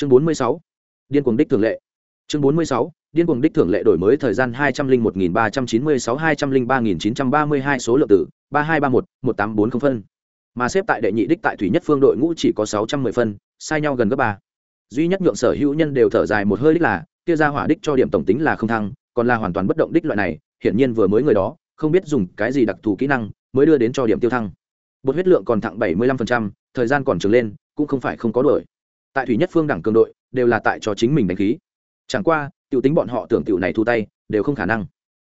chương bốn mươi sáu, điên cuồng đích thường lệ. Chương bốn mươi sáu, điên cuồng đích thường lệ đổi mới thời gian hai trăm linh một nghìn ba trăm chín mươi sáu, hai trăm linh ba nghìn chín trăm ba mươi hai số lượng tử ba hai ba một một tám bốn không phân. Mà xếp tại đệ nhị đích tại thủy nhất phương đội ngũ chỉ có sáu trăm mười phân, sai nhau gần gấp ba. Duy nhất nhượng sở hữu nhân đều thở dài một hơi đích là, kia ra hỏa đích cho điểm tổng tính là không thăng, còn là hoàn toàn bất động đích loại này, hiển nhiên vừa mới người đó, không biết dùng cái gì đặc thù kỹ năng, mới đưa đến cho điểm tiêu thăng. Bột huyết lượng còn thẳng bảy mươi lăm phần trăm, thời gian còn trường lên, cũng không phải không có đổi tại thủy nhất phương đẳng cường đội, đều là tại cho chính mình đánh khí. Chẳng qua, tiểu tính bọn họ tưởng tiểu này thu tay, đều không khả năng.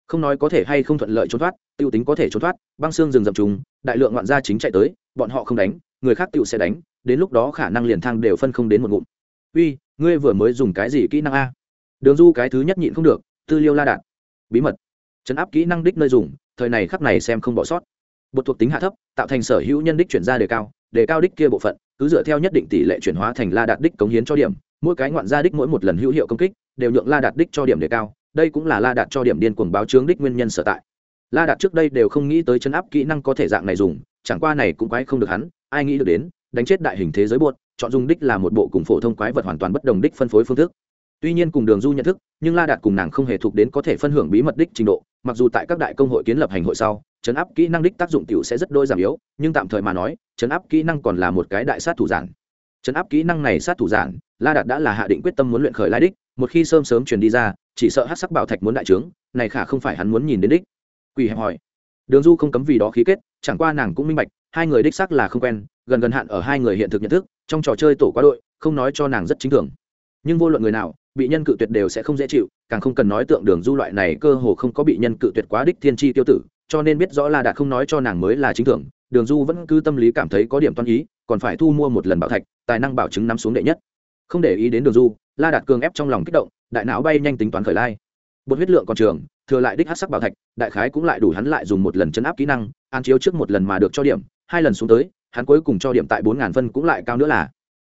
Không nói có thể hay không thuận lợi trốn thoát, tiểu tính có thể trốn thoát, băng xương rừng rậm trùng, đại lượng ngoạn gia chính chạy tới, bọn họ không đánh, người khác tiểu sẽ đánh, đến lúc đó khả năng liền thang đều phân không đến một ngụm. Uy, ngươi vừa mới dùng cái gì kỹ năng a? Đường du cái thứ nhất nhịn không được, tư liêu la đạn. Bí mật. Chấn áp kỹ năng đích nơi dùng, thời này khắc này xem không bỏ sót. Bột thuộc tính hạ thấp, tạo thành sở hữu nhân đích chuyển ra đề cao để cao đích kia bộ phận, cứ dựa theo nhất định tỷ lệ chuyển hóa thành la đạt đích cống hiến cho điểm, mỗi cái ngoạn gia đích mỗi một lần hữu hiệu công kích, đều nhượng la đạt đích cho điểm đề cao, đây cũng là la đạt cho điểm điên cuồng báo chướng đích nguyên nhân sở tại. La đạt trước đây đều không nghĩ tới chấn áp kỹ năng có thể dạng này dùng, chẳng qua này cũng quái không được hắn, ai nghĩ được đến, đánh chết đại hình thế giới buốt chọn dùng đích là một bộ cùng phổ thông quái vật hoàn toàn bất đồng đích phân phối phương thức. Tuy nhiên cùng đường du nhận thức, nhưng la đạt cùng nàng không hề thuộc đến có thể phân hưởng bí mật đích trình độ mặc dù tại các đại công hội kiến lập hành hội sau, chấn áp kỹ năng đích tác dụng tiểu sẽ rất đôi giảm yếu, nhưng tạm thời mà nói, chấn áp kỹ năng còn là một cái đại sát thủ giản. Chấn áp kỹ năng này sát thủ giản, la đạt đã là hạ định quyết tâm muốn luyện khởi lai đích, một khi sớm sớm truyền đi ra, chỉ sợ hát sắc bảo thạch muốn đại trướng, này khả không phải hắn muốn nhìn đến đích. Quỳ hẹp hỏi. Đường du không cấm vì đó khí kết, chẳng qua nàng cũng minh bạch, hai người đích sắc là không quen, gần gần hạn ở hai người hiện thực nhận thức, trong trò chơi tổ quá đội, không nói cho nàng rất chính thường. Nhưng vô luận người nào bị nhân cự tuyệt đều sẽ không dễ chịu, càng không cần nói tượng đường du loại này cơ hồ không có bị nhân cự tuyệt quá đích thiên tri tiêu tử, cho nên biết rõ là đạt không nói cho nàng mới là chính thưởng đường du vẫn cứ tâm lý cảm thấy có điểm toan ý, còn phải thu mua một lần bảo thạch, tài năng bảo chứng nắm xuống đệ nhất. Không để ý đến đường du, la đạt cường ép trong lòng kích động, đại não bay nhanh tính toán khởi lai. Bột huyết lượng còn trường, thừa lại đích hát sắc bảo thạch, đại khái cũng lại đủ hắn lại dùng một lần chấn áp kỹ năng an chiếu trước một lần mà được cho điểm, hai lần xuống tới, hắn cuối cùng cho điểm tại bốn ngàn phân cũng lại cao nữa là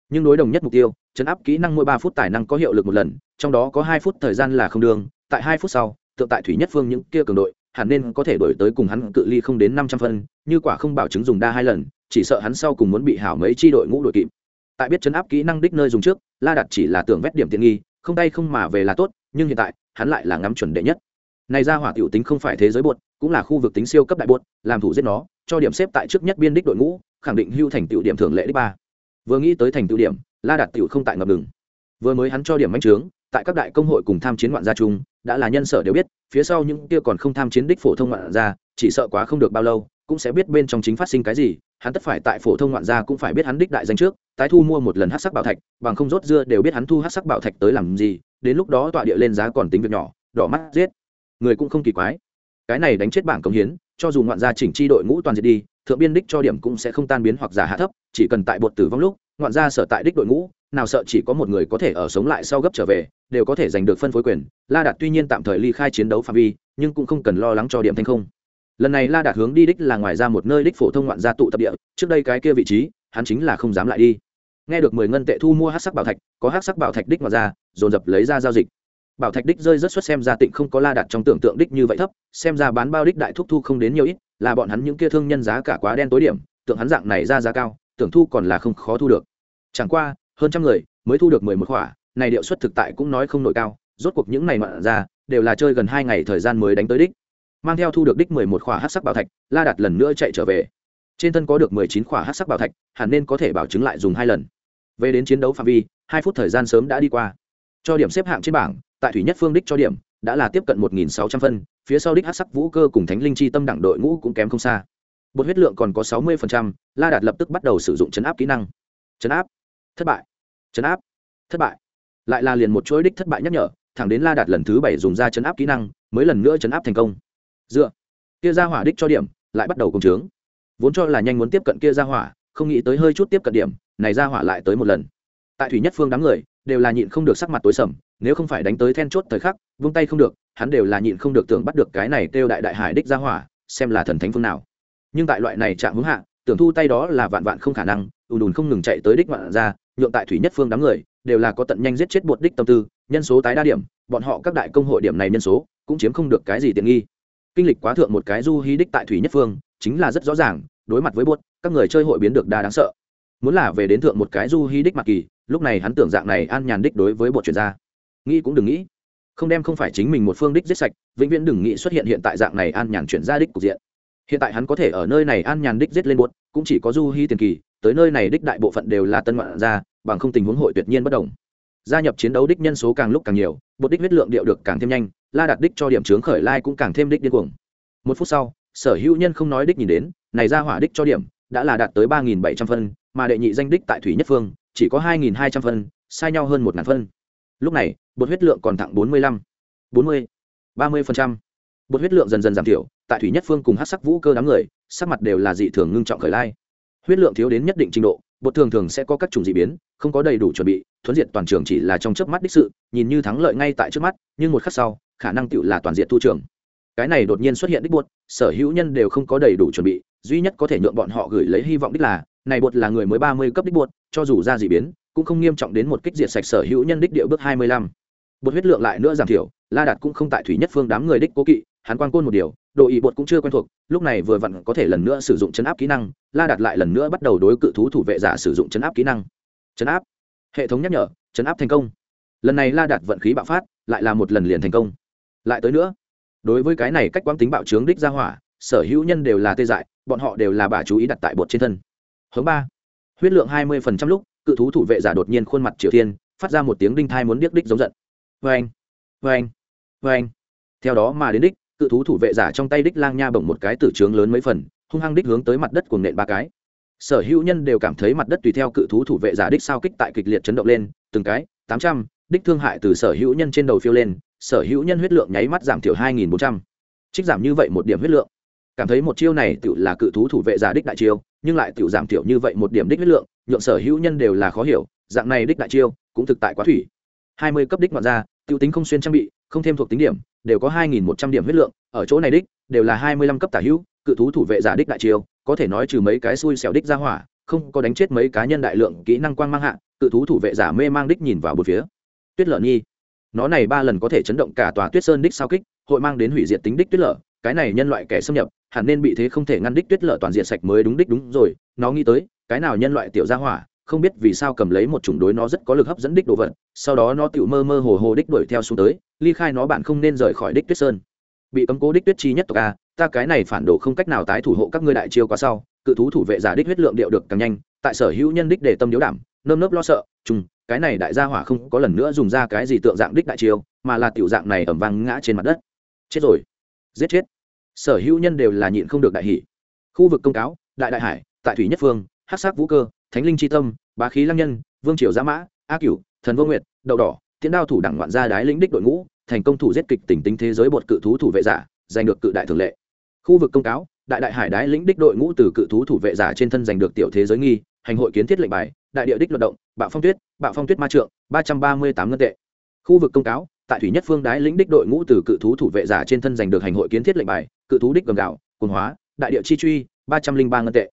nhưng đối đồng nhất mục tiêu, chấn áp kỹ năng mỗi ba phút tài năng có hiệu lực một lần, trong đó có hai phút thời gian là không đường, tại hai phút sau, tượng tại thủy nhất phương những kia cường đội, hẳn nên có thể đổi tới cùng hắn cự ly không đến năm trăm phân, như quả không bảo chứng dùng đa hai lần, chỉ sợ hắn sau cùng muốn bị hảo mấy chi đội ngũ đội kịp. Tại biết chấn áp kỹ năng đích nơi dùng trước, la đặt chỉ là tưởng vét điểm tiện nghi, không tay không mà về là tốt, nhưng hiện tại, hắn lại là ngắm chuẩn đệ nhất. Này ra hỏa tiểu tính không phải thế giới buột, cũng là khu vực tính siêu cấp đại buột, làm thủ giết nó, cho điểm xếp tại trước nhất biên đích đội ngũ, khẳng định hưu thành tiểu điểm thường lệ đích ba vừa nghĩ tới thành tựu điểm, la đạt tiểu không tại ngập ngừng. Vừa mới hắn cho điểm manh trướng, tại các đại công hội cùng tham chiến ngoạn gia chung, đã là nhân sở đều biết, phía sau những kia còn không tham chiến đích phổ thông ngoạn gia, chỉ sợ quá không được bao lâu, cũng sẽ biết bên trong chính phát sinh cái gì, hắn tất phải tại phổ thông ngoạn gia cũng phải biết hắn đích đại danh trước, tái thu mua một lần hát sắc bảo thạch, bằng không rốt dưa đều biết hắn thu hát sắc bảo thạch tới làm gì, đến lúc đó tọa địa lên giá còn tính việc nhỏ, đỏ mắt giết. Người cũng không kỳ quái. Cái này đánh chết bảng công hiến, cho dù ngoạn gia chỉnh chi đội ngũ toàn diệt đi thượng biên đích cho điểm cũng sẽ không tan biến hoặc giả hạ thấp, chỉ cần tại bột tử vong lúc, ngoạn ra sở tại đích đội ngũ, nào sợ chỉ có một người có thể ở sống lại sau gấp trở về, đều có thể giành được phân phối quyền. La đạt tuy nhiên tạm thời ly khai chiến đấu phạm vi, nhưng cũng không cần lo lắng cho điểm thanh không. Lần này la đạt hướng đi đích là ngoài ra một nơi đích phổ thông ngoạn gia tụ tập địa, trước đây cái kia vị trí, hắn chính là không dám lại đi. Nghe được mười ngân tệ thu mua hát sắc bảo thạch, có hát sắc bảo thạch đích ngoạn gia, dồn dập lấy ra giao dịch. Bảo thạch đích rơi rất xuất xem ra tịnh không có la đạt trong tưởng tượng đích như vậy thấp, xem ra bán bao đích đại thúc thu không đến nhiều ít là bọn hắn những kia thương nhân giá cả quá đen tối điểm, tượng hắn dạng này ra giá cao, tưởng thu còn là không khó thu được. Chẳng qua, hơn trăm người mới thu được mười một khỏa, này điệu suất thực tại cũng nói không nội cao, rốt cuộc những này mặn ra, đều là chơi gần hai ngày thời gian mới đánh tới đích. Mang theo thu được đích mười một khỏa hát sắc bảo thạch, la đặt lần nữa chạy trở về. Trên thân có được mười chín khỏa hát sắc bảo thạch, hẳn nên có thể bảo chứng lại dùng hai lần. Về đến chiến đấu phạm vi, hai phút thời gian sớm đã đi qua. Cho điểm xếp hạng trên bảng, tại thủy nhất phương đích cho điểm đã là tiếp cận một nghìn sáu trăm phân, phía sau đích hát sắc vũ cơ cùng thánh linh chi tâm đẳng đội ngũ cũng kém không xa. Bột huyết lượng còn có sáu mươi la đạt lập tức bắt đầu sử dụng chấn áp kỹ năng. Chấn áp. Thất bại. Chấn áp. Thất bại. Lại là liền một chuỗi đích thất bại nhắc nhở, thẳng đến la đạt lần thứ bảy dùng ra chấn áp kỹ năng, mới lần nữa chấn áp thành công. Dựa. Kia ra hỏa đích cho điểm, lại bắt đầu cùng trướng vốn cho là nhanh muốn tiếp cận kia ra hỏa, không nghĩ tới hơi chút tiếp cận điểm, này ra hỏa lại tới một lần. Tại thủy nhất phương đám người đều là nhịn không được sắc mặt tối sầm, nếu không phải đánh tới then chốt thời khắc, vung tay không được, hắn đều là nhịn không được tưởng bắt được cái này kêu đại đại hải đích ra hỏa, xem là thần thánh phương nào. Nhưng tại loại này chạm hướng hạ, tưởng thu tay đó là vạn vạn không khả năng, ùn ùn không ngừng chạy tới đích vạn ra, nhượng tại thủy nhất phương đám người, đều là có tận nhanh giết chết bột đích tâm tư, nhân số tái đa điểm, bọn họ các đại công hội điểm này nhân số, cũng chiếm không được cái gì tiện nghi. Kinh lịch quá thượng một cái du hí đích tại thủy nhất phương, chính là rất rõ ràng, đối mặt với bột các người chơi hội biến được đa đáng sợ. Muốn là về đến thượng một cái du hí đích mặt kỳ lúc này hắn tưởng dạng này an nhàn đích đối với bộ chuyển ra nghĩ cũng đừng nghĩ. Không đem không phải chính mình một phương đích giết sạch, vĩnh viễn đừng nghĩ xuất hiện hiện tại dạng này an nhàn chuyển ra đích cục diện. Hiện tại hắn có thể ở nơi này an nhàn đích giết lên buốt, cũng chỉ có du hy tiền kỳ, tới nơi này đích đại bộ phận đều là tân ngoạn gia, bằng không tình huống hội tuyệt nhiên bất đồng. Gia nhập chiến đấu đích nhân số càng lúc càng nhiều bột đích huyết lượng điệu được càng thêm nhanh, la đặt đích cho điểm trướng khởi lai cũng càng thêm đích điên cuồng. Một phút sau, sở hữu nhân không nói đích nhìn đến, này ra hỏa đích cho điểm, đã là đạt tới ba nghìn bảy trăm phân, mà đệ nhị danh đích tại thủy nhất phương chỉ có hai nghìn hai trăm phân, sai nhau hơn một ngàn phân. Lúc này, bột huyết lượng còn thẳng bốn mươi lăm, bốn mươi, ba mươi phần trăm. Bột huyết lượng dần dần giảm thiểu, tại thủy nhất phương cùng hát sắc vũ cơ đám người, sắc mặt đều là dị thường ngưng trọng khởi lai. Huyết lượng thiếu đến nhất định trình độ, bột thường thường sẽ có các chủng dị biến, không có đầy đủ chuẩn bị, thuấn diệt toàn trường chỉ là trong chớp mắt đích sự, nhìn như thắng lợi ngay tại trước mắt, nhưng một khắc sau, khả năng tựu là toàn diện thu trường. Cái này đột nhiên xuất hiện đích buốt sở hữu nhân đều không có đầy đủ chuẩn bị, duy nhất có thể nhượng bọn họ gửi lấy hy vọng đích là này bột là người mới ba mươi cấp đích bột, cho dù ra dị biến, cũng không nghiêm trọng đến một kích diệt sạch sở hữu nhân đích địa bước hai mươi lăm. Bột huyết lượng lại nữa giảm thiểu, la đạt cũng không tại thủy nhất phương đám người đích cố kỵ, hắn quan côn một điều đội ý bột cũng chưa quen thuộc, lúc này vừa vặn có thể lần nữa sử dụng chấn áp kỹ năng, la đạt lại lần nữa bắt đầu đối cự thú thủ vệ giả sử dụng chấn áp kỹ năng. Chấn áp. Hệ thống nhắc nhở, chấn áp thành công. Lần này la đạt vận khí bạo phát, lại là một lần liền thành công. Lại tới nữa. Đối với cái này cách quang tính bạo trướng đích ra hỏa, sở hữu nhân đều là tê dại, bọn họ đều là bà chú ý đặt tại bột trên thân hướng ba. Huyết lượng hai mươi phần trăm lúc, cự thú thủ vệ giả đột nhiên khuôn mặt triều thiên, phát ra một tiếng đinh thai muốn điếc đích giống giận. Vê anh vê anh vê anh theo đó mà đến đích, cự thú thủ vệ giả trong tay đích lang nha bổng một cái tử trướng lớn mấy phần, hung hăng đích hướng tới mặt đất của nện ba cái. Sở hữu nhân đều cảm thấy mặt đất tùy theo cự thú thủ vệ giả đích sao kích tại kịch liệt chấn động lên, từng cái, tám trăm, đích thương hại từ sở hữu nhân trên đầu phiêu lên, sở hữu nhân huyết lượng nháy mắt giảm thiểu hai nghìn bốn trăm. Trích giảm như vậy một điểm huyết lượng. Cảm thấy một chiêu này tự là cự thú thủ vệ giả đích đại chiêu nhưng lại tiểu giảm thiểu như vậy một điểm đích huyết lượng, nhượng sở hữu nhân đều là khó hiểu, dạng này đích đại chiêu, cũng thực tại quá thủy. Hai mươi cấp đích ngoạn ra tiêu tính không xuyên trang bị, không thêm thuộc tính điểm, đều có hai nghìn một trăm điểm huyết lượng, ở chỗ này đích, đều là hai mươi lăm cấp tả hữu, cự thú thủ vệ giả đích đại chiêu, có thể nói trừ mấy cái xui xẻo đích ra hỏa, không có đánh chết mấy cá nhân đại lượng kỹ năng quang mang hạ, cự thú thủ vệ giả mê mang đích nhìn vào bột phía. Tuyết lợn nhi, nó này ba lần có thể chấn động cả tòa tuyết sơn đích sao kích, hội mang đến hủy diệt tính đích tuyết lở cái này nhân loại kẻ xâm nhập, hẳn nên bị thế không thể ngăn đích tuyết lở toàn diện sạch mới đúng đích đúng rồi, nó nghĩ tới, cái nào nhân loại tiểu gia hỏa, không biết vì sao cầm lấy một chủng đối nó rất có lực hấp dẫn đích đồ vật, sau đó nó tự mơ mơ hồ hồ đích đuổi theo xuống tới, ly khai nó bạn không nên rời khỏi đích tuyết sơn. Bị cấm cố đích tuyết chi nhất tộc a, ta cái này phản đồ không cách nào tái thủ hộ các ngươi đại chiêu quá sau, cự thú thủ vệ giả đích huyết lượng điệu được càng nhanh, tại sở hữu nhân đích để tâm điếu đảm nơm nớp lo sợ chung cái này đại gia hỏa không có lần nữa dùng ra cái gì tượng dạng đích đại chiêu, mà là tiểu dạng này ẩm vang ngã trên mặt đất. Chết rồi. Giết chết sở hữu nhân đều là nhịn không được đại hỷ. Khu vực công cáo, đại đại hải, tại thủy nhất phương hát sắc vũ cơ, thánh linh c tâm, bá khí lăng nhân, vương triều giã mã, a cửu, thần vô nguyệt, đậu đỏ tiến đao thủ đẳng ngoạn gia đái lĩnh đích đội ngũ, thành công thủ giết kịch tỉnh tính thế giới bột cự thú thủ vệ giả, giành được cự đại thường lệ. Khu vực công cáo, đại đại hải đái lĩnh đích đội ngũ từ cự thú thủ vệ giả trên thân giành được tiểu thế giới nghi, hành hội kiến thiết lệnh bài, đại địa đích luận động, bạo phong tuyết, bạo phong tuyết ma trượng, ba trăm ba mươi tám ngân tệ. Khu vực công cáo, tại thủy nhất phương đái lĩnh đích đội ngũ từ cự thú thủ vệ giả trên thân giành được hành hội kiến thiết lệnh bài cự thú đích gầm gạo, cồn hóa, đại địa chi truy, ba trăm linh ba ngân tệ.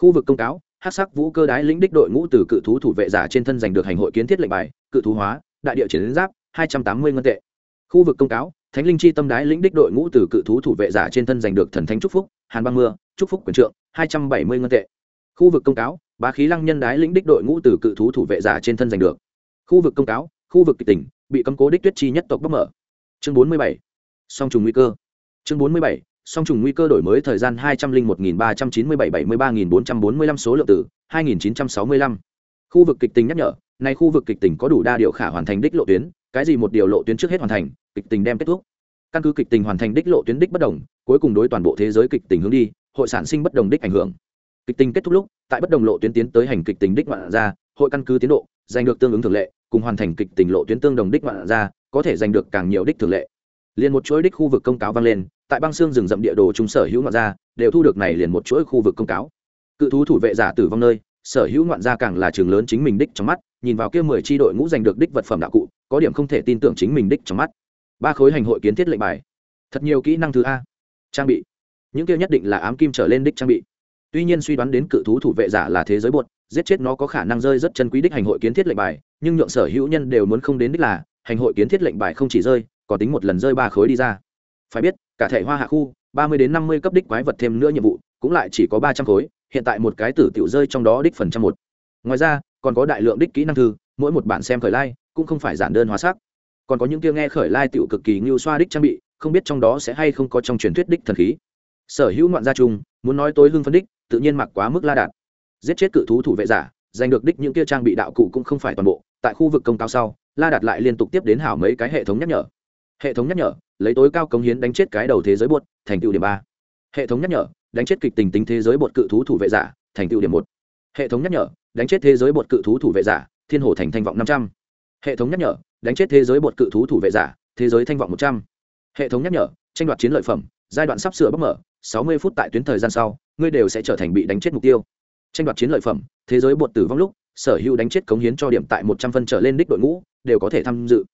Khu vực công cáo, hát sắc vũ cơ đái lĩnh đích đội ngũ từ cự thú thủ vệ giả trên thân giành được hành hội kiến thiết lệnh bài, cự thú hóa, đại địa chiến giáp, hai trăm tám mươi ngân tệ. Khu vực công cáo, thánh linh chi tâm đái lĩnh đích đội ngũ từ cự thú thủ vệ giả trên thân giành được thần thánh trúc phúc, hàn băng mưa trúc phúc quyền trượng, hai trăm bảy mươi ngân tệ. Khu vực công cáo, bá khí lăng nhân đái lĩnh đích đội ngũ từ cự thú thủ vệ giả trên thân giành được. Khu vực công cáo, khu vực kịch tỉnh, bị cấm cố đích tuyết chi nhất tộc bóc mở. Chương bốn mươi bảy. Song trùng nguy cơ. Chương bốn mươi bảy song trùng nguy cơ đổi mới thời gian hai trăm linh một nghìn ba trăm chín mươi bảy bảy mươi ba nghìn bốn trăm bốn mươi lăm số lượng tử hai nghìn chín trăm sáu mươi lăm. Khu vực kịch tình nhắc nhở, nay khu vực kịch tình có đủ đa điều khả hoàn thành đích lộ tuyến, cái gì một điều lộ tuyến trước hết hoàn thành, kịch tình đem kết thúc. Căn cứ kịch tình hoàn thành đích lộ tuyến đích bất đồng, cuối cùng đối toàn bộ thế giới kịch tình hướng đi, hội sản sinh bất đồng đích ảnh hưởng. Kịch tình kết thúc lúc, tại bất đồng lộ tuyến tiến tới hành kịch tình đích ngoạn ra, hội căn cứ tiến độ, giành được tương ứng thường lệ, cùng hoàn thành kịch tình lộ tuyến tương đồng đích ngoạn ra, có thể giành được càng nhiều đích thường lệ liền một chuỗi đích khu vực công cáo vang lên, tại băng xương rừng rậm địa đồ chúng sở hữu ngoạn gia, đều thu được này liền một chuỗi khu vực công cáo. Cự thú thủ vệ giả tử vong nơi, sở hữu ngoạn gia càng là trường lớn chính mình đích trong mắt, nhìn vào kia mười tri đội ngũ giành được đích vật phẩm đạo cụ, có điểm không thể tin tưởng chính mình đích trong mắt. Ba khối hành hội kiến thiết lệnh bài. Thật nhiều kỹ năng thứ a. Trang bị. Những kia nhất định là ám kim trở lên đích trang bị. Tuy nhiên suy đoán đến cự thú thủ vệ giả là thế giới bột giết chết nó có khả năng rơi rất chân quý đích hành hội kiến thiết lệnh bài, nhưng nhượng sở hữu nhân đều muốn không đến đích là, hành hội kiến thiết lệnh bài không chỉ rơi còn tính một lần rơi ba khối đi ra. Phải biết, cả thể hoa hạ khu, ba mươi đến năm mươi cấp đích quái vật thêm nữa nhiệm vụ, cũng lại chỉ có ba trăm khối, hiện tại một cái tử tiểu rơi trong đó đích phần trăm một. Ngoài ra, còn có đại lượng đích kỹ năng thư, mỗi một bản xem khởi lai, cũng không phải giản đơn hóa sắc. Còn có những kia nghe khởi lai tiểu cực kỳ như xoa đích trang bị, không biết trong đó sẽ hay không có trong truyền thuyết đích thần khí. Sở hữu ngoạn gia chung, muốn nói tối hưng phân đích, tự nhiên mặc quá mức la đạt giết chết cự thú thủ vệ giả, giành được đích những kia trang bị đạo cụ cũng không phải toàn bộ, tại khu vực công cao sau, la đạt lại liên tục tiếp đến hảo mấy cái hệ thống nhắc nhở hệ thống nhắc nhở, lấy tối cao cống hiến đánh chết cái đầu thế giới bột, thành tựu điểm ba. Hệ thống nhắc nhở, đánh chết kịch tình tính thế giới bột cự thú thủ vệ giả, thành tựu điểm một. Hệ thống nhắc nhở, đánh chết thế giới bột cự thú thủ vệ giả, thiên hồ thành thanh vọng năm trăm. Hệ thống nhắc nhở, đánh chết thế giới bột cự thú thủ vệ giả, thế giới thanh vọng một trăm. Hệ thống nhắc nhở, tranh đoạt chiến lợi phẩm, giai đoạn sắp sửa bóc mở, sáu mươi phút tại tuyến thời gian sau, ngươi đều sẽ trở thành bị đánh chết mục tiêu. Tranh đoạt chiến lợi phẩm, thế giới bột tử vong lúc, sở hữu đánh chết cống hiến cho điểm tại một trăm phân trở lên đích đội ngũ, đều có thể tham dự.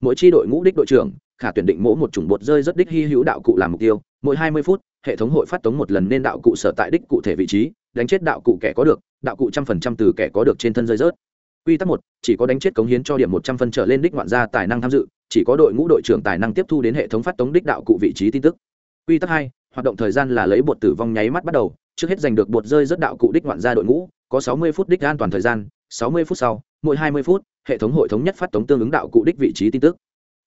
Mỗi chi đội ngũ đích đội trưởng khả tuyển định mỗi một chủng bột rơi rất đích hy hữu đạo cụ làm mục tiêu, mỗi hai mươi phút, hệ thống hội phát tống một lần nên đạo cụ sở tại đích cụ thể vị trí, đánh chết đạo cụ kẻ có được, đạo cụ trăm phần trăm từ kẻ có được trên thân rơi rớt. Quy tắc một, chỉ có đánh chết cống hiến cho điểm một trăm phân trở lên đích ngoạn gia tài năng tham dự, chỉ có đội ngũ đội trưởng tài năng tiếp thu đến hệ thống phát tống đích đạo cụ vị trí tin tức. Quy tắc hai, hoạt động thời gian là lấy bột tử vong nháy mắt bắt đầu, trước hết giành được bột rơi rất đạo cụ đích ngoạn gia đội ngũ, có sáu mươi phút đích an toàn thời gian, sáu mươi phút sau, mỗi hai mươi phút, hệ thống hội thống nhất phát tống tương ứng đạo cụ đích vị trí tin tức.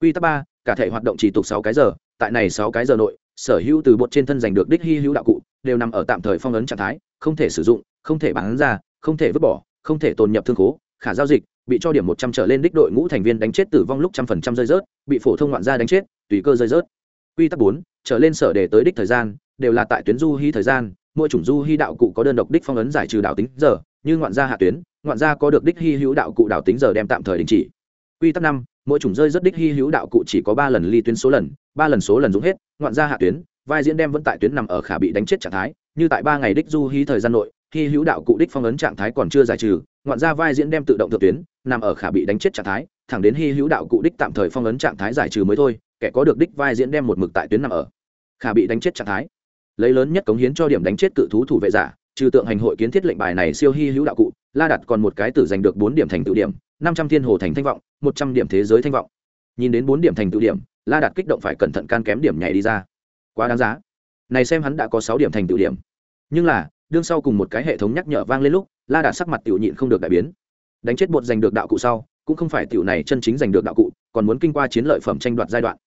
Quy tắc ba cả thể hoạt động chỉ tục sáu cái giờ, tại này sáu cái giờ nội, sở hữu từ bột trên thân giành được đích hy hữu đạo cụ, đều nằm ở tạm thời phong ấn trạng thái, không thể sử dụng, không thể bán ra, không thể vứt bỏ, không thể tồn nhập thương khố, khả giao dịch, bị cho điểm một trăm trở lên đích đội ngũ thành viên đánh chết tử vong lúc trăm phần trăm rơi rớt, bị phổ thông ngoạn gia đánh chết, tùy cơ rơi rớt. Quy tắc bốn, trở lên sở để tới đích thời gian, đều là tại tuyến du hy thời gian, mỗi chủng du hy đạo cụ có đơn độc đích phong ấn giải trừ đạo tính giờ, như ngoạn gia hạ tuyến, ngoạn gia có được đích hy hữu đạo cụ đạo tính giờ đem tạm thời đình chỉ quy tắc năm, mỗi chủng rơi rất đích hy hữu đạo cụ chỉ có ba lần ly tuyến số lần, ba lần số lần dùng hết, ngoạn Ra hạ tuyến, vai diễn đem vẫn tại tuyến nằm ở khả bị đánh chết trạng thái, như tại ba ngày đích du hí thời gian nội, hy hữu đạo cụ đích phong ấn trạng thái còn chưa giải trừ, ngoạn Ra vai diễn đem tự động thượng tuyến, nằm ở khả bị đánh chết trạng thái, thẳng đến hy hữu đạo cụ đích tạm thời phong ấn trạng thái giải trừ mới thôi, kẻ có được đích vai diễn đem một mực tại tuyến nằm ở khả bị đánh chết trạng thái. Lấy lớn nhất cống hiến cho điểm đánh chết cự thú thủ vệ giả trừ tượng hành hội kiến thiết lệnh bài này siêu hy hữu đạo cụ, la đặt còn một cái tử giành được bốn điểm thành tự điểm, năm trăm thiên hồ thành thanh vọng, một trăm điểm thế giới thanh vọng. Nhìn đến bốn điểm thành tự điểm, la đặt kích động phải cẩn thận can kém điểm nhảy đi ra. Quá đáng giá. Này xem hắn đã có sáu điểm thành tự điểm. Nhưng là, đương sau cùng một cái hệ thống nhắc nhở vang lên lúc, la đạt sắc mặt tiểu nhịn không được đại biến. Đánh chết bột giành được đạo cụ sau, cũng không phải tiểu này chân chính giành được đạo cụ, còn muốn kinh qua chiến lợi phẩm tranh đoạt giai đoạn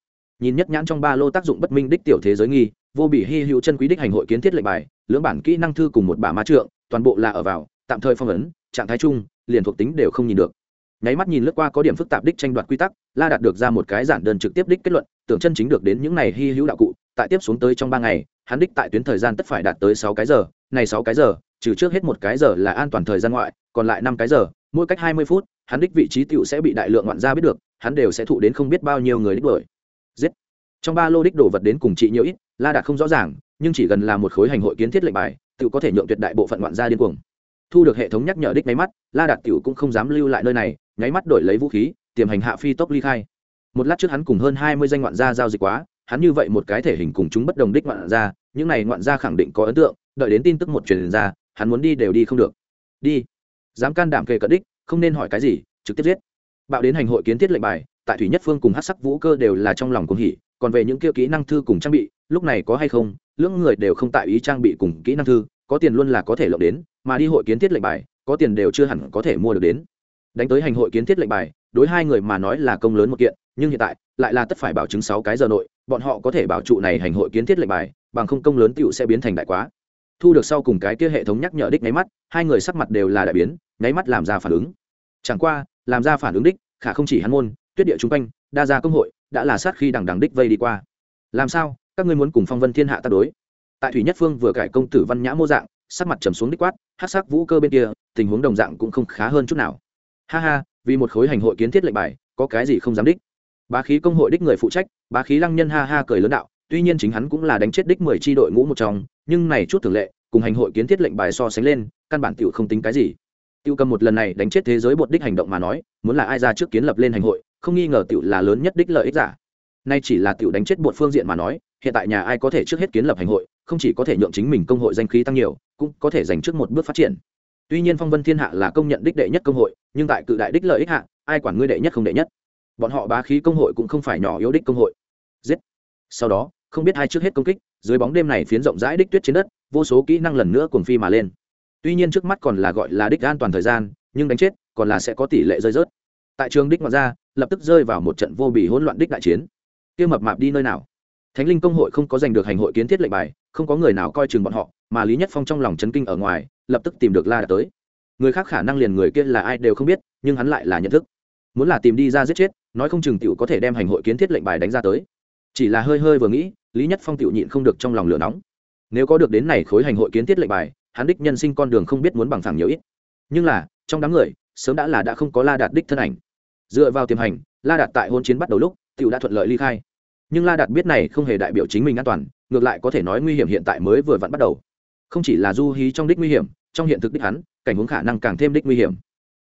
nhìn nhất nhãn trong ba lô tác dụng bất minh đích tiểu thế giới nghi, vô bị hy hữu chân quý đích hành hội kiến thiết lệnh bài, lưỡng bản kỹ năng thư cùng một bả ma trượng, toàn bộ là ở vào, tạm thời phong ấn, trạng thái chung, liền thuộc tính đều không nhìn được. Nháy mắt nhìn lướt qua có điểm phức tạp đích tranh đoạt quy tắc, la đạt được ra một cái giản đơn trực tiếp đích kết luận, tưởng chân chính được đến những này hy hữu đạo cụ, tại tiếp xuống tới trong ba ngày, hắn đích tại tuyến thời gian tất phải đạt tới sáu cái giờ, này sáu cái giờ, trừ trước hết một cái giờ là an toàn thời gian ngoại, còn lại năm cái giờ, mỗi cách hai mươi phút, hắn đích vị trí tựu sẽ bị đại lượng ngoạn gia biết được, hắn đều sẽ thụ đến không biết bao nhiêu người đích bởi giết. Trong ba lô đích đồ vật đến cùng chị nhiều ít, la đạt không rõ ràng, nhưng chỉ gần là một khối hành hội kiến thiết lệnh bài tự có thể nhượng tuyệt đại bộ phận ngoạn gia điên cuồng. Thu được hệ thống nhắc nhở đích máy mắt, la đạt tiểu cũng không dám lưu lại nơi này, nháy mắt đổi lấy vũ khí, tiềm hành hạ phi tốc ly khai. Một lát trước hắn cùng hơn hai mươi danh ngoạn gia giao dịch quá, hắn như vậy một cái thể hình cùng chúng bất đồng đích ngoạn gia, những này ngoạn gia khẳng định có ấn tượng, đợi đến tin tức một truyền ra, hắn muốn đi đều đi không được. Đi. Dám can đảm kề cận đích, không nên hỏi cái gì, trực tiếp giết. Bạo đến hành hội kiến thiết lệnh bài tại thủy nhất phương cùng hát sắc vũ cơ đều là trong lòng cùng hỉ, còn về những kia kỹ năng thư cùng trang bị, lúc này có hay không, lưỡng người đều không tại ý trang bị cùng kỹ năng thư, có tiền luôn là có thể lộng đến, mà đi hội kiến thiết lệnh bài, có tiền đều chưa hẳn có thể mua được đến. Đánh tới hành hội kiến thiết lệnh bài, đối hai người mà nói là công lớn một kiện, nhưng hiện tại, lại là tất phải bảo chứng sáu cái giờ nội, bọn họ có thể bảo trụ này hành hội kiến thiết lệnh bài, bằng không công lớn tựu sẽ biến thành đại quá. Thu được sau cùng cái kia hệ thống nhắc nhở đích nháy mắt, hai người sắc mặt đều là đại biến, nháy mắt làm ra phản ứng. Chẳng qua, làm ra phản ứng đích, khả không chỉ hắn môn tuyết địa chung quanh, đa gia công hội, đã là sát khi đằng đằng đích vây đi qua. Làm sao, các ngươi muốn cùng phong vân thiên hạ tác đối? Tại thủy nhất phương vừa cải công tử văn nhã mô dạng, sắc mặt trầm xuống đích quát hát sắc vũ cơ bên kia, tình huống đồng dạng cũng không khá hơn chút nào. Ha ha, vì một khối hành hội kiến thiết lệnh bài, có cái gì không dám đích? Bá khí công hội đích người phụ trách, bá khí lăng nhân ha ha cười lớn đạo, tuy nhiên chính hắn cũng là đánh chết đích mười tri đội ngũ một trong, nhưng này chút thường lệ, cùng hành hội kiến thiết lệnh bài so sánh lên, căn bản tiểu không tính cái gì. Tiêu cầm một lần này đánh chết thế giới bột đích hành động mà nói, muốn là ai ra trước kiến lập lên hành hội không nghi ngờ tiểu là lớn nhất đích lợi ích giả. Nay chỉ là tiểu đánh chết bột phương diện mà nói, hiện tại nhà ai có thể trước hết kiến lập hành hội, không chỉ có thể nhượng chính mình công hội danh khí tăng nhiều, cũng có thể dành trước một bước phát triển. Tuy nhiên phong vân thiên hạ là công nhận đích đệ nhất công hội, nhưng tại cự đại đích lợi ích hạ, ai quản ngươi đệ nhất không đệ nhất. Bọn họ bá khí công hội cũng không phải nhỏ yếu đích công hội. Giết. Sau đó, không biết ai trước hết công kích, dưới bóng đêm này phiến rộng rãi đích tuyết trên đất, vô số kỹ năng lần nữa cuồng phi mà lên. Tuy nhiên trước mắt còn là gọi là đích an toàn thời gian, nhưng đánh chết còn là sẽ có tỷ lệ rơi rớt tại trường đích ngoại ra lập tức rơi vào một trận vô bị hỗn loạn đích đại chiến. Kia mập mạp đi nơi nào? Thánh linh công hội không có giành được hành hội kiến thiết lệnh bài, không có người nào coi chừng bọn họ, mà lý nhất phong trong lòng chấn kinh ở ngoài, lập tức tìm được la đạt tới. Người khác khả năng liền người kia là ai đều không biết, nhưng hắn lại là nhận thức. Muốn là tìm đi ra giết chết, nói không chừng t có thể đem hành hội kiến thiết lệnh bài đánh ra tới. Chỉ là hơi hơi vừa nghĩ, lý nhất phong t nhịn không được trong lòng lửa nóng. Nếu có được đến này khối hành hội kiến thiết lệnh bài, hắn đích nhân sinh con đường không biết muốn bằng phẳng nhiều ít. Nhưng là, trong đám người, sớm đã là đã không có la đạt đích thân ảnh dựa vào tiềm hành, la đạt tại hôn chiến bắt đầu lúc t đã thuận lợi ly khai. Nhưng la đạt biết này không hề đại biểu chính mình an toàn, ngược lại có thể nói nguy hiểm hiện tại mới vừa vặn bắt đầu. Không chỉ là du hí trong đích nguy hiểm, trong hiện thực đích hắn, cảnh huống khả năng càng thêm đích nguy hiểm.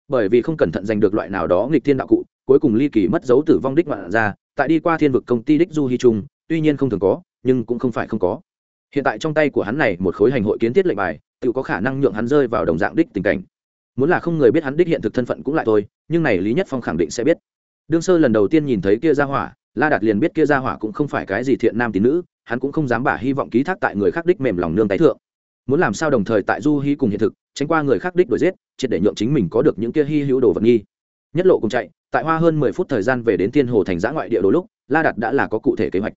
Bởi vì không cẩn thận giành được loại nào đó nghịch thiên đạo cụ, cuối cùng ly kỳ mất dấu tử vong đích ngoạn ra, tại đi qua thiên vực công ty đích du hy trung tuy nhiên không thường có, nhưng cũng không phải không có. Hiện tại trong tay của hắn này một khối hành hội kiến thiết lệnh bài tự có khả năng nhượng hắn rơi vào đồng dạng đích tình cảnh muốn là không người biết hắn đích hiện thực thân phận cũng lại thôi, nhưng này lý nhất phong khẳng định sẽ biết. Đương sơ lần đầu tiên nhìn thấy kia ra hỏa, la đạt liền biết kia ra hỏa cũng không phải cái gì thiện nam tín nữ, hắn cũng không dám bả hy vọng ký thác tại người khác đích mềm lòng nương tái thượng. Muốn làm sao đồng thời tại du hy cùng hiện thực, tránh qua người khác đích đuổi giết, triệt để nhượng chính mình có được những kia hy hữu đồ vật nghi. Nhất lộ cùng chạy, tại hoa hơn mười phút thời gian về đến thiên hồ thành giã ngoại địa đồ lúc, la đạt đã là có cụ thể kế hoạch.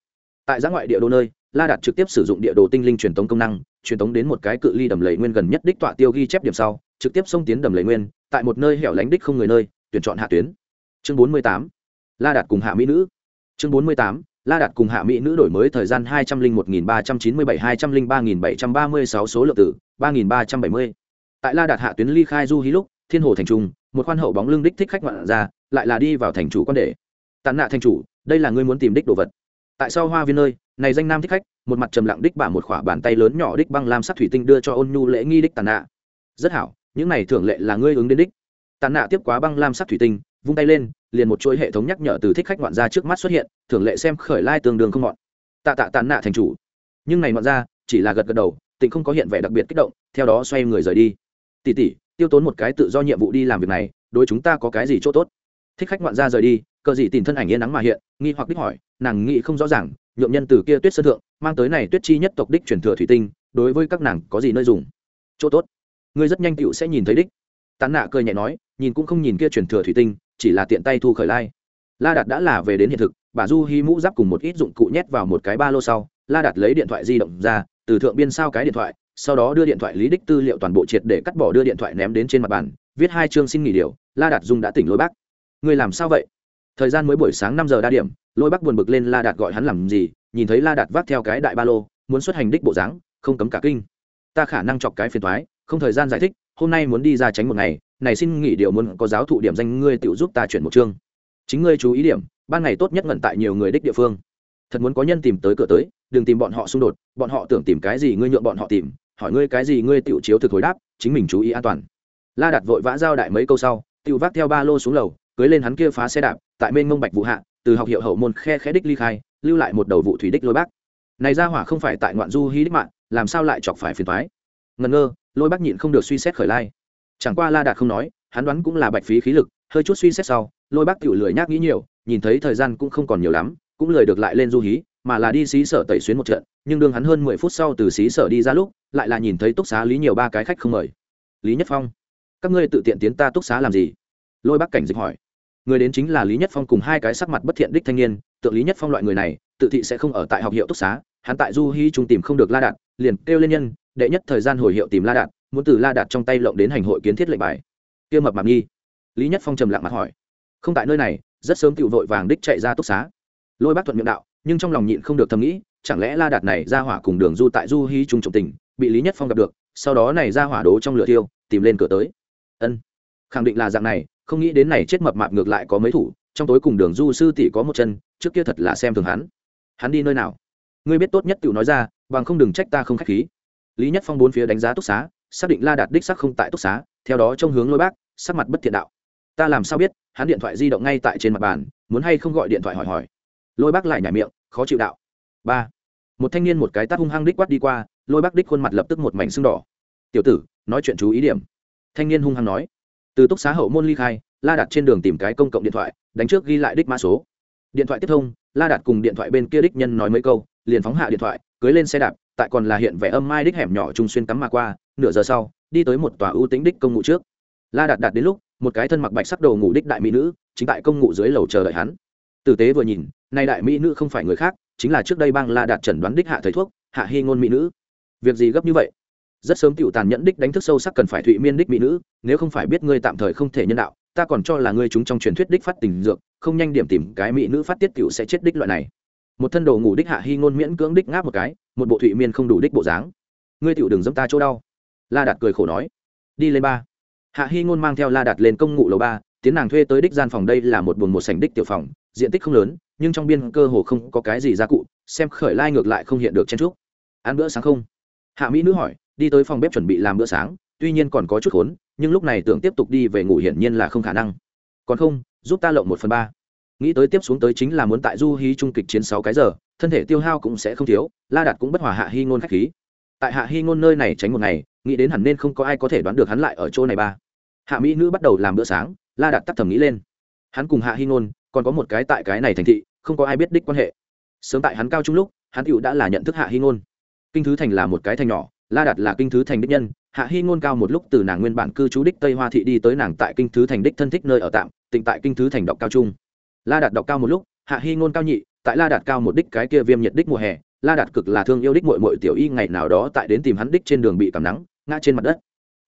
Tại giã ngoại địa đồ nơi, la đạt trực tiếp sử dụng địa đồ tinh linh truyền tống công năng, truyền tống đến một cái cự ly đầm lầy nguyên gần nhất đích tọa tiêu ghi chép điểm sau trực tiếp xông tiến đầm lầy nguyên, tại một nơi hẻo lánh đích không người nơi, tuyển chọn hạ tuyến. Chương bốn mươi tám, la đạt cùng hạ mỹ nữ. Chương bốn mươi tám, la đạt cùng hạ mỹ nữ đổi mới thời gian hai trăm linh một nghìn ba trăm chín mươi bảy, hai trăm linh ba nghìn bảy trăm ba mươi sáu số lượng tử ba nghìn ba trăm bảy mươi. Tại la đạt hạ tuyến ly khai du hí lúc, thiên hồ thành trung, một khoan hậu bóng lưng đích thích khách ngoạn ra, lại là đi vào thành chủ quan đề tàn nạ thành chủ, đây là ngươi muốn tìm đích đồ vật. Tại sao hoa viên nơi, này danh nam thích khách, một mặt trầm lặng đích bả một khỏa bàn tay lớn nhỏ đích băng lam sắc thủy tinh đưa cho ôn nhu lễ nghi đích tàn nạ. Rất hảo những này thường lệ là ngươi ứng đến đích. Tàn nạ tiếp quá băng lam sắc thủy tinh, vung tay lên, liền một chuỗi hệ thống nhắc nhở từ thích khách ngoạn ra trước mắt xuất hiện thường lệ xem khởi lai tương đương không ngọn. Tạ tạ tàn nạ thành chủ. Nhưng này ngoạn ra, chỉ là gật gật đầu tịnh không có hiện vẻ đặc biệt kích động, theo đó xoay người rời đi. Tỉ tỉ tiêu tốn một cái tự do nhiệm vụ đi làm việc này, đối chúng ta có cái gì chỗ tốt? Thích khách ngoạn ra rời đi, cờ gì tìm thân ảnh yên nắng mà hiện, nghi hoặc đích hỏi, nàng nghĩ không rõ ràng nhuộm nhân từ kia tuyết sơn thượng, mang tới này tuyết chi nhất tộc đích truyền thừa thủy tinh, đối với các nàng có gì nơi dùng? Chỗ tốt ngươi rất nhanh tựu sẽ nhìn thấy đích. Tán nạ cười nhẹ nói, nhìn cũng không nhìn kia truyền thừa thủy tinh, chỉ là tiện tay thu khởi lai. La đạt đã là về đến hiện thực, bà du hi mũ giáp cùng một ít dụng cụ nhét vào một cái ba lô sau, la đạt lấy điện thoại di động ra, từ thượng biên sao cái điện thoại, sau đó đưa điện thoại lý đích tư liệu toàn bộ triệt để cắt bỏ đưa điện thoại ném đến trên mặt bàn, viết hai chương xin nghỉ điều, la đạt dung đã tỉnh lôi bác. Người làm sao vậy? Thời gian mới buổi sáng năm giờ đa điểm, lôi bác buồn bực lên la đạt gọi hắn làm gì, nhìn thấy la đạt vác theo cái đại ba lô, muốn xuất hành đích bộ dáng, không cấm cả kinh. Ta khả năng chọc cái phiền thoái không thời gian giải thích, hôm nay muốn đi ra tránh một ngày, này xin nghỉ điều muốn có giáo thụ điểm danh ngươi tự giúp ta chuyển một chương. Chính ngươi chú ý điểm, ban ngày tốt nhất ngẩn tại nhiều người đích địa phương. Thật muốn có nhân tìm tới cửa tới, đừng tìm bọn họ xung đột, bọn họ tưởng tìm cái gì ngươi nhượng bọn họ tìm, hỏi ngươi cái gì ngươi tự chiếu thực hồi đáp, chính mình chú ý an toàn. La đặt vội vã giao đại mấy câu sau, tự vác theo ba lô xuống lầu, cưới lên hắn kia phá xe đạp, tại bên mông bạch vụ hạ, từ học hiệu hậu môn khe khẽ đích ly khai, lưu lại một đầu vụ thủy đích lôi bác. Này ra hỏa không phải tại ngoạn du hí đích mạng, làm sao lại chọc phải phiền thoái ngần ngơ lôi bác nhịn không được suy xét khởi lai. Chẳng qua la đạt không nói, hắn đoán cũng là bạch phí khí lực, hơi chút suy xét sau, lôi bác tiểu lười nhác nghĩ nhiều, nhìn thấy thời gian cũng không còn nhiều lắm, cũng lười được lại lên du hí, mà là đi xí sở tẩy xuyến một trận, nhưng đương hắn hơn mười phút sau từ xí sở đi ra lúc, lại là nhìn thấy túc xá lý nhiều ba cái khách không mời. Lý nhất phong, các ngươi tự tiện tiến ta túc xá làm gì? Lôi bác cảnh dịch hỏi. Người đến chính là lý nhất phong cùng hai cái sắc mặt bất thiện đích thanh niên, tượng lý nhất phong loại người này, tự thị sẽ không ở tại học hiệu túc xá, hắn tại du hy trung tìm không được la đạt, liền kêu lên nhân đệ nhất thời gian hồi hiệu tìm la đạt, muốn từ la đạt trong tay lộng đến hành hội kiến thiết lệnh bài. Kia mập mạp nghi lý nhất phong trầm lặng mặt hỏi. Không tại nơi này, rất sớm tự vội vàng đích chạy ra túc xá. Lôi bác thuận miệng đạo, nhưng trong lòng nhịn không được thầm nghĩ, chẳng lẽ la đạt này ra hỏa cùng đường du tại du hy trung trọng tình, bị lý nhất phong gặp được, sau đó này ra hỏa đố trong lửa tiêu tìm lên cửa tới. Ân. Khẳng định là dạng này, không nghĩ đến này chết mập mạp ngược lại có mấy thủ, trong tối cùng đường du sư tỷ có một chân, trước kia thật là xem thường hắn. Hắn đi nơi nào? Ngươi biết tốt nhất tự nói ra, bằng không đừng trách ta không k h á c h khí lý nhất phong bốn phía đánh giá túc xá, xác định la đạt đích sắc không tại túc xá, theo đó trông hướng lôi bác, sắc mặt bất thiện đạo. Ta làm sao biết, hắn điện thoại di động ngay tại trên mặt bàn, muốn hay không gọi điện thoại hỏi hỏi. Lôi bác lại nhảy miệng, khó chịu đạo. Ba. Một thanh niên một cái tát hung hăng đích quát đi qua, lôi bác đích khuôn mặt lập tức một mảnh sưng đỏ. Tiểu tử, nói chuyện chú ý điểm. Thanh niên hung hăng nói. Từ túc xá hậu môn ly khai, la đặt trên đường tìm cái công cộng điện thoại, đánh trước ghi lại đích mã số. Điện thoại tiếp thông, la đặt cùng điện thoại bên kia đích nhân nói mấy câu, liền phóng hạ điện thoại cưới lên xe đạp, tại còn là hiện vẻ âm mai đích hẻm nhỏ trung xuyên cắm mà qua, nửa giờ sau, đi tới một tòa ưu tính đích công ngụ trước. La đạt đạt đến lúc, một cái thân mặc bạch sắc đồ ngủ đích đại mỹ nữ, chính tại công ngụ dưới lầu chờ đợi hắn. Tử tế vừa nhìn, nay đại mỹ nữ không phải người khác, chính là trước đây bang la đạt chẩn đoán đích hạ thầy thuốc, hạ hy ngôn mỹ nữ. Việc gì gấp như vậy? Rất sớm tiểu tàn nhẫn đích đánh thức sâu sắc cần phải thụy miên đích mỹ nữ, nếu không phải biết ngươi tạm thời không thể nhân đạo, ta còn cho là ngươi chúng trong truyền thuyết đích phát tình dược, không nhanh điểm tìm cái mỹ nữ phát tiết tiểu sẽ chết đích loại này một thân đồ ngủ đích hạ hy ngôn miễn cưỡng đích ngáp một cái, một bộ thụy miên không đủ đích bộ dáng. Ngươi tiểu đừng dẫm ta chỗ đau. La đạt cười khổ nói. Đi lên ba. Hạ hy ngôn mang theo la đạt lên công ngụ lầu ba, tiến nàng thuê tới đích gian phòng đây là một buồng một sảnh đích tiểu phòng, diện tích không lớn, nhưng trong biên cơ hồ không có cái gì gia cụ, xem khởi lai ngược lại không hiện được chen trúc. Ăn bữa sáng không? Hạ mỹ nữ hỏi, đi tới phòng bếp chuẩn bị làm bữa sáng, tuy nhiên còn có chút khốn, nhưng lúc này tưởng tiếp tục đi về ngủ hiển nhiên là không khả năng. Còn không, giúp ta lộng một phần ba nghĩ tới tiếp xuống tới chính là muốn tại du hí trung kịch chiến sáu cái giờ, thân thể tiêu hao cũng sẽ không thiếu, la đạt cũng bất hòa hạ hy ngôn khách khí. Tại hạ hy ngôn nơi này tránh một ngày, nghĩ đến hẳn nên không có ai có thể đoán được hắn lại ở chỗ này ba. Hạ mỹ nữ bắt đầu làm bữa sáng, la đạt tắt thầm nghĩ lên. Hắn cùng hạ hy ngôn, còn có một cái tại cái này thành thị, không có ai biết đích quan hệ. Sớm tại hắn cao trung lúc, hắn cựu đã là nhận thức hạ hy ngôn. Kinh thứ thành là một cái thành nhỏ, la đạt là kinh thứ thành đích nhân. Hạ hy ngôn cao một lúc từ nàng nguyên bản cư trú đích tây hoa thị đi tới nàng tại kinh thứ thành đích thân thích nơi ở tạm, tịnh tại kinh thứ thành đọc cao trung la đạt đọc cao một lúc, hạ hy ngôn cao nhị, tại la đạt cao một đích cái kia viêm nhiệt đích mùa hè, la đạt cực là thương yêu đích mội mội tiểu y ngày nào đó tại đến tìm hắn đích trên đường bị cảm nắng, ngã trên mặt đất.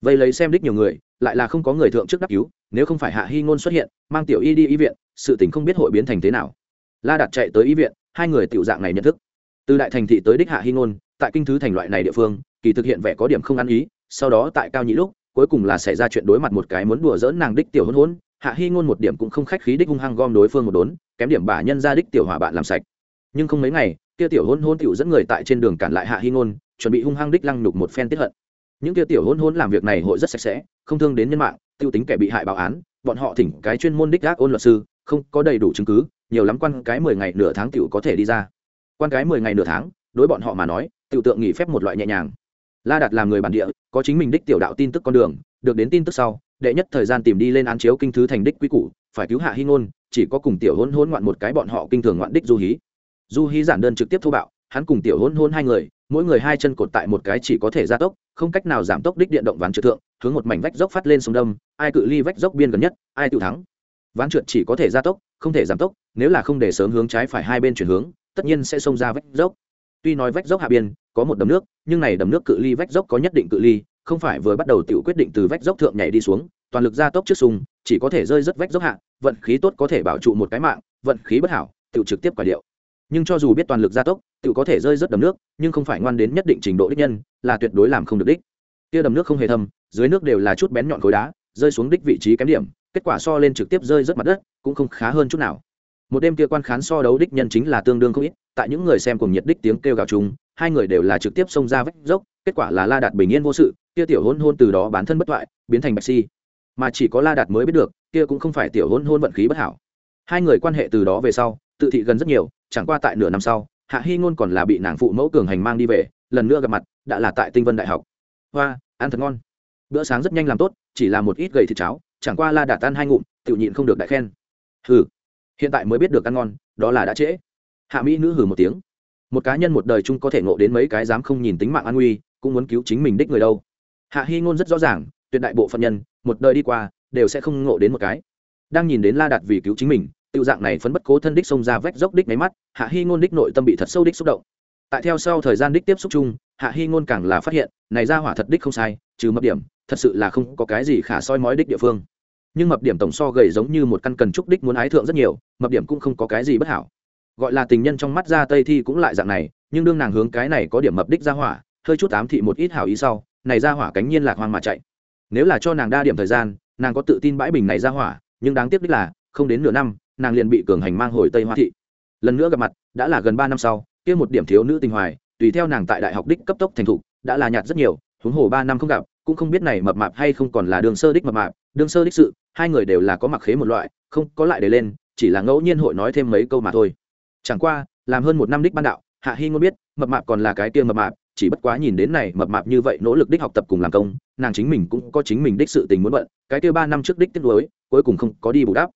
Vậy lấy xem đích nhiều người, lại là không có người thượng trước đắc cứu, nếu không phải hạ hy ngôn xuất hiện, mang tiểu y đi y viện, sự tình không biết hội biến thành thế nào. La đạt chạy tới y viện, hai người tiểu dạng này nhận thức. Từ đại thành thị tới đích hạ hy ngôn, tại kinh thứ thành loại này địa phương, kỳ thực hiện vẻ có điểm không ăn ý, sau đó tại cao nhị lúc, cuối cùng là xảy ra chuyện đối mặt một cái muốn đùa dỡn nàng đích tiểu hôn hôn hạ hy ngôn một điểm cũng không khách khí đích hung hăng gom đối phương một đốn, kém điểm bả nhân ra đích tiểu hỏa bạn làm sạch. Nhưng không mấy ngày, kia tiểu hôn hôn tiểu dẫn người tại trên đường cản lại hạ hy ngôn, chuẩn bị hung hăng đích lăng nhục một phen tiết hận. Những kia tiểu hôn hôn làm việc này hội rất sạch sẽ, không thương đến nhân mạng, tiêu tính kẻ bị hại báo án, bọn họ thỉnh cái chuyên môn đích gác ôn luật sư, không có đầy đủ chứng cứ, nhiều lắm quan cái mười ngày nửa tháng tiểu có thể đi ra. Quan cái mười ngày nửa tháng, đối bọn họ mà nói, tiểu tượng nghỉ phép một loại nhẹ nhàng. La đạt làm người bản địa, có chính mình đích tiểu đạo tin tức con đường, được đến tin tức sau đệ nhất thời gian tìm đi lên án chiếu kinh thứ thành đích quý củ, phải cứu hạ hy ngôn, chỉ có cùng tiểu hôn hôn ngoạn một cái bọn họ kinh thường ngoạn đích du hí. Du hí giản đơn trực tiếp thô bạo, hắn cùng tiểu hôn hôn hai người, mỗi người hai chân cột tại một cái chỉ có thể gia tốc, không cách nào giảm tốc đích điện động ván trượt thượng, hướng một mảnh vách dốc phát lên sông đông ai cự ly vách dốc biên gần nhất, ai tự thắng. Ván trượt chỉ có thể gia tốc, không thể giảm tốc, nếu là không để sớm hướng trái phải hai bên chuyển hướng, tất nhiên sẽ xông ra vách dốc. Tuy nói vách dốc hạ biên có một đầm nước, nhưng này đầm nước cự ly vách dốc có nhất định cự ly không phải vừa bắt đầu tự quyết định từ vách dốc thượng nhảy đi xuống, toàn lực gia tốc trước sùng chỉ có thể rơi rất vách dốc hạ, vận khí tốt có thể bảo trụ một cái mạng, vận khí bất hảo tự trực tiếp quả điệu. Nhưng cho dù biết toàn lực gia tốc tự có thể rơi rất đầm nước, nhưng không phải ngoan đến nhất định trình độ đích nhân, là tuyệt đối làm không được đích. Kia đầm nước không hề thâm, dưới nước đều là chút bén nhọn khối đá, rơi xuống đích vị trí kém điểm, kết quả so lên trực tiếp rơi rất mặt đất, cũng không khá hơn chút nào một đêm kia quan khán so đấu đích nhân chính là tương đương không ít, tại những người xem cùng nhiệt đích tiếng kêu gào chung, hai người đều là trực tiếp xông ra vách dốc, kết quả là la đạt bình yên vô sự, kia tiểu hôn hôn từ đó bán thân bất thoại, biến thành bạch si. Mà chỉ có la đạt mới biết được, kia cũng không phải tiểu hôn hôn vận khí bất hảo. Hai người quan hệ từ đó về sau, tự thị gần rất nhiều, chẳng qua tại nửa năm sau, hạ hy ngôn còn là bị nàng phụ mẫu cường hành mang đi về, lần nữa gặp mặt, đã là tại tinh vân đại học. Hoa, ăn thật ngon. Bữa sáng rất nhanh làm tốt, chỉ là một ít gầy thịt cháo, chẳng qua la đạt ăn hai ngụm tự nhịn không được đại khen. Hừ hiện tại mới biết được ăn ngon, đó là đã trễ. Hạ mỹ nữ hừ một tiếng. Một cá nhân một đời chung có thể ngộ đến mấy cái dám không nhìn tính mạng an nguy cũng muốn cứu chính mình đích người đâu. Hạ hy ngôn rất rõ ràng, tuyệt đại bộ phận nhân, một đời đi qua, đều sẽ không ngộ đến một cái. Đang nhìn đến la đạt vì cứu chính mình, tiêu dạng này phấn bất cố thân đích xông ra vách dốc đích máy mắt, hạ hy ngôn đích nội tâm bị thật sâu đích xúc động. Tại theo sau thời gian đích tiếp xúc chung, hạ hy ngôn càng là phát hiện, này ra hỏa thật đích không sai, trừ mập điểm, thật sự là không có cái gì khả soi mói đích địa phương nhưng mập điểm tổng so gầy giống như một căn cần trúc đích muốn ái thượng rất nhiều, mập điểm cũng không có cái gì bất hảo. Gọi là tình nhân trong mắt ra tây thi cũng lại dạng này, nhưng đương nàng hướng cái này có điểm mập đích ra hỏa, hơi chút ám thị một ít hảo ý sau, này ra hỏa cánh nhiên lạc hoang mà chạy. Nếu là cho nàng đa điểm thời gian, nàng có tự tin bãi bình này ra hỏa, nhưng đáng tiếc đích là, không đến nửa năm, nàng liền bị cường hành mang hồi tây hoa thị. Lần nữa gặp mặt, đã là gần ba năm sau, kia một điểm thiếu nữ tình hoài, tùy theo nàng tại đại học đích cấp tốc thành thục, đã là nhạt rất nhiều, huống hồ ba năm không gặp, cũng không biết này mập mạp hay không còn là đường sơ đích mập mạp đương sơ đích sự, hai người đều là có mặc khế một loại, không có lại để lên, chỉ là ngẫu nhiên hội nói thêm mấy câu mà thôi. Chẳng qua, làm hơn một năm đích ban đạo, hạ hy ngôn biết, mập mạp còn là cái kia mập mạp, chỉ bất quá nhìn đến này, mập mạp như vậy nỗ lực đích học tập cùng làm công, nàng chính mình cũng có chính mình đích sự tình muốn bận, cái kia ba năm trước đích tiếp lối cuối cùng không có đi bù đắp.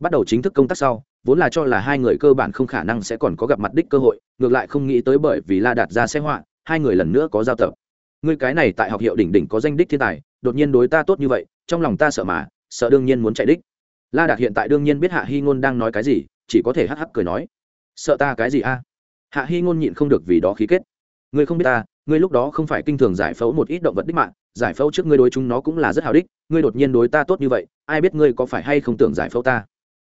Bắt đầu chính thức công tác sau, vốn là cho là hai người cơ bản không khả năng sẽ còn có gặp mặt đích cơ hội, ngược lại không nghĩ tới bởi vì la đạt ra xe họa, hai người lần nữa có giao tập. Ngươi cái này tại học hiệu đỉnh đỉnh có danh đích thiên tài, đột nhiên đối ta tốt như vậy trong lòng ta sợ mà, sợ đương nhiên muốn chạy đích. La đạt hiện tại đương nhiên biết hạ hy ngôn đang nói cái gì, chỉ có thể hắc hắc cười nói. Sợ ta cái gì a? Hạ hy ngôn nhịn không được vì đó khí kết. Ngươi không biết ta, ngươi lúc đó không phải kinh thường giải phẫu một ít động vật đích mạng, giải phẫu trước ngươi đối chúng nó cũng là rất hào đích, ngươi đột nhiên đối ta tốt như vậy, ai biết ngươi có phải hay không tưởng giải phẫu ta?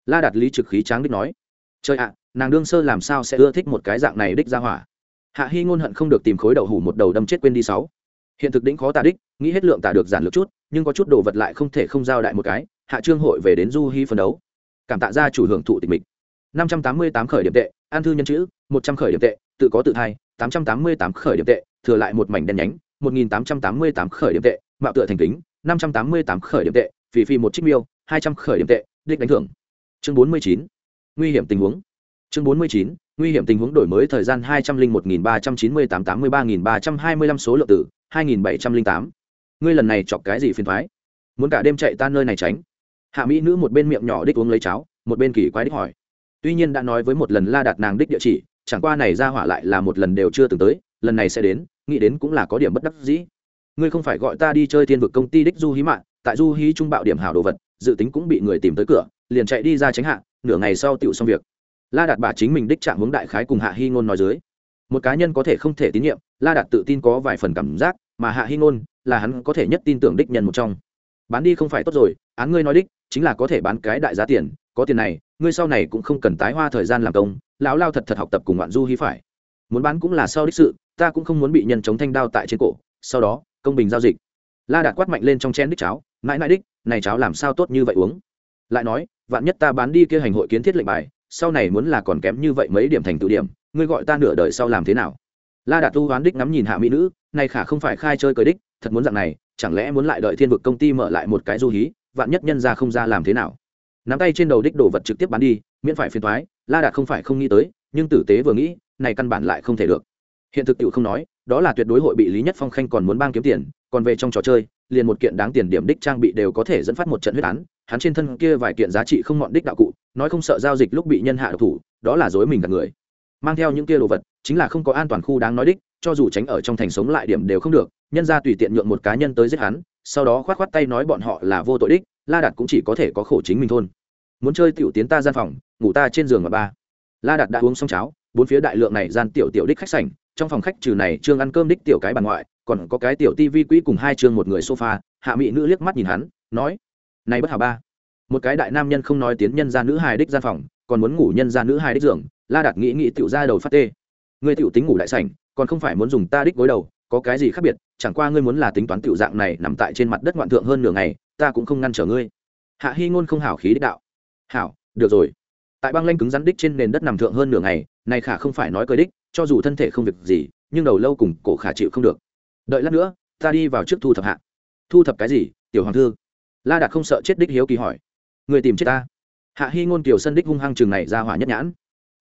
La đạt lý trực khí tráng đích nói. Trời ạ, nàng đương sơ làm sao sẽ ưa thích một cái dạng này đích ra hỏa? Hạ hy ngôn hận không được tìm khối đậu hủ một đầu đâm chết quên đi sáu hiện thực đỉnh khó tả đích, nghĩ hết lượng tả được giản lược chút, nhưng có chút đồ vật lại không thể không giao đại một cái, hạ trương hội về đến du hy phân đấu. Cảm tạ ra chủ hưởng thụ tịch mịch. Năm trăm tám mươi tám khởi điểm tệ, an thư nhân chữ, một trăm khởi điểm tệ, tự có tự thai, tám trăm tám mươi tám khởi điểm tệ, thừa lại một mảnh đen nhánh, một nghìn tám trăm tám mươi tám khởi điểm tệ, mạo tựa thành kính, năm trăm tám mươi tám khởi điểm tệ, phì phì một trích miêu, hai trăm khởi điểm tệ, đích đánh thưởng. Chương bốn mươi chín, nguy hiểm tình huống. Chương bốn mươi chín, nguy hiểm tình huống đổi mới thời gian hai trăm linh một nghìn ba trăm chín mươi tám tám mươi ba nghìn ba trăm hai mươi lăm số lượng tử hai nghìn bảy trăm linh tám. Ngươi lần này chọc cái gì phiền thoái muốn cả đêm chạy tan nơi này tránh. Hạ mỹ nữ một bên miệng nhỏ đích uống lấy cháo, một bên kỳ quái đích hỏi. Tuy nhiên đã nói với một lần la đạt nàng đích địa chỉ, chẳng qua này ra hỏa lại là một lần đều chưa từng tới, lần này sẽ đến, nghĩ đến cũng là có điểm bất đắc dĩ. Ngươi không phải gọi ta đi chơi thiên vực công ty đích du hí mạng tại du hí trung bạo điểm hảo đồ vật, dự tính cũng bị người tìm tới cửa, liền chạy đi ra tránh hạ, nửa ngày sau tựu xong việc. La đạt bà chính mình đích trạng hướng đại khái cùng hạ hy ngôn nói dưới một cá nhân có thể không thể tín nhiệm, la đạt tự tin có vài phần cảm giác, mà hạ hy ngôn là hắn có thể nhất tin tưởng đích nhân một trong. Bán đi không phải tốt rồi, án ngươi nói đích, chính là có thể bán cái đại giá tiền, có tiền này, ngươi sau này cũng không cần tái hoa thời gian làm công, lão lao thật thật học tập cùng ngoạn du hy phải. Muốn bán cũng là sau đích sự, ta cũng không muốn bị nhân chống thanh đao tại trên cổ, sau đó, công bình giao dịch. La đạt quát mạnh lên trong chén đích cháo, mãi mãi đích, này cháo làm sao tốt như vậy uống? Lại nói, vạn nhất ta bán đi kia hành hội kiến thiết lệnh bài, sau này muốn là còn kém như vậy mấy điểm thành tự điểm ngươi gọi ta nửa đời sau làm thế nào? La đạt tu hoán đích ngắm nhìn hạ mỹ nữ này khả không phải khai chơi cờ đích, thật muốn dạng này, chẳng lẽ muốn lại đợi thiên vực công ty mở lại một cái du hí, vạn nhất nhân ra không ra làm thế nào? Nắm tay trên đầu đích đồ vật trực tiếp bán đi, miễn phải phiền thoái la đạt không phải không nghĩ tới, nhưng tử tế vừa nghĩ, này căn bản lại không thể được. Hiện thực Tiểu không nói, đó là tuyệt đối hội bị lý nhất phong khanh còn muốn bang kiếm tiền, còn về trong trò chơi, liền một kiện đáng tiền điểm đích trang bị đều có thể dẫn phát một trận huyết án, hắn trên thân kia vài kiện giá trị không ngọn đích đạo cụ, nói không sợ giao dịch lúc bị nhân hạ độc thủ, đó là dối mình cả người mang theo những kia đồ vật, chính là không có an toàn khu đáng nói đích, cho dù tránh ở trong thành sống lại điểm đều không được, nhân ra tùy tiện nhượng một cá nhân tới giết hắn, sau đó khoát khoát tay nói bọn họ là vô tội đích, la đạt cũng chỉ có thể có khổ chính mình thôi. Muốn chơi tiểu tiến ta gian phòng, ngủ ta trên giường mà ba. La đạt đã uống xong cháo, bốn phía đại lượng này gian tiểu tiểu đích khách sảnh, trong phòng khách trừ này trương ăn cơm đích tiểu cái bàn ngoại, còn có cái tiểu tivi quỹ cùng hai trương một người sofa, hạ mỹ nữ liếc mắt nhìn hắn, nói, này bất hảo ba. Một cái đại nam nhân không nói tiến nhân ra nữ hài đích gian phòng còn muốn ngủ nhân ra nữ hài đích giường, la đạt nghĩ nghĩ tiểu ra đầu phát tê. Ngươi tiểu tính ngủ đại sảnh, còn không phải muốn dùng ta đích gối đầu, có cái gì khác biệt, chẳng qua ngươi muốn là tính toán tiểu dạng này nằm tại trên mặt đất ngoạn thượng hơn nửa ngày, ta cũng không ngăn trở ngươi. Hạ hy ngôn không hảo khí đích đạo. Hảo, được rồi. Tại băng lanh cứng rắn đích trên nền đất nằm thượng hơn nửa ngày, này khả không phải nói cười đích, cho dù thân thể không việc gì, nhưng đầu lâu cùng cổ khả chịu không được. Đợi lát nữa, ta đi vào trước thu thập hạ. Thu thập cái gì, tiểu hoàng thư? La đạt không sợ chết đích hiếu kỳ hỏi. Người tìm chết ta? Hạ hy ngôn tiểu sân đích hung hăng chừng này ra hỏa nhất nhãn.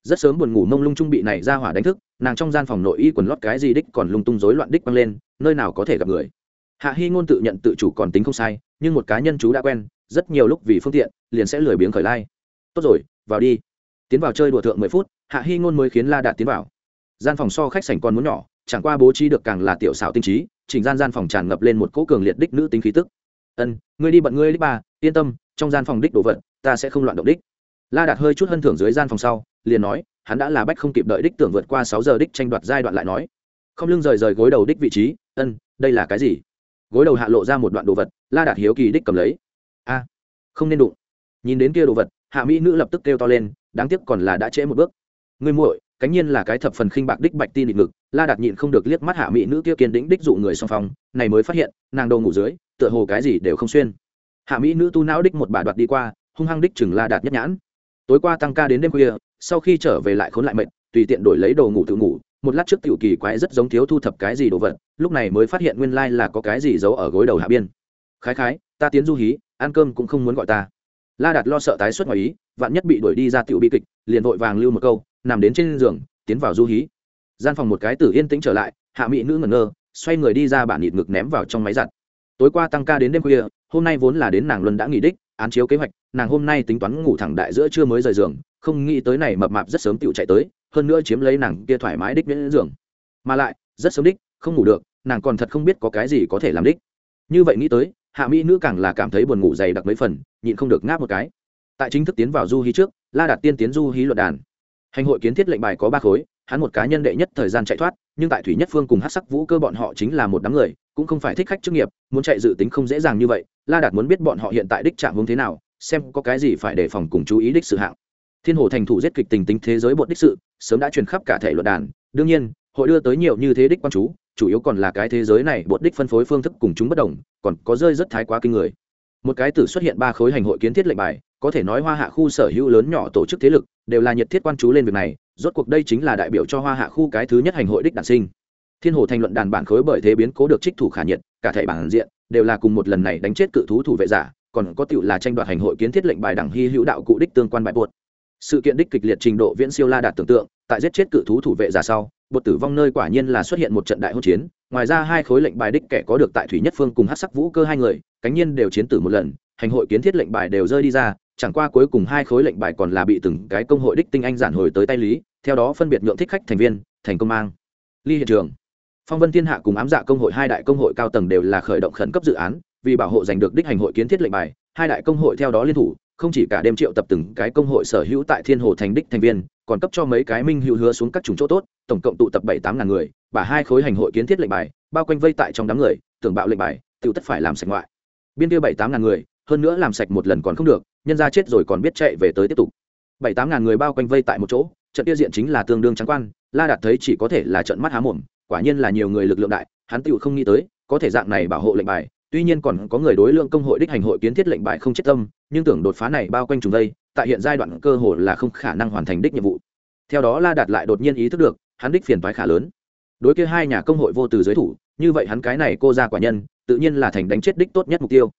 Rất sớm buồn ngủ mông lung trung bị này ra hỏa đánh thức, nàng trong gian phòng nội y quần lót cái gì đích còn lung tung rối loạn đích băng lên, nơi nào có thể gặp người. Hạ hy ngôn tự nhận tự chủ còn tính không sai, nhưng một cá nhân chú đã quen, rất nhiều lúc vì phương tiện, liền sẽ lười biếng khởi lai. Tốt rồi, vào đi. Tiến vào chơi đùa thượng mười phút, hạ hy ngôn mới khiến la đạt tiến vào. Gian phòng so khách sảnh còn muốn nhỏ, chẳng qua bố trí được càng là tiểu xảo tinh trí, chỉnh gian gian phòng tràn ngập lên một cỗ cường liệt đích nữ tính khí tức. Ân, ngươi đi bận ngươi đích ba yên tâm, trong gian phòng đích đồ vật, ta sẽ không loạn động đích. La đạt hơi chút hân thưởng dưới gian phòng sau, liền nói, hắn đã là bách không kịp đợi đích tưởng vượt qua sáu giờ đích tranh đoạt giai đoạn lại nói. Không lưng rời rời gối đầu đích vị trí, ân, đây là cái gì? Gối đầu hạ lộ ra một đoạn đồ vật, la đạt hiếu kỳ đích cầm lấy. A, không nên đụng. Nhìn đến kia đồ vật, hạ mỹ nữ lập tức kêu to lên, đáng tiếc còn là đã trễ một bước. Ngươi muội, cánh nhiên là cái thập phần khinh bạc đích bạch tin định ngực. La đạt nhịn không được liếc mắt hạ mỹ nữ kia kiên đĩnh đích dụ người song phong, này mới phát hiện, nàng đầu ngủ dưới, tựa hồ cái gì đều không xuyên hạ mỹ nữ tu não đích một bà đoạt đi qua, hung hăng đích chừng la đạt nhất nhãn. Tối qua tăng ca đến đêm khuya, sau khi trở về lại khốn lại mệt, tùy tiện đổi lấy đồ ngủ tự ngủ, một lát trước tiểu kỳ quái rất giống thiếu thu thập cái gì đồ vật, lúc này mới phát hiện nguyên lai là có cái gì giấu ở gối đầu hạ biên. Khái khái, ta tiến du hí, ăn cơm cũng không muốn gọi ta. La đạt lo sợ tái xuất ngoài ý, vạn nhất bị đuổi đi ra tiểu bi kịch, liền vội vàng lưu một câu, nằm đến trên giường, tiến vào du hí. Gian phòng một cái tử yên tĩnh trở lại, hạ mỹ nữ ngẩn ngơ, xoay người đi ra bản nhịt ngực ném vào trong máy giặt tối qua tăng ca đến đêm khuya, hôm nay vốn là đến nàng luân đã nghỉ đích, án chiếu kế hoạch, nàng hôm nay tính toán ngủ thẳng đại giữa trưa mới rời giường, không nghĩ tới này mập mạp rất sớm tựu chạy tới, hơn nữa chiếm lấy nàng kia thoải mái đích miễn giường. Mà lại, rất sớm đích, không ngủ được, nàng còn thật không biết có cái gì có thể làm đích. Như vậy nghĩ tới, hạ mỹ nữ càng là cảm thấy buồn ngủ dày đặc mấy phần, nhịn không được ngáp một cái. Tại chính thức tiến vào du hí trước, la đạt tiên tiến du hí luận đàn. Hành hội kiến thiết lệnh bài có ba khối, hắn một cá nhân đệ nhất thời gian chạy thoát, nhưng tại thủy nhất phương cùng hát sắc vũ cơ bọn họ chính là một đám người cũng không phải thích khách chức nghiệp, muốn chạy dự tính không dễ dàng như vậy, la đạt muốn biết bọn họ hiện tại đích trạng hướng thế nào, xem có cái gì phải đề phòng cùng chú ý đích sự hạng. Thiên hồ thành thủ giết kịch tình tính thế giới bột đích sự, sớm đã truyền khắp cả thể luận đàn. Đương nhiên, hội đưa tới nhiều như thế đích quan chú, chủ yếu còn là cái thế giới này bột đích phân phối phương thức cùng chúng bất đồng, còn có rơi rất thái quá kinh người. Một cái tử xuất hiện ba khối hành hội kiến thiết lệnh bài, có thể nói hoa hạ khu sở hữu lớn nhỏ tổ chức thế lực, đều là nhiệt thiết quan chú lên việc này, rốt cuộc đây chính là đại biểu cho hoa hạ khu cái thứ nhất hành hội đích đản sinh thiên hồ thành luận đàn bản khối bởi thế biến cố được trích thủ khả nhiệt, cả thể bản diện, đều là cùng một lần này đánh chết cự thú thủ vệ giả, còn có tựu là tranh đoạt hành hội kiến thiết lệnh bài đẳng hy hữu đạo cụ đích tương quan bại buột sự kiện đích kịch liệt trình độ viễn siêu la đạt tưởng tượng, tại giết chết cự thú thủ vệ giả sau, bột tử vong nơi quả nhiên là xuất hiện một trận đại hỗn chiến, ngoài ra hai khối lệnh bài đích kẻ có được tại thủy nhất phương cùng hát sắc vũ cơ hai người, cánh nhiên đều chiến tử một lần, hành hội kiến thiết lệnh bài đều rơi đi ra, chẳng qua cuối cùng hai khối lệnh bài còn là bị từng cái công hội đích tinh anh giản hồi tới tay lý, theo đó phân biệt nhượng thích khách thành viên, thành công mang. Ly hiện trường phong vân thiên hạ cùng ám dạ công hội hai đại công hội cao tầng đều là khởi động khẩn cấp dự án, vì bảo hộ giành được đích hành hội kiến thiết lệnh bài, hai đại công hội theo đó liên thủ, không chỉ cả đêm triệu tập từng cái công hội sở hữu tại thiên hồ thành đích thành viên, còn cấp cho mấy cái minh hữu hứa xuống các chủng chỗ tốt, tổng cộng tụ tập bảy tám ngàn người và hai khối hành hội kiến thiết lệnh bài, bao quanh vây tại trong đám người, tưởng bạo lệnh bài, tự tất phải làm sạch ngoại. Biên kia bảy tám ngàn người, hơn nữa làm sạch một lần còn không được, nhân ra chết rồi còn biết chạy về tới tiếp tục. Bảy tám ngàn người bao quanh vây tại một chỗ, trận tiêu diện chính là tương đương trắng quan, la đạt thấy chỉ có thể là trận mắt há mồm quả nhiên là nhiều người lực lượng đại, hắn tựu không nghĩ tới, có thể dạng này bảo hộ lệnh bài, tuy nhiên còn có người đối lượng công hội đích hành hội kiến thiết lệnh bài không chết tâm, nhưng tưởng đột phá này bao quanh chúng đây, tại hiện giai đoạn cơ hội là không khả năng hoàn thành đích nhiệm vụ. Theo đó la đạt lại đột nhiên ý thức được, hắn đích phiền toái khá lớn. Đối kia hai nhà công hội vô từ giới thủ, như vậy hắn cái này cô ra quả nhân, tự nhiên là thành đánh chết đích tốt nhất mục tiêu.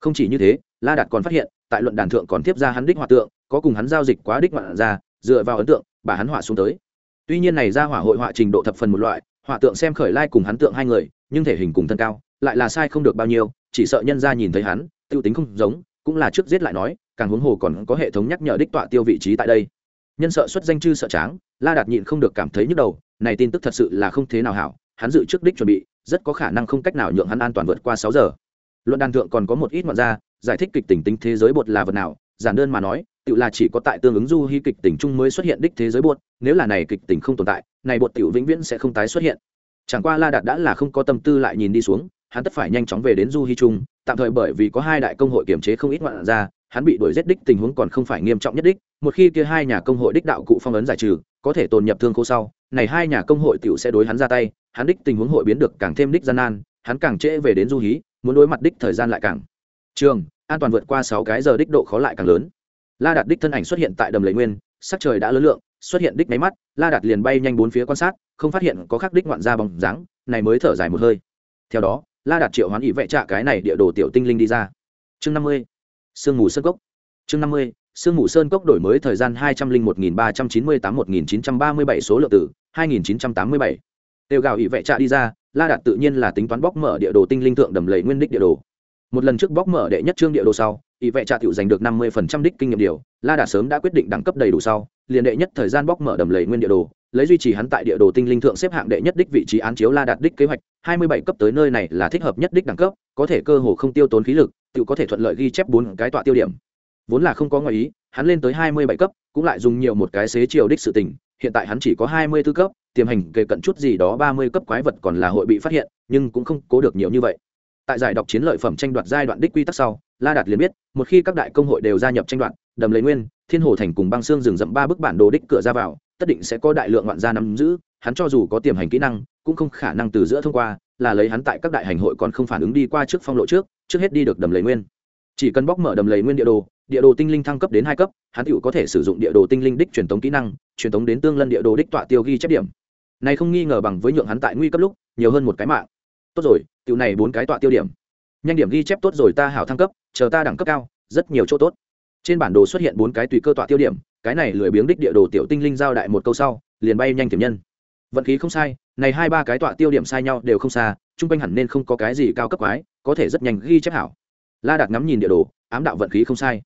Không chỉ như thế, la đạt còn phát hiện, tại luận đàn thượng còn tiếp ra hắn đích hòa tượng, có cùng hắn giao dịch quá đích ngoạn ra, dựa vào ấn tượng, bà hắn họa xuống tới. Tuy nhiên này ra hỏa hội họa trình độ thập phần một loại họa tượng xem khởi lai cùng hắn tượng hai người, nhưng thể hình cùng thân cao lại là sai không được bao nhiêu, chỉ sợ nhân ra nhìn thấy hắn, tiêu tính không giống, cũng là trước giết lại nói, càng huống hồ còn có hệ thống nhắc nhở đích tọa tiêu vị trí tại đây. Nhân sợ xuất danh chư sợ tráng, la đạt nhịn không được cảm thấy nhức đầu, này tin tức thật sự là không thế nào hảo, hắn dự trước đích chuẩn bị, rất có khả năng không cách nào nhượng hắn an toàn vượt qua sáu giờ. Luận đàn thượng còn có một ít ngoạn gia, giải thích kịch tỉnh tính thế giới bột là vật nào, giản đơn mà nói tự là chỉ có tại tương ứng du hy kịch tình chung mới xuất hiện đích thế giới buột nếu là này kịch tình không tồn tại, này buột tiểu vĩnh viễn sẽ không tái xuất hiện. Chẳng qua la đạt đã là không có tâm tư lại nhìn đi xuống, hắn tất phải nhanh chóng về đến du hy trung tạm thời bởi vì có hai đại công hội kiểm chế không ít ngoạn ra, hắn bị đuổi giết đích tình huống còn không phải nghiêm trọng nhất đích, một khi kia hai nhà công hội đích đạo cụ phong ấn giải trừ, có thể tồn nhập thương khô sau, này hai nhà công hội tiểu sẽ đối hắn ra tay, hắn đích tình huống hội biến được càng thêm đích gian nan, hắn càng trễ về đến du hí, muốn đối mặt đích thời gian lại càng trường, an toàn vượt qua sáu cái giờ đích độ khó lại càng lớn la đạt đích thân ảnh xuất hiện tại đầm lầy nguyên, sắc trời đã lớn lượng, xuất hiện đích máy mắt, la đạt liền bay nhanh bốn phía quan sát, không phát hiện có khắc đích ngoạn ra bóng dáng, này mới thở dài một hơi. Theo đó, la đạt triệu hoán ỉ vệ trạ cái này địa đồ tiểu tinh linh đi ra. Chương năm mươi, sương mù sơn cốc. Chương năm mươi, sương mù sơn cốc đổi mới thời gian hai trăm linh một nghìn ba trăm chín mươi tám một nghìn chín trăm ba mươi bảy số lượng tử hai nghìn chín trăm tám mươi bảy. Tiêu gạo ỉ vệ trạ đi ra, la đạt tự nhiên là tính toán bóc mở địa đồ tinh linh thượng đầm lầy nguyên đích địa đồ. Một lần trước bóc mở đệ nhất chương địa đồ sau ỷ vệ trà tiểu giành được năm mươi phần trăm đích kinh nghiệm điều, la đạt sớm đã quyết định đẳng cấp đầy đủ sau, liền đệ nhất thời gian bóc mở đầm lầy nguyên địa đồ, lấy duy trì hắn tại địa đồ tinh linh thượng xếp hạng đệ nhất đích vị trí án chiếu la đạt đích kế hoạch, hai mươi bảy cấp tới nơi này là thích hợp nhất đích đẳng cấp, có thể cơ hồ không tiêu tốn khí lực, tự có thể thuận lợi ghi chép bốn cái tọa tiêu điểm. Vốn là không có ngoại ý, hắn lên tới hai mươi bảy cấp, cũng lại dùng nhiều một cái xế chiều đích sự tình, hiện tại hắn chỉ có hai mươi 24 cấp, tiềm hành kề cận chút gì đó ba mươi cấp quái vật còn là hội bị phát hiện, nhưng cũng không cố được nhiều như vậy. Tại giải đọc chiến lợi phẩm tranh đoạt giai đoạn đích quy tắc sau la đạt liền biết, một khi các đại công hội đều gia nhập tranh đoạt, đầm lấy nguyên, thiên hồ thành cùng băng xương rừng rậm ba bức bản đồ đích cửa ra vào, tất định sẽ có đại lượng ngoạn gia nắm giữ, hắn cho dù có tiềm hành kỹ năng, cũng không khả năng từ giữa thông qua, là lấy hắn tại các đại hành hội còn không phản ứng đi qua trước phong lộ trước trước hết đi được đầm lầy nguyên. Chỉ cần bóc mở đầm lầy nguyên địa đồ địa đồ tinh linh thăng cấp đến hai cấp, hắn tựu có thể sử dụng địa đồ tinh linh đích truyền tống kỹ năng, truyền tống đến tương lân địa đồ đích tọa tiêu ghi chép điểm. Này không nghi ngờ bằng với nhượng hắn tại nguy cấp lúc, nhiều hơn một cái mạng. Tốt rồi tựu này bốn cái tọa tiêu điểm nhanh điểm ghi chép tốt rồi ta hảo thăng cấp, chờ ta đẳng cấp cao, rất nhiều chỗ tốt. Trên bản đồ xuất hiện bốn cái tùy cơ tọa tiêu điểm, cái này lười biếng đích địa đồ tiểu tinh linh giao đại một câu sau, liền bay nhanh tiềm nhân. Vận khí không sai, này hai ba cái tọa tiêu điểm sai nhau đều không xa chung quanh hẳn nên không có cái gì cao cấp quái, có thể rất nhanh ghi chép hảo. La đạt ngắm nhìn địa đồ, ám đạo vận khí không sai.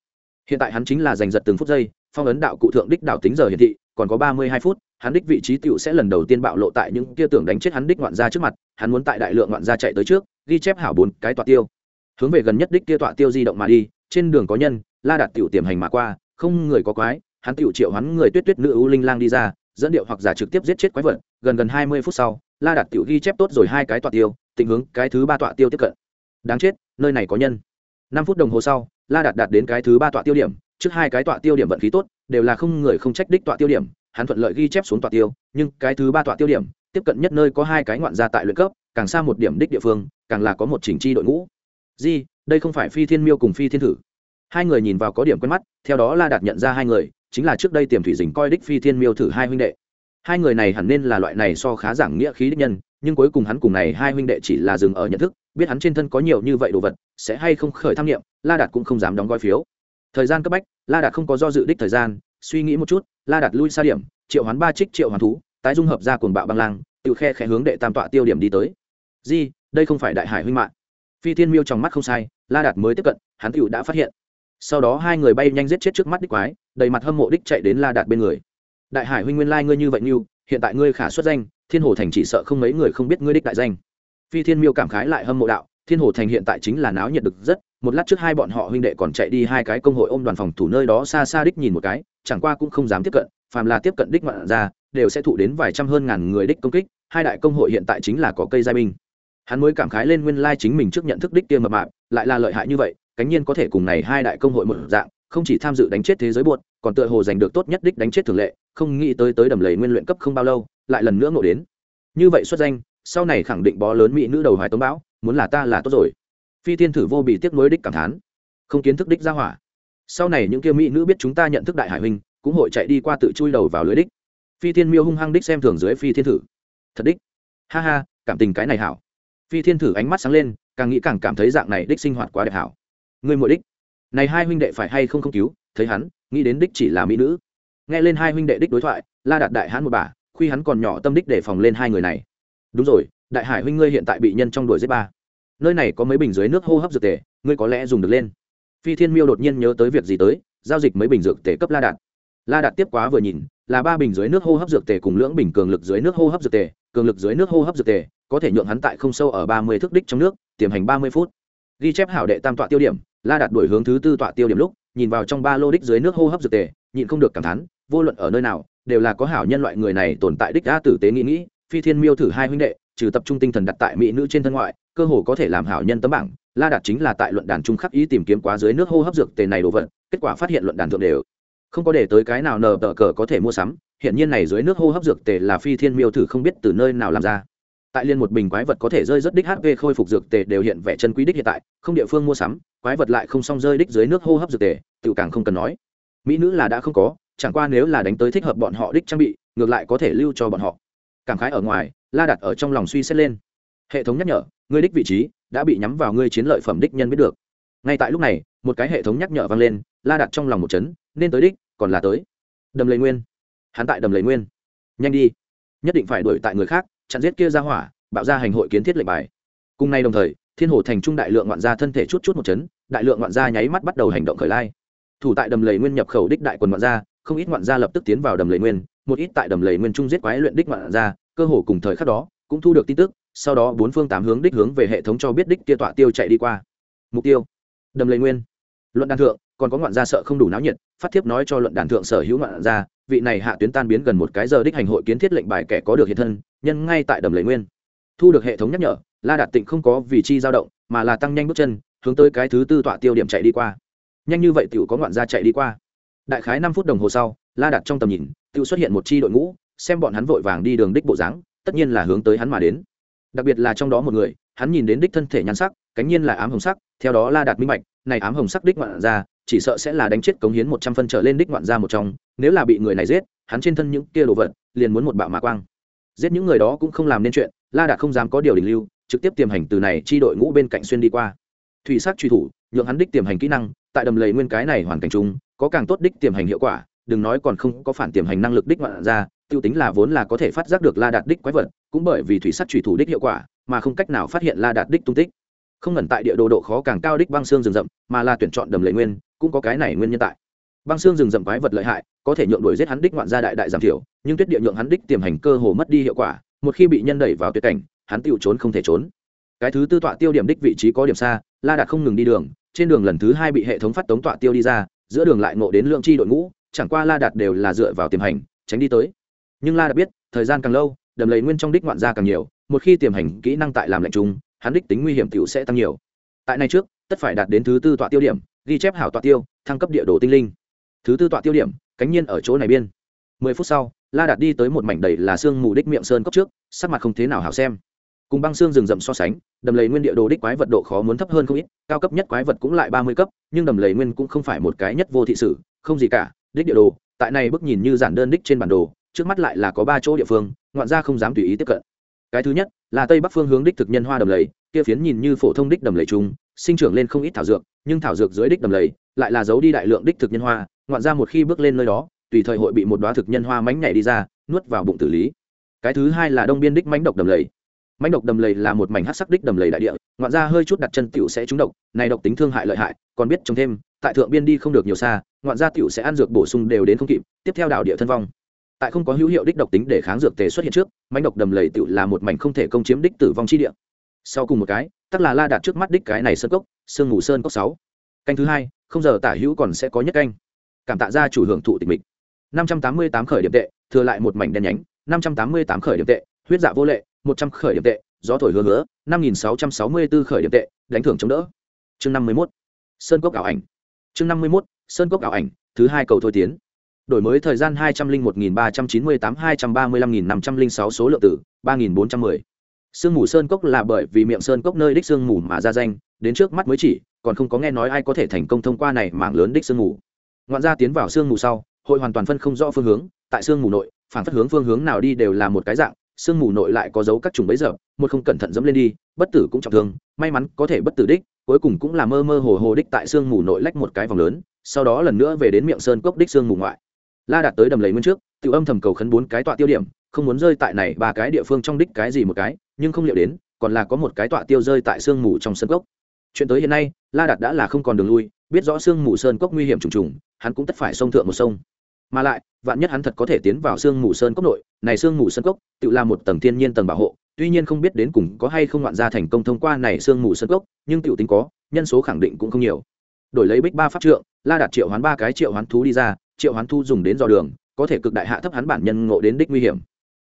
Hiện tại hắn chính là giành giật từng phút giây, phong ấn đạo cụ thượng đích đạo tính giờ hiển thị, còn có ba mươi hai phút hắn đích vị trí tựu sẽ lần đầu tiên bạo lộ tại những kia tưởng đánh chết hắn đích ngoạn gia trước mặt, hắn muốn tại đại lượng ngoạn gia chạy tới trước, ghi chép hảo bốn cái tọa tiêu. Hướng về gần nhất đích kia tọa tiêu di động mà đi, trên đường có nhân, la đạt tiểu tiềm hành mà qua, không người có quái, hắn tiểu triệu hắn người tuyết tuyết nữ ưu linh lang đi ra, dẫn điệu hoặc giả trực tiếp giết chết quái vật, gần gần hai mươi phút sau, la đạt tiểu ghi chép tốt rồi hai cái tọa tiêu tình hướng cái thứ ba tọa tiêu tiếp cận. Đáng chết, nơi này có nhân. Năm phút đồng hồ sau, la đạt đạt đến cái thứ ba tọa tiêu điểm, trước hai cái tọa tiêu điểm vận khí tốt, đều là không người không trách đích tọa tiêu điểm hắn thuận lợi ghi chép xuống tọa tiêu, nhưng cái thứ ba tọa tiêu điểm, tiếp cận nhất nơi có hai cái ngoạn gia tại luyện cấp, càng xa một điểm đích địa phương, càng là có một chỉnh chi đội ngũ. Di, đây không phải phi thiên miêu cùng phi thiên thử. Hai người nhìn vào có điểm quen mắt, theo đó la đạt nhận ra hai người, chính là trước đây tiềm thủy dình coi đích phi thiên miêu thử hai huynh đệ. Hai người này hẳn nên là loại này so khá giảng nghĩa khí đích nhân, nhưng cuối cùng hắn cùng này hai huynh đệ chỉ là dừng ở nhận thức, biết hắn trên thân có nhiều như vậy đồ vật, sẽ hay không khởi tham nghiệm, la đạt cũng không dám đóng gói phiếu. Thời gian cấp bách, la đạt không có do dự đích thời gian suy nghĩ một chút, la đạt lui xa điểm, triệu hoán ba trích triệu hoán thú, tái dung hợp ra cuồng bạo băng lang, tự khe khẽ hướng đệ tam tọa tiêu điểm đi tới. Di, đây không phải đại hải huynh mạng. Phi thiên miêu trong mắt không sai, la đạt mới tiếp cận, hắn tựu đã phát hiện. Sau đó hai người bay nhanh giết chết trước mắt đích quái, đầy mặt hâm mộ đích chạy đến la đạt bên người. Đại hải huynh nguyên lai ngươi như vậy như, hiện tại ngươi khả xuất danh, thiên hồ thành chỉ sợ không mấy người không biết ngươi đích đại danh. Phi thiên miêu cảm khái lại hâm mộ đạo, thiên hồ thành hiện tại chính là náo nhiệt được rất một lát trước hai bọn họ huynh đệ còn chạy đi hai cái công hội ôm đoàn phòng thủ nơi đó xa xa đích nhìn một cái, chẳng qua cũng không dám tiếp cận, phàm là tiếp cận đích ngoạn ra đều sẽ thụ đến vài trăm hơn ngàn người đích công kích, hai đại công hội hiện tại chính là có cây giai binh. Hắn mới cảm khái lên nguyên lai chính mình trước nhận thức đích tiêm mập mạp, lại là lợi hại như vậy, cánh nhiên có thể cùng này hai đại công hội một dạng, không chỉ tham dự đánh chết thế giới buột, còn tựa hồ giành được tốt nhất đích đánh chết thường lệ, không nghĩ tới tới đầm lầy nguyên luyện cấp không bao lâu, lại lần nữa ngộ đến. Như vậy xuất danh, sau này khẳng định bó lớn mỹ nữ đầu hoài tống bão, muốn là ta là tốt rồi phi thiên thử vô bị tiếc nuối đích cảm thán. Không kiến thức đích ra hỏa. Sau này những kia mỹ nữ biết chúng ta nhận thức đại hải huynh, cũng hội chạy đi qua tự chui đầu vào lưới đích. Phi thiên miêu hung hăng đích xem thường dưới phi thiên thử. Thật đích. Ha ha, cảm tình cái này hảo. Phi thiên thử ánh mắt sáng lên, càng nghĩ càng cảm thấy dạng này đích sinh hoạt quá đẹp hảo. Người mỗi đích. Này hai huynh đệ phải hay không không cứu, thấy hắn, nghĩ đến đích chỉ là mỹ nữ. Nghe lên hai huynh đệ đích đối thoại, la đạt đại hắn một bà, khuy hắn còn nhỏ tâm đích để phòng lên hai người này. Đúng rồi, đại hải huynh ngươi hiện tại bị nhân trong đuổi giết ba nơi này có mấy bình dưới nước hô hấp dược tề, ngươi có lẽ dùng được lên. Phi thiên miêu đột nhiên nhớ tới việc gì tới, giao dịch mấy bình dược tề cấp la đạt. La đạt tiếp quá vừa nhìn, là ba bình dưới nước hô hấp dược tề cùng lưỡng bình cường lực dưới nước hô hấp dược tề, cường lực dưới nước hô hấp dược tề, có thể nhượng hắn tại không sâu ở ba mươi thước đích trong nước, tiềm hành ba mươi phút. Ghi chép hảo đệ tam tọa tiêu điểm, la đạt đuổi hướng thứ tư tọa tiêu điểm lúc, nhìn vào trong ba lô đích dưới nước hô hấp dược tề, nhịn không được cảm thán, vô luận ở nơi nào, đều là có hảo nhân loại người này tồn tại đích đã tử tế nghĩ nghĩ. Phi thiên miêu thử hai huynh đệ, trừ tập trung tinh thần đặt tại mỹ nữ trên thân ngoại cơ hồ có thể làm hảo nhân tấm bảng, la đạt chính là tại luận đàn trung khắc ý tìm kiếm quá dưới nước hô hấp dược tề này đồ vật, kết quả phát hiện luận đàn thượng đều không có để tới cái nào nờ tờ cờ có thể mua sắm hiện nhiên này dưới nước hô hấp dược tề là phi thiên miêu thử không biết từ nơi nào làm ra. Tại liên một bình quái vật có thể rơi rất đích hp khôi phục dược tề đều hiện vẻ chân quý đích hiện tại, không địa phương mua sắm, quái vật lại không xong rơi đích dưới nước hô hấp dược tề tự càng không cần nói. Mỹ nữ là đã không có, chẳng qua nếu là đánh tới thích hợp bọn họ đích trang bị, ngược lại có thể lưu cho bọn họ. Cảm khái ở ngoài, la đặt ở trong lòng suy xét lên. Hệ thống nhắc nhở ngươi đích vị trí đã bị nhắm vào ngươi chiến lợi phẩm đích nhân biết được. Ngay tại lúc này, một cái hệ thống nhắc nhở vang lên, la đặt trong lòng một chấn, nên tới đích, còn là tới. Đầm lầy nguyên. Hắn tại đầm lầy nguyên. Nhanh đi. Nhất định phải đuổi tại người khác, chặn giết kia ra hỏa, bạo ra hành hội kiến thiết lệnh bài. Cùng nay đồng thời, thiên hồ thành trung đại lượng ngoạn gia thân thể chút chút một chấn, đại lượng ngoạn gia nháy mắt bắt đầu hành động khởi lai. Thủ tại đầm lầy nguyên nhập khẩu đích đại quần ngoạn gia, không ít ngoạn gia lập tức tiến vào đầm lầy nguyên, một ít tại đầm lầy nguyên trung giết quái luyện đích ngoạn gia, cơ hồ cùng thời khắc đó, cũng thu được tin tức sau đó bốn phương tám hướng đích hướng về hệ thống cho biết đích kia tọa tiêu chạy đi qua. Mục tiêu, đầm lầy nguyên. Luận đàn thượng, còn có ngoạn gia sợ không đủ náo nhiệt, phát thiếp nói cho luận đàn thượng sở hữu ngoạn gia, vị này hạ tuyến tan biến gần một cái giờ đích hành hội kiến thiết lệnh bài kẻ có được hiện thân, nhân ngay tại đầm lầy nguyên. Thu được hệ thống nhắc nhở, la đạt tịnh không có vị chi dao động, mà là tăng nhanh bước chân, hướng tới cái thứ tư tọa tiêu điểm chạy đi qua. Nhanh như vậy tiểu có ngoạn gia chạy đi qua. Đại khái năm phút đồng hồ sau, la đạt trong tầm nhìn, tiểu xuất hiện một chi đội ngũ, xem bọn hắn vội vàng đi đường đích bộ dáng, tất nhiên là hướng tới hắn mà đến đặc biệt là trong đó một người, hắn nhìn đến đích thân thể nhắn sắc, cánh nhiên là ám hồng sắc, theo đó la đạt minh bạch, này ám hồng sắc đích ngoạn ra, chỉ sợ sẽ là đánh chết cống hiến một trăm phân trở lên đích ngoạn ra một trong, nếu là bị người này giết, hắn trên thân những kia đồ vật, liền muốn một bạo mạ quang. Giết những người đó cũng không làm nên chuyện, la đạt không dám có điều đình lưu, trực tiếp tiềm hành từ này chi đội ngũ bên cạnh xuyên đi qua. Thủy sắc truy thủ, nhượng hắn đích tiềm hành kỹ năng, tại đầm lầy nguyên cái này hoàn cảnh chung, có càng tốt đích tiềm hành hiệu quả, đừng nói còn không có phản tiềm hành năng lực đích ngoạn ra tiêu tính là vốn là có thể phát giác được la đạt đích quái vật, cũng bởi vì thủy sắt thủy thủ đích hiệu quả, mà không cách nào phát hiện la đạt đích tung tích. Không ngẩn tại địa đồ độ khó càng cao đích băng xương rừng rậm, mà là tuyển chọn đầm lầy nguyên, cũng có cái này nguyên nhân tại. Băng xương rừng rậm quái vật lợi hại, có thể nhượng đuổi giết hắn đích ngoạn gia đại đại giảm thiểu, nhưng tuyết địa nhượng hắn đích tiềm hành cơ hồ mất đi hiệu quả, một khi bị nhân đẩy vào tuyệt cảnh, hắn tiêu trốn không thể trốn. Cái thứ tư tọa tiêu điểm đích vị trí có điểm xa, la đạt không ngừng đi đường, trên đường lần thứ hai bị hệ thống phát tống tọa tiêu đi ra, giữa đường lại ngộ đến lượng chi đội ngũ, chẳng qua la đạt đều là dựa vào tiềm hành, tránh đi tới nhưng la đã biết, thời gian càng lâu, đầm lầy nguyên trong đích ngoạn gia càng nhiều, một khi tiềm hành kỹ năng tại làm lệnh chung, hắn đích tính nguy hiểm t sẽ tăng nhiều. Tại này trước, tất phải đạt đến thứ tư tọa tiêu điểm, ghi chép hảo tọa tiêu, thăng cấp địa đồ tinh linh. Thứ tư tọa tiêu điểm, cánh nhiên ở chỗ này biên. Mười phút sau, la đạt đi tới một mảnh đầy là xương mù đích miệng sơn cốc trước, sắc mặt không thế nào hảo xem. Cùng băng xương rừng rậm so sánh, đầm lầy nguyên địa đồ đích quái vật độ khó muốn thấp hơn không ít, cao cấp nhất quái vật cũng lại ba mươi cấp, nhưng đầm lầy nguyên cũng không phải một cái nhất vô thị sử không gì cả, đích địa đồ, tại này bức nhìn như giản đơn đích trên bản đồ trước mắt lại là có ba chỗ địa phương, ngoạn ra không dám tùy ý tiếp cận. Cái thứ nhất, là tây bắc phương hướng đích thực nhân hoa đầm lầy, kia phiến nhìn như phổ thông đích đầm lầy chung, sinh trưởng lên không ít thảo dược, nhưng thảo dược dưới đích đầm lầy, lại là giấu đi đại lượng đích thực nhân hoa, ngoạn ra một khi bước lên nơi đó, tùy thời hội bị một đoá thực nhân hoa mánh nhảy đi ra, nuốt vào bụng tử lý. Cái thứ hai là đông biên đích mánh độc đầm lầy. Mánh độc đầm lầy là một mảnh hát sắc đích đầm lầy đại địa, ngoạn ra hơi chút đặt chân tiểu sẽ trúng độc, này độc tính thương hại lợi hại, còn biết trồng thêm, tại thượng biên đi không được nhiều xa, ngoạn ra tiểu sẽ ăn dược bổ sung đều đến không kịp, tiếp theo đảo địa thân vong tại không có hữu hiệu đích độc tính để kháng dược tề xuất hiện trước mánh độc đầm lầy tự là một mảnh không thể công chiếm đích tử vong chi địa. Sau cùng một cái, tắc là la đạt trước mắt đích cái này sơn cốc, sương ngủ sơn cốc sáu. Canh thứ hai, không giờ tả hữu còn sẽ có nhất canh. Cảm tạ ra chủ hưởng thụ tịch mịch. năm trăm tám mươi tám khởi điểm tệ, thừa lại một mảnh đen nhánh. năm trăm tám mươi tám khởi điểm tệ, huyết dạ vô lệ, một trăm khởi điểm tệ, gió thổi hứa hứa. năm nghìn sáu trăm sáu mươi b ố khởi điểm tệ, đánh thưởng chống đỡ. Chương năm mươi mốt, sơn cốc ảo ảnh. Chương năm mươi mốt, sơn cốc ảo ảnh, thứ hai cầu thôi tiến đổi mới thời gian hai trăm linh một nghìn ba trăm chín mươi tám, hai trăm ba mươi lăm nghìn năm trăm linh sáu số lượng tử ba nghìn bốn trăm mười. Sương mù sơn cốc là bởi vì miệng sơn cốc nơi đích sương mù mà ra danh, đến trước mắt mới chỉ, còn không có nghe nói ai có thể thành công thông qua này mảng lớn đích sương mù. Ngoạn gia tiến vào sương mù sau, hội hoàn toàn phân không rõ phương hướng, tại sương mù nội, phản phất hướng phương hướng nào đi đều là một cái dạng, sương mù nội lại có dấu các trùng bấy giờ, một không cẩn thận dẫm lên đi, bất tử cũng trọng thương, may mắn có thể bất tử đích, cuối cùng cũng là mơ mơ hồ hồ đích tại sương mù nội lách một cái vòng lớn, sau đó lần nữa về đến miệng sơn cốc đích sương mù ngoại la đạt tới đầm lầy nguyên trước, tự âm thầm cầu khấn bốn cái tọa tiêu điểm, không muốn rơi tại này ba cái địa phương trong đích cái gì một cái, nhưng không liệu đến, còn là có một cái tọa tiêu rơi tại sương mù trong sân cốc. Chuyện tới hiện nay, la đạt đã là không còn đường lui, biết rõ sương mù sơn cốc nguy hiểm trùng trùng, hắn cũng tất phải sông thượng một sông. Mà lại, vạn nhất hắn thật có thể tiến vào sương mù sơn cốc nội, này sương mù sơn cốc, tự là một tầng thiên nhiên tầng bảo hộ, tuy nhiên không biết đến cùng có hay không ngoạn ra thành công thông qua này sương mù sơn cốc, nhưng tự tính có, nhân số khẳng định cũng không nhiều. Đổi lấy bích ba pháp trượng, la đạt triệu hoán ba cái triệu hoán thú đi ra triệu hoán thú dùng đến dò đường, có thể cực đại hạ thấp hắn bản nhân ngộ đến đích nguy hiểm.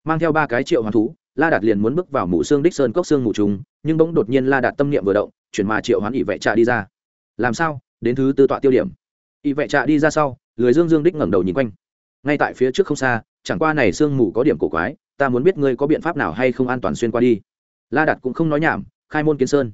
Mang theo ba cái triệu hoán thú, la đạt liền muốn bước vào mũ xương đích sơn cốc xương mù trùng, nhưng bỗng đột nhiên la đạt tâm niệm vừa động, chuyển mà triệu hoán ỷ vệ trạ đi ra. Làm sao? Đến thứ tư tọa tiêu điểm. Ỷ vệ trạ đi ra sau lười dương dương đích ngẩng đầu nhìn quanh. Ngay tại phía trước không xa, chẳng qua này sương mù có điểm cổ quái, ta muốn biết ngươi có biện pháp nào hay không an toàn xuyên qua đi. La đạt cũng không nói nhảm, khai môn kiến sơn.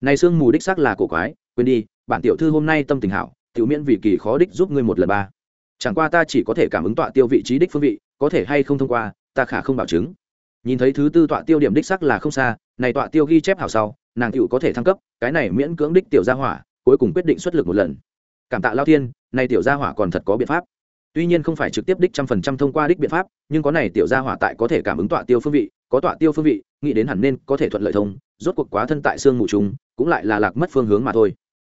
Này sương mù đích xác là cổ quái, quên đi, bản tiểu thư hôm nay tâm tình hảo, tiểu miễn vì kỳ khó đích giúp ngươi một lần ba chẳng qua ta chỉ có thể cảm ứng tọa tiêu vị trí đích phương vị, có thể hay không thông qua, ta khả không bảo chứng. Nhìn thấy thứ tư tọa tiêu điểm đích sắc là không xa, này tọa tiêu ghi chép hảo sau, nàng cựu có thể thăng cấp, cái này miễn cưỡng đích tiểu gia hỏa, cuối cùng quyết định xuất lực một lần. Cảm tạ lao thiên, này tiểu gia hỏa còn thật có biện pháp. Tuy nhiên không phải trực tiếp đích trăm phần trăm thông qua đích biện pháp, nhưng có này tiểu gia hỏa tại có thể cảm ứng tọa tiêu phương vị, có tọa tiêu phương vị, nghĩ đến hẳn nên có thể thuận lợi thông, rốt cuộc quá thân tại xương mù trùng, cũng lại là lạc mất phương hướng mà thôi.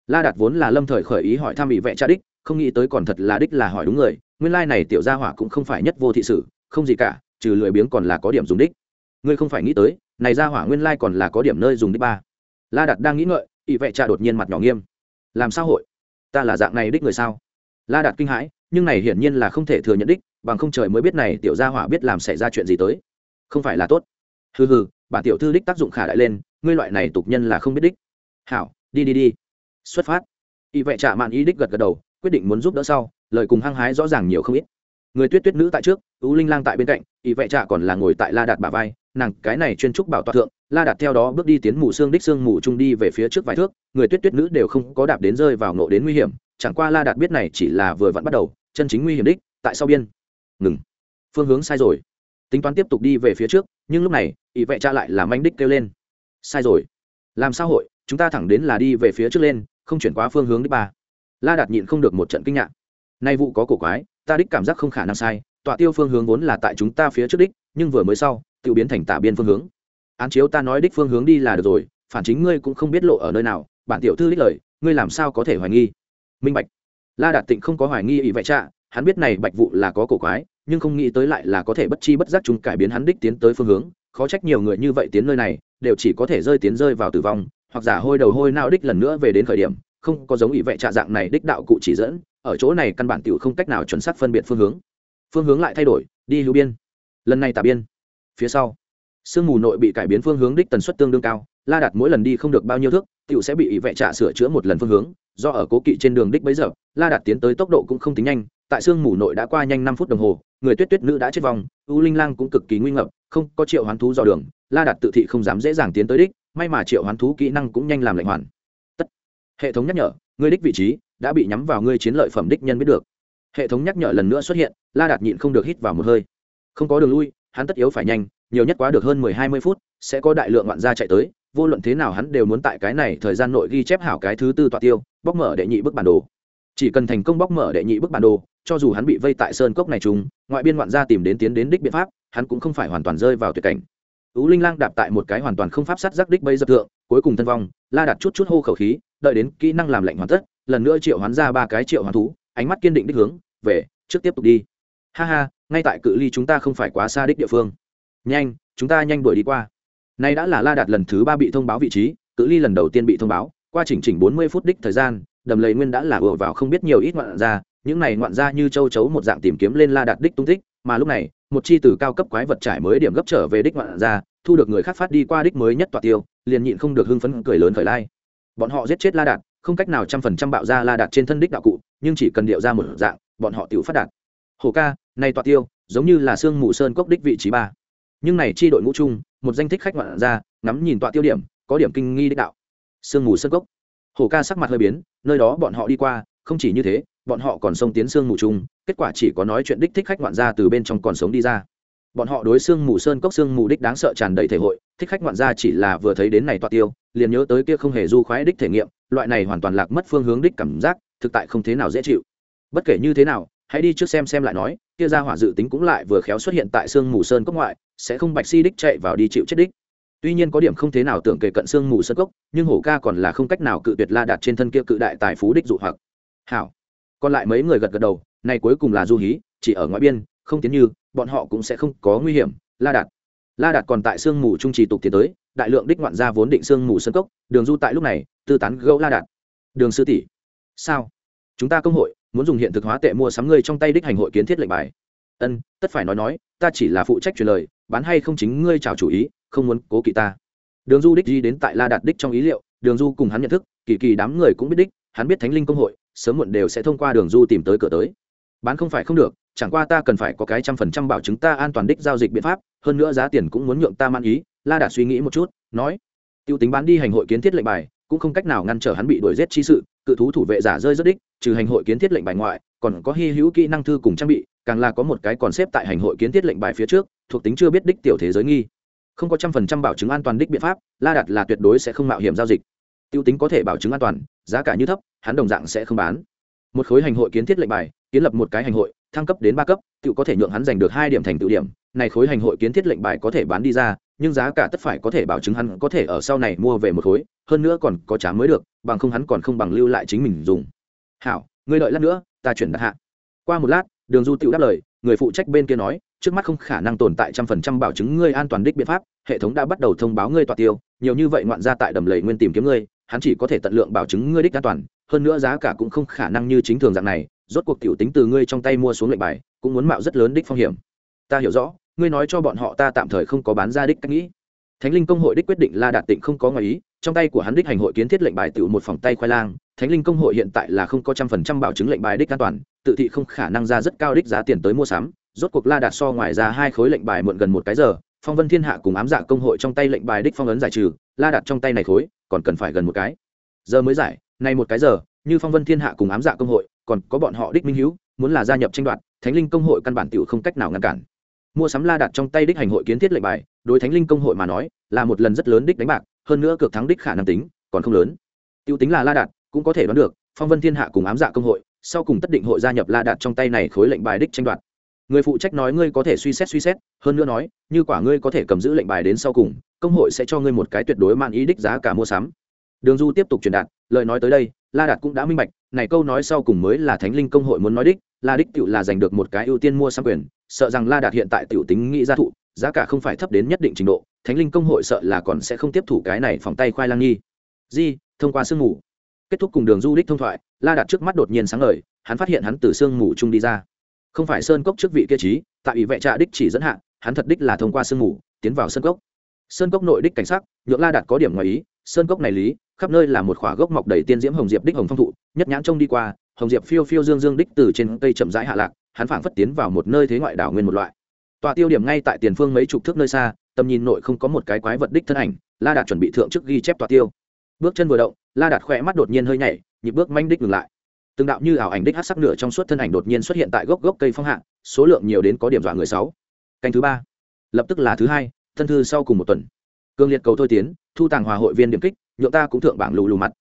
La đạt vốn là lâm thời khởi ý hỏi tham bị vẽ cha đích không nghĩ tới còn thật là đích là hỏi đúng người, nguyên lai này tiểu gia hỏa cũng không phải nhất vô thị sự, không gì cả, trừ lười biếng còn là có điểm dùng đích. Ngươi không phải nghĩ tới, này gia hỏa nguyên lai còn là có điểm nơi dùng đích ba. La đạt đang nghĩ ngợi ỵ vệ trà đột nhiên mặt nhỏ nghiêm. Làm sao hội? Ta là dạng này đích người sao? La đạt kinh hãi, nhưng này hiển nhiên là không thể thừa nhận đích, bằng không trời mới biết này tiểu gia hỏa biết làm xảy ra chuyện gì tới. Không phải là tốt. Hừ hừ, bản tiểu thư đích tác dụng khả đại lên, ngươi loại này tục nhân là không biết đích. Hảo, đi đi đi. Xuất phát. Y vệ trả mạn ý đích gật gật đầu quyết định muốn giúp đỡ sau, lời cùng hăng hái rõ ràng nhiều không ít. Người tuyết tuyết nữ tại trước ưu linh lang tại bên cạnh y vệ trạ còn là ngồi tại la đạt bà vai, nàng cái này chuyên trúc bảo tọa thượng, la đạt theo đó bước đi tiến mù xương đích xương mù trung đi về phía trước vài thước, người tuyết tuyết nữ đều không có đạp đến rơi vào nộ đến nguy hiểm, chẳng qua la đạt biết này chỉ là vừa vặn bắt đầu, chân chính nguy hiểm đích, tại sau biên. Ngừng. Phương hướng sai rồi. Tính toán tiếp tục đi về phía trước, nhưng lúc này ỵ vệ cha lại làm anh đích kêu lên. Sai rồi. Làm sao hội? Chúng ta thẳng đến là đi về phía trước lên, không chuyển qua phương hướng đích ba la đạt nhịn không được một trận kinh ngạc. Nay vụ có cổ quái, ta đích cảm giác không khả năng sai, tọa tiêu phương hướng vốn là tại chúng ta phía trước đích, nhưng vừa mới sau, tự biến thành tả biên phương hướng. Án chiếu ta nói đích phương hướng đi là được rồi, phản chính ngươi cũng không biết lộ ở nơi nào, bản tiểu thư đích lời, ngươi làm sao có thể hoài nghi? Minh bạch. La đạt tịnh không có hoài nghi ý vậy trạ hắn biết này bạch vụ là có cổ quái, nhưng không nghĩ tới lại là có thể bất chi bất giác chúng cải biến hắn đích tiến tới phương hướng, khó trách nhiều người như vậy tiến nơi này, đều chỉ có thể rơi tiến rơi vào tử vong, hoặc giả hôi đầu hôi não đích lần nữa về đến khởi điểm không có giống ý vệ trạ dạng này đích đạo cụ chỉ dẫn, ở chỗ này căn bản tiểu không cách nào chuẩn xác phân biệt phương hướng. Phương hướng lại thay đổi, đi hữu biên. Lần này tả biên. Phía sau. Sương mù nội bị cải biến phương hướng đích tần suất tương đương cao, la đặt mỗi lần đi không được bao nhiêu thước, tiểu sẽ bị ý vệ trạ sửa chữa một lần phương hướng. Do ở cố kỵ trên đường đích bấy giờ, la đặt tiến tới tốc độ cũng không tính nhanh, tại sương mù nội đã qua nhanh năm phút đồng hồ, người tuyết tuyết nữ đã chết vòng u linh lang cũng cực kỳ nguy ngập, không có triệu hoán thú dò đường, la đặt tự thị không dám dễ dàng tiến tới đích, may mà triệu hoán thú kỹ năng cũng nhanh làm lệnh hoàn hệ thống nhắc nhở, ngươi đích vị trí, đã bị nhắm vào ngươi chiến lợi phẩm đích nhân biết được. Hệ thống nhắc nhở lần nữa xuất hiện, la đạt nhịn không được hít vào một hơi. Không có đường lui, hắn tất yếu phải nhanh, nhiều nhất quá được hơn mười hai mươi phút, sẽ có đại lượng ngoạn gia chạy tới, vô luận thế nào hắn đều muốn tại cái này thời gian nội ghi chép hảo cái thứ tư tọa tiêu, bóc mở đệ nhị bức bản đồ. Chỉ cần thành công bóc mở đệ nhị bức bản đồ, cho dù hắn bị vây tại sơn cốc này chúng ngoại biên ngoạn gia tìm đến tiến đến đích biện pháp, hắn cũng không phải hoàn toàn rơi vào tuyệt cảnh. Tú linh lang đạp tại một cái hoàn toàn không pháp sát giác đích bây dập thượng, cuối cùng thân vong, la đặt chút chút hô khẩu khí đợi đến kỹ năng làm lệnh hoàn tất, lần nữa triệu hoán ra ba cái triệu hoán thú, ánh mắt kiên định đích hướng, về, trước tiếp tục đi. Ha ha, ngay tại cự ly chúng ta không phải quá xa đích địa phương. Nhanh, chúng ta nhanh đuổi đi qua. Nay đã là la đạt lần thứ ba bị thông báo vị trí, cự ly lần đầu tiên bị thông báo, qua chỉnh chỉnh bốn mươi phút đích thời gian, đầm lầy nguyên đã là ùa vào không biết nhiều ít ngoạn ra những này ngoạn ra như châu chấu một dạng tìm kiếm lên la đạt đích tung tích, mà lúc này, một chi từ cao cấp quái vật trải mới điểm gấp trở về đích ngoạn ra thu được người khác phát đi qua đích mới nhất tọa tiêu, liền nhịn không được hưng phấn cười lớn khởi lai bọn họ giết chết la đạt, không cách nào trăm phần trăm bạo ra la đạt trên thân đích đạo cụ, nhưng chỉ cần điệu ra một dạng, bọn họ tự phát đạt. Hồ ca, này tọa tiêu, giống như là sương mù sơn cốc đích vị trí ba. Nhưng này chi đội ngũ chung, một danh thích khách ngoạn ra, ngắm nhìn tọa tiêu điểm, có điểm kinh nghi đích đạo. Sương mù sơn cốc. Hồ ca sắc mặt hơi biến, nơi đó bọn họ đi qua, không chỉ như thế, bọn họ còn xông tiến sương mù chung, kết quả chỉ có nói chuyện đích thích khách ngoạn ra từ bên trong còn sống đi ra bọn họ đối xương mù sơn cốc xương mù đích đáng sợ tràn đầy thể hội, thích khách ngoạn gia chỉ là vừa thấy đến này toa tiêu, liền nhớ tới kia không hề du khoái đích thể nghiệm, loại này hoàn toàn lạc mất phương hướng đích cảm giác, thực tại không thế nào dễ chịu. Bất kể như thế nào, hãy đi trước xem xem lại nói, kia ra hỏa dự tính cũng lại vừa khéo xuất hiện tại xương mù sơn cốc ngoại, sẽ không bạch si đích chạy vào đi chịu chết đích. Tuy nhiên có điểm không thế nào tưởng kể cận xương mù sơn cốc, nhưng hổ ca còn là không cách nào cự tuyệt la đạt trên thân kia cự đại tài phú đích dụ hoặc. Hảo. Còn lại mấy người gật gật đầu, này cuối cùng là du hí, chỉ ở ngoại biên, không tiến như bọn họ cũng sẽ không có nguy hiểm. La đạt. La đạt còn tại sương mù trung trì tục tiến tới, đại lượng đích ngoạn gia vốn định sương mù sân cốc, đường du tại lúc này, tư tán gấu la đạt. Đường sư tỷ. Sao? Chúng ta công hội, muốn dùng hiện thực hóa tệ mua sắm ngươi trong tay đích hành hội kiến thiết lệnh bài. Ân, tất phải nói nói, ta chỉ là phụ trách truyền lời, bán hay không chính ngươi chào chủ ý, không muốn cố kỵ ta. Đường du đích đi đến tại la đạt đích trong ý liệu, đường du cùng hắn nhận thức, kỳ kỳ đám người cũng biết đích, hắn biết thánh linh công hội, sớm muộn đều sẽ thông qua đường du tìm tới cửa tới. Bán không phải không được chẳng qua ta cần phải có cái trăm phần trăm bảo chứng ta an toàn đích giao dịch biện pháp, hơn nữa giá tiền cũng muốn nhượng ta man ý. La đạt suy nghĩ một chút, nói t i ê u tính bán đi hành hội kiến thiết lệnh bài, cũng không cách nào ngăn trở hắn bị đuổi giết chi sự, cự thú thủ vệ giả rơi rất đích, trừ hành hội kiến thiết lệnh bài ngoại, còn có hy hữu kỹ năng thư cùng trang bị, càng là có một cái còn xếp tại hành hội kiến thiết lệnh bài phía trước, thuộc tính chưa biết đích tiểu thế giới nghi. Không có trăm phần trăm bảo chứng an toàn đích biện pháp, la Đạt là tuyệt đối sẽ không mạo hiểm giao dịch. T i ê u tính có thể bảo chứng an toàn, giá cả như thấp, hắn đồng dạng sẽ không bán. Một khối hành hội kiến thiết lệnh bài, kiến lập một cái hành hội thăng cấp đến ba cấp tự có thể nhượng hắn giành được hai điểm thành tựu điểm. Này khối hành hội kiến thiết lệnh bài có thể bán đi ra, nhưng giá cả tất phải có thể bảo chứng hắn có thể ở sau này mua về một khối, hơn nữa còn có trả mới được, bằng không hắn còn không bằng lưu lại chính mình dùng. Hảo, ngươi đợi lát nữa, ta chuyển đặt hạ. Qua một lát, đường du tự đáp lời, người phụ trách bên kia nói, trước mắt không khả năng tồn tại trăm phần trăm bảo chứng ngươi an toàn đích biện pháp, hệ thống đã bắt đầu thông báo ngươi tọa tiêu, nhiều như vậy ngoạn ra tại đầm lầy nguyên tìm kiếm ngươi, hắn chỉ có thể tận lượng bảo chứng ngươi đích an toàn, hơn nữa giá cả cũng không khả năng như chính thường dạng này rốt cuộc tiểu tính từ ngươi trong tay mua xuống lệnh bài, cũng muốn mạo rất lớn đích phong hiểm. Ta hiểu rõ, ngươi nói cho bọn họ ta tạm thời không có bán ra đích cách nghĩ. Thánh linh công hội đích quyết định la đạt tịnh không có ngoài ý, trong tay của hắn đích hành hội kiến thiết lệnh bài tự một phòng tay khoai lang. Thánh linh công hội hiện tại là không có trăm phần trăm bảo chứng lệnh bài đích an toàn, tự thị không khả năng ra rất cao đích giá tiền tới mua sắm. Rốt cuộc la đạt so ngoài ra hai khối lệnh bài muộn gần một cái giờ, phong vân thiên hạ cùng ám dạ công hội trong tay lệnh bài đích phong ấn giải trừ, la đạt trong tay này khối, còn cần phải gần một cái. Giờ mới giải, Nay một cái giờ, như phong vân thiên hạ cùng ám dạ công hội còn có bọn họ đích minh hữu muốn là gia nhập tranh đoạt, thánh linh công hội căn bản tiểu không cách nào ngăn cản. Mua sắm la đặt trong tay đích hành hội kiến thiết lệnh bài, đối thánh linh công hội mà nói, là một lần rất lớn đích đánh bạc, hơn nữa cược thắng đích khả năng tính còn không lớn. Tiêu tính là la đạt, cũng có thể đoán được, phong vân thiên hạ cùng ám dạ công hội, sau cùng tất định hội gia nhập la đạt trong tay này khối lệnh bài đích tranh đoạt. Người phụ trách nói ngươi có thể suy xét suy xét, hơn nữa nói, như quả ngươi có thể cầm giữ lệnh bài đến sau cùng, công hội sẽ cho ngươi một cái tuyệt đối mang ý đích giá cả mua sắm. Đường du tiếp tục truyền đạt, lời nói tới đây la đạt cũng đã minh bạch này câu nói sau cùng mới là thánh linh công hội muốn nói đích la đích tựu là giành được một cái ưu tiên mua sắm quyền sợ rằng la đạt hiện tại tựu tính nghĩ ra thụ giá cả không phải thấp đến nhất định trình độ thánh linh công hội sợ là còn sẽ không tiếp thủ cái này phòng tay khoai lang nghi. Di thông qua sương mù. Kết thúc cùng đường du đích thông thoại la đạt trước mắt đột nhiên sáng lời, hắn phát hiện hắn từ sương mù chung đi ra. Không phải sơn cốc trước vị kia trí tại ủy vệ trạ đích chỉ dẫn hạ hắn thật đích là thông qua sương mù tiến vào sơn cốc. Sơn cốc nội đích cảnh sắc nhượng la đạt có điểm ngoài ý sơn cốc này lý khắp nơi là một khỏa gốc mọc đầy tiên diễm hồng diệp đích hồng phong thụ, nhất nhãn trông đi qua, hồng diệp phiêu phiêu dương dương đích từ trên cây chậm rãi hạ lạc, hắn phảng phất tiến vào một nơi thế ngoại đảo nguyên một loại. Tòa tiêu điểm ngay tại tiền phương mấy chục thước nơi xa, tầm nhìn nội không có một cái quái vật đích thân ảnh, la đạt chuẩn bị thượng trước ghi chép tòa tiêu. Bước chân vừa động, la đạt khỏe mắt đột nhiên hơi nhảy, nhịp bước manh đích ngừng lại. Từng đạo như ảo ảnh đích hát sắc nửa trong suốt thân ảnh đột nhiên xuất hiện tại gốc gốc cây phong hạ, số lượng nhiều đến có điểm dọa người sáu. Canh thứ ba. Lập tức là thứ hai, thân thư sau cùng một tuần. Cương liệt cầu thôi tiến, thu tàng hòa hội viên điểm kích nhượng ta cũng thượng bảng lù lù mặt.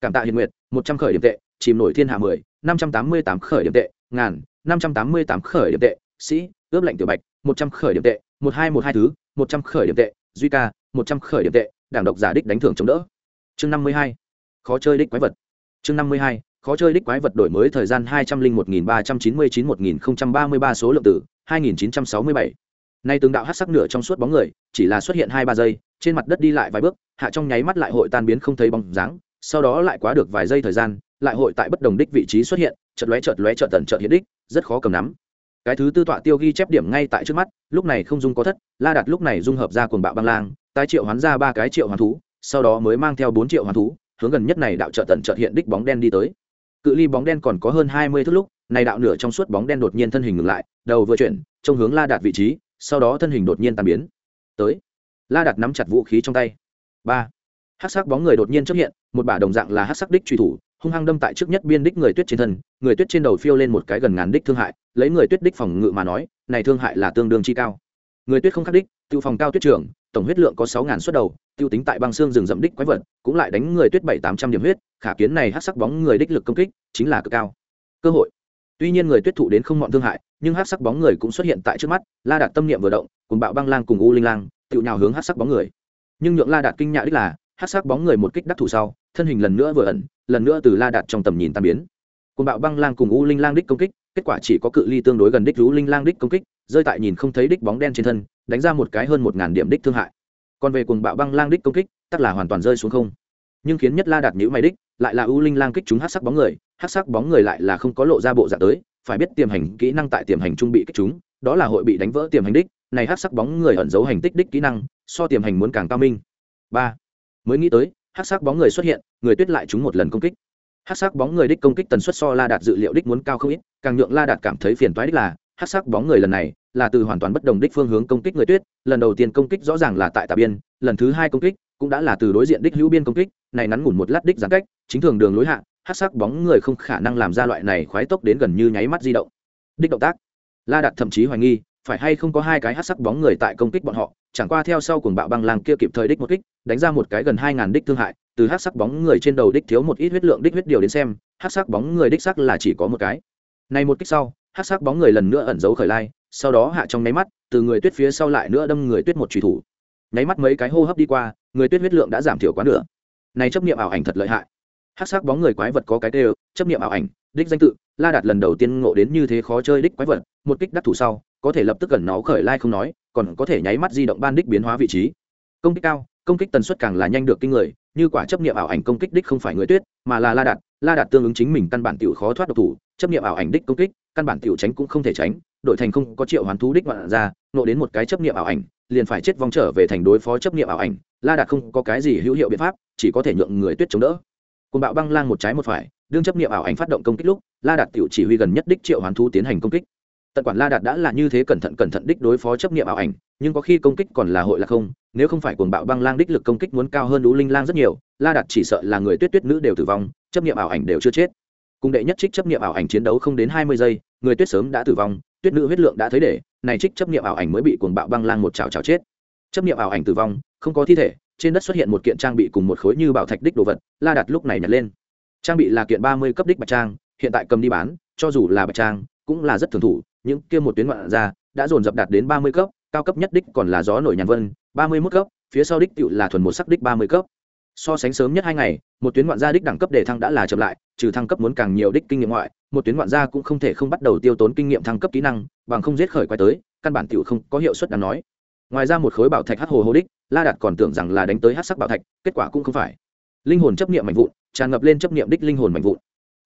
Cảm tạ hiền nguyệt, một trăm khởi điểm tệ, chìm nổi thiên hạ mười, năm trăm tám mươi tám khởi điểm tệ, ngàn, năm trăm tám mươi tám khởi điểm tệ, sĩ, ướp lệnh tiểu bạch, một trăm khởi điểm tệ, một hai một hai thứ, một trăm khởi điểm tệ, duy ca, một trăm khởi điểm tệ, đảng độc giả đích đánh thưởng chống đỡ. Chương năm mươi hai, khó chơi đích quái vật. Chương năm mươi hai, khó chơi đích quái vật đổi mới thời gian hai trăm linh một nghìn ba trăm chín mươi chín một nghìn không trăm ba mươi ba số lượng tử hai nghìn chín trăm sáu mươi bảy. Nay từng đạo hát sắc nửa trong suốt bóng người, chỉ là xuất hiện hai ba giây trên mặt đất đi lại vài bước, hạ trong nháy mắt lại hội tan biến không thấy bóng dáng, sau đó lại quá được vài giây thời gian, lại hội tại bất đồng đích vị trí xuất hiện, chợt lóe chợt lóe chợt tần chợt hiện đích, rất khó cầm nắm. Cái thứ tư tọa tiêu ghi chép điểm ngay tại trước mắt, lúc này không dung có thất, la đặt lúc này dung hợp ra cuồng bạo băng lang, tái triệu hoán ra ba cái triệu hoán thú, sau đó mới mang theo bốn triệu hoán thú, hướng gần nhất này đạo chợt tần chợt hiện đích bóng đen đi tới. Cự ly bóng đen còn có hơn hai mươi thước lúc, này đạo nửa trong suốt bóng đen đột nhiên thân hình ngừng lại, đầu vừa chuyển, trông hướng la đạt vị trí, sau đó thân hình đột nhiên tan biến. Tới la đạt nắm chặt vũ khí trong tay. Ba. Hát sắc bóng người đột nhiên xuất hiện, một bả đồng dạng là hát sắc đích truy thủ, hung hăng đâm tại trước nhất biên đích người tuyết trên thân, người tuyết trên đầu phiêu lên một cái gần ngàn đích thương hại, lấy người tuyết đích phòng ngự mà nói, này thương hại là tương đương chi cao. Người tuyết không khắc đích, tiêu phòng cao tuyết trưởng, tổng huyết lượng có sáu ngàn suất đầu, tiêu tính tại băng xương rừng rậm đích quái vật, cũng lại đánh người tuyết bảy tám trăm điểm huyết, khả kiến này hát sắc bóng người đích lực công kích, chính là cực cao. Cơ hội. Tuy nhiên người tuyết thụ đến không mọn thương hại, nhưng hát sắc bóng người cũng xuất hiện tại trước mắt, la đạt tâm niệm vừa động, cùng bạo băng lang cùng u linh lang tự nhào hướng hát sắc bóng người. Nhưng nhượng la đạt kinh nhạ đích là, hát sắc bóng người một kích đắc thủ sau, thân hình lần nữa vừa ẩn, lần nữa từ la đạt trong tầm nhìn tan biến. Côn bạo băng lang cùng u linh lang đích công kích, kết quả chỉ có cự ly tương đối gần đích u linh lang đích công kích, rơi tại nhìn không thấy đích bóng đen trên thân, đánh ra một cái hơn một ngàn điểm đích thương hại. Còn về cùng bạo băng lang đích công kích, tắc là hoàn toàn rơi xuống không. Nhưng khiến nhất la đạt nhữ mày đích, lại là u linh lang kích chúng hát sắc bóng người, hát sắc bóng người lại là không có lộ ra bộ dạng tới, phải biết tiềm hành kỹ năng tại tiềm hành trung bị kích chúng đó là hội bị đánh vỡ tiềm hành đích này hát sắc bóng người ẩn giấu hành tích đích kỹ năng, so tiềm hành muốn càng cao minh. Ba, mới nghĩ tới, hát sắc bóng người xuất hiện, người tuyết lại chúng một lần công kích. Hát sắc bóng người đích công kích tần suất so la đạt dự liệu đích muốn cao không ít, càng nhượng la đạt cảm thấy phiền toái đích là, hát sắc bóng người lần này là từ hoàn toàn bất đồng đích phương hướng công kích người tuyết, lần đầu tiên công kích rõ ràng là tại tà biên, lần thứ hai công kích cũng đã là từ đối diện đích hữu biên công kích, này ngắn ngủn một lát đích giãn cách, chính thường đường lối hạ, hát sắc bóng người không khả năng làm ra loại này khoái tốc đến gần như nháy mắt di động. Đích động tác, la đạt thậm chí hoài nghi phải hay không có hai cái hát sắc bóng người tại công kích bọn họ, chẳng qua theo sau cùng bạo băng lang kia kịp thời đích một kích, đánh ra một cái gần hai ngàn đích thương hại, từ hát sắc bóng người trên đầu đích thiếu một ít huyết lượng đích huyết điều đến xem, hát sắc bóng người đích sắc là chỉ có một cái. Này một kích sau, hát sắc bóng người lần nữa ẩn giấu khởi lai, sau đó hạ trong nháy mắt, từ người tuyết phía sau lại nữa đâm người tuyết một truy thủ. Nháy mắt mấy cái hô hấp đi qua, người tuyết huyết lượng đã giảm thiểu quá nửa. Này chấp niệm ảo ảnh thật lợi hại hát sắc bóng người quái vật có cái tê chấp niệm ảo ảnh, đích danh tự, la đạt lần đầu tiên ngộ đến như thế khó chơi đích quái vật, một kích đắc thủ sau, có thể lập tức gần nó khởi lai không nói, còn có thể nháy mắt di động ban đích biến hóa vị trí. Công kích cao, công kích tần suất càng là nhanh được kinh người, như quả chấp niệm ảo ảnh công kích đích không phải người tuyết, mà là la đạt la đạt tương ứng chính mình căn bản tiểu khó thoát độc thủ, chấp niệm ảo ảnh đích công kích, căn bản tiểu tránh cũng không thể tránh, đội thành không có triệu hoán thú đích ngoạn ra nộ đến một cái chấp niệm ảo ảnh, liền phải chết vong trở về thành đối phó chấp niệm ảo ảnh, la đạt không có cái gì hữu hiệu biện pháp, chỉ có thể nhượng người tuyết chống đỡ cùng bạo băng lang một trái một phải, đương chấp niệm ảo ảnh phát động công kích lúc, la đạt tiểu chỉ huy gần nhất đích triệu hoán thú tiến hành công kích. Tận quản la đạt đã là như thế cẩn thận cẩn thận đích đối phó chấp niệm ảo ảnh, nhưng có khi công kích còn là hội là không, nếu không phải cuồng bạo băng lang đích lực công kích muốn cao hơn đũ linh lang rất nhiều, la đạt chỉ sợ là người tuyết tuyết nữ đều tử vong, chấp niệm ảo ảnh đều chưa chết. Cùng đệ nhất trích chấp niệm ảo ảnh chiến đấu không đến hai mươi giây, người tuyết sớm đã tử vong, tuyết nữ huyết lượng đã thấy để, này trích chấp niệm ảo ảnh mới bị cuồng bạo băng lang một chảo chảo chết. Chấp niệm ảo ảnh tử vong, không có thi thể trên đất xuất hiện một kiện trang bị cùng một khối như bảo thạch đích đồ vật, la đặt lúc này nhặt lên. Trang bị là kiện ba mươi cấp đích bạch trang, hiện tại cầm đi bán, cho dù là bạch trang, cũng là rất thường thủ, những kia một tuyến ngoạn ra, đã dồn dập đạt đến ba mươi cấp, cao cấp nhất đích còn là gió nổi nhàn vân, ba mươi mốt cấp, phía sau đích tựu là thuần một sắc đích ba mươi cấp. So sánh sớm nhất hai ngày, một tuyến ngoạn gia đích đẳng cấp đề thăng đã là chậm lại, trừ thăng cấp muốn càng nhiều đích kinh nghiệm ngoại, một tuyến ngoạn gia cũng không thể không bắt đầu tiêu tốn kinh nghiệm thăng cấp kỹ năng, bằng không giết khởi quay tới, căn bản tựu không có hiệu suất đáng nói ngoài ra một khối bảo thạch hát hồ hô đích, la đạt còn tưởng rằng là đánh tới hát sắc bảo thạch, kết quả cũng không phải. Linh hồn chấp niệm mạnh vụn, tràn ngập lên chấp niệm đích linh hồn mạnh vụn.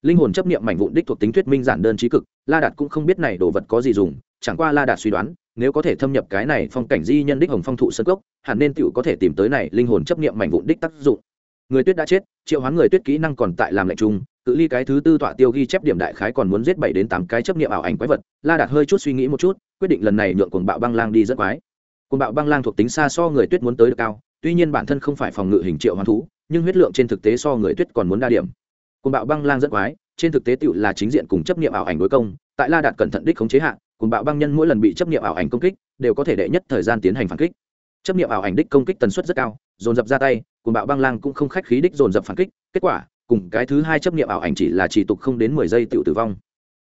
Linh hồn chấp niệm mạnh vụn đích thuộc tính thuyết minh giản đơn trí cực, la đạt cũng không biết này đồ vật có gì dùng, chẳng qua la đạt suy đoán, nếu có thể thâm nhập cái này phong cảnh di nhân đích hồng phong thụ sân cốc, hẳn nên tựu có thể tìm tới này linh hồn chấp niệm mạnh vụn đích tác dụng. Người tuyết đã chết, triệu hoán người tuyết kỹ năng còn tại làm lệnh chung, cự ly cái thứ tư tọa tiêu ghi chép điểm đại khái còn muốn giết bảy đến tám cái chấp niệm ảo ảnh quái vật, la đạt hơi chút suy nghĩ một chút, quyết định lần này nhượng cuồng bạo băng lang đi rất quái côn bạo băng lang thuộc tính xa so người tuyết muốn tới được cao, tuy nhiên bản thân không phải phòng ngự hình triệu hoán thú, nhưng huyết lượng trên thực tế so người tuyết còn muốn đa điểm. Côn bạo băng lang rất quái, trên thực tế tựu là chính diện cùng chấp niệm ảo ảnh đối công, tại la đạt cẩn thận đích khống chế hạ côn bạo băng nhân mỗi lần bị chấp niệm ảo ảnh công kích, đều có thể đệ nhất thời gian tiến hành phản kích. Chấp niệm ảo ảnh đích công kích tần suất rất cao, dồn dập ra tay côn bạo băng lang cũng không khách khí đích dồn dập phản kích, kết quả, cùng cái thứ hai chấp niệm ảo ảnh chỉ là chỉ tục không đến mười giây tựu tử vong.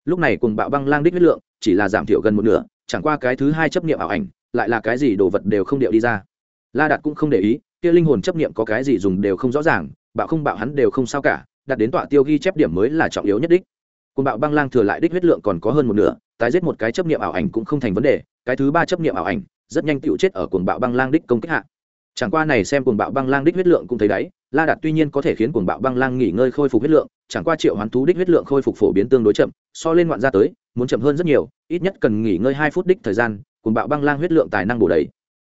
Lúc này cuồng bạo băng lang đích huyết lượng chỉ là giảm thiểu gần một nửa, chẳng qua cái thứ hai chấp niệm ảo ảnh lại là cái gì đồ vật đều không điệu đi ra. La đạt cũng không để ý, kia linh hồn chấp niệm có cái gì dùng đều không rõ ràng, bạo không bạo hắn đều không sao cả đặt đến tọa tiêu ghi chép điểm mới là trọng yếu nhất đích. Côn bạo băng lang thừa lại đích huyết lượng còn có hơn một nửa, tái giết một cái chấp niệm ảo ảnh cũng không thành vấn đề, cái thứ ba chấp niệm ảo ảnh, rất nhanh tựu chết ở cuồng bạo băng lang đích công kích hạ. Chẳng qua này xem cuồng bạo băng lang đích huyết lượng cũng thấy đấy, la đạt tuy nhiên có thể khiến cuồng bạo băng lang nghỉ ngơi khôi phục huyết lượng, chẳng qua triệu hoán thú đích huyết lượng khôi phục phổ biến tương đối chậm, so lên ngoạn ra tới, muốn chậm hơn rất nhiều, ít nhất cần nghỉ ngơi hai phút đích thời gian cuồng bạo băng lang huyết lượng tài năng bổ đầy.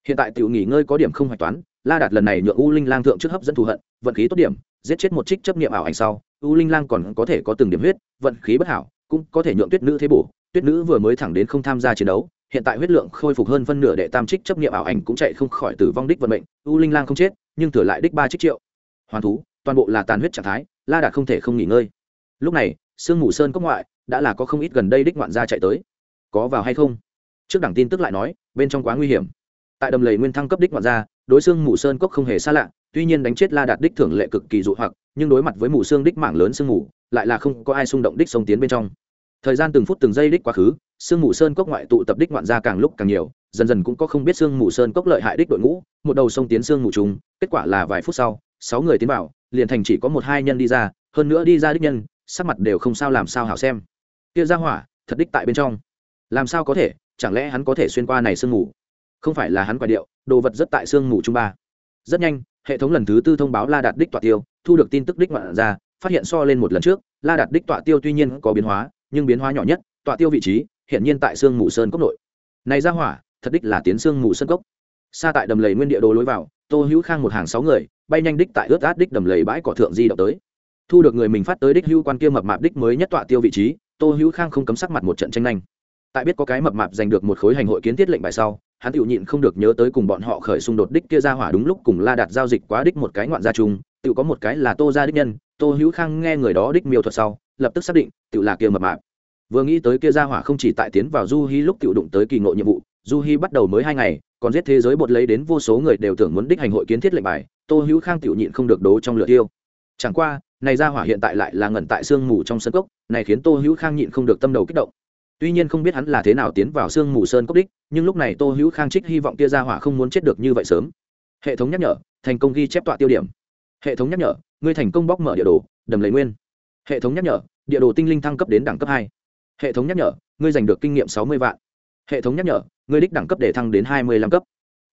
Hiện tại tiểu nghỉ ngơi có điểm không hoạch toán, la đạt lần này nhượng u linh lang thượng trước hấp dẫn thù hận, vận khí tốt điểm, giết chết một trích chấp niệm ảo ảnh sau, u linh lang còn có thể có từng điểm huyết, vận khí bất hảo, cũng có thể nhượng tuyết nữ thế bổ. Tuyết nữ vừa mới thẳng đến không tham gia chiến đấu, hiện tại huyết lượng khôi phục hơn phân nửa đệ tam trích chấp niệm ảo ảnh cũng chạy không khỏi tử vong đích vận mệnh, u linh lang không chết, nhưng thừa lại đích ba trích triệu. Hoàn thú, toàn bộ là tàn huyết trạng thái, la đạt không thể không nghỉ ngơi. Lúc này, sương mù sơn cốc ngoại, đã là có không ít gần đây đích ngoạn gia chạy tới. Có vào hay không? Trước đảng tin tức lại nói, bên trong quá nguy hiểm. Tại đầm lầy nguyên thăng cấp đích ngoạn ra đối xương mù sơn cốc không hề xa lạ, tuy nhiên đánh chết la đạt đích thưởng lệ cực kỳ dụ hoặc, nhưng đối mặt với mù xương đích mảng lớn sương mù, lại là không có ai xung động đích sông tiến bên trong. Thời gian từng phút từng giây đích quá khứ sương mù sơn cốc ngoại tụ tập đích ngoạn ra càng lúc càng nhiều, dần dần cũng có không biết sương mù sơn cốc lợi hại đích đội ngũ, một đầu sông tiến sương mù trùng, kết quả là vài phút sau, sáu người tiến vào, liền thành chỉ có một hai nhân đi ra, hơn nữa đi ra đích nhân, sắc mặt đều không sao làm sao hảo xem. Kia ra hỏa, thật đích tại bên trong. Làm sao có thể? Chẳng lẽ hắn có thể xuyên qua này sương mù? Không phải là hắn quả điệu, đồ vật rất tại sương mù trung ba. Rất nhanh, hệ thống lần thứ tư thông báo la đạt đích tọa tiêu, thu được tin tức đích ngoạn ra, phát hiện so lên một lần trước, la đạt đích tọa tiêu tuy nhiên có biến hóa, nhưng biến hóa nhỏ nhất, tọa tiêu vị trí hiện nhiên tại sương mù sơn cốc nội. Này ra hỏa, thật đích là tiến sương mù sơn cốc. Xa tại đầm lầy nguyên địa đồ lối vào, tô hữu khang một hàng sáu người, bay nhanh đích tại ướt át đích đầm lầy bãi cỏ thượng di động tới. Thu được người mình phát tới đích hữu quan kia mập mạp đích mới nhất tọa tiêu vị trí, tô hữu khang không cấm sắc mặt một trận tranh nhanh tại biết có cái mập mạp giành được một khối hành hội kiến thiết lệnh bài sau, hắn tự nhịn không được nhớ tới cùng bọn họ khởi xung đột đích kia ra hỏa đúng lúc cùng la đạt giao dịch quá đích một cái ngoạn gia chung tự có một cái là tô gia đích nhân, tô hữu khang nghe người đó đích miêu thuật sau, lập tức xác định tự là kia mập mạp. Vừa nghĩ tới kia ra hỏa không chỉ tại tiến vào du hi lúc tự đụng tới kỳ ngộ nhiệm vụ, du hi bắt đầu mới hai ngày, còn giết thế giới bột lấy đến vô số người đều tưởng muốn đích hành hội kiến thiết lệnh bài, tô hữu khang tự nhịn không được đố trong lửa tiêu. Chẳng qua, này ra hỏa hiện tại lại là ngẩn tại sương mù trong sân cốc, này khiến tô hữu khang nhịn không được tâm đầu kích động tuy nhiên không biết hắn là thế nào tiến vào sương mù sơn cốc đích, nhưng lúc này tô hữu khang trích hy vọng tia ra hỏa không muốn chết được như vậy sớm. Hệ thống nhắc nhở, thành công ghi chép tọa tiêu điểm. Hệ thống nhắc nhở, ngươi thành công bóc mở địa đồ, đầm lấy nguyên. Hệ thống nhắc nhở, địa đồ tinh linh thăng cấp đến đẳng cấp hai. Hệ thống nhắc nhở, ngươi giành được kinh nghiệm sáu mươi vạn. Hệ thống nhắc nhở, ngươi đích đẳng cấp để thăng đến hai mươi lăm cấp.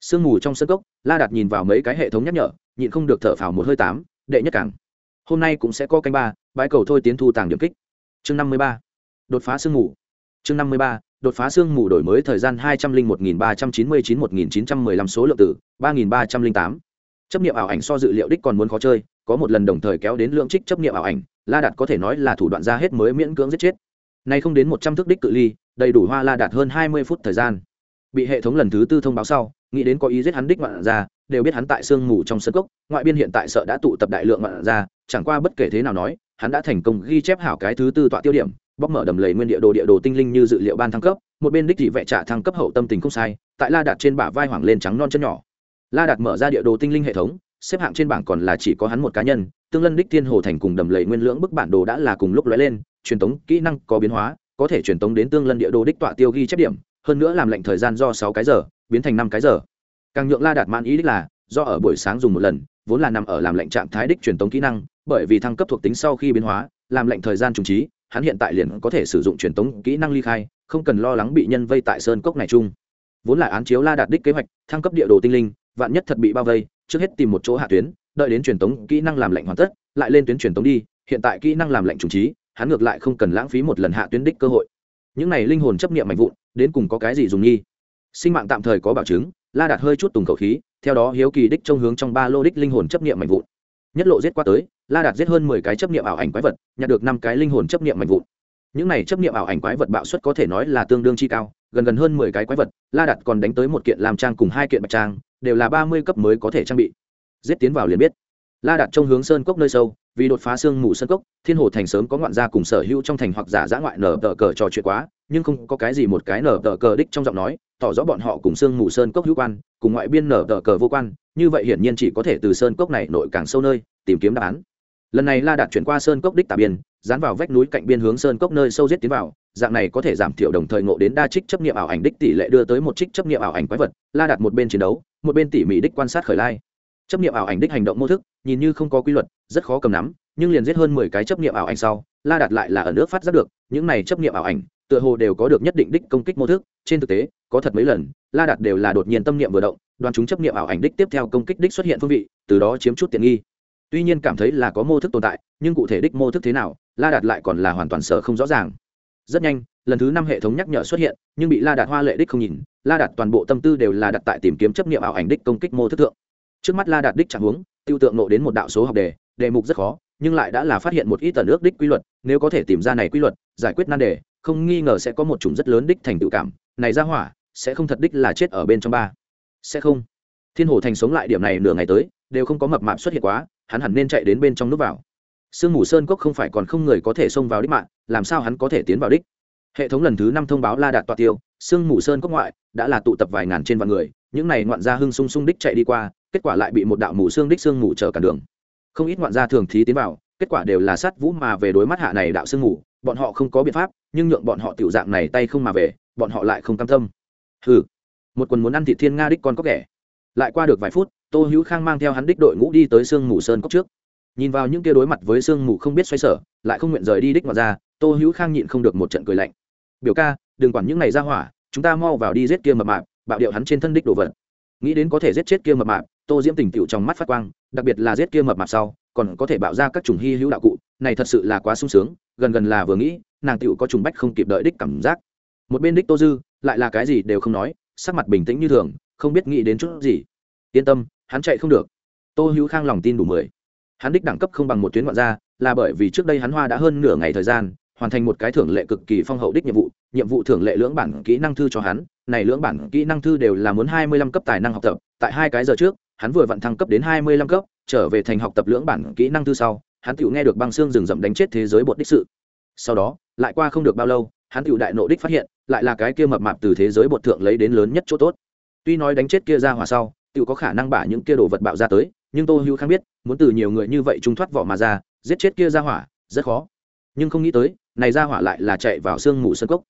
Sương mù trong sân cốc, la đạt nhìn vào mấy cái hệ thống nhắc nhở, nhịn không được thở phào một hơi tám, đệ nhất cảng. Hôm nay cũng sẽ có canh ba bãi cầu thôi tiến thu tàng điểm kích. Chương năm mươi ba, đột phá sương mù chương năm mươi ba, đột phá xương mù đổi mới thời gian hai trăm linh một nghìn ba trăm chín mươi chín một nghìn chín trăm mười lăm số lượng tử ba nghìn ba trăm linh tám. Chấp nghiệm ảo ảnh so dự liệu đích còn muốn khó chơi, có một lần đồng thời kéo đến lượng trích chấp nghiệm ảo ảnh, la đạt có thể nói là thủ đoạn ra hết mới miễn cưỡng giết chết. Nay không đến một trăm thước đích cự ly, đầy đủ hoa la đạt hơn hai mươi phút thời gian. Bị hệ thống lần thứ tư thông báo sau, nghĩ đến có ý giết hắn đích ngoạn ra đều biết hắn tại sương mù trong sân cốc, ngoại biên hiện tại sợ đã tụ tập đại lượng ngoạn ra chẳng qua bất kể thế nào nói, hắn đã thành công ghi chép hảo cái thứ tư tọa tiêu điểm bóc mở đầm lầy nguyên địa đồ địa đồ tinh linh như dự liệu ban thăng cấp, một bên đích thị vẽ trả thăng cấp hậu tâm tình không sai, tại la đạt trên bả vai hoảng lên trắng non chân nhỏ. La đạt mở ra địa đồ tinh linh hệ thống, xếp hạng trên bảng còn là chỉ có hắn một cá nhân, tương lân đích thiên hồ thành cùng đầm lầy nguyên lưỡng bức bản đồ đã là cùng lúc lóe lên, truyền tống kỹ năng có biến hóa, có thể truyền tống đến tương lân địa đồ đích tọa tiêu ghi chép điểm, hơn nữa làm lệnh thời gian do sáu cái giờ, biến thành năm cái giờ. Càng nhượng la đạt man ý đích là, do ở buổi sáng dùng một lần, vốn là nằm ở làm lệnh trạng thái đích truyền tống kỹ năng, bởi vì thăng cấp thuộc tính sau khi biến hóa, làm lệnh thời gian trùng trí hắn hiện tại liền có thể sử dụng truyền tống kỹ năng ly khai, không cần lo lắng bị nhân vây tại sơn cốc này chung. Vốn là án chiếu la đạt đích kế hoạch, thăng cấp địa đồ tinh linh, vạn nhất thật bị bao vây, trước hết tìm một chỗ hạ tuyến, đợi đến truyền tống kỹ năng làm lệnh hoàn tất, lại lên tuyến truyền tống đi, hiện tại kỹ năng làm lệnh trùng trí, hắn ngược lại không cần lãng phí một lần hạ tuyến đích cơ hội. Những này linh hồn chấp niệm mạnh vụn, đến cùng có cái gì dùng nghi? Sinh mạng tạm thời có bảo chứng, la đạt hơi chút tùng khẩu khí, theo đó hiếu kỳ đích trông hướng trong ba lô đích linh hồn chấp niệm mạnh vụn. Nhất lộ giết qua tới la đạt giết hơn mười cái chấp niệm ảo ảnh quái vật, nhặt được năm cái linh hồn chấp niệm mạnh vụn. Những này chấp niệm ảo ảnh quái vật bạo suất có thể nói là tương đương chi cao, gần gần hơn mười cái quái vật, la đạt còn đánh tới một kiện làm trang cùng hai kiện bạch trang, đều là ba mươi cấp mới có thể trang bị. Giết tiến vào liền biết. La đạt trong hướng sơn cốc nơi sâu, vì đột phá sương mù sơn cốc, thiên hồ thành sớm có ngoạn gia cùng sở hữu trong thành hoặc giả giã ngoại nở tờ cờ trò chuyện quá, nhưng không có cái gì một cái nở tờ cờ đích trong giọng nói, tỏ rõ bọn họ cùng sương mù sơn cốc hữu quan, cùng ngoại biên nở tờ cờ vô quan, như vậy hiển nhiên chỉ có thể từ sơn cốc này nội càng sâu nơi, tìm kiếm đáp án lần này la đạt chuyển qua sơn cốc đích tà biên, dán vào vách núi cạnh biên hướng sơn cốc nơi sâu giết tiến vào, dạng này có thể giảm thiểu đồng thời ngộ đến đa trích chấp nghiệm ảo ảnh đích tỷ lệ đưa tới một trích chấp nghiệm ảo ảnh quái vật. La đạt một bên chiến đấu, một bên tỉ mỉ đích quan sát khởi lai. Chấp nghiệm ảo ảnh đích hành động mô thức, nhìn như không có quy luật, rất khó cầm nắm, nhưng liền giết hơn mười cái chấp nghiệm ảo ảnh sau, la đạt lại là ở nước phát giác được, những này chấp nghiệm ảo ảnh, tựa hồ đều có được nhất định đích công kích mô thức. Trên thực tế, có thật mấy lần, la đạt đều là đột nhiên tâm niệm vừa động đoàn chúng chấp niệm ảo ảnh đích tiếp theo công kích đích xuất hiện phương vị, từ đó chiếm chút tiện nghi tuy nhiên cảm thấy là có mô thức tồn tại nhưng cụ thể đích mô thức thế nào la đạt lại còn là hoàn toàn sở không rõ ràng. Rất nhanh lần thứ năm hệ thống nhắc nhở xuất hiện nhưng bị la đạt hoa lệ đích không nhìn la đạt toàn bộ tâm tư đều là đặt tại tìm kiếm chấp niệm ảo ảnh đích công kích mô thức thượng. Trước mắt la đạt đích chẳng hướng, tiêu tượng nộ đến một đạo số học đề đề mục rất khó nhưng lại đã là phát hiện một ít tần ước đích quy luật nếu có thể tìm ra này quy luật giải quyết nan đề không nghi ngờ sẽ có một chủng rất lớn đích thành tự cảm này ra hỏa sẽ không thật đích là chết ở bên trong ba. Sẽ không. Thiên hồ thành sống lại điểm này nửa ngày tới đều không có mập mạp xuất hiện quá hắn hẳn nên chạy đến bên trong núp vào. Sương mù sơn cốc không phải còn không người có thể xông vào đích mạng, làm sao hắn có thể tiến vào đích? Hệ thống lần thứ năm thông báo la đạt toa tiêu, sương mù sơn cốc ngoại đã là tụ tập vài ngàn trên vạn người, những này ngoạn gia hưng sung sung đích chạy đi qua, kết quả lại bị một đạo mù xương đích sương mù chở cản đường. Không ít ngoạn gia thường thí tiến vào, kết quả đều là sát vũ mà về đối mắt hạ này đạo sương mù, bọn họ không có biện pháp, nhưng nhượng bọn họ tiểu dạng này tay không mà về, bọn họ lại không cam tâm. Hừ, một quần muốn ăn thịt thiên nga đích con có kẻ lại qua được vài phút, tô hữu khang mang theo hắn đích đội ngũ đi tới sương mù sơn cốc trước. Nhìn vào những kia đối mặt với sương mù không biết xoay sở, lại không nguyện rời đi đích ngoặt ra, tô hữu khang nhịn không được một trận cười lạnh. Biểu ca, đừng quản những này ra hỏa, chúng ta mau vào đi giết kia mập mạp, bạo điệu hắn trên thân đích đồ vật. Nghĩ đến có thể giết chết kia mập mạp, tô diễm tỉnh tựu trong mắt phát quang, đặc biệt là giết kia mập mạp sau, còn có thể bạo ra các chủng hy hữu đạo cụ, này thật sự là quá sung sướng, gần gần là vừa nghĩ, nàng tựu có trùng bách không kịp đợi đích cảm giác. Một bên đích tô dư, lại là cái gì đều không nói, sắc mặt bình tĩnh như thường không biết nghĩ đến chút gì. Yên tâm, hắn chạy không được. Tô hữu khang lòng tin đủ mười. Hắn đích đẳng cấp không bằng một tuyến ngoạn gia, là bởi vì trước đây hắn hoa đã hơn nửa ngày thời gian, hoàn thành một cái thưởng lệ cực kỳ phong hậu đích nhiệm vụ nhiệm vụ thưởng lệ lưỡng bản kỹ năng thư cho hắn. Này lưỡng bản kỹ năng thư đều là muốn hai mươi lăm cấp tài năng học tập. Tại hai cái giờ trước, hắn vừa vặn thăng cấp đến hai mươi lăm cấp, trở về thành học tập lưỡng bản kỹ năng thư sau, hắn tự nghe được băng xương rừng rậm đánh chết thế giới bột đích sự. Sau đó, lại qua không được bao lâu, hắn tự đại nộ đích phát hiện, lại là cái kia mập mạp từ thế giới bột thượng lấy đến lớn nhất chỗ tốt tuy nói đánh chết kia ra hỏa sau tự có khả năng bả những kia đồ vật bạo ra tới, nhưng tô hữu khang biết, muốn từ nhiều người như vậy trung thoát vỏ mà ra, giết chết kia ra hỏa, rất khó. Nhưng không nghĩ tới, này ra hỏa lại là chạy vào sương mù sân cốc.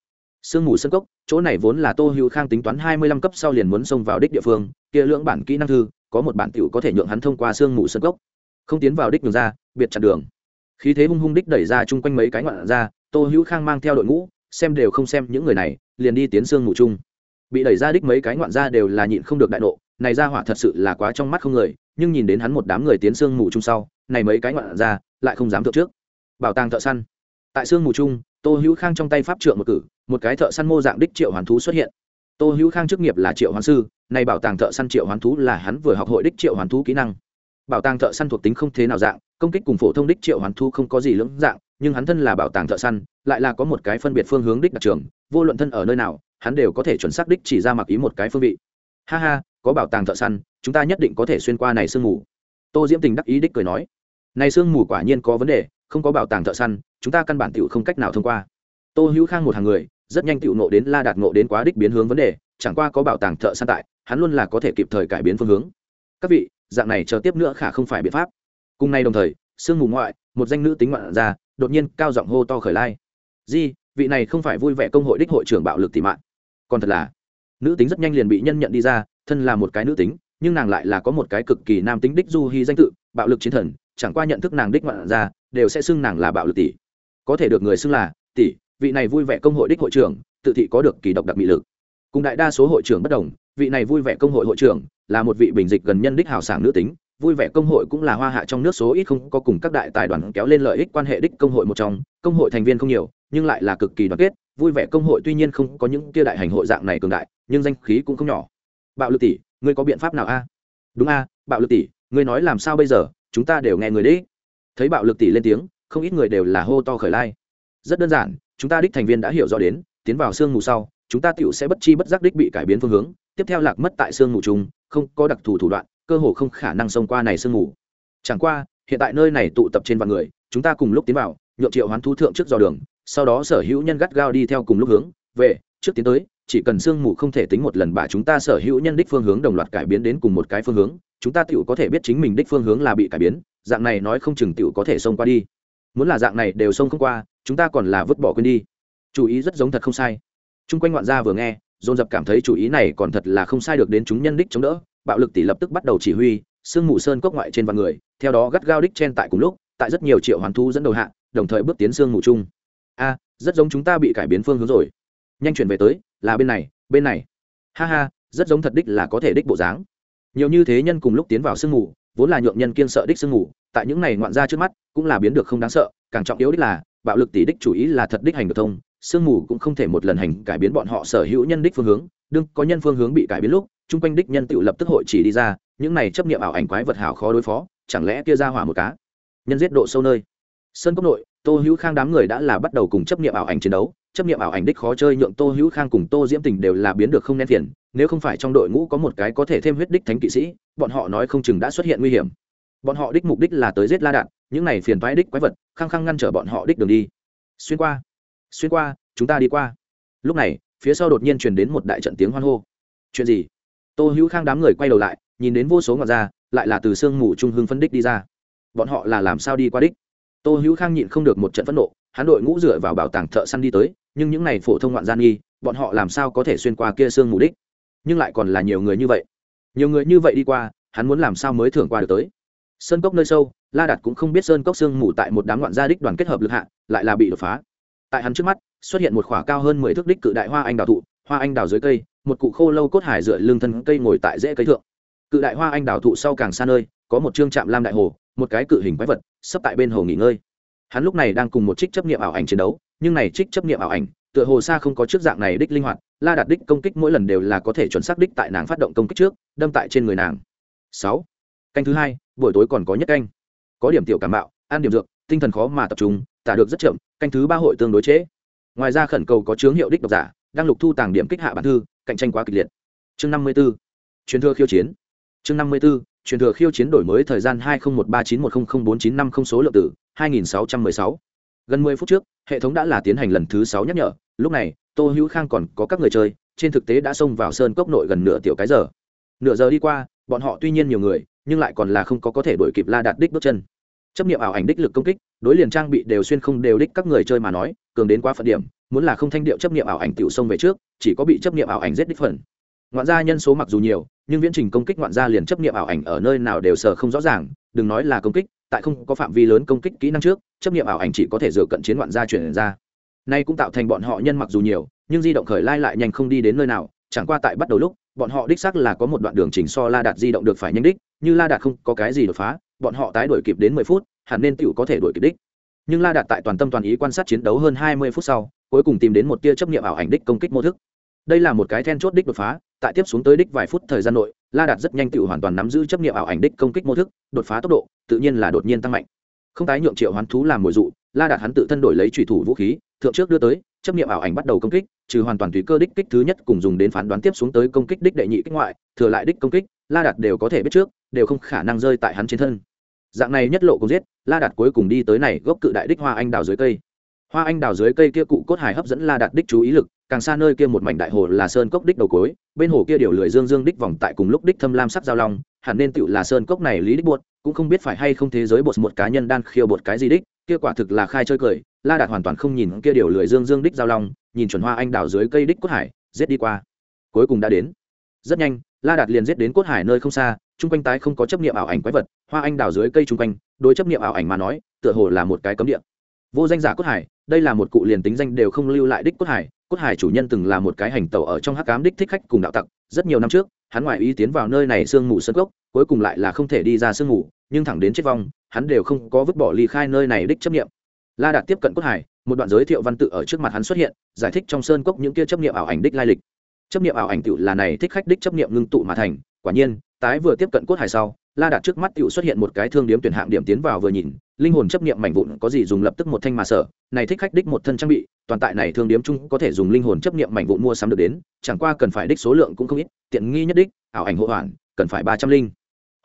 Sương mù sân cốc, chỗ này vốn là tô hữu khang tính toán hai mươi lăm cấp sau liền muốn xông vào đích địa phương, kia lưỡng bản kỹ năng thư, có một bản tiểu có thể nhượng hắn thông qua sương mù sân cốc. Không tiến vào đích đường ra, biệt chặn đường. Khí thế hung hung đích đẩy ra chung quanh mấy cái ngoạn ra, tô hữu khang mang theo đội ngũ, xem đều không xem những người này, liền đi tiến sương mù chung bị đẩy ra đích mấy cái ngoạn ra đều là nhịn không được đại nộ. Này ra hỏa thật sự là quá trong mắt không người, nhưng nhìn đến hắn một đám người tiến sương mù chung sau, này mấy cái ngoạn ra lại không dám thượng trước. Bảo tàng thợ săn. Tại sương mù chung, tô hữu khang trong tay pháp trượng một cử, một cái thợ săn mô dạng đích triệu hoàn thú xuất hiện. Tô hữu khang chức nghiệp là triệu hoàn sư, này bảo tàng thợ săn triệu hoàn thú là hắn vừa học hội đích triệu hoàn thú kỹ năng. Bảo tàng thợ săn thuộc tính không thế nào dạng, công kích cùng phổ thông đích triệu hoàn thú không có gì lưỡng dạng, nhưng hắn thân là bảo tàng thợ săn, lại là có một cái phân biệt phương hướng đích đặc trường, vô luận thân ở nơi nào hắn đều có thể chuẩn xác đích chỉ ra mặc ý một cái phương vị. Ha ha, có bảo tàng thợ săn, chúng ta nhất định có thể xuyên qua này sương mù. Tô diễm tình đắc ý đích cười nói. Này sương mù quả nhiên có vấn đề, không có bảo tàng thợ săn, chúng ta căn bản tựu không cách nào thông qua. Tô hữu khang một hàng người, rất nhanh tựu nộ đến la đạt nộ đến quá đích biến hướng vấn đề, chẳng qua có bảo tàng thợ săn tại, hắn luôn là có thể kịp thời cải biến phương hướng. Các vị, dạng này chờ tiếp nữa khả không phải biện pháp. Cùng nay đồng thời, sương mù ngoại, một danh nữ tính ngoạn ra, đột nhiên cao giọng hô to khởi lai. Di, vị này không phải vui vẻ công hội đích hội trưởng bạo lực tỷ mạng còn thật là, nữ tính rất nhanh liền bị nhân nhận đi ra, thân là một cái nữ tính, nhưng nàng lại là có một cái cực kỳ nam tính đích du hy danh tự, bạo lực chiến thần, chẳng qua nhận thức nàng đích ngoạn ra đều sẽ xưng nàng là bạo lực tỷ. Có thể được người xưng là tỷ, vị này vui vẻ công hội đích hội trưởng, tự thị có được kỳ độc đặc bị lực. Cùng đại đa số hội trưởng bất đồng, vị này vui vẻ công hội hội trưởng là một vị bình dịch gần nhân đích hào sảng nữ tính vui vẻ công hội cũng là hoa hạ trong nước số ít không có cùng các đại tài đoàn kéo lên lợi ích quan hệ đích công hội một trong, công hội thành viên không nhiều, nhưng lại là cực kỳ đoàn kết, vui vẻ công hội tuy nhiên không có những kia đại hành hội dạng này cường đại, nhưng danh khí cũng không nhỏ. Bạo lực tỷ, ngươi có biện pháp nào a? Đúng a, bạo lực tỷ, ngươi nói làm sao bây giờ, chúng ta đều nghe người đấy thấy bạo lực tỷ lên tiếng, không ít người đều là hô to khởi lai. Rất đơn giản, chúng ta đích thành viên đã hiểu rõ đến, tiến vào sương mù sau, chúng ta tựu sẽ bất chi bất giác đích bị cải biến phương hướng, tiếp theo lạc mất tại sương mù chung, không có đặc thù thủ đoạn cơ hồ không khả năng xông qua này sương mù. Chẳng qua, hiện tại nơi này tụ tập trên vạn người, chúng ta cùng lúc tiến vào, nhượng triệu hoán thú thượng trước dò đường, sau đó sở hữu nhân gắt gao đi theo cùng lúc hướng, về, trước tiến tới, chỉ cần sương mù không thể tính một lần bà chúng ta sở hữu nhân đích phương hướng đồng loạt cải biến đến cùng một cái phương hướng, chúng ta tựu có thể biết chính mình đích phương hướng là bị cải biến, dạng này nói không chừng tựu có thể xông qua đi. Muốn là dạng này đều xông không qua, chúng ta còn là vứt bỏ quên đi. Chủ ý rất giống thật không sai. Chung quanh ngoạn gia vừa nghe, dồn dập cảm thấy chủ ý này còn thật là không sai được đến chúng nhân đích chống đỡ bạo lực tỷ lập tức bắt đầu chỉ huy, sương mù sơn cốc ngoại trên vạn người, theo đó gắt gao đích chen tại cùng lúc, tại rất nhiều triệu hoàn thu dẫn đầu hạ, đồng thời bước tiến sương mù chung. A, rất giống chúng ta bị cải biến phương hướng rồi. Nhanh chuyển về tới, là bên này bên này. Ha ha, rất giống thật đích là có thể đích bộ dáng. Nhiều như thế nhân cùng lúc tiến vào sương mù, vốn là nhượng nhân kiên sợ đích sương mù, tại những này ngoạn ra trước mắt, cũng là biến được không đáng sợ, càng trọng yếu đích là, bạo lực tỷ đích chủ ý là thật đích hành được thông, sương mù cũng không thể một lần hành cải biến bọn họ sở hữu nhân đích phương hướng, đương có nhân phương hướng bị cải biến lúc chung quanh đích nhân tựu lập tức hội chỉ đi ra, những này chấp niệm ảo ảnh quái vật hảo khó đối phó, chẳng lẽ kia ra hỏa một cá? Nhân giết độ sâu nơi. Sân cốc nội, tô hữu khang đám người đã là bắt đầu cùng chấp niệm ảo ảnh chiến đấu, chấp niệm ảo ảnh đích khó chơi nhượng tô hữu khang cùng tô diễm tình đều là biến được không nén phiền, nếu không phải trong đội ngũ có một cái có thể thêm huyết đích thánh kỵ sĩ, bọn họ nói không chừng đã xuất hiện nguy hiểm. Bọn họ đích mục đích là tới giết la đạn, những này phiền toái đích quái vật, khăng khăng ngăn trở bọn họ đích đường đi. Xuyên qua xuyên qua, chúng ta đi qua. Lúc này, phía sau đột nhiên truyền đến một đại trận tiếng hoan hô. Chuyện gì? Tô hữu khang đám người quay đầu lại, nhìn đến vô số ngọn ra, lại là từ sương mù trung hưng phân đích đi ra. Bọn họ là làm sao đi qua đích? Tô hữu khang nhịn không được một trận phẫn nộ, hắn đội ngũ dựa vào bảo tàng thợ săn đi tới, nhưng những này phổ thông ngoạn gian nghi, bọn họ làm sao có thể xuyên qua kia sương mù đích? Nhưng lại còn là nhiều người như vậy. Nhiều người như vậy đi qua, hắn muốn làm sao mới thưởng qua được tới? Sơn cốc nơi sâu, la đạt cũng không biết sơn cốc sương mù tại một đám ngoạn gia đích đoàn kết hợp lực hạ, lại là bị đột phá. Tại hắn trước mắt, xuất hiện một khoả cao hơn mười thước đích cự đại hoa anh đào thụ, hoa anh đào dưới cây một cụ khô lâu cốt hải dựa lưng thân cây ngồi tại rễ cây thượng. Cự đại hoa anh đào thụ sau càng xa nơi, có một trương trạm lam đại hồ, một cái cự hình quái vật, sắp tại bên hồ nghỉ ngơi. Hắn lúc này đang cùng một trích chấp nghiệm ảo ảnh chiến đấu, nhưng này trích chấp nghiệm ảo ảnh, tựa hồ xa không có trước dạng này đích linh hoạt, la đạt đích công kích mỗi lần đều là có thể chuẩn xác đích tại nàng phát động công kích trước, đâm tại trên người nàng. Sáu. Canh thứ hai, buổi tối còn có nhất canh. Có điểm tiểu cảm bạo, ăn điểm dược, tinh thần khó mà tập trung, tả được rất chậm, canh thứ ba hội tương đối chế. ngoài ra khẩn cầu có chướng hiệu đích độc giả, đang lục thu tàng điểm kích hạ bản thư cạnh tranh quá kịch liệt. Chương năm mươi 54. truyền thừa khiêu chiến. Chương năm mươi 54. truyền thừa khiêu chiến đổi mới thời gian hai nghìn một ba chín một không bốn chín năm không số lượng tử, hai nghìn sáu trăm mười sáu. Gần mười phút trước, hệ thống đã là tiến hành lần thứ sáu nhắc nhở. Lúc này, tô hữu khang còn có các người chơi, trên thực tế đã xông vào sơn cốc nội gần nửa tiểu cái giờ. Nửa giờ đi qua, bọn họ tuy nhiên nhiều người, nhưng lại còn là không có có thể đổi kịp la đạt đích bước chân. Chấp nghiệm ảo ảnh đích lực công kích, đối liền trang bị đều xuyên không đều đích các người chơi mà nói, cường đến quá phận điểm muốn là không thanh điệu chấp nghiệm ảo ảnh tiểu sông về trước, chỉ có bị chấp nghiệm ảo ảnh giết đích phần. Ngoạn gia nhân số mặc dù nhiều, nhưng viễn trình công kích ngoạn gia liền chấp nghiệm ảo ảnh ở nơi nào đều sờ không rõ ràng, đừng nói là công kích, tại không có phạm vi lớn công kích kỹ năng trước, chấp nghiệm ảo ảnh chỉ có thể dựa cận chiến ngoạn gia chuyển ra. Nay cũng tạo thành bọn họ nhân mặc dù nhiều, nhưng di động khởi lai lại nhanh không đi đến nơi nào, chẳng qua tại bắt đầu lúc, bọn họ đích xác là có một đoạn đường chỉnh so la đạt di động được phải nhanh đích, như la đạt không có cái gì đột phá, bọn họ tái đuổi kịp đến mười phút, hẳn nên tiểu có thể đuổi kịp đích. Nhưng la đạt tại toàn tâm toàn ý quan sát chiến đấu hơn hai mươi phút sau cuối cùng tìm đến một tia chấp nghiệm ảo ảnh đích công kích mô thức. Đây là một cái then chốt đích đột phá, tại tiếp xuống tới đích vài phút thời gian nội, la đạt rất nhanh tự hoàn toàn nắm giữ chấp nghiệm ảo ảnh đích công kích mô thức, đột phá tốc độ, tự nhiên là đột nhiên tăng mạnh. Không tái nhượng triệu hoán thú làm mồi dụ, la đạt hắn tự thân đổi lấy trùy thủ vũ khí, thượng trước đưa tới, chấp nghiệm ảo ảnh bắt đầu công kích, trừ hoàn toàn tùy cơ đích kích thứ nhất cùng dùng đến phán đoán tiếp xuống tới công kích đích đệ nhị kích ngoại, thừa lại đích công kích, la đạt đều có thể biết trước, đều không khả năng rơi tại hắn trên thân. Dạng này nhất lộ cũng giết, la đạt cuối cùng đi tới này gốc cự đại đích hoa anh đào dưới cây hoa anh đào dưới cây kia cụ cốt hài hấp dẫn la đạt đích chú ý lực, càng xa nơi kia một mảnh đại hồ là sơn cốc đích đầu cối, bên hồ kia điều lười dương dương đích vòng tại cùng lúc đích thâm lam sắc giao long, hẳn nên tựu là sơn cốc này lý đích buột cũng không biết phải hay không thế giới bột một cá nhân đang khiêu bột cái gì đích, kia quả thực là khai chơi cười, la đạt hoàn toàn không nhìn kia điều lười dương dương đích giao long, nhìn chuẩn hoa anh đào dưới cây đích cốt hải, giết đi qua. Cuối cùng đã đến. Rất nhanh, la đạt liền giết đến cốt hải nơi không xa, chung quanh tái không có chấp niệm ảo ảnh quái vật, hoa anh đào dưới cây chung quanh, đối chấp niệm ảo ảnh mà nói, tựa hồ là một cái cấm địa vô danh giả cốt hải, đây là một cụ liền tính danh đều không lưu lại đích cốt hải. Cốt hải chủ nhân từng là một cái hành tẩu ở trong hắc cám đích thích khách cùng đạo tặc. Rất nhiều năm trước, hắn ngoại ý tiến vào nơi này sương mù sân gốc cuối cùng lại là không thể đi ra sương mù, nhưng thẳng đến chết vong, hắn đều không có vứt bỏ ly khai nơi này đích chấp nghiệm la đạt tiếp cận cốt hải, một đoạn giới thiệu văn tự ở trước mặt hắn xuất hiện, giải thích trong sơn cốc những kia chấp nghiệm ảo ảnh đích lai lịch. Chấp nghiệm ảo ảnh tự là này thích khách đích chấp nghiệm ngưng tụ mà thành, quả nhiên, tái vừa tiếp cận cốt hải sau la đạt trước mắt tựu xuất hiện một cái thương điếm tuyển hạng điểm tiến vào vừa nhìn, linh hồn chấp nghiệm mảnh vụn có gì dùng lập tức một thanh mà sở, này thích khách đích một thân trang bị, toàn tại này thương điếm chung có thể dùng linh hồn chấp nghiệm mảnh vụn mua sắm được đến, chẳng qua cần phải đích số lượng cũng không ít, tiện nghi nhất đích, ảo ảnh hộ hoàn, cần phải ba trăm linh.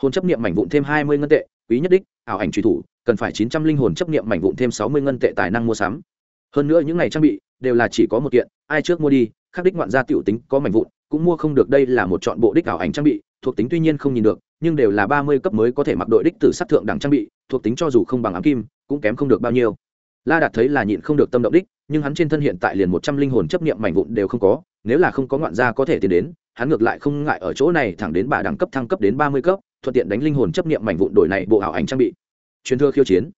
Hồn chấp nghiệm mảnh vụn thêm hai mươi ngân tệ, quý nhất đích, ảo ảnh truy thủ, cần phải chín trăm linh hồn chấp nghiệm mảnh vụn thêm sáu mươi ngân tệ tài năng mua sắm. Hơn nữa những này trang bị đều là chỉ có một kiện, ai trước mua đi khắc đích ngoạn gia tiểu tính có mảnh vụn, cũng mua không được, đây là một chọn bộ đích ảo ảnh trang bị thuộc tính tuy nhiên không nhìn được, nhưng đều là ba mươi cấp mới có thể mặc đội đích tử sát thượng đẳng trang bị, thuộc tính cho dù không bằng ám kim, cũng kém không được bao nhiêu. La đạt thấy là nhịn không được tâm động đích, nhưng hắn trên thân hiện tại liền một trăm linh hồn chấp nghiệm mảnh vụn đều không có, nếu là không có ngoạn gia có thể tiến đến, hắn ngược lại không ngại ở chỗ này thẳng đến bà đẳng cấp thăng cấp đến ba mươi cấp, thuận tiện đánh linh hồn chấp nghiệm mảnh vụn đổi này bộ ảo ảnh trang bị. Truyền thừa khiêu chiến.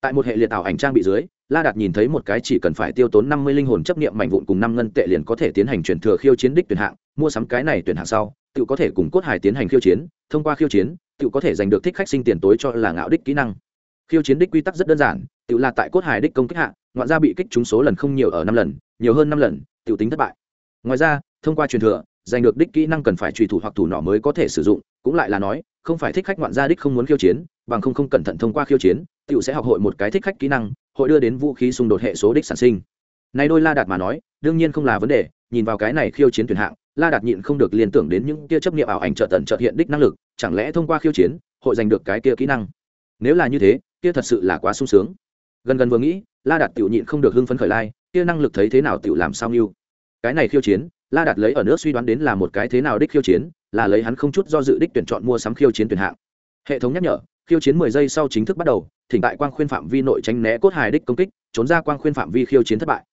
Tại một hệ liệt ảo ảnh trang bị dưới, la đạt nhìn thấy một cái chỉ cần phải tiêu tốn năm mươi linh hồn chấp nghiệm mảnh vụn cùng năm ngân tệ liền có thể tiến hành truyền thừa khiêu chiến đích tuyển hạng, mua sắm cái này tuyển hạng sau tự có thể cùng cốt hải tiến hành khiêu chiến, thông qua khiêu chiến tự có thể giành được thích khách sinh tiền tối cho là ngạo đích kỹ năng. Khiêu chiến đích quy tắc rất đơn giản tự là tại cốt hải đích công kích hạ, ngoạn gia bị kích trúng số lần không nhiều ở năm lần, nhiều hơn năm lần tự tính thất bại. Ngoài ra, thông qua truyền thừa, giành được đích kỹ năng cần phải trùy thủ hoặc thủ nọ mới có thể sử dụng, cũng lại là nói, không phải thích khách ngoạn gia đích không muốn khiêu chiến, bằng không không cẩn thận thông qua khiêu chiến tự sẽ học hội một cái thích khách kỹ năng, hội đưa đến vũ khí xung đột hệ số đích sản sinh. Nay đôi la đạt mà nói, đương nhiên không là vấn đề, nhìn vào cái này khiêu chiến tuyển hạng la đạt nhịn không được liên tưởng đến những kia chấp nghiệm ảo ảnh trợ tần trợ hiện đích năng lực, chẳng lẽ thông qua khiêu chiến, hội giành được cái kia kỹ năng? Nếu là như thế, kia thật sự là quá sung sướng. Gần gần vừa nghĩ, la đạt tiểu nhịn không được hưng phấn khởi lai, kia năng lực thấy thế nào tiểu làm sao mưu cái này khiêu chiến, la đạt lấy ở nước suy đoán đến là một cái thế nào đích khiêu chiến, là lấy hắn không chút do dự đích tuyển chọn mua sắm khiêu chiến tuyển hạng. Hệ thống nhắc nhở, khiêu chiến mười giây sau chính thức bắt đầu, thỉnh tại quang khuyên phạm vi nội tránh né cốt hài đích công kích, trốn ra quang khuyên phạm vi khiêu chiến thất bại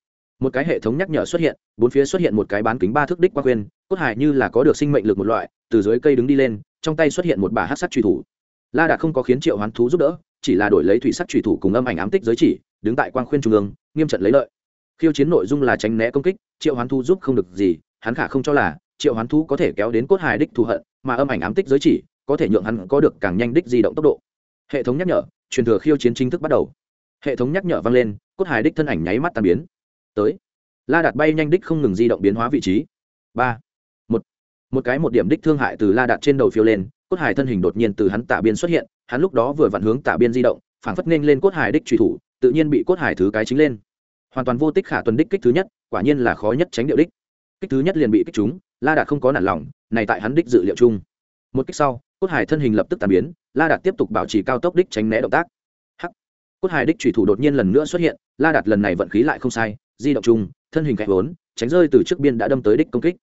một cái hệ thống nhắc nhở xuất hiện, bốn phía xuất hiện một cái bán kính ba thước đích quang khuyên, cốt hài như là có được sinh mệnh lực một loại, từ dưới cây đứng đi lên, trong tay xuất hiện một bà hát sắc truy thủ. La đạt không có khiến triệu hoán thú giúp đỡ, chỉ là đổi lấy thủy sắc truy thủ cùng âm ảnh ám tích giới chỉ, đứng tại quang khuyên trung ương, nghiêm trận lấy lợi. Khiêu chiến nội dung là tránh né công kích, triệu hoán thú giúp không được gì, hắn khả không cho là triệu hoán thú có thể kéo đến cốt hài đích thù hận, mà âm ảnh ám tích giới chỉ, có thể nhượng hắn có được càng nhanh đích di động tốc độ. Hệ thống nhắc nhở, truyền thừa khiêu chiến chính thức bắt đầu. Hệ thống nhắc nhở vang lên, cốt hài đích thân ảnh nháy mắt tan biến tới. La đạt bay nhanh đích không ngừng di động biến hóa vị trí. Ba, một một cái một điểm đích thương hại từ la đạt trên đầu phiêu lên, cốt Hải thân hình đột nhiên từ hắn tả biên xuất hiện, hắn lúc đó vừa vặn hướng tả biên di động, phảng phất nên lên cốt Hải đích truy thủ, tự nhiên bị cốt Hải thứ cái chính lên. Hoàn toàn vô tích khả tuần đích kích thứ nhất, quả nhiên là khó nhất tránh điệu đích. Kích thứ nhất liền bị kích chúng la đạt không có nản lòng, này tại hắn đích dự liệu chung. Một kích sau, cốt hải thân hình lập tức tàn biến, la đạt tiếp tục bảo trì cao tốc đích tránh né động tác. Hắc, cốt hải đích thủy thủ đột nhiên lần nữa xuất hiện, la đạt lần này vận khí lại không sai di động chung, thân hình khẽ vốn tránh rơi từ trước biên đã đâm tới đích công kích.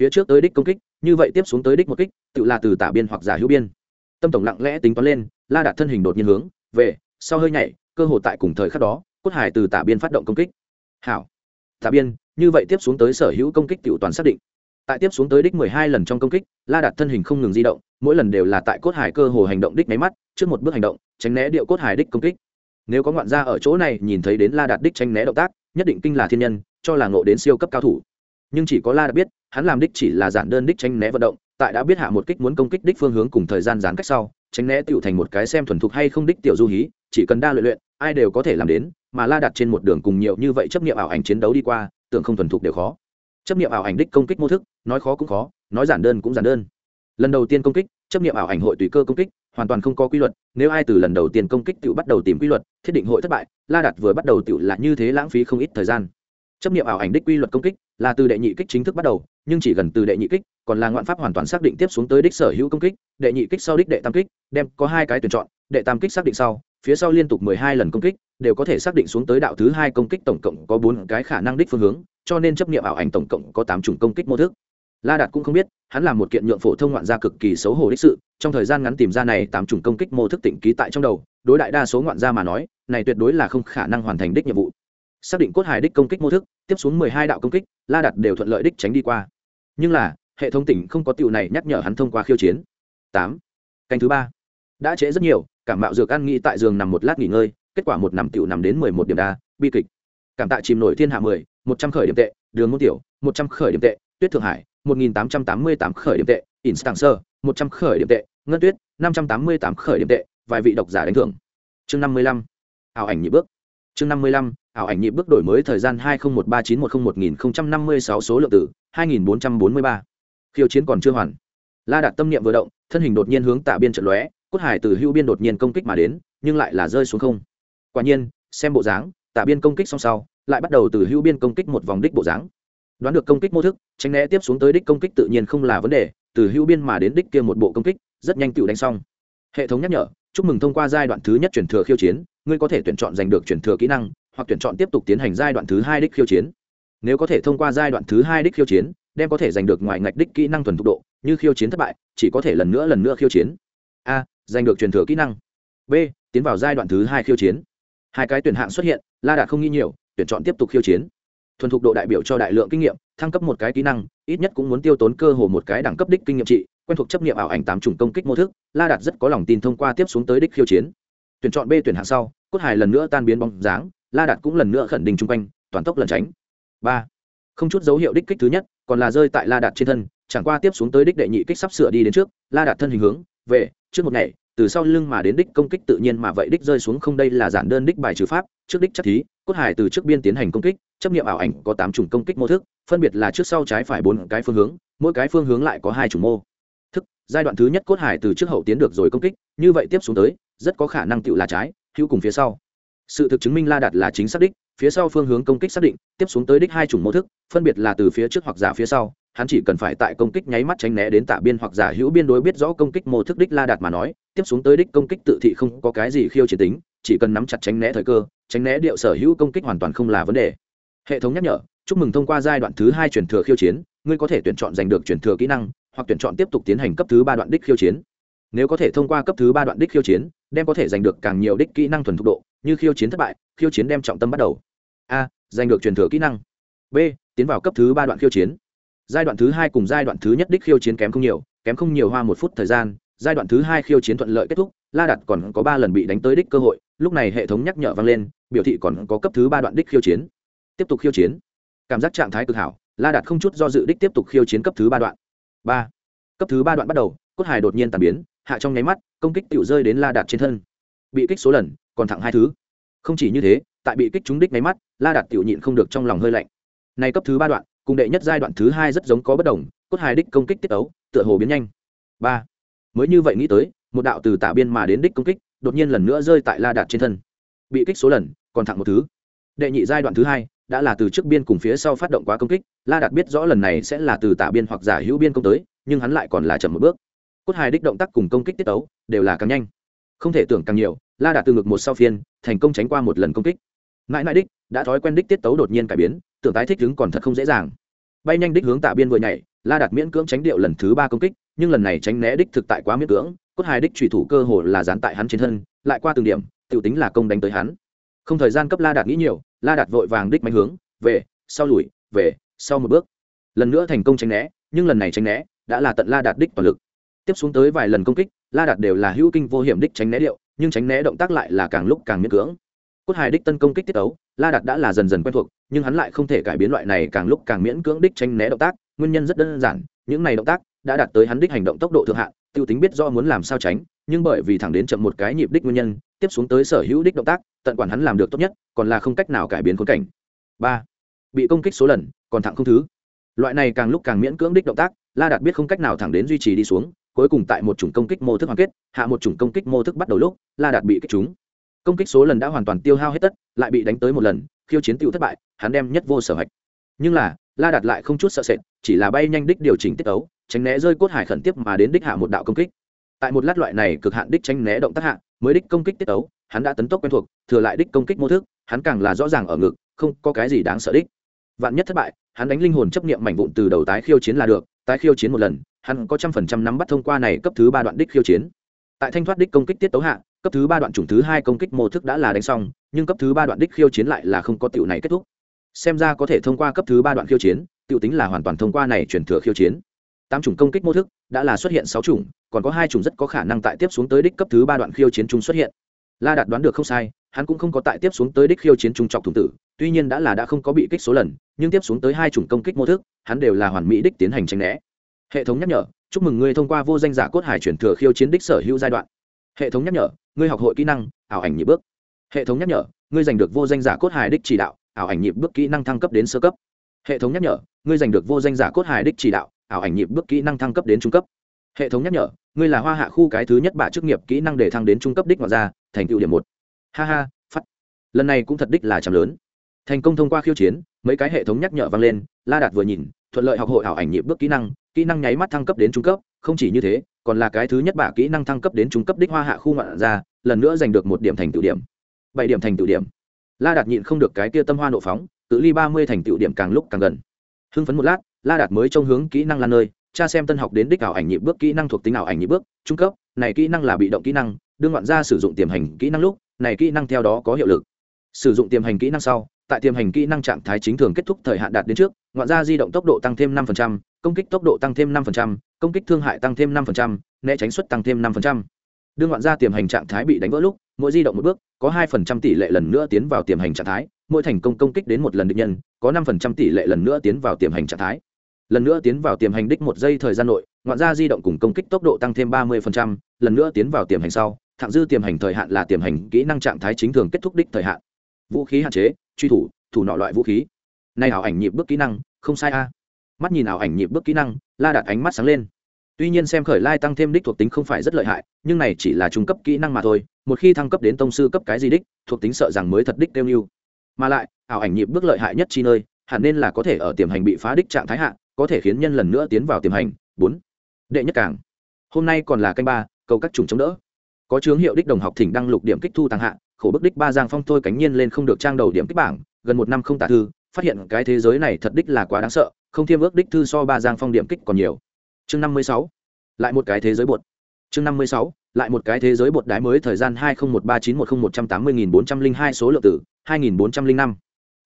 Phía trước tới đích công kích, như vậy tiếp xuống tới đích một kích, tự là từ tả biên hoặc giả hữu biên. Tâm tổng lặng lẽ tính toán lên, la đạt thân hình đột nhiên hướng, về, sau hơi nhảy, cơ hội tại cùng thời khắc đó, cốt hải từ tả biên phát động công kích. Hảo. Tả biên, như vậy tiếp xuống tới sở hữu công kích tự toàn xác định. Tại tiếp xuống tới đích mười hai lần trong công kích, la đạt thân hình không ngừng di động, mỗi lần đều là tại cốt hải cơ hồ hành động đích máy mắt, trước một bước hành động, tránh né điệu cốt hải đích công kích. Nếu có ngoạn gia ở chỗ này nhìn thấy đến la đạt đích tránh né động tác nhất định kinh là thiên nhân, cho là ngộ đến siêu cấp cao thủ. Nhưng chỉ có la đã biết, hắn làm đích chỉ là giản đơn đích tránh né vận động, tại đã biết hạ một kích muốn công kích đích phương hướng cùng thời gian gián cách sau, tránh né tựu thành một cái xem thuần thục hay không đích tiểu du hí, chỉ cần đa luyện luyện, ai đều có thể làm đến, mà la đặt trên một đường cùng nhiều như vậy chấp nghiệm ảo ảnh chiến đấu đi qua, tưởng không thuần thục đều khó. Chấp nghiệm ảo ảnh đích công kích mô thức, nói khó cũng khó, nói giản đơn cũng giản đơn. Lần đầu tiên công kích, chấp nghiệm ảo ảnh hội tùy cơ công kích hoàn toàn không có quy luật, nếu ai từ lần đầu tiên công kích tự bắt đầu tìm quy luật, thiết định hội thất bại, la đặt vừa bắt đầu tự là như thế lãng phí không ít thời gian. Chấp nghiệm ảo ảnh đích quy luật công kích là từ đệ nhị kích chính thức bắt đầu, nhưng chỉ gần từ đệ nhị kích, còn là ngoạn pháp hoàn toàn xác định tiếp xuống tới đích sở hữu công kích, đệ nhị kích sau đích đệ tam kích, đem có hai cái tuyển chọn, đệ tam kích xác định sau, phía sau liên tục mười hai lần công kích, đều có thể xác định xuống tới đạo thứ hai công kích tổng cộng có bốn cái khả năng đích phương hướng, cho nên chấp nghiệm ảo ảnh tổng cộng có tám chủng công kích mô thức la đạt cũng không biết, hắn là một kiện nhượng phổ thông ngoạn gia cực kỳ xấu hổ đích sự, trong thời gian ngắn tìm ra này tám chủng công kích mô thức tịnh ký tại trong đầu, đối đại đa số ngoạn gia mà nói, này tuyệt đối là không khả năng hoàn thành đích nhiệm vụ. Xác định cốt hài đích công kích mô thức, tiếp xuống mười hai đạo công kích, la đạt đều thuận lợi đích tránh đi qua. Nhưng là, hệ thống tỉnh không có tiểu này nhắc nhở hắn thông qua khiêu chiến. Tám. Canh thứ ba. Đã trễ rất nhiều, cảm mạo dược ăn nghĩ tại giường nằm một lát nghỉ ngơi, kết quả một nằm tiểu nằm đến mười một điểm đa, bi kịch. Cảm tạ chìm nổi thiên hạ mười, một trăm khởi điểm tệ, đường môn tiểu, một trăm khởi điểm tệ, tuyết thượng hải một nghìn tám trăm tám mươi tám khởi điểm tệ Instancer, 100 khởi điểm tệ ngân tuyết năm trăm tám mươi tám khởi điểm tệ vài vị độc giả đánh thưởng. Chương năm mươi lăm ảo ảnh nhị bước. Chương năm mươi lăm ảo ảnh nhị bước đổi mới thời gian hai nghìn một ba chín một không một nghìn năm mươi sáu số lượng tử hai nghìn bốn trăm bốn mươi ba. Khiêu chiến còn chưa hoàn. La đạt tâm niệm vừa động thân hình đột nhiên hướng tạ biên trận lóe cốt hải từ hưu biên đột nhiên công kích mà đến nhưng lại là rơi xuống không. Quả nhiên xem bộ dáng tạ biên công kích xong sau lại bắt đầu từ hưu biên công kích một vòng đích bộ dáng đoán được công kích mô thức, tránh né tiếp xuống tới đích công kích tự nhiên không là vấn đề, từ hưu biên mà đến đích kia một bộ công kích, rất nhanh tự đánh xong. Hệ thống nhắc nhở, chúc mừng thông qua giai đoạn thứ nhất chuyển thừa khiêu chiến, ngươi có thể tuyển chọn giành được chuyển thừa kỹ năng, hoặc tuyển chọn tiếp tục tiến hành giai đoạn thứ hai đích khiêu chiến. Nếu có thể thông qua giai đoạn thứ hai đích khiêu chiến, đem có thể giành được ngoài ngạch đích kỹ năng thuần thục độ, như khiêu chiến thất bại, chỉ có thể lần nữa lần nữa khiêu chiến. A, giành được truyền thừa kỹ năng. B, tiến vào giai đoạn thứ hai khiêu chiến. Hai cái tuyển hạng xuất hiện, la đạt không nghi nhiều, tuyển chọn tiếp tục khiêu chiến thuần thục độ đại biểu cho đại lượng kinh nghiệm, thăng cấp một cái kỹ năng, ít nhất cũng muốn tiêu tốn cơ hồ một cái đẳng cấp đích kinh nghiệm trị, quen thuộc chấp nghiệm ảo ảnh tám chủng công kích mô thức, la đạt rất có lòng tin thông qua tiếp xuống tới đích khiêu chiến. Tuyển chọn b tuyển hạng sau, cốt hải lần nữa tan biến bóng dáng, la đạt cũng lần nữa khẩn định chung quanh, toàn tốc lần tránh. Ba, không chút dấu hiệu đích kích thứ nhất, còn là rơi tại la đạt trên thân, chẳng qua tiếp xuống tới đích đệ nhị kích sắp sửa đi đến trước, la đạt thân hình hướng về, trước một ngày từ sau lưng mà đến đích công kích tự nhiên mà vậy đích rơi xuống không đây là giản đơn đích bài trừ pháp, trước đích chắc thí, cốt hải từ trước biên tiến hành công kích, chấp nghiệm ảo ảnh có tám chủng công kích mô thức, phân biệt là trước sau trái phải bốn cái phương hướng, mỗi cái phương hướng lại có hai chủng mô thức. Giai đoạn thứ nhất cốt hải từ trước hậu tiến được rồi công kích, như vậy tiếp xuống tới, rất có khả năng tựu là trái, hữu cùng phía sau. Sự thực chứng minh la đạt là chính xác đích, phía sau phương hướng công kích xác định, tiếp xuống tới đích hai chủng mô thức, phân biệt là từ phía trước hoặc giả phía sau hắn chỉ cần phải tại công kích nháy mắt tránh né đến tạ biên hoặc giả hữu biên đối biết rõ công kích mô thức đích la đạt mà nói, tiếp xuống tới đích công kích tự thị không có cái gì khiêu chiến tính, chỉ cần nắm chặt tránh né thời cơ, tránh né điệu sở hữu công kích hoàn toàn không là vấn đề. Hệ thống nhắc nhở, chúc mừng thông qua giai đoạn thứ hai chuyển thừa khiêu chiến, ngươi có thể tuyển chọn giành được chuyển thừa kỹ năng, hoặc tuyển chọn tiếp tục tiến hành cấp thứ ba đoạn đích khiêu chiến. Nếu có thể thông qua cấp thứ ba đoạn đích khiêu chiến, đem có thể giành được càng nhiều đích kỹ năng thuần thục độ, như khiêu chiến thất bại, khiêu chiến đem trọng tâm bắt đầu. A, giành được truyền thừa kỹ năng. B, tiến vào cấp thứ ba đoạn khiêu chiến giai đoạn thứ hai cùng giai đoạn thứ nhất đích khiêu chiến kém không nhiều, kém không nhiều hoa một phút thời gian, giai đoạn thứ hai khiêu chiến thuận lợi kết thúc, la đặt còn có ba lần bị đánh tới đích cơ hội, lúc này hệ thống nhắc nhở vang lên, biểu thị còn có cấp thứ ba đoạn đích khiêu chiến. Tiếp tục khiêu chiến. Cảm giác trạng thái cực hảo, la đạt không chút do dự đích tiếp tục khiêu chiến cấp thứ ba đoạn. Ba. Cấp thứ ba đoạn bắt đầu, cốt hài đột nhiên tàn biến, hạ trong nháy mắt, công kích tự rơi đến la đạt trên thân. Bị kích số lần, còn thẳng hai thứ. Không chỉ như thế, tại bị kích trúng đích nháy mắt, la đạt tiểu nhịn không được trong lòng hơi lạnh. Này cấp thứ ba đoạn cùng đệ nhất giai đoạn thứ hai rất giống có bất đồng, cốt hài đích công kích tiết ấu, tựa hồ biến nhanh. Ba. Mới như vậy nghĩ tới, một đạo từ tả biên mà đến đích công kích, đột nhiên lần nữa rơi tại la đạt trên thân. Bị kích số lần, còn thẳng một thứ. Đệ nhị giai đoạn thứ hai, đã là từ trước biên cùng phía sau phát động quá công kích, la đạt biết rõ lần này sẽ là từ tả biên hoặc giả hữu biên công tới, nhưng hắn lại còn là chậm một bước. Cốt hài đích động tác cùng công kích tiết tấu đều là càng nhanh. Không thể tưởng càng nhiều, la đạt từ ngực một sau phiên, thành công tránh qua một lần công kích. Mãi mãi đích đã thói quen đích tiết tấu đột nhiên cải biến, tưởng tái thích đứng còn thật không dễ dàng. Bay nhanh đích hướng tạ biên vừa nhảy, la đạt miễn cưỡng tránh điệu lần thứ ba công kích, nhưng lần này tránh né đích thực tại quá miễn cưỡng, cốt hai đích trùy thủ cơ hồ là dán tại hắn trên thân, lại qua từng điểm tự tính là công đánh tới hắn. Không thời gian cấp la đạt nghĩ nhiều, la đạt vội vàng đích mạnh hướng, về, sau lùi, về, sau một bước. Lần nữa thành công tránh né, nhưng lần này tránh né, đã là tận la đạt đích toàn lực. Tiếp xuống tới vài lần công kích, la đạt đều là hữu kinh vô hiểm đích tránh né điệu, nhưng tránh né động tác lại là càng lúc càng miễn cưỡng cốt hài đích tân công kích tiết tấu, la đạt đã là dần dần quen thuộc, nhưng hắn lại không thể cải biến loại này càng lúc càng miễn cưỡng đích tranh né động tác, nguyên nhân rất đơn giản, những này động tác đã đạt tới hắn đích hành động tốc độ thượng hạn, tiêu tính biết do muốn làm sao tránh, nhưng bởi vì thẳng đến chậm một cái nhịp đích nguyên nhân, tiếp xuống tới sở hữu đích động tác, tận quản hắn làm được tốt nhất, còn là không cách nào cải biến khốn cảnh. Ba, bị công kích số lần, còn thẳng không thứ. Loại này càng lúc càng miễn cưỡng đích động tác, la đạt biết không cách nào thẳng đến duy trì đi xuống, cuối cùng tại một chủng công kích mô thức hoàn kết, hạ một chủng công kích mô thức bắt đầu lúc, la đạt bị kích chúng công kích số lần đã hoàn toàn tiêu hao hết tất, lại bị đánh tới một lần, khiêu chiến tiêu thất bại, hắn đem nhất vô sở hạch nhưng là, la đạt lại không chút sợ sệt, chỉ là bay nhanh đích điều chỉnh tiết ấu tránh né rơi cốt hải khẩn tiếp mà đến đích hạ một đạo công kích. Tại một lát loại này cực hạn đích tránh né động tác hạ, mới đích công kích tiết ấu hắn đã tấn tốc quen thuộc, thừa lại đích công kích mô thức, hắn càng là rõ ràng ở ngực, không có cái gì đáng sợ đích. Vạn nhất thất bại, hắn đánh linh hồn chấp niệm mảnh vụn từ đầu tái khiêu chiến là được, tái khiêu chiến một lần, hắn có trăm phần trăm nắm bắt thông qua này cấp thứ ba đoạn đích khiêu chiến. Tại thanh thoát đích công kích tiết tấu hạ cấp thứ ba đoạn chủng thứ hai công kích mô thức đã là đánh xong, nhưng cấp thứ ba đoạn đích khiêu chiến lại là không có tiểu này kết thúc. Xem ra có thể thông qua cấp thứ ba đoạn khiêu chiến, tiểu tính là hoàn toàn thông qua này chuyển thừa khiêu chiến. Tám chủng công kích mô thức đã là xuất hiện sáu chủng, còn có hai chủng rất có khả năng tại tiếp xuống tới đích cấp thứ ba đoạn khiêu chiến chung xuất hiện. La đạt đoán được không sai, hắn cũng không có tại tiếp xuống tới đích khiêu chiến trung trọc thủng tử, tuy nhiên đã là đã không có bị kích số lần, nhưng tiếp xuống tới hai chủng công kích mô thức, hắn đều là hoàn mỹ đích tiến hành tranh né. Hệ thống nhắc nhở, chúc mừng ngươi thông qua vô danh giả cốt hải chuyển thừa khiêu chiến đích sở hữu giai đoạn. Hệ thống nhắc nhở ngươi học hội kỹ năng, ảo ảnh nhị bước. Hệ thống nhắc nhở, ngươi giành được vô danh giả cốt hài đích chỉ đạo, ảo ảnh nhịp bước kỹ năng thăng cấp đến sơ cấp. Hệ thống nhắc nhở, ngươi giành được vô danh giả cốt hài đích chỉ đạo, ảo ảnh nhịp bước kỹ năng thăng cấp đến trung cấp. Hệ thống nhắc nhở, ngươi là hoa hạ khu cái thứ nhất bạ chức nghiệp kỹ năng để thăng đến trung cấp đích ngoại ra thành tựu điểm một. Ha ha, phát. Lần này cũng thật đích là chạm lớn. Thành công thông qua khiêu chiến, mấy cái hệ thống nhắc nhở vang lên, la đạt vừa nhìn, thuận lợi học hội ảo ảnh nhịp bước kỹ năng kỹ năng nháy mắt thăng cấp đến trung cấp, không chỉ như thế, còn là cái thứ nhất bạ kỹ năng thăng cấp đến trung cấp đích hoa hạ khu ngoạn ra lần nữa giành được một điểm thành tựu điểm. Bảy điểm thành tựu điểm. La đạt nhịn không được cái kia tâm hoa nộ phóng tự ly ba mươi thành tựu điểm càng lúc càng gần. Hưng phấn một lát la đạt mới trông hướng kỹ năng lan nơi cha xem tân học đến đích ảo ảnh nhịp bước kỹ năng thuộc tính ảo ảnh nhịp bước trung cấp này kỹ năng là bị động kỹ năng đương ngoạn ra sử dụng tiềm hành kỹ năng lúc này kỹ năng theo đó có hiệu lực. Sử dụng tiềm hành kỹ năng sau tại tiềm hành kỹ năng trạng thái chính thường kết thúc thời hạn đạt đến trước ngoạn ra di động tốc độ tăng thêm 5%, công kích tốc độ tăng thêm 5%, công kích thương hại tăng thêm 5%, né tránh suất tăng thêm 5% đương ngoạn ra tiềm hành trạng thái bị đánh vỡ lúc mỗi di động một bước có hai phần trăm tỷ lệ lần nữa tiến vào tiềm hành trạng thái mỗi thành công công kích đến một lần địch nhân có năm phần trăm tỷ lệ lần nữa tiến vào tiềm hành trạng thái. Lần nữa tiến vào tiềm hành đích một giây thời gian nội ngoạn ra di động cùng công kích tốc độ tăng thêm 30%, lần nữa tiến vào tiềm hành sau thẳng dư tiềm hành thời hạn là tiềm hành kỹ năng trạng thái chính thường kết thúc đích thời hạn. Vũ khí hạn chế truy thủ thủ nọ loại vũ khí. Nay ảo ảnh nhịp bước kỹ năng không sai a. Mắt nhìn ảo ảnh nhịp bước kỹ năng la đạt ánh mắt sáng lên tuy nhiên xem khởi lai tăng thêm đích thuộc tính không phải rất lợi hại, nhưng này chỉ là trung cấp kỹ năng mà thôi, một khi thăng cấp đến tông sư cấp cái gì đích, thuộc tính sợ rằng mới thật đích tiêu như mà lại, ảo ảnh nhịp bước lợi hại nhất chi nơi, hẳn nên là có thể ở tiềm hành bị phá đích trạng thái hạ, có thể khiến nhân lần nữa tiến vào tiềm hành. Bốn, đệ nhất cảng hôm nay còn là canh ba, cầu các chủng chống đỡ. Có chướng hiệu đích đồng học thỉnh đăng lục điểm kích thu tăng hạ, khổ bức đích ba giang phong thôi cánh nhiên lên không được trang đầu điểm kích bảng, gần một năm không tả thư, phát hiện cái thế giới này thật đích là quá đáng sợ, không thiêm ước đích thư so ba giang phong điểm kích còn nhiều chương năm mươi sáu. Lại một cái thế giới bột. Chương năm mươi sáu. Lại một cái thế giới bột đái mới thời gian hai nghìn một ba chín một không một trăm tám mươi nghìn bốn trăm linh hai số lượng tử hai nghìn bốn trăm linh năm.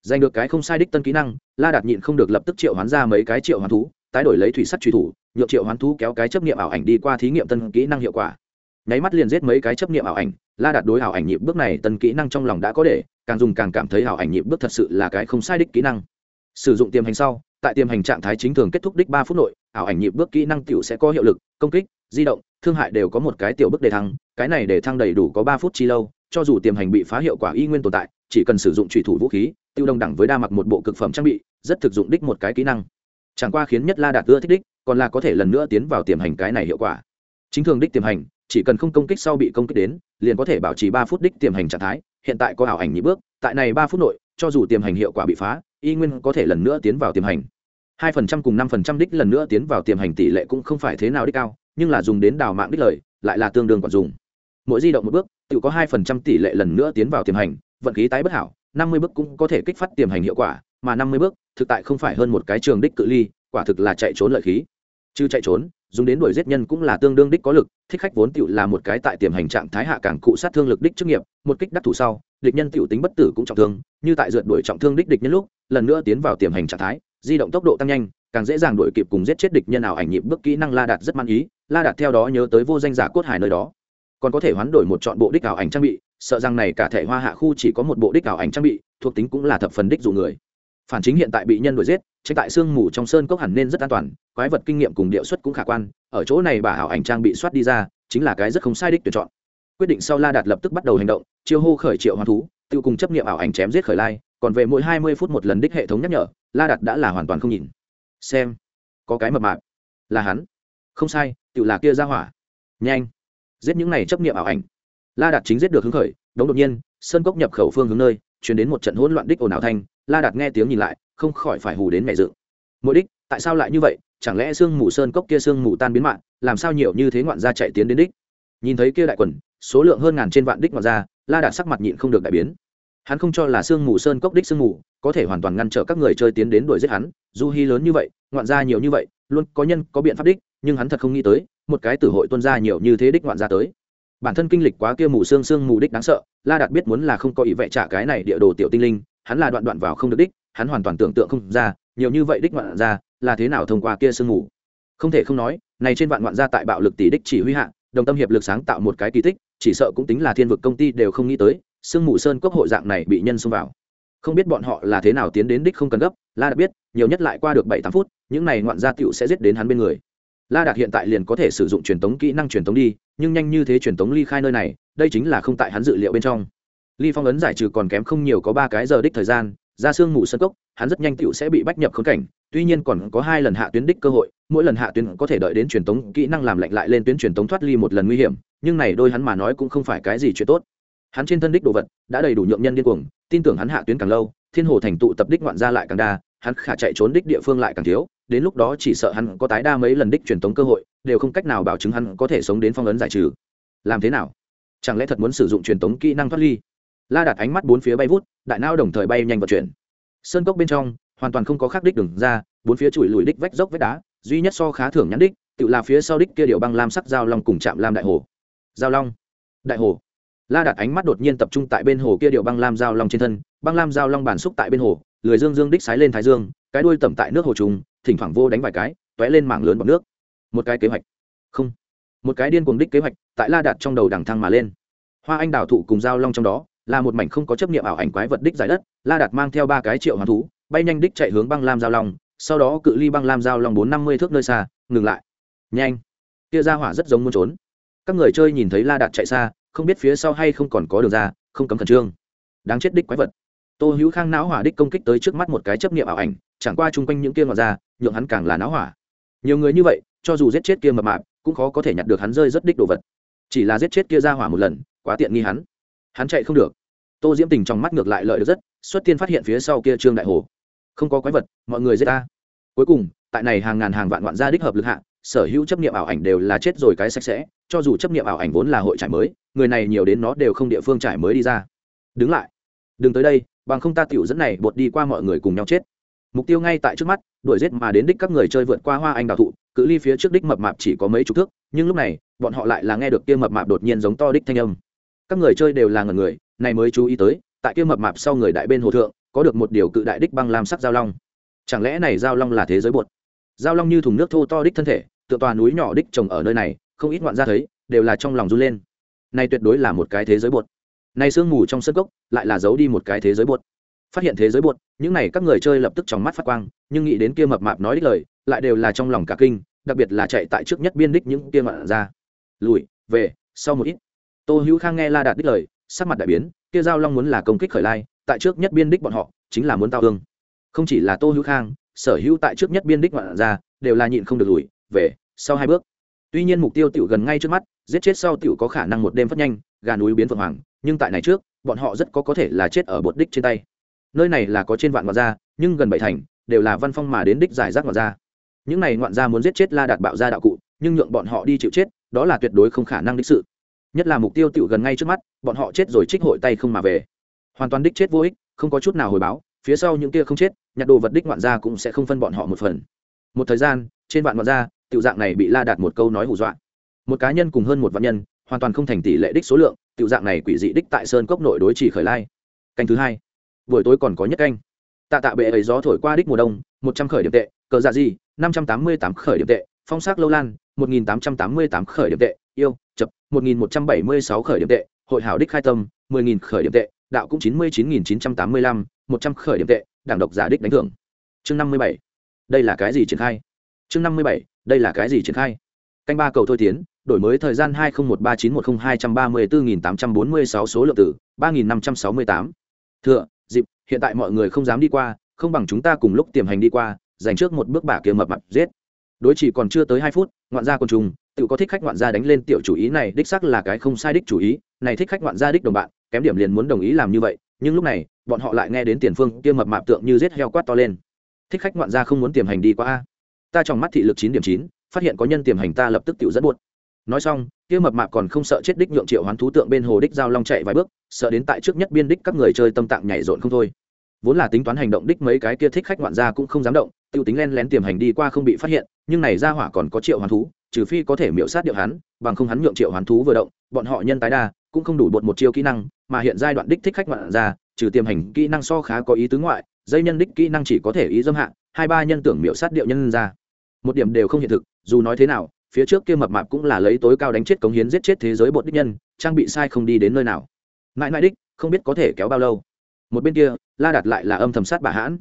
Giành được cái không sai đích tân kỹ năng, la đạt nhịn không được lập tức triệu hoán ra mấy cái triệu hoán thú, tái đổi lấy thủy sắt truy thủ, nhượng triệu hoán thú kéo cái chấp nghiệm ảo ảnh đi qua thí nghiệm tân kỹ năng hiệu quả. Nháy mắt liền giết mấy cái chấp nghiệm ảo ảnh, la đạt đối ảo ảnh nhịp bước này tân kỹ năng trong lòng đã có để, càng dùng càng cảm thấy ảo ảnh nhịp bước thật sự là cái không sai đích kỹ năng. Sử dụng tiềm hành sau tại tiềm hành trạng thái chính thường kết thúc đích ba phút nội, ảo ảnh nhịp bước kỹ năng tiểu sẽ có hiệu lực, công kích, di động, thương hại đều có một cái tiểu bước đề thăng, cái này để thăng đầy đủ có ba phút chi lâu, cho dù tiềm hành bị phá hiệu quả y nguyên tồn tại, chỉ cần sử dụng trùy thủ vũ khí, tiêu đồng đẳng với đa mặc một bộ cực phẩm trang bị, rất thực dụng đích một cái kỹ năng. Chẳng qua khiến nhất la đạt ưa thích đích, còn là có thể lần nữa tiến vào tiềm hành cái này hiệu quả. Chính thường đích tiềm hành, chỉ cần không công kích sau bị công kích đến, liền có thể bảo trì ba phút đích tiềm hành trạng thái, hiện tại có ảo ảnh nhị bước, tại này ba phút nội cho dù tiềm hành hiệu quả bị phá, y nguyên có thể lần nữa tiến vào tiềm hành. Hai phần trăm cùng năm phần trăm đích lần nữa tiến vào tiềm hành tỷ lệ cũng không phải thế nào đích cao, nhưng là dùng đến đào mạng đích lời, lại là tương đương còn dùng. Mỗi di động một bước, tự có hai phần trăm tỷ lệ lần nữa tiến vào tiềm hành, vận khí tái bất hảo, năm mươi bước cũng có thể kích phát tiềm hành hiệu quả, mà năm mươi bước, thực tại không phải hơn một cái trường đích cự ly, quả thực là chạy trốn lợi khí chứ chạy trốn, dùng đến đuổi giết nhân cũng là tương đương đích có lực, thích khách vốn tựu là một cái tại tiềm hành trạng thái hạ càng cụ sát thương lực đích chức nghiệp, một kích đắc thủ sau, địch nhân tựu tính bất tử cũng trọng thương, như tại rượt đuổi trọng thương đích địch nhân lúc, lần nữa tiến vào tiềm hành trạng thái, di động tốc độ tăng nhanh, càng dễ dàng đuổi kịp cùng giết chết địch nhân nào ảnh nhịp bước kỹ năng la đạt rất man ý, la đạt theo đó nhớ tới vô danh giả cốt hải nơi đó. Còn có thể hoán đổi một chọn bộ đích ảo ảnh trang bị, sợ rằng này cả thể hoa hạ khu chỉ có một bộ đích ảo ảnh trang bị, thuộc tính cũng là thập phần đích dụ người phản chính hiện tại bị nhân đuổi giết, tránh tại sương mù trong sơn cốc hẳn nên rất an toàn, quái vật kinh nghiệm cùng điệu suất cũng khả quan, ở chỗ này bà hảo ảnh trang bị soát đi ra, chính là cái rất không sai đích tuyển chọn. Quyết định sau la đạt lập tức bắt đầu hành động, chiêu hô khởi triệu hoán thú, tự cùng chấp nghiệm ảo ảnh chém giết khởi lai, còn về mỗi hai mươi phút một lần đích hệ thống nhắc nhở, la đạt đã là hoàn toàn không nhìn. Xem, có cái mập mạp. Là hắn. Không sai, tự là kia ra hỏa. Nhanh, giết những này chấp nghiệm ảo ảnh. La đạt chính giết được hứng khởi, đống đột nhiên, sơn cốc nhập khẩu phương hướng nơi chuyển đến một trận hỗn loạn đích ồn ào thanh la đạt nghe tiếng nhìn lại, không khỏi phải hù đến mẹ dựng. Mỗi đích, tại sao lại như vậy? Chẳng lẽ sương mù sơn cốc kia sương mù tan biến mạng, làm sao nhiều như thế ngoạn gia chạy tiến đến đích? Nhìn thấy kia đại quần, số lượng hơn ngàn trên vạn đích ngoạn gia, la đạt sắc mặt nhịn không được đại biến. Hắn không cho là sương mù sơn cốc đích sương mù có thể hoàn toàn ngăn trở các người chơi tiến đến đuổi giết hắn, du hy lớn như vậy, ngoạn gia nhiều như vậy, luôn có nhân có biện pháp đích, nhưng hắn thật không nghĩ tới, một cái tử hội tuân ra nhiều như thế đích ngoạn gia tới. Bản thân kinh lịch quá kia mù sương sương mù đích đáng sợ, la đạt biết muốn là không có ý vẽ trả cái này địa đồ tiểu tinh linh hắn là đoạn đoạn vào không được đích, hắn hoàn toàn tưởng tượng không ra, nhiều như vậy đích ngoạn ra là thế nào thông qua kia sương mù. Không thể không nói, này trên vạn ngoạn gia tại bạo lực tỷ đích chỉ huy hạ, đồng tâm hiệp lực sáng tạo một cái kỳ tích, chỉ sợ cũng tính là thiên vực công ty đều không nghĩ tới, sương mù sơn cốc hội dạng này bị nhân xông vào. Không biết bọn họ là thế nào tiến đến đích không cần gấp, la đạt biết, nhiều nhất lại qua được bảy tám phút, những này ngoạn gia tựu sẽ giết đến hắn bên người. La đạt hiện tại liền có thể sử dụng truyền tống kỹ năng truyền tống đi, nhưng nhanh như thế truyền tống ly khai nơi này, đây chính là không tại hắn dự liệu bên trong ly phong ấn giải trừ còn kém không nhiều có ba cái giờ đích thời gian, ra sương mù sân cốc, hắn rất nhanh tựu sẽ bị bách nhập khốn cảnh, tuy nhiên còn có hai lần hạ tuyến đích cơ hội, mỗi lần hạ tuyến có thể đợi đến truyền tống kỹ năng làm lạnh lại lên tuyến truyền tống thoát ly một lần nguy hiểm, nhưng này đôi hắn mà nói cũng không phải cái gì chuyện tốt. Hắn trên thân đích đồ vật đã đầy đủ nhượng nhân điên cuồng, tin tưởng hắn hạ tuyến càng lâu, thiên hồ thành tụ tập đích ngoạn ra lại càng đa, hắn khả chạy trốn đích địa phương lại càng thiếu, đến lúc đó chỉ sợ hắn có tái đa mấy lần đích truyền tống cơ hội, đều không cách nào bảo chứng hắn có thể sống đến phong ấn giải trừ. Làm thế nào? Chẳng lẽ thật muốn sử dụng truyền tống kỹ năng thoát ly? La đặt ánh mắt bốn phía bay vút, đại não đồng thời bay nhanh vận chuyển. Sơn cốc bên trong, hoàn toàn không có khắc đích đường ra, bốn phía chùi lùi đích vách dốc vách đá, duy nhất so khá thưởng nhắn đích, tự là phía sau đích kia điệu băng lam sắc giao long cùng chạm lam đại hồ. Giao long. Đại hồ. La đặt ánh mắt đột nhiên tập trung tại bên hồ kia điệu băng lam giao long trên thân, băng lam giao long bản xúc tại bên hồ, lười dương dương đích sái lên thái dương, cái đuôi tẩm tại nước hồ trùng, thỉnh thoảng vô đánh vài cái t ó é lên mảng lớn bọc nước. Một cái kế hoạch. Không. Một cái điên cuồng đích kế hoạch, tại la đặt trong đầu đằng thăng mà lên. Hoa anh đào thụ cùng giao long trong đó là một mảnh không có chấp nghiệm ảo ảnh quái vật đích giải đất, la Đạt mang theo ba cái triệu hoàn thú, bay nhanh đích chạy hướng băng lam giao long, sau đó cự ly băng lam giao long bốn năm mươi thước nơi xa, ngừng lại. Nhanh! Kia ra hỏa rất giống muốn trốn. Các người chơi nhìn thấy la đạt chạy xa, không biết phía sau hay không còn có đường ra, không cấm khẩn trương. Đáng chết đích quái vật. Tô hữu khang não hỏa đích công kích tới trước mắt một cái chấp niệm ảo ảnh, chẳng qua chung quanh những kia ngọt ra, nhượng hắn càng là não hỏa. Nhiều người như vậy, cho dù giết chết kia mập mạp, cũng khó có thể nhặt được hắn rơi rất đích đồ vật. Chỉ là giết chết kia ra hỏa một lần, quá tiện nghi hắn hắn chạy không được. Tô diễm tình trong mắt ngược lại lợi được rất, xuất tiên phát hiện phía sau kia trương đại hồ. Không có quái vật, mọi người giết ta. Cuối cùng, tại này hàng ngàn hàng vạn vạn gia đích hợp lực hạ, sở hữu chấp nghiệm ảo ảnh đều là chết rồi cái sạch sẽ, cho dù chấp nghiệm ảo ảnh vốn là hội trải mới, người này nhiều đến nó đều không địa phương trải mới đi ra. Đứng lại. Đừng tới đây, bằng không ta tiểu dẫn này bột đi qua mọi người cùng nhau chết. Mục tiêu ngay tại trước mắt, đuổi giết mà đến đích các người chơi vượt qua hoa anh đào thụ, cự ly phía trước đích mập mạp chỉ có mấy chục thước, nhưng lúc này, bọn họ lại là nghe được kia mập mạp đột nhiên giống to đích thanh âm các người chơi đều là ngần người, này mới chú ý tới, tại kia mập mạp sau người đại bên hồ thượng, có được một điều cự đại đích băng lam sắc giao long. Chẳng lẽ này giao long là thế giới bột? Giao long như thùng nước thô to đích thân thể, tựa toàn núi nhỏ đích trồng ở nơi này, không ít ngoạn ra thấy, đều là trong lòng run lên. Này tuyệt đối là một cái thế giới bột. Này sương mù trong sân gốc lại là giấu đi một cái thế giới bột. Phát hiện thế giới bột, những này các người chơi lập tức trong mắt phát quang, nhưng nghĩ đến kia mập mạp nói đích lời, lại đều là trong lòng cả kinh, đặc biệt là chạy tại trước nhất biên đích những kia ngoạn ra lùi, về, sau một ít tô hữu khang nghe la đạt đích lời, sắc mặt đại biến, kia giao long muốn là công kích khởi lai, tại trước nhất biên đích bọn họ, chính là muốn tao hương. Không chỉ là tô hữu khang, sở hữu tại trước nhất biên đích ngoạn ra đều là nhịn không được lùi, về, sau hai bước. Tuy nhiên mục tiêu tiểu gần ngay trước mắt, giết chết sau tiểu có khả năng một đêm phát nhanh, gà núi biến phượng hoàng, nhưng tại này trước, bọn họ rất có có thể là chết ở bột đích trên tay. Nơi này là có trên vạn ngoạn gia, nhưng gần bảy thành, đều là văn phong mà đến đích giải rác ngoạn gia. Những này ngoạn gia muốn giết chết la đạt bạo gia đạo cụ, nhưng nhượng bọn họ đi chịu chết, đó là tuyệt đối không khả năng đích sự nhất là mục tiêu tiểu gần ngay trước mắt, bọn họ chết rồi trích hội tay không mà về. Hoàn toàn đích chết vô ích, không có chút nào hồi báo, phía sau những kia không chết, nhặt đồ vật đích ngoạn gia cũng sẽ không phân bọn họ một phần. Một thời gian, trên vạn ngoạn gia tiểu dạng này bị la đạt một câu nói hù dọa. Một cá nhân cùng hơn một vạn nhân, hoàn toàn không thành tỷ lệ đích số lượng tiểu dạng này quỷ dị đích tại sơn cốc nội đối chỉ khởi lai. Canh thứ hai. Buổi tối còn có nhất canh. Tạ tạ bệ ấy gió thổi qua đích mùa đông, một trăm khởi điểm tệ, cờ dạ gì, năm trăm tám mươi tám khởi điểm tệ, phong sắc lâu lan, một nghìn tám trăm tám mươi tám khởi điểm tệ yêu, chập, một nghìn một trăm bảy mươi sáu khởi điểm tệ, hội hảo đích khai tâm, mười nghìn khởi điểm tệ, đạo cũng chín mươi chín nghìn chín trăm tám mươi lăm, một trăm khởi điểm tệ, đảng độc giả đích đánh thưởng. Chương năm mươi bảy, đây là cái gì triển khai? Chương năm mươi bảy, đây là cái gì triển khai? Canh ba cầu thôi tiến, đổi mới thời gian hai nghìn một ba chín một không hai trăm ba mươi bốn nghìn tám trăm bốn mươi sáu số lượng tử ba nghìn năm trăm sáu mươi tám. Thừa dịp, hiện tại mọi người không dám đi qua, không bằng chúng ta cùng lúc tiềm hành đi qua, dành trước một bước bả kia mập mập giết. Đối chỉ còn chưa tới hai phút, ngoạn gia còn trùng tự có thích khách ngoạn gia đánh lên tiểu chủ ý này, đích sắc là cái không sai đích chủ ý. Này thích khách ngoạn gia đích đồng bạn, kém điểm liền muốn đồng ý làm như vậy, nhưng lúc này, bọn họ lại nghe đến tiền phương kia mập mạp tượng như giết heo quát to lên. Thích khách ngoạn gia không muốn tiềm hành đi qua a. Ta trong mắt thị lực chín điểm chín, phát hiện có nhân tiềm hành ta lập tức tự dẫn buột nói xong, kia mập mạp còn không sợ chết đích nhượng triệu hoán thú tượng bên hồ đích giao long chạy vài bước, sợ đến tại trước nhất biên đích các người chơi tâm tạng nhảy rộn không thôi. Vốn là tính toán hành động đích mấy cái kia thích khách ngoạn gia cũng không dám động, tiêu tính len lén tiềm hành đi qua không bị phát hiện, nhưng này ra hỏa còn có triệu hoán thú trừ phi có thể miễu sát điệu hắn bằng không hắn nhượng triệu hoán thú vừa động bọn họ nhân tái đa cũng không đủ bột một chiêu kỹ năng mà hiện giai đoạn đích thích khách ngoạn ra, trừ tiềm hành kỹ năng so khá có ý tứ ngoại dây nhân đích kỹ năng chỉ có thể ý dâm hạ hai ba nhân tưởng miễu sát điệu nhân ra. Một điểm đều không hiện thực dù nói thế nào phía trước kia mập mạp cũng là lấy tối cao đánh chết cống hiến giết chết thế giới bột đích nhân trang bị sai không đi đến nơi nào. Mãi mãi đích không biết có thể kéo bao lâu. Một bên kia la đạt lại là âm thầm sát bà hãn.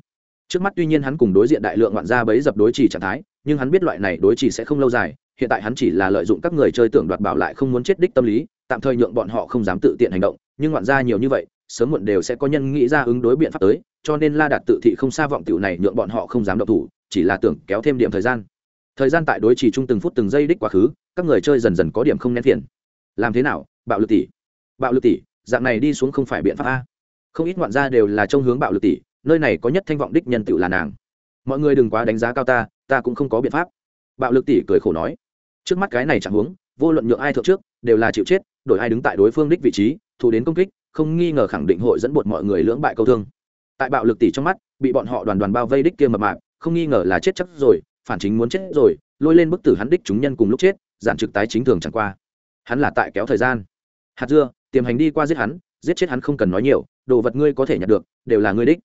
Trước mắt tuy nhiên hắn cùng đối diện đại lượng ngoạn gia bấy dập đối trì trạng thái nhưng hắn biết loại này đối trì sẽ không lâu dài hiện tại hắn chỉ là lợi dụng các người chơi tưởng đoạt bảo lại không muốn chết đích tâm lý, tạm thời nhượng bọn họ không dám tự tiện hành động, nhưng ngoạn gia nhiều như vậy, sớm muộn đều sẽ có nhân nghĩ ra ứng đối biện pháp tới, cho nên la đạt tự thị không xa vọng tiểu này nhượng bọn họ không dám động thủ, chỉ là tưởng kéo thêm điểm thời gian. Thời gian tại đối trì chung từng phút từng giây đích quá khứ, các người chơi dần dần có điểm không nén phiền. Làm thế nào, bạo lực tỷ? Bạo lực tỷ, dạng này đi xuống không phải biện pháp a? Không ít ngoạn gia đều là trong hướng bạo lực tỷ, nơi này có nhất thanh vọng đích nhân tựu là nàng. Mọi người đừng quá đánh giá cao ta ta cũng không có biện pháp bạo lực tỷ cười khổ nói. Trước mắt cái này chẳng huống vô luận nhượng ai thượng trước, đều là chịu chết, đổi ai đứng tại đối phương đích vị trí, thủ đến công kích, không nghi ngờ khẳng định hội dẫn buộc mọi người lưỡng bại câu thương. Tại bạo lực tỷ trong mắt, bị bọn họ đoàn đoàn bao vây đích kia mập mạp, không nghi ngờ là chết chắc rồi, phản chính muốn chết rồi, lôi lên bức tử hắn đích chúng nhân cùng lúc chết, giản trực tái chính thường chẳng qua. Hắn là tại kéo thời gian. Hạt dưa, tiềm hành đi qua giết hắn, giết chết hắn không cần nói nhiều, đồ vật ngươi có thể nhận được, đều là ngươi đích.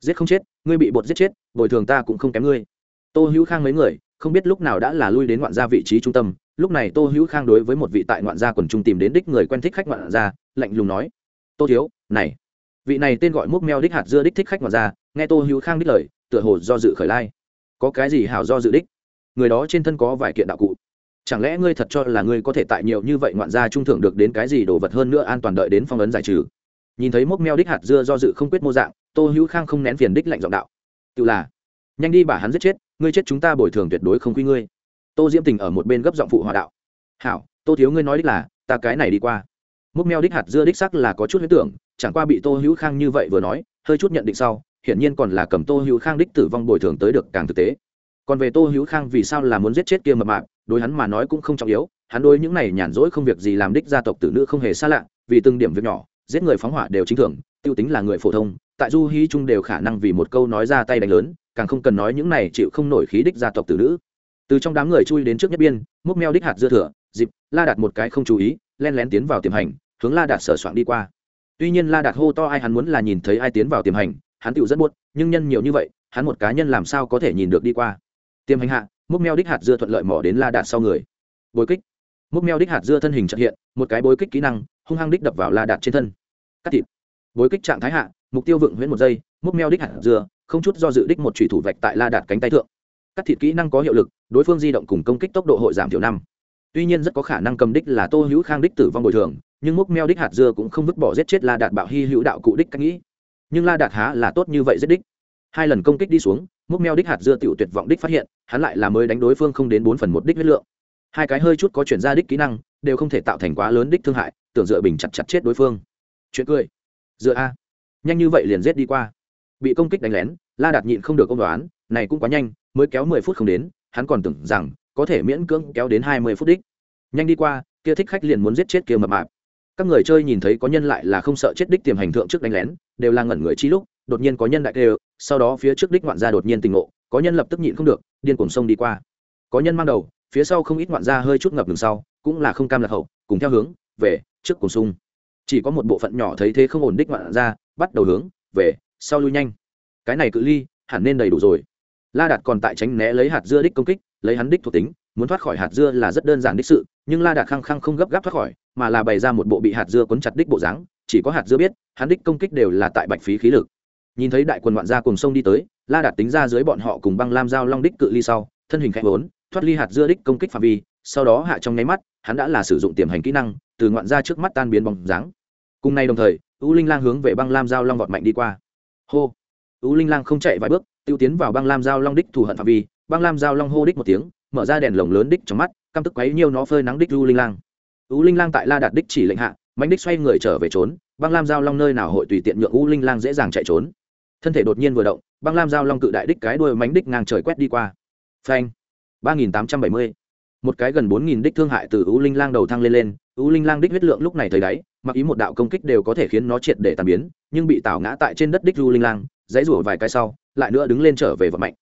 Giết không chết, ngươi bị bột giết chết, bồi thường ta cũng không kém ngươi. Tô hữu khang mấy người không biết lúc nào đã là lui đến ngoạn gia vị trí trung tâm, lúc này tô hữu khang đối với một vị tại ngoạn gia quần trung tìm đến đích người quen thích khách ngoạn gia, lạnh lùng nói, tô thiếu, này, vị này tên gọi múc meo đích hạt dưa đích thích khách ngoạn gia, nghe tô hữu khang đích lời, tựa hồ do dự khởi lai. Có cái gì hảo do dự đích? Người đó trên thân có vài kiện đạo cụ. Chẳng lẽ ngươi thật cho là ngươi có thể tại nhiều như vậy ngoạn gia trung thưởng được đến cái gì đồ vật hơn nữa an toàn đợi đến phong ấn giải trừ? Nhìn thấy mốc meo đích hạt dưa do dự không quyết mô dạng, tô hữu khang không nén phiền đích lạnh giọng đạo, tự là, nhanh đi bà hắn giết chết ngươi chết chúng ta bồi thường tuyệt đối không quy ngươi. Tô diễm tình ở một bên gấp giọng phụ hòa đạo. Hảo, tô thiếu ngươi nói đích là, ta cái này đi qua. Múc meo đích hạt dưa đích sắc là có chút huyết tưởng, chẳng qua bị tô hữu khang như vậy vừa nói, hơi chút nhận định sau, hiển nhiên còn là cầm tô hữu khang đích tử vong bồi thường tới được càng thực tế. Còn về tô hữu khang vì sao là muốn giết chết kia mập mạp, đối hắn mà nói cũng không trọng yếu, hắn đối những này nhàn rỗi không việc gì làm đích gia tộc tử nữ không hề xa lạ, vì từng điểm việc nhỏ, giết người phóng hỏa đều chính thường, tiêu tính là người phổ thông tại du hí chung đều khả năng vì một câu nói ra tay đánh lớn, càng không cần nói những này chịu không nổi khí đích gia tộc tử nữ. Từ trong đám người chui đến trước nhất biên, múc meo đích hạt dưa thừa, dịp, la đạt một cái không chú ý, len lén tiến vào tiềm hành, hướng la đạt sở soạn đi qua. Tuy nhiên la đạt hô to ai hắn muốn là nhìn thấy ai tiến vào tiềm hành, hắn tựu rất buốt nhưng nhân nhiều như vậy, hắn một cá nhân làm sao có thể nhìn được đi qua. Tiềm hành hạ, múc meo đích hạt dưa thuận lợi mỏ đến la đạt sau người. Bồi kích. Múc meo đích hạt dưa thân hình trật hiện, một cái bối kích kỹ năng, hung hăng đích đập vào la đạt trên thân. Cắt thịt. Bối kích trạng thái hạ mục tiêu vựng huyễn một giây, múc meo đích hạt dưa không chút do dự đích một thủy thủ vạch tại la đạt cánh tay thượng. Cắt thịt kỹ năng có hiệu lực, đối phương di động cùng công kích tốc độ hội giảm thiểu năm. Tuy nhiên rất có khả năng cầm đích là tô hữu khang đích tử vong bồi thường, nhưng múc meo đích hạt dưa cũng không vứt bỏ giết chết la đạt bạo hy hữu đạo cụ đích cách nghĩ. Nhưng la đạt há là tốt như vậy giết đích. Hai lần công kích đi xuống, múc meo đích hạt dưa tiểu tuyệt vọng đích phát hiện, hắn lại là mới đánh đối phương không đến bốn phần một đích huyết lượng. Hai cái hơi chút có chuyển ra đích kỹ năng, đều không thể tạo thành quá lớn đích thương hại, tưởng dựa bình chặt chặt chết đối phương. Chuyện cười. Dựa a nhanh như vậy liền giết đi qua. Bị công kích đánh lén, la đạt nhịn không được công đoán, này cũng quá nhanh, mới kéo mười phút không đến, hắn còn tưởng rằng có thể miễn cưỡng kéo đến hai mươi phút đích. Nhanh đi qua, kia thích khách liền muốn giết chết kia mập mạp. Các người chơi nhìn thấy có nhân lại là không sợ chết đích tiềm hành thượng trước đánh lén, đều là ngẩn người chi lúc, đột nhiên có nhân đại kêu, sau đó phía trước đích ngoạn gia đột nhiên tình ngộ, có nhân lập tức nhịn không được, điên cuồng sông đi qua. Có nhân mang đầu, phía sau không ít ngoạn gia hơi chút ngập đường sau, cũng là không cam lạc hậu, cùng theo hướng, về, trước cùng sung chỉ có một bộ phận nhỏ thấy thế không ổn đích ngoạn gia bắt đầu hướng, về, sau lui nhanh. Cái này cự ly, hẳn nên đầy đủ rồi. La đạt còn tại tránh né lấy hạt dưa đích công kích, lấy hắn đích thuộc tính, muốn thoát khỏi hạt dưa là rất đơn giản đích sự, nhưng la đạt khăng khăng không gấp gáp thoát khỏi, mà là bày ra một bộ bị hạt dưa cuốn chặt đích bộ dáng, chỉ có hạt dưa biết, hắn đích công kích đều là tại bạch phí khí lực. Nhìn thấy đại quần ngoạn gia cùng sông đi tới, la đạt tính ra dưới bọn họ cùng băng lam giao long đích cự ly sau, thân hình khẽ vốn thoát ly hạt dưa đích công kích phạm vi, sau đó hạ trong nháy mắt, hắn đã là sử dụng tiềm hành kỹ năng, từ ngoạn gia trước mắt tan biến bóng dáng. Cùng nay đồng thời u linh lang hướng về băng lam giao long vọt mạnh đi qua. Hô! U linh lang không chạy vài bước, tiêu tiến vào băng lam giao long đích thù hận phạm vi. Băng lam giao long hô đích một tiếng, mở ra đèn lồng lớn đích trong mắt, căm tức quấy nhiều nó phơi nắng đích u linh lang. U linh lang tại la đạt đích chỉ lệnh hạ, mạnh đích xoay người trở về trốn. Băng lam giao long nơi nào hội tùy tiện nhượng u linh lang dễ dàng chạy trốn. Thân thể đột nhiên vừa động, băng lam giao long cự đại đích cái đuôi mánh đích ngang trời quét đi qua. Phanh! ba nghìn tám trăm bảy mươi. Một cái gần bốn nghìn đích thương hại từ u linh lang đầu thăng lên lên. U linh lang đích huyết lượng lúc này thấy đáy mặc ý một đạo công kích đều có thể khiến nó triệt để tàn biến, nhưng bị tảo ngã tại trên đất đích u linh lang, dãy rủa vài cái sau, lại nữa đứng lên trở về vận mạnh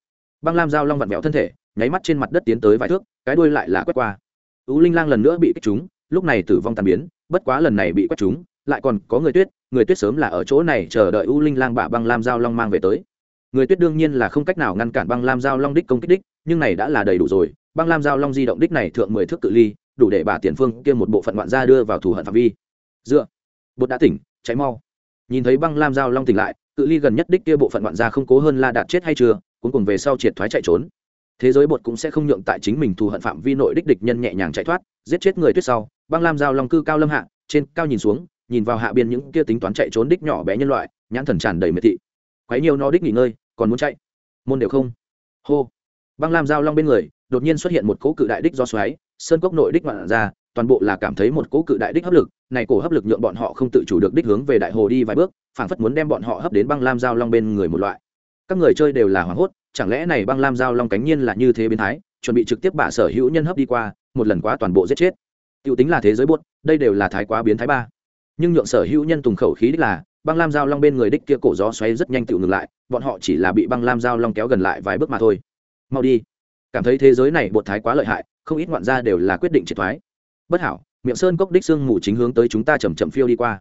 băng lam giao long vặn vẹo thân thể, nháy mắt trên mặt đất tiến tới vài thước, cái đuôi lại là quét qua. U linh lang lần nữa bị kích trúng, lúc này tử vong tàn biến, bất quá lần này bị quét trúng, lại còn có người tuyết người tuyết sớm là ở chỗ này chờ đợi u linh lang bả băng lam giao long mang về tới. Người tuyết đương nhiên là không cách nào ngăn cản băng lam giao long đích công kích đích, nhưng này đã là đầy đủ rồi, băng lam giao long di động đích này thượng mười thước cự ly, đủ để bà tiền phương kia một bộ phận ngoạn gia đưa vào thủ hận phạm vi dựa. Bột đã tỉnh, cháy mau. Nhìn thấy băng lam giao long tỉnh lại, cự ly gần nhất đích kia bộ phận đoạn ra không cố hơn la đạt chết hay chưa cuối cùng về sau triệt thoái chạy trốn. Thế giới bột cũng sẽ không nhượng tại chính mình thù hận phạm vi nội đích địch nhân nhẹ nhàng chạy thoát, giết chết người tuyết sau, băng lam giao long cư cao lâm hạ, trên cao nhìn xuống, nhìn vào hạ biên những kia tính toán chạy trốn đích nhỏ bé nhân loại, nhãn thần tràn đầy miệt thị. Quấy nhiều nó đích nghỉ ngơi, còn muốn chạy. Môn đều không. Hô. Băng lam giao long bên người, đột nhiên xuất hiện một cỗ cự đại đích do xoáy, sơn cốc nội đích ngoạn ra toàn bộ là cảm thấy một cỗ cự đại đích hấp lực này cổ hấp lực nhượng bọn họ không tự chủ được đích hướng về đại hồ đi vài bước, phảng phất muốn đem bọn họ hấp đến băng lam giao long bên người một loại. Các người chơi đều là hoảng hốt, chẳng lẽ này băng lam giao long cánh nhiên là như thế biến thái, chuẩn bị trực tiếp bả sở hữu nhân hấp đi qua, một lần quá toàn bộ giết chết. Tiêu tính là thế giới buốt, đây đều là thái quá biến thái ba. Nhưng nhượng sở hữu nhân tùng khẩu khí đích là, băng lam giao long bên người đích kia cổ gió xoáy rất nhanh tự ngừng lại, bọn họ chỉ là bị băng lam giao long kéo gần lại vài bước mà thôi. Mau đi. Cảm thấy thế giới này bột thái quá lợi hại, không ít ngoạn gia đều là quyết định triệt thoái. Bất hảo miệng sơn cốc đích xương mù chính hướng tới chúng ta chầm chậm phiêu đi qua.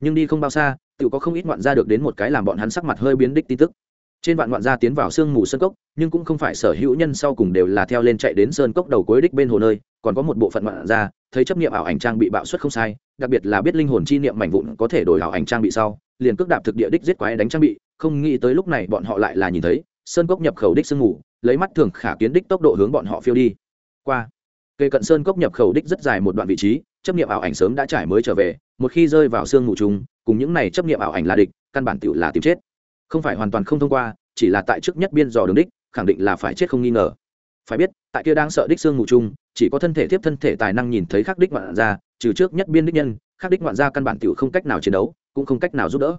Nhưng đi không bao xa tự có không ít ngoạn gia được đến một cái làm bọn hắn sắc mặt hơi biến đích tin tức. Trên vạn ngoạn gia tiến vào sương mù sơn cốc, nhưng cũng không phải sở hữu nhân sau cùng đều là theo lên chạy đến sơn cốc đầu cuối đích bên hồ nơi, còn có một bộ phận ngoạn gia, thấy chấp niệm ảo ảnh trang bị bạo suất không sai, đặc biệt là biết linh hồn chi niệm mảnh vụn có thể đổi ảo ảnh trang bị sau, liền cước đạp thực địa đích giết quái đánh trang bị, không nghĩ tới lúc này bọn họ lại là nhìn thấy, sơn cốc nhập khẩu đích sương mù, lấy mắt thường khả kiến đích tốc độ hướng bọn họ phiêu đi. Qua, kề cận sơn cốc nhập khẩu đích rất dài một đoạn vị trí chấp niệm ảo ảnh sớm đã trải mới trở về, một khi rơi vào sương mù trùng, cùng những này chấp niệm ảo ảnh là địch, căn bản tựu là tìm chết. Không phải hoàn toàn không thông qua, chỉ là tại trước nhất biên dò đường đích, khẳng định là phải chết không nghi ngờ. Phải biết, tại kia đang sợ đích xương mù chung chỉ có thân thể tiếp thân thể tài năng nhìn thấy khắc đích ngoạn ra, trừ trước nhất biên đích nhân, khắc đích ngoạn gia căn bản tiểu không cách nào chiến đấu, cũng không cách nào giúp đỡ.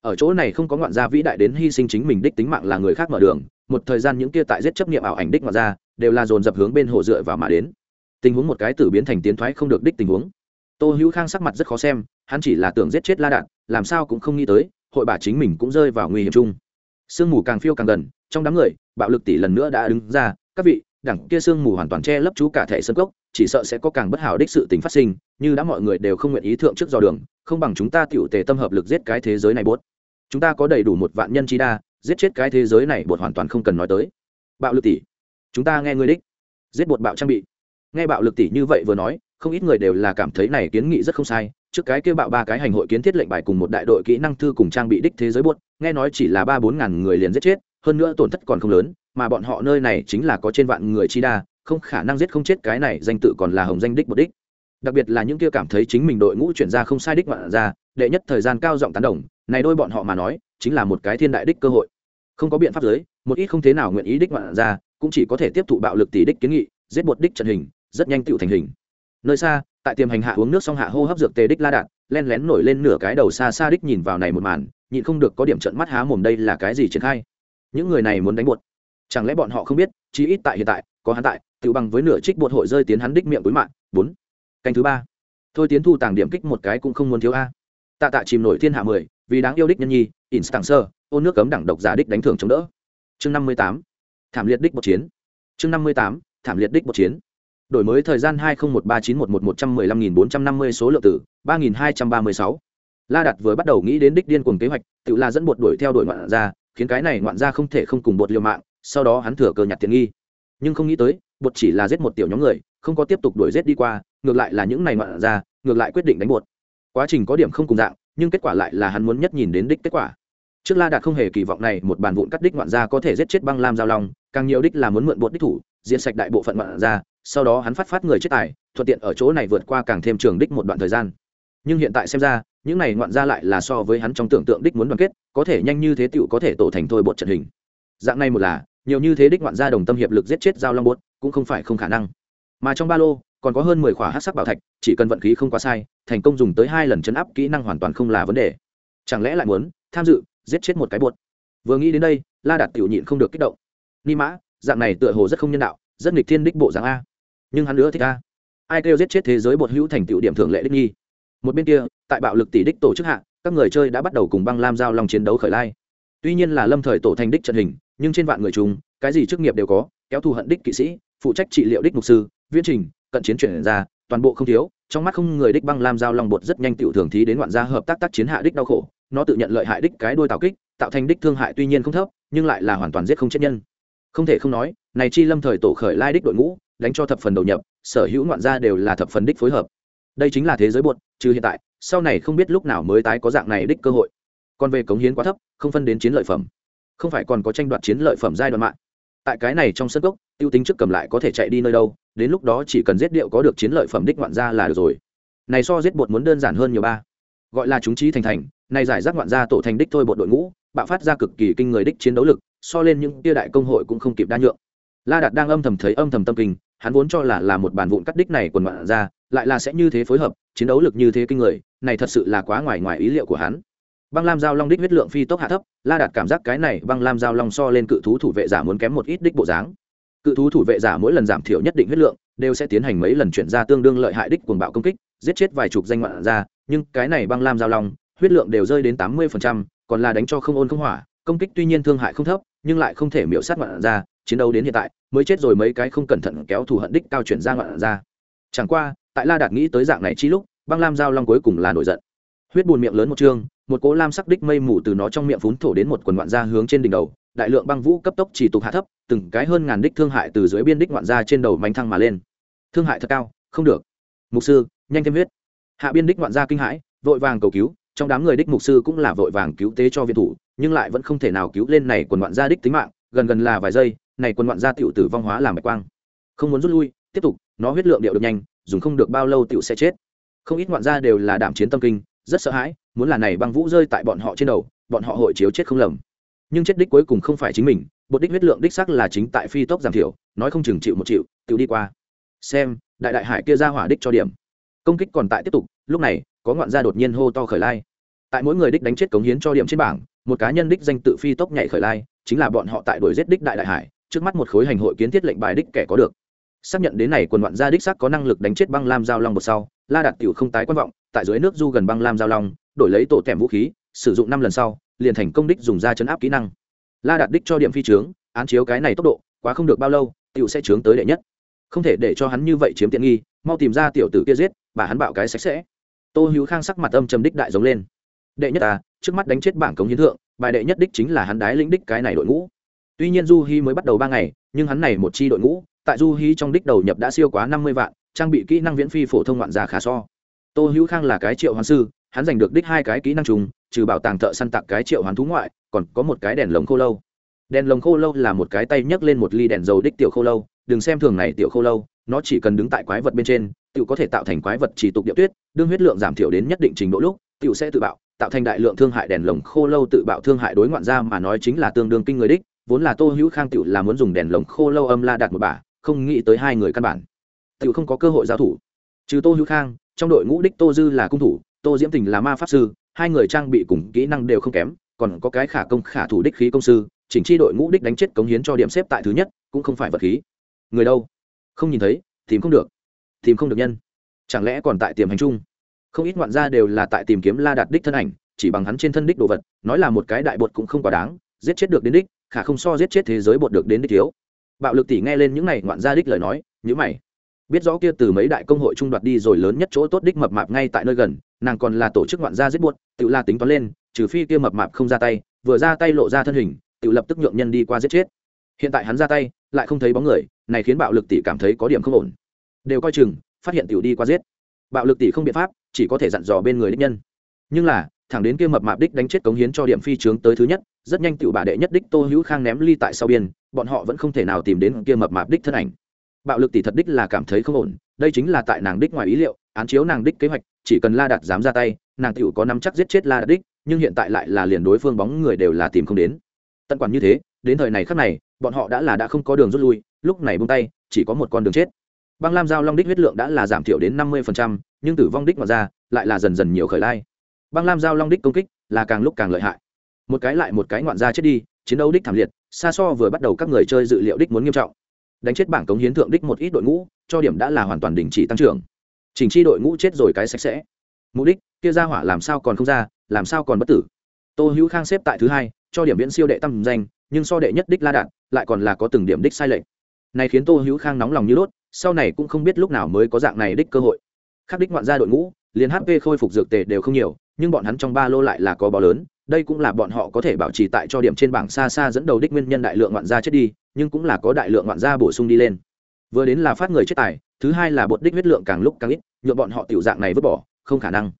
Ở chỗ này không có ngoạn gia vĩ đại đến hy sinh chính mình đích tính mạng là người khác mở đường, một thời gian những kia tại giết chấp nghiệm ảo ảnh đích ngoạn gia, đều là dồn dập hướng bên hồ dựa vào mà đến tình huống một cái tử biến thành tiến thoái không được đích tình huống. Tô hữu khang sắc mặt rất khó xem, hắn chỉ là tưởng giết chết la đạn làm sao cũng không nghĩ tới, hội bà chính mình cũng rơi vào nguy hiểm chung. Sương mù càng phiêu càng gần, trong đám người, bạo lực tỷ lần nữa đã đứng ra, các vị, đẳng kia sương mù hoàn toàn che lấp chú cả thể sân cốc, chỉ sợ sẽ có càng bất hảo đích sự tình phát sinh, như đã mọi người đều không nguyện ý thượng trước dò đường, không bằng chúng ta tựu tề tâm hợp lực giết cái thế giới này bốt chúng ta có đầy đủ một vạn nhân trí đa, giết chết cái thế giới này bột hoàn toàn không cần nói tới. Bạo lực tỷ, chúng ta nghe ngươi đích. Giết bột bạo trang bị nghe bạo lực tỷ như vậy vừa nói, không ít người đều là cảm thấy này kiến nghị rất không sai. Trước cái kêu bạo ba cái hành hội kiến thiết lệnh bài cùng một đại đội kỹ năng thư cùng trang bị đích thế giới buốt, nghe nói chỉ là ba bốn ngàn người liền giết chết, hơn nữa tổn thất còn không lớn, mà bọn họ nơi này chính là có trên vạn người chi đa, không khả năng giết không chết cái này danh tự còn là hồng danh đích một đích. Đặc biệt là những kia cảm thấy chính mình đội ngũ chuyển ra không sai đích ngoạn ra, đệ nhất thời gian cao giọng tán đồng, này đôi bọn họ mà nói, chính là một cái thiên đại đích cơ hội. Không có biện pháp giới, một ít không thế nào nguyện ý đích ngoạn ra, cũng chỉ có thể tiếp thụ bạo lực tỷ đích kiến nghị, giết một đích trận hình rất nhanh tựu thành hình. Nơi xa, tại tiềm hành hạ uống nước xong hạ hô hấp dược tề đích la đạn len lén nổi lên nửa cái đầu xa xa đích nhìn vào này một màn, nhịn không được có điểm trận mắt há mồm đây là cái gì triển khai. Những người này muốn đánh bột chẳng lẽ bọn họ không biết, chí ít tại hiện tại, có hắn tại tự bằng với nửa trích bột hội rơi tiến hắn đích miệng cuối mạng. Bốn. Canh thứ ba. Thôi tiến thu tàng điểm kích một cái cũng không muốn thiếu a. Tạ tạ chìm nổi thiên hạ mười, vì đáng yêu đích nhân nhi instang sơ ôn nước cấm đẳng độc giả đích đánh thưởng chống đỡ. Chương năm mươi tám. Thảm liệt đích bột chiến. Chương năm mươi tám. Thảm liệt đích bột chiến đổi mới thời gian hai nghìn một ba chín một một một trăm mười lăm nghìn bốn trăm năm mươi số lượng tử ba nghìn hai trăm ba mươi sáu. La đặt vừa bắt đầu nghĩ đến đích điên cuồng kế hoạch, tự là dẫn bột đuổi theo đuổi ngoạn ra khiến cái này ngoạn ra không thể không cùng bột liều mạng, sau đó hắn thừa cờ nhặt tiền nghi. Nhưng không nghĩ tới, bột chỉ là giết một tiểu nhóm người, không có tiếp tục đuổi giết đi qua, ngược lại là những này ngoạn ra ngược lại quyết định đánh bột. Quá trình có điểm không cùng dạng, nhưng kết quả lại là hắn muốn nhất nhìn đến đích kết quả. Trước la đạt không hề kỳ vọng này một bàn vụn cắt đích ngoạn ra có thể giết chết băng lam giao long, càng nhiều đích là muốn mượn bột đích thủ diễn sạch đại bộ phận ngoạn ra sau đó hắn phát phát người chết tài, thuận tiện ở chỗ này vượt qua càng thêm trường đích một đoạn thời gian. Nhưng hiện tại xem ra, những này ngoạn ra lại là so với hắn trong tưởng tượng đích muốn đoàn kết, có thể nhanh như thế tựu có thể tổ thành thôi bột trận hình. Dạng này một là, nhiều như thế đích ngoạn ra đồng tâm hiệp lực giết chết giao long bột, cũng không phải không khả năng. Mà trong ba lô, còn có hơn mười khỏa hát sắc bảo thạch, chỉ cần vận khí không quá sai, thành công dùng tới hai lần chấn áp kỹ năng hoàn toàn không là vấn đề. Chẳng lẽ lại muốn tham dự, giết chết một cái bột? Vừa nghĩ đến đây, la đạt tiểu nhịn không được kích động. Ni mã, dạng này tựa hồ rất không nhân đạo, rất nghịch thiên đích bộ dạng a nhưng hắn nữa thích ta. Ai kêu giết chết thế giới bột hữu thành tựu điểm thường lệ đích nghi. Một bên kia, tại bạo lực tỷ đích tổ chức hạ, các người chơi đã bắt đầu cùng băng lam giao long chiến đấu khởi lai. Tuy nhiên là lâm thời tổ thành đích trận hình, nhưng trên vạn người chúng, cái gì chức nghiệp đều có, kéo thù hận đích kỵ sĩ, phụ trách trị liệu đích mục sư, viễn trình, cận chiến chuyển ra, toàn bộ không thiếu, trong mắt không người đích băng lam giao long bột rất nhanh tiểu thường thí đến ngoạn gia hợp tác tác chiến hạ đích đau khổ, nó tự nhận lợi hại đích cái đôi tạo kích, tạo thành đích thương hại tuy nhiên không thấp, nhưng lại là hoàn toàn giết không chết nhân. Không thể không nói, này chi lâm thời tổ khởi lai đích đội ngũ đánh cho thập phần đầu nhập, sở hữu ngoạn gia đều là thập phần đích phối hợp. Đây chính là thế giới buột trừ hiện tại, sau này không biết lúc nào mới tái có dạng này đích cơ hội. Còn về cống hiến quá thấp, không phân đến chiến lợi phẩm. Không phải còn có tranh đoạt chiến lợi phẩm giai đoạn mạng. Tại cái này trong sân gốc tiêu tính trước cầm lại có thể chạy đi nơi đâu, đến lúc đó chỉ cần giết điệu có được chiến lợi phẩm đích ngoạn ra là được rồi. Này so giết bột muốn đơn giản hơn nhiều ba. Gọi là chúng trí thành thành, này giải rác ngoạn ra tổ thành đích thôi bột đội ngũ, bạo phát ra cực kỳ kinh người đích chiến đấu lực, so lên những tia đại công hội cũng không kịp đa nhượng. La đạt đang âm thầm thấy âm thầm tâm kinh hắn vốn cho là là một bản vụn cắt đích này quần ngoạn ra, lại là sẽ như thế phối hợp, chiến đấu lực như thế kinh người, này thật sự là quá ngoài ngoài ý liệu của hắn. Băng lam giao long đích huyết lượng phi tốc hạ thấp, la đạt cảm giác cái này băng lam giao long so lên cự thú thủ vệ giả muốn kém một ít đích bộ dáng. Cự thú thủ vệ giả mỗi lần giảm thiểu nhất định huyết lượng, đều sẽ tiến hành mấy lần chuyển ra tương đương lợi hại đích cuồng bạo công kích, giết chết vài chục danh ngoạn ra nhưng cái này băng lam giao long, huyết lượng đều rơi đến tám mươi còn là đánh cho không ôn không hỏa, công kích tuy nhiên thương hại không thấp, nhưng lại không thể miễu sát ngoạn ra chiến đấu đến hiện tại, mới chết rồi mấy cái không cẩn thận kéo thù hận đích cao chuyển ra ngoạn ra. Chẳng qua, tại la đạt nghĩ tới dạng này chi lúc, băng lam giao long cuối cùng là nổi giận. Huyết bùn miệng lớn một chương một cỗ lam sắc đích mây mù từ nó trong miệng phún thổ đến một quần ngoạn ra hướng trên đỉnh đầu, đại lượng băng vũ cấp tốc chỉ tục hạ thấp, từng cái hơn ngàn đích thương hại từ dưới biên đích ngoạn ra trên đầu manh thăng mà lên. Thương hại thật cao, không được. Mục sư, nhanh thêm huyết. Hạ biên đích ngoạn ra kinh hãi, vội vàng cầu cứu, trong đám người đích mục sư cũng là vội vàng cứu tế cho viện thủ, nhưng lại vẫn không thể nào cứu lên này quần ngoạn ra đích tính mạng, gần gần là vài giây này quân ngoạn gia tiểu tử vong hóa làm bạch quang. Không muốn rút lui, tiếp tục, nó huyết lượng điệu được nhanh, dùng không được bao lâu tiểu sẽ chết. Không ít ngoạn gia đều là đảm chiến tâm kinh, rất sợ hãi, muốn là này băng vũ rơi tại bọn họ trên đầu, bọn họ hội chiếu chết không lầm. Nhưng chết đích cuối cùng không phải chính mình, bột đích huyết lượng đích sắc là chính tại phi tốc giảm thiểu, nói không chừng chịu một triệu tự đi qua. Xem, đại đại hải kia ra hỏa đích cho điểm. Công kích còn tại tiếp tục, lúc này, có ngoạn gia đột nhiên hô to khởi lai. Tại mỗi người đích đánh chết cống hiến cho điểm trên bảng, một cá nhân đích danh tự phi tốc nhảy khởi lai, chính là bọn họ tại đuổi giết đích đại đại hải trước mắt một khối hành hội kiến thiết lệnh bài đích kẻ có được. Xác nhận đến này quần ngoạn gia đích xác có năng lực đánh chết băng lam giao long một sau, la đạt tiểu không tái quan vọng, tại dưới nước du gần băng lam giao long, đổi lấy tổ tèm vũ khí, sử dụng năm lần sau, liền thành công đích dùng ra chấn áp kỹ năng. La đạt đích cho điểm phi trướng án chiếu cái này tốc độ, quá không được bao lâu, tiểu sẽ trướng tới đệ nhất. Không thể để cho hắn như vậy chiếm tiện nghi, mau tìm ra tiểu tử kia giết, bà hắn bạo cái sạch sẽ. Tô hữu khang sắc mặt âm trầm đích đại giống lên. Đệ nhất à trước mắt đánh chết bảng cống hiến thượng, bài đệ nhất đích chính là hắn đái lĩnh đích cái này đội ngũ tuy nhiên du hi mới bắt đầu ba ngày, nhưng hắn này một chi đội ngũ, tại du hi trong đích đầu nhập đã siêu quá năm mươi vạn, trang bị kỹ năng viễn phi phổ thông ngoạn già khá so. Tô hữu khang là cái triệu hoàng sư, hắn giành được đích hai cái kỹ năng trùng, trừ bảo tàng thợ săn tặng cái triệu hoàn thú ngoại, còn có một cái đèn lồng khô lâu. Đèn lồng khô lâu là một cái tay nhấc lên một ly đèn dầu đích tiểu khô lâu, đừng xem thường này tiểu khô lâu, nó chỉ cần đứng tại quái vật bên trên tự có thể tạo thành quái vật chỉ tục địa tuyết, đương huyết lượng giảm thiểu đến nhất định trình độ lúc tự sẽ tự bạo, tạo thành đại lượng thương hại đèn lồng khô lâu tự bạo thương hại đối ngoạn ra mà nói chính là tương đương kinh người đích vốn là tô hữu khang tự là muốn dùng đèn lồng khô lâu âm la đạt một bà, không nghĩ tới hai người căn bản. Tự không có cơ hội giao thủ. Trừ tô hữu khang, trong đội ngũ đích tô dư là cung thủ, tô diễm tình là ma pháp sư, hai người trang bị cùng kỹ năng đều không kém, còn có cái khả công khả thủ đích khí công sư, chỉnh chi đội ngũ đích đánh chết cống hiến cho điểm xếp tại thứ nhất, cũng không phải vật khí. Người đâu? Không nhìn thấy, tìm không được. Tìm không được nhân. Chẳng lẽ còn tại tiềm hành chung? Không ít ngoạn gia đều là tại tìm kiếm la đạt đích thân ảnh, chỉ bằng hắn trên thân đích đồ vật, nói là một cái đại bột cũng không quá đáng, giết chết được đến đích khả không so giết chết thế giới bột được đến đích thiếu. Bạo lực tỷ nghe lên những này ngoạn gia đích lời nói nhữ mày. Biết rõ kia từ mấy đại công hội trung đoạt đi rồi lớn nhất chỗ tốt đích mập mạp ngay tại nơi gần, nàng còn là tổ chức ngoạn gia giết buốt tự la tính toán lên, trừ phi kia mập mạp không ra tay, vừa ra tay lộ ra thân hình, tự lập tức nhượng nhân đi qua giết chết. Hiện tại hắn ra tay, lại không thấy bóng người, này khiến bạo lực tỷ cảm thấy có điểm không ổn. Đều coi chừng, phát hiện tiểu đi qua giết. Bạo lực tỷ không biện pháp, chỉ có thể dặn dò bên người đích nhân. Nhưng là, thẳng đến kia mập mạp đích đánh chết cống hiến cho điểm phi trướng tới thứ nhất rất nhanh tiểu bà đệ nhất đích tô hữu khang ném ly tại sau biên, bọn họ vẫn không thể nào tìm đến kia mập mạp đích thân ảnh. Bạo lực tỷ thật đích là cảm thấy không ổn, đây chính là tại nàng đích ngoài ý liệu, án chiếu nàng đích kế hoạch, chỉ cần la đạt dám ra tay, nàng tiểu có nắm chắc giết chết la đạt đích, nhưng hiện tại lại là liền đối phương bóng người đều là tìm không đến. Tận quản như thế, đến thời này khắc này, bọn họ đã là đã không có đường rút lui, lúc này buông tay, chỉ có một con đường chết. Băng lam giao long đích huyết lượng đã là giảm thiểu đến năm mươi nhưng tử vong đích mà ra, lại là dần dần nhiều khởi lai. Băng lam giao long đích công kích là càng lúc càng lợi hại một cái lại một cái ngoạn ra chết đi, chiến đấu đích thảm liệt, xa so vừa bắt đầu các người chơi dự liệu đích muốn nghiêm trọng. Đánh chết bảng cống hiến thượng đích một ít đội ngũ, cho điểm đã là hoàn toàn đình chỉ tăng trưởng. Chỉnh chi đội ngũ chết rồi cái sạch sẽ. Mục đích, kia ra hỏa làm sao còn không ra, làm sao còn bất tử? Tô hữu khang xếp tại thứ hai, cho điểm viễn siêu đệ tâm danh, nhưng so đệ nhất đích la đạn lại còn là có từng điểm đích sai lệch. Này khiến tô hữu khang nóng lòng như đốt, sau này cũng không biết lúc nào mới có dạng này đích cơ hội. Khắc đích ngoạn gia đội ngũ, liền hp khôi phục dược tề đều không nhiều nhưng bọn hắn trong ba lô lại là có bò lớn đây cũng là bọn họ có thể bảo trì tại cho điểm trên bảng xa xa dẫn đầu đích nguyên nhân đại lượng ngoạn gia chết đi nhưng cũng là có đại lượng ngoạn gia bổ sung đi lên. Vừa đến là phát người chết tài thứ hai là bột đích huyết lượng càng lúc càng ít nhuộm bọn họ tiểu dạng này vứt bỏ không khả năng.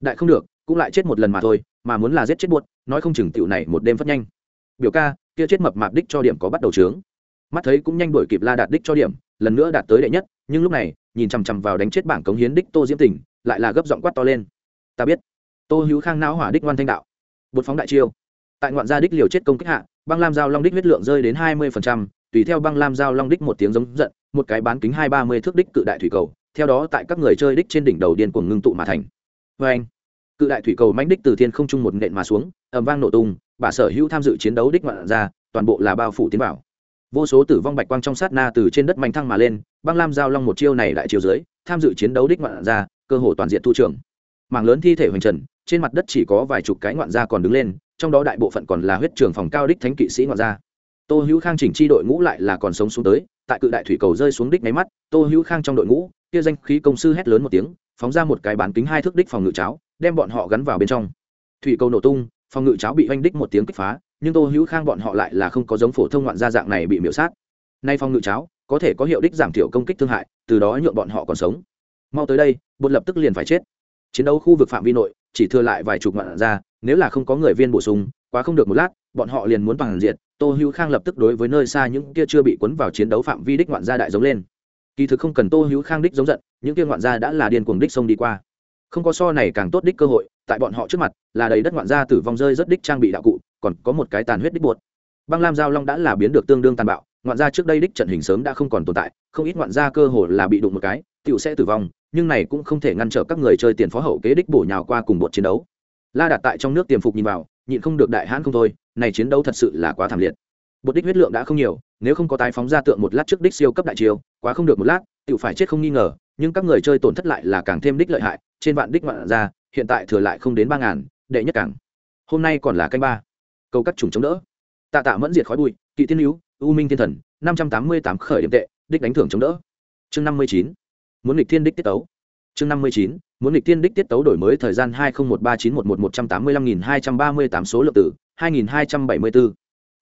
Đại không được cũng lại chết một lần mà thôi mà muốn là giết chết buốt nói không chừng tiểu này một đêm phát nhanh. Biểu ca kia chết mập mạp đích cho điểm có bắt đầu trướng mắt thấy cũng nhanh đổi kịp la đạt đích cho điểm lần nữa đạt tới đệ nhất nhưng lúc này nhìn chằm chằm vào đánh chết bảng cống hiến đích tô diễm tỉnh, lại là gấp giọng quát to lên. Ta biết tô hữu khang não hỏa đích ngoan thanh đạo. Bột phóng đại chiêu. Tại ngoạn gia đích liều chết công kích hạ băng lam giao long đích huyết lượng rơi đến hai mươi tùy theo băng lam giao long đích một tiếng giống giận một cái bán kính hai ba mươi thước đích cự đại thủy cầu theo đó tại các người chơi đích trên đỉnh đầu điên cuồng ngưng tụ mà thành. Vê anh cự đại thủy cầu mãnh đích từ thiên không trung một nện mà xuống ẩm vang nổ tung bà sở hữu tham dự chiến đấu đích ngoạn ra toàn bộ là bao phủ tiến bảo, vô số tử vong bạch quang trong sát na từ trên đất mạnh thăng mà lên băng lam giao long một chiêu này đại chiều dưới tham dự chiến đấu đích ngoạn ra cơ hồ toàn diện thu trường mảng lớn thi thể hoành trần trên mặt đất chỉ có vài chục cái ngoạn gia còn đứng lên, trong đó đại bộ phận còn là huyết trường phòng cao đích thánh kỵ sĩ ngoạn gia. Tô hữu khang chỉnh chi đội ngũ lại là còn sống xuống tới, tại cự đại thủy cầu rơi xuống đích máy mắt, tô hữu khang trong đội ngũ, kia danh khí công sư hét lớn một tiếng, phóng ra một cái bán kính hai thước đích phòng ngự cháo, đem bọn họ gắn vào bên trong. Thủy cầu nổ tung, phòng ngự cháo bị oanh đích một tiếng kích phá, nhưng tô hữu khang bọn họ lại là không có giống phổ thông ngoạn gia dạng này bị miễu sát. Nay phòng ngự cháo, có thể có hiệu đích giảm thiểu công kích thương hại, từ đó nhượng bọn họ còn sống. Mau tới đây, bột lập tức liền phải chết. Chiến đấu khu vực phạm vi nội chỉ thừa lại vài chục ngọn ra, nếu là không có người viên bổ sung quá không được một lát bọn họ liền muốn bằng diện tô hữu khang lập tức đối với nơi xa những kia chưa bị cuốn vào chiến đấu phạm vi đích ngoạn gia đại giống lên. Kỳ thực không cần tô hữu khang đích giống giận những kia ngoạn gia đã là điên cuồng đích xông đi qua. Không có so này càng tốt đích cơ hội tại bọn họ trước mặt là đầy đất ngoạn gia tử vong rơi rất đích trang bị đạo cụ còn có một cái tàn huyết đích buột băng lam giao long đã là biến được tương đương tàn bạo ngoạn gia trước đây đích trận hình sớm đã không còn tồn tại không ít ngoạn gia cơ hồ là bị đụng một cái tựu sẽ tử vong nhưng này cũng không thể ngăn trở các người chơi tiền phó hậu kế đích bổ nhào qua cùng bột chiến đấu. La đặt tại trong nước tiềm phục nhìn vào, nhịn không được đại hãn không thôi, này chiến đấu thật sự là quá thảm liệt. Bột đích huyết lượng đã không nhiều, nếu không có tái phóng ra tượng một lát trước đích siêu cấp đại chiêu, quá không được một lát tự phải chết không nghi ngờ, nhưng các người chơi tổn thất lại là càng thêm đích lợi hại, trên vạn đích ngoạn ra, hiện tại thừa lại không đến ba ngàn, đệ nhất càng hôm nay còn là canh ba. Câu các chủng chống đỡ. Tạ tạ mẫn diệt khói bụi, kỵ tiên hữu, u minh thiên thần, năm trăm tám mươi tám khởi điểm tệ, đích đánh thưởng chống đỡ. Chương năm mươi chín muốn nghịch thiên đích tiết tấu. Chương năm mươi chín, muốn nghịch thiên đích tiết tấu đổi mới thời gian hai nghìn một ba chín một một một trăm tám mươi lăm nghìn hai trăm ba mươi tám số lượng tử hai nghìn hai trăm bảy mươi bốn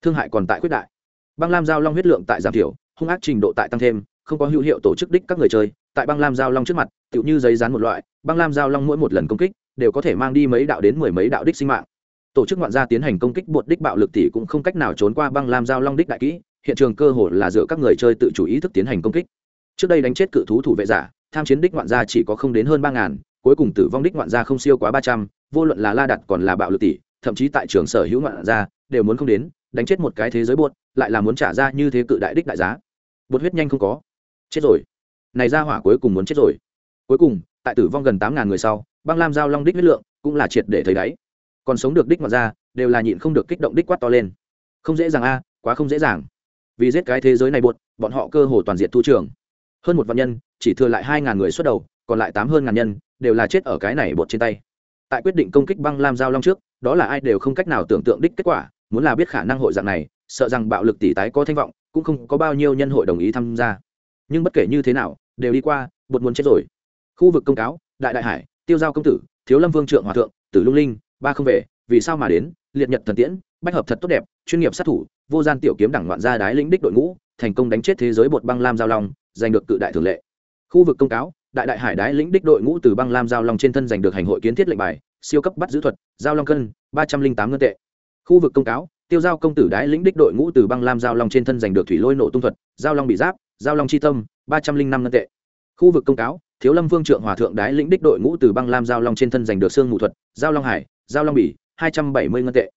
thương hại còn tại quyết đại. Băng lam giao long huyết lượng tại giảm thiểu, hung ác trình độ tại tăng thêm, không có hữu hiệu tổ chức đích các người chơi. Tại băng lam giao long trước mặt, tựu như giấy dán một loại, băng lam giao long mỗi một lần công kích đều có thể mang đi mấy đạo đến mười mấy đạo đích sinh mạng. Tổ chức ngoạn gia tiến hành công kích buộc đích bạo lực tỷ cũng không cách nào trốn qua băng lam giao long đích đại kỹ, hiện trường cơ hội là dựa các người chơi tự chủ ý thức tiến hành công kích. Trước đây đánh chết cự thú thủ vệ giả tham chiến đích ngoạn gia chỉ có không đến hơn ba ngàn, cuối cùng tử vong đích ngoạn gia không siêu quá ba trăm, vô luận là la đặt còn là bạo lực tỷ, thậm chí tại trường sở hữu ngoạn gia, đều muốn không đến, đánh chết một cái thế giới bột lại là muốn trả ra như thế cự đại đích đại giá. Bột huyết nhanh không có. Chết rồi. Này ra hỏa cuối cùng muốn chết rồi. Cuối cùng, tại tử vong gần tám ngàn người sau, băng lam giao long đích huyết lượng cũng là triệt để thấy đáy. Còn sống được đích ngoạn gia, đều là nhịn không được kích động đích quát to lên. Không dễ dàng a, quá không dễ dàng. Vì giết cái thế giới này buột bọn họ cơ hồ toàn diện thu trường. Hơn một vạn nhân chỉ thừa lại hai ngàn người xuất đầu, còn lại tám hơn ngàn nhân, đều là chết ở cái này bột trên tay. Tại quyết định công kích băng lam giao long trước, đó là ai đều không cách nào tưởng tượng đích kết quả, muốn là biết khả năng hội dạng này, sợ rằng bạo lực tỷ tái có thanh vọng, cũng không có bao nhiêu nhân hội đồng ý tham gia. Nhưng bất kể như thế nào, đều đi qua, bột muốn chết rồi. Khu vực công cáo, đại đại hải, tiêu giao công tử, thiếu lâm vương trượng hòa thượng, tử lung linh, ba không về, vì sao mà đến? Liệt nhật thần tiễn, bách hợp thật tốt đẹp, chuyên nghiệp sát thủ, vô gian tiểu kiếm đẳng loạn gia đái lĩnh đích đội ngũ, thành công đánh chết thế giới bột băng lam giao long, giành được cự đại thường lệ khu vực công cáo, đại đại hải đái lĩnh đích đội ngũ từ băng lam giao long trên thân giành được hành hội kiến thiết lệnh bài, siêu cấp bắt giữ thuật, giao long cân, ba trăm linh tám ngân tệ. Khu vực công cáo, tiêu giao công tử đái lĩnh đích đội ngũ từ băng lam giao long trên thân giành được thủy lôi nổ tung thuật, giao long bị giáp, giao long chi tâm, ba trăm linh năm ngân tệ. Khu vực công cáo, thiếu lâm vương trượng hòa thượng đái lĩnh đích đội ngũ từ băng lam giao long trên thân giành được xương mù thuật, giao long hải, giao long bỉ, hai trăm bảy mươi ngân tệ.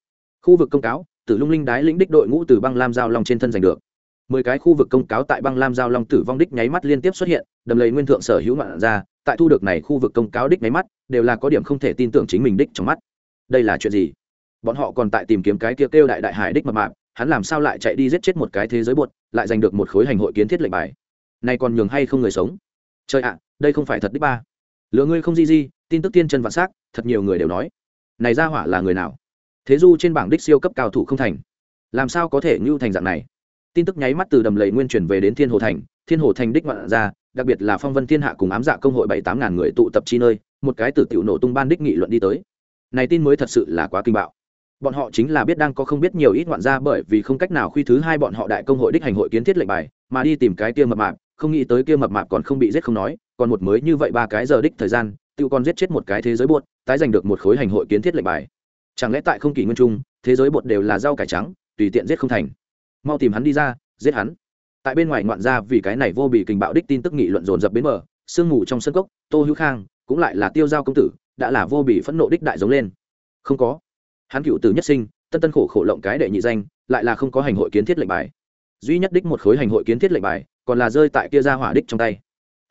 Khu vực công cáo, tử lung linh đái lĩnh đích đội ngũ từ băng lam giao long trên thân giành được mười cái khu vực công cáo tại băng lam giao long tử vong đích nháy mắt liên tiếp xuất hiện đầm lầy nguyên thượng sở hữu ngoạn ra tại thu được này khu vực công cáo đích nháy mắt đều là có điểm không thể tin tưởng chính mình đích trong mắt. Đây là chuyện gì? Bọn họ còn tại tìm kiếm cái kia kêu, đại đại hải đích mập mạp hắn làm sao lại chạy đi giết chết một cái thế giới buột lại giành được một khối hành hội kiến thiết lệnh bài? Nay còn nhường hay không người sống? Trời ạ đây không phải thật đích ba. Lừa ngươi không di di tin tức tiên chân vạn xác thật nhiều người đều nói. Này ra hỏa là người nào? Thế du trên bảng đích siêu cấp cao thủ không thành. Làm sao có thể ngưu thành dạng này? Tin tức nháy mắt từ đầm lầy nguyên chuyển về đến thiên hồ thành, thiên hồ thành đích ngoạn ra, đặc biệt là phong vân thiên hạ cùng ám dạ công hội bảy tám ngàn người tụ tập chi nơi, một cái tử tiểu nổ tung ban đích nghị luận đi tới. Này tin mới thật sự là quá kinh bạo. Bọn họ chính là biết đang có không biết nhiều ít ngoạn ra bởi vì không cách nào khi thứ hai bọn họ đại công hội đích hành hội kiến thiết lệnh bài, mà đi tìm cái kia mập mạp, không nghĩ tới kia mập mạp còn không bị giết không nói, còn một mới như vậy ba cái giờ đích thời gian tự còn giết chết một cái thế giới bột, tái giành được một khối hành hội kiến thiết lệnh bài. Chẳng lẽ tại không kỷ nguyên trung, thế giới bột đều là rau cải trắng, tùy tiện giết không thành? Mau tìm hắn đi ra, giết hắn. Tại bên ngoài ngoạn ra vì cái này vô bị kình bạo đích tin tức nghị luận dồn dập bến bờ, sương mù trong sân cốc, tô hữu khang cũng lại là tiêu giao công tử, đã là vô bị phẫn nộ đích đại giống lên. Không có. Hắn cựu tử nhất sinh, tân tân khổ khổ lộng cái đệ nhị danh, lại là không có hành hội kiến thiết lệnh bài. Duy nhất đích một khối hành hội kiến thiết lệnh bài, còn là rơi tại kia ra hỏa đích trong tay.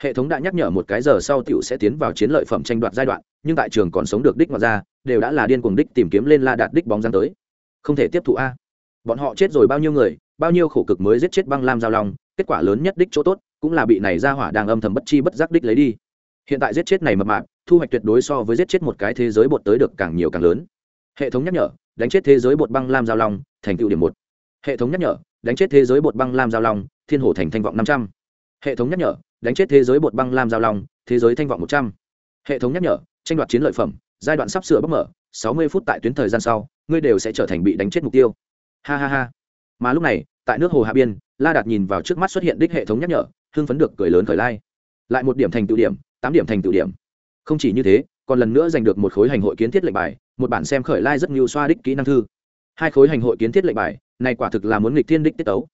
Hệ thống đã nhắc nhở một cái giờ sau tiểu sẽ tiến vào chiến lợi phẩm tranh đoạt giai đoạn, nhưng tại trường còn sống được đích ngoại ra đều đã là điên cuồng đích tìm kiếm lên la đạt đích bóng dáng tới. Không thể tiếp thụ a. Bọn họ chết rồi bao nhiêu người bao nhiêu khổ cực mới giết chết băng lam giao long, kết quả lớn nhất đích chỗ tốt cũng là bị này ra hỏa đang âm thầm bất chi bất giác đích lấy đi. Hiện tại giết chết này mập mạp, thu hoạch tuyệt đối so với giết chết một cái thế giới bột tới được càng nhiều càng lớn. Hệ thống nhắc nhở, đánh chết thế giới bột băng lam giao long, thành tựu điểm một. Hệ thống nhắc nhở, đánh chết thế giới bột băng lam giao long, thiên hổ thành thanh vọng năm trăm. Hệ thống nhắc nhở, đánh chết thế giới bột băng lam giao long, thế giới thanh vọng một trăm. Hệ thống nhắc nhở, tranh đoạt chiến lợi phẩm, giai đoạn sắp sửa bốc mở, sáu mươi phút tại tuyến thời gian sau, ngươi đều sẽ trở thành bị đánh chết mục tiêu. Ha ha ha mà lúc này, tại nước hồ hạ biên, la đạt nhìn vào trước mắt xuất hiện đích hệ thống nhắc nhở, hưng phấn được cười lớn khởi lai. Lại một điểm thành tựu điểm, tám điểm thành tựu điểm. Không chỉ như thế, còn lần nữa giành được một khối hành hội kiến thiết lệnh bài, một bản xem khởi lai rất nhiều xoa đích kỹ năng thư. Hai khối hành hội kiến thiết lệnh bài, này quả thực là muốn nghịch thiên đích tiết tấu.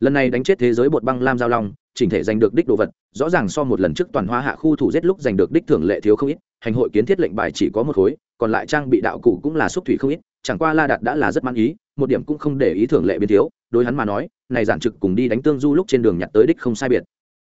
Lần này đánh chết thế giới bột băng lam giao long, chỉnh thể giành được đích đồ vật, rõ ràng so một lần trước toàn hoa hạ khu thủ giết lúc giành được đích thưởng lệ thiếu không ít, hành hội kiến thiết lệnh bài chỉ có một khối, còn lại trang bị đạo cụ cũng là xúc thủy không ít, chẳng qua la đạt đã là rất mang ý một điểm cũng không để ý thường lệ biến thiếu, đối hắn mà nói, này giản trực cùng đi đánh tương du lúc trên đường nhặt tới đích không sai biệt.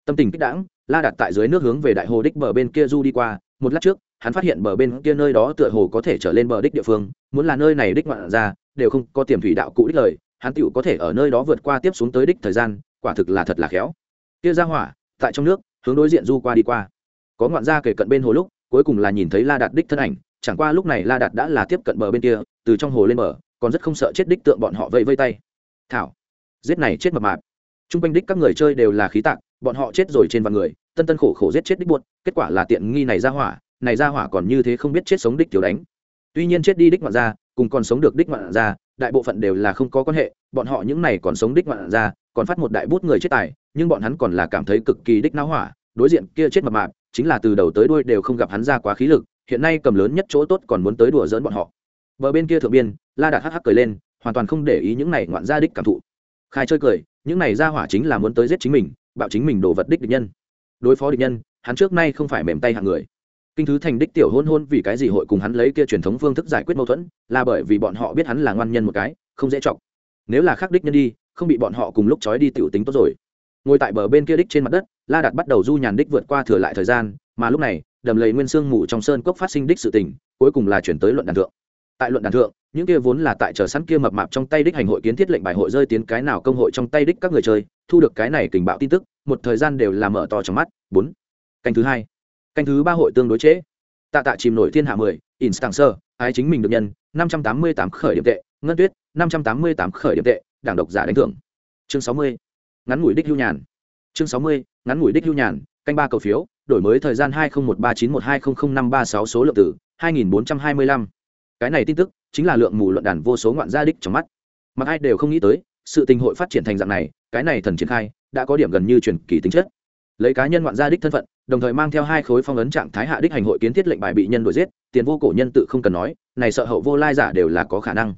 Tâm tình kích đãng, la đạt tại dưới nước hướng về đại hồ đích bờ bên kia du đi qua, một lát trước, hắn phát hiện bờ bên kia nơi đó tựa hồ có thể trở lên bờ đích địa phương, muốn là nơi này đích ngoạn ra, đều không có tiềm thủy đạo cụ đích lời, hắn tựu có thể ở nơi đó vượt qua tiếp xuống tới đích thời gian, quả thực là thật là khéo. Kia ra hỏa, tại trong nước, hướng đối diện du qua đi qua. Có ngoạn ra kể cận bên hồ lúc, cuối cùng là nhìn thấy la đạt đích thân ảnh, chẳng qua lúc này la đạt đã là tiếp cận bờ bên kia, từ trong hồ lên bờ còn rất không sợ chết đích tượng bọn họ vây vây tay. Thảo, giết này chết mập mạp. T r u n g quanh đích các người chơi đều là khí tạc, bọn họ chết rồi trên vạn người, tân tân khổ khổ giết chết đích buốt kết quả là tiện nghi này ra hỏa, này ra hỏa còn như thế không biết chết sống đích tiểu đánh. Tuy nhiên chết đi đích ngoạn ra cùng còn sống được đích ngoạn ra đại bộ phận đều là không có quan hệ, bọn họ những này còn sống đích ngoạn ra còn phát một đại bút người chết tài, nhưng bọn hắn còn là cảm thấy cực kỳ đích náo hỏa, đối diện kia chết mập mạp, chính là từ đầu tới đuôi đều không gặp hắn ra quá khí lực, hiện nay cầm lớn nhất chỗ tốt còn muốn tới đùa dỡn bọn họ bờ bên kia thượng biên, la đạt hắc hắc cười lên, hoàn toàn không để ý những này ngoạn gia đích cảm thụ. Khai chơi cười, những này ra hỏa chính là muốn tới giết chính mình, bạo chính mình đồ vật đích địch nhân. Đối phó địch nhân, hắn trước nay không phải mềm tay hạng người. Kinh thứ thành đích tiểu hôn hôn vì cái gì hội cùng hắn lấy kia truyền thống phương thức giải quyết mâu thuẫn, là bởi vì bọn họ biết hắn là ngoan nhân một cái, không dễ chọc. Nếu là khác đích nhân đi, không bị bọn họ cùng lúc trói đi tiểu tính tốt rồi. Ngồi tại bờ bên kia đích trên mặt đất, la đạt bắt đầu du nhàn đích vượt qua thừa lại thời gian, mà lúc này, đầm lầy nguyên xương mù trong sơn cốc phát sinh đích sự tình, cuối cùng là chuyển tới luận đàn thượng tại luận đàn thượng, những kia vốn là tại chờ sẵn kia mập mạp trong tay đích hành hội kiến thiết lệnh bài hội rơi tiến cái nào công hội trong tay đích các người chơi, thu được cái này tình bạo tin tức, một thời gian đều làm mở to trong mắt. Bốn, canh thứ hai. Canh thứ ba hội tương đối chế tạ tạ chìm nổi thiên hạ mười instant sơ ái chính mình được nhân, năm trăm tám mươi tám khởi điểm tệ, ngân tuyết, năm trăm tám mươi tám khởi điểm tệ, đảng độc giả đánh thưởng. Chương sáu mươi, ngắn ngủi đích hưu nhàn. Chương sáu mươi, ngắn ngủi đích hưu nhàn, canh ba cầu phiếu, đổi mới thời gian hai nghìn một ba chín một hai không không năm ba sáu số lượng tử, hai nghìn bốn trăm hai mươi lăm cái này tin tức chính là lượng mù luận đàn vô số ngoạn gia đích trong mắt. Mặc ai đều không nghĩ tới, sự tình hội phát triển thành dạng này, cái này thần triển khai đã có điểm gần như truyền kỳ tính chất. Lấy cá nhân ngoạn gia đích thân phận, đồng thời mang theo hai khối phong ấn trạng thái hạ đích hành hội kiến thiết lệnh bài bị nhân đuổi giết, tiền vô cổ nhân tự không cần nói, này sợ hậu vô lai giả đều là có khả năng.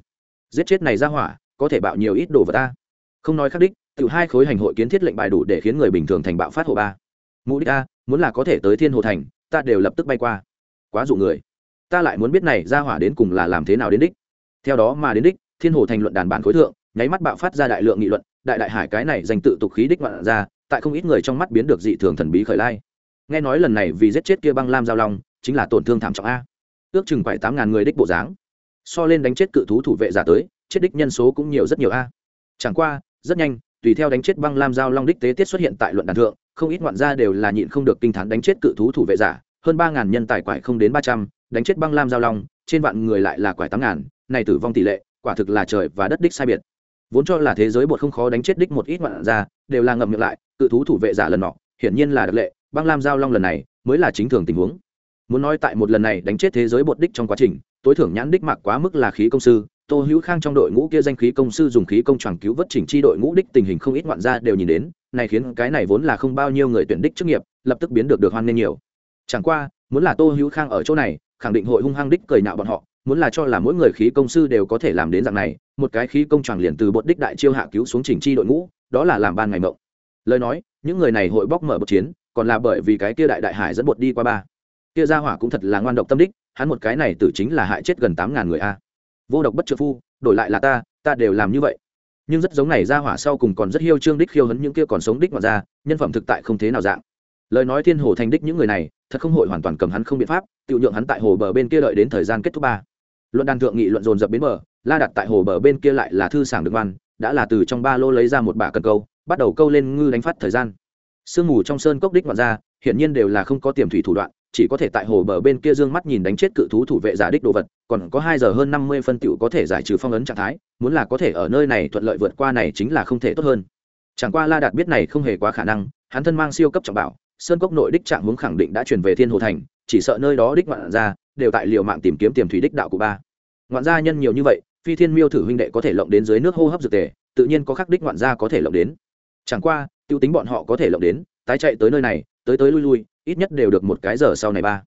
Giết chết này ra hỏa, có thể bạo nhiều ít đồ vật ta. Không nói khác đích tự hai khối hành hội kiến thiết lệnh bài đủ để khiến người bình thường thành bạo phát hộ ba. Mục đích a, muốn là có thể tới thiên hồ thành, ta đều lập tức bay qua. Quá dụ người ta lại muốn biết này ra hỏa đến cùng là làm thế nào đến đích. Theo đó mà đến đích, thiên hồ thành luận đàn bản khối thượng, nháy mắt bạo phát ra đại lượng nghị luận, đại đại hải cái này dành tự tục khí đích ngoạn ra, tại không ít người trong mắt biến được dị thường thần bí khởi lai. Nghe nói lần này vì giết chết kia băng lam giao long, chính là tổn thương thảm trọng a. Ước chừng phải tám ngàn người đích bộ dáng. So lên đánh chết cự thú thủ vệ giả tới, chết đích nhân số cũng nhiều rất nhiều a. Chẳng qua, rất nhanh, tùy theo đánh chết băng lam giao long đích tế tiết xuất hiện tại luận đàn thượng, không ít ngoạn gia đều là nhịn không được kinh thán đánh chết cự thú thủ vệ giả, hơn ba ngàn nhân tài quải không đến ba trăm đánh chết băng lam giao long, trên vạn người lại là quải tám ngàn, này tử vong tỷ lệ, quả thực là trời và đất đích sai biệt. Vốn cho là thế giới bột không khó đánh chết đích một ít ngoạn gia, đều là ngậm miệng lại, cự thú thủ vệ giả lần nọ, hiển nhiên là đặc lệ, băng lam giao long lần này mới là chính thường tình huống. Muốn nói tại một lần này đánh chết thế giới bột đích trong quá trình, tối thưởng nhãn đích mạc quá mức là khí công sư, tô hữu khang trong đội ngũ kia danh khí công sư dùng khí công tràng cứu vớt chỉnh chi đội ngũ đích tình hình không ít ngoạn gia đều nhìn đến, này khiến cái này vốn là không bao nhiêu người tuyển đích chức nghiệp, lập tức biến được được hoan nghênh nhiều. Chẳng qua, muốn là tô hữu khang ở chỗ này khẳng định hội hung hăng đích cười nhạo bọn họ, muốn là cho là mỗi người khí công sư đều có thể làm đến dạng này, một cái khí công tràng liền từ bột đích đại chiêu hạ cứu xuống chỉnh chi đội ngũ, đó là làm ban ngày mộng. Lời nói, những người này hội bóc mở một chiến, còn là bởi vì cái kia đại đại hải dẫn bột đi qua ba. Kia gia hỏa cũng thật là ngoan độc tâm đích, hắn một cái này tử chính là hại chết gần tám ngàn người a. Vô độc bất trợ phu, đổi lại là ta ta đều làm như vậy. Nhưng rất giống này gia hỏa sau cùng còn rất hiêu trương đích khiêu hấn những kia còn sống đích mà ra nhân phẩm thực tại không thế nào dạng. Lời nói thiên hồ thành đích những người này thật không hội hoàn toàn cầm hắn không biện pháp tự nhượng hắn tại hồ bờ bên kia đợi đến thời gian kết thúc ba. Luận đàn thượng nghị luận dồn dập bến bờ, la đặt tại hồ bờ bên kia lại là thư sảng được văn, đã là từ trong ba lô lấy ra một bả cần câu, bắt đầu câu lên ngư đánh phát thời gian. Sương mù trong sơn cốc đích ngoạn ra hiện nhiên đều là không có tiềm thủy thủ đoạn, chỉ có thể tại hồ bờ bên kia dương mắt nhìn đánh chết cự thú thủ vệ giả đích đồ vật, còn có hai giờ hơn năm mươi phân tiểu có thể giải trừ phong ấn trạng thái, muốn là có thể ở nơi này thuận lợi vượt qua này chính là không thể tốt hơn. Chẳng qua la đạt biết này không hề quá khả năng, hắn thân mang siêu cấp trọng bảo sơn cốc nội đích trạng hướng khẳng định đã chuyển về thiên hồ thành, chỉ sợ nơi đó đích ngoạn ra đều tại liều mạng tìm kiếm tiềm thủy đích đạo của ba. Ngoạn gia nhân nhiều như vậy, phi thiên miêu thử huynh đệ có thể lộng đến dưới nước hô hấp dược tề, tự nhiên có khắc đích ngoạn gia có thể lộng đến. Chẳng qua, tiêu tính bọn họ có thể lộng đến, tái chạy tới nơi này, tới tới lui lui, ít nhất đều được một cái giờ sau này ba.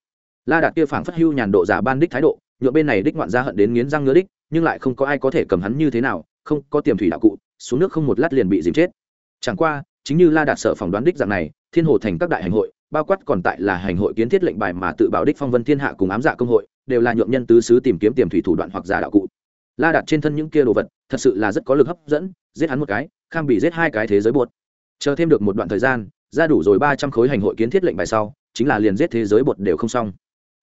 La đạt kia phảng phất hưu nhàn độ giả ban đích thái độ nhựa bên này đích ngoạn gia hận đến nghiến răng ngứa đích, nhưng lại không có ai có thể cầm hắn như thế nào, không có tiềm thủy đạo cụ, xuống nước không một lát liền bị dìm chết. Chẳng qua chính như la đạt sợ phỏng đoán đích dạng này, thiên hồ thành các đại hành hội, bao quát còn tại là hành hội kiến thiết lệnh bài mà tự bảo đích phong vân thiên hạ cùng ám dạ công hội, đều là nhuộm nhân tứ xứ tìm kiếm tiềm thủy thủ đoạn hoặc giả đạo cụ. La đặt trên thân những kia đồ vật, thật sự là rất có lực hấp dẫn, giết hắn một cái khang bị giết hai cái thế giới bột. Chờ thêm được một đoạn thời gian, ra đủ rồi ba trăm khối hành hội kiến thiết lệnh bài sau, chính là liền giết thế giới bột đều không xong.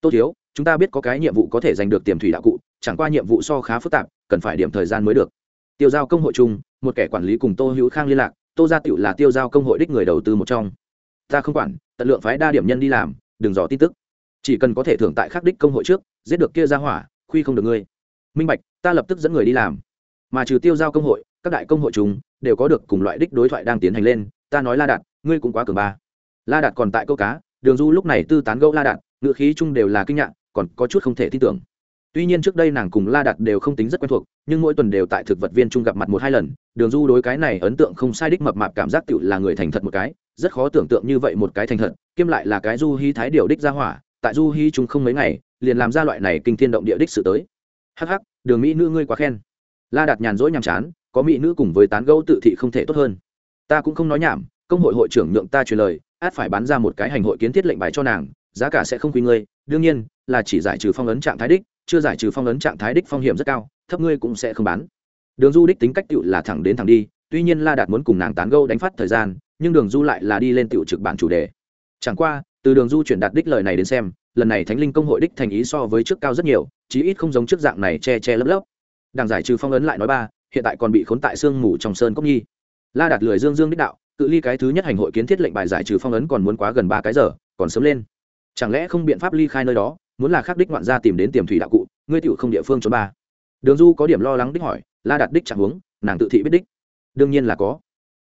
Tốt thiếu, chúng ta biết có cái nhiệm vụ có thể giành được tiềm thủy đạo cụ, chẳng qua nhiệm vụ so khá phức tạp, cần phải điểm thời gian mới được. Tiêu giao công hội chung, một kẻ quản lý cùng tô hữu khang liên lạc tô gia tựu là tiêu giao công hội đích người đầu tư một trong. Ta không quản, tận lượng phái đa điểm nhân đi làm, đừng dò tin tức. Chỉ cần có thể thưởng tại khắc đích công hội trước, giết được kia ra hỏa, khuy không được ngươi. Minh bạch, ta lập tức dẫn người đi làm. Mà trừ tiêu giao công hội, các đại công hội chúng đều có được cùng loại đích đối thoại đang tiến hành lên, ta nói la đạt, ngươi cũng quá cường ba. La đạt còn tại câu cá, đường du lúc này tư tán gẫu la đạt ngựa khí chung đều là kinh ngạc, còn có chút không thể tin tưởng tuy nhiên trước đây nàng cùng la đạt đều không tính rất quen thuộc, nhưng mỗi tuần đều tại thực vật viên chung gặp mặt một hai lần. Đường du đối cái này ấn tượng không sai đích mập mạp cảm giác tựu là người thành thật một cái, rất khó tưởng tượng như vậy một cái thành thật, kiêm lại là cái du hy thái điều đích ra hỏa, tại du hy chúng không mấy ngày, liền làm ra loại này kinh thiên động địa đích sự tới. Hắc hắc, đường mỹ nữ ngươi quá khen. La đạt nhàn rỗi nhàm chán, có mỹ nữ cùng với tán gẫu tự thị không thể tốt hơn. Ta cũng không nói nhảm, công hội hội trưởng nhượng ta truyền lời, át phải bán ra một cái hành hội kiến thiết lệnh bài cho nàng, giá cả sẽ không quý ngươi, đương nhiên, là chỉ giải trừ phong ấn trạng thái đích chưa giải trừ phong ấn trạng thái đích phong hiểm rất cao, thấp ngươi cũng sẽ không bán. Đường du đích tính cách tựu là thẳng đến thẳng đi, tuy nhiên la đạt muốn cùng nàng tán gâu đánh phát thời gian, nhưng đường du lại là đi lên tựu trực bản chủ đề. Chẳng qua, từ đường du chuyển đạt đích lời này đến xem, lần này thánh linh công hội đích thành ý so với trước cao rất nhiều, chí ít không giống trước dạng này che che lấp lấp. Đang giải trừ phong ấn lại nói ba, hiện tại còn bị khốn tại sương mù trong sơn cốc nhi la đạt lười dương dương đích đạo, cự ly cái thứ nhất hành hội kiến thiết lệnh bài giải trừ phong ấn còn muốn quá gần ba cái giờ, còn sớm lên. Chẳng lẽ không biện pháp ly khai nơi đó muốn là khắc đích ngoạn gia tìm đến tiềm thủy đạo cụ ngươi tựu không địa phương cho ba. Đường du có điểm lo lắng đích hỏi la đạt đích chẳng hướng, nàng tự thị biết đích. Đương nhiên là có.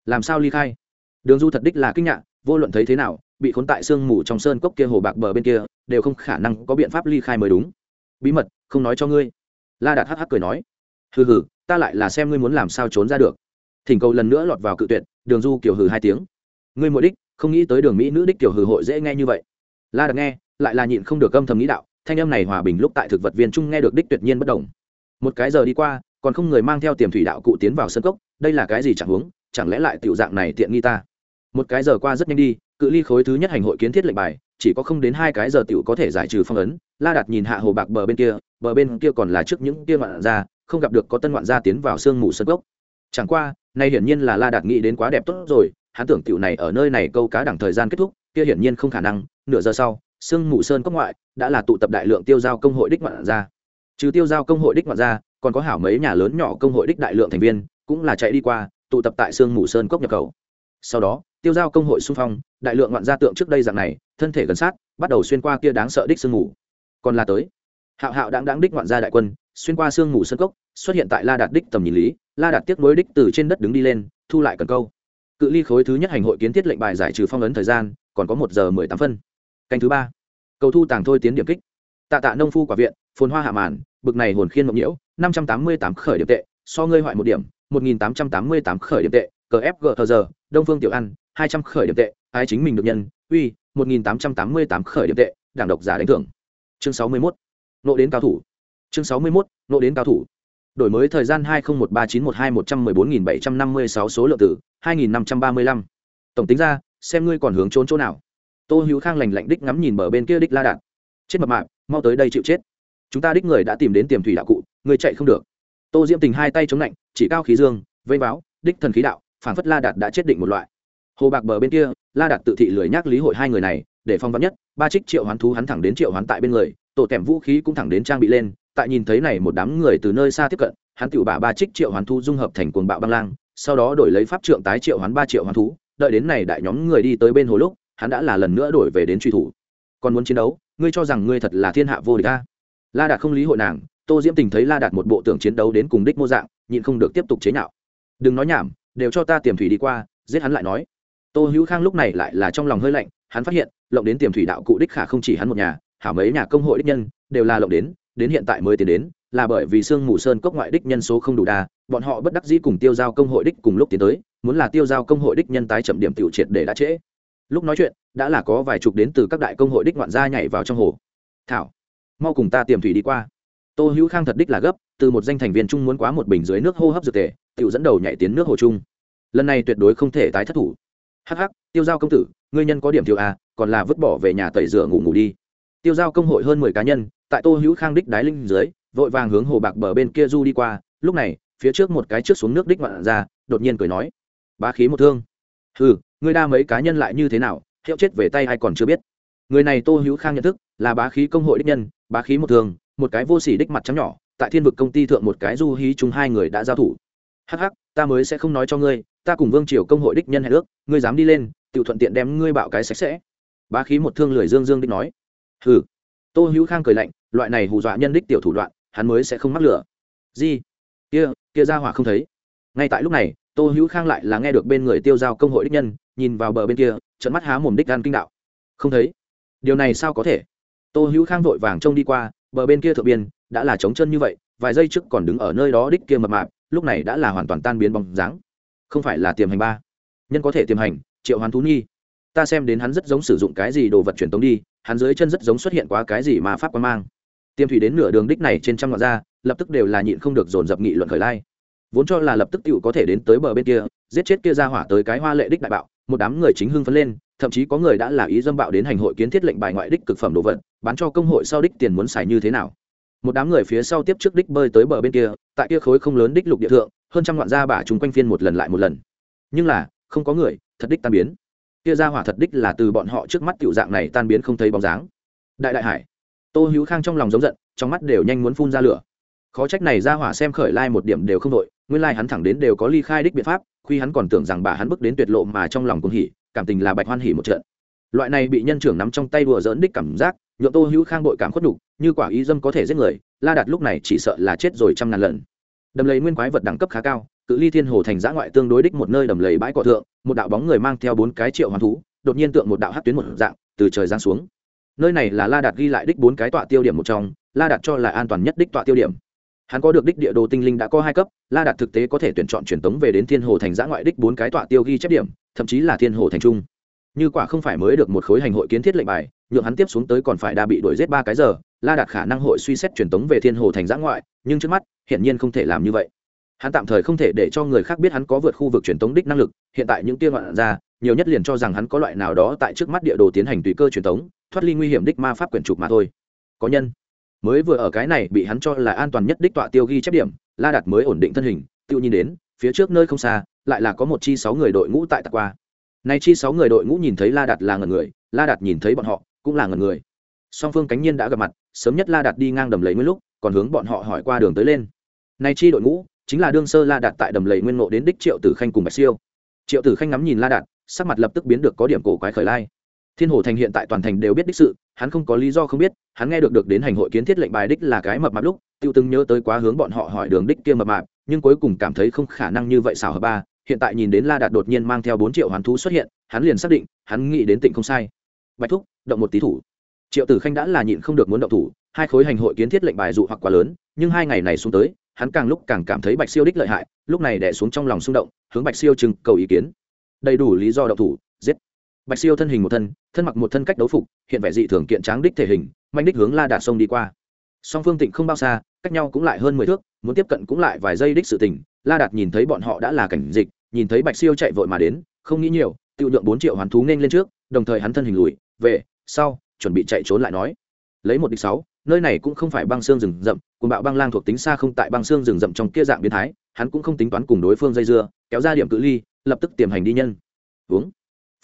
Làm sao ly khai? Đường du thật đích là kinh ngạc vô luận thấy thế nào bị khốn tại sương mù trong sơn cốc kia hồ bạc bờ bên kia đều không khả năng có biện pháp ly khai mới đúng. Bí mật không nói cho ngươi. La đạt hắc hắc cười nói. Hừ hừ ta lại là xem ngươi muốn làm sao trốn ra được. Thỉnh cầu lần nữa lọt vào cự tuyệt đường du kiểu hừ hai tiếng. Ngươi mỗi đích không nghĩ tới đường mỹ nữ đích kiểu hừ hội dễ nghe như vậy. La đạt nghe lại là nhịn không được âm thầm nghĩ đạo, thanh âm này hòa bình lúc tại thực vật viên trung nghe được đích tuyệt nhiên bất đồng. Một cái giờ đi qua, còn không người mang theo tiềm thủy đạo cụ tiến vào sân cốc, đây là cái gì chẳng huống, chẳng lẽ lại tiểu dạng này tiện nghi ta? Một cái giờ qua rất nhanh đi, cự ly khối thứ nhất hành hội kiến thiết lệnh bài, chỉ có không đến hai cái giờ tiểu có thể giải trừ phong ấn, la đạt nhìn hạ hồ bạc bờ bên kia, bờ bên kia còn là trước những kia ngoạn gia, không gặp được có tân ngoạn gia tiến vào sương mù sân cốc. Chẳng qua, nay hiển nhiên là la đạt nghĩ đến quá đẹp tốt rồi, hắn tưởng tiểu này ở nơi này câu cá đẳng thời gian kết thúc, kia hiển nhiên không khả năng, nửa giờ sau sương mù sơn cốc ngoại đã là tụ tập đại lượng tiêu giao công hội đích ngoạn ra, trừ tiêu giao công hội đích ngoạn ra, còn có hảo mấy nhà lớn nhỏ công hội đích đại lượng thành viên cũng là chạy đi qua tụ tập tại sương mù sơn cốc nhập khẩu. Sau đó tiêu giao công hội xung phong đại lượng ngoạn gia tượng trước đây dạng này thân thể gần sát bắt đầu xuyên qua kia đáng sợ đích sương mù. Còn là tới hạo hạo đáng đáng đích ngoạn gia đại quân xuyên qua sương mù sơn cốc xuất hiện tại la đạt đích tầm nhìn lý la đạt tiếp nối đích từ trên đất đứng đi lên thu lại cần câu. Cự ly khối thứ nhất hành hội kiến thiết lệnh bài giải trừ phong ấn thời gian còn có một giờ mười tám phân canh thứ ba. Cầu thu tàng thôi tiến điểm kích. Tạ tạ nông phu quả viện, phồn hoa hạ màn, bực này hồn khiên mộng nhiễu, năm trăm tám mươi tám khởi điểm tệ, so ngươi hoại một điểm, một nghìn tám trăm tám mươi tám khởi điểm tệ, cờ fg thờ giờ, đông phương tiểu ăn hai trăm khởi điểm tệ, ái chính mình được nhân, uy, một nghìn tám trăm tám mươi tám khởi điểm tệ, đảng độc giả đánh thưởng. Chương sáu mươi mốt. Nộ đến cao thủ. Chương sáu mươi mốt, nộ đến cao thủ. Đổi mới thời gian hai nghìn một ba chín một hai một trăm mười bốn nghìn bảy trăm năm mươi sáu số lượng tử hai nghìn năm trăm ba mươi lăm. Tổng tính ra, xem ngươi còn hướng trốn chỗ nào tô hữu khang lành lạnh đích ngắm nhìn bờ bên kia đích la đạn chết mập mạng mau tới đây chịu chết. Chúng ta đích người đã tìm đến tiềm thủy đạo cụ, người chạy không được. Tô diễm tình hai tay chống lạnh, chỉ cao khí dương vây báo đích thần khí đạo, phản phất la đạt đã chết định một loại. Hồ bạc bờ bên kia, la đạt tự thị lười nhác lý hội hai người này, để phong vắn nhất, ba trích triệu hoán thú hắn thẳng đến triệu hoán tại bên người, tổ kèm vũ khí cũng thẳng đến trang bị lên, tại nhìn thấy này một đám người từ nơi xa tiếp cận, hắn tự bả ba trích triệu hoán thú dung hợp thành cuồng bạo băng lang, sau đó đổi lấy pháp trượng tái triệu hoán ba triệu hoán thú, đợi đến này đại nhóm người đi tới bên hồ lúc hắn đã là lần nữa đổi về đến truy thủ. Còn muốn chiến đấu, ngươi cho rằng ngươi thật là thiên hạ vô địch ta? La đạt không lý hội nàng, tô diễm tình thấy la đạt một bộ tưởng chiến đấu đến cùng đích mô dạng, nhịn không được tiếp tục chế nhạo. Đừng nói nhảm, đều cho ta tiềm thủy đi qua, giết hắn lại nói. Tô hữu khang lúc này lại là trong lòng hơi lạnh, hắn phát hiện, lộng đến tiềm thủy đạo cụ đích khả không chỉ hắn một nhà, hảo mấy nhà công hội đích nhân, đều là lộng đến đến hiện tại mới tiến đến, là bởi vì sương mù sơn cốc ngoại đích nhân số không đủ đa, bọn họ bất đắc dĩ cùng tiêu giao công hội đích cùng lúc tiến tới, muốn là tiêu giao công hội đích nhân tái chậm điểm tiểu triệt để đã trễ lúc nói chuyện, đã là có vài chục đến từ các đại công hội đích ngoạn gia nhảy vào trong hồ. Thảo, mau cùng ta tiềm thủy đi qua. Tô hữu khang thật đích là gấp, từ một danh thành viên chung muốn quá một bình dưới nước hô hấp dược tề tự dẫn đầu nhảy tiến nước hồ chung. Lần này tuyệt đối không thể tái thất thủ. Hắc hắc, tiêu giao công tử, ngươi nhân có điểm thiếu à còn là vứt bỏ về nhà tẩy rửa ngủ ngủ đi. Tiêu giao công hội hơn mười cá nhân, tại tô hữu khang đích đái linh dưới, vội vàng hướng hồ bạc bờ bên kia du đi qua. Lúc này, phía trước một cái trước xuống nước đích ngoạn ra đột nhiên cười nói, bá khí một thương. Ừ ngươi đa mấy cá nhân lại như thế nào, hiệu chết về tay ai còn chưa biết. Người này tô hữu khang nhận thức, là bá khí công hội đích nhân, bá khí một thương một cái vô sỉ đích mặt trắng nhỏ, tại thiên vực công ty thượng một cái du hí chúng hai người đã giao thủ. Hắc hắc, ta mới sẽ không nói cho ngươi, ta cùng vương triều công hội đích nhân hẹn ước, ngươi dám đi lên tự thuận tiện đem ngươi bạo cái sạch sẽ. Bá khí một thương lười dương dương đích nói. Hừ. Tô hữu khang cười lạnh, loại này hù dọa nhân đích tiểu thủ đoạn, hắn mới sẽ không mắc lửa. Gì? Kia kia ra hỏa không thấy. Ngay tại lúc này, tô hữu khang lại là nghe được bên người tiêu giao công hội đích nhân nhìn vào bờ bên kia trận mắt há mồm đích gan kinh đạo. Không thấy. Điều này sao có thể? Tô hữu khang vội vàng trông đi qua, bờ bên kia thượng biên, đã là trống chân như vậy, vài giây trước còn đứng ở nơi đó đích kia mập mạp, lúc này đã là hoàn toàn tan biến bóng dáng. Không phải là tiềm hành ba. Nhân có thể tiềm hành, triệu hoán thú nhi. Ta xem đến hắn rất giống sử dụng cái gì đồ vật truyền tống đi, hắn dưới chân rất giống xuất hiện quá cái gì mà pháp quan mang. Tiêm thủy đến nửa đường đích này trên trăm ngọn ra, lập tức đều là nhịn không được dồn dập nghị luận khởi lai. Vốn cho là lập tức tựu có thể đến tới bờ bên kia, giết chết kia ra hỏa tới cái hoa lệ đích đại bạo một đám người chính hưng phấn lên, thậm chí có người đã là ý dâm bạo đến hành hội kiến thiết lệnh bài ngoại đích cực phẩm đồ vật, bán cho công hội sau đích tiền muốn xài như thế nào. Một đám người phía sau tiếp trước đích bơi tới bờ bên kia, tại kia khối không lớn đích lục địa thượng, hơn trăm loạn gia bả chúng quanh phiên một lần lại một lần. Nhưng là, không có người, thật đích tan biến. Kia ra hỏa thật đích là từ bọn họ trước mắt tiểu dạng này tan biến không thấy bóng dáng. Đại đại hải, tô hữu khang trong lòng giống giận, trong mắt đều nhanh muốn phun ra lửa. Khó trách này ra hỏa xem khởi lai một điểm đều không đội nguyên lai hắn thẳng đến đều có ly khai đích biện pháp, khi hắn còn tưởng rằng bà hắn bước đến tuyệt lộ mà trong lòng cũng hỉ, cảm tình là bạch hoan hỉ một trận. Loại này bị nhân trưởng nắm trong tay đùa dỡn đích cảm giác, nhượng tô hữu khang bội cảm khuất nhục, như quả ý dâm có thể giết người, la đạt lúc này chỉ sợ là chết rồi trăm ngàn lần. Đầm lầy nguyên quái vật đẳng cấp khá cao, cự ly thiên hồ thành giã ngoại tương đối đích một nơi đầm lầy bãi cỏ thượng, một đạo bóng người mang theo bốn cái triệu hoàn thú, đột nhiên tượng một đạo hát tuyến một dạng, từ trời giáng xuống. Nơi này là la đạt ghi lại đích bốn cái tọa tiêu điểm một trong, la đạt cho là an toàn nhất đích tọa tiêu điểm hắn có được đích địa đồ tinh linh đã có hai cấp, la đạt thực tế có thể tuyển chọn truyền tống về đến thiên hồ thành giã ngoại đích bốn cái tọa tiêu ghi chép điểm, thậm chí là thiên hồ thành trung. Như quả không phải mới được một khối hành hội kiến thiết lệnh bài, nhượng hắn tiếp xuống tới còn phải đa bị đuổi giết ba cái giờ, la đạt khả năng hội suy xét truyền tống về thiên hồ thành giã ngoại, nhưng trước mắt, hiển nhiên không thể làm như vậy. Hắn tạm thời không thể để cho người khác biết hắn có vượt khu vực truyền tống đích năng lực, hiện tại những tiên loạn ra, nhiều nhất liền cho rằng hắn có loại nào đó tại trước mắt địa đồ tiến hành tùy cơ truyền tống, thoát ly nguy hiểm đích ma pháp quyển trục mà thôi. Có nhân mới vừa ở cái này bị hắn cho là an toàn nhất đích tọa tiêu ghi chép điểm, la đạt mới ổn định thân hình, tự nhìn đến, phía trước nơi không xa, lại là có một chi sáu người đội ngũ tại tạc qua. Nay chi sáu người đội ngũ nhìn thấy la đạt là ngần người, la đạt nhìn thấy bọn họ, cũng là ngần người. Song phương cánh nhiên đã gặp mặt, sớm nhất la đạt đi ngang đầm lầy nguyên lúc, còn hướng bọn họ hỏi qua đường tới lên. Nay chi đội ngũ, chính là đương sơ la đạt tại đầm lầy nguyên ngộ đến đích triệu tử khanh cùng bạch siêu. Triệu tử khanh ngắm nhìn la đạt, sắc mặt lập tức biến được có điểm cổ quái khởi lai thiên hồ thành hiện tại toàn thành đều biết đích sự, hắn không có lý do không biết, hắn nghe được được đến hành hội kiến thiết lệnh bài đích là cái mập mạp lúc, tiêu từng nhớ tới quá hướng bọn họ hỏi đường đích kia mập mạp, nhưng cuối cùng cảm thấy không khả năng như vậy xảo hợp ba, hiện tại nhìn đến la đạt đột nhiên mang theo bốn triệu hoàn thú xuất hiện, hắn liền xác định, hắn nghĩ đến tịnh không sai. Bạch thúc, động một tí thủ. Triệu tử khanh đã là nhịn không được muốn động thủ, hai khối hành hội kiến thiết lệnh bài dụ hoặc quá lớn, nhưng hai ngày này xuống tới, hắn càng lúc càng cảm thấy bạch siêu đích lợi hại, lúc này đẻ xuống trong lòng xung động, hướng bạch siêu chừng cầu ý kiến. Đầy đủ lý do động thủ bạch siêu thân hình một thân thân mặc một thân cách đấu phục, hiện vẻ dị thường kiện tráng đích thể hình mạnh đích hướng la đạt sông đi qua. Song phương tịnh không bao xa, cách nhau cũng lại hơn mười thước, muốn tiếp cận cũng lại vài giây đích sự tỉnh la đạt nhìn thấy bọn họ đã là cảnh dịch, nhìn thấy bạch siêu chạy vội mà đến, không nghĩ nhiều tự lượng bốn triệu hoàn thú nên lên trước, đồng thời hắn thân hình lùi, về, sau, chuẩn bị chạy trốn lại nói. Lấy một địch sáu, nơi này cũng không phải băng xương rừng rậm, cùng bạo băng lang thuộc tính xa không tại băng xương rừng rậm trong kia dạng biến thái, hắn cũng không tính toán cùng đối phương dây dưa, kéo ra điểm cự ly, lập tức tiềm hành đi nhân. Uống.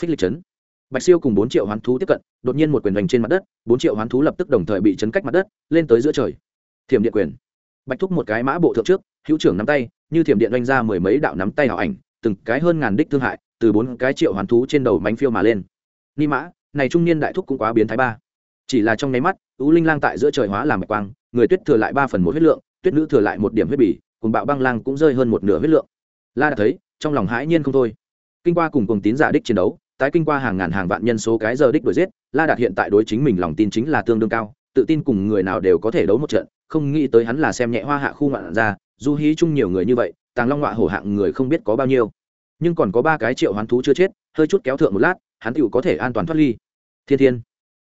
Phích lịch chấn bạch siêu cùng bốn triệu hoán thú tiếp cận, đột nhiên một quyền hoành trên mặt đất, bốn triệu hoán thú lập tức đồng thời bị chấn cách mặt đất, lên tới giữa trời. Thiểm điện quyền. Bạch thúc một cái mã bộ thượng trước, hữu trưởng nắm tay, như thiểm điện oanh ra mười mấy đạo nắm tay hảo ảnh, từng cái hơn ngàn đích thương hại, từ bốn cái triệu hoán thú trên đầu bánh phiêu mà lên. Ni mã, này trung niên đại thúc cũng quá biến thái ba. Chỉ là trong nháy mắt ú linh lang tại giữa trời hóa làm bạch quang, người tuyết thừa lại ba phần một huyết lượng, tuyết nữ thừa lại một điểm huyết bỉ cùng bạo băng lang cũng rơi hơn một nửa huyết lượng. La đã thấy, trong lòng hãi nhiên không thôi. Kinh qua cùng cùng tín giả đích chiến đấu tái kinh qua hàng ngàn hàng vạn nhân số cái giờ đích đuổi giết, la đạt hiện tại đối chính mình lòng tin chính là tương đương cao, tự tin cùng người nào đều có thể đấu một trận, không nghĩ tới hắn là xem nhẹ hoa hạ khu ngoạn ra, du hí chung nhiều người như vậy, tàng long họa hổ hạng người không biết có bao nhiêu. Nhưng còn có ba cái triệu hoán thú chưa chết, hơi chút kéo thượng một lát, hắn tựu có thể an toàn thoát ly. Thiên thiên.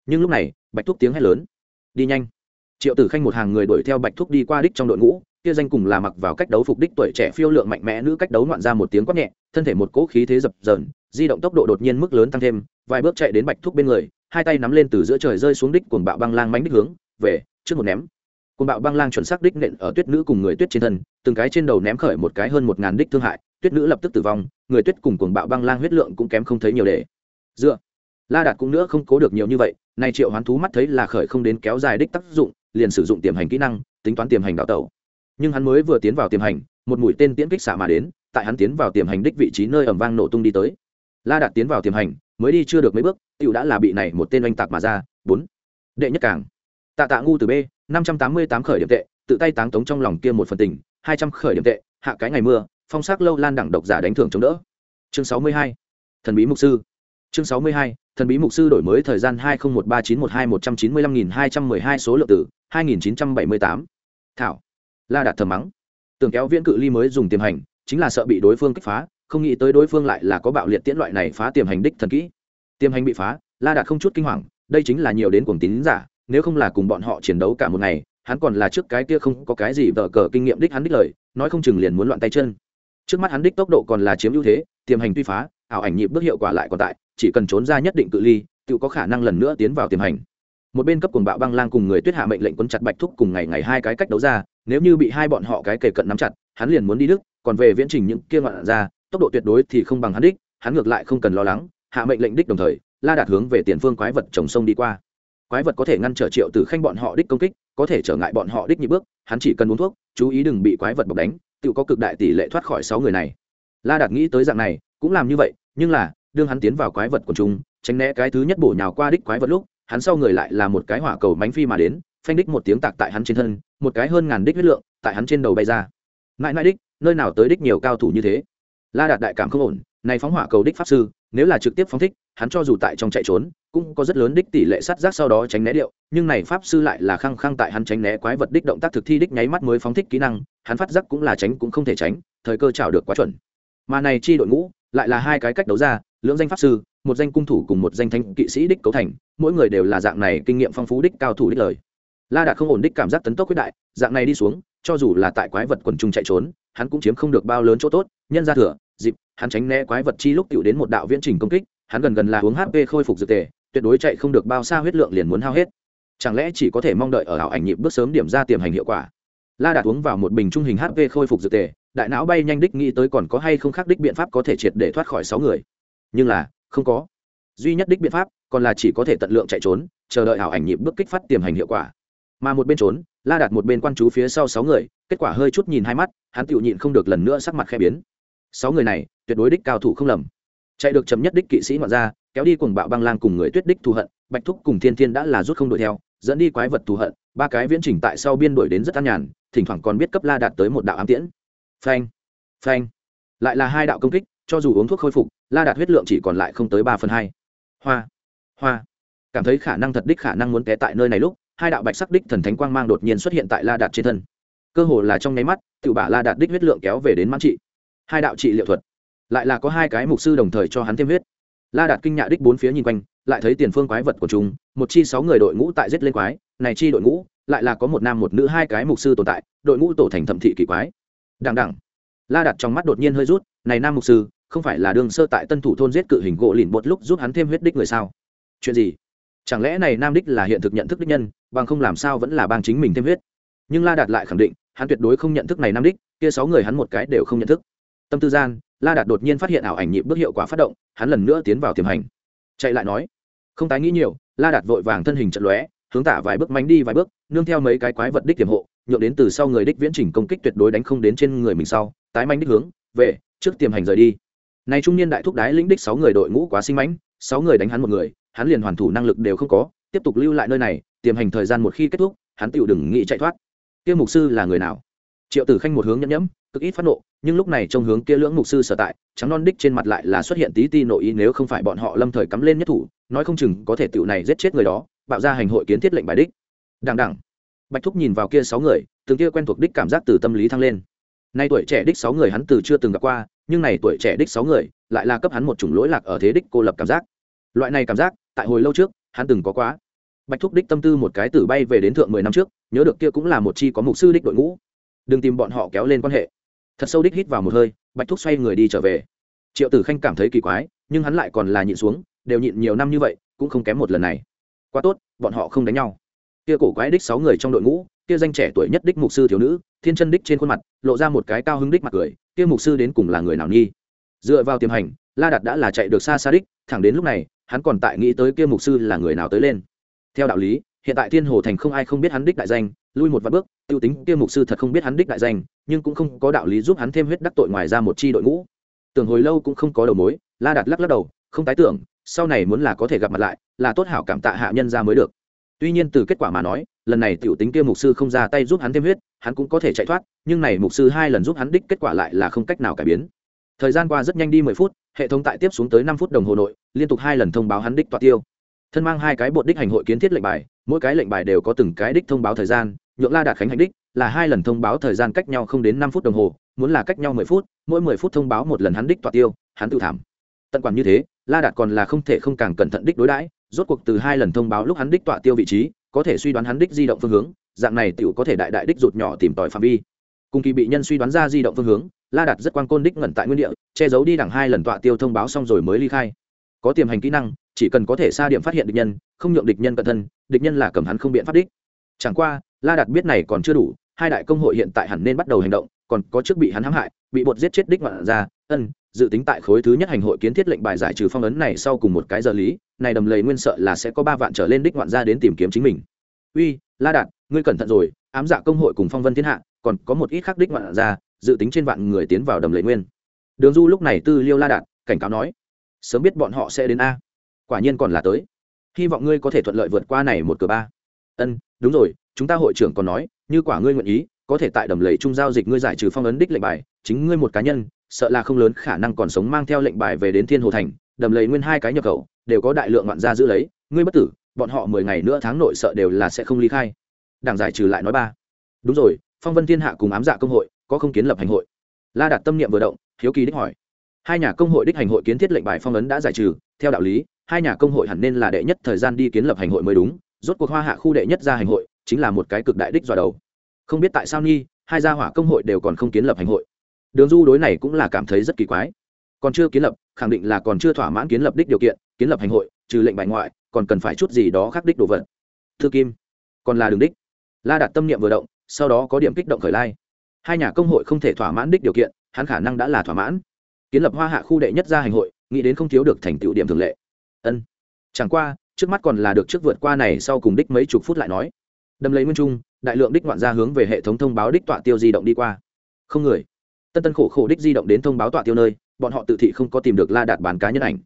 Nhưng lúc này, bạch thúc tiếng hét lớn. Đi nhanh triệu tử khanh một hàng người đuổi theo bạch thúc đi qua đích trong đội ngũ, kia danh cùng là mặc vào cách đấu phục đích tuổi trẻ phiêu lượng mạnh mẽ nữ cách đấu ngoạn ra một tiếng quát nhẹ, thân thể một cỗ khí thế dập dờn, di động tốc độ đột nhiên mức lớn tăng thêm, vài bước chạy đến bạch thúc bên người, hai tay nắm lên từ giữa trời rơi xuống đích cuồng bạo băng lang mánh đích hướng, về, trước một ném. Cuồng bạo băng lang chuẩn xác đích nện ở tuyết nữ cùng người tuyết trên thân, từng cái trên đầu ném khởi một cái hơn một ngàn đích thương hại, tuyết nữ lập tức tử vong, người tuyết cùng cuồng bạo băng lang huyết lượng cũng kém không thấy nhiều để. Dựa. La đạt cũng nữa không cố được nhiều như vậy, nay triệu hoán thú mắt thấy là khởi không đến kéo dài đích tác dụng liền sử dụng tiềm hành kỹ năng, tính toán tiềm hành đạo tẩu. Nhưng hắn mới vừa tiến vào tiềm hành, một mũi tên tiễn kích xạ mà đến, tại hắn tiến vào tiềm hành đích vị trí nơi ẩm vang nổ tung đi tới. La đạt tiến vào tiềm hành, mới đi chưa được mấy bước t đã là bị này một tên oanh tạc mà ra. Bốn. Đệ nhất cảng tạ tạ ngu từ b, năm trăm tám mươi tám khởi điểm tệ, tự tay táng tống trong lòng kia một phần tình, hai trăm khởi điểm tệ, hạ cái ngày mưa, phong sắc lâu lan đẳng độc giả đánh thưởng chống đỡ. Chương sáu mươi hai. Thần bí mục sư chương sáu mươi hai, thần bí mục sư đổi mới thời gian hai nghìn một ba chín một hai một trăm chín mươi lăm nghìn hai trăm mười hai số lượng tử hai nghìn chín trăm bảy mươi tám. Thảo, la đạt thầm mắng. Tưởng kéo viễn cự ly mới dùng tiềm hành, chính là sợ bị đối phương kích phá, không nghĩ tới đối phương lại là có bạo liệt tiễn loại này phá tiềm hành đích thần kỹ. Tiềm hành bị phá, la đạt không chút kinh hoàng, đây chính là nhiều đến cuồng tín giả, nếu không là cùng bọn họ chiến đấu cả một ngày, hắn còn là trước cái kia không có cái gì vợ cờ kinh nghiệm đích hắn đích lời, nói không chừng liền muốn loạn tay chân. Trước mắt hắn đích tốc độ còn là chiếm ưu thế, tiềm hành tuy phá, ảo ảnh nhịp bước hiệu quả lại còn tại chỉ cần trốn ra nhất định cự ly, tự có khả năng lần nữa tiến vào tiềm hành. Một bên cấp cùng bạo băng lang cùng người tuyết hạ mệnh lệnh quân chặt bạch thúc cùng ngày ngày hai cái cách đấu ra, nếu như bị hai bọn họ cái kề cận nắm chặt, hắn liền muốn đi đức, còn về viễn trình những kia ngoạn ra, tốc độ tuyệt đối thì không bằng hắn đích, hắn ngược lại không cần lo lắng, hạ mệnh lệnh đích đồng thời, la đạt hướng về tiền phương quái vật trồng sông đi qua. Quái vật có thể ngăn trở triệu từ khanh bọn họ đích công kích, có thể trở ngại bọn họ đích nhị bước, hắn chỉ cần uống thuốc, chú ý đừng bị quái vật bọc đánh, tự có cực đại tỷ lệ thoát khỏi sáu người này. La đạt nghĩ tới dạng này, cũng làm như vậy, nhưng là đương hắn tiến vào quái vật của chúng tránh né cái thứ nhất bổ nhào qua đích quái vật lúc, hắn sau người lại là một cái hỏa cầu mánh phi mà đến, phanh đích một tiếng tạc tại hắn trên thân, một cái hơn ngàn đích huyết lượng tại hắn trên đầu bay ra. Mãi mãi đích, nơi nào tới đích nhiều cao thủ như thế? La đạt đại cảm không ổn, này phóng hỏa cầu đích pháp sư, nếu là trực tiếp phóng thích, hắn cho dù tại trong chạy trốn, cũng có rất lớn đích tỷ lệ sát giác sau đó tránh né điệu, nhưng này pháp sư lại là khăng khăng tại hắn tránh né quái vật đích động tác thực thi đích nháy mắt mới phóng thích kỹ năng, hắn phát giác cũng là tránh cũng không thể tránh, thời cơ chảo được quá chuẩn. Mà này chi đội ngũ, lại là hai cái cách đấu ra lưỡng danh pháp sư, một danh cung thủ cùng một danh thanh kỵ sĩ đích cấu thành, mỗi người đều là dạng này kinh nghiệm phong phú đích cao thủ đích lời. La đạt không ổn đích cảm giác tấn tốc quyết đại, dạng này đi xuống, cho dù là tại quái vật quần trung chạy trốn, hắn cũng chiếm không được bao lớn chỗ tốt, nhân ra thừa, dịp, hắn tránh né quái vật chi lúc tiểu đến một đạo viễn trình công kích, hắn gần gần là uống hp khôi phục dược tề, tuyệt đối chạy không được bao xa huyết lượng liền muốn hao hết. Chẳng lẽ chỉ có thể mong đợi ở ảo ảnh nhịp bước sớm điểm ra tiềm hành hiệu quả? La đạt uống vào một bình trung hình hp khôi phục dược tề, đại não bay nhanh đích nghĩ tới còn có hay không khác đích biện pháp có thể triệt để thoát khỏi sáu người nhưng là, không có. Duy nhất đích biện pháp, còn là chỉ có thể tận lượng chạy trốn, chờ đợi hảo ảnh nhịp bước kích phát tiềm hành hiệu quả. Mà một bên trốn, la đạt một bên quan chú phía sau sáu người, kết quả hơi chút nhìn hai mắt, hắn tự nhịn không được lần nữa sắc mặt khẽ biến. Sáu người này, tuyệt đối đích cao thủ không lầm. Chạy được chấm nhất đích kỵ sĩ ngoạn ra kéo đi cùng bạo băng lang cùng người tuyết đích thù hận, bạch thúc cùng thiên thiên đã là rút không đuổi theo, dẫn đi quái vật thù hận, ba cái viễn trình tại sau biên đuổi đến rất an nhàn, thỉnh thoảng còn biết cấp la đạt tới một đạo ám tiễn. Phanh! Phanh! Lại là hai đạo công kích cho dù uống thuốc khôi phục, la đạt huyết lượng chỉ còn lại không tới ba phần hai. Hoa hoa. Cảm thấy khả năng thật đích khả năng muốn té tại nơi này lúc, hai đạo bạch sắc đích thần thánh quang mang đột nhiên xuất hiện tại la đạt trên thân. Cơ hồ là trong nháy mắt tự bả la đạt đích huyết lượng kéo về đến mãn trị. Hai đạo trị liệu thuật. Lại là có hai cái mục sư đồng thời cho hắn thêm huyết. La đạt kinh nhạ đích bốn phía nhìn quanh, lại thấy tiền phương quái vật của chúng, một chi sáu người đội ngũ tại giết lên quái, này chi đội ngũ, lại là có một nam một nữ hai cái mục sư tồn tại, đội ngũ tổ thành thẩm thị kỳ quái. Đằng đẳng la đặt trong mắt đột nhiên hơi rút này nam mục sư, không phải là đường sơ tại tân thủ thôn giết cự hình gỗ lìn bột lúc giúp hắn thêm huyết đích người sao? Chuyện gì? Chẳng lẽ này nam đích là hiện thực nhận thức đích nhân, bằng không làm sao vẫn là bang chính mình thêm huyết? Nhưng la đạt lại khẳng định, hắn tuyệt đối không nhận thức này nam đích, kia sáu người hắn một cái đều không nhận thức. Tâm tư gian, la đạt đột nhiên phát hiện ảo ảnh nhịp bước hiệu quả phát động, hắn lần nữa tiến vào tiềm hành. Chạy lại nói, không tái nghĩ nhiều. La đạt vội vàng thân hình trận lóe, hướng tả vài bước mánh đi vài bước, nương theo mấy cái quái vật đích tiềm hộ, nhượng đến từ sau người đích viễn trình công kích tuyệt đối đánh không đến trên người mình sau, tái manh đích hướng, về trước tiềm hành rời đi. Này trung niên đại thúc đái lĩnh đích sáu người đội ngũ quá sinh mãnh, sáu người đánh hắn một người, hắn liền hoàn thủ năng lực đều không có, tiếp tục lưu lại nơi này, tiềm hành thời gian một khi kết thúc, hắn tựu đừng nghĩ chạy thoát. Kia mục sư là người nào? Triệu tử khanh một hướng nhẫn nhẫm, cực ít phát nộ, nhưng lúc này trong hướng kia lưỡng mục sư sở tại, trắng non đích trên mặt lại là xuất hiện tí ti nội ý nếu không phải bọn họ lâm thời cắm lên nhất thủ, nói không chừng có thể tựu này giết chết người đó, bạo ra hành hội kiến thiết lệnh bài đích. Đằng đẳng bạch thúc nhìn vào kia sáu người, từng kia quen thuộc đích cảm giác từ tâm lý thăng lên. Nay tuổi trẻ đích sáu người hắn từ chưa từng gặp qua nhưng này tuổi trẻ đích sáu người lại là cấp hắn một chủng lỗi lạc ở thế đích cô lập cảm giác. Loại này cảm giác, tại hồi lâu trước, hắn từng có quá. Bạch thúc đích tâm tư một cái tử bay về đến thượng mười năm trước, nhớ được kia cũng là một chi có mục sư đích đội ngũ. Đừng tìm bọn họ kéo lên quan hệ. Thật sâu đích hít vào một hơi, bạch thúc xoay người đi trở về. Triệu tử khanh cảm thấy kỳ quái, nhưng hắn lại còn là nhịn xuống, đều nhịn nhiều năm như vậy, cũng không kém một lần này. Quá tốt, bọn họ không đánh nhau. Kia cổ quái đích sáu người trong đội ngũ kia danh trẻ tuổi nhất đích mục sư thiếu nữ, thiên chân đích trên khuôn mặt, lộ ra một cái cao hứng đích mặt cười, kia mục sư đến cùng là người nào nghi? Dựa vào tiềm hành, la đạt đã là chạy được xa xa đích, thẳng đến lúc này, hắn còn tại nghĩ tới kia mục sư là người nào tới lên. Theo đạo lý, hiện tại thiên hồ thành không ai không biết hắn đích đại danh, lui một vạn bước, tiêu tính kia mục sư thật không biết hắn đích đại danh, nhưng cũng không có đạo lý giúp hắn thêm huyết đắc tội ngoài ra một chi đội ngũ. Tưởng hồi lâu cũng không có đầu mối, la đạt lắc lắc đầu, không tái tưởng, sau này muốn là có thể gặp mặt lại, là tốt hảo cảm tạ hạ nhân ra mới được. Tuy nhiên từ kết quả mà nói lần này tiểu tính kia mục sư không ra tay giúp hắn thêm huyết, hắn cũng có thể chạy thoát, nhưng này mục sư hai lần giúp hắn đích kết quả lại là không cách nào cải biến. Thời gian qua rất nhanh đi mười phút, hệ thống tại tiếp xuống tới năm phút đồng hồ nội, liên tục hai lần thông báo hắn đích toa tiêu. Thân mang hai cái bột đích hành hội kiến thiết lệnh bài, mỗi cái lệnh bài đều có từng cái đích thông báo thời gian, nhượng la đạt khánh hành đích là hai lần thông báo thời gian cách nhau không đến năm phút đồng hồ, muốn là cách nhau mười phút, mỗi mười phút thông báo một lần hắn đích toa tiêu, hắn tự thảm. Tận quản như thế, la đạt còn là không thể không càng cẩn thận đích đối đãi, rốt cuộc từ hai lần thông báo lúc hắn đích tọa tiêu vị trí có thể suy đoán hắn đích di động phương hướng, dạng này tựu có thể đại đại đích rụt nhỏ tìm tòi phạm vi. Cùng kỳ bị nhân suy đoán ra di động phương hướng, la đạt rất quan côn đích ngẩn tại nguyên địa, che giấu đi đẳng hai lần tọa tiêu thông báo xong rồi mới ly khai. Có tiềm hành kỹ năng, chỉ cần có thể xa điểm phát hiện địch nhân, không nhượng địch nhân cận thân, địch nhân là cầm hắn không biện pháp đích. Chẳng qua, la đạt biết này còn chưa đủ, hai đại công hội hiện tại hẳn nên bắt đầu hành động, còn có trước bị hắn hãm hại, bị bột giết chết đích ngoạn ra, ân, dự tính tại khối thứ nhất hành hội kiến thiết lệnh bài giải trừ phong ấn này sau cùng một cái giờ lý này đầm lầy nguyên sợ là sẽ có ba vạn trở lên đích ngoạn ra đến tìm kiếm chính mình. Uy, la đạt, ngươi cẩn thận rồi, ám dạ công hội cùng phong vân thiên hạ, còn có một ít khác đích ngoạn ra dự tính trên vạn người tiến vào đầm lầy nguyên. Đường du lúc này tư liêu la đạt, cảnh cáo nói, sớm biết bọn họ sẽ đến a. Quả nhiên còn là tới. Hy vọng ngươi có thể thuận lợi vượt qua này một cửa ba. Ân, đúng rồi, chúng ta hội trưởng còn nói, như quả ngươi nguyện ý, có thể tại đầm lầy trung giao dịch ngươi giải trừ phong ấn đích lệnh bài, chính ngươi một cá nhân, sợ là không lớn khả năng còn sống mang theo lệnh bài về đến thiên hồ thành, đầm lầy nguyên hai cái nhập khẩu đều có đại lượng ngoạn gia giữ lấy, ngươi bất tử, bọn họ mười ngày nữa tháng nội sợ đều là sẽ không ly khai. Đảng giải trừ lại nói ba. Đúng rồi, phong vân thiên hạ cùng ám dạ công hội có không kiến lập hành hội. La đạt tâm niệm vừa động, hiếu kỳ đích hỏi. Hai nhà công hội đích hành hội kiến thiết lệnh bài phong ấn đã giải trừ, theo đạo lý, hai nhà công hội hẳn nên là đệ nhất thời gian đi kiến lập hành hội mới đúng, rốt cuộc hoa hạ khu đệ nhất ra hành hội, chính là một cái cực đại đích dọa đầu. Không biết tại sao nghi hai gia hỏa công hội đều còn không kiến lập hành hội. Đường du đối này cũng là cảm thấy rất kỳ quái. Còn chưa kiến lập, khẳng định là còn chưa thỏa mãn kiến lập đích điều kiện kiến lập hành hội, trừ lệnh bài ngoại, còn cần phải chút gì đó khác đích đồ vật. Thư kim, còn là đường đích. La đạt tâm niệm vừa động, sau đó có điểm kích động khởi lai. Hai nhà công hội không thể thỏa mãn đích điều kiện, hắn khả năng đã là thỏa mãn. Kiến lập hoa hạ khu đệ nhất gia hành hội, nghĩ đến không thiếu được thành tựu điểm thường lệ. Ân. Chẳng qua, trước mắt còn là được trước vượt qua này sau cùng đích mấy chục phút lại nói. Đâm lấy nguyên trung, đại lượng đích ngoạn ra hướng về hệ thống thông báo đích tọa tiêu di động đi qua. Không người. Tân tân khổ khổ đích di động đến thông báo tọa tiêu nơi, bọn họ tự thị không có tìm được la đạt bán cá nhân ảnh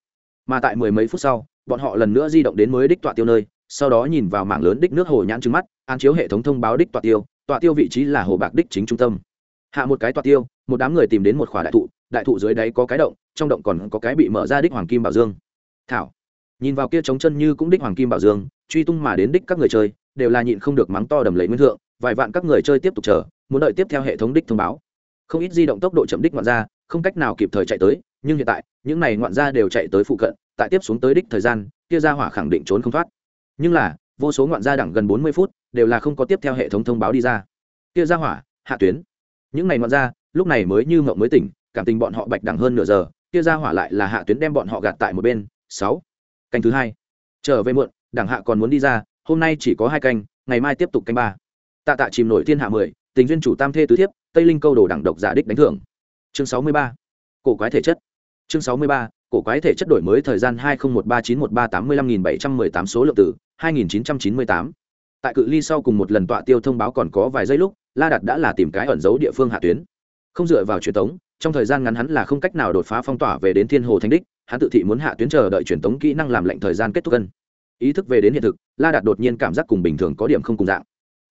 mà tại mười mấy phút sau, bọn họ lần nữa di động đến mới đích tọa tiêu nơi, sau đó nhìn vào mảng lớn đích nước hồ nhãn trứng mắt, an chiếu hệ thống thông báo đích tọa tiêu tọa tiêu vị trí là hồ bạc đích chính trung tâm. Hạ một cái tọa tiêu, một đám người tìm đến một khỏa đại thụ đại thụ dưới đáy có cái động, trong động còn có cái bị mở ra đích hoàng kim bảo dương. Thảo. Nhìn vào kia trống chân như cũng đích hoàng kim bảo dương, truy tung mà đến đích các người chơi, đều là nhịn không được mắng to đầm lấy nguyên thượng, vài vạn các người chơi tiếp tục chờ, muốn đợi tiếp theo hệ thống đích thông báo. Không ít di động tốc độ chậm đích ngoạn ra, không cách nào kịp thời chạy tới nhưng hiện tại, những này ngoạn gia đều chạy tới phụ cận, tại tiếp xuống tới đích thời gian, kia ra hỏa khẳng định trốn không thoát. Nhưng là, vô số ngoạn gia đẳng gần bốn mươi phút, đều là không có tiếp theo hệ thống thông báo đi ra. Kia ra hỏa, hạ tuyến. Những này ngoạn gia, lúc này mới như mộng mới tỉnh, cảm tình bọn họ bạch đẳng hơn nửa giờ, kia ra hỏa lại là hạ tuyến đem bọn họ gạt tại một bên. Sáu. Canh thứ hai. Trở về muộn đảng hạ còn muốn đi ra, hôm nay chỉ có hai canh, ngày mai tiếp tục canh ba. Tạ tạ chìm nổi thiên hạ mười, tình duyên chủ tam thê tứ thiếp, tây linh câu đồ đảng độc giả đích đánh thưởng. Chương sáu mươi ba. Cổ quái thể chất chương sáu mươi ba cổ quái thể chất đổi mới thời gian hai nghìn một ba chín một ba tám mươi lăm nghìn bảy trăm mười tám số lượng tử hai nghìn chín trăm chín mươi tám. Tại cự ly sau cùng một lần tọa tiêu thông báo còn có vài giây lúc la đặt đã là tìm cái ẩn giấu địa phương hạ tuyến. Không dựa vào truyền tống trong thời gian ngắn hắn là không cách nào đột phá phong tỏa về đến thiên hồ thánh đích hắn tự thị muốn hạ tuyến chờ đợi truyền tống kỹ năng làm lệnh thời gian kết thúc gần, ý thức về đến hiện thực la đạt đột nhiên cảm giác cùng bình thường có điểm không cùng dạng.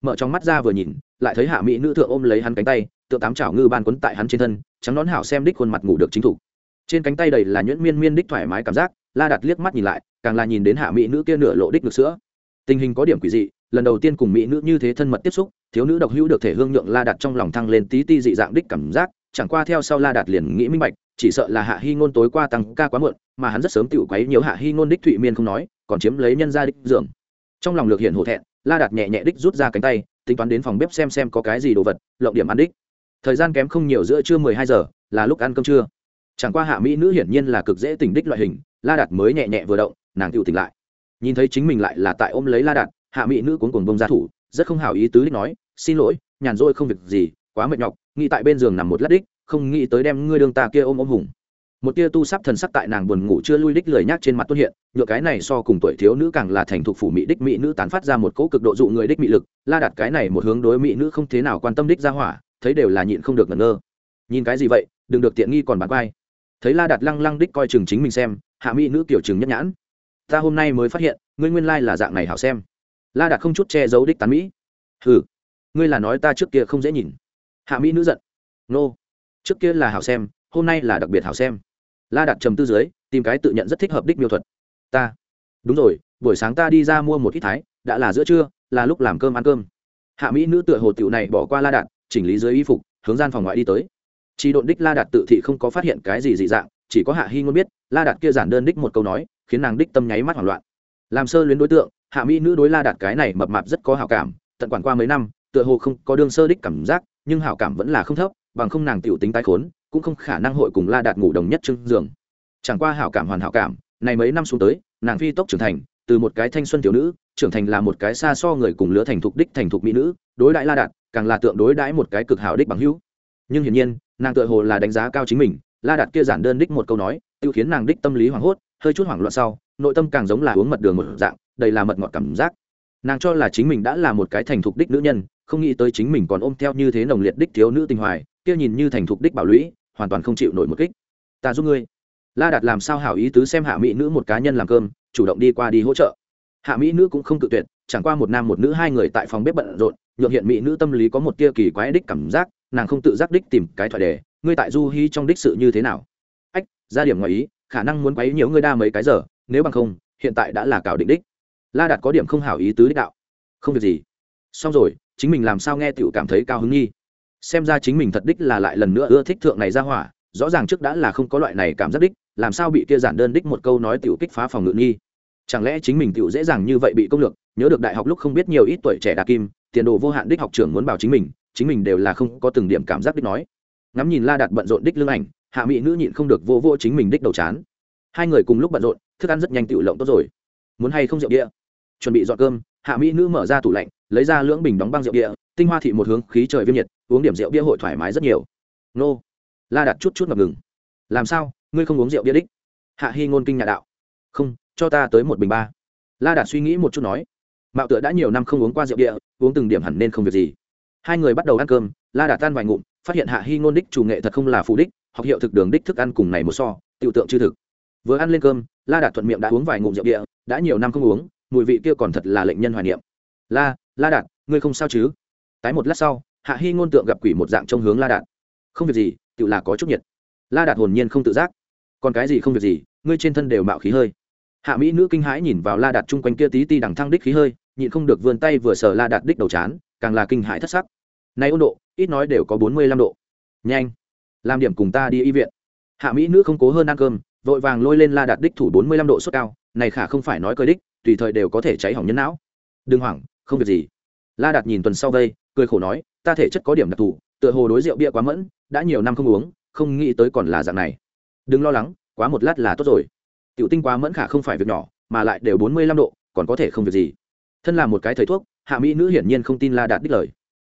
Mở trong mắt ra vừa nhìn lại thấy hạ mỹ nữ thượng ôm lấy hắn cánh tay tượng tám chảo ngư ban quấn tại hắn trên thân trắng nón hảo xem đích khuôn mặt ngủ được chính thủ trên cánh tay đầy là nhuyễn miên miên đích thoải mái cảm giác, la đặt liếc mắt nhìn lại, càng là nhìn đến hạ mỹ nữ kia nửa lộ đích ngực sữa. Tình hình có điểm quỷ dị, lần đầu tiên cùng mỹ nữ như thế thân mật tiếp xúc, thiếu nữ độc hữu được thể hương nhượng la đặt trong lòng thăng lên tí ti dị dạng đích cảm giác, chẳng qua theo sau la đạt liền nghĩ minh bạch, chỉ sợ là hạ hy ngôn tối qua tăng ca quá muộn, mà hắn rất sớm tự quấy nhiều hạ hy ngôn đích thụy miên không nói, còn chiếm lấy nhân gia đích giường. Trong lòng lược hiện hổ thẹn, la đạt nhẹ nhẹ đích rút ra cánh tay, tính toán đến phòng bếp xem xem có cái gì đồ vật, lộng điểm ăn đích. Thời gian kém không nhiều giữa trưa mười hai giờ, là lúc ăn cơm trưa chẳng qua hạ mỹ nữ hiển nhiên là cực dễ tình đích loại hình, la đạt mới nhẹ nhẹ vừa động, nàng tự tỉnh lại. Nhìn thấy chính mình lại là tại ôm lấy la đạt, hạ mỹ nữ cuốn cuồng bông ra thủ, rất không hào ý tứ đích nói, xin lỗi, nhàn rỗi không việc gì, quá mệt nhọc, nghĩ tại bên giường nằm một lát đích, không nghĩ tới đem ngươi đương ta kia ôm ôm hùng. Một tia tu sắp thần sắc tại nàng buồn ngủ chưa lui đích lười nhác trên mặt tuân hiện, nhựa cái này so cùng tuổi thiếu nữ càng là thành thục phủ mỹ đích mỹ nữ tán phát ra một cỗ cực độ dụ người đích mỹ lực, la đặt cái này một hướng đối mỹ nữ không thế nào quan tâm đích ra hỏa, thấy đều là nhịn không được ngẩn ngơ. Nhìn cái gì vậy, đừng được tiện nghi còn bán vai thấy la đặt lăng lăng đích coi chừng chính mình xem, hạ mỹ nữ kiểu chừng nhất nhãn. Ta hôm nay mới phát hiện, ngươi nguyên lai là dạng này hảo xem. La đặt không chút che giấu đích tán mỹ. Ừ ngươi là nói ta trước kia không dễ nhìn. Hạ mỹ nữ giận. Nô, trước kia là hảo xem, hôm nay là đặc biệt hảo xem. La đặt trầm tư dưới, tìm cái tự nhận rất thích hợp đích miêu thuật. Ta. Đúng rồi, buổi sáng ta đi ra mua một ít thái, đã là giữa trưa, là lúc làm cơm ăn cơm. Hạ mỹ nữ tựa hồ tiểu này bỏ qua la đạt, chỉnh lý dưới y phục, hướng gian phòng ngoại đi tới chỉ độn đích la đạt tự thị không có phát hiện cái gì dị dạng, chỉ có hạ hy ngôn biết, la đạt kia giản đơn đích một câu nói, khiến nàng đích tâm nháy mắt hoảng loạn. Làm sơ luyến đối tượng, hạ mỹ nữ đối la đạt cái này mập mạp rất có hảo cảm, tận quản qua mấy năm, tựa hồ không có đương sơ đích cảm giác, nhưng hảo cảm vẫn là không thấp, bằng không nàng tiểu tính tái khốn, cũng không khả năng hội cùng la đạt ngủ đồng nhất trưng giường. Chẳng qua hảo cảm hoàn hảo cảm, này mấy năm xuống tới, nàng phi tốc trưởng thành, từ một cái thanh xuân tiểu nữ, trưởng thành là một cái xa so người cùng lứa thành thục đích thành thục mỹ nữ, đối đãi la đạt, càng là tượng đối đãi một cái cực hảo đích bằng hữu. Nhưng hiển nhiên nàng tựa hồ là đánh giá cao chính mình, la đạt kia giản đơn đích một câu nói tự khiến nàng đích tâm lý hoảng hốt, hơi chút hoảng loạn sau, nội tâm càng giống là uống mật đường một dạng, đầy là mật ngọt cảm giác. Nàng cho là chính mình đã là một cái thành thục đích nữ nhân, không nghĩ tới chính mình còn ôm theo như thế nồng liệt đích thiếu nữ tình hoài, kia nhìn như thành thục đích bảo lũy, hoàn toàn không chịu nổi một kích. Ta giúp ngươi. La đạt làm sao hảo ý tứ xem hạ mỹ nữ một cá nhân làm cơm, chủ động đi qua đi hỗ trợ. Hạ mỹ nữ cũng không tự tuyệt, chẳng qua một nam một nữ hai người tại phòng bếp bận rộn, nhượng hiện mỹ nữ tâm lý có một tia kỳ quái đích cảm giác nàng không tự giác đích tìm cái thoại đề, ngươi tại du hy trong đích sự như thế nào? Ách, ra điểm ngoài ý, khả năng muốn quấy nhiều ngươi đa mấy cái giờ, nếu bằng không, hiện tại đã là cảo định đích. La đạt có điểm không hảo ý tứ đích đạo. Không việc gì. Xong rồi, chính mình làm sao nghe tựu cảm thấy cao hứng nghi? Xem ra chính mình thật đích là lại lần nữa ưa thích thượng này ra hỏa, rõ ràng trước đã là không có loại này cảm giác đích, làm sao bị kia giản đơn đích một câu nói tiểu kích phá phòng ngự nghi? Chẳng lẽ chính mình tiểu dễ dàng như vậy bị công lược, nhớ được đại học lúc không biết nhiều ít tuổi trẻ đà kim, tiền đồ vô hạn đích học trưởng muốn bảo chính mình chính mình đều là không có từng điểm cảm giác đích nói. Ngắm nhìn la đạt bận rộn đích lưng ảnh, hạ mỹ nữ nhịn không được vô vô chính mình đích đầu chán. Hai người cùng lúc bận rộn, thức ăn rất nhanh tự lộng tốt rồi. Muốn hay không rượu đĩa chuẩn bị dọn cơm, hạ mỹ nữ mở ra tủ lạnh, lấy ra lưỡng bình đóng băng rượu đĩa tinh hoa thị một hướng khí trời viêm nhiệt, uống điểm rượu bia hội thoải mái rất nhiều. Nô. La đặt chút chút ngập ngừng. Làm sao? Ngươi không uống rượu bia đích? Hạ hy ngôn kinh nhà đạo. Không, cho ta tới một bình ba. La đạt suy nghĩ một chút nói. Mạo tựa đã nhiều năm không uống qua rượu địa uống từng điểm hẳn nên không việc gì hai người bắt đầu ăn cơm, la đạt tan vài ngụm, phát hiện hạ hy ngôn đích chủ nghệ thật không là phụ đích, học hiệu thực đường đích thức ăn cùng này một so, tiểu tượng chư thực. Vừa ăn lên cơm, la đạt thuận miệng đã uống vài ngụm rượu địa, đã nhiều năm không uống, mùi vị kia còn thật là lệnh nhân hoài niệm. La la đạt ngươi không sao chứ? Tái một lát sau, hạ hy ngôn tượng gặp quỷ một dạng trong hướng la đạt không việc gì tự là có chút nhiệt. La đạt hồn nhiên không tự giác. Còn cái gì không việc gì, ngươi trên thân đều mạo khí hơi. Hạ mỹ nữ kinh hãi nhìn vào la đạt chung quanh kia tí ti đằng thăng đích khí hơi, nhịn không được vươn tay vừa sờ la đạt đích đầu chán, càng là kinh hãi thất sắc nay ôn độ, ít nói đều có bốn mươi lăm độ. Nhanh, làm điểm cùng ta đi y viện. Hạ mỹ nữ không cố hơn ăn cơm, vội vàng lôi lên la đạt đích thủ bốn mươi lăm độ sốt cao. Này khả không phải nói cơ đích, tùy thời đều có thể cháy hỏng nhân não. Đừng hoảng, không việc gì. La đạt nhìn tuần sau vây cười khổ nói, ta thể chất có điểm đặc thù, tựa hồ đối rượu bia quá mẫn, đã nhiều năm không uống, không nghĩ tới còn là dạng này. Đừng lo lắng, quá một lát là tốt rồi. Tiểu tinh quá mẫn khả không phải việc nhỏ, mà lại đều bốn mươi lăm độ, còn có thể không việc gì. Thân là một cái thầy thuốc, hạ mỹ nữ hiển nhiên không tin la đạt đích lời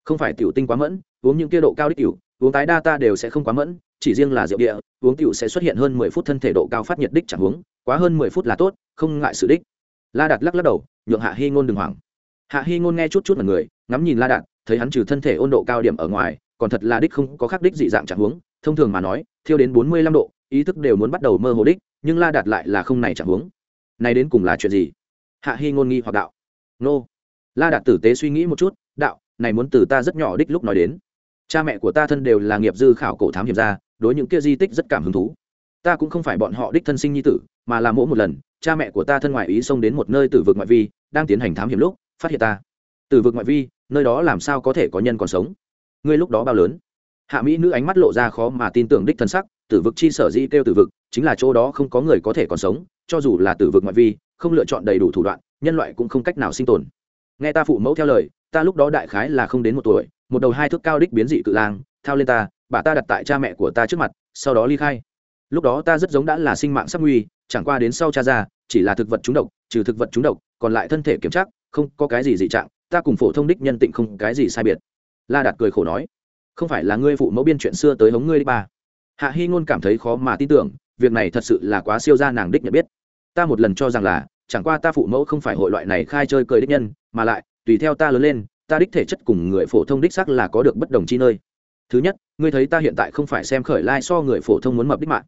không phải tiểu tinh quá mẫn, uống những kia độ cao đích tiểu, uống tái đa ta đều sẽ không quá mẫn, chỉ riêng là rượu địa, uống tiểu sẽ xuất hiện hơn mười phút thân thể độ cao phát nhiệt đích chẳng uống quá hơn mười phút là tốt, không ngại sự đích. La đạt lắc lắc đầu, nhượng hạ hy ngôn đừng hoảng. Hạ hy ngôn nghe chút chút là người, ngắm nhìn la đạt, thấy hắn trừ thân thể ôn độ cao điểm ở ngoài, còn thật là đích không có khắc đích dị dạng chẳng uống thông thường mà nói, thiêu đến bốn mươi lăm độ, ý thức đều muốn bắt đầu mơ hồ đích, nhưng la đạt lại là không này chẳng uống này đến cùng là chuyện gì? Hạ hy ngôn nghi hoặc đạo. Nô. La đạt tử tế suy nghĩ một chút, đạo này muốn từ ta rất nhỏ đích lúc nói đến. Cha mẹ của ta thân đều là nghiệp dư khảo cổ thám hiểm ra đối những kia di tích rất cảm hứng thú. Ta cũng không phải bọn họ đích thân sinh nhi tử, mà là mỗi một lần, cha mẹ của ta thân ngoại ý xông đến một nơi tử vực ngoại vi, đang tiến hành thám hiểm lúc, phát hiện ta. Tử vực ngoại vi, nơi đó làm sao có thể có nhân còn sống? Ngươi lúc đó bao lớn? Hạ mỹ nữ ánh mắt lộ ra khó mà tin tưởng đích thân sắc tử vực chi sở di kêu tử vực, chính là chỗ đó không có người có thể còn sống, cho dù là tử vực ngoại vi, không lựa chọn đầy đủ thủ đoạn, nhân loại cũng không cách nào sinh tồn nghe ta phụ mẫu theo lời, ta lúc đó đại khái là không đến một tuổi, một đầu hai thước cao đích biến dị cự lang, thao lên ta, bà ta đặt tại cha mẹ của ta trước mặt, sau đó ly khai. Lúc đó ta rất giống đã là sinh mạng sắp nguy, chẳng qua đến sau cha ra, chỉ là thực vật trúng độc, trừ thực vật trúng độc, còn lại thân thể kiểm tra, không có cái gì dị trạng, ta cùng phổ thông đích nhân tịnh không cái gì sai biệt. La đạt cười khổ nói, không phải là ngươi phụ mẫu biên chuyện xưa tới hống ngươi đi ba. Hạ hy ngôn cảm thấy khó mà tin tưởng, việc này thật sự là quá siêu ra nàng đích nhận biết. Ta một lần cho rằng là, chẳng qua ta phụ mẫu không phải hội loại này khai chơi cười đích nhân mà lại, tùy theo ta lớn lên, ta đích thể chất cùng người phổ thông đích sắc là có được bất đồng chi nơi. Thứ nhất, ngươi thấy ta hiện tại không phải xem khởi lai、like、so người phổ thông muốn mập đích mạng.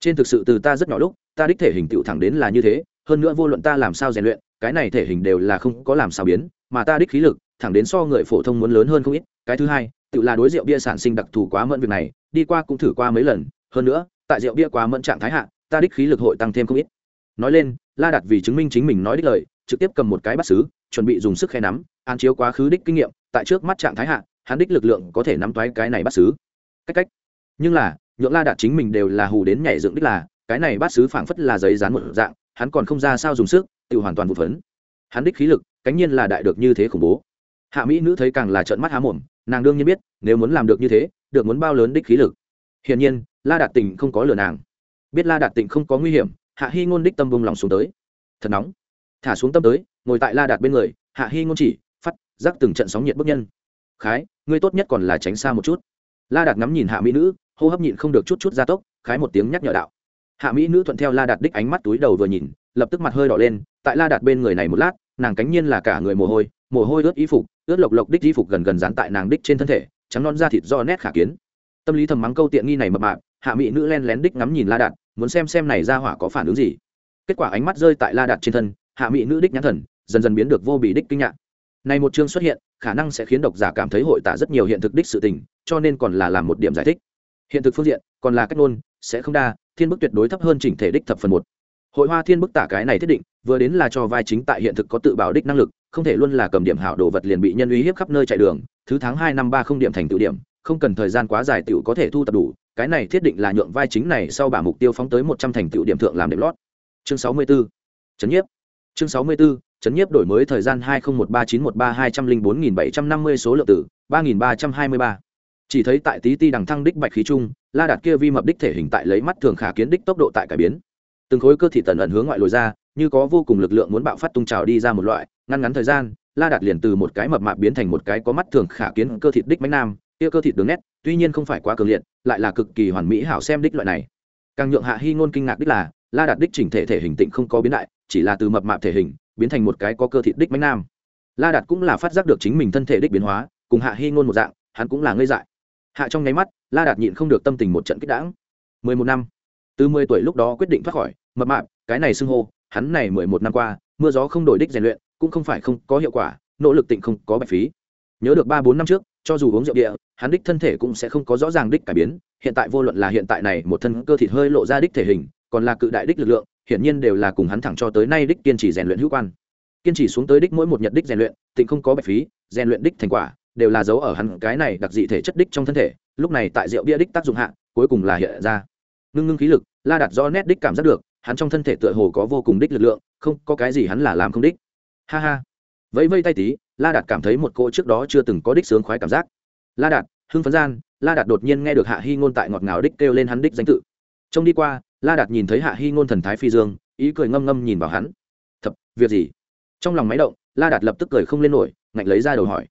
Trên thực sự từ ta rất nhỏ lúc, ta đích thể hình tựu thẳng đến là như thế, hơn nữa vô luận ta làm sao rèn luyện, cái này thể hình đều là không có làm sao biến, mà ta đích khí lực, thẳng đến so người phổ thông muốn lớn hơn không ít. Cái thứ hai tự là đối rượu bia sản sinh đặc thù quá mẫn việc này, đi qua cũng thử qua mấy lần, hơn nữa, tại rượu bia quá mẫn trạng thái hạ, ta đích khí lực hội tăng thêm không ít. Nói lên, la đặt vì chứng minh chính mình nói đích lời, trực tiếp cầm một cái bắt xứ chuẩn bị dùng sức khe nắm an chiếu quá khứ đích kinh nghiệm, tại trước mắt trạng thái hạ, hắn đích lực lượng có thể nắm toái cái này bắt xứ. Cách cách. Nhưng là, nhượng la đạt chính mình đều là hù đến nhảy dựng đích là, cái này bắt xứ phảng phất là giấy dán một dạng, hắn còn không ra sao dùng sức, tự hoàn toàn vụ phấn. Hắn đích khí lực, cánh nhiên là đại được như thế khủng bố. Hạ mỹ nữ thấy càng là trợn mắt há mồm, nàng đương nhiên biết, nếu muốn làm được như thế, được muốn bao lớn đích khí lực. Hiển nhiên, la đạt tình không có lừa nàng. Biết la đạt tình không có nguy hiểm, hạ hy ngôn đích tâm vung lòng xuống tới. Thật nóng. Thả xuống tâm tới ngồi tại la đạt bên người, hạ hy ngôn chỉ, phát giác từng trận sóng nhiệt bức nhân. Khái, ngươi tốt nhất còn là tránh xa một chút. La đạt ngắm nhìn hạ mỹ nữ, hô hấp nhịn không được chút chút gia tốc, khái một tiếng nhắc nhở đạo. Hạ mỹ nữ thuận theo la đạt đích ánh mắt túi đầu vừa nhìn, lập tức mặt hơi đỏ lên, tại la đạt bên người này một lát, nàng cánh nhiên là cả người mồ hôi mồ hôi ướt y phục, ướt lộc lộc đích y phục gần gần dán tại nàng đích trên thân thể, trắng non da thịt do nét khả kiến. Tâm lý thầm mắng câu tiện nghi này mập mạp, hạ mỹ nữ len lén đích ngắm nhìn la đạt, muốn xem xem này ra hỏa có phản ứng gì. Kết quả ánh mắt rơi tại la đạt trên thân, hạ mỹ nữ đích nhãn thần dần dần biến được vô bị đích kinh ngạc. Này một chương xuất hiện khả năng sẽ khiến độc giả cảm thấy hội tả rất nhiều hiện thực đích sự tình cho nên còn là làm một điểm giải thích. Hiện thực phương diện còn là cách ngôn sẽ không đa thiên bức tuyệt đối thấp hơn chỉnh thể đích thập phần một. Hội hoa thiên bức tả cái này thiết định vừa đến là cho vai chính tại hiện thực có tự bảo đích năng lực không thể luôn là cầm điểm hảo đồ vật liền bị nhân uy hiếp khắp nơi chạy đường thứ tháng hai năm ba không điểm thành tự điểm không cần thời gian quá dài tiểu có thể thu tập đủ cái này thiết định là nhượng vai chính này sau bả mục tiêu phóng tới một trăm thành tựu điểm thượng làm điểm lót. Chương sáu mươi 64. chấn nhiếp. Chương sáu mươi 64, chấn nhiếp đổi mới thời gian hai nghìn một ba chín một ba hai trăm linh bốn nghìn bảy trăm năm mươi số lượng tử, ba nghìn ba trăm hai mươi ba. Chỉ thấy tại tí ti đằng thăng đích bạch khí trung, la đạt kia vi mập đích thể hình tại lấy mắt thường khả kiến đích tốc độ tại cải biến. Từng khối cơ thị tần ẩn hướng ngoại lồi ra, như có vô cùng lực lượng muốn bạo phát tung trào đi ra một loại, ngăn ngắn thời gian, la đạt liền từ một cái mập mạp biến thành một cái có mắt thường khả kiến cơ thịt đích bánh nam, kia cơ thịt đường nét, tuy nhiên không phải quá cường liệt, lại là cực kỳ hoàn mỹ hảo xem đích loại này. Càng nhượng hạ hy ngôn kinh ngạc đích là, la đạt đích chỉnh thể thể hình tịnh không có biến đại, chỉ là từ mập mạp thể hình biến thành một cái có cơ thịt đích mánh nam. La đạt cũng là phát giác được chính mình thân thể đích biến hóa, cùng hạ hy ngôn một dạng, hắn cũng là ngây dại. Hạ trong nháy mắt, la đạt nhịn không được tâm tình một trận kích đãng. Mười một năm. Từ mười tuổi lúc đó quyết định thoát khỏi, mập mạp, cái này xưng hô, hắn này mười một năm qua, mưa gió không đổi đích rèn luyện, cũng không phải không có hiệu quả, nỗ lực tịnh không có bạch phí. Nhớ được ba bốn năm trước, cho dù uống rượu địa, hắn đích thân thể cũng sẽ không có rõ ràng đích cải biến, hiện tại vô luận là hiện tại này một thân cơ thịt hơi lộ ra đích thể hình, còn là cự đại đích lực lượng hiển nhiên đều là cùng hắn thẳng cho tới nay đích kiên trì rèn luyện hữu quan. Kiên trì xuống tới đích mỗi một nhật đích rèn luyện, tịnh không có bạch phí, rèn luyện đích thành quả, đều là dấu ở hắn cái này đặc dị thể chất đích trong thân thể, lúc này tại rượu bia đích tác dụng hạ, cuối cùng là hiện ra. Ngưng ngưng khí lực, la đặt do nét đích cảm giác được, hắn trong thân thể tựa hồ có vô cùng đích lực lượng, không có cái gì hắn là làm không đích. Ha ha. Vẫy vây tay tí, la đạt cảm thấy một cô trước đó chưa từng có đích sướng khoái cảm giác. La đạt hưng phấn gian, la đạt đột nhiên nghe được hạ hy ngôn tại ngọt ngào đích kêu lên hắn đích danh tự. Trông đi qua la đạt nhìn thấy hạ hy ngôn thần thái phi dương, ý cười ngâm ngâm nhìn vào hắn. Thập việc gì? Trong lòng máy động, la đạt lập tức cười không lên nổi, ngạnh lấy ra đầu hỏi.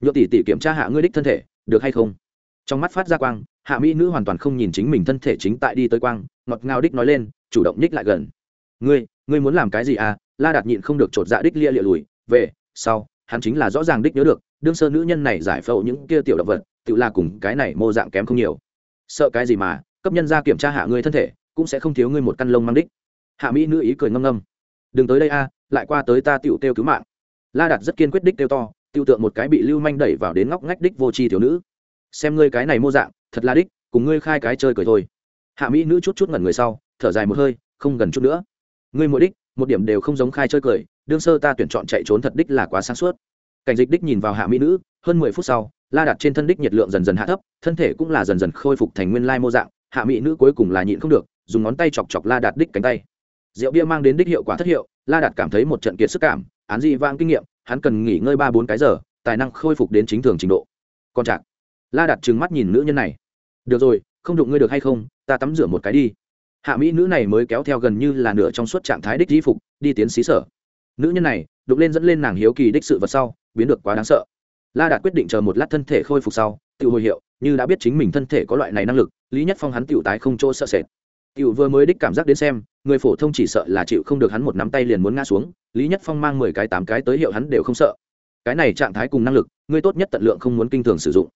Nhựa tỷ tỷ kiểm tra hạ ngươi đích thân thể, được hay không? Trong mắt phát ra quang, hạ mỹ nữ hoàn toàn không nhìn chính mình thân thể chính tại đi tới quang, ngọt ngào đích nói lên, chủ động ních lại gần. Ngươi ngươi muốn làm cái gì à? La đạt nhịn không được chột dạ đích lia lịa lùi, về, sau, hắn chính là rõ ràng đích nhớ được, đương sơ nữ nhân này giải phẫu những kia tiểu động vật, tự là cùng cái này mô dạng kém không nhiều. Sợ cái gì mà, cấp nhân ra kiểm tra hạ ngươi thân thể cũng sẽ không thiếu ngươi một căn lông mang đích. Hạ mỹ nữ ý cười ngâm ngâm. Đừng tới đây a, lại qua tới ta tựu kêu cứu mạng. La đạt rất kiên quyết đích kêu to tiêu tượng một cái bị lưu manh đẩy vào đến ngóc ngách đích vô tri thiếu nữ. Xem ngươi cái này mô dạng, thật là đích, cùng ngươi khai cái chơi cười thôi. Hạ mỹ nữ chút chút ngẩn người sau, thở dài một hơi, không gần chút nữa. Ngươi mỗi đích, một điểm đều không giống khai chơi cười, đương sơ ta tuyển chọn chạy trốn thật đích là quá sáng suốt. Cảnh dịch đích nhìn vào hạ mỹ nữ, hơn mười phút sau, la đặt trên thân đích nhiệt lượng dần dần hạ thấp, thân thể cũng là dần dần khôi phục thành nguyên lai mô dạng, hạ mỹ nữ cuối cùng là nhịn không được dùng ngón tay chọc chọc la đạt đích cánh tay. Rượu bia mang đến đích hiệu quả thất hiệu, la đạt cảm thấy một trận kiệt sức cảm, án dị vang kinh nghiệm, hắn cần nghỉ ngơi ba bốn cái giờ, tài năng khôi phục đến chính thường trình độ. Còn chạc. La đạt trừng mắt nhìn nữ nhân này. Được rồi, không đụng ngươi được hay không, ta tắm rửa một cái đi. Hạ mỹ nữ này mới kéo theo gần như là nửa trong suốt trạng thái đích di phục, đi tiến xí sở. Nữ nhân này, đụng lên dẫn lên nàng hiếu kỳ đích sự vật sau, biến được quá đáng sợ. La đạt quyết định chờ một lát thân thể khôi phục sau, tự hồi hiệu, như đã biết chính mình thân thể có loại này năng lực, lý nhất phong hắn tự tái không chỗ sợ sệt. Tiểu vừa mới đích cảm giác đến xem, người phổ thông chỉ sợ là chịu không được hắn một nắm tay liền muốn ngã xuống, lý nhất phong mang mười cái tám cái tới hiệu hắn đều không sợ. Cái này trạng thái cùng năng lực ngươi tốt nhất tận lượng không muốn kinh thường sử dụng.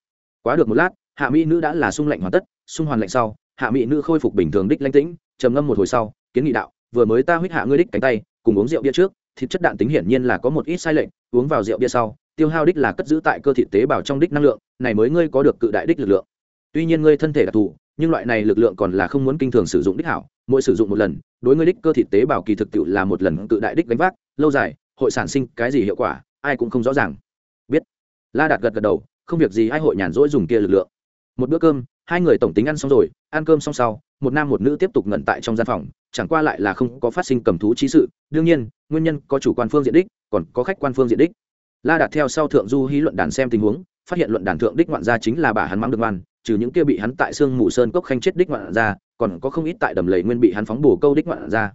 Quá được một lát, hạ mỹ nữ đã là sung lạnh hoàn tất, sung hoàn lạnh sau, hạ mỹ nữ khôi phục bình thường đích lãnh tĩnh, trầm ngâm một hồi sau, kiến nghị đạo, vừa mới ta huyết hạ ngươi đích cánh tay, cùng uống rượu bia trước, thịt chất đạn tính hiển nhiên là có một ít sai lệch, uống vào rượu bia sau, tiêu hao đích là cất giữ tại cơ thịt tế bào trong đích năng lượng, này mới ngươi có được cự đại đích lực lượng. Tuy nhiên ngươi thân thể đặc thù nhưng loại này lực lượng còn là không muốn kinh thường sử dụng đích hảo, mỗi sử dụng một lần, đối ngươi đích cơ thịt tế bào kỳ thực tiệu là một lần tự đại đích đánh vác, lâu dài, hội sản sinh cái gì hiệu quả, ai cũng không rõ ràng. Biết. La đạt gật gật đầu, không việc gì, ai hội nhàn rỗi dùng kia lực lượng. Một bữa cơm, hai người tổng tính ăn xong rồi, ăn cơm xong sau, một nam một nữ tiếp tục ngẩn tại trong gian phòng, chẳng qua lại là không có phát sinh cầm thú trí sự, đương nhiên, nguyên nhân có chủ quan phương diện đích, còn có khách quan phương diện đích. La đạt theo sau thượng du hí luận đàn xem tình huống, phát hiện luận đàn thượng đích ngoạn gia chính là bà hắn mắng được ngoan trừ những kia bị hắn tại xương mù sơn cốc khanh chết đích ngoạn ra, còn có không ít tại đầm lầy nguyên bị hắn phóng bổ câu đích ngoạn ra.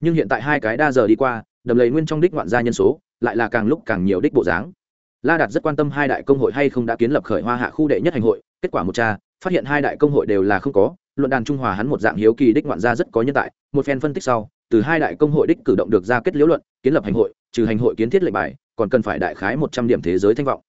Nhưng hiện tại hai cái đa giờ đi qua, đầm lầy nguyên trong đích ngoạn gia nhân số lại là càng lúc càng nhiều đích bộ dáng. La đạt rất quan tâm hai đại công hội hay không đã kiến lập khởi hoa hạ khu đệ nhất hành hội, kết quả một cha phát hiện hai đại công hội đều là không có, luận đàn trung hòa hắn một dạng hiếu kỳ đích ngoạn gia rất có nhân tại, một phen phân tích sau, từ hai đại công hội đích cử động được ra kết liễu luận, kiến lập hành hội, trừ hành hội kiến thiết lệnh bài, còn cần phải đại khái một trăm điểm thế giới thanh vọng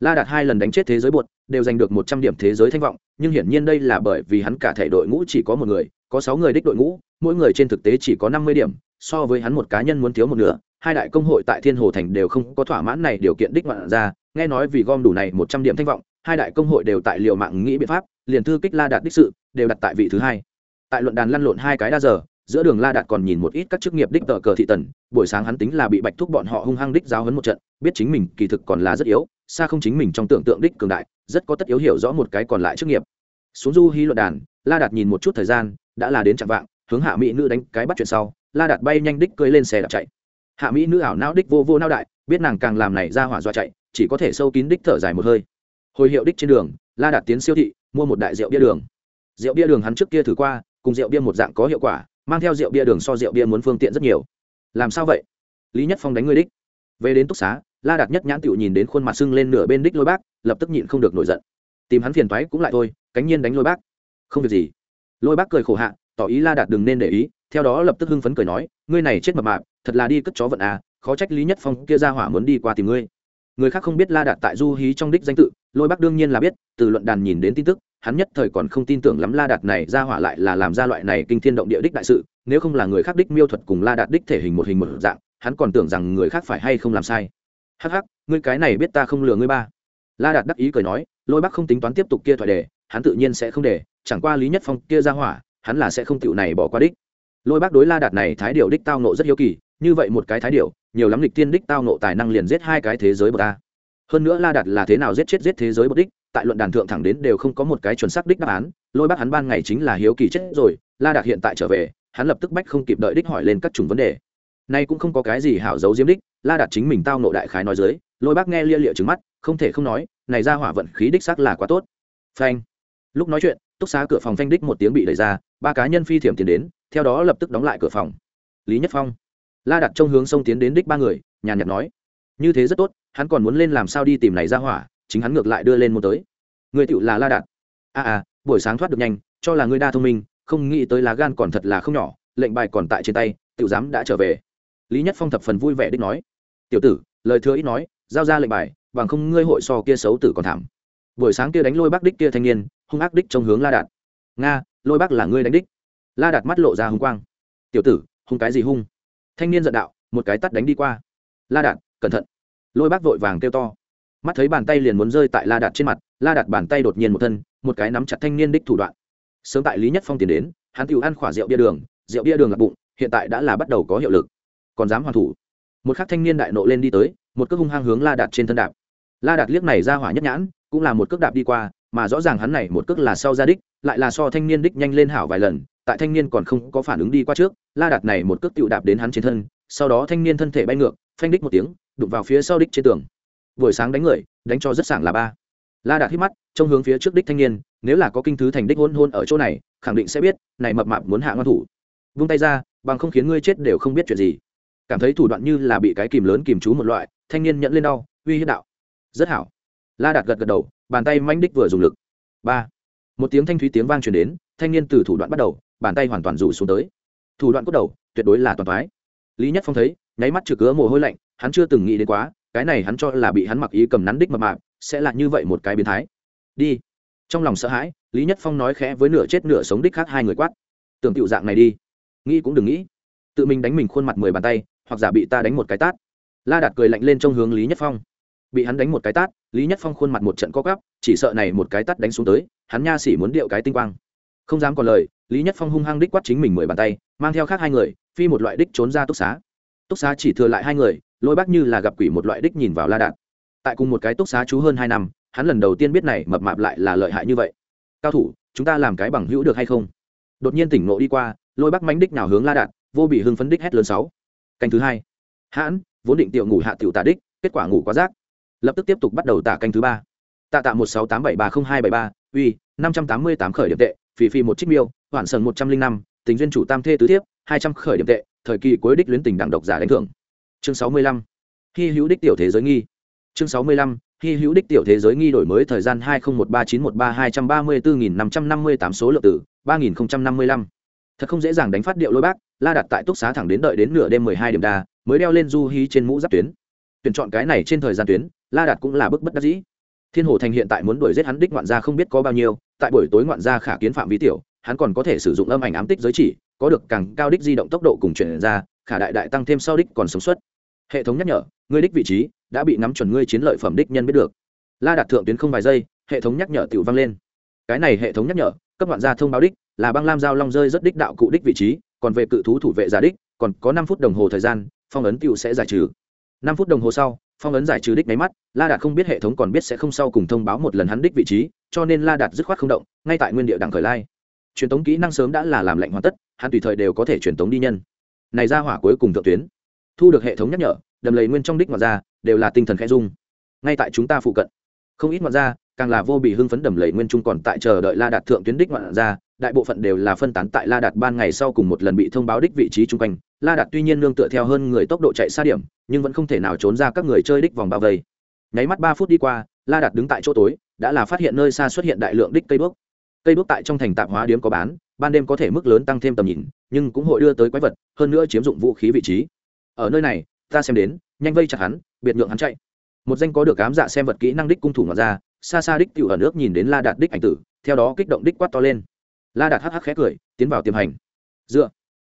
la đạt hai lần đánh chết thế giới buột, đều giành được một trăm điểm thế giới thanh vọng nhưng hiển nhiên đây là bởi vì hắn cả thể đội ngũ chỉ có một người có sáu người đích đội ngũ mỗi người trên thực tế chỉ có năm mươi điểm so với hắn một cá nhân muốn thiếu một nửa hai đại công hội tại thiên hồ thành đều không có thỏa mãn này điều kiện đích ngoạn ra nghe nói vì gom đủ này một trăm điểm thanh vọng hai đại công hội đều tại liều mạng nghĩ biện pháp liền thư kích la đạt đích sự đều đặt tại vị thứ hai. Tại luận đàn lăn lộn hai cái đa giờ giữa đường la đạt còn nhìn một ít các chức nghiệp đích tờ cờ thị tần, buổi sáng hắn tính là bị bạch thúc bọn họ hung hăng đích giáo hấn một trận, biết chính mình kỳ thực còn là rất yếu, xa không chính mình trong tưởng tượng đích cường đại, rất có tất yếu hiểu rõ một cái còn lại chức nghiệp. Xuống du hy luận đàn, la đạt nhìn một chút thời gian, đã là đến chặng vạng, hướng hạ mỹ nữ đánh cái bắt chuyện sau, la đạt bay nhanh đích cưới lên xe đạp chạy. Hạ mỹ nữ ảo não đích vô vô nao đại, biết nàng càng làm này ra hỏa dọa chạy, chỉ có thể sâu kín đích thở dài một hơi. Hồi hiệu đích trên đường, la đạt tiến siêu thị, mua một đại rượu bia đường. Rượu bia đường hắn trước kia thử qua, cùng rượu bia một dạng có hiệu quả mang theo rượu bia đường so rượu bia muốn phương tiện rất nhiều. Làm sao vậy? Lý nhất phong đánh ngươi đích. Về đến túc xá, la đạt nhất nhãn tựu nhìn đến khuôn mặt sưng lên nửa bên đích lôi bác, lập tức nhịn không được nổi giận. Tìm hắn phiền thoái cũng lại thôi, cánh nhiên đánh lôi bác. Không việc gì. Lôi bác cười khổ hạ, tỏ ý la đạt đừng nên để ý, theo đó lập tức hưng phấn cười nói, ngươi này chết mập mạp, thật là đi cất chó vận à khó trách lý nhất phong kia ra hỏa muốn đi qua tìm ngươi. Người khác không biết la đạt tại du hí trong đích danh tự, lôi bác đương nhiên là biết, từ luận đàn nhìn đến tin tức hắn nhất thời còn không tin tưởng lắm la đạt này ra hỏa lại là làm ra loại này kinh thiên động địa đích đại sự, nếu không là người khác đích miêu thuật cùng la đạt đích thể hình một hình một dạng, hắn còn tưởng rằng người khác phải hay không làm sai. Hắc hắc, ngươi cái này biết ta không lừa ngươi ba. La đạt đắc ý cười nói, lôi Bắc không tính toán tiếp tục kia thoại đề, hắn tự nhiên sẽ không để, chẳng qua lý nhất phong kia ra hỏa, hắn là sẽ không chịu này bỏ qua đích. Lôi bác đối la đạt này thái điều đích tao nộ rất hiếu kỳ, như vậy một cái thái điều nhiều lắm lịch tiên đích tao nộ tài năng liền giết hai cái thế giới bậc ta hơn nữa la đạt là thế nào giết chết giết thế giới bậc đích tại luận đàn thượng thẳng đến đều không có một cái chuẩn xác đích đáp án, lôi bác hắn ban ngày chính là hiếu kỳ chết rồi, la đạt hiện tại trở về, hắn lập tức bách không kịp đợi đích hỏi lên các chủng vấn đề. Nay cũng không có cái gì hảo giấu diếm đích, la đạt chính mình tao nộ đại khái nói dưới, lôi bác nghe lia liệu trứng mắt, không thể không nói, này ra hỏa vận khí đích xác là quá tốt. Phanh. Lúc nói chuyện, túc xá cửa phòng phanh đích một tiếng bị đẩy ra, ba cá nhân phi thiểm tiến đến, theo đó lập tức đóng lại cửa phòng. Lý nhất phong. La đặt trong hướng sông tiến đến đích ba người, nhàn nhạt nói, như thế rất tốt, hắn còn muốn lên làm sao đi tìm này ra hỏa chính hắn ngược lại đưa lên một tới. Người tựu là la đạt. A à, à buổi sáng thoát được nhanh cho là người đa thông minh không nghĩ tới lá gan còn thật là không nhỏ lệnh bài còn tại trên tay tiểu giám đã trở về. Lý nhất phong thập phần vui vẻ đích nói. Tiểu tử lời thừa ít nói giao ra lệnh bài bằng không ngươi hội so kia xấu tử còn thảm. Buổi sáng kia đánh lôi bác đích kia thanh niên hung ác đích trong hướng la đạt. Nga lôi bác là ngươi đánh đích. La đạt mắt lộ ra hung quang. Tiểu tử hung cái gì hung? Thanh niên giận đạo một cái tắt đánh đi qua. La đạt cẩn thận. Lôi bác vội vàng kêu to mắt thấy bàn tay liền muốn rơi tại la đạt trên mặt, la đạt bàn tay đột nhiên một thân, một cái nắm chặt thanh niên đích thủ đoạn. Sớm tại lý nhất phong tiến đến, hắn tự ăn khỏa rượu bia đường, rượu bia đường ngập bụng, hiện tại đã là bắt đầu có hiệu lực. Còn dám hoàn thủ. Một khắc thanh niên đại nộ lên đi tới, một cước hung hăng hướng la đạt trên thân đạp. La đạt liếc này ra hỏa nhất nhãn, cũng là một cước đạp đi qua, mà rõ ràng hắn này một cước là sau ra đích, lại là so thanh niên đích nhanh lên hảo vài lần, tại thanh niên còn không có phản ứng đi qua trước, la đạt này một cước tựu đạp đến hắn trên thân, sau đó thanh niên thân thể bay ngược, phanh đích một tiếng, đụng vào phía sau đích trên tường buổi sáng đánh người, đánh cho rất sảng là ba. La đạt hít mắt trong hướng phía trước đích thanh niên, nếu là có kinh thứ thành đích hôn hôn ở chỗ này, khẳng định sẽ biết, này mập mạp muốn hạ ngon thủ. Vung tay ra, bằng không khiến ngươi chết đều không biết chuyện gì. Cảm thấy thủ đoạn như là bị cái kìm lớn kìm chú một loại, thanh niên nhận lên đau, uy hiếp đạo. Rất hảo. La đạt gật gật đầu, bàn tay manh đích vừa dùng lực. Ba. Một tiếng thanh thúy tiếng vang truyền đến, thanh niên từ thủ đoạn bắt đầu, bàn tay hoàn toàn rủ xuống tới. Thủ đoạn cốt đầu, tuyệt đối là toàn thoái. Lý nhất phong thấy, nháy mắt trực cứa mồ hôi lạnh, hắn chưa từng nghĩ đến quá cái này hắn cho là bị hắn mặc ý cầm nắn đích mập mạp, sẽ là như vậy một cái biến thái. Đi. Trong lòng sợ hãi, lý nhất phong nói khẽ với nửa chết nửa sống đích khác hai người quát. Tưởng tiểu dạng này đi. Nghĩ cũng đừng nghĩ. Tự mình đánh mình khuôn mặt mười bàn tay, hoặc giả bị ta đánh một cái tát. La đạt cười lạnh lên trong hướng lý nhất phong. Bị hắn đánh một cái tát, lý nhất phong khuôn mặt một trận co cắp chỉ sợ này một cái tát đánh xuống tới, hắn nha xỉ muốn điệu cái tinh quang. Không dám còn lời, lý nhất phong hung hăng đích quát chính mình mười bàn tay, mang theo khác hai người, phi một loại đích trốn ra túc xá. Túc xá chỉ thừa lại hai người lôi bác như là gặp quỷ một loại đích nhìn vào la đạt tại cùng một cái túc xá chú hơn hai năm, hắn lần đầu tiên biết này mập mạp lại là lợi hại như vậy. Cao thủ, chúng ta làm cái bằng hữu được hay không? Đột nhiên tỉnh ngộ đi qua, lôi bác mánh đích nào hướng la đạt vô bị hưng phấn đích hét lớn sáu. Canh thứ hai. Hãn, vốn định tiểu ngủ hạ tiểu tả đích, kết quả ngủ quá rác. Lập tức tiếp tục bắt đầu tả canh thứ ba. Tạ tạ một sáu tám bảy ba không hai bảy ba, uy, năm trăm tám mươi tám khởi điểm tệ, phì phì một trích miêu, hoàn sần một trăm linh năm, tình duyên chủ tam thê tứ thiếp, hai trăm khởi điểm tệ, thời kỳ cuối đích luyến tình đảng độc giả đánh thưởng chương sáu mươi lăm, hy hữu đích tiểu thế giới nghi. Chương sáu mươi lăm, hy hữu đích tiểu thế giới nghi đổi mới thời gian hai nghìn một ba chín một ba hai trăm ba mươi bốn nghìn năm trăm năm mươi tám số lượng tử ba nghìn năm mươi lăm. Thật không dễ dàng đánh phát điệu lôi bác, la đặt tại túc xá thẳng đến đợi đến nửa đêm mười hai điểm đa, mới đeo lên du hí trên mũ giáp tuyến. Tuyển chọn cái này trên thời gian tuyến, la đạt cũng là bức bất đắc dĩ. Thiên hồ thành hiện tại muốn đuổi giết hắn đích ngoạn gia không biết có bao nhiêu, tại buổi tối ngoạn gia khả kiến phạm vi tiểu, hắn còn có thể sử dụng âm ảnh ám tích giới chỉ, có được càng cao đích di động tốc độ cùng chuyển ra khả đại đại tăng thêm sau đích còn sống suất. Hệ thống nhắc nhở, ngươi đích vị trí, đã bị nắm chuẩn ngươi chiến lợi phẩm đích nhân biết được. La đạt thượng tuyến không vài giây, hệ thống nhắc nhở tự vang lên. Cái này hệ thống nhắc nhở, cấp đoạn gia thông báo đích, là băng lam giao long rơi rất đích đạo cụ đích vị trí, còn về cự thú thủ vệ giả đích, còn có năm phút đồng hồ thời gian, phong ấn tựu sẽ giải trừ. Năm phút đồng hồ sau, phong ấn giải trừ đích máy mắt, la đạt không biết hệ thống còn biết sẽ không sau cùng thông báo một lần hắn đích vị trí, cho nên la đạt dứt khoát không động, ngay tại nguyên địa đảng khởi lai. Truyền tống kỹ năng sớm đã là làm lệnh hoàn tất, hắn tùy thời đều có thể truyền tống đi nhân này ra hỏa cuối cùng thượng tuyến. Thu được hệ thống nhắc nhở, đầm lầy nguyên trong đích ngoại ra đều là tinh thần khẽ dung ngay tại chúng ta phụ cận, không ít ngoại ra càng là vô bị hưng phấn đầm lầy nguyên trung còn tại chờ đợi la đạt thượng tuyến đích ngoại ra đại bộ phận đều là phân tán tại la đạt ban ngày sau cùng một lần bị thông báo đích vị trí chung quanh. La đạt tuy nhiên nương tựa theo hơn người tốc độ chạy xa điểm, nhưng vẫn không thể nào trốn ra các người chơi đích vòng bao vây. Nháy mắt ba phút đi qua, la đạt đứng tại chỗ tối, đã là phát hiện nơi xa xuất hiện đại lượng đích cây đuốc. Cây đuốc tại trong thành tạp hóa điếm có bán ban đêm có thể mức lớn tăng thêm tầm nhìn, nhưng cũng hội đưa tới quái vật, hơn nữa chiếm dụng vũ khí vị trí. Ở nơi này, ta xem đến, nhanh vây chặt hắn, biệt nhượng hắn chạy. Một danh có được cám dạ xem vật kỹ năng đích cung thủ ngọt ra, xa xa đích tiểu ở nước nhìn đến la đạt đích ảnh tử, theo đó kích động đích quát to lên. La đạt hắc hắc khẽ cười, tiến vào tiềm hành. Dựa,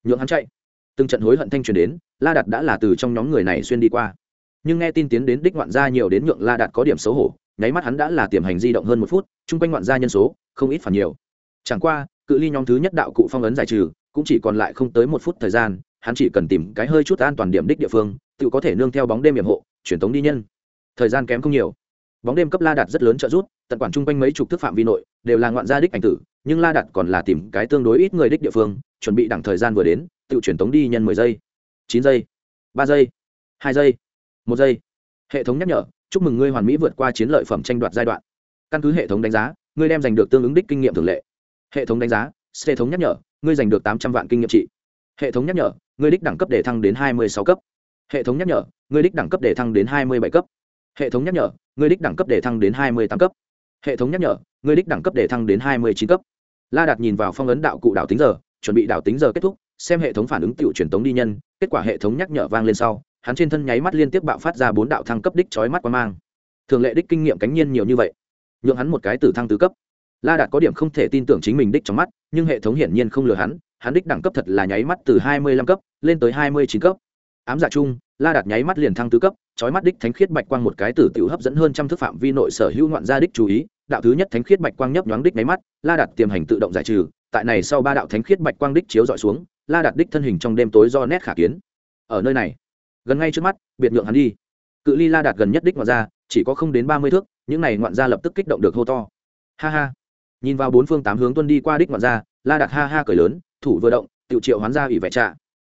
nhượng hắn chạy. Từng trận hối hận thanh truyền đến, la đạt đã là từ trong nhóm người này xuyên đi qua. Nhưng nghe tin tiến đến đích ngoạn gia nhiều đến nhượng la đạt có điểm xấu hổ, nháy mắt hắn đã là tiềm hành di động hơn một phút, chung quanh ngoạn gia nhân số, không ít phản nhiều. Chẳng qua cự ly nhóm thứ nhất đạo cụ phong ấn giải trừ, cũng chỉ còn lại không tới một phút thời gian, hắn chỉ cần tìm cái hơi chút an toàn điểm đích địa phương, tự có thể nương theo bóng đêm hiểm hộ, truyền tống đi nhân. Thời gian kém không nhiều. Bóng đêm cấp la đạt rất lớn trợ giúp, tận quản chung quanh mấy chục thức phạm vi nội, đều là ngoạn gia đích ảnh tử, nhưng la đặt còn là tìm cái tương đối ít người đích địa phương, chuẩn bị đẳng thời gian vừa đến, tự truyền tống đi nhân mười giây, chín giây, ba giây, hai giây, một giây. Hệ thống nhắc nhở, chúc mừng ngươi hoàn mỹ vượt qua chiến lợi phẩm tranh đoạt giai đoạn. Căn cứ hệ thống đánh giá, ngươi đem giành được tương ứng đích kinh nghiệm thường lệ hệ thống đánh giá hệ thống nhắc nhở, ngươi giành được tám trăm vạn kinh nghiệm trị. Hệ thống nhắc nhở, ngươi đích đẳng cấp để thăng đến hai mươi sáu cấp. Hệ thống nhắc nhở, ngươi đích đẳng cấp để thăng đến hai mươi bảy cấp. Hệ thống nhắc nhở, ngươi đích đẳng cấp để thăng đến hai mươi tám cấp. Hệ thống nhắc nhở, ngươi đích đẳng cấp để thăng đến hai mươi chín cấp. La đạt nhìn vào phong ấn đạo cụ đảo tính giờ, chuẩn bị đảo tính giờ kết thúc, xem hệ thống phản ứng tự truyền tống đi nhân, kết quả hệ thống nhắc nhở vang lên sau, hắn trên thân nháy mắt liên tiếp bạo phát ra bốn đạo thăng cấp đích chói mắt qua mang. Thường lệ đích kinh nghiệm cánh nhiên nhiều như vậy. Nhượng hắn một cái tử thăng tứ cấp la đạt có điểm không thể tin tưởng chính mình đích trong mắt, nhưng hệ thống hiển nhiên không lừa hắn hắn đích đẳng cấp thật là nháy mắt từ hai mươi lăm cấp lên tới hai mươi chín cấp. Ám giả chung, la đạt nháy mắt liền thăng tứ cấp, chói mắt đích thánh khiết bạch quang một cái tử tiểu hấp dẫn hơn trăm thước phạm vi nội sở hữu ngoạn gia đích chú ý, đạo thứ nhất thánh khiết bạch quang nhấp nhoáng đích nháy mắt, la đạt tiềm hành tự động giải trừ, tại này sau ba đạo thánh khiết bạch quang đích chiếu dọi xuống, la đạt đích thân hình trong đêm tối do nét khả kiến. Ở nơi này, gần ngay trước mắt, biệt nhượng hắn đi. Cự ly la đạt gần nhất đích ngoạn gia, chỉ có không đến ba mươi thước, những này ngoạn gia lập tức kích động được hô to. Ha ha nhìn vào bốn phương tám hướng tuân đi qua đích ngoạn ra la đạt ha ha cười lớn, thủ vừa động tự triệu hoán ra ỷ vệ trạ.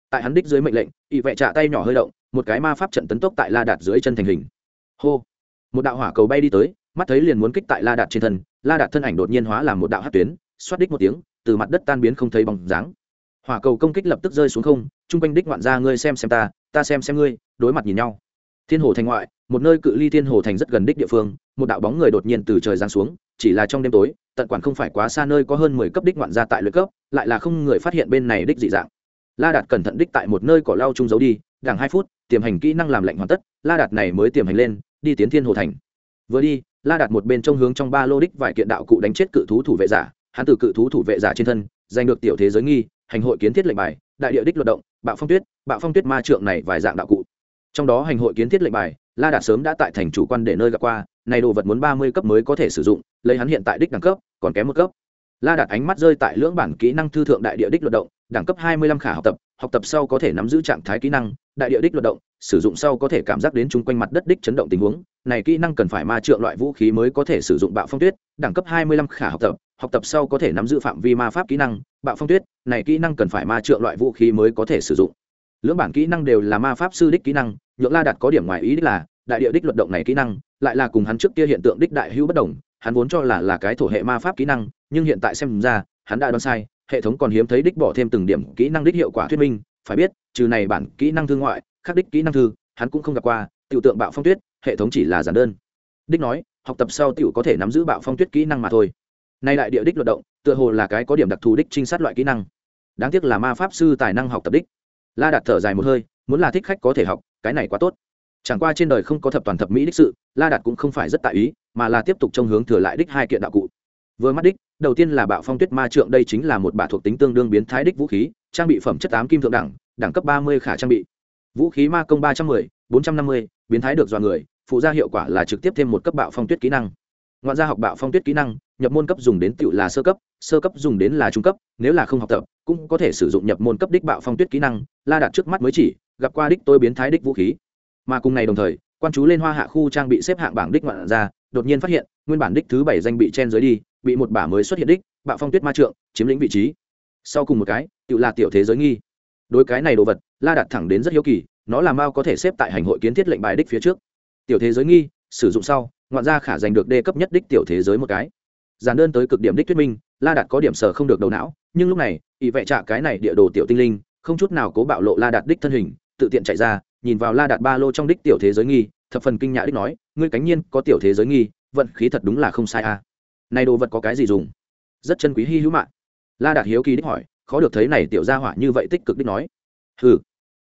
Tại hắn đích dưới mệnh lệnh, ỷ vệ trạ tay nhỏ hơi động, một cái ma pháp trận tấn tốc tại la đạt dưới chân thành hình. Hô! Một đạo hỏa cầu bay đi tới, mắt thấy liền muốn kích tại la đạt trên thân, la đạt thân ảnh đột nhiên hóa làm một đạo hát tuyến, xoát đích một tiếng, từ mặt đất tan biến không thấy bóng dáng. Hỏa cầu công kích lập tức rơi xuống không, chung quanh đích ngoạn ra ngươi xem xem ta ta xem xem ngươi, đối mặt nhìn nhau. Thiên hồ thành ngoại một nơi cự ly thiên hồ thành rất gần đích địa phương, một đạo bóng người đột nhiên từ trời giáng xuống, chỉ là trong đêm tối, tận quản không phải quá xa nơi có hơn mười cấp đích ngoạn gia tại luyện cấp, lại là không người phát hiện bên này đích dị dạng. La đạt cẩn thận đích tại một nơi cỏ lau chung giấu đi, đằng hai phút, tiềm hành kỹ năng làm lạnh hoàn tất, la đạt này mới tiềm hành lên, đi tiến thiên hồ thành. Vừa đi, la đạt một bên trong hướng trong ba lô đích vài kiện đạo cụ đánh chết cự thú thủ vệ giả, hắn từ cự thú thủ vệ giả trên thân, giành được tiểu thế giới nghi, hành hội kiến thiết lệnh bài, đại địa đích luật động, bạo phong tuyết, bạo phong tuyết ma trượng này vài dạng đạo cụ. Trong đó hành hội kiến thiết lệnh bài la đạt sớm đã tại thành chủ quan để nơi gặp qua, này đồ vật muốn ba mươi cấp mới có thể sử dụng, lấy hắn hiện tại đích đẳng cấp, còn kém một cấp. La đạt ánh mắt rơi tại lưỡng bản kỹ năng thư thượng đại địa đích luật động, đẳng cấp hai mươi lăm khả học tập học tập sau có thể nắm giữ trạng thái kỹ năng, đại địa đích luật động, sử dụng sau có thể cảm giác đến chung quanh mặt đất đích chấn động tình huống, này kỹ năng cần phải ma trượng loại vũ khí mới có thể sử dụng bạo phong tuyết, đẳng cấp hai mươi lăm khả học tập học tập sau có thể nắm giữ phạm vi ma pháp kỹ năng, bạo phong tuyết, này kỹ năng cần phải ma trượng loại vũ khí mới có thể sử dụng lưỡng bản kỹ năng đều là ma pháp sư đích kỹ năng, nhượng la đạt có điểm ngoài ý đích là, đại địa đích luận động này kỹ năng, lại là cùng hắn trước kia hiện tượng đích đại hữu bất đồng, hắn vốn cho là là cái thổ hệ ma pháp kỹ năng, nhưng hiện tại xem ra, hắn đã đoán sai, hệ thống còn hiếm thấy đích bỏ thêm từng điểm kỹ năng đích hiệu quả thuyết minh, phải biết, trừ này bản kỹ năng thư ngoại khắc đích kỹ năng thư, hắn cũng không gặp qua, tiểu tượng bạo phong tuyết, hệ thống chỉ là giản đơn. Đích nói, học tập sau tiểu có thể nắm giữ bạo phong tuyết kỹ năng mà thôi. Nay đại địa đích luận động, tựa hồ là cái có điểm đặc thù đích trinh sát loại kỹ năng. Đáng tiếc là ma pháp sư tài năng học tập đích la đạt thở dài một hơi, muốn là thích khách có thể học, cái này quá tốt. Chẳng qua trên đời không có thập toàn thập mỹ đích sự, la đạt cũng không phải rất tại ý, mà là tiếp tục trong hướng thừa lại đích hai kiện đạo cụ. Vừa mắt đích, đầu tiên là bạo phong tuyết ma trượng, đây chính là một bả thuộc tính tương đương biến thái đích vũ khí, trang bị phẩm chất tám kim thượng đẳng đẳng cấp ba mươi khả trang bị. Vũ khí ma công ba trăm mười, bốn trăm năm mươi, biến thái được dọa người, phụ gia hiệu quả là trực tiếp thêm một cấp bạo phong tuyết kỹ năng ngoạn gia học bạo phong tuyết kỹ năng, nhập môn cấp dùng đến tựu là sơ cấp sơ cấp dùng đến là trung cấp, nếu là không học tập, cũng có thể sử dụng nhập môn cấp đích bạo phong tuyết kỹ năng, la đặt trước mắt mới chỉ, gặp qua đích tôi biến thái đích vũ khí. Mà cùng ngày đồng thời, quan chú lên hoa hạ khu trang bị xếp hạng bảng đích ngoạn ra đột nhiên phát hiện, nguyên bản đích thứ bảy danh bị chen dưới đi, bị một bả mới xuất hiện đích, bạo phong tuyết ma trượng, chiếm lĩnh vị trí. Sau cùng một cái tự là tiểu thế giới nghi. Đối cái này đồ vật, la đặt thẳng đến rất hiếu kỳ, nó làm mao có thể xếp tại hành hội kiến thiết lệnh bài đích phía trước. Tiểu thế giới nghi, sử dụng sau ngoạn ra khả giành được đê cấp nhất đích tiểu thế giới một cái. Giản đơn tới cực điểm đích thuyết minh, la đạt có điểm sở không được đầu não, nhưng lúc này, ỷ vệ trạ cái này địa đồ tiểu tinh linh, không chút nào cố bạo lộ la đạt đích thân hình, tự tiện chạy ra, nhìn vào la đạt ba lô trong đích tiểu thế giới nghi, thập phần kinh nhã đích nói, ngươi cánh nhiên có tiểu thế giới nghi, vận khí thật đúng là không sai a à. này đồ vật có cái gì dùng? Rất chân quý hy hữu mạng. La đạt hiếu kỳ đích hỏi, khó được thấy này tiểu gia hỏa như vậy tích cực đích nói. Ừ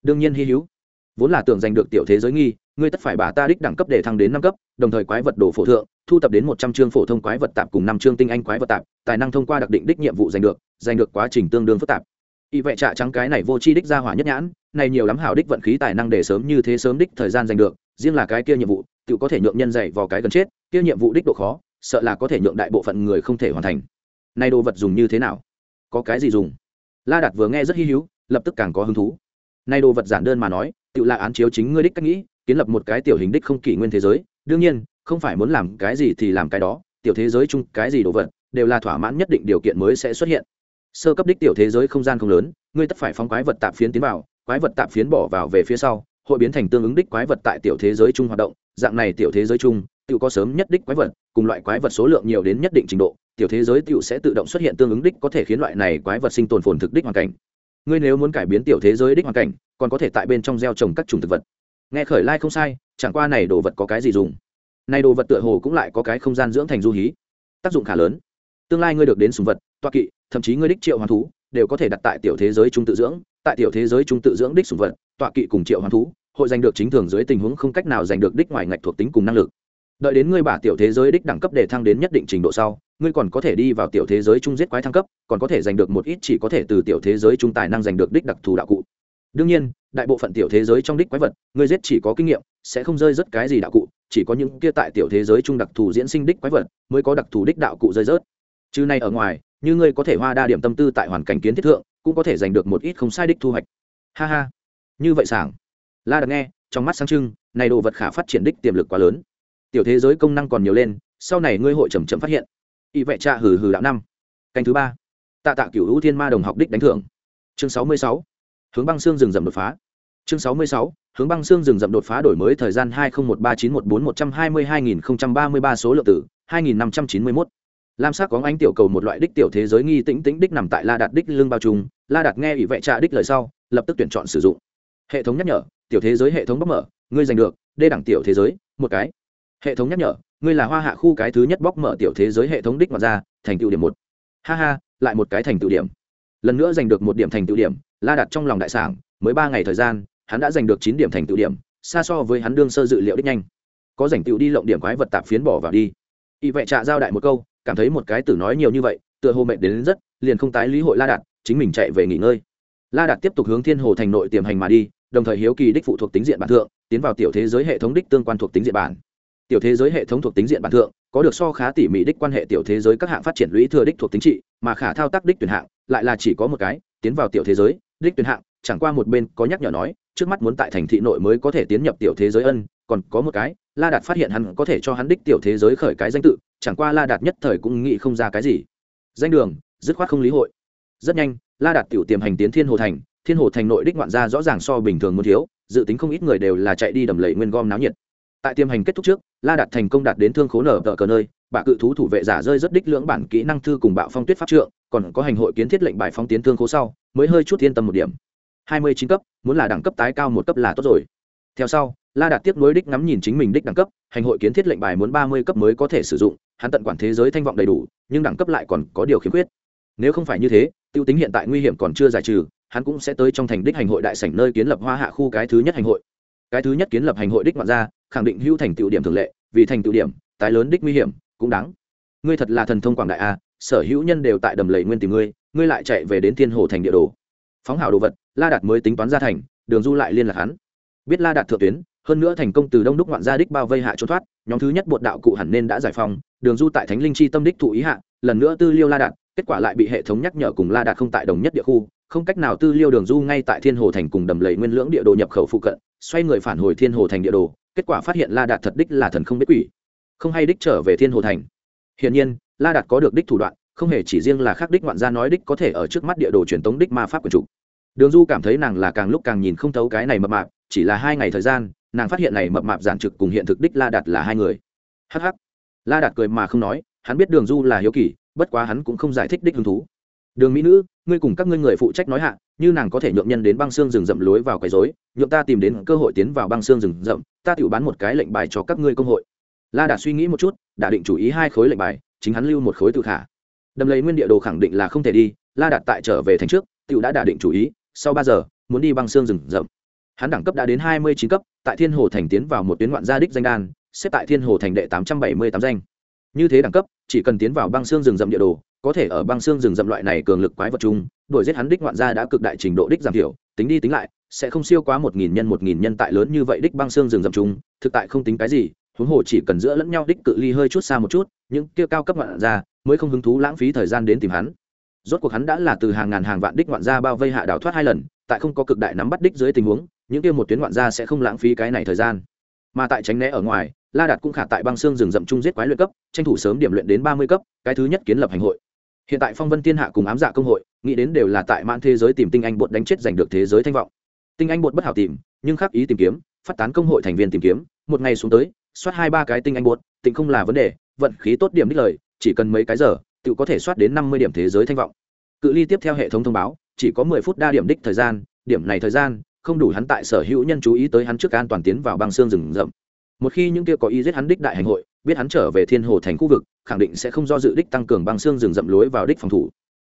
đương nhiên hy hữu. Vốn là tưởng giành được tiểu thế giới nghi ngươi tất phải bà ta đích đẳng cấp để thăng đến năm cấp, đồng thời quái vật đồ phổ thượng, thu tập đến một trăm chương phổ thông quái vật tạp cùng năm chương tinh anh quái vật tạp, tài năng thông qua đặc định đích nhiệm vụ giành được giành được quá trình tương đương phức tạp. Y vệ trạ trắng cái này vô chi đích ra hỏa nhất nhãn, này nhiều lắm hảo đích vận khí tài năng để sớm như thế sớm đích thời gian giành được, riêng là cái kia nhiệm vụ, tự có thể nhượng nhân dạy vào cái gần chết, kia nhiệm vụ đích độ khó, sợ là có thể nhượng đại bộ phận người không thể hoàn thành. Này đồ vật dùng như thế nào? Có cái gì dùng? La đạt vừa nghe rất hy hữu, lập tức càng có hứng thú. Này đồ vật giản đơn mà nói, tự là án chiếu chính ngươi đích cách nghĩ kiến lập một cái tiểu hình đích không kỷ nguyên thế giới. Đương nhiên, không phải muốn làm cái gì thì làm cái đó, tiểu thế giới chung cái gì đồ vật, đều là thỏa mãn nhất định điều kiện mới sẽ xuất hiện. Sơ cấp đích tiểu thế giới không gian không lớn, ngươi tất phải phóng quái vật tạp phiến tiến vào, quái vật tạp phiến bỏ vào về phía sau, hội biến thành tương ứng đích quái vật tại tiểu thế giới chung hoạt động. Dạng này tiểu thế giới chung tự có sớm nhất đích quái vật, cùng loại quái vật số lượng nhiều đến nhất định trình độ, tiểu thế giới tự sẽ tự động xuất hiện tương ứng đích có thể khiến loại này quái vật sinh tồn phồn thực đích hoàn cảnh. Ngươi nếu muốn cải biến tiểu thế giới đích hoàn cảnh, còn có thể tại bên trong gieo trồng các chủng thực vật nghe khởi lai không sai, chẳng qua này đồ vật có cái gì dùng? Này đồ vật tựa hồ cũng lại có cái không gian dưỡng thành du hí. Tác dụng khá lớn. Tương lai ngươi được đến sùng vật, toa kỵ, thậm chí ngươi đích triệu hoàn thú, đều có thể đặt tại tiểu thế giới trung tự dưỡng. Tại tiểu thế giới trung tự dưỡng đích sùng vật, toa kỵ cùng triệu hoàn thú, hội giành được chính thường dưới tình huống không cách nào giành được đích ngoài ngạch thuộc tính cùng năng lực. Đợi đến ngươi bả tiểu thế giới đích đẳng cấp để thăng đến nhất định trình độ sau, ngươi còn có thể đi vào tiểu thế giới trung giết quái thăng cấp, còn có thể giành được một ít chỉ có thể từ tiểu thế giới trung tài năng giành được đích đặc thù đạo cụ đương nhiên, đại bộ phận tiểu thế giới trong đích quái vật ngươi giết chỉ có kinh nghiệm, sẽ không rơi rất cái gì đạo cụ, chỉ có những kia tại tiểu thế giới trung đặc thù diễn sinh đích quái vật mới có đặc thù đích đạo cụ rơi rớt. Chứ này ở ngoài, như ngươi có thể hoa đa điểm tâm tư tại hoàn cảnh kiến thiết thượng, cũng có thể giành được một ít không sai đích thu hoạch. Ha ha. Như vậy sảng. La đặt nghe, trong mắt sáng trưng, này đồ vật khả phát triển đích tiềm lực quá lớn. Tiểu thế giới công năng còn nhiều lên, sau này ngươi hội chầm chậm phát hiện. Y vệ trạ hừ hừ đạo năm. Canh thứ ba. Tạ tạ cửu hữu thiên ma đồng học đích đánh thưởng. Chương sáu mươi sáu hướng băng xương rừng rậm đột phá. Chương sáu mươi sáu, hướng băng xương rừng rậm đột phá đổi mới thời gian hai nghìn một ba chín một bốn một trăm hai mươi hai nghìn ba mươi ba số lượng tử, hai nghìn năm trăm chín mươi mốt. Lam sắc có ánh tiểu cầu một loại đích tiểu thế giới nghi tĩnh tĩnh đích nằm tại la đạt đích lưng bao trùng la đạt nghe ủy vệ trạ đích lời sau, lập tức tuyển chọn sử dụng. Hệ thống nhắc nhở, tiểu thế giới hệ thống bóc mở, ngươi giành được, đê đẳng tiểu thế giới, một cái. Hệ thống nhắc nhở, ngươi là hoa hạ khu cái thứ nhất bóc mở tiểu thế giới hệ thống đích mặt ra thành tựu điểm một. Ha ha, lại một cái thành tựu điểm lần nữa giành được một điểm thành tựu điểm la đặt trong lòng đại sảng mới ba ngày thời gian hắn đã giành được chín điểm thành tựu điểm xa so với hắn đương sơ dự liệu đích nhanh. Có giành tựu đi lộng điểm quái vật tạp phiến bỏ vào đi. Y vệ trạ giao đại một câu cảm thấy một cái tử nói nhiều như vậy tựa hồ mệnh đến, đến rất liền không tái lý hội la đạt chính mình chạy về nghỉ ngơi. La đạt tiếp tục hướng thiên hồ thành nội tiềm hành mà đi đồng thời hiếu kỳ đích phụ thuộc tính diện bản thượng tiến vào tiểu thế giới hệ thống đích tương quan thuộc tính diện bản. Tiểu thế giới hệ thống thuộc tính diện bản thượng có được so khá tỉ mỉ đích quan hệ tiểu thế giới các hạng phát triển lũy thừa đích thuộc tính trị, mà khả thao tác đích tuyển hạng lại là chỉ có một cái, tiến vào tiểu thế giới, đích tuyển hạng, chẳng qua một bên có nhắc nhở nói, trước mắt muốn tại thành thị nội mới có thể tiến nhập tiểu thế giới ân, còn có một cái, la đạt phát hiện hắn có thể cho hắn đích tiểu thế giới khởi cái danh tự, chẳng qua la đạt nhất thời cũng nghĩ không ra cái gì. Danh đường, dứt khoát không lý hội. Rất nhanh, la đạt tiểu tiềm hành tiến thiên hồ thành, thiên hồ thành nội đích ngoạn gia rõ ràng so bình thường muốn thiếu, dự tính không ít người đều là chạy đi đầm lầy nguyên gom náo nhiệt tại tiêm hành kết thúc trước, la đạt thành công đạt đến thương khố nở tờ cờ nơi, bà cự thú thủ vệ giả rơi rất đích lưỡng bản kỹ năng thư cùng bạo phong tuyết pháp trượng, còn có hành hội kiến thiết lệnh bài phong tiến thương khố sau, mới hơi chút yên tâm một điểm. Hai mươi chín cấp, muốn là đẳng cấp tái cao một cấp là tốt rồi. Theo sau, la đạt tiếp nối đích ngắm nhìn chính mình đích đẳng cấp, hành hội kiến thiết lệnh bài muốn ba mươi cấp mới có thể sử dụng, hắn tận quản thế giới thanh vọng đầy đủ, nhưng đẳng cấp lại còn có điều khiếm khuyết. Nếu không phải như thế t i ê u tính hiện tại nguy hiểm còn chưa giải trừ, hắn cũng sẽ tới trong thành đích hành hội đại sảnh nơi kiến lập hoa hạ khu cái thứ nhất hành hội cái thứ nhất kiến lập hành hội đích ngoạn ra khẳng định hữu thành tựu điểm thường lệ, vì thành tựu điểm, tái lớn đích nguy hiểm, cũng đáng. Ngươi thật là thần thông quảng đại a sở hữu nhân đều tại đầm lầy nguyên tìm ngươi ngươi lại chạy về đến thiên hồ thành địa đồ. Phóng hảo đồ vật, la đạt mới tính toán ra thành, đường du lại liên lạc hắn. Biết la đạt thượng tuyến, hơn nữa thành công từ đông đúc ngoạn gia đích bao vây hạ trốn thoát, nhóm thứ nhất bột đạo cụ hẳn nên đã giải phóng, đường du tại thánh linh chi tâm đích thụ ý hạ, lần nữa tư liêu la đạt, kết quả lại bị hệ thống nhắc nhở cùng la đạt không tại đồng nhất địa khu, không cách nào tư liêu đường du ngay tại thiên hồ thành cùng đầm lầy nguyên lưỡng địa đồ nhập khẩu phụ cận xoay người phản hồi thiên hồ thành địa đồ, kết quả phát hiện la đạt thật đích là thần không biết quỷ, không hay đích trở về thiên hồ thành. Hiển nhiên, la đạt có được đích thủ đoạn, không hề chỉ riêng là khác đích ngoạn gia nói đích có thể ở trước mắt địa đồ truyền tống đích ma pháp quần chủ. Đường du cảm thấy nàng là càng lúc càng nhìn không thấu cái này mập mạp, chỉ là hai ngày thời gian, nàng phát hiện này mập mạp giản trực cùng hiện thực đích la đạt là hai người. Hh la đạt cười mà không nói, hắn biết đường du là hiếu kỳ, bất quá hắn cũng không giải thích đích hứng thú. Đường mỹ nữ, ngươi cùng các ngươi người phụ trách nói hạ như nàng có thể nhượng nhân đến băng xương rừng rậm lối vào quấy rối, nhượng ta tìm đến cơ hội tiến vào băng xương rừng rậm, ta tự bán một cái lệnh bài cho các ngươi công hội. La đạt suy nghĩ một chút, đã định chủ ý hai khối lệnh bài, chính hắn lưu một khối tự khả đầm lấy nguyên địa đồ khẳng định là không thể đi, la đạt tại trở về thành trước tự đã đả định chủ ý, sau ba giờ, muốn đi băng xương rừng rậm. Hắn đẳng cấp đã đến hai mươi chín cấp, tại thiên hồ thành tiến vào một tuyến ngoạn gia đích danh đan, xếp tại thiên hồ thành đệ tám trăm bảy mươi tám danh. Như thế đẳng cấp, chỉ cần tiến vào băng xương rừng rậm địa đồ có thể ở băng xương rừng rậm loại này cường lực quái vật chung, đuổi giết hắn đích ngoạn gia đã cực đại trình độ đích giảm thiểu, tính đi tính lại, sẽ không siêu quá một nghìn nhân một nghìn nhân tại lớn như vậy đích băng xương rừng rậm chung, thực tại không tính cái gì, huống hồ chỉ cần giữa lẫn nhau đích cự ly hơi chút xa một chút, những kia cao cấp ngoạn gia mới không hứng thú lãng phí thời gian đến tìm hắn. Rốt cuộc hắn đã là từ hàng ngàn hàng vạn đích ngoạn gia bao vây hạ đảo thoát hai lần, tại không có cực đại nắm bắt đích dưới tình huống, những kia một tuyến ngoạn gia sẽ không lãng phí cái này thời gian. Mà tại tránh né ở ngoài, la đạt cũng khả tại băng xương rừng rậm chung giết quái luyện cấp, tranh thủ sớm điểm luyện đến ba mươi cấp, cái thứ nhất kiến lập hành hội hiện tại phong vân thiên hạ cùng ám dạ công hội, nghĩ đến đều là tại mãn thế giới tìm tinh anh bột đánh chết giành được thế giới thanh vọng. Tinh anh bột bất hảo tìm, nhưng khắc ý tìm kiếm, phát tán công hội thành viên tìm kiếm, một ngày xuống tới, soát hai ba cái tinh anh bột, tịnh không là vấn đề, vận khí tốt điểm đích lời, chỉ cần mấy cái giờ tự có thể soát đến năm mươi điểm thế giới thanh vọng. Cự ly tiếp theo hệ thống thông báo, chỉ có mười phút đa điểm đích thời gian, điểm này thời gian, không đủ hắn tại sở hữu nhân chú ý tới hắn trước an toàn tiến vào băng xương rừng rậm. Một khi những kia có ý giết hắn đích đại hành hội biết hắn trở về thiên hồ thành khu vực, khẳng định sẽ không do dự đích tăng cường băng xương rừng rậm lối vào đích phòng thủ.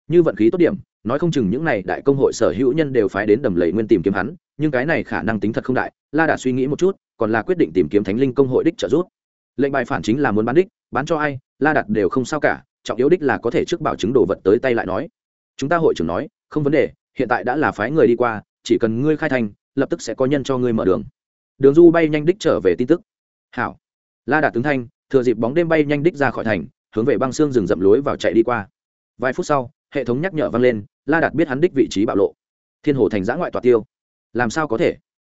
Như vận khí tốt điểm, nói không chừng những này đại công hội sở hữu nhân đều phái đến đầm lầy nguyên tìm kiếm hắn, nhưng cái này khả năng tính thật không đại, la đã suy nghĩ một chút, còn là quyết định tìm kiếm thánh linh công hội đích trợ giúp. Lệnh bài phản chính là muốn bán đích, bán cho ai, la đặt đều không sao cả, trọng yếu đích là có thể trước bảo chứng đồ vật tới tay lại nói. Chúng ta hội trưởng nói, không vấn đề, hiện tại đã là phái người đi qua, chỉ cần ngươi khai thành, lập tức sẽ có nhân cho ngươi mở đường. Đường du bay nhanh đích trở về tin tức. Hảo. La đạt tướng thanh thừa dịp bóng đêm bay nhanh đích ra khỏi thành, hướng về băng xương rừng rậm lối vào chạy đi qua. Vài phút sau, hệ thống nhắc nhở vang lên, la đạt biết hắn đích vị trí bạo lộ. Thiên hồ thành giã ngoại tỏa tiêu. Làm sao có thể?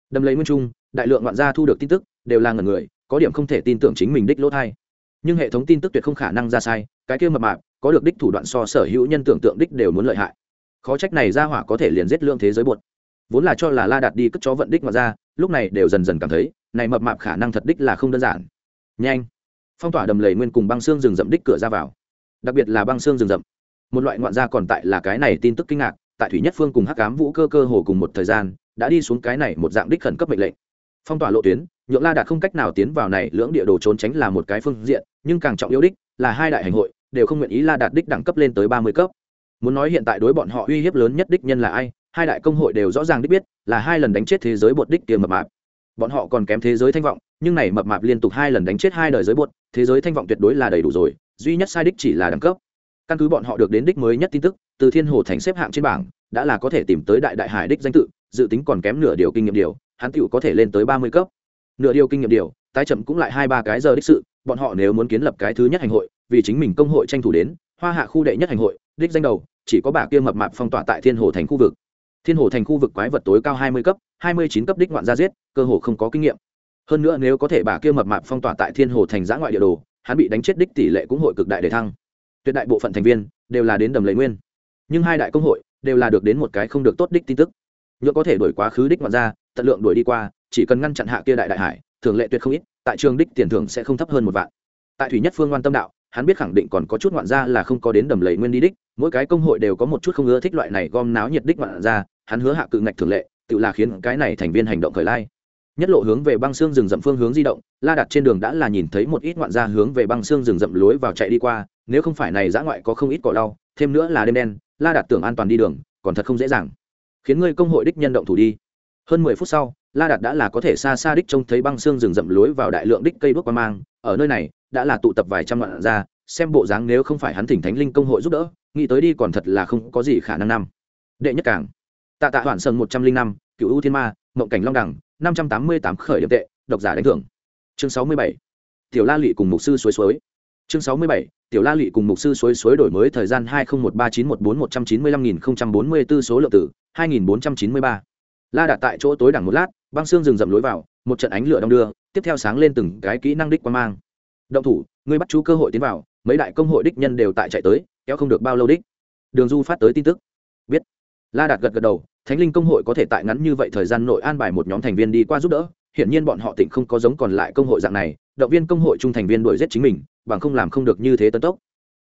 Đâm lấy nguyên trung, đại lượng ngoạn gia thu được tin tức, đều là ngần người, có điểm không thể tin tưởng chính mình đích lỗ thai. Nhưng hệ thống tin tức tuyệt không khả năng ra sai, cái kia mập mạp, có được đích thủ đoạn so sở hữu nhân tưởng tượng đích đều muốn lợi hại. Khó trách này ra hỏa có thể liền giết lượng thế giới bột vốn là cho là la đạt đi cất chó vận đích mà ra, lúc này đều dần dần cảm thấy, này mập mạp khả năng thật đích là không đơn giản. Nhanh! Phong tỏa đầm lầy nguyên cùng băng xương rừng rậm đích cửa ra vào. Đặc biệt là băng xương rừng rậm. Một loại ngoạn gia còn tại là cái này tin tức kinh ngạc, tại thủy nhất phương cùng hắc cám vũ cơ cơ hồ cùng một thời gian, đã đi xuống cái này một dạng đích khẩn cấp mệnh lệnh. Phong tỏa lộ tuyến, nhượng la đạt không cách nào tiến vào này, lưỡng địa đồ trốn tránh là một cái phương diện, nhưng càng trọng yếu đích là hai đại hành hội đều không nguyện ý la đạt đích đẳng cấp lên tới ba mươi cấp. Muốn nói hiện tại đối bọn họ uy hiếp lớn nhất đích nhân là ai, hai đại công hội đều rõ ràng đích biết là hai lần đánh chết thế giới bột đích tiền mập mạp. Bọn họ còn kém thế giới thanh vọng nhưng này mập mạp liên tục hai lần đánh chết hai đời giới bột thế giới thanh vọng tuyệt đối là đầy đủ rồi, duy nhất sai đích chỉ là đẳng cấp. Căn cứ bọn họ được đến đích mới nhất tin tức, từ thiên hồ thành xếp hạng trên bảng, đã là có thể tìm tới đại đại hải đích danh tự, dự tính còn kém nửa điều kinh nghiệm điều, hắn tựu có thể lên tới ba mươi cấp. Nửa điều kinh nghiệm điều, tái chậm cũng lại hai ba cái giờ đích sự, bọn họ nếu muốn kiến lập cái thứ nhất hành hội, vì chính mình công hội tranh thủ đến, hoa hạ khu đệ nhất hành hội, đích danh đầu, chỉ có bà kia mập mạp phong tỏa tại thiên hồ thành khu vực. Thiên hồ thành khu vực quái vật tối cao hai mươi cấp, hai mươi chín cấp đích ngoạn gia giết, cơ hồ không có kinh nghiệm hơn nữa nếu có thể bà kia mập mạp phong tỏa tại thiên hồ thành giã ngoại địa đồ, hắn bị đánh chết đích tỷ lệ cũng hội cực đại để thăng. Tuyệt đại bộ phận thành viên đều là đến đầm lầy nguyên. Nhưng hai đại công hội đều là được đến một cái không được tốt đích tin tức. Nhựa có thể đổi quá khứ đích ngoạn gia, tận lượng đuổi đi qua, chỉ cần ngăn chặn hạ kia đại đại hải, thường lệ tuyệt không ít, tại trường đích tiền thưởng sẽ không thấp hơn một vạn. Tại thủy nhất phương ngoan tâm đạo, hắn biết khẳng định còn có chút ngoạn gia là không có đến đầm lầy nguyên đi đích, mỗi cái công hội đều có một chút không ưa thích loại này gom náo nhiệt đích ngoạn gia, hắn hứa hạ cự ngạch thường lệ, tự là khiến cái này thành viên hành động khởi lai nhất lộ hướng về băng xương rừng rậm phương hướng di động, la đặt trên đường đã là nhìn thấy một ít ngoạn gia hướng về băng xương rừng rậm lối vào chạy đi qua, nếu không phải này giã ngoại có không ít cỏ đau thêm nữa là đêm đen, la đặt tưởng an toàn đi đường, còn thật không dễ dàng. Khiến ngươi công hội đích nhân động thủ đi. Hơn mười phút sau, la đạt đã là có thể xa xa đích trông thấy băng xương rừng rậm lối vào đại lượng đích cây bước qua mang, ở nơi này, đã là tụ tập vài trăm ngoạn gia, xem bộ dáng nếu không phải hắn thỉnh thánh linh công hội giúp đỡ, nghĩ tới đi còn thật là không có gì khả năng năm. Đệ nhất cảng. Tạ tạ hoạn Sơn một trăm linh năm cựu ưu thiên ma, mộng cảnh long đẳng năm trăm tám mươi tám khởi điểm tệ, độc giả đánh thưởng. Chương sáu mươi bảy, tiểu la lụy cùng mục sư suối suối. Chương sáu mươi bảy, tiểu la lụy cùng mục sư suối suối đổi mới thời gian hai nghìn một ba chín một bốn một trăm chín mươi lăm nghìn không trăm bốn mươi b ố số lượng tử, hai nghìn bốn trăm chín mươi ba. La đạt tại chỗ tối đẳng một lát, băng xương rừng rậm lối vào, một trận ánh lửa đong đưa, tiếp theo sáng lên từng cái kỹ năng đích quan mang. Động thủ, ngươi bắt chú cơ hội tiến vào, mấy đại công hội đích nhân đều tại chạy tới, kéo không được bao lâu đích. Đường du phát tới tin tức. Biết. La đạt gật gật đầu thánh linh công hội có thể tại ngắn như vậy thời gian nội an bài một nhóm thành viên đi qua giúp đỡ, hiển nhiên bọn họ tỉnh không có giống còn lại công hội dạng này, động viên công hội trung thành viên đuổi giết chính mình, bằng không làm không được như thế tấn tốc.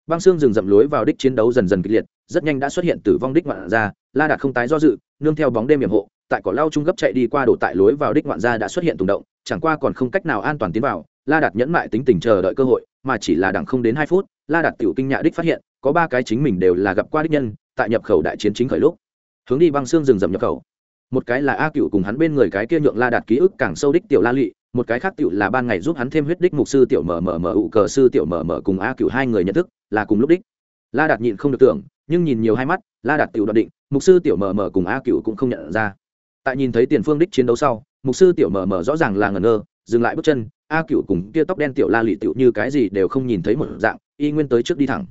Băng xương rừng rậm lối vào đích chiến đấu dần dần kịch liệt, rất nhanh đã xuất hiện tử vong đích ngoạn ra la đạt không tái do dự, nương theo bóng đêm hiểm hộ, tại cỏ lau trung gấp chạy đi qua đổ tại lối vào đích ngoạn ra đã xuất hiện tùng động, chẳng qua còn không cách nào an toàn tiến vào, la đạt nhẫn mại tính tình chờ đợi cơ hội, mà chỉ là đẳng không đến hai phút, la đạt tiểu kinh nhạ đích phát hiện, có ba cái chính mình đều là gặp qua đích nhân, tại nhập khẩu đại chiến chính khởi lúc hướng đi băng xương rừng rậm nhập khẩu. Một cái là a cựu cùng hắn bên người cái kia nhượng la đạt ký ức càng sâu đích tiểu la lụy một cái khác tiểu là ban ngày giúp hắn thêm huyết đích mục sư tiểu mở mở mở ụ cờ sư tiểu mở mở cùng a cựu hai người nhận thức, là cùng lúc đích. La đạt nhịn không được tưởng, nhưng nhìn nhiều hai mắt, la đạt tiểu đoạn định, mục sư tiểu mở mở cùng a cựu cũng không nhận ra. Tại nhìn thấy tiền phương đích chiến đấu sau, mục sư tiểu mở mở rõ ràng là ngẩn ngơ, dừng lại bước chân, a cựu cùng kia tóc đen tiểu la lụy tiểu như cái gì đều không nhìn thấy một dạng, y nguyên tới trước đi thẳng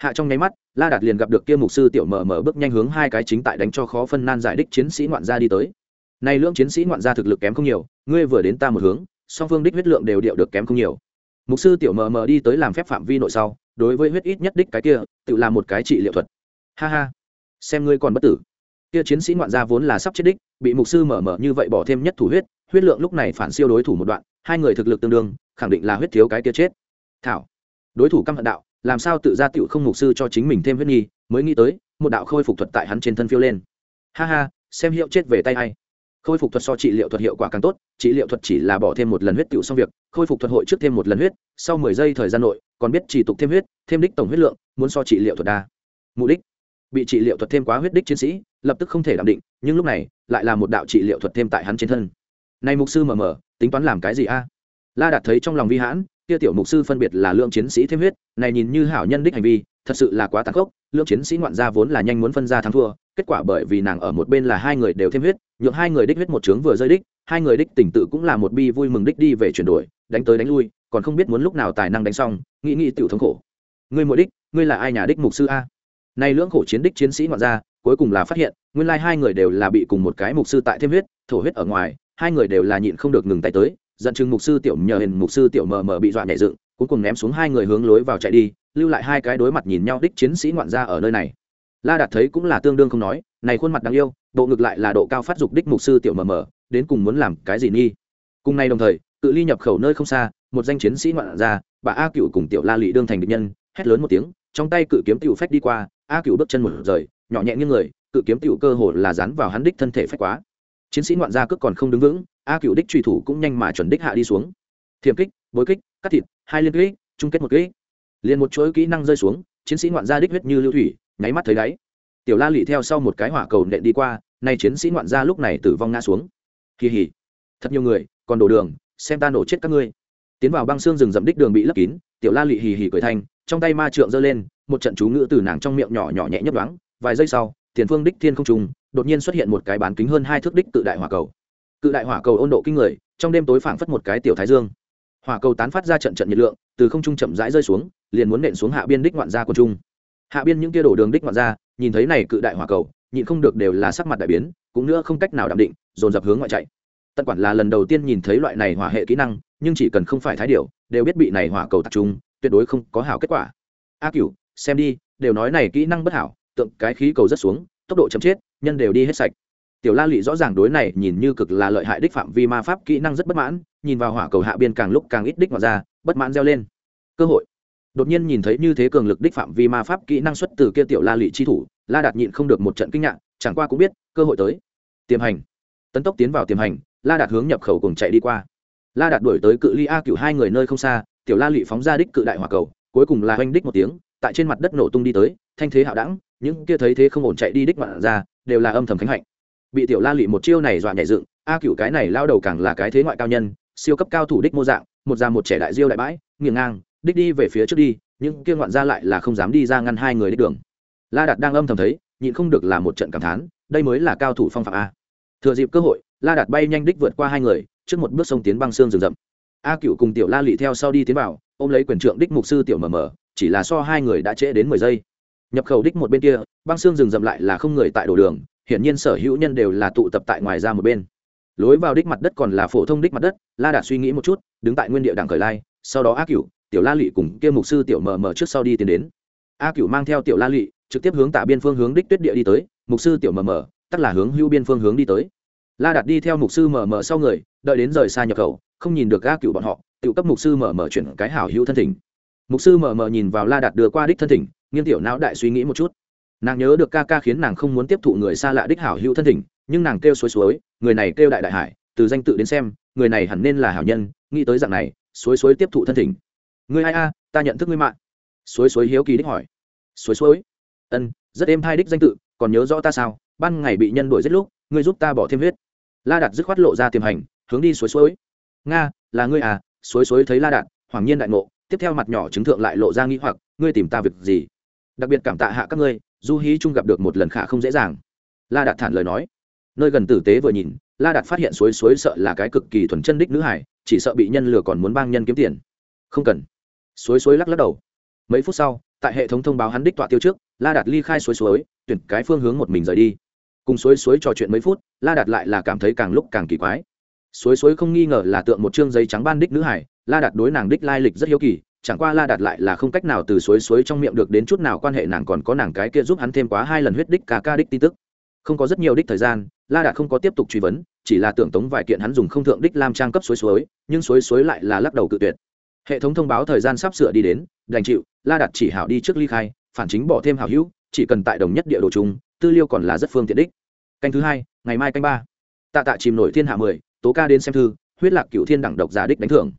hạ trong nháy mắt, la đạt liền gặp được kia mục sư tiểu mở mở bước nhanh hướng hai cái chính tại đánh cho khó phân nan giải đích chiến sĩ ngoạn gia đi tới. Nay lưỡng chiến sĩ ngoạn gia thực lực kém không nhiều, ngươi vừa đến ta một hướng, song phương đích huyết lượng đều điệu được kém không nhiều. Mục sư tiểu mờ mờ đi tới làm phép phạm vi nội sau, đối với huyết ít nhất đích cái kia, tự làm một cái trị liệu thuật. Ha ha, xem ngươi còn bất tử. Kia chiến sĩ ngoạn gia vốn là sắp chết đích, bị mục sư mở mở như vậy bỏ thêm nhất thủ huyết huyết lượng lúc này phản siêu đối thủ một đoạn, hai người thực lực tương đương, khẳng định là huyết thiếu cái kia chết. Thảo, đối thủ căm hận đạo làm sao tự ra tựu không mục sư cho chính mình thêm huyết nghi mới nghĩ tới, một đạo khôi phục thuật tại hắn trên thân phiêu lên. Ha ha, xem hiệu chết về tay hay khôi phục thuật so trị liệu thuật hiệu quả càng tốt, trị liệu thuật chỉ là bỏ thêm một lần huyết tựu xong việc, khôi phục thuật hội trước thêm một lần huyết, sau mười giây thời gian nội, còn biết chỉ tục thêm huyết, thêm đích tổng huyết lượng, muốn so trị liệu thuật đa. Mục đích, bị trị liệu thuật thêm quá huyết đích chiến sĩ, lập tức không thể đảm định, nhưng lúc này, lại là một đạo trị liệu thuật thêm tại hắn trên thân. Này mục sư mờ mờ, tính toán làm cái gì a? La đạt thấy trong lòng vi hãn kia tiểu mục sư phân biệt là lượng chiến sĩ thêm huyết, này nhìn như hảo nhân đích hành vi, thật sự là quá tàn khốc. Lượng chiến sĩ ngoạn gia vốn là nhanh muốn phân ra thắng thua, kết quả bởi vì nàng ở một bên là hai người đều thêm huyết, nhượng hai người đích huyết một trướng vừa rơi đích, hai người đích tỉnh tự cũng là một bi vui mừng đích đi về chuyển đổi, đánh tới đánh lui, còn không biết muốn lúc nào tài năng đánh xong, nghĩ nghĩ tiểu thống khổ. Ngươi mỗi đích, ngươi là ai nhà đích mục sư a? Này lưỡng khổ chiến đích chiến sĩ ngoạn gia, cuối cùng là phát hiện, nguyên lai hai người đều là bị cùng một cái mục sư tại thêm huyết, thổ huyết ở ngoài, hai người đều là nhịn không được ngừng tay tới dẫn chừng mục sư tiểu nhờ hình mục sư tiểu mờ mờ bị dọa nhảy dựng, cuối cùng ném xuống hai người hướng lối vào chạy đi, lưu lại hai cái đối mặt nhìn nhau đích chiến sĩ ngoạn gia ở nơi này. La đạt thấy cũng là tương đương không nói, này khuôn mặt đáng yêu độ ngược lại là độ cao phát dục đích mục sư tiểu mờ mờ, đến cùng muốn làm cái gì nghi? Cùng nay đồng thời cự ly nhập khẩu nơi không xa, một danh chiến sĩ ngoạn gia, bà a cựu cùng tiểu la lị đương thành địch nhân, hét lớn một tiếng, trong tay cự kiếm tiểu phách đi qua, a cựu bước chân một rời, nhỏ nhẹ như người, cự kiếm tiểu cơ hồ là dán vào hắn đích thân thể phách quá chiến sĩ ngoạn gia cước còn không đứng vững, a cựu đích truy thủ cũng nhanh mà chuẩn đích hạ đi xuống. Thiềm kích, bối kích, cắt thịt, hai liên kỹ chung kết một kỹ liền một chuỗi kỹ năng rơi xuống, chiến sĩ ngoạn gia đích huyết như lưu thủy, nháy mắt thấy đáy. Tiểu la lị theo sau một cái hỏa cầu nện đi qua, nay chiến sĩ ngoạn gia lúc này tử vong ngã xuống. Kỳ hỉ. Thật nhiều người, còn đổ đường, xem ta nổ chết các ngươi. Tiến vào băng xương rừng rậm đích đường bị lấp kín, tiểu la lị hì hì cười thanh trong tay ma trượng giơ lên, một trận chú ngữ từ nàng trong miệng nhỏ nhỏ nhẹ nhấp đoán vài giây sau, tiền phương đích thiên không trùng đột nhiên xuất hiện một cái bán kính hơn hai thước đích cự đại hỏa cầu. Cự đại hỏa cầu ôn độ kinh người, trong đêm tối phảng phất một cái tiểu thái dương. Hỏa cầu tán phát ra trận trận nhiệt lượng, từ không trung chậm rãi rơi xuống, liền muốn nện xuống hạ biên đích ngoạn gia quân trung hạ biên những kia đổ đường đích ngoạn gia, nhìn thấy này cự đại hỏa cầu, nhịn không được đều là sắc mặt đại biến, cũng nữa không cách nào đảm định, dồn dập hướng ngoại chạy. Tận quản là lần đầu tiên nhìn thấy loại này hỏa hệ kỹ năng, nhưng chỉ cần không phải thái điều đều biết bị này hỏa cầu tập trung tuyệt đối không có hảo kết quả. A cửu, xem đi, đều nói này kỹ năng bất hảo, tượng cái khí cầu rất xuống, tốc độ chấm chết nhân đều đi hết sạch. Tiểu la lị rõ ràng đối này nhìn như cực là lợi hại đích phạm vi ma pháp kỹ năng rất bất mãn, nhìn vào hỏa cầu hạ biên càng lúc càng ít đích mà ra, bất mãn reo lên. Cơ hội. Đột nhiên nhìn thấy như thế cường lực đích phạm vi ma pháp kỹ năng xuất từ kia tiểu la lị chi thủ, la đạt nhịn không được một trận kinh ngạc, chẳng qua cũng biết, cơ hội tới. Tiềm hành. Tấn tốc tiến vào tiềm hành, la đạt hướng nhập khẩu cùng chạy đi qua. La đạt đuổi tới cự ly a cựu hai người nơi không xa, tiểu la lị phóng ra đích cự đại hỏa cầu, cuối cùng là oanh đích một tiếng, tại trên mặt đất nổ tung đi tới, thanh thế hạo đẳng, những kia thấy thế không ổn chạy đi đích ngoạn ra đều là âm thầm khánh hạnh. Bị tiểu la lị một chiêu này dọa nhảy dựng, a cựu cái này lao đầu càng là cái thế ngoại cao nhân, siêu cấp cao thủ đích mô dạng, một già một trẻ đại diêu đại bãi nghiêng ngang, đích đi về phía trước đi, những kia ngoạn ra lại là không dám đi ra ngăn hai người đích đường. La đạt đang âm thầm thấy, nhịn không được là một trận cảm thán, đây mới là cao thủ phong phạm a. Thừa dịp cơ hội, la đạt bay nhanh đích vượt qua hai người, trước một bước sông tiến băng xương rừng rậm. A cựu cùng tiểu la lị theo sau đi tiến vào, ôm lấy quyền trượng đích mục sư tiểu mờ mờ, chỉ là so hai người đã trễ đến mười giây nhập khẩu đích một bên kia, băng xương dừng dậm lại là không người tại đổ đường, hiển nhiên sở hữu nhân đều là tụ tập tại ngoài ra một bên. Lối vào đích mặt đất còn là phổ thông đích mặt đất, la đạt suy nghĩ một chút, đứng tại nguyên địa đảng khởi lai, sau đó a cựu tiểu la lị cùng kia mục sư tiểu mờ mờ trước sau đi tiến đến. A cựu mang theo tiểu la lị, trực tiếp hướng tạ biên phương hướng đích tuyết địa đi tới, mục sư tiểu mờ mờ tức là hướng hữu biên phương hướng đi tới. La đạt đi theo mục sư mờ mờ sau người, đợi đến rời xa nhập khẩu, không nhìn được a cựu bọn họ, tự cấp mục sư mờ mờ chuyển cái hảo hữu thân thỉnh. Mục sư mờ mờ nhìn vào la đạt đưa qua đích thân thỉnh nghiêng tiểu não đại suy nghĩ một chút. Nàng nhớ được ca ca khiến nàng không muốn tiếp thụ người xa lạ đích hảo hữu thân thỉnh, nhưng nàng kêu suối suối, người này kêu đại đại hải, từ danh tự đến xem, người này hẳn nên là hảo nhân, nghĩ tới dạng này, suối suối tiếp thụ thân thỉnh. Người ai a, ta nhận thức ngươi mạng. Suối suối hiếu kỳ đích hỏi. Suối suối. Ân, rất êm hai đích danh tự, còn nhớ rõ ta sao? Ban ngày bị nhân đuổi giết lúc, ngươi giúp ta bỏ thêm huyết. La đạt dứt khoát lộ ra tiềm hành, hướng đi suối suối. Nga, là ngươi à? Suối suối thấy la đạt hoàng nhiên đại ngộ, tiếp theo mặt nhỏ chứng thượng lại lộ ra nghĩ hoặc, ngươi tìm ta việc gì? Đặc biệt cảm tạ hạ các ngươi, du hí chung gặp được một lần khả không dễ dàng. La đạt thản lời nói. Nơi gần tử tế vừa nhìn, la đạt phát hiện suối suối sợ là cái cực kỳ thuần chân đích nữ hải chỉ sợ bị nhân lừa còn muốn bang nhân kiếm tiền. Không cần. Suối suối lắc lắc đầu. Mấy phút sau, tại hệ thống thông báo hắn đích tọa tiêu trước, la đạt ly khai suối suối, tuyển cái phương hướng một mình rời đi. Cùng suối suối trò chuyện mấy phút, la đạt lại là cảm thấy càng lúc càng kỳ quái. Suối suối không nghi ngờ là tượng một chương giấy trắng ban đích nữ hải la đạt đối nàng đích lai lịch rất hiếu kỳ chẳng qua la đạt lại là không cách nào từ suối suối trong miệng được đến chút nào quan hệ nàng còn có nàng cái kia giúp hắn thêm quá hai lần huyết đích ca ca đích tin tức. Không có rất nhiều đích thời gian, la đạt không có tiếp tục truy vấn, chỉ là tưởng tống vài kiện hắn dùng không thượng đích làm trang cấp suối suối, nhưng suối suối lại là lắc đầu cự tuyệt. Hệ thống thông báo thời gian sắp sửa đi đến, đành chịu, la đạt chỉ hảo đi trước ly khai, phản chính bỏ thêm hảo hữu, chỉ cần tại đồng nhất địa đồ chung, tư liêu còn là rất phương tiện đích. Canh thứ hai, ngày mai canh ba. Tạ tạ chìm nổi thiên hạ mười, tố ca đến xem thư, huyết lạc cựu thiên đẳng độc giả đích đánh thưởng.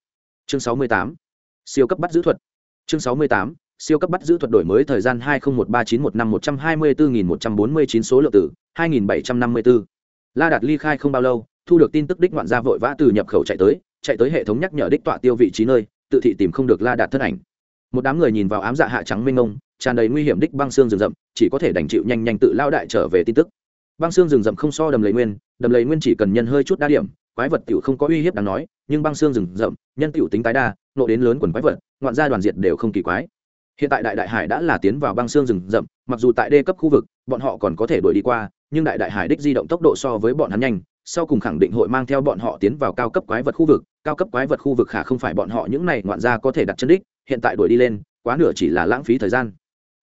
Chương sáu mươi tám siêu cấp bắt giữ thuật. Chương sáu mươi tám, siêu cấp bắt giữ thuật đổi mới thời gian hai nghìn một ba chín một năm một trăm hai mươi bốn nghìn một trăm bốn mươi chín số lượng tử hai nghìn bảy trăm năm mươi bốn la đạt ly khai không bao lâu, thu được tin tức đích ngoạn gia vội vã từ nhập khẩu chạy tới chạy tới hệ thống nhắc nhở đích tọa tiêu vị trí nơi, tự thị tìm không được la đạt thân ảnh. Một đám người nhìn vào ám dạ hạ trắng mênh mông, tràn đầy nguy hiểm đích băng xương rừng rậm, chỉ có thể đành chịu nhanh nhanh tự lao đại trở về tin tức. Băng xương rừng rậm không so đầm lầy nguyên, đầm lầy nguyên chỉ cần nhân hơi chút đa điểm quái vật tiểu không có uy hiếp đáng nói, nhưng băng xương rừng rậm, nhân tiểu tính tái đa, nộ đến lớn quần quái vật, ngoạn gia đoàn diệt đều không kỳ quái. Hiện tại đại đại hải đã là tiến vào băng xương rừng rậm, mặc dù tại đê cấp khu vực, bọn họ còn có thể đuổi đi qua, nhưng đại đại hải đích di động tốc độ so với bọn hắn nhanh, sau cùng khẳng định hội mang theo bọn họ tiến vào cao cấp quái vật khu vực, cao cấp quái vật khu vực khả không phải bọn họ những này ngoạn gia có thể đặt chân đích, hiện tại đuổi đi lên, quá nửa chỉ là lãng phí thời gian.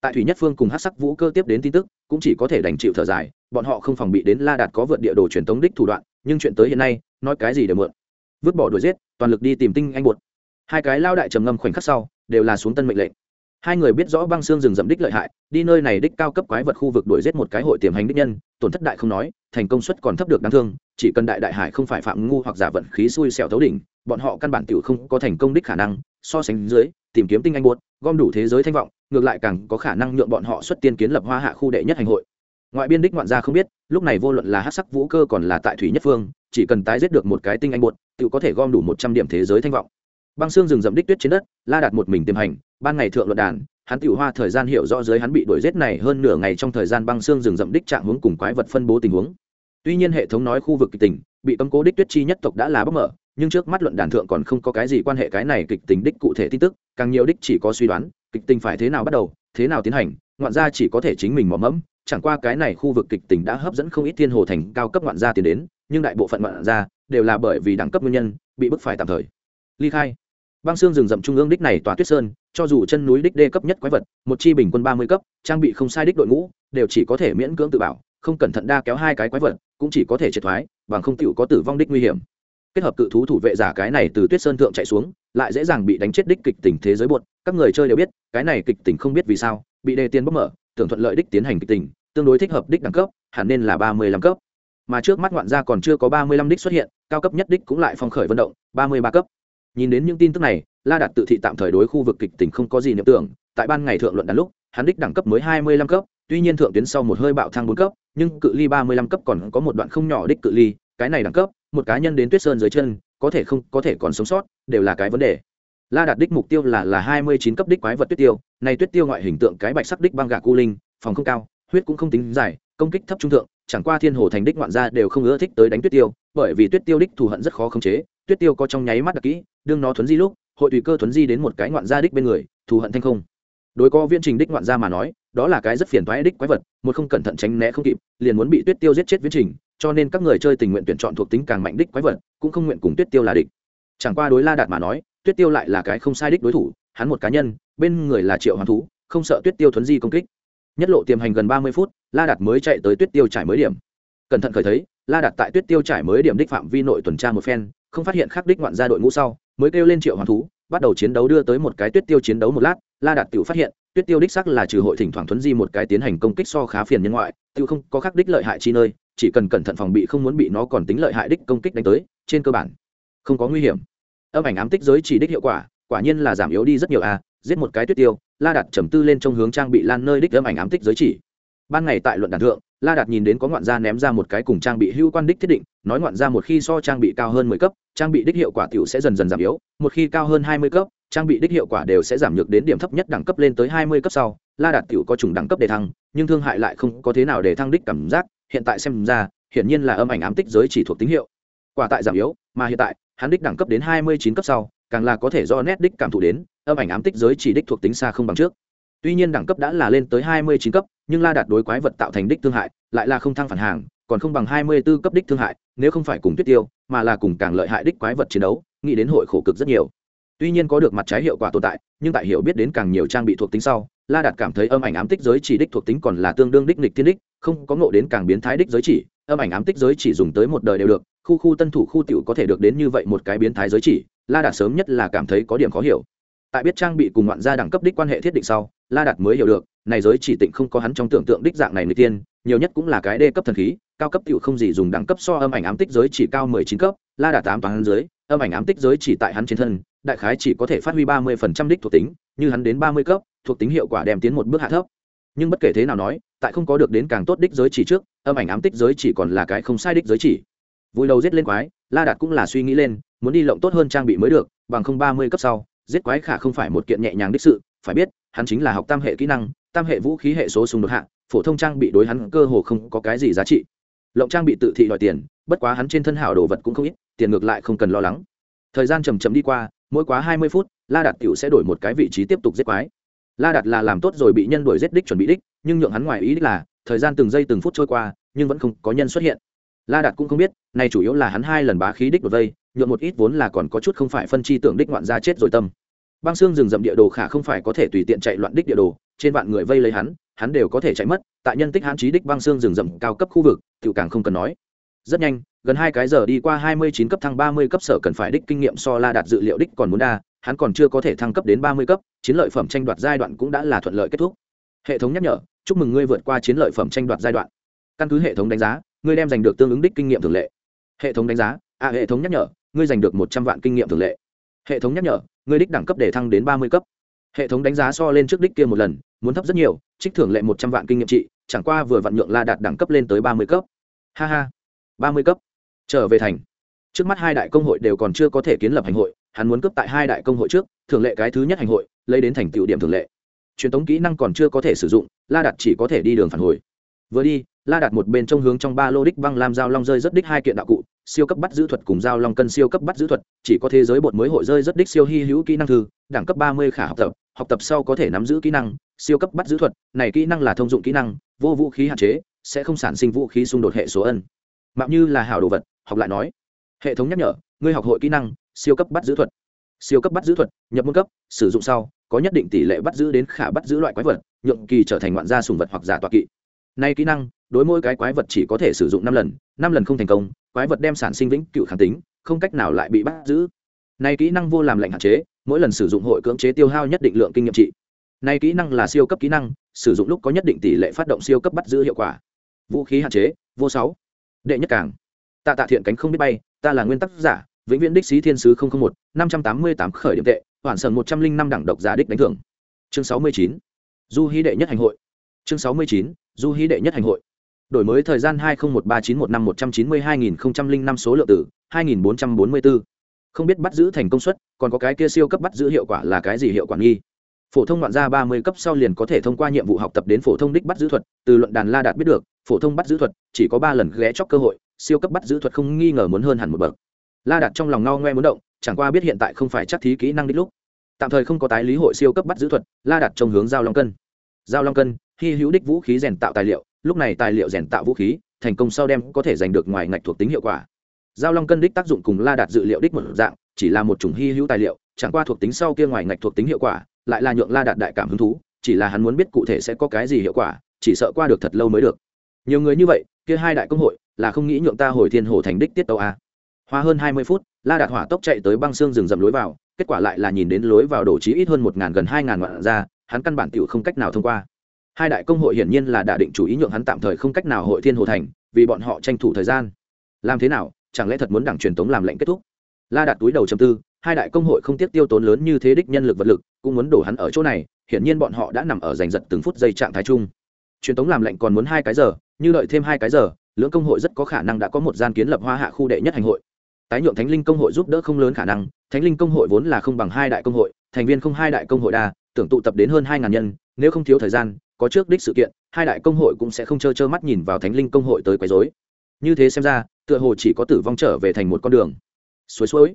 Tại thủy nhất phương cùng hắc sắc vũ cơ tiếp đến tin tức, cũng chỉ có thể đành chịu thở dài, bọn họ không phòng bị đến la đạt có vượt địa đồ truyền tống đích thủ đoạn nhưng chuyện tới hiện nay, nói cái gì để mượn. Vứt bỏ đuổi giết, toàn lực đi tìm tinh anh bột hai cái lao đại trầm ngâm khoảnh khắc sau, đều là xuống tân mệnh lệnh. Hai người biết rõ băng xương rừng rậm đích lợi hại, đi nơi này đích cao cấp quái vật khu vực đuổi giết một cái hội tiềm hành đích nhân, tổn thất đại không nói, thành công suất còn thấp được đáng thương, chỉ cần đại đại hải không phải phạm ngu hoặc giả vận khí xui xẻo thấu đỉnh, bọn họ căn bản tiểu không có thành công đích khả năng, so sánh dưới, tìm kiếm tinh anh buốt gom đủ thế giới thanh vọng, ngược lại càng có khả năng nhượng bọn họ xuất tiên kiến lập hoa hạ khu đệ nhất hành hội ngoại biên đích ngoạn gia không biết, lúc này vô luận là hát sắc vũ cơ còn là tại thủy nhất phương, chỉ cần tái giết được một cái tinh anh bột tự có thể gom đủ một trăm điểm thế giới thanh vọng. Băng xương rừng rậm đích tuyết trên đất, la đạt một mình tiềm hành, ban ngày thượng luận đàn, hắn tiểu hoa thời gian hiểu rõ dưới hắn bị đuổi giết này hơn nửa ngày trong thời gian băng xương rừng rậm đích trạng hướng cùng quái vật phân bố tình huống. Tuy nhiên hệ thống nói khu vực kịch tình, bị cấm cố đích tuyết chi nhất tộc đã là bóc mở, nhưng trước mắt luận đàn thượng còn không có cái gì quan hệ cái này kịch tình đích cụ thể tin tức, càng nhiều đích chỉ có suy đoán, kịch tình phải thế nào bắt đầu, thế nào tiến hành, ngoạn gia chỉ có thể chính mình mò mẫm chẳng qua cái này khu vực kịch tính đã hấp dẫn không ít thiên hồ thành cao cấp ngoạn gia tiến đến, nhưng đại bộ phận ngoạn gia đều là bởi vì đẳng cấp nguyên nhân, bị bức phải tạm thời. Ly khai. Băng xương rừng rậm trung ương đích này tòa tuyết sơn, cho dù chân núi đích đê cấp nhất quái vật, một chi bình quân ba mươi cấp, trang bị không sai đích đội ngũ, đều chỉ có thể miễn cưỡng tự bảo, không cẩn thận đa kéo hai cái quái vật, cũng chỉ có thể triệt thoái, bằng không tựu có tử vong đích nguy hiểm. Kết hợp cự thú thủ vệ giả cái này từ tuyết sơn thượng chạy xuống, lại dễ dàng bị đánh chết đích kịch tình thế giới buột. Các người chơi đều biết, cái này kịch tình không biết vì sao, bị đề tiền bốc mở, tưởng thuận lợi đích tiến hành kịch tình tương đối thích hợp đích đẳng cấp, hẳn nên là ba mươi lăm cấp. Mà trước mắt ngoạn gia còn chưa có ba mươi lăm đích xuất hiện, cao cấp nhất đích cũng lại phong khởi vận động, ba mươi ba cấp. Nhìn đến những tin tức này, la đạt tự thị tạm thời đối khu vực kịch tỉnh không có gì niệm tưởng, tại ban ngày thượng luận đàn lúc, hắn đích đẳng cấp mới hai mươi lăm cấp, tuy nhiên thượng tuyến sau một hơi bạo thang bốn cấp, nhưng cự ly ba mươi lăm cấp còn có một đoạn không nhỏ đích cự ly, cái này đẳng cấp, một cá nhân đến tuyết sơn dưới chân, có thể không, có thể còn sống sót, đều là cái vấn đề. La đạt đích mục tiêu là là hai mươi chín cấp đích quái vật tuyết tiêu, này tuyết tiêu ngoại hình tượng cái bạch sắc đích băng gà cu linh, phòng không cao huyết cũng không tính dài, công kích thấp trung thượng, chẳng qua thiên hồ thành đích ngoạn gia đều không ưa thích tới đánh tuyết tiêu, bởi vì tuyết tiêu đích thù hận rất khó khống chế, tuyết tiêu có trong nháy mắt đặc kỹ, đương nó thuấn di lúc, hội tùy cơ thuấn di đến một cái ngoạn gia đích bên người, thù hận thanh không. Đối có viễn trình đích ngoạn gia mà nói, đó là cái rất phiền toái đích quái vật, một không cẩn thận tránh né không kịp, liền muốn bị tuyết tiêu giết chết viễn trình, cho nên các người chơi tình nguyện tuyển chọn thuộc tính càng mạnh đích quái vật, cũng không nguyện cùng tuyết tiêu là địch. Chẳng qua đối la đạt mà nói, tuyết tiêu lại là cái không sai đích đối thủ, hắn một cá nhân, bên người là triệu hoàn thú, không sợ tuyết tiêu thuấn di công kích nhất lộ tiềm hành gần ba mươi phút, la đạt mới chạy tới tuyết tiêu trải mới điểm. Cẩn thận khởi thấy, la đạt tại tuyết tiêu trải mới điểm đích phạm vi nội tuần tra một phen, không phát hiện khắc đích ngoạn gia đội ngũ sau, mới kêu lên triệu hoàn thú, bắt đầu chiến đấu đưa tới một cái tuyết tiêu chiến đấu một lát, la đạt tự phát hiện, tuyết tiêu đích sắc là trừ hội thỉnh thoảng thuấn di một cái tiến hành công kích so khá phiền nhân ngoại, tự không có khắc đích lợi hại chi nơi, chỉ cần cẩn thận phòng bị không muốn bị nó còn tính lợi hại đích công kích đánh tới, trên cơ bản không có nguy hiểm. Âm ảnh ám tích giới chỉ đích hiệu quả quả nhiên là giảm yếu đi rất nhiều a giết một cái tuyết tiêu, la đạt trầm tư lên trong hướng trang bị lan nơi đích âm ảnh ám tích giới chỉ. Ban ngày tại luận đàn thượng, la đạt nhìn đến có ngoạn gia ném ra một cái cùng trang bị hưu quan đích thiết định, nói ngoạn gia một khi so trang bị cao hơn mười cấp, trang bị đích hiệu quả t i ể u sẽ dần dần giảm yếu, một khi cao hơn hai mươi cấp, trang bị đích hiệu quả đều sẽ giảm nhược đến điểm thấp nhất đẳng cấp lên tới hai mươi cấp sau, la đạt t i ể u có chủng đẳng cấp để thăng, nhưng thương hại lại không có thế nào để thăng đích cảm giác, hiện tại xem ra, hiển nhiên là âm ảnh ám tích giới chỉ thuộc tín hiệu. Quả tại giảm yếu, mà hiện tại, hắn đích đẳng cấp đến hai mươi chín cấp sau càng là có thể do nét đích cảm thụ đến, âm ảnh ám tích giới chỉ đích thuộc tính xa không bằng trước. Tuy nhiên đẳng cấp đã là lên tới hai mươi chín cấp, nhưng la đạt đối quái vật tạo thành đích thương hại, lại là không thăng phản hàng, còn không bằng hai mươi 24 cấp đích thương hại, nếu không phải cùng tuyết tiêu, mà là cùng càng lợi hại đích quái vật chiến đấu, nghĩ đến hội khổ cực rất nhiều. Tuy nhiên có được mặt trái hiệu quả tồn tại, nhưng tại hiểu biết đến càng nhiều trang bị thuộc tính sau, la đạt cảm thấy âm ảnh ám tích giới chỉ đích thuộc tính còn là tương đương đích nịch thiên đích, không có ngộ đến càng biến thái đích giới chỉ, âm ảnh ám tích giới chỉ dùng tới một đời đều được, khu khu tân thủ khu tiểu có thể được đến như vậy một cái biến thái giới chỉ la đạt sớm nhất là cảm thấy có điểm khó hiểu. Tại biết trang bị cùng ngoạn gia đẳng cấp đích quan hệ thiết định sau, la đạt mới hiểu được, này giới chỉ tịnh không có hắn trong tưởng tượng đích dạng này người tiên, nhiều nhất cũng là cái đê cấp thần khí, cao cấp tiểu không gì dùng đẳng cấp so âm ảnh ám tích giới chỉ cao mười chín cấp, la đạt tám toán dưới, âm ảnh ám tích giới chỉ tại hắn trên thân, đại khái chỉ có thể phát huy ba mươi phần trăm đích thuộc tính, như hắn đến ba mươi cấp, thuộc tính hiệu quả đem tiến một bước hạ thấp. Nhưng bất kể thế nào nói, tại không có được đến càng tốt đích giới chỉ trước, âm ảnh ám tích giới chỉ còn là cái không sai đích giới chỉ. Vui đầu giết lên quái, la đạt cũng là suy nghĩ lên muốn đi lộng tốt hơn trang bị mới được, bằng không ba mươi cấp sau, giết quái khả không phải một kiện nhẹ nhàng đích sự, phải biết, hắn chính là học tam hệ kỹ năng, tam hệ vũ khí hệ số xung đột hạ, phổ thông trang bị đối hắn cơ hồ không có cái gì giá trị. Lộng trang bị tự thị đòi tiền, bất quá hắn trên thân hảo đồ vật cũng không ít, tiền ngược lại không cần lo lắng. Thời gian chầm chầm đi qua, mỗi quá hai mươi phút, la đạt Cựu sẽ đổi một cái vị trí tiếp tục giết quái. La đạt là làm tốt rồi bị nhân đuổi giết đích chuẩn bị đích, nhưng nhượng hắn ngoài ý đích là, thời gian từng giây từng phút trôi qua, nhưng vẫn không có nhân xuất hiện. La đạt cũng không biết này chủ yếu là hắn hai lần bá khí đích đột vây nhượng một ít vốn là còn có chút không phải phân chi tưởng đích ngoạn ra chết rồi tâm. Băng xương rừng rậm địa đồ khả không phải có thể tùy tiện chạy loạn đích địa đồ, trên vạn người vây lấy hắn hắn đều có thể chạy mất, tại nhân tích hắn trí đích băng xương rừng rậm cao cấp khu vực tự càng không cần nói. Rất nhanh, gần hai cái giờ đi qua hai mươi chín cấp thăng ba mươi cấp sở cần phải đích kinh nghiệm so la đạt dự liệu đích còn muốn đa, hắn còn chưa có thể thăng cấp đến ba mươi cấp, chiến lợi phẩm tranh đoạt giai đoạn cũng đã là thuận lợi kết thúc. Hệ thống nhắc nhở, chúc mừng ngươi vượt qua chiến lợi phẩm tranh đoạt giai đoạn. Căn cứ hệ thống đánh giá, ngươi đem giành được tương ứng đích kinh nghiệm thường lệ. Hệ thống đánh giá à hệ thống nhắc nhở ngươi giành được một trăm vạn kinh nghiệm thường lệ. Hệ thống nhắc nhở, ngươi đích đẳng cấp để thăng đến ba mươi cấp. Hệ thống đánh giá so lên trước đích kia một lần, muốn thấp rất nhiều, trích thưởng lệ một trăm vạn kinh nghiệm trị, chẳng qua vừa vạn nhượng la đạt đẳng cấp lên tới ba mươi cấp. Ha ha, ba mươi cấp. Trở về thành. Trước mắt hai đại công hội đều còn chưa có thể kiến lập hành hội, hắn muốn cấp tại hai đại công hội trước thường lệ cái thứ nhất hành hội, lấy đến thành tựu điểm thường lệ. Truyền thống kỹ năng còn chưa có thể sử dụng, la đạt chỉ có thể đi đường phản hồi. Vừa đi la đạt một bên trong hướng trong ba lô đích băng làm dao long rơi rất đích hai kiện đạo cụ, siêu cấp bắt giữ thuật cùng dao long cân siêu cấp bắt giữ thuật, chỉ có thế giới bột mới hội rơi rất đích siêu hy hữu kỹ năng thư, đẳng cấp ba mươi khả học tập học tập sau có thể nắm giữ kỹ năng, siêu cấp bắt giữ thuật, này kỹ năng là thông dụng kỹ năng, vô vũ khí hạn chế, sẽ không sản sinh vũ khí xung đột hệ số ân. Mạo như là hảo đồ vật, học lại nói. Hệ thống nhắc nhở, ngươi học hội kỹ năng, siêu cấp bắt giữ thuật. Siêu cấp bắt giữ thuật, nhập môn cấp, sử dụng sau, có nhất định tỷ lệ bắt giữ đến khả bắt giữ loại quái vật, nhượng kỳ trở thành ngoạn gia sùng vật hoặc giả tọa kỵ. Nay kỹ năng đối mỗi cái quái vật chỉ có thể sử dụng năm lần năm lần không thành công, quái vật đem sản sinh vĩnh cựu kháng tính, không cách nào lại bị bắt giữ. Nay kỹ năng vô làm lệnh hạn chế, mỗi lần sử dụng hội cưỡng chế tiêu hao nhất định lượng kinh nghiệm trị. Nay kỹ năng là siêu cấp kỹ năng, sử dụng lúc có nhất định tỷ lệ phát động siêu cấp bắt giữ hiệu quả. Vũ khí hạn chế, vô sáu. Đệ nhất cảng tạ tạ thiện cánh không biết bay, ta là nguyên tắc giả, vĩnh viễn đích sĩ thiên sứ một, năm trăm tám mươi tám khởi điểm tệ, hoàn sần một trăm linh năm đẳng độc giá đích đánh thưởng. Chương sáu mươi chín. Du hí đệ nhất hành hội. Chương sáu mươi chín, du hí đệ nhất hành hội đổi mới thời gian hai nghìn một ba chín một năm một trăm chín mươi hai nghìn năm số lượng tử hai nghìn bốn trăm bốn mươi bốn. Không biết bắt giữ thành công suất, còn có cái kia siêu cấp bắt giữ hiệu quả là cái gì hiệu quả nghi? Phổ thông loạn ra ba mươi cấp sau liền có thể thông qua nhiệm vụ học tập đến phổ thông đích bắt giữ thuật, từ luận đàn la đạt biết được, phổ thông bắt giữ thuật chỉ có ba lần ghé chóc cơ hội, siêu cấp bắt giữ thuật không nghi ngờ muốn hơn hẳn một bậc. La đạt trong lòng ngao ngoe muốn động, chẳng qua biết hiện tại không phải chắc thí kỹ năng đích lúc. Tạm thời không có tái lý hội siêu cấp bắt giữ thuật, la đạt trong hướng giao long cân. Giao long cân, hy hữu đích vũ khí rèn tạo tài liệu lúc này tài liệu rèn tạo vũ khí, thành công sau đem có thể giành được ngoài ngạch thuộc tính hiệu quả. Giao long cân đích tác dụng cùng la đạt dự liệu đích một dạng, chỉ là một chủng hy hữu tài liệu, chẳng qua thuộc tính sau kia ngoài ngạch thuộc tính hiệu quả, lại là nhượng la đạt đại cảm hứng thú, chỉ là hắn muốn biết cụ thể sẽ có cái gì hiệu quả, chỉ sợ qua được thật lâu mới được. Nhiều người như vậy, kia hai đại công hội, là không nghĩ nhượng ta hồi thiên hồ thành đích tiết tàu a. Hoa hơn hai mươi phút, la đạt hỏa tốc chạy tới băng xương rừng rậm lối vào, kết quả lại là nhìn đến lối vào đổ trí ít hơn một ngàn gần hai ngàn ngoạn ra, hắn căn bản tiểu không cách nào thông qua hai đại công hội hiển nhiên là đã định chủ ý nhượng hắn tạm thời không cách nào hội thiên hồ thành, vì bọn họ tranh thủ thời gian. Làm thế nào, chẳng lẽ thật muốn đảng truyền tống làm lệnh kết thúc? La đạt túi đầu chầm tư, hai đại công hội không tiếc tiêu tốn lớn như thế đích nhân lực vật lực, cũng muốn đổ hắn ở chỗ này, hiển nhiên bọn họ đã nằm ở giành giật từng phút giây trạng thái chung. Truyền tống làm lệnh còn muốn hai cái giờ, như đợi thêm hai cái giờ, lưỡng công hội rất có khả năng đã có một gian kiến lập hoa hạ khu đệ nhất hành hội. Tái nhượng thánh linh công hội giúp đỡ không lớn khả năng, thánh linh công hội vốn là không bằng hai đại công hội, thành viên không hai đại công hội đa, tưởng tụ tập đến hơn hai ngàn nhân, nếu không thiếu thời gian có trước đích sự kiện, hai đại công hội cũng sẽ không trơ trơ mắt nhìn vào thánh linh công hội tới quấy rối. Như thế xem ra, tựa hồ chỉ có tử vong trở về thành một con đường. Suối suối.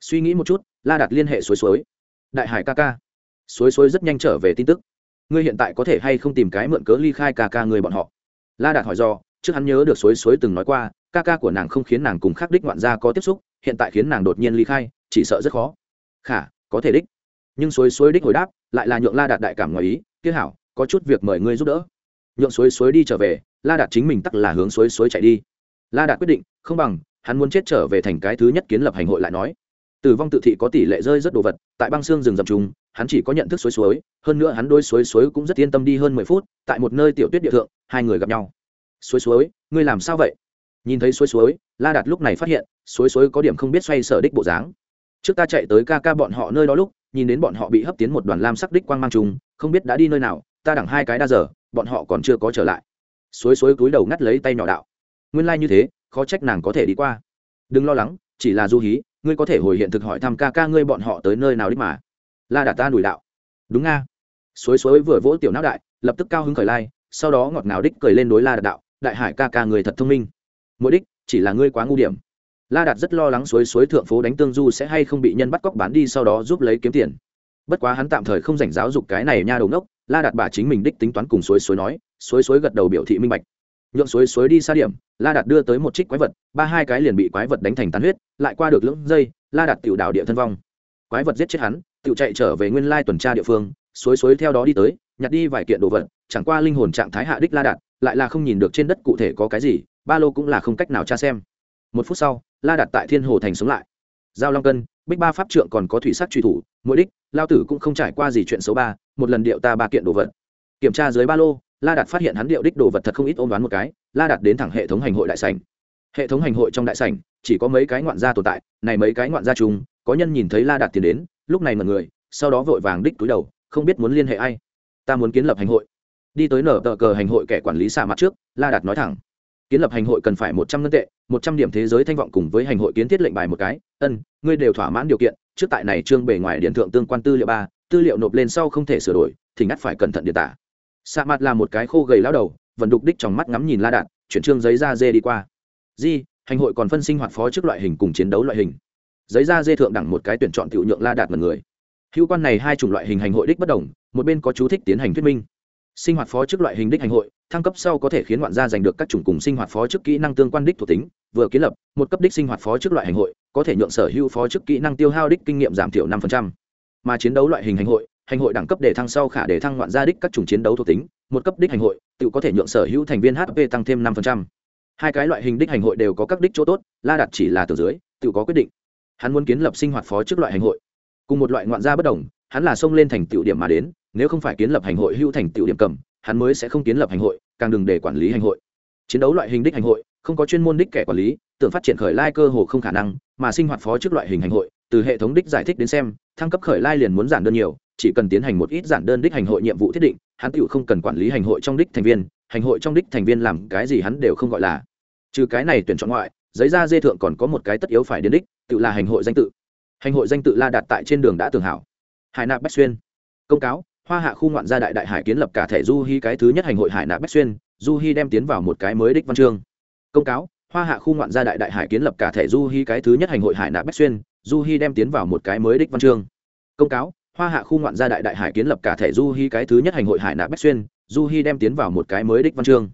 Suy nghĩ một chút, la đặt liên hệ suối suối. Đại hải ca ca. Suối suối rất nhanh trở về tin tức. Ngươi hiện tại có thể hay không tìm cái mượn cớ ly khai ca ca người bọn họ? La đạt hỏi do, trước hắn nhớ được suối suối từng nói qua, ca ca của nàng không khiến nàng cùng khắc đích ngoạn gia có tiếp xúc, hiện tại khiến nàng đột nhiên ly khai, chỉ sợ rất khó. Khả, có thể đích. Nhưng suối suối đích hồi đáp, lại là nhượng la đạt đại cảm ngoài ý, kia hảo có chút việc mời ngươi giúp đỡ. Nhượng suối suối đi trở về, la đạt chính mình tắc là hướng suối suối chạy đi. La đạt quyết định, không bằng, hắn muốn chết trở về thành cái thứ nhất kiến lập hành hội lại nói. Tử vong tự thị có tỷ lệ rơi rất đồ vật, tại băng xương rừng rậm trùng, hắn chỉ có nhận thức suối suối, hơn nữa hắn đôi suối suối cũng rất yên tâm đi hơn mười phút, tại một nơi tiểu tuyết địa thượng, hai người gặp nhau. Suối suối, ngươi làm sao vậy? Nhìn thấy suối suối, la đạt lúc này phát hiện, suối suối có điểm không biết xoay sở đích bộ dáng. Trước ta chạy tới ca ca bọn họ nơi đó lúc, nhìn đến bọn họ bị hấp tiến một đoàn lam sắc đích quang mang trùng, không biết đã đi nơi nào ta đẳng hai cái đa giờ, bọn họ còn chưa có trở lại. Suối suối cúi đầu ngắt lấy tay nhỏ đạo. Nguyên lai、like、như thế, khó trách nàng có thể đi qua. Đừng lo lắng, chỉ là du hí, ngươi có thể hồi hiện thực hỏi thăm ca ca ngươi bọn họ tới nơi nào đích mà. La đạt ta đùi đạo. Đúng nga. Suối suối vừa vỗ tiểu não đại, lập tức cao hứng khởi lai, sau đó ngọt ngào đích cười lên đối la đạt đạo, đại hải ca ca người thật thông minh. Mỗi đích, chỉ là ngươi quá ngu điểm. La đạt rất lo lắng suối suối thượng phố đánh tương du sẽ hay không bị nhân bắt cóc bán đi sau đó giúp lấy kiếm tiền. Bất quá hắn tạm thời không dành giáo dục cái này nha đầu ngốc la đạt bà chính mình đích tính toán cùng suối suối nói, suối suối gật đầu biểu thị minh bạch. Nhượng suối suối đi xa điểm, la đạt đưa tới một trích quái vật, ba hai cái liền bị quái vật đánh thành tán huyết, lại qua được lưỡng dây, la đạt tiểu đảo địa thân vong. Quái vật giết chết hắn, tiểu chạy trở về nguyên lai tuần tra địa phương, suối suối theo đó đi tới, nhặt đi vài kiện đồ vật, chẳng qua linh hồn trạng thái hạ đích la đạt, lại là không nhìn được trên đất cụ thể có cái gì, ba lô cũng là không cách nào tra xem. Một phút sau, la đạt tại thiên hồ thành sống lại. Giao long cân, bích ba pháp trượng còn có thủy sắc truy thủ, mỗi đích, lao tử cũng không trải qua gì chuyện xấu ba một lần điệu ta ba kiện đồ vật. Kiểm tra dưới ba lô, la đạt phát hiện hắn điệu đích đồ vật thật không ít ôm đoán một cái, la đạt đến thẳng hệ thống hành hội đại sảnh. Hệ thống hành hội trong đại sảnh, chỉ có mấy cái ngoạn gia tồn tại, này mấy cái ngoạn gia chung, có nhân nhìn thấy la đạt tiền đến, lúc này mật người, sau đó vội vàng đích túi đầu, không biết muốn liên hệ ai. Ta muốn kiến lập hành hội. Đi tới nở tờ cờ hành hội kẻ quản lý xạ mặt trước, la đạt nói thẳng. Kiến lập hành hội cần phải một trăm ngân tệ, một trăm điểm thế giới thanh vọng cùng với hành hội kiến thiết lệnh bài một cái. Ân, ngươi đều thỏa mãn điều kiện, trước tại này trương bề ngoài điện thượng tương quan tư liệu ba tư liệu nộp lên sau không thể sửa đổi, thì ngắt phải cẩn thận điện tả. Sa mặt là một cái khô gầy lao đầu, vẫn đục đích trong mắt ngắm nhìn la đạt, chuyển trương giấy da dê đi qua. Di, hành hội còn phân sinh hoạt phó trước loại hình cùng chiến đấu loại hình. Giấy da dê thượng đẳng một cái tuyển chọn tiểu nhượng la đạt mật người. Hữu quan này hai chủng loại hình hành hội đích bất đồng, một bên có chú thích tiến hành thuyết minh. Sinh hoạt phó trước loại hình đích hành hội, thăng cấp sau có thể khiến ngoạn gia giành được các chủng cùng sinh hoạt phó chức kỹ năng tương quan đích thuộc tính, vừa kiến lập, một cấp đích sinh hoạt phó chức loại hành hội, có thể nhượng sở hữu phó chức kỹ năng tiêu hao đích kinh nghiệm giảm thiểu năm mà chiến đấu loại hình hành hội hành hội đẳng cấp để thăng sau khả để thăng ngoạn gia đích các chủng chiến đấu thuộc tính, một cấp đích hành hội, tự có thể nhượng sở hữu thành viên hp tăng thêm năm hai cái loại hình đích hành hội đều có các đích chỗ tốt, la đặt chỉ là từ dưới, tự có quyết định. Hắn muốn kiến lập sinh hoạt phó trước loại hành hội. Cùng một loại ngoạn gia bất đồng, hắn là xông lên thành tiểu điểm mà đến, nếu không phải kiến lập hành hội hữu thành tiểu điểm cầm, hắn mới sẽ không kiến lập hành hội, càng đừng để quản lý hành hội. Chiến đấu loại hình đích hành hội, không có chuyên môn đích kẻ quản lý, tưởng phát triển khởi lai cơ hồ không khả năng, mà sinh hoạt phó trước loại hình hành hội, từ hệ thống đích giải thích đến xem thăng cấp khởi lai liền muốn giản đơn nhiều, chỉ cần tiến hành một ít giản đơn đích hành hội nhiệm vụ thiết định, hắn tự không cần quản lý hành hội trong đích thành viên, hành hội trong đích thành viên làm cái gì hắn đều không gọi là. Trừ cái này tuyển chọn ngoại, giấy ra dê thượng còn có một cái tất yếu phải đến đích, tự là hành hội danh tự. Hành hội danh tự la đặt tại trên đường đã tường hảo. Hải nạp bách xuyên. Công cáo, hoa hạ khu ngoạn gia đại đại hải kiến lập cả thể du hy cái thứ nhất hành hội hải nạp bách xuyên, du hy đem tiến vào một cái mới đích văn chương. Công cáo, hoa hạ khu ngoạn gia đại đại hải kiến lập cả thể du hy cái thứ nhất hành hội hải nạp bách xuyên du hy đem tiến vào một cái mới đích văn chương. Công cáo, hoa hạ khu ngoạn gia đại đại hải kiến lập cả thể du hy cái thứ nhất hành hội hải nạ bách xuyên, du hy đem tiến vào một cái mới đích văn chương.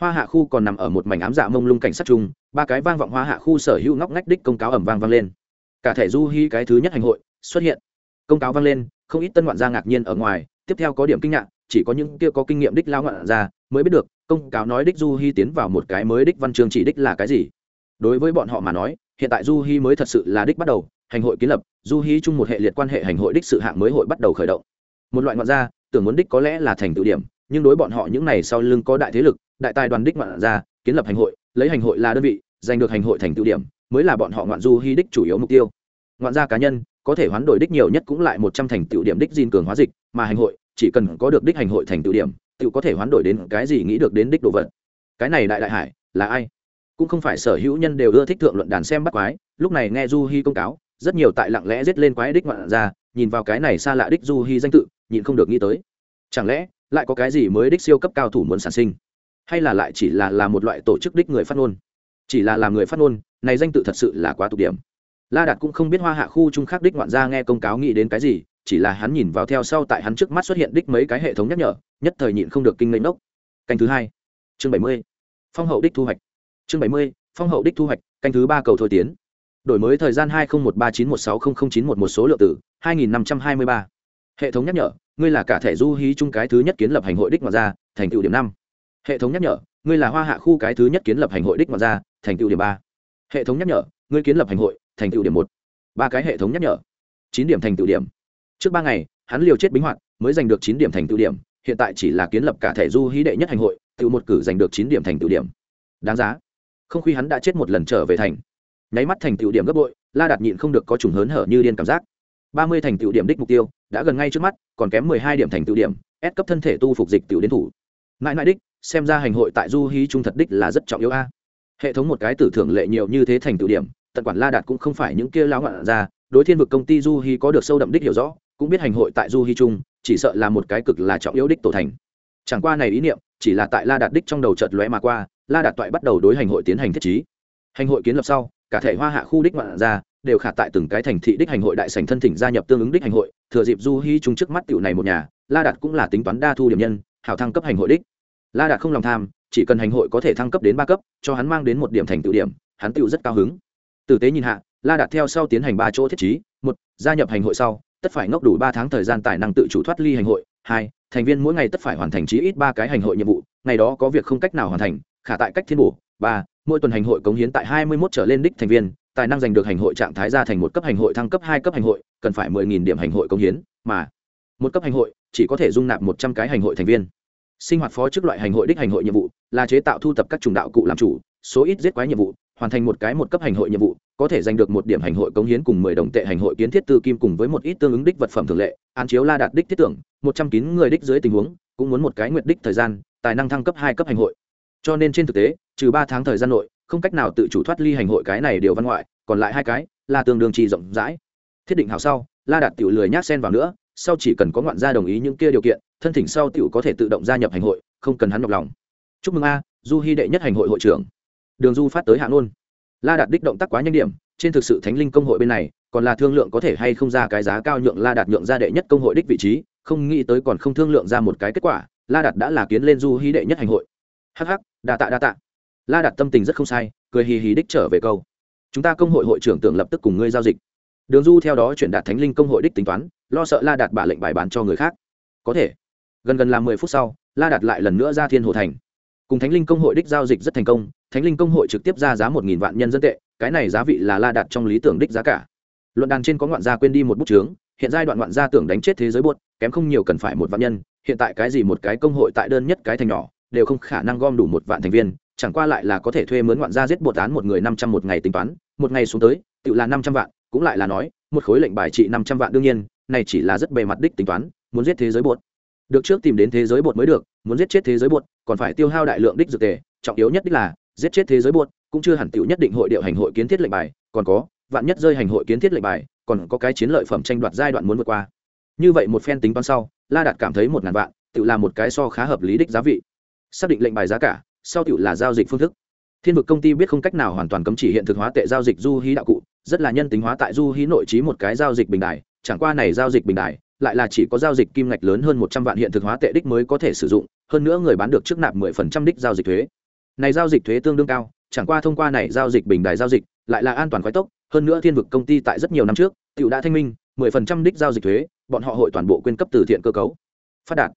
Hoa hạ khu còn nằm ở một mảnh ám dạ mông lung cảnh sát chung, ba cái vang vọng hoa hạ khu sở hữu ngóc ngách đích công cáo ẩm vang vang lên. Cả thể du hy cái thứ nhất hành hội xuất hiện. Công cáo vang lên, không ít tân ngoạn gia ngạc nhiên ở ngoài, tiếp theo có điểm kinh ngạc, chỉ có những kia có kinh nghiệm đích lao ngoạn gia mới biết được, công cáo nói đích du hy tiến vào một cái mới đích văn chương chỉ đích là cái gì. Đối với bọn họ mà nói hiện tại du hy mới thật sự là đích bắt đầu, hành hội kiến lập, du hy chung một hệ liệt quan hệ hành hội đích sự hạng mới hội bắt đầu khởi động. Một loại ngoạn gia, tưởng muốn đích có lẽ là thành tự điểm, nhưng đối bọn họ những này sau lưng có đại thế lực, đại tài đoàn đích ngoạn gia, kiến lập hành hội, lấy hành hội là đơn vị, giành được hành hội thành tự điểm, mới là bọn họ ngoạn du hy đích chủ yếu mục tiêu. Ngoạn gia cá nhân, có thể hoán đổi đích nhiều nhất cũng lại một trăm thành tựu điểm đích diên cường hóa dịch, mà hành hội, chỉ cần có được đích hành hội thành tựu điểm tự có thể hoán đổi đến cái gì nghĩ được đến đích đồ vật. Cái này đại đại hải, là ai? Cũng không phải sở hữu nhân đều ưa thích thượng luận đàn xem bắt quái. Lúc này nghe du hi công cáo, rất nhiều tại lặng lẽ giết lên quái đích ngoạn ra, nhìn vào cái này xa lạ đích du hi danh tự nhìn không được nghĩ tới. Chẳng lẽ, lại có cái gì mới đích siêu cấp cao thủ muốn sản sinh? Hay là lại chỉ là là một loại tổ chức đích người phát ngôn? Chỉ là làm người phát ngôn, này danh tự thật sự là quá tục điểm. La đạt cũng không biết hoa hạ khu trung khác đích ngoạn ra nghe công cáo nghĩ đến cái gì, chỉ là hắn nhìn vào theo sau tại hắn trước mắt xuất hiện đích mấy cái hệ thống nhắc nhở, nhất thời nhịn không được kinh ngây ngốc. Canh thứ hai, chương bảy mươi, phong hậu đích thu hoạch chương bảy mươi, phong hậu đích thu hoạch, canh thứ ba cầu thôi tiến. Đổi mới thời gian hai nghìn một ba chín một sáu không không chín một một số lượng tử hai nghìn năm trăm hai mươi ba. Hệ thống nhắc nhở, ngươi là cả thẻ du hí chung cái thứ nhất kiến lập hành hội đích ngoài ra thành tựu điểm năm. Hệ thống nhắc nhở, ngươi là hoa hạ khu cái thứ nhất kiến lập hành hội đích ngoài ra thành tựu điểm ba. Hệ thống nhắc nhở, ngươi kiến lập hành hội, thành tựu điểm một. Ba cái hệ thống nhắc nhở. Chín điểm thành tựu điểm. Trước ba ngày, hắn liều chết bính hoạt, mới giành được chín điểm thành tựu điểm, hiện tại chỉ là kiến lập cả thẻ du hí đệ nhất hành hội, tự một cử giành được chín điểm thành tựu điểm. Đáng giá không khi hắn đã chết một lần trở về thành. Nháy mắt thành tựu điểm gấp bội, la đạt nhịn không được có trùng hớn hở như điên cảm giác. Ba mươi thành tựu điểm đích mục tiêu, đã gần ngay trước mắt, còn kém mười hai điểm thành tựu điểm, ép cấp thân thể tu phục dịch tiểu đến thủ. Mãi mãi đích, xem ra hành hội tại du hí trung thật đích là rất trọng yếu a. Hệ thống một cái tử thưởng lệ nhiều như thế thành tựu điểm, tận quản la đạt cũng không phải những kia lão ngoạn ra đối thiên vực công ty du hí có được sâu đậm đích hiểu rõ, cũng biết hành hội tại du hí trung, chỉ sợ là một cái cực là trọng yếu đích tổ thành. Chẳng qua này ý niệm, chỉ là tại la đạt đích trong đầu chợt lóe mà qua la đạt toại bắt đầu đối hành hội tiến hành thiết trí. Hành hội kiến lập sau, cả thể hoa hạ khu đích ngoạn ra đều khả tại từng cái thành thị đích hành hội đại sành thân thỉnh gia nhập tương ứng đích hành hội, thừa dịp du hy chung trước mắt tiểu này một nhà, la đạt cũng là tính toán đa thu điểm nhân, hảo thăng cấp hành hội đích. La đạt không lòng tham, chỉ cần hành hội có thể thăng cấp đến ba cấp, cho hắn mang đến một điểm thành tựu điểm, hắn tựu rất cao hứng. Tử tế nhìn hạ, la đạt theo sau tiến hành ba chỗ thiết trí, một, gia nhập hành hội sau, tất phải ngốc đủ ba tháng thời gian tài năng tự chủ thoát ly hành hội, hai, thành viên mỗi ngày tất phải hoàn thành chí ít ba cái hành hội nhiệm vụ, ngày đó có việc không cách nào hoàn thành khả tại cách thiên bổ ba mỗi tuần hành hội cống hiến tại hai mươi 21 trở lên đích thành viên tài năng giành được hành hội trạng thái ra thành một cấp hành hội thăng cấp hai cấp hành hội cần phải mười nghìn điểm hành hội cống hiến mà một cấp hành hội chỉ có thể dung nạp một trăm cái hành hội thành viên sinh hoạt phó chức loại hành hội đích hành hội nhiệm vụ là chế tạo thu tập các trùng đạo cụ làm chủ số ít giết quái nhiệm vụ hoàn thành một cái một cấp hành hội nhiệm vụ có thể giành được một điểm hành hội cống hiến cùng mười đồng tệ hành hội kiến thiết tư kim cùng với một ít tương ứng đích vật phẩm thường lệ án chiếu la đạt đích thiết tưởng một trăm kín người đích dưới tình huống cũng muốn một cái nguyệt đích thời gian tài năng thăng cấp hai cấp hành hội cho nên trên thực tế, trừ ba tháng thời gian nội, không cách nào tự chủ thoát ly hành hội cái này điều văn ngoại, còn lại hai cái là tương đương trì rộng rãi. Thiết định hào sau, la đạt tiểu lười nhát sen vào nữa, sau chỉ cần có ngoạn gia đồng ý những kia điều kiện, thân thỉnh sau tiểu có thể tự động gia nhập hành hội, không cần hắn nhọc lòng. Chúc mừng a, du hy đệ nhất hành hội hội trưởng. Đường du phát tới hạ luôn la đạt đích động tác quá nhanh điểm, trên thực sự thánh linh công hội bên này, còn là thương lượng có thể hay không ra cái giá cao nhượng la đạt nhượng ra đệ nhất công hội đích vị trí, không nghĩ tới còn không thương lượng ra một cái kết quả, la đạt đã là kiến lên du hy đệ nhất hành hội. Hh đa tạ đa tạ. La đạt tâm tình rất không sai, cười hì hì đích trở về câu. Chúng ta công hội hội trưởng tưởng lập tức cùng ngươi giao dịch. Đường du theo đó chuyển đạt thánh linh công hội đích tính toán, lo sợ la đạt bả lệnh bài bán cho người khác. Có thể. Gần gần là mười phút sau, la đạt lại lần nữa ra thiên hồ thành. Cùng thánh linh công hội đích giao dịch rất thành công, thánh linh công hội trực tiếp ra giá một nghìn vạn nhân dân tệ, cái này giá vị là la đạt trong lý tưởng đích giá cả. Luận đàn trên có ngoạn gia quên đi một bút trướng hiện giai đoạn ngoạn gia tưởng đánh chết thế giới buốt, kém không nhiều cần phải một vạn nhân, hiện tại cái gì một cái công hội tại đơn nhất cái thành nhỏ đều không khả năng gom đủ một vạn thành viên, chẳng qua lại là có thể thuê mướn ngoạn gia giết bột án một người năm trăm một ngày tính toán, một ngày xuống tới tự là năm trăm vạn, cũng lại là nói, một khối lệnh bài trị năm trăm vạn đương nhiên, này chỉ là rất bề mặt đích tính toán, muốn giết thế giới bột. Được trước tìm đến thế giới bột mới được, muốn giết chết thế giới bột, còn phải tiêu hao đại lượng đích dược tề, trọng yếu nhất đích là, giết chết thế giới bột, cũng chưa hẳn tiểu nhất định hội điệu hành hội kiến thiết lệnh bài, còn có, vạn nhất rơi hành hội kiến thiết lệnh bài, còn có cái chiến lợi phẩm tranh đoạt giai đoạn muốn vượt qua. Như vậy một phen tính toán sau, la đạt cảm thấy một ngàn vạn tự là một cái so khá hợp lý đích giá vị xác định lệnh bài giá cả, sau tiểu là giao dịch phương thức. Thiên vực công ty biết không cách nào hoàn toàn cấm chỉ hiện thực hóa tệ giao dịch du hí đạo cụ, rất là nhân tính hóa tại du hí nội trí một cái giao dịch bình đài. chẳng qua này giao dịch bình đài, lại là chỉ có giao dịch kim ngạch lớn hơn một trăm vạn hiện thực hóa tệ đích mới có thể sử dụng, hơn nữa người bán được trước nạp mười phần trăm đích giao dịch thuế. Này giao dịch thuế tương đương cao, chẳng qua thông qua này giao dịch bình đài giao dịch, lại là an toàn khoái tốc, hơn nữa thiên vực công ty tại rất nhiều năm trước, tiểu đã thanh minh, mười phần trăm đích giao dịch thuế, bọn họ hội toàn bộ quyên cấp từ thiện cơ cấu. Phát đạt.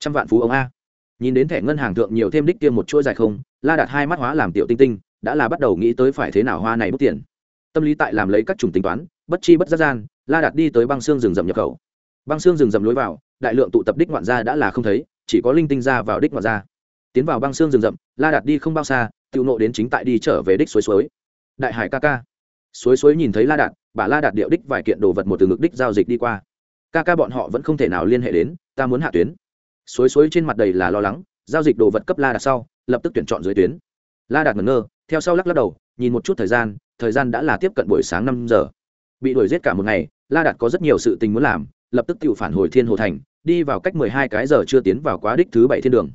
Trăm vạn phú ông a nhìn đến thẻ ngân hàng thượng nhiều thêm đích tiêm một chuỗi dài không, la đạt hai mắt hóa làm tiểu tinh tinh, đã là bắt đầu nghĩ tới phải thế nào hoa này bút tiền. Tâm lý tại làm lấy các chủng tính toán, bất chi bất giác gian, la đạt đi tới băng xương rừng rậm nhập khẩu. Băng xương rừng rậm lối vào, đại lượng tụ tập đích ngoạn gia đã là không thấy, chỉ có linh tinh ra vào đích ngoạn gia. Tiến vào băng xương rừng rậm, la đạt đi không bao xa tự nộ đến chính tại đi trở về đích suối suối. Đại hải ca ca. Suối suối nhìn thấy la đạt, bà la đạt điệu đích vài kiện đồ vật một từ ngực đích giao dịch đi qua. Ca ca bọn họ vẫn không thể nào liên hệ đến, ta muốn hạ tuyến suối suối trên mặt đầy là lo lắng, giao dịch đồ vật cấp la đạt sau, lập tức tuyển chọn dưới tuyến. La đạt ngẩn ngơ, theo sau lắc lắc đầu, nhìn một chút thời gian thời gian đã là tiếp cận buổi sáng năm giờ. Bị đuổi giết cả một ngày, la đạt có rất nhiều sự tình muốn làm, lập tức tự phản hồi thiên hồ thành, đi vào cách mười hai cái giờ chưa tiến vào quá đích thứ bảy thiên đường.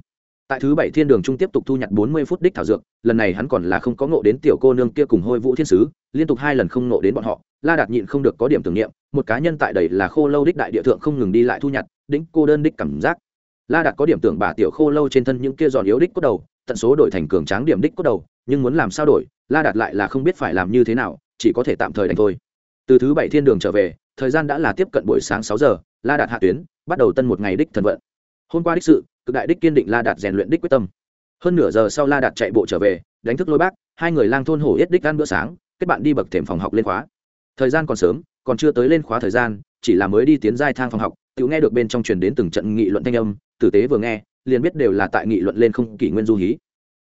Tại thứ bảy thiên đường trung tiếp tục thu nhặt bốn mươi phút đích thảo dược, lần này hắn còn là không có ngộ đến tiểu cô nương kia cùng hôi vũ thiên sứ, liên tục hai lần không ngộ đến bọn họ, la đạt nhịn không được có điểm tưởng niệm, một cá nhân tại đây là khô lâu đích đại địa thượng không ngừng đi lại thu nhặt đĩnh cô đơn đích cảm giác la đạt có điểm tưởng bà tiểu khô lâu trên thân những kia giòn yếu đích cốt đầu, tận số đổi thành cường tráng điểm đích cốt đầu, nhưng muốn làm sao đổi, la đạt lại là không biết phải làm như thế nào, chỉ có thể tạm thời đánh thôi. Từ thứ bảy thiên đường trở về, thời gian đã là tiếp cận buổi sáng sáu giờ, la đạt hạ tuyến, bắt đầu tân một ngày đích thần vận. Hôm qua đích sự, cực đại đích kiên định la đạt rèn luyện đích quyết tâm. Hơn nửa giờ sau la đạt chạy bộ trở về, đánh thức lôi bác, hai người lang thôn hổ yết đích ăn bữa sáng, kết bạn đi bậc thềm phòng học lên khóa. Thời gian còn sớm, còn chưa tới lên khóa thời gian, chỉ là mới đi tiến giai thang phòng học tự nghe được bên trong truyền đến từng trận nghị luận thanh âm, tử tế vừa nghe, liền biết đều là tại nghị luận lên không kỷ nguyên du hí.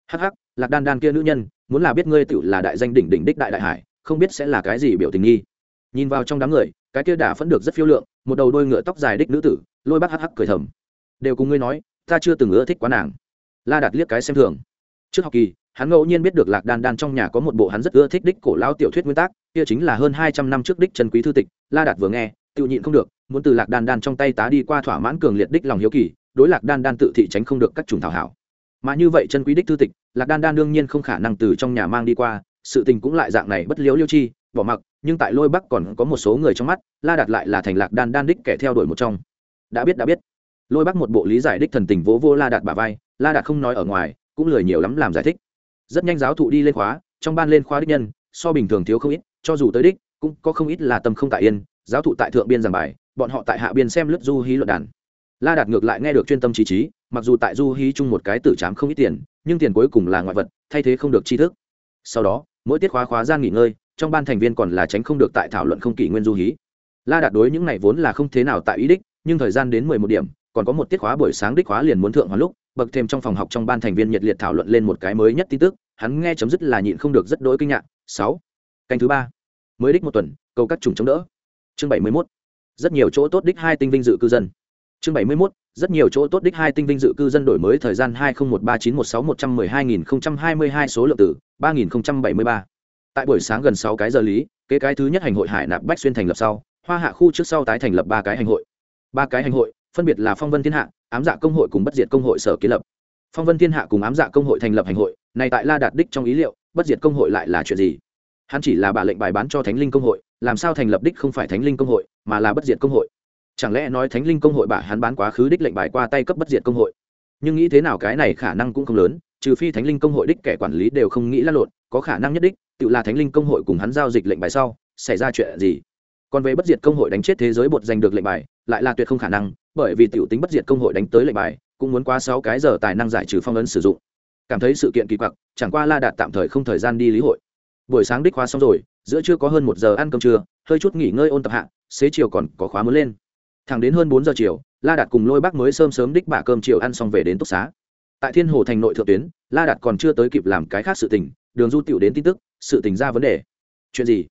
Hắc hắc, lạc đan đan kia nữ nhân, muốn là biết ngươi tự là đại danh đỉnh đỉnh đích đại đại hải, không biết sẽ là cái gì biểu tình nghi. Nhìn vào trong đám người, cái kia đã phẫn được rất phiêu lượng, một đầu đôi ngựa tóc dài đích nữ tử, lôi bác hắc hắc cười thầm. Đều cùng ngươi nói, ta chưa từng ưa thích quá nàng. La đạt liếc cái xem thường. Trước học kỳ, hắn ngẫu nhiên biết được lạc đan đan trong nhà có một bộ hắn rất ưa thích đích cổ lao tiểu thuyết nguyên tác, kia chính là hơn hai trăm năm trước đích trần quý thư tịch, la đạt vừa nghe tự nhịn không được, muốn từ lạc đan đan trong tay tá đi qua thỏa mãn cường liệt đích lòng hiếu kỳ, đối lạc đan đan tự thị tránh không được các chủng thảo hảo. Mà như vậy chân quý đích thư tịch, lạc đan đan đương nhiên không khả năng từ trong nhà mang đi qua, sự tình cũng lại dạng này bất liếu liêu chi, bỏ mặc, nhưng tại lôi bắc còn có một số người trong mắt, la đạt lại là thành lạc đan đan đích kẻ theo đuổi một trong. Đã biết đã biết. Lôi bắc một bộ lý giải đích thần tình vỗ vô la đạt bà vai, la đạt không nói ở ngoài, cũng lười nhiều lắm làm giải thích. Rất nhanh giáo thụ đi lên khóa, trong ban lên khóa đích nhân, so bình thường thiếu không ít, cho dù tới đích, cũng có không ít là tâm không tại yên giáo thụ tại thượng biên giảng bài, bọn họ tại hạ biên xem lướt du hí luận đàn. La đạt ngược lại nghe được chuyên tâm trí trí, mặc dù tại du hí chung một cái tử trám không ít tiền, nhưng tiền cuối cùng là ngoại vật, thay thế không được tri thức. Sau đó, mỗi tiết khóa khóa gian nghỉ ngơi, trong ban thành viên còn là tránh không được tại thảo luận không kỷ nguyên du hí. La đạt đối những này vốn là không thế nào tại ý đích, nhưng thời gian đến mười một điểm, còn có một tiết khóa buổi sáng đích khóa liền muốn thượng hoàn lúc, bậc thêm trong phòng học trong ban thành viên nhiệt liệt thảo luận lên một cái mới nhất tin tức, hắn nghe chấm dứt là nhịn không được rất đỗi kinh ngạc. Sáu. Canh thứ ba. Mới đích một tuần, cầu các chủng chống đỡ chương bảy mươi mốt. Rất nhiều chỗ tốt đích hai tinh vinh dự cư dân. Chương bảy mươi mốt. Rất nhiều chỗ tốt đích hai tinh vinh dự cư dân đổi mới thời gian hai nghìn một ba chín một sáu một trăm mười hai nghìn hai mươi hai số lượng tử ba nghìn bảy mươi ba. Tại buổi sáng gần sáu cái giờ lý, kế cái thứ nhất hành hội hải nạp bách xuyên thành lập sau, hoa hạ khu trước sau tái thành lập ba cái hành hội. Ba cái hành hội, phân biệt là phong vân thiên hạ, ám dạ công hội cùng bất diệt công hội sở kiến lập. Phong vân thiên hạ cùng ám dạ công hội thành lập hành hội, này tại la đạt đích trong ý liệu, bất diệt công hội lại là chuyện gì? Hắn chỉ là bà lệnh bài bán cho thánh linh công hội làm sao thành lập đích không phải thánh linh công hội, mà là bất diệt công hội? Chẳng lẽ nói thánh linh công hội bà hắn bán quá khứ đích lệnh bài qua tay cấp bất diệt công hội? Nhưng nghĩ thế nào cái này khả năng cũng không lớn, trừ phi thánh linh công hội đích kẻ quản lý đều không nghĩ lăn lộn, có khả năng nhất đích, tự là thánh linh công hội cùng hắn giao dịch lệnh bài sau, xảy ra chuyện gì? Còn về bất diệt công hội đánh chết thế giới bột giành được lệnh bài, lại là tuyệt không khả năng, bởi vì tiểu tính bất diệt công hội đánh tới lệnh bài, cũng muốn qua sáu cái giờ tài năng giải trừ phong ấn sử dụng. Cảm thấy sự kiện kỳ quặc, chẳng qua la đạt tạm thời không thời gian đi lý hội. Buổi sáng đích khóa xong rồi giữa trưa có hơn một giờ ăn cơm trưa, hơi chút nghỉ ngơi ôn tập hạ, xế chiều còn có khóa mới lên. Thẳng đến hơn bốn giờ chiều, la đạt cùng lôi bác mới sớm sớm đích bả cơm chiều ăn xong về đến túc xá. Tại thiên hồ thành nội thượng tuyến, la đạt còn chưa tới kịp làm cái khác sự tình, đường du tiểu đến tin tức, sự tình ra vấn đề. Chuyện gì?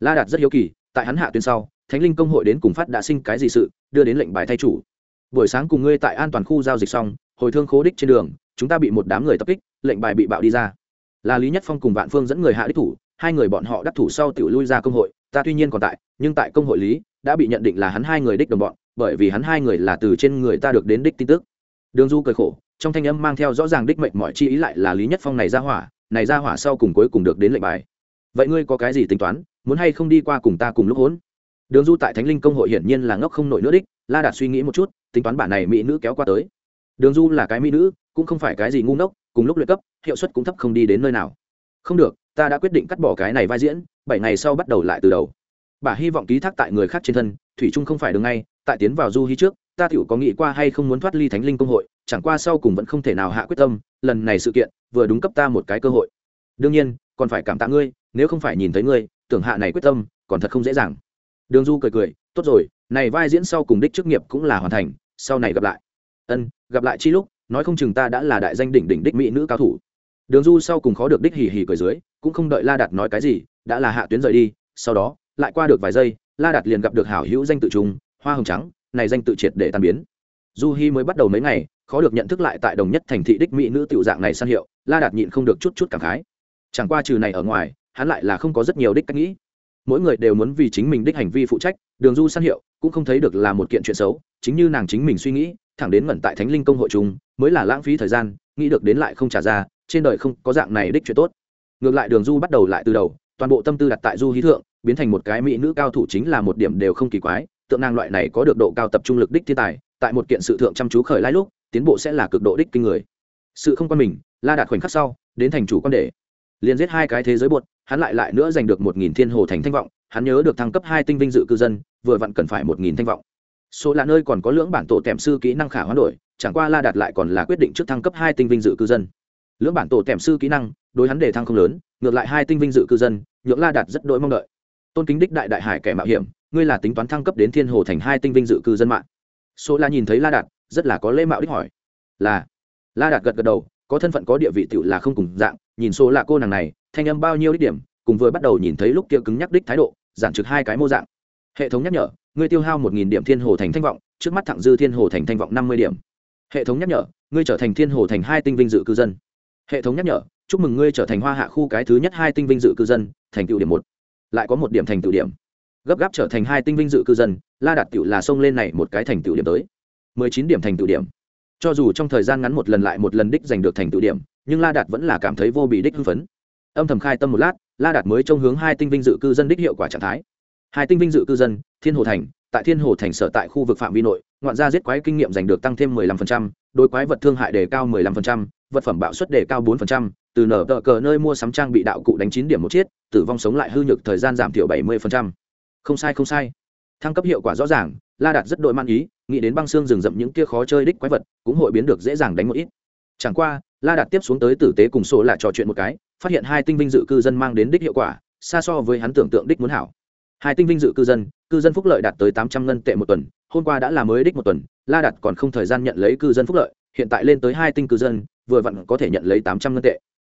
La đạt rất hiếu kỳ, tại hắn hạ tuyến sau, thánh linh công hội đến cùng phát đã sinh cái gì sự, đưa đến lệnh bài thay chủ. Buổi sáng cùng ngươi tại an toàn khu giao dịch xong, hồi thương khố đích trên đường, chúng ta bị một đám người tập kích, lệnh bài bị bạo đi ra. Là lý nhất phong cùng vạn phương dẫn người hạ đích thủ hai người bọn họ đắc thủ sau tiểu lui ra công hội, ta tuy nhiên còn tại, nhưng tại công hội lý, đã bị nhận định là hắn hai người đích đồng bọn, bởi vì hắn hai người là từ trên người ta được đến đích tin tức. Đường du cười khổ, trong thanh âm mang theo rõ ràng đích mệnh mọi chi ý lại là lý nhất phong này ra hỏa, này ra hỏa sau cùng cuối cùng được đến lệnh bài. Vậy ngươi có cái gì tính toán, muốn hay không đi qua cùng ta cùng lúc hỗn đường du tại thánh linh công hội hiển nhiên là ngốc không nổi nữa đích, la đạt suy nghĩ một chút, tính toán bản này mỹ nữ kéo qua tới. Đường du là cái mỹ nữ, cũng không phải cái gì ngu ngốc, cùng lúc luyện cấp, hiệu suất cũng thấp không đi đến nơi nào. Không được ta đã quyết định cắt bỏ cái này vai diễn, bảy ngày sau bắt đầu lại từ đầu. Bà hy vọng ký thác tại người khác trên thân, thủy trung không phải đường ngay, tại tiến vào du hí trước, ta tiểu có nghĩ qua hay không muốn thoát ly thánh linh công hội, chẳng qua sau cùng vẫn không thể nào hạ quyết tâm, lần này sự kiện, vừa đúng cấp ta một cái cơ hội. Đương nhiên, còn phải cảm tạ ngươi, nếu không phải nhìn thấy ngươi, tưởng hạ này quyết tâm, còn thật không dễ dàng. Đường du cười cười, tốt rồi, này vai diễn sau cùng đích chức nghiệp cũng là hoàn thành, sau này gặp lại. Ân, gặp lại chi lúc, nói không chừng ta đã là đại danh đỉnh đỉnh đích mỹ nữ cao thủ. Đường du sau cùng khó được đích hì hì cười dưới cũng không đợi la đạt nói cái gì, đã là hạ tuyến rời đi, sau đó, lại qua được vài giây, la đạt liền gặp được hảo hữu danh tự trung, hoa hồng trắng, này danh tự triệt để tan biến. Du hi mới bắt đầu mấy ngày, khó được nhận thức lại tại đồng nhất thành thị đích mỹ nữ tiểu dạng này san hiệu, la đạt nhịn không được chút chút cảm khái. Chẳng qua trừ này ở ngoài, hắn lại là không có rất nhiều đích cách nghĩ. Mỗi người đều muốn vì chính mình đích hành vi phụ trách, đường du san hiệu cũng không thấy được là một kiện chuyện xấu, chính như nàng chính mình suy nghĩ, thẳng đến ngẩn tại thánh linh công hội chúng mới là lãng phí thời gian, nghĩ được đến lại không trả ra, trên đời không có dạng này đích chuyện tốt ngược lại đường du bắt đầu lại từ đầu, toàn bộ tâm tư đặt tại du hí thượng, biến thành một cái mỹ nữ cao thủ chính là một điểm đều không kỳ quái, tượng nàng loại này có được độ cao tập trung lực đích thiên tài, tại một kiện sự thượng chăm chú khởi lai lúc, tiến bộ sẽ là cực độ đích kinh người. Sự không quan mình, la đạt khoảnh khắc sau, đến thành chủ quan để liền giết hai cái thế giới bột hắn lại lại nữa giành được một nghìn thiên hồ thành thanh vọng, hắn nhớ được thăng cấp hai tinh vinh dự cư dân, vừa vặn cần phải một nghìn thanh vọng. Số là nơi còn có lưỡng bản tổ tèm sư kỹ năng khả hoán đổi, chẳng qua la đạt lại còn là quyết định trước thăng cấp hai tinh vinh dự cư dân. Lưỡng bản tổ tèm sư kỹ năng đối hắn đề thăng không lớn, ngược lại hai tinh vinh dự cư dân, nhượng la đạt rất đỗi mong đợi. Tôn kính đích đại đại hải kẻ mạo hiểm, ngươi là tính toán thăng cấp đến thiên hồ thành hai tinh vinh dự cư dân mạng. Số la nhìn thấy la đạt, rất là có lễ mạo đích hỏi. Là. La đạt gật gật đầu, có thân phận có địa vị tựu là không cùng dạng, nhìn số là cô nàng này, thanh âm bao nhiêu đích điểm, cùng vừa bắt đầu nhìn thấy lúc kia cứng nhắc đích thái độ, giản trực hai cái mô dạng. Hệ thống nhắc nhở, ngươi tiêu hao một nghìn điểm thiên hồ thành thanh vọng, trước mắt thẳng dư thiên hồ thành thanh vọng năm mươi điểm. Hệ thống nhắc nhở, ngươi trở thành thiên hồ thành hai tinh vinh dự cư dân. Hệ thống nhắc nhở chúc mừng ngươi trở thành hoa hạ khu cái thứ nhất hai tinh vinh dự cư dân, thành tựu điểm một. Lại có một điểm thành tựu điểm. Gấp gáp trở thành hai tinh vinh dự cư dân, la đạt tựu là xông lên này một cái thành tựu điểm tới. Mười chín điểm thành tựu điểm. Cho dù trong thời gian ngắn một lần lại một lần đích giành được thành tựu điểm, nhưng la đạt vẫn là cảm thấy vô bị đích hưng phấn. Âm thầm khai tâm một lát, la đạt mới trông hướng hai tinh vinh dự cư dân đích hiệu quả trạng thái. Hai tinh vinh dự cư dân, thiên hồ thành tại thiên hồ thành sở tại khu vực phạm vi nội ngoạn gia giết quái kinh nghiệm giành được tăng thêm 15%, đối quái vật thương hại đề cao 15%, vật phẩm bạo suất đề cao 4%, từ nở tờ cờ nơi mua sắm trang bị đạo cụ đánh chín điểm một chiết tử vong sống lại hư nhược thời gian giảm thiểu 70%. không sai không sai. Thăng cấp hiệu quả rõ ràng la đạt rất đội man ý nghĩ đến băng xương rừng rậm những kia khó chơi đích quái vật cũng hội biến được dễ dàng đánh một ít. Chẳng qua la đạt tiếp xuống tới tử tế cùng số là trò chuyện một cái phát hiện hai tinh vinh dự cư dân mang đến đích hiệu quả xa so với hắn tưởng tượng đích muốn hảo hai tinh vinh dự cư dân cư dân phúc lợi đạt tới tám trăm ngân tệ một tuần, hôm qua đã là mới đích một tuần, la đạt còn không thời gian nhận lấy cư dân phúc lợi, hiện tại lên tới hai tinh cư dân, vừa vặn có thể nhận lấy tám trăm ngân tệ.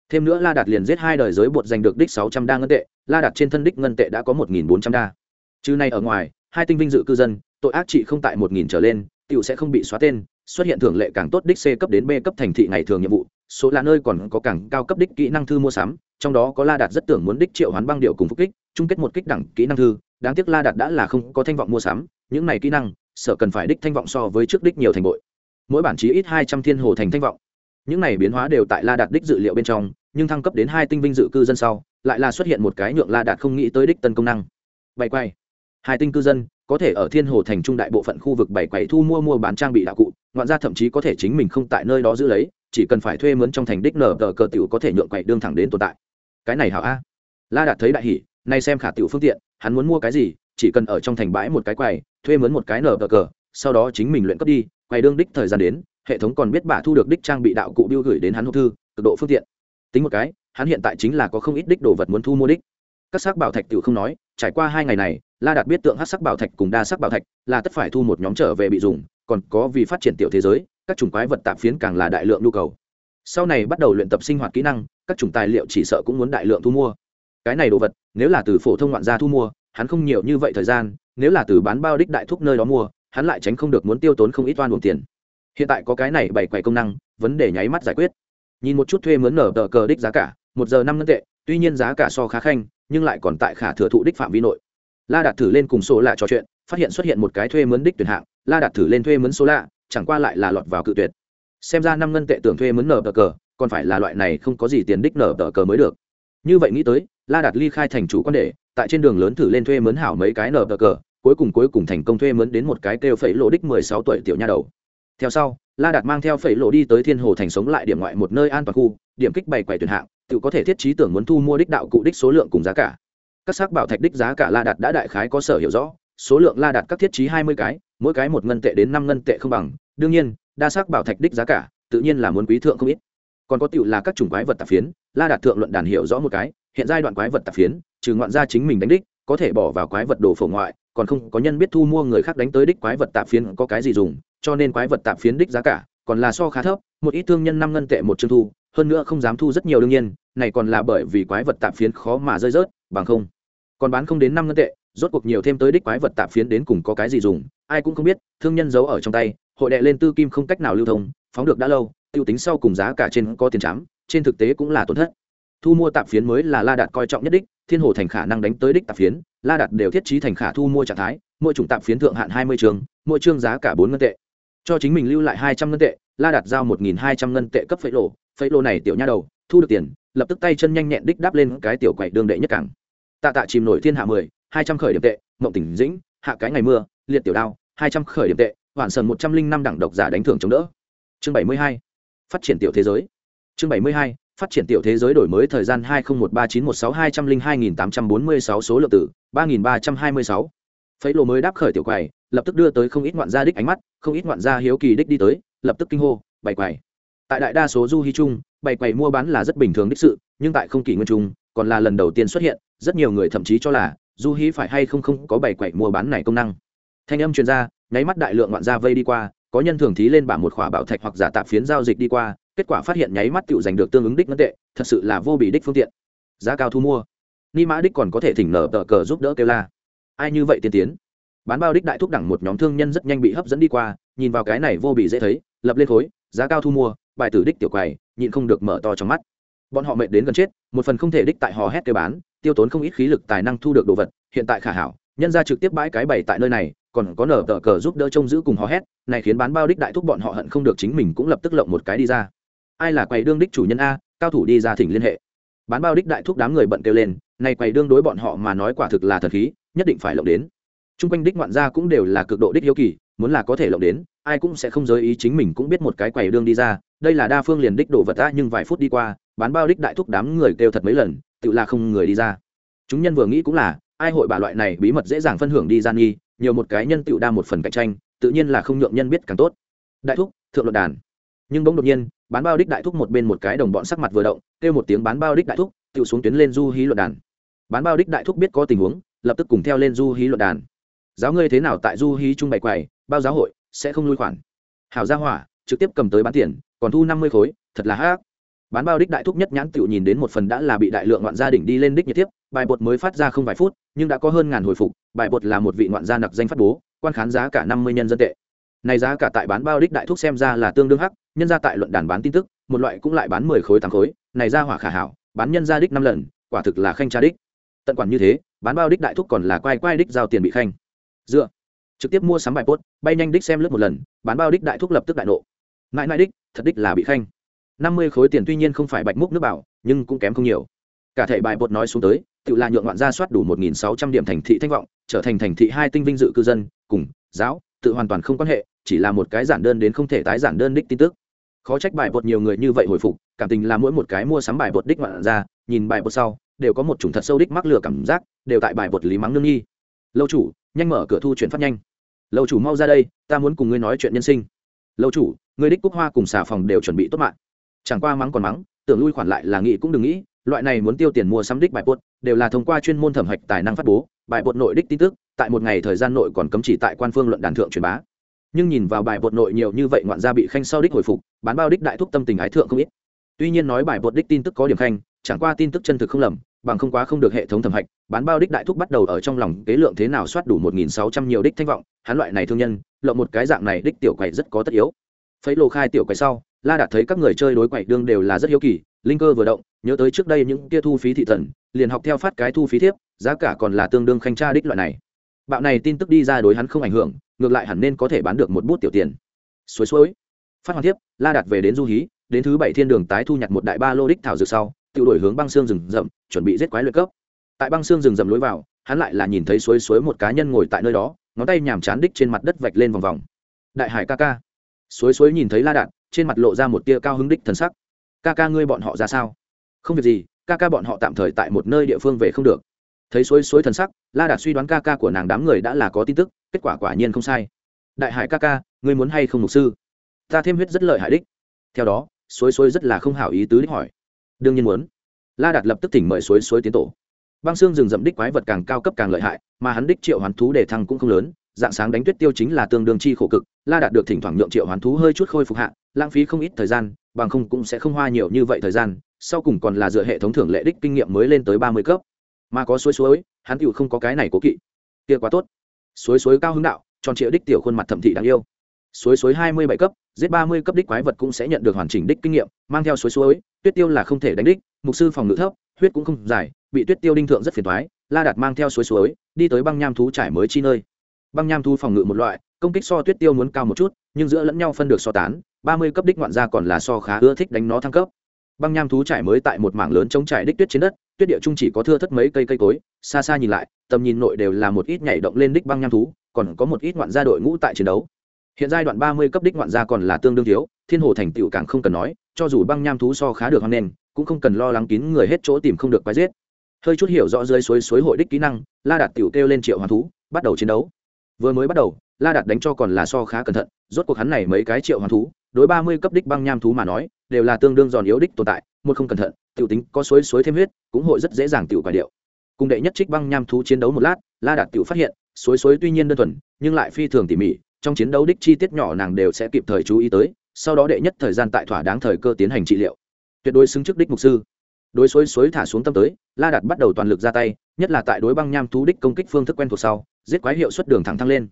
Thêm nữa la đạt liền giết hai đời giới bột giành được đích sáu trăm đa ngân tệ, la đạt trên thân đích ngân tệ đã có một nghìn bốn trăm đa. Chứ này ở ngoài, hai tinh vinh dự cư dân, tội ác trị không tại một nghìn trở lên tựu sẽ không bị xóa tên, xuất hiện thường lệ càng tốt đích c cấp đến b cấp thành thị ngày thường nhiệm vụ, số là nơi còn có càng cao cấp đích kỹ năng thư mua sắm trong đó có la đạt rất tưởng muốn đích triệu hoán băng điệu cùng phúc kích, chung kết một kích đẳng kỹ năng thư, đáng tiếc la đạt đã là không có thanh vọng mua sắm, những này kỹ năng, sở cần phải đích thanh vọng so với trước đích nhiều thành bội. Mỗi bản chí ít hai trăm thiên hồ thành thanh vọng. Những này biến hóa đều tại la đạt đích dự liệu bên trong, nhưng thăng cấp đến hai tinh vinh dự cư dân sau, lại là xuất hiện một cái nhượng la đạt không nghĩ tới đích tân công năng. Bày quay. Hai tinh cư dân, có thể ở thiên hồ thành trung đại bộ phận khu vực bảy quầy thu mua mua bán trang bị đạo cụ, ngoạn ra thậm chí có thể chính mình không tại nơi đó giữ lấy chỉ cần phải thuê mướn trong thành đích nở tờ cờ tiểu có thể nhượng quầy đương thẳng đến tồn tại. Cái này hảo a. La đạt thấy đại hỉ, nay xem khả tiểu phương tiện, hắn muốn mua cái gì, chỉ cần ở trong thành bãi một cái quầy, thuê mướn một cái nở tờ cờ, sau đó chính mình luyện cấp đi, quầy đương đích thời gian đến, hệ thống còn biết bà thu được đích trang bị đạo cụ biêu gửi đến hắn hộp thư, cực độ phương tiện. Tính một cái, hắn hiện tại chính là có không ít đích đồ vật muốn thu mua đích. Các xác bảo thạch tiểu không nói, trải qua hai ngày này, la đạt biết tượng hát sắc bảo thạch cùng đa sắc bảo thạch là tất phải thu một nhóm trở về bị dùng, còn có vì phát triển tiểu thế giới các chủng quái vật tạp phiến càng là đại lượng nhu cầu. Sau này bắt đầu luyện tập sinh hoạt kỹ năng, các chủng tài liệu chỉ sợ cũng muốn đại lượng thu mua. Cái này đồ vật, nếu là từ phổ thông ngoạn gia thu mua, hắn không nhiều như vậy thời gian, nếu là từ bán bao đích đại thúc nơi đó mua, hắn lại tránh không được muốn tiêu tốn không ít oan buồn tiền. Hiện tại có cái này bảy quầy công năng, vấn đề nháy mắt giải quyết. Nhìn một chút thuê mướn nở tờ cờ đích giá cả, một giờ năm ngân tệ, tuy nhiên giá cả so khá khanh, nhưng lại còn tại khả thừa thụ đích phạm vi nội. La đạt thử lên cùng số lạ trò chuyện, phát hiện xuất hiện một cái thuê mướn đích tuyển hạng. La đạt thử lên thuê mướn số lạ chẳng qua lại là lọt vào cự tuyệt. Xem ra năm ngân tệ tưởng thuê mướn nở tờ cờ, còn phải là loại này không có gì tiền đích nở tờ cờ mới được. Như vậy nghĩ tới, la đạt ly khai thành chủ quan đệ, tại trên đường lớn thử lên thuê mướn hảo mấy cái nở tờ cờ, cuối cùng cuối cùng thành công thuê mướn đến một cái kêu phẩy lộ đích mười sáu tuổi tiểu nha đầu. Theo sau, la đạt mang theo phẩy lộ đi tới thiên hồ thành sống lại điểm ngoại một nơi an toàn khu, điểm kích bày quầy tuyển hạng, tự có thể thiết trí tưởng muốn thu mua đích đạo cụ đích số lượng cùng giá cả. Các xác bảo thạch đích giá cả la đạt đã đại khái có sở hiểu rõ số lượng la đạt các thiết trí hai mươi cái, mỗi cái một ngân tệ đến năm ngân tệ không bằng. Đương nhiên, đa sắc bảo thạch đích giá cả, tự nhiên là muốn quý thượng không ít. Còn có tựu là các chủng quái vật tạp phiến, la đạt thượng luận đàn hiểu rõ một cái, hiện giai đoạn quái vật tạp phiến, trừ ngoạn gia chính mình đánh đích, có thể bỏ vào quái vật đồ phổ ngoại, còn không có nhân biết thu mua người khác đánh tới đích quái vật tạp phiến có cái gì dùng, cho nên quái vật tạp phiến đích giá cả, còn là so khá thấp, một ít thương nhân năm ngân tệ một chương thu, hơn nữa không dám thu rất nhiều đương nhiên, này còn là bởi vì quái vật tạp phiến khó mà rơi rớt, bằng không. Còn bán không đến năm ngân tệ rốt cuộc nhiều thêm tới đích quái vật tạp phiến đến cùng có cái gì dùng, ai cũng không biết, thương nhân giấu ở trong tay, hội đệ lên tư kim không cách nào lưu thông, phóng được đã lâu, tiêu tính sau cùng giá cả trên có tiền trắng trên thực tế cũng là tổn thất. Thu mua tạp phiến mới là la đạt coi trọng nhất đích, thiên hồ thành khả năng đánh tới đích tạp phiến, la đạt đều thiết trí thành khả thu mua trạng thái, mỗi chủng tạp phiến thượng hạn hai mươi trường, mỗi chương giá cả bốn ngân tệ. Cho chính mình lưu lại hai trăm ngân tệ, la đạt giao một nghìn hai trăm ngân tệ cấp phế lộ phế lộ này tiểu nha đầu, thu được tiền, lập tức tay chân nhanh nhẹn đích đáp lên cái tiểu quậy đương đệ nhất cảng. Tạ tạ chìm nổi thiên hạ mười hai trăm khởi điểm tệ mộng tỉnh dĩnh hạ cái ngày mưa liệt tiểu đao hai trăm khởi điểm tệ hoàn sần một trăm linh năm đẳng độc giả đánh thưởng chống đỡ. Chương bảy mươi hai phát triển tiểu thế giới. Chương bảy mươi hai phát triển tiểu thế giới đổi mới thời gian hai nghìn một ba chín một sáu hai trăm linh hai nghìn tám trăm bốn mươi sáu số lượng tử ba nghìn ba trăm hai mươi sáu. Phấy lộ mới đáp khởi tiểu quầy lập tức đưa tới không ít ngoạn gia đích ánh mắt không ít ngoạn gia hiếu kỳ đích đi tới lập tức kinh hô bày quầy. Tại đại đa số du hy chung bày quầy mua bán là rất bình thường đích sự nhưng tại không kỷ nguyên chung, còn là lần đầu tiên xuất hiện rất nhiều người thậm chí cho là du hí phải hay không không có bày quậy mua bán này công năng. Thanh âm chuyên gia nháy mắt đại lượng ngoạn gia vây đi qua, có nhân thường thí lên bảng một khỏa bảo thạch hoặc giả tạp phiến giao dịch đi qua, kết quả phát hiện nháy mắt tự giành được tương ứng đích ngân tệ, thật sự là vô bị đích phương tiện. Giá cao thu mua. Ni mã đích còn có thể thỉnh nở tờ cờ giúp đỡ kêu la. Ai như vậy tiên tiến? Bán bao đích đại thúc đẳng một nhóm thương nhân rất nhanh bị hấp dẫn đi qua, nhìn vào cái này vô bị dễ thấy, lập lên khối, giá cao thu mua, bài tử đích tiểu quầy, nhịn không được mở to trong mắt. Bọn họ mệt đến gần chết, một phần không thể đích tại hò hét kêu bán tiêu tốn không ít khí lực tài năng thu được đồ vật, hiện tại khả hảo, nhân ra trực tiếp bãi cái bày tại nơi này, còn có nở tờ cờ giúp đỡ trông giữ cùng hò hét, này khiến bán bao đích đại thúc bọn họ hận không được chính mình cũng lập tức lộng một cái đi ra. Ai là quầy đương đích chủ nhân a, cao thủ đi ra thỉnh liên hệ. Bán bao đích đại thúc đám người bận kêu lên, này quầy đương đối bọn họ mà nói quả thực là thần khí, nhất định phải lộng đến. Chung quanh đích ngoạn gia cũng đều là cực độ đích hiếu kỳ, muốn là có thể lộng đến, ai cũng sẽ không giới ý chính mình cũng biết một cái quầy đương đi ra, đây là đa phương liền đích đổ vật ta nhưng vài phút đi qua, bán bao đích đại thúc đám người kêu thật mấy lần tự là không người đi ra. Chúng nhân vừa nghĩ cũng là, ai hội bà loại này bí mật dễ dàng phân hưởng đi gian nghi, nhiều một cái nhân tự đa một phần cạnh tranh, tự nhiên là không nhượng nhân biết càng tốt. Đại thúc, thượng luận đàn. Nhưng bỗng đột nhiên, bán bao đích đại thúc một bên một cái đồng bọn sắc mặt vừa động, kêu một tiếng bán bao đích đại thúc, tự xuống tuyến lên du hí luận đàn. Bán bao đích đại thúc biết có tình huống, lập tức cùng theo lên du hí luận đàn. Giáo ngươi thế nào tại du hí trung bày quầy, bao giáo hội, sẽ không lui khoản. Hảo gia hỏa, trực tiếp cầm tới bán tiền, còn thu năm mươi khối, thật là hát bán bao đích đại thúc nhất nhãn tựu nhìn đến một phần đã là bị đại lượng ngoạn gia đình đi lên đích nhiệt tiếp bài bột mới phát ra không vài phút, nhưng đã có hơn ngàn hồi phục, bài bột là một vị ngoạn gia nặc danh phát bố, quan khán giá cả năm mươi nhân dân tệ. Này giá cả tại bán bao đích đại thúc xem ra là tương đương hắc, nhân ra tại luận đàn bán tin tức, một loại cũng lại bán mười khối, tám khối, này ra hỏa khả hảo, bán nhân ra đích năm lần, quả thực là khanh tra đích. Tận quản như thế, bán bao đích đại thúc còn là quay quay đích giao tiền bị khanh. Dựa, trực tiếp mua sắm bài bốt bay nhanh đích xem lướt một lần, bán bao đích đại thúc lập tức đại nộ. Mãi mãi đích, thật đích là bị khanh năm mươi khối tiền tuy nhiên không phải bạch múc nước bảo nhưng cũng kém không nhiều. Cả thể bài bột nói xuống tới tự là nhượng ngoạn gia soát đủ một nghìn sáu trăm điểm thành thị thanh vọng trở thành thành thị hai tinh vinh dự cư dân cùng giáo tự hoàn toàn không quan hệ chỉ là một cái giản đơn đến không thể tái giản đơn đích tin tức. Khó trách bài bột nhiều người như vậy hồi phục cảm tình là mỗi một cái mua sắm bài bột đích ngoạn ra, nhìn bài bột sau đều có một chủng thật sâu đích mắc lừa cảm giác đều tại bài bột lý mắng nương nghi. lâu chủ nhanh mở cửa thu chuyển phát nhanh. Lâu chủ mau ra đây ta muốn cùng ngươi nói chuyện nhân sinh. Lâu chủ ngươi đích cúc hoa cùng xà phòng đều chuẩn bị tốt mạng chẳng qua mắng còn mắng, tưởng lui khoản lại là nghĩ cũng đừng nghĩ, loại này muốn tiêu tiền mua sắm đích bài bột đều là thông qua chuyên môn thẩm hạch tài năng phát bố, bài bột nội đích tin tức, tại một ngày thời gian nội còn cấm chỉ tại quan phương luận đàn thượng truyền bá. Nhưng nhìn vào bài bột nội nhiều như vậy ngoạn gia bị khanh sau đích hồi phục, bán bao đích đại thúc tâm tình ái thượng không ít. Tuy nhiên nói bài bột đích tin tức có điểm khanh, chẳng qua tin tức chân thực không lầm, bằng không quá không được hệ thống thẩm hạch, bán bao đích đại thúc bắt đầu ở trong lòng kế lượng thế nào soát đủ một nghìn sáu trăm nhiều đích thanh vọng, hắn loại này thương nhân, lộng một cái dạng này đích tiểu quậy rất có tất yếu phấy lô khai tiểu quầy sau, la đạt thấy các người chơi đối quậy đương đều là rất hiếu kỳ, linh cơ vừa động, nhớ tới trước đây những kia thu phí thị thần, liền học theo phát cái thu phí thiếp, giá cả còn là tương đương khanh tra đích loại này. Bạo này tin tức đi ra đối hắn không ảnh hưởng, ngược lại hẳn nên có thể bán được một bút tiểu tiền. Suối suối phát hoàn thiếp, la đạt về đến du hí, đến thứ bảy thiên đường tái thu nhặt một đại ba lô đích thảo dược sau, tự đổi hướng băng xương rừng rậm, chuẩn bị giết quái luyện cấp. Tại băng xương rừng rậm lối vào, hắn lại là nhìn thấy suối suối một cá nhân ngồi tại nơi đó, ngón tay nhàm chán đích trên mặt đất vạch lên vòng vòng. Đại hải ca ca suối suối nhìn thấy la đạt, trên mặt lộ ra một tia cao hứng đích thần sắc. Ca ca ngươi bọn họ ra sao? Không việc gì, ca ca bọn họ tạm thời tại một nơi địa phương về không được. Thấy suối suối thần sắc, la đạt suy đoán ca ca của nàng đám người đã là có tin tức, kết quả quả nhiên không sai. Đại hải ca ca, ngươi muốn hay không mục sư? Ta thêm huyết rất lợi hại đích. Theo đó, suối suối rất là không hảo ý tứ đích hỏi. Đương nhiên muốn. La đạt lập tức tỉnh mời suối suối tiến tổ. Băng xương rừng rậm đích quái vật càng cao cấp càng lợi hại, mà hắn đích triệu hoàn thú để thăng cũng không lớn dạng sáng đánh tuyết tiêu chính là tương đương chi khổ cực, la đạt được thỉnh thoảng nhượng triệu hoán thú hơi chút khôi phục hạ, lãng phí không ít thời gian, bằng không cũng sẽ không hoa nhiều như vậy thời gian, sau cùng còn là dựa hệ thống thưởng lệ đích kinh nghiệm mới lên tới ba mươi cấp. Mà có suối suối, hắn tựu không có cái này cố kỵ. Kia quá tốt. Suối suối cao hứng đạo, tròn triệu đích tiểu khuôn mặt thẩm thị đáng yêu. Suối suối hai mươi bảy cấp, giết ba mươi cấp đích quái vật cũng sẽ nhận được hoàn chỉnh đích kinh nghiệm, mang theo suối suối, tuyết tiêu là không thể đánh đích, mục sư phòng ngự thấp, huyết cũng không dài, bị tuyết tiêu đinh thượng rất phiền thoái la đạt mang theo suối suối, đi tới băng nham thú trải mới chi nơi băng nham thú phòng ngự một loại, công kích so tuyết tiêu muốn cao một chút, nhưng giữa lẫn nhau phân được so tán, ba mươi cấp đích ngoạn gia còn là so khá ưa thích đánh nó thăng cấp. Băng nham thú trải mới tại một mảng lớn chống trải đích tuyết trên đất, tuyết địa trung chỉ có thưa thất mấy cây cây cối, xa xa nhìn lại, tầm nhìn nội đều là một ít nhảy động lên đích băng nham thú, còn có một ít ngoạn gia đội ngũ tại chiến đấu. Hiện giai đoạn ba mươi cấp đích ngoạn gia còn là tương đương thiếu, thiên hồ thành tựu càng không cần nói, cho dù băng nham thú so khá được hoang nền cũng không cần lo lắng kín người hết chỗ tìm không được quái giết. Hơi chút hiểu rõ dưới suối suối hội đích kỹ năng, la đạt tiểu kêu lên triệu hoàn thú, bắt đầu chiến đấu vừa mới bắt đầu, la đạt đánh cho còn là so khá cẩn thận, rốt cuộc hắn này mấy cái triệu hoàn thú, đối ba mươi cấp đích băng nham thú mà nói, đều là tương đương giòn yếu đích tồn tại, một không cẩn thận, tiểu tính có suối suối thêm huyết, cũng hội rất dễ dàng tiểu quả điệu. Cùng đệ nhất trích băng nham thú chiến đấu một lát, la đạt u phát hiện, suối suối tuy nhiên đơn thuần, nhưng lại phi thường tỉ mỉ, trong chiến đấu đích chi tiết nhỏ nàng đều sẽ kịp thời chú ý tới, sau đó đệ nhất thời gian tại thỏa đáng thời cơ tiến hành trị liệu. Tuyệt đối xứng trước đích mục sư. Đối suối suối thả xuống tâm tới, la đạt bắt đầu toàn lực ra tay, nhất là tại đối băng nham thú đích công kích phương thức quen thuộc sau giết quái hiệu suất đường thẳng thăng lên.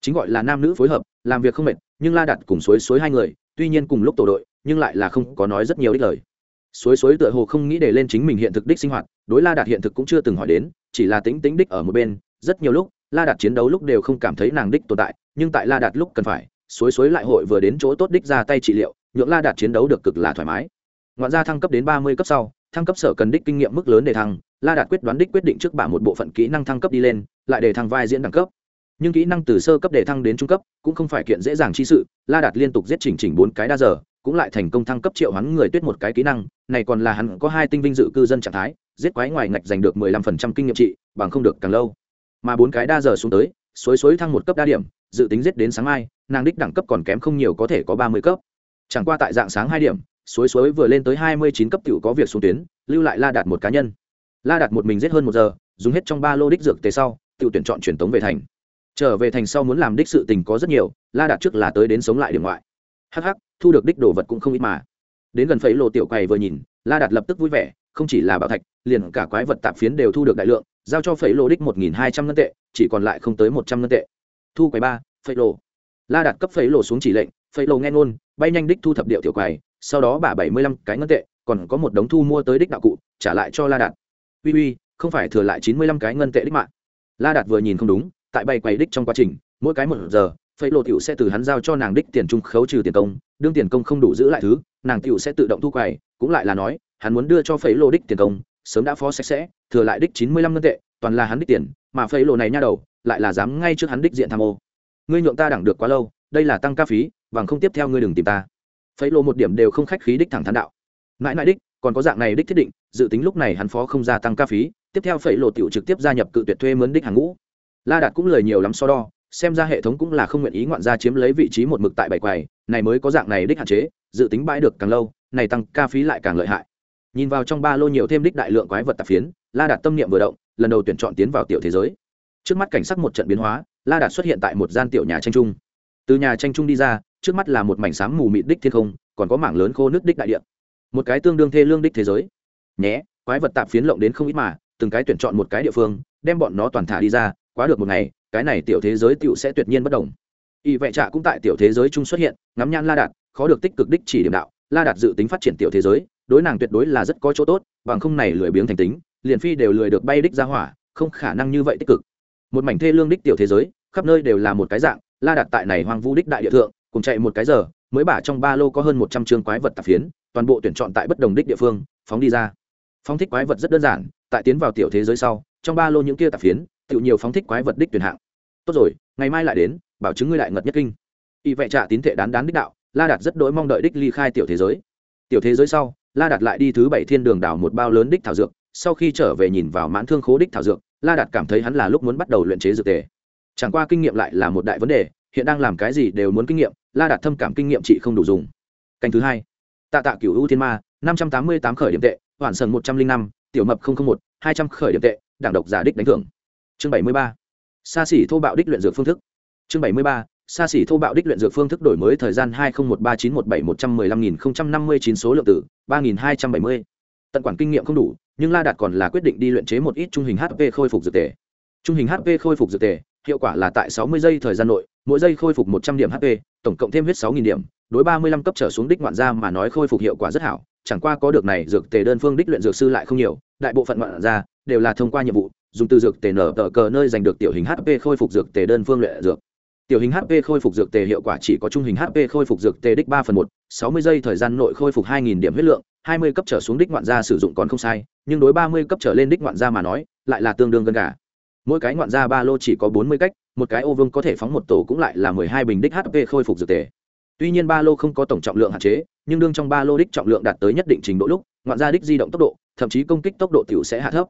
Chính gọi là nam nữ phối hợp, làm việc không mệt, nhưng la đạt cùng suối suối hai người, tuy nhiên cùng lúc tổ đội, nhưng lại là không có nói rất nhiều đích lời. Suối suối tựa hồ không nghĩ để lên chính mình hiện thực đích sinh hoạt, đối la đạt hiện thực cũng chưa từng hỏi đến, chỉ là tính tính đích ở một bên, rất nhiều lúc, la đạt chiến đấu lúc đều không cảm thấy nàng đích tồn tại, nhưng tại la đạt lúc cần phải, suối suối lại hội vừa đến chỗ tốt đích ra tay trị liệu, nhượng la đạt chiến đấu được cực là thoải mái. Ngoạn gia thăng cấp đến ba mươi cấp sau, thăng cấp sở cần đích kinh nghiệm mức lớn để thăng la đạt quyết đoán đích quyết định trước bả một bộ phận kỹ năng thăng cấp đi lên, lại để thăng vai diễn đẳng cấp. Nhưng kỹ năng từ sơ cấp để thăng đến trung cấp cũng không phải kiện dễ dàng chi sự, la đạt liên tục giết chỉnh chỉnh bốn cái đa giờ, cũng lại thành công thăng cấp triệu hắn người tuyết một cái kỹ năng, này còn là hắn có hai tinh vinh dự cư dân trạng thái, giết quái ngoài ngạch giành được mười lăm phần trăm kinh nghiệm trị, bằng không được càng lâu. Mà bốn cái đa giờ xuống tới suối suối thăng một cấp đa điểm, dự tính giết đến sáng mai, nàng đích đẳng cấp còn kém không nhiều có thể có ba mươi cấp. Chẳng qua tại dạng sáng hai điểm suối suối vừa lên tới hai mươi chín cấp tiểu có việc xuống tuyến, lưu lại la đạt một cá nhân la đạt một mình giết hơn một giờ, dùng hết trong ba lô đích dược tế sau, tiểu tuyển chọn truyền tống về thành. Trở về thành sau muốn làm đích sự tình có rất nhiều, la đạt trước là tới đến sống lại điểm ngoại. Hh thu được đích đồ vật cũng không ít mà. Đến gần phẩy lộ tiểu quầy vừa nhìn, la đạt lập tức vui vẻ, không chỉ là bảo thạch, liền cả quái vật tạp phiến đều thu được đại lượng, giao cho phẩy lộ đích một nghìn hai trăm ngân tệ, chỉ còn lại không tới một trăm ngân tệ. Thu quầy ba, phẩy lộ la đạt cấp phẩy lộ xuống chỉ lệnh, phẩy lộ nghe ngôn, bay nhanh đích thu thập điệu tiểu quầy, sau đó bả bảy mươi lăm cái ngân tệ, còn có một đống thu mua tới đích đạo cụ, trả lại cho la đạt uy uy, không phải thừa lại chín mươi lăm cái ngân tệ đích mạng. La đạt vừa nhìn không đúng, tại bay quay đích trong quá trình, mỗi cái một giờ phẩy lộ tiểu sẽ từ hắn giao cho nàng đích tiền trung khấu trừ tiền công, đương tiền công không đủ giữ lại thứ, nàng tiểu sẽ tự động thu quầy, cũng lại là nói, hắn muốn đưa cho phẩy lộ đích tiền công, sớm đã phó sạch sẽ, thừa lại đích chín mươi lăm ngân tệ, toàn là hắn đích tiền, mà phẩy lộ này nha đầu, lại là dám ngay trước hắn đích diện tham ô. Ngươi nhượng ta đẳng được quá lâu, đây là tăng ca phí và không tiếp theo ngươi đừng tìm ta. Phẩy lộ một điểm đều không khách khí đích thẳng thắn đạo. Mãi mãi đích còn có dạng này đích thiết định, dự tính lúc này hắn phó không gia tăng ca phí, tiếp theo phẩy lộ tiểu trực tiếp gia nhập cự tuyệt thuê mướn đích hàng ngũ. La đạt cũng lời nhiều lắm so đo, xem ra hệ thống cũng là không nguyện ý ngoạn gia chiếm lấy vị trí một mực tại bảy quầy, này mới có dạng này đích hạn chế, dự tính bãi được càng lâu, này tăng ca phí lại càng lợi hại. Nhìn vào trong ba lô nhiều thêm đích đại lượng quái vật tạp phiến, la đạt tâm niệm vừa động, lần đầu tuyển chọn tiến vào tiểu thế giới. Trước mắt cảnh sắc một trận biến hóa, la đạt xuất hiện tại một gian tiểu nhà tranh trung. Từ nhà tranh trung đi ra, trước mắt là một mảnh sáng mù mịt đích thiên không, còn có mảng lớn khô nước đích đại địa một cái tương đương thê lương đích thế giới. Nhé, quái vật tạp phiến lộng đến không ít mà, từng cái tuyển chọn một cái địa phương, đem bọn nó toàn thả đi ra, quá được một ngày, cái này tiểu thế giới tiểu sẽ tuyệt nhiên bất đồng. Y vệ trạ cũng tại tiểu thế giới chung xuất hiện, ngắm nhan la đạt, khó được tích cực đích chỉ điểm đạo, la đạt dự tính phát triển tiểu thế giới, đối nàng tuyệt đối là rất có chỗ tốt, bằng không này lười biếng thành tính, liền phi đều lười được bay đích ra hỏa, không khả năng như vậy tích cực. Một mảnh thê lương đích tiểu thế giới, khắp nơi đều là một cái dạng, la đạt tại này hoang vu đích đại địa thượng, cùng chạy một cái giờ, mới bả trong ba lô có hơn một trăm chương quái vật tạp phiến toàn bộ tuyển chọn tại bất đồng đích địa phương, phóng đi ra. Phóng thích quái vật rất đơn giản, tại tiến vào tiểu thế giới sau, trong ba lô những kia tạp phiến tự nhiều phóng thích quái vật đích tuyển hạng. Tốt rồi, ngày mai lại đến, bảo chứng ngươi lại ngật nhất kinh. Y vệ trạ tín thệ đán đán đích đạo, la đạt rất đỗi mong đợi đích ly khai tiểu thế giới. Tiểu thế giới sau, la đạt lại đi thứ bảy thiên đường đảo một bao lớn đích thảo dược, sau khi trở về nhìn vào mãn thương khố đích thảo dược, la đạt cảm thấy hắn là lúc muốn bắt đầu luyện chế dược tề. Chẳng qua kinh nghiệm lại là một đại vấn đề, hiện đang làm cái gì đều muốn kinh nghiệm, la đạt thâm cảm kinh nghiệm chị không đủ dùng. Canh thứ hai tạ tạ cửu u thiên ma, năm trăm tám mươi tám khởi điểm tệ hoàn sần một trăm linh năm, tiểu mập một, hai trăm khởi điểm tệ, đảng độc giả đích đánh thưởng. Chương bảy mươi ba xa xỉ thô bạo đích luyện dược phương thức. Chương bảy mươi ba xa xỉ thô bạo đích luyện dược phương thức đổi mới thời gian hai nghìn một ba chín một bảy một trăm mười lăm nghìn không trăm năm mươi chín số lượng tử, ba nghìn hai trăm bảy mươi. Tận quản kinh nghiệm không đủ, nhưng la đạt còn là quyết định đi luyện chế một ít trung hình hp khôi phục dược tề. Trung hình hp khôi phục dược tề, hiệu quả là tại sáu mươi giây thời gian nội, mỗi giây khôi phục một trăm điểm hp tổng cộng thêm huyết sáu nghìn điểm đối ba mươi lăm cấp trở xuống đích ngoạn gia mà nói khôi phục hiệu quả rất hảo, chẳng qua có được này dược tề đơn phương đích luyện dược sư lại không nhiều, đại bộ phận ngoạn gia đều là thông qua nhiệm vụ, dùng từ dược tề nở tờ cờ nơi giành được tiểu hình hp khôi phục dược tề đơn phương luyện dược. Tiểu hình hp khôi phục dược tề hiệu quả chỉ có trung hình hp khôi phục dược tề đích ba phần một, sáu mươi giây thời gian nội khôi phục hai nghìn điểm huyết lượng, hai mươi cấp trở xuống đích ngoạn gia sử dụng còn không sai, nhưng đối ba mươi cấp trở lên đích ngoạn gia mà nói, lại là tương đương gần cả mỗi cái ngoạn gia ba lô chỉ có bốn mươi cách, một cái ô vương có thể phóng một tổ cũng lại là mười hai bình đích hp khôi phục dược tề tuy nhiên ba lô không có tổng trọng lượng hạn chế, nhưng đương trong ba lô đích trọng lượng đạt tới nhất định trình độ lúc, ngoạn gia đích di động tốc độ, thậm chí công kích tốc độ t i ể u sẽ hạ thấp.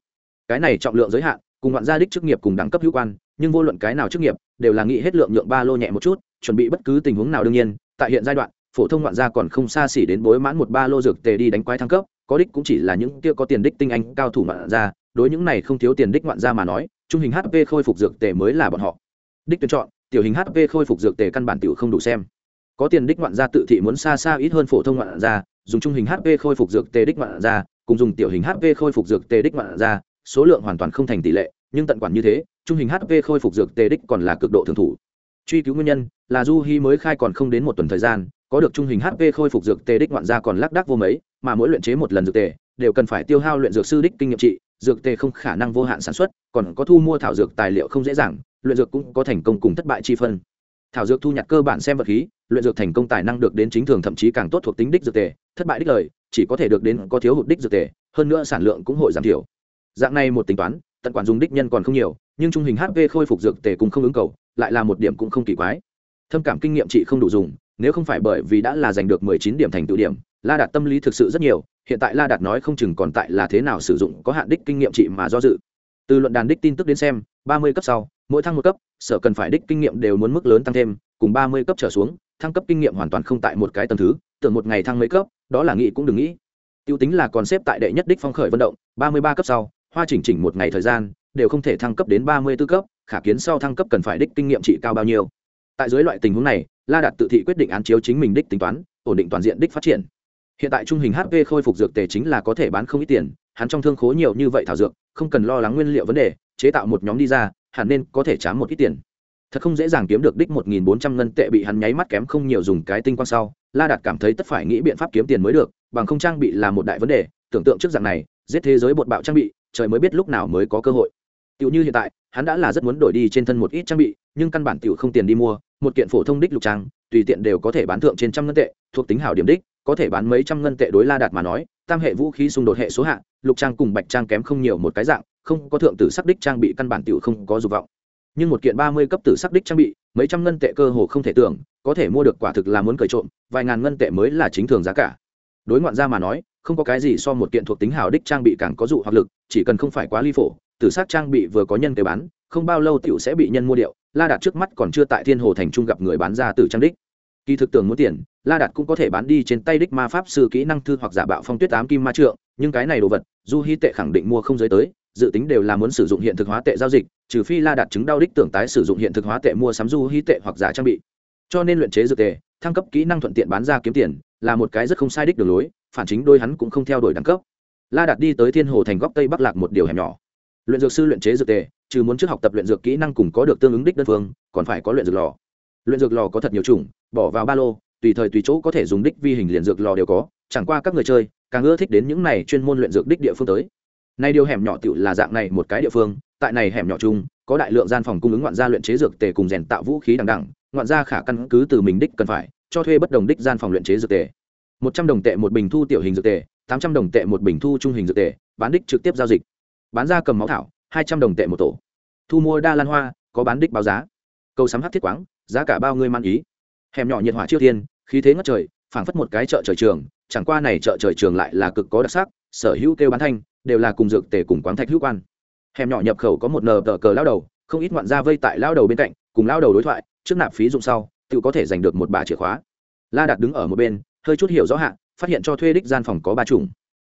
Cái này trọng lượng giới hạn, cùng ngoạn gia đích chức nghiệp cùng đẳng cấp hữu quan, nhưng vô luận cái nào chức nghiệp, đều là nghĩ hết lượng nhượng ba lô nhẹ một chút, chuẩn bị bất cứ tình huống nào đương nhiên, tại hiện giai đoạn, phổ thông ngoạn gia còn không xa xỉ đến bối mãn một ba lô dược tề đi đánh quái thăng cấp, có đích cũng chỉ là những kia có tiền đích tinh anh cao thủ ngoạn gia, đối những này không thiếu tiền đích ngoạn gia mà nói, trung hình hp khôi phục dược tề mới là bọn họ. Đích tuyển chọn, tiểu hình hp khôi phục dược tề căn bản tiểu không đủ xem có tiền đích ngoạn gia tự thị muốn xa xa ít hơn phổ thông ngoạn gia, dùng trung hình hp khôi phục dược tê đích ngoạn gia, cùng dùng tiểu hình hp khôi phục dược tê đích ngoạn gia, số lượng hoàn toàn không thành tỷ lệ, nhưng tận quản như thế, trung hình hp khôi phục dược tê đích còn là cực độ thường thủ. Truy cứu nguyên nhân là du hi mới khai còn không đến một tuần thời gian, có được trung hình hp khôi phục dược tê đích ngoạn gia còn lác đác vô mấy, mà mỗi luyện chế một lần dược tê đều cần phải tiêu hao luyện dược sư đích kinh nghiệm trị, dược tê không khả năng vô hạn sản xuất, còn có thu mua thảo dược tài liệu không dễ dàng, luyện dược cũng có thành công cùng thất bại chi phân. Thảo dược thu nhặt cơ bản xem vật khí luyện dược thành công tài năng được đến chính thường thậm chí càng tốt thuộc tính đích dược tề, thất bại đích lời, chỉ có thể được đến có thiếu hụt đích dược tề, hơn nữa sản lượng cũng hội giảm thiểu. Dạng này một tính toán, tận quản dùng đích nhân còn không nhiều, nhưng trung hình hp khôi phục dược tề cũng không ứng cầu, lại là một điểm cũng không kỳ quái. Thâm cảm kinh nghiệm trị không đủ dùng, nếu không phải bởi vì đã là giành được mười chín điểm thành tựu điểm, la đạt tâm lý thực sự rất nhiều, hiện tại la đạt nói không chừng còn tại là thế nào sử dụng có hạn đích kinh nghiệm trị mà do dự. Từ luận đàn đích tin tức đến xem, ba mươi cấp sau, mỗi thăng một cấp, sở cần phải đích kinh nghiệm đều muốn mức lớn tăng thêm, cùng ba mươi cấp trở xuống thăng cấp kinh nghiệm hoàn toàn không tại một cái tầng thứ, tưởng một ngày thăng mấy cấp, đó là nghĩ cũng đừng nghĩ. Tiêu tính là còn xếp tại đệ nhất đích phong khởi vận động, ba mươi ba cấp sau, hoa chỉnh chỉnh một ngày thời gian, đều không thể thăng cấp đến ba mươi 34 cấp, khả kiến sau thăng cấp cần phải đích kinh nghiệm trị cao bao nhiêu. Tại dưới loại tình huống này, la đạt tự thị quyết định án chiếu chính mình đích tính toán, ổn định toàn diện đích phát triển. Hiện tại trung hình hp khôi phục dược tề chính là có thể bán không ít tiền, hắn trong thương khố nhiều như vậy thảo dược, không cần lo lắng nguyên liệu vấn đề, chế tạo một nhóm đi ra, hẳn nên có thể trám một ít tiền thật không dễ dàng kiếm được đích một nghìn bốn trăm ngân tệ bị hắn nháy mắt kém không nhiều dùng cái tinh quang sau la đạt cảm thấy tất phải nghĩ biện pháp kiếm tiền mới được bằng không trang bị là một đại vấn đề tưởng tượng trước dạng này giết thế giới bột bạo trang bị trời mới biết lúc nào mới có cơ hội Tiểu như hiện tại, hắn đã là rất muốn đổi đi trên thân một ít trang bị, nhưng căn bản tiểu không tiền đi mua, một kiện phổ thông đích lục trang, tùy tiện đều có thể bán thượng trên trăm ngân tệ, thuộc tính hảo điểm đích, có thể bán mấy trăm ngân tệ đối La Đạt mà nói, tam hệ vũ khí xung đột hệ số hạng, lục trang cùng bạch trang kém không nhiều một cái dạng, không có thượng tử sắc đích trang bị căn bản tiểu không có dục vọng. Nhưng một kiện ba mươi cấp tử sắc đích trang bị, mấy trăm ngân tệ cơ hồ không thể tưởng, có thể mua được quả thực là muốn cởi trộm, vài ngàn ngân tệ mới là chính thường giá cả. Đối ngoạn ra mà nói, không có cái gì so một kiện thuộc tính hảo đích trang bị càng có dụ hoặc lực, chỉ cần không phải quá ly phổ, tử sắc trang bị vừa có nhân kế bán không bao lâu tiểu sẽ bị nhân mua điệu la đạt trước mắt còn chưa tại thiên hồ thành trung gặp người bán ra tử trang đích kỳ thực tưởng muốn tiền la đạt cũng có thể bán đi trên tay đích ma pháp sư kỹ năng thư hoặc giả bạo phong tuyết tám kim ma trượng nhưng cái này đồ vật du hy tệ khẳng định mua không giới tới dự tính đều là muốn sử dụng hiện thực hóa tệ giao dịch, trừ phi la đạt chứng đau đích tưởng tái sử dụng hiện thực hóa tệ mua sắm du hí tệ hoặc giả trang bị. Cho nên luyện chế dược tệ thăng cấp kỹ năng thuận tiện bán ra kiếm tiền, là một cái rất không sai đích đường lối, phản chính đôi hắn cũng không theo đuổi đẳng cấp. La đạt đi tới thiên hồ thành góc tây bắc lạc một điều hẻm nhỏ. Luyện dược sư luyện chế dược tề, trừ muốn trước học tập luyện dược kỹ năng cùng có được tương ứng đích đơn phương, còn phải có luyện dược lò. Luyện dược lò có thật nhiều chủng, bỏ vào ba lô, tùy thời tùy chỗ có thể dùng đích vi hình liền dược lò đều có, chẳng qua các người chơi, càng ưa thích đến những này chuyên môn luyện dược đích địa phương tới nay điều hẻm nhỏ tựu là dạng này một cái địa phương, tại này hẻm nhỏ chung, có đại lượng gian phòng cung ứng ngoạn gia luyện chế dược tề cùng rèn tạo vũ khí đằng đẳng ngoạn gia khả căn cứ từ mình đích cần phải, cho thuê bất đồng đích gian phòng luyện chế dược tề. Một trăm đồng tệ một bình thu tiểu hình dược tề, tám trăm đồng tệ một bình thu trung hình dược tề, bán đích trực tiếp giao dịch. Bán ra cầm máu thảo, hai trăm đồng tệ một tổ. Thu mua đa lan hoa, có bán đích báo giá. Cầu sắm hát thiết quáng, giá cả bao người man ý. Hẻm nhỏ nhiệt hỏa chiêu thiên, khí thế ngất trời, phảng phất một cái chợ trời trường, chẳng qua này chợ trời trường lại là cực có đặc sắc, sở hữu kêu bán thanh đều là cùng dược tề cùng quán thạch hữu quan. Hẻm nhỏ nhập khẩu có một nờ tờ cờ lao đầu, không ít ngoạn gia vây tại lao đầu bên cạnh, cùng lao đầu đối thoại, trước nạp phí dụng sau, tự có thể giành được một bà chìa khóa. La đạt đứng ở một bên, hơi chút hiểu rõ hạn phát hiện cho thuê đích gian phòng có ba chủng.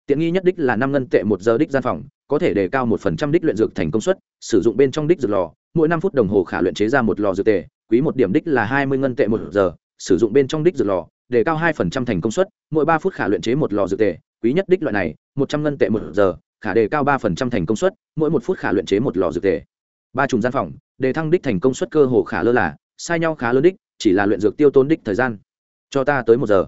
Tiện nghi nhất đích là năm ngân tệ một giờ đích gian phòng, có thể đề cao một phần trăm đích luyện dược thành công suất, sử dụng bên trong đích dược lò, mỗi năm phút đồng hồ khả luyện chế ra một lò dược tề, quý một điểm đích là hai mươi ngân tệ một giờ, sử dụng bên trong đích dược lò, đề cao hai phần trăm thành công suất, mỗi ba phút khả luyện chế một lò dược tề quý nhất đích loại này, một trăm ngân tệ một giờ, khả đề cao ba phần trăm thành công suất, mỗi một phút khả luyện chế một lò dược tề. Ba trùng gian phòng, đề thăng đích thành công suất cơ hồ khả lơ là, sai nhau khá lớn đích, chỉ là luyện dược tiêu tốn đích thời gian. Cho ta tới một giờ.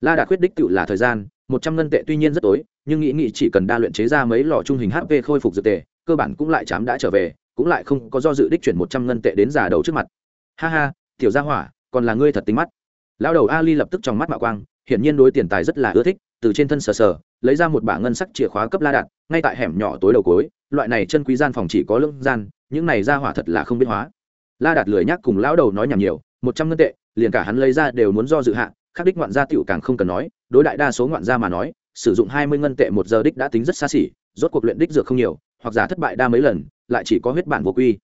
La đã quyết đích tự là thời gian, một trăm ngân tệ tuy nhiên rất tối, nhưng nghĩ nghĩ chỉ cần đa luyện chế ra mấy lò trung hình hp khôi phục dược tệ cơ bản cũng lại chám đã trở về, cũng lại không có do dự đích chuyển một trăm ngân tệ đến giả đầu trước mặt. Ha ha, tiểu gia hỏa, còn là ngươi thật tính mắt. Lão đầu ali lập tức trong mắt mạo quang, hiển nhiên đối tiền tài rất là ưa thích từ trên thân sờ sờ, lấy ra một bả ngân sắc chìa khóa cấp la đạt, ngay tại hẻm nhỏ tối đầu cối loại này chân quý gian phòng chỉ có lưỡng gian, những này ra hỏa thật là không biết hóa. La đạt lười nhắc cùng lão đầu nói nhảm nhiều, một trăm ngân tệ, liền cả hắn lấy ra đều muốn do dự hạ, khắc đích ngoạn gia tiểu càng không cần nói, đối đại đa số ngoạn gia mà nói, sử dụng hai mươi ngân tệ một giờ đích đã tính rất xa xỉ, rốt cuộc luyện đích dược không nhiều, hoặc giả thất bại đa mấy lần, lại chỉ có huyết bản vô quy.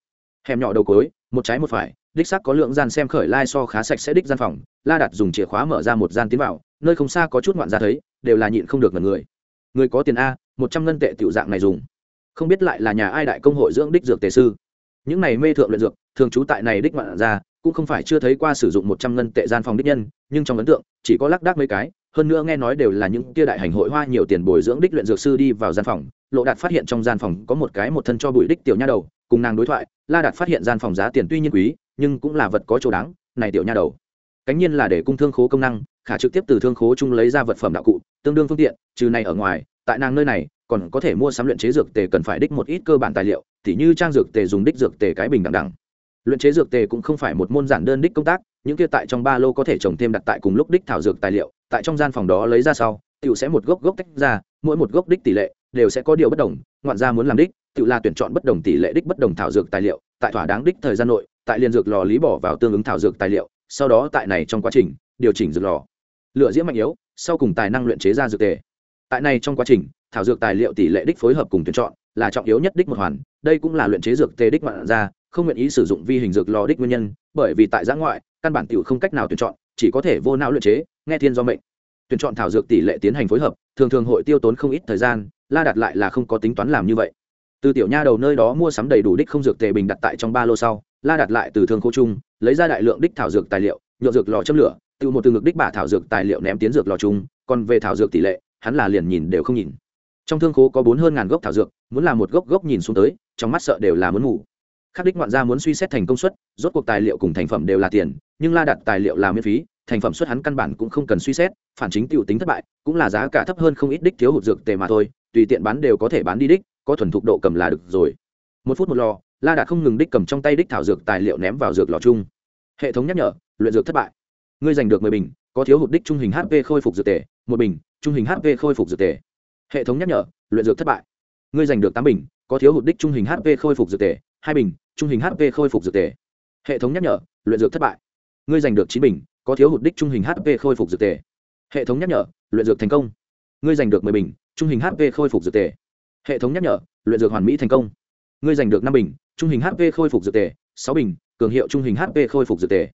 Hẻm nhỏ đầu cối một trái một phải đích xác có lượng gian xem khởi lai so khá sạch sẽ đích gian phòng la đặt dùng chìa khóa mở ra một gian tiến vào nơi không xa có chút ngoạn ra thấy đều là nhịn không được ngần người. Người có tiền a một trăm ngân tệ tiểu dạng này dùng. Không biết lại là nhà ai đại công hội dưỡng đích dược tề sư. Những này mê thượng luyện dược thường trú tại này đích ngoạn ra, cũng không phải chưa thấy qua sử dụng một trăm ngân tệ gian phòng đích nhân nhưng trong ấn tượng chỉ có lác đác mấy cái hơn nữa nghe nói đều là những kia đại hành hội hoa nhiều tiền bồi dưỡng đích luyện dược sư đi vào gian phòng. Lộ đạt phát hiện trong gian phòng có một cái một thân cho bụi đích tiểu nha đầu cùng nàng đối thoại la đạt phát hiện gian phòng giá tiền tuy nhiên quý nhưng cũng là vật có chỗ đáng, này tiểu nha đầu. Cánh nhiên là để cung thương khố công năng, khả trực tiếp từ thương khố chung lấy ra vật phẩm đạo cụ, tương đương phương tiện, trừ này ở ngoài, tại nàng nơi này, còn có thể mua sắm luyện chế dược tề cần phải đích một ít cơ bản tài liệu, tỉ như trang dược tề dùng đích dược tề cái bình đẳng đẳng. Luyện chế dược tề cũng không phải một môn giản đơn đích công tác, những kia tại trong ba lô có thể trồng thêm đặt tại cùng lúc đích thảo dược tài liệu, tại trong gian phòng đó lấy ra sau, tiểu sẽ một gốc gốc tách ra, mỗi một gốc đích tỷ lệ đều sẽ có điều bất đồng, ngoạn ra muốn làm đích tự là tuyển chọn bất đồng tỷ lệ đích bất đồng thảo dược tài liệu tại thỏa đáng đích thời gian nội, tại liên dược lò lý bỏ vào tương ứng thảo dược tài liệu, sau đó tại này trong quá trình, điều chỉnh dược lò. Lựa diễm mạnh yếu, sau cùng tài năng luyện chế ra dược tề. Tại này trong quá trình, thảo dược tài liệu tỷ lệ đích phối hợp cùng tuyển chọn là trọng yếu nhất đích một hoàn, đây cũng là luyện chế dược tề đích mạn ra, không nguyện ý sử dụng vi hình dược lò đích nguyên nhân, bởi vì tại giã ngoại, căn bản tiểu không cách nào tuyển chọn, chỉ có thể vô não luyện chế, nghe thiên do mệnh. Tuyển chọn thảo dược tỷ lệ tiến hành phối hợp, thường thường hội tiêu tốn không ít thời gian, la đặt lại là không có tính toán làm như vậy từ tiểu nha đầu nơi đó mua sắm đầy đủ đích không dược tề bình đặt tại trong ba lô sau, la đặt lại từ thương khô trung lấy ra đại lượng đích thảo dược tài liệu nhựa dược lò châm lửa tự một từ ngực đích bả thảo dược tài liệu ném tiến dược lò chung, còn về thảo dược tỷ lệ, hắn là liền nhìn đều không nhìn. Trong thương khố có bốn hơn ngàn gốc thảo dược, muốn làm một gốc gốc nhìn xuống tới, trong mắt sợ đều là muốn ngủ. Khắc đích ngoạn gia muốn suy xét thành công suất, rốt cuộc tài liệu cùng thành phẩm đều là tiền, nhưng la đặt tài liệu là miễn phí, thành phẩm suất hắn căn bản cũng không cần suy xét, phản chính tiểu tính thất bại, cũng là giá cả thấp hơn không ít đích thiếu hụt dược tề mà thôi, tùy tiện bán đều có thể bán đi đích có thuần thục độ cầm là được rồi. Một phút một lò, la đạt không ngừng đích cầm trong tay đích thảo dược tài liệu ném vào dược lò chung. Hệ thống nhắc nhở, luyện dược thất bại. Ngươi giành được mười bình, có thiếu hụt đích trung hình hp khôi phục dược tề, một bình, trung hình hp khôi phục dược tề. Hệ thống nhắc nhở, luyện dược thất bại. Ngươi giành được tám bình, có thiếu hụt đích trung hình hp khôi phục dược tề, hai bình, trung hình hp khôi phục dược tề. Hệ thống nhắc nhở, luyện dược thất bại. Ngươi giành được chín bình, có thiếu hụt đích trung hình hp khôi phục dược tề. Hệ thống nhắc nhở, luyện dược thành công. Ngươi giành được mười bình, trung hình hp khôi phục dược tề hệ thống nhắc nhở, luyện dược hoàn mỹ thành công. Ngươi giành được năm bình, trung hình hp khôi phục dược tề, sáu bình, cường hiệu trung hình hp khôi phục dược tề.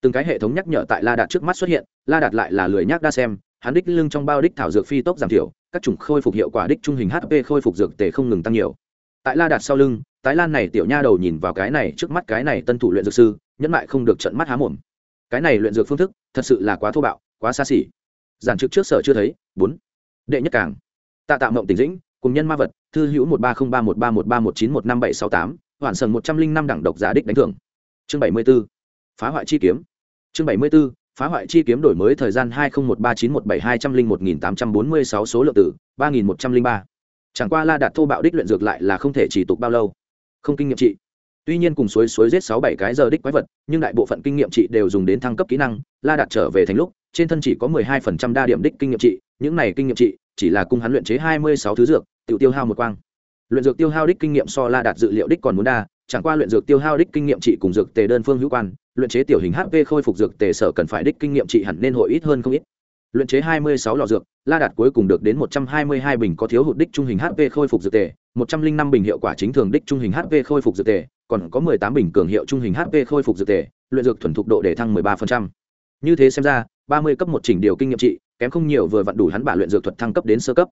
Từng cái hệ thống nhắc nhở tại la đạt trước mắt xuất hiện, la đạt lại là lười nhác đa xem, hắn đích lưng trong bao đích thảo dược phi tốc giảm thiểu, các chủng khôi phục hiệu quả đích trung hình hp khôi phục dược tề không ngừng tăng nhiều. Tại la đạt sau lưng, tái lan này tiểu nha đầu nhìn vào cái này, trước mắt cái này tân thủ luyện dược sư, nhẫn lại không được trận mắt há mồm. Cái này luyện dược phương thức, thật sự là quá thô bạo, quá xa xỉ. Giản trực trước sở chưa thấy, bốn. Đệ nhất càng. Tạ tạ mộng tỉnh dĩnh cùng nhân ma vật, thư hữu một ba không ba một ba một ba một chín một năm bảy sáu tám, hoàn sần một trăm linh năm đẳng độc giả đích đánh thưởng. Chương bảy mươi b ố phá hoại chi kiếm. Chương bảy mươi b ố phá hoại chi kiếm đổi mới thời gian hai nghìn một ba chín một bảy hai trăm linh một nghìn tám trăm bốn mươi sáu số lượng tử, ba nghìn một trăm linh ba. Chẳng qua la đạt thô bạo đích luyện dược lại là không thể chỉ tục bao lâu. Không kinh nghiệm trị. Tuy nhiên cùng suối suối giết sáu bảy cái giờ đích quái vật, nhưng đại bộ phận kinh nghiệm trị đều dùng đến thăng cấp kỹ năng, la đạt trở về thành lúc, trên thân chỉ có mười hai phần trăm đa điểm đích kinh nghiệm trị, những này kinh nghiệm trị chỉ là cung hắn luyện chế hai mươi sáu thứ dược tự tiêu hao một quang luyện dược tiêu hao đích kinh nghiệm so la đạt dự liệu đích còn muốn đa, chẳng qua luyện dược tiêu hao đích kinh nghiệm trị cùng dược tề đơn phương hữu quan, luyện chế tiểu hình hp khôi phục dược tề sở cần phải đích kinh nghiệm trị hẳn nên hội ít hơn không ít luyện chế 26 lọ dược, la đạt cuối cùng được đến 122 bình có thiếu hụt đích trung hình hp khôi phục dược tề 105 bình hiệu quả chính thường đích trung hình hp khôi phục dược tề, còn có 18 bình cường hiệu trung hình hp khôi phục dược tề, luyện dược thuần thục độ để thăng 13%. như thế xem ra 30 cấp một chỉnh điều kinh nghiệm trị kém không nhiều vừa vặn đủ hắn bả luyện dược thuật thăng cấp đến sơ cấp.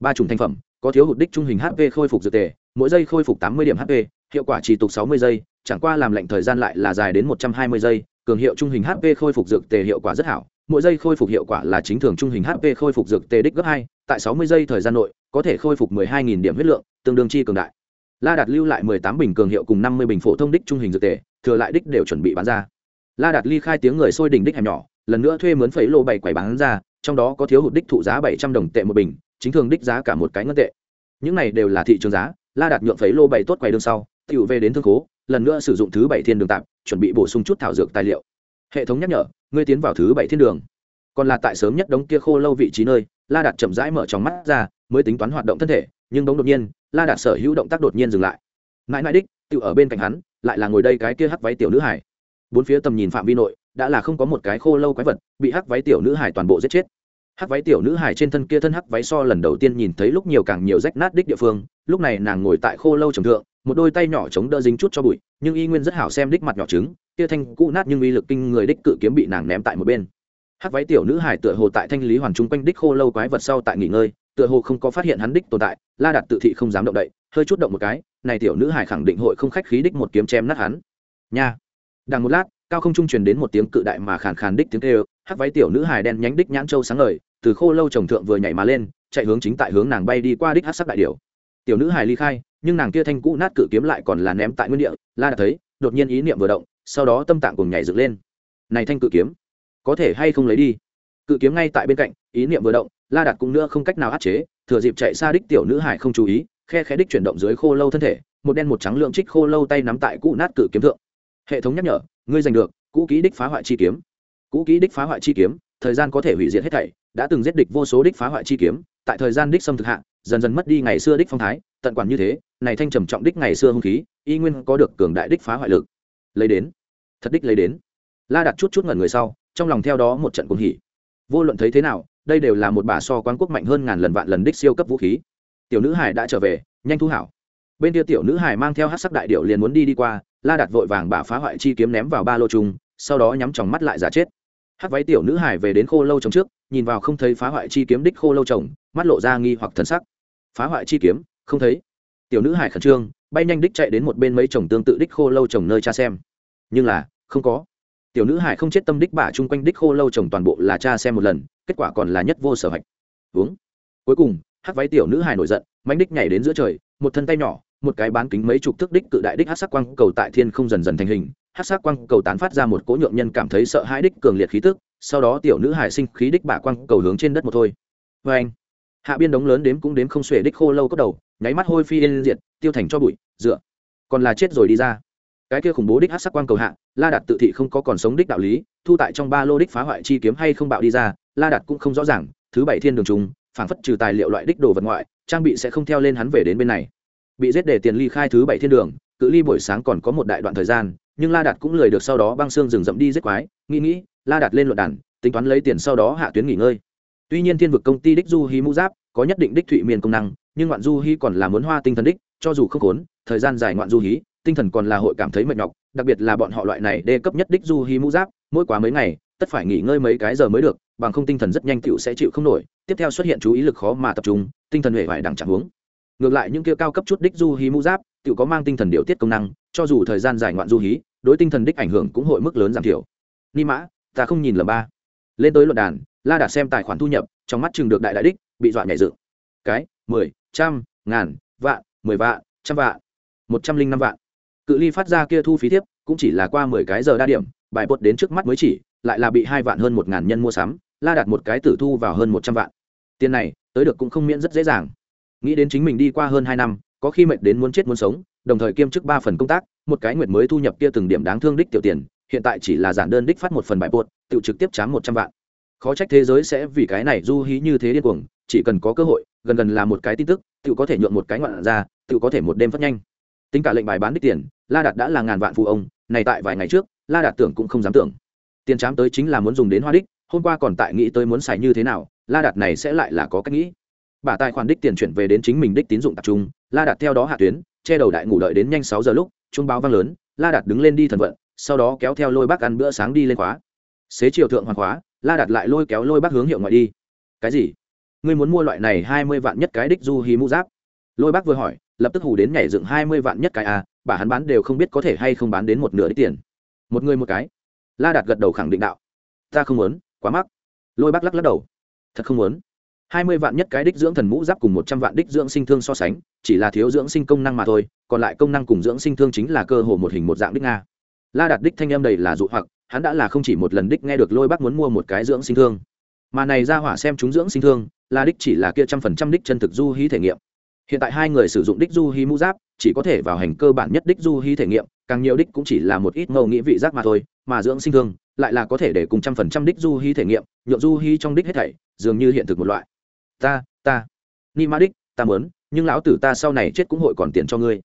Ba chủng thành phẩm, có thiếu hụt đích trung hình hp khôi phục dược tề, mỗi giây khôi phục 80 điểm hp hiệu quả chỉ tục 60 giây, chẳng qua làm lệnh thời gian lại là dài đến 120 giây, cường hiệu trung hình hp khôi phục dược tề hiệu quả rất hảo, mỗi giây khôi phục hiệu quả là chính thường trung hình hp khôi phục dược tề đích gấp hai, tại 60 giây thời gian nội, có thể khôi phục 12.000 điểm huyết lượng, tương đương chi cường đại. La đạt lưu lại 18 bình cường hiệu cùng 50 bình phổ thông đích trung hình dược tề, thừa lại đích đều chuẩn bị bán ra. La đạt ly khai tiếng người sôi đỉnh đích hẻm nhỏ lần nữa thuê mướn phẩy lô bảy quầy bán ra, trong đó có thiếu hụt đích thụ giá 700 đồng tệ một bình, chính thường đích giá cả một cái ngân tệ. Những này đều là thị trường giá, la đạt nhượng phẩy lô bảy tốt quầy đường sau, tiểu về đến thương khố, lần nữa sử dụng thứ bảy thiên đường tạm, chuẩn bị bổ sung chút thảo dược tài liệu. Hệ thống nhắc nhở, ngươi tiến vào thứ bảy thiên đường. Còn là tại sớm nhất đống kia khô lâu vị trí nơi, la đạt chậm rãi mở trong mắt ra, mới tính toán hoạt động thân thể, nhưng đống đột nhiên, la đạt sở hữu động tác đột nhiên dừng lại. Mãi mãi đích tự ở bên cạnh hắn, lại là ngồi đây cái kia hắc váy tiểu nữ hải bốn phía tầm nhìn phạm vi nội đã là không có một cái khô lâu quái vật, bị hắc váy tiểu nữ hải toàn bộ giết chết. Hắc váy tiểu nữ hải trên thân kia thân hắc váy so lần đầu tiên nhìn thấy lúc nhiều càng nhiều rách nát đích địa phương, lúc này nàng ngồi tại khô lâu trầm thượng, một đôi tay nhỏ chống đỡ dính chút cho bụi, nhưng y nguyên rất hảo xem đích mặt nhỏ trứng, kia thanh cũ nát nhưng uy lực kinh người đích cự kiếm bị nàng ném tại một bên. Hắc váy tiểu nữ hải tựa hồ tại thanh lý hoàn trung quanh đích khô lâu quái vật sau tại nghỉ ngơi, tựa hồ không có phát hiện hắn đích tồn tại, la đặt tự thị không dám động đậy, hơi chút động một cái, này tiểu nữ hải khẳng định hội không khách khí đích một kiếm chém nát hắn. Nha. Đằng một lát cao không trung truyền đến một tiếng cự đại mà khàn khàn đích tiếng kêu, hắc váy tiểu nữ hài đen nhánh đích nhãn châu sáng ngời, từ khô lâu trồng thượng vừa nhảy mà lên, chạy hướng chính tại hướng nàng bay đi qua đích hắc sắc đại điểu. Tiểu nữ hài ly khai, nhưng nàng kia thanh cũ nát cự kiếm lại còn là ném tại nguyên địa, la đã thấy, đột nhiên ý niệm vừa động, sau đó tâm tạng cùng nhảy dựng lên. Này thanh cự kiếm, có thể hay không lấy đi? Cự kiếm ngay tại bên cạnh, ý niệm vừa động, la đạt cũng nữa không cách nào áp chế, thừa dịp chạy xa đích tiểu nữ hải không chú ý, khe khẽ đích chuyển động dưới khô lâu thân thể, một đen một trắng lượng trích khô lâu tay nắm tại cũ nát cự kiếm thượng. Hệ thống nhắc nhở ngươi giành được, cũ kỹ đích phá hoại chi kiếm. Cũ kỹ đích phá hoại chi kiếm, thời gian có thể hủy diệt hết thảy, đã từng giết địch vô số đích phá hoại chi kiếm, tại thời gian đích xâm thực hạ, dần dần mất đi ngày xưa đích phong thái, tận quản như thế, này thanh trầm trọng đích ngày xưa hung khí, y nguyên có được cường đại đích phá hoại lực. Lấy đến. Thật đích lấy đến. La đặt chút chút ngẩn người sau, trong lòng theo đó một trận cuồng hỉ. Vô luận thấy thế nào, đây đều là một bà so quán quốc mạnh hơn ngàn lần vạn lần đích siêu cấp vũ khí. Tiểu nữ hải đã trở về, nhanh thu hảo bên kia tiểu nữ hải mang theo hát sắc đại điệu liền muốn đi đi qua, la đặt vội vàng bà phá hoại chi kiếm ném vào ba lô chung, sau đó nhắm tròng mắt lại giả chết. Hát váy tiểu nữ hải về đến khô lâu trồng trước, nhìn vào không thấy phá hoại chi kiếm đích khô lâu trồng mắt lộ ra nghi hoặc thần sắc. Phá hoại chi kiếm? Không thấy. Tiểu nữ hải khẩn trương, bay nhanh đích chạy đến một bên mấy chồng tương tự đích khô lâu trồng nơi cha xem. Nhưng là, không có. Tiểu nữ hải không chết tâm đích bả chung quanh đích khô lâu trồng toàn bộ là cha xem một lần, kết quả còn là nhất vô sở hạch. Uống. Cuối cùng, hát váy tiểu nữ hải nổi giận mánh đích nhảy đến giữa trời, một thân tay nhỏ một cái bán kính mấy chục thước đích cự đại đích hát sắc quang cầu tại thiên không dần dần thành hình, hát sắc quang cầu tán phát ra một cỗ nhượng nhân cảm thấy sợ hãi đích cường liệt khí tức, sau đó tiểu nữ hải sinh khí đích bả quang cầu hướng trên đất một thôi. Vê anh, hạ biên đống lớn đếm cũng đếm không xuể đích khô lâu cốc đầu, nháy mắt hôi phi yên diệt, tiêu thành cho bụi, dựa. Còn là chết rồi đi ra. Cái kia khủng bố đích hát sắc quang cầu hạ, la đạt tự thị không có còn sống đích đạo lý, thu tại trong ba lô đích phá hoại chi kiếm hay không bạo đi ra, la đạt cũng không rõ ràng, thứ bảy thiên đường trùng phản phất trừ tài liệu loại đích đồ vật ngoại, trang bị sẽ không theo lên hắn về đến bên này bị giết để tiền ly khai thứ bảy thiên đường, cự ly buổi sáng còn có một đại đoạn thời gian, nhưng la đạt cũng lười được sau đó băng xương rừng rậm đi giết quái, nghĩ nghĩ, la đạt lên luận đàn, tính toán lấy tiền sau đó hạ tuyến nghỉ ngơi. Tuy nhiên thiên vực công ty đích du hí mũ giáp có nhất định đích thụy miền công năng, nhưng ngoạn du hí còn là muốn hoa tinh thần đích, cho dù không khốn, thời gian dài ngoạn du hí, tinh thần còn là hội cảm thấy mệt nhọc, đặc biệt là bọn họ loại này đê cấp nhất đích du hí mũ giáp, mỗi quá mấy ngày, tất phải nghỉ ngơi mấy cái giờ mới được, bằng không tinh thần rất nhanh cựu sẽ chịu không nổi, tiếp theo xuất hiện chú ý lực khó mà tập trung, tinh thần huệ vải đẳng chẳng uống ngược lại những kia cao cấp chút đích du hí mũ giáp tự có mang tinh thần điều tiết công năng, cho dù thời gian dài ngoạn du hí, đối tinh thần đích ảnh hưởng cũng hội mức lớn giảm thiểu. Ni mã, ta không nhìn lầm ba. Lên tới luận đàn, la đạt xem tài khoản thu nhập, trong mắt chừng được đại đại đích, bị dọa nhảy dựng. Cái, mười, trăm, ngàn, vạn, mười vạn, trăm vạn, một trăm linh năm vạn. Cự ly phát ra kia thu phí tiếp cũng chỉ là qua mười cái giờ đa điểm, bài bột đến trước mắt mới chỉ, lại là bị hai vạn hơn một ngàn nhân mua sắm, la đạt một cái tử thu vào hơn một trăm vạn. Tiền này, tới được cũng không miễn rất dễ dàng nghĩ đến chính mình đi qua hơn hai năm, có khi mệt đến muốn chết muốn sống, đồng thời kiêm chức ba phần công tác, một cái nguyệt mới thu nhập kia từng điểm đáng thương đích tiểu tiền, hiện tại chỉ là giản đơn đích phát một phần bài bột tự trực tiếp chám một trăm vạn. Khó trách thế giới sẽ vì cái này du hí như thế điên cuồng, chỉ cần có cơ hội, gần gần là một cái tin tức, tự có thể nhuộn một cái ngoạn ra, tự có thể một đêm phát nhanh. Tính cả lệnh bài bán đích tiền, la đạt đã là ngàn vạn phụ ông, này tại vài ngày trước, la đạt tưởng cũng không dám tưởng. Tiền chám tới chính là muốn dùng đến hoa đích, hôm qua còn tại nghĩ tới muốn xài như thế nào, la đạt này sẽ lại là có cách nghĩ bà tài khoản đích tiền chuyển về đến chính mình đích tín dụng tập trung, la đạt theo đó hạ tuyến, che đầu đại ngủ đợi đến nhanh sáu giờ lúc, chuông báo vang lớn, la đạt đứng lên đi thần vận, sau đó kéo theo lôi bác ăn bữa sáng đi lên khóa. Xế chiều thượng hoàn khóa, la đạt lại lôi kéo lôi bác hướng hiệu ngoại đi. Cái gì? Ngươi muốn mua loại này hai mươi vạn nhất cái đích du hí mũ giáp? Lôi bác vừa hỏi, lập tức hù đến nhảy dựng hai mươi vạn nhất cái à bà hắn bán đều không biết có thể hay không bán đến một nửa đích tiền. Một người một cái. La đạt gật đầu khẳng định đạo. Ta không muốn, quá mắc. Lôi bác lắc lắc đầu. Thật không muốn hai mươi vạn nhất cái đích dưỡng thần mũ giáp cùng một trăm vạn đích dưỡng sinh thương so sánh, chỉ là thiếu dưỡng sinh công năng mà thôi, còn lại công năng cùng dưỡng sinh thương chính là cơ hồ một hình một dạng đích nga. La đạt đích thanh em đầy là dụ hoặc, hắn đã là không chỉ một lần đích nghe được lôi bác muốn mua một cái dưỡng sinh thương. Mà này ra hỏa xem chúng dưỡng sinh thương, la đích chỉ là kia trăm phần trăm đích chân thực du hí thể nghiệm. Hiện tại hai người sử dụng đích du hí mũ giáp, chỉ có thể vào hành cơ bản nhất đích du hí thể nghiệm, càng nhiều đích cũng chỉ là một ít ngẫu nghĩ vị giác mà thôi, mà dưỡng sinh thương lại là có thể để cùng trăm phần trăm đích du hí thể nghiệm, nhượng du hí trong đích hết thảy dường như hiện thực một loại ta ta. Ni ma đích, ta muốn, nhưng lão tử ta sau này chết cũng hội còn tiền cho ngươi.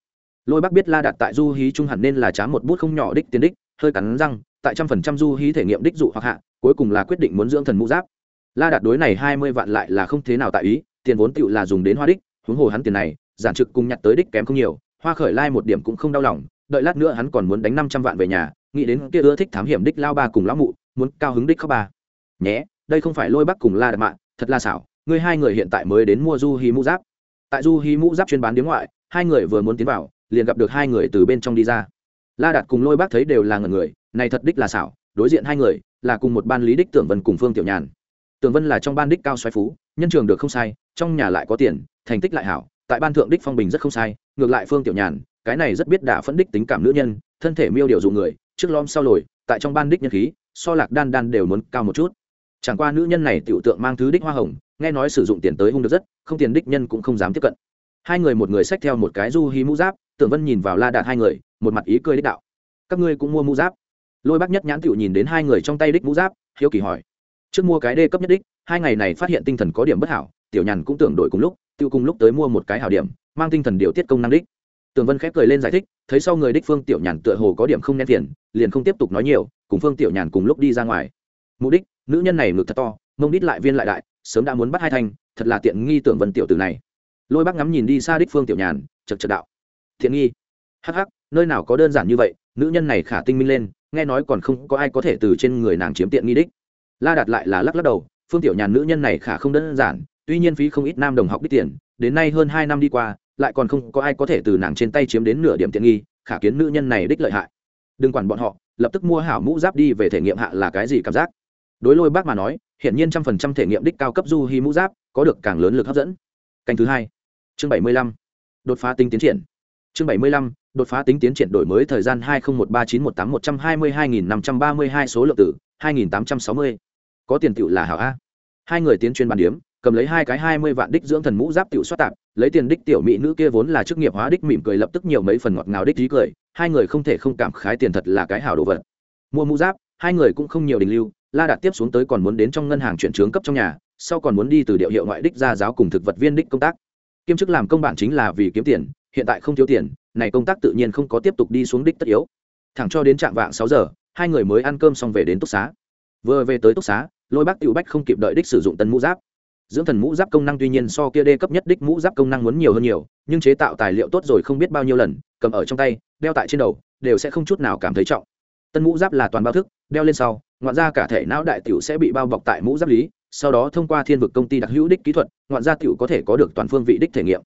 Lôi bác biết la đạt tại du hí trung hẳn nên là trá một bút không nhỏ đích tiền đích, hơi cắn răng, tại trăm phần trăm du hí thể nghiệm đích dụ hoặc hạ, cuối cùng là quyết định muốn dưỡng thần mũ giáp. La đạt đối này hai mươi vạn lại là không thế nào tại ý, tiền vốn tựu là dùng đến hoa đích, huống hồ hắn tiền này, giản trực cùng nhặt tới đích kém không nhiều, hoa khởi lai một điểm cũng không đau lòng, đợi lát nữa hắn còn muốn đánh năm trăm vạn về nhà, nghĩ đến kia ưa thích thám hiểm đích lao ba cùng lão mụ, muốn cao hứng đích khóc ba. Nhé, đây không phải lôi bắc cùng la đạt mạng, thật là xảo ngươi hai người hiện tại mới đến mua du hí mũ giáp. Tại du hí mũ giáp chuyên bán điếm ngoại, hai người vừa muốn tiến vào, liền gặp được hai người từ bên trong đi ra. La đạt cùng lôi bác thấy đều là ngần người, này thật đích là xảo, đối diện hai người là cùng một ban lý đích tưởng vân cùng phương tiểu nhàn. Tưởng vân là trong ban đích cao xoáy phú, nhân trường được không sai, trong nhà lại có tiền, thành tích lại hảo, tại ban thượng đích phong bình rất không sai, ngược lại phương tiểu nhàn, cái này rất biết đả phẫn đích tính cảm nữ nhân, thân thể miêu điều dụ người, trước lom sau lồi, tại trong ban đích nhân khí, so lạc đan đan đều muốn cao một chút chẳng qua nữ nhân này tiểu tượng mang thứ đích hoa hồng, nghe nói sử dụng tiền tới hung được rất, không tiền đích nhân cũng không dám tiếp cận. Hai người một người xách theo một cái du hí mũ giáp, tưởng vân nhìn vào la đạt hai người, một mặt ý cười đích đạo. Các ngươi cũng mua mũ giáp. Lôi bác nhất nhãn tiểu nhìn đến hai người trong tay đích mũ giáp, hiếu kỳ hỏi. Trước mua cái đê cấp nhất đích, hai ngày này phát hiện tinh thần có điểm bất hảo, tiểu nhàn cũng tưởng đổi cùng lúc, tiêu cùng lúc tới mua một cái hảo điểm, mang tinh thần điều tiết công năng đích. Tường vân khép cười lên giải thích, thấy sau người đích phương tiểu nhàn tựa hồ có điểm không nén tiền liền không tiếp tục nói nhiều, cùng phương tiểu nhàn cùng lúc đi ra ngoài. Mục đích nữ nhân này ngực thật to, mông đít lại viên lại đại, sớm đã muốn bắt hai thanh, thật là tiện nghi tưởng vân tiểu tử này. Lôi bác ngắm nhìn đi xa đích phương tiểu nhàn chật chật đạo. Thiện nghi? Hắc hắc, nơi nào có đơn giản như vậy, nữ nhân này khả tinh minh lên, nghe nói còn không có ai có thể từ trên người nàng chiếm tiện nghi đích. La đạt lại là lắc lắc đầu, phương tiểu nhàn nữ nhân này khả không đơn giản, tuy nhiên phí không ít nam đồng học đích tiền, đến nay hơn hai năm đi qua, lại còn không có ai có thể từ nàng trên tay chiếm đến nửa điểm tiện nghi, khả kiến nữ nhân này đích lợi hại. Đừng quản bọn họ, lập tức mua hảo mũ giáp đi về thể nghiệm hạ là cái gì cảm giác đối lôi bác mà nói hiện nhiên trăm phần trăm thể nghiệm đích cao cấp du hi mũ giáp có được càng lớn lực hấp dẫn. Canh thứ hai, chương bảy mươi lăm, đột phá tinh tiến triển. Chương bảy mươi lăm, đột phá tính tiến triển đổi mới thời gian hai nghìn một ba chín một tám một trăm hai mươi hai nghìn năm trăm ba mươi hai số lượng tử, hai nghìn tám trăm sáu mươi. Có tiền tựu là hảo a. Hai người tiến chuyên bàn điếm, cầm lấy hai cái hai mươi vạn đích dưỡng thần mũ giáp tiểu soát tạp, lấy tiền đích tiểu mỹ nữ kia vốn là chức nghiệp hóa đích mỉm cười lập tức nhiều mấy phần ngọt ngào đích trí cười, hai người không thể không cảm khái tiền thật là cái hảo đồ vật. Mua mũ giáp hai người cũng không nhiều đình lưu, la đạt tiếp xuống tới còn muốn đến trong ngân hàng chuyển trướng cấp trong nhà, sau còn muốn đi từ điệu hiệu ngoại đích ra giáo cùng thực vật viên đích công tác. Kiêm chức làm công bản chính là vì kiếm tiền, hiện tại không thiếu tiền, này công tác tự nhiên không có tiếp tục đi xuống đích tất yếu. Thẳng cho đến trạm vạng sáu giờ, hai người mới ăn cơm xong về đến túc xá. Vừa về tới túc xá, lôi bác tiểu bách không kịp đợi đích sử dụng tân mũ giáp. Dưỡng thần mũ giáp công năng tuy nhiên so kia đê cấp nhất đích mũ giáp công năng muốn nhiều hơn nhiều, nhưng chế tạo tài liệu tốt rồi không biết bao nhiêu lần, cầm ở trong tay, đeo tại trên đầu, đều sẽ không chút nào cảm thấy trọng tân mũ giáp là toàn bao thức, đeo lên sau, ngoạn ra cả thể não đại tiểu sẽ bị bao bọc tại mũ giáp lý, sau đó thông qua thiên vực công ty đặc hữu đích kỹ thuật, ngoạn gia tiểu có thể có được toàn phương vị đích thể nghiệm.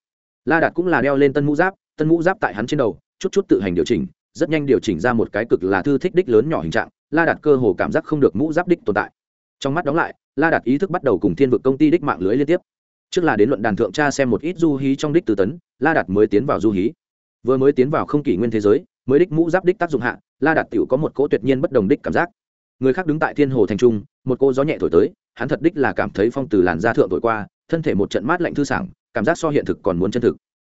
La đạt cũng là đeo lên tân mũ giáp, tân mũ giáp tại hắn trên đầu, chút chút tự hành điều chỉnh, rất nhanh điều chỉnh ra một cái cực là thư thích đích lớn nhỏ hình trạng, la đạt cơ hồ cảm giác không được mũ giáp đích tồn tại. Trong mắt đóng lại, la đạt ý thức bắt đầu cùng thiên vực công ty đích mạng lưới liên tiếp. Trước là đến luận đàn thượng tra xem một ít du hí trong đích từ tấn, la đạt mới tiến vào du hí. Vừa mới tiến vào không kỷ nguyên thế giới mới đích mũ giáp đích tác dụng hạ, la đạt t có một cỗ tuyệt nhiên bất đồng đích cảm giác. Người khác đứng tại thiên hồ thành trung, một cô gió nhẹ thổi tới, hắn thật đích là cảm thấy phong từ làn da thượng thổi qua, thân thể một trận mát lạnh thư sảng, cảm giác so hiện thực còn muốn chân thực.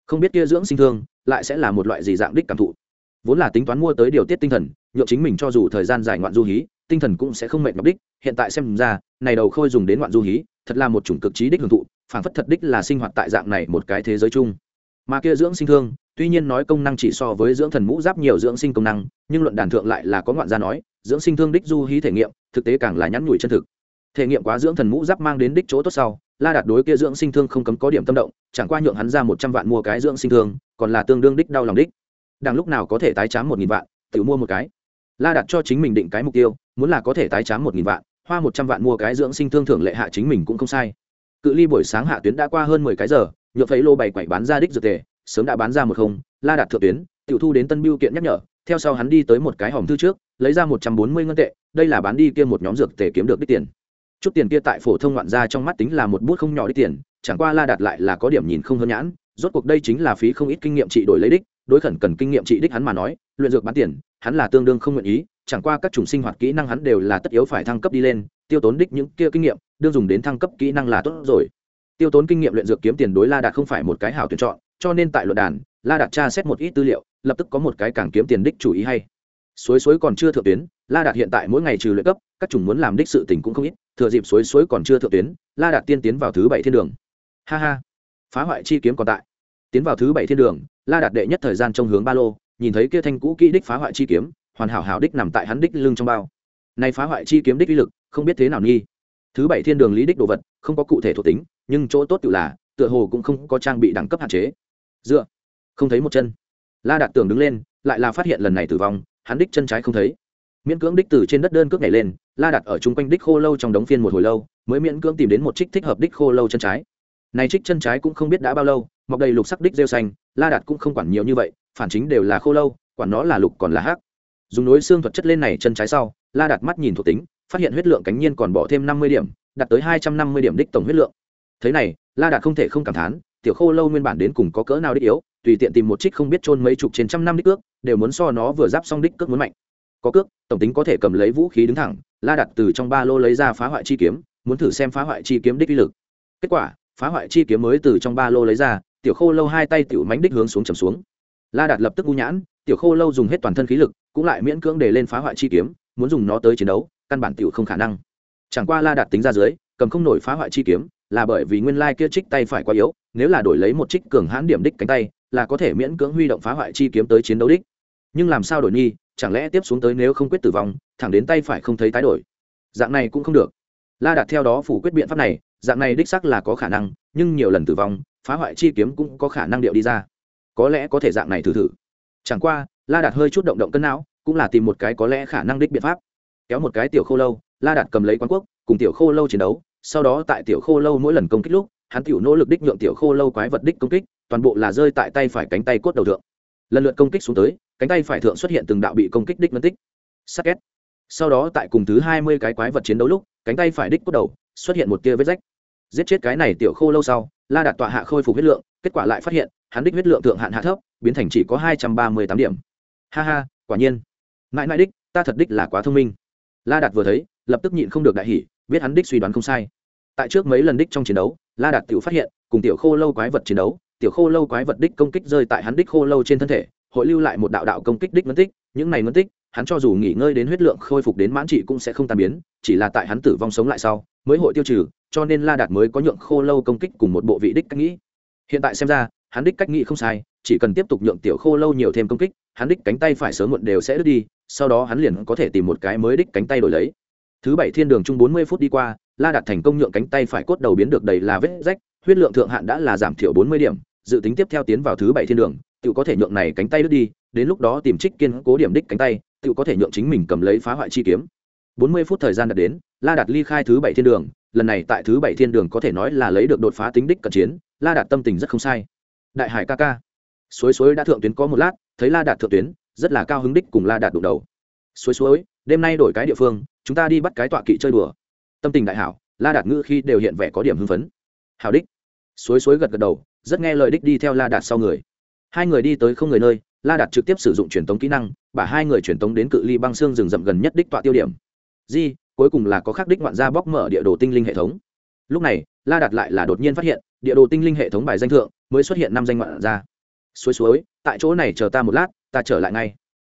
Không biết kia dưỡng sinh thương, lại sẽ là một loại gì dạng đích cảm thụ. Vốn là tính toán mua tới điều tiết tinh thần nhộn chính mình cho dù thời gian dài ngoạn du hí, tinh thần cũng sẽ không mệt nhọc đích, hiện tại xem ra, này đầu khôi dùng đến ngoạn du hí, thật là một chủng cực trí đích hưởng thụ phản phất thật đích là sinh hoạt tại dạng này một cái thế giới chung. Mà kia dưỡng sinh thương tuy nhiên nói công năng chỉ so với dưỡng thần mũ giáp nhiều dưỡng sinh công năng, nhưng luận đàn thượng lại là có ngoạn gia nói, dưỡng sinh thương đích du hí thể nghiệm, thực tế càng là nhắn nhủi chân thực. Thể nghiệm quá dưỡng thần mũ giáp mang đến đích chỗ tốt sau, la đạt đối kia dưỡng sinh thương không cấm có điểm tâm động, chẳng qua nhượng hắn ra một trăm vạn mua cái dưỡng sinh thương, còn là tương đương đích đau lòng đích. Đằng lúc nào có thể tái chám một nghìn vạn, tự mua một cái. La đạt cho chính mình định cái mục tiêu, muốn là có thể tái chám một nghìn vạn, hoa một trăm vạn mua cái dưỡng sinh thương thưởng lệ hạ chính mình cũng không sai. Cự ly buổi sáng hạ tuyến đã qua hơn mười cái giờ, nhựa phấy lô bày quẩy bán ra đích dược tề sớm đã bán ra một không, la đạt thượng tuyến, tiểu thu đến tân biêu kiện nhắc nhở, theo sau hắn đi tới một cái hòm thư trước, lấy ra một trăm bốn mươi ngân tệ, đây là bán đi kia một nhóm dược tề kiếm được đích tiền. Chút tiền kia tại phổ thông ngoạn gia trong mắt tính là một bút không nhỏ đích tiền, chẳng qua la đạt lại là có điểm nhìn không hơn nhãn, rốt cuộc đây chính là phí không ít kinh nghiệm trị đổi lấy đích, đối khẩn cần kinh nghiệm trị đích hắn mà nói, luyện dược bán tiền, hắn là tương đương không nguyện ý, chẳng qua các chủng sinh hoạt kỹ năng hắn đều là tất yếu phải thăng cấp đi lên, tiêu tốn đích những kia kinh nghiệm, đương dùng đến thăng cấp kỹ năng là tốt rồi. Tiêu tốn kinh nghiệm luyện dược kiếm tiền đối la đạt không phải một cái hảo tuyển chọn cho nên tại luận đàn, la đạt tra xét một ít tư liệu, lập tức có một cái càng kiếm tiền đích chủ ý hay. Suối suối còn chưa thượng tuyến, la đạt hiện tại mỗi ngày trừ luyện cấp, các chủng muốn làm đích sự tình cũng không ít, thừa dịp suối suối còn chưa thượng tuyến, la đạt tiên tiến vào thứ bảy thiên đường. Ha ha. Phá hoại chi kiếm còn tại. Tiến vào thứ bảy thiên đường, la đạt đệ nhất thời gian trong hướng ba lô, nhìn thấy kia thanh cũ kỹ đích phá hoại chi kiếm, hoàn hảo hảo đích nằm tại hắn đích lưng trong bao. Này phá hoại chi kiếm đích uy lực, không biết thế nào nghi. Thứ bảy thiên đường lý đích đồ vật, không có cụ thể thuộc tính, nhưng chỗ tốt tự là, tựa hồ cũng không có trang bị đẳng cấp hạn chế dựa. Không thấy một chân. La đạt tưởng đứng lên, lại là phát hiện lần này tử vong, hắn đích chân trái không thấy. Miễn cưỡng đích từ trên đất đơn cước nhảy lên, la đặt ở chung quanh đích khô lâu trong đống phiên một hồi lâu, mới miễn cưỡng tìm đến một trích thích hợp đích khô lâu chân trái. Này trích chân trái cũng không biết đã bao lâu, mọc đầy lục sắc đích rêu xanh, la đặt cũng không quản nhiều như vậy, phản chính đều là khô lâu, quản nó là lục còn là hắc. Dùng nối xương thuật chất lên này chân trái sau, la đặt mắt nhìn thuộc tính, phát hiện huyết lượng cánh nhiên còn bỏ thêm năm mươi điểm, đạt tới hai trăm năm mươi điểm đích tổng huyết lượng. Thế này, la đạt không thể không cảm thán tiểu khô lâu nguyên bản đến cùng có cỡ nào đích yếu, tùy tiện tìm một trích không biết trôn mấy chục trên trăm năm đích cước, đều muốn so nó vừa giáp xong đích cước muốn mạnh. Có cước, tổng tính có thể cầm lấy vũ khí đứng thẳng, la đặt từ trong ba lô lấy ra phá hoại chi kiếm, muốn thử xem phá hoại chi kiếm đích uy lực. Kết quả, phá hoại chi kiếm mới từ trong ba lô lấy ra, tiểu khô lâu hai tay tiểu mánh đích hướng xuống trầm xuống. La đặt lập tức u nhãn, tiểu khô lâu dùng hết toàn thân khí lực, cũng lại miễn cưỡng để lên phá hoại chi kiếm, muốn dùng nó tới chiến đấu, căn bản tiểu không khả năng. Chẳng qua la đặt tính ra dưới, cầm không nổi phá hoại chi kiếm là bởi vì nguyên lai kia trích tay phải quá yếu, nếu là đổi lấy một trích cường hãn điểm đích cánh tay, là có thể miễn cưỡng huy động phá hoại chi kiếm tới chiến đấu đích. Nhưng làm sao đổi nghi chẳng lẽ tiếp xuống tới nếu không quyết tử vong, thẳng đến tay phải không thấy tái đổi? Dạng này cũng không được. La đạt theo đó phủ quyết biện pháp này, dạng này đích sắc là có khả năng, nhưng nhiều lần tử vong, phá hoại chi kiếm cũng có khả năng điệu đi ra. Có lẽ có thể dạng này thử thử. Chẳng qua, la đạt hơi chút động động cân não, cũng là tìm một cái có lẽ khả năng đích biện pháp. Kéo một cái tiểu khô lâu, la đạt cầm lấy quán quốc, cùng tiểu khô lâu chiến đấu sau đó tại tiểu khô lâu mỗi lần công kích lúc, hắn tiểu nỗ lực đích nhượng tiểu khô lâu quái vật đích công kích, toàn bộ là rơi tại tay phải cánh tay cốt đầu thượng. Lần lượt công kích xuống tới, cánh tay phải thượng xuất hiện từng đạo bị công kích đích mất tích. Sắc két. Sau đó tại cùng thứ hai mươi cái quái vật chiến đấu lúc, cánh tay phải đích cốt đầu xuất hiện một tia vết rách. Giết chết cái này tiểu khô lâu sau, la đạt tọa hạ khôi phục huyết lượng, kết quả lại phát hiện, hắn đích huyết lượng thượng hạn hạ thấp, biến thành chỉ có hai trăm ba mươi tám điểm. Ha ha, quả nhiên. Mãi mãi đích, ta thật đích là quá thông minh. La đạt vừa thấy, lập tức nhịn không được đại hỉ biết hắn đích suy đoán không sai. Tại trước mấy lần đích trong chiến đấu, la đạt tiểu phát hiện, cùng tiểu khô lâu quái vật chiến đấu, tiểu khô lâu quái vật đích công kích rơi tại hắn đích khô lâu trên thân thể, hội lưu lại một đạo đạo công kích đích ngân tích, những này ngân tích, hắn cho dù nghỉ ngơi đến huyết lượng khôi phục đến mãn trị cũng sẽ không tan biến, chỉ là tại hắn tử vong sống lại sau, mới hội tiêu trừ, cho nên la đạt mới có nhượng khô lâu công kích cùng một bộ vị đích cách nghĩ. Hiện tại xem ra, hắn đích cách nghĩ không sai, chỉ cần tiếp tục nhượng tiểu khô lâu nhiều thêm công kích, hắn đích cánh tay phải sớm muộn đều sẽ đứt đi, sau đó hắn liền có thể tìm một cái mới đích cánh tay đổi lấy thứ bảy thiên đường chung bốn mươi phút đi qua, la đạt thành công nhượng cánh tay phải cốt đầu biến được đầy là vết rách, huyết lượng thượng hạn đã là giảm thiểu bốn mươi điểm, dự tính tiếp theo tiến vào thứ bảy thiên đường tự có thể nhượng này cánh tay đứt đi, đến lúc đó tìm trích kiên cố điểm đích cánh tay tự có thể nhượng chính mình cầm lấy phá hoại chi kiếm. Bốn mươi phút thời gian đạt đến, la đạt ly khai thứ bảy thiên đường, lần này tại thứ bảy thiên đường có thể nói là lấy được đột phá tính đích cận chiến, la đạt tâm tình rất không sai. Đại hải ca ca. Suối suối đã thượng tuyến có một lát, thấy la đạt thượng tuyến, rất là cao hứng đích cùng la đạt đụng đầu. Suối suối, đêm nay đổi cái địa phương chúng ta đi bắt cái tọa kỵ chơi đùa. Tâm tình đại hảo, la đạt ngữ khi đều hiện vẻ có điểm hưng phấn. Hảo đích. Suối suối gật gật đầu, rất nghe lời đích đi theo la đạt sau người. Hai người đi tới không người nơi, la đạt trực tiếp sử dụng truyền tống kỹ năng 把 hai người truyền tống đến cự ly băng xương rừng rậm gần nhất đích tọa tiêu điểm. Di, cuối cùng là có khắc đích ngoạn gia bóc mở địa đồ tinh linh hệ thống. Lúc này, la đạt lại là đột nhiên phát hiện, địa đồ tinh linh hệ thống bài danh thượng mới xuất hiện năm danh ngoạn gia. Suối suối, tại chỗ này chờ ta một lát, ta trở lại ngay.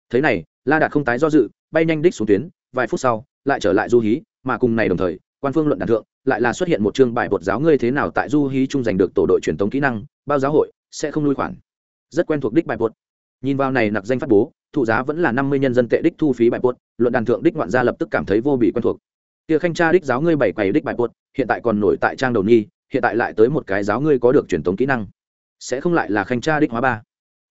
Thế này, la đạt không tái do dự, bay nhanh đích xuống tuyến, vài phút sau lại trở lại du hí, mà cùng này đồng thời, quan phương luận đàn thượng, lại là xuất hiện một chương bài bột giáo ngươi thế nào tại du hí trung giành được tổ đội truyền thống kỹ năng, bao giáo hội, sẽ không nuôi khoản. Rất quen thuộc đích bài bột. Nhìn vào này nặc danh phát bố, thụ giá vẫn là năm mươi nhân dân tệ đích thu phí bài bột, luận đàn thượng đích ngoạn gia lập tức cảm thấy vô bị quen thuộc. Kia khanh tra đích giáo ngươi bảy quầy đích bài bột, hiện tại còn nổi tại trang đầu nghi hiện tại lại tới một cái giáo ngươi có được truyền thống kỹ năng. Sẽ không lại là khanh tra đích hóa ba.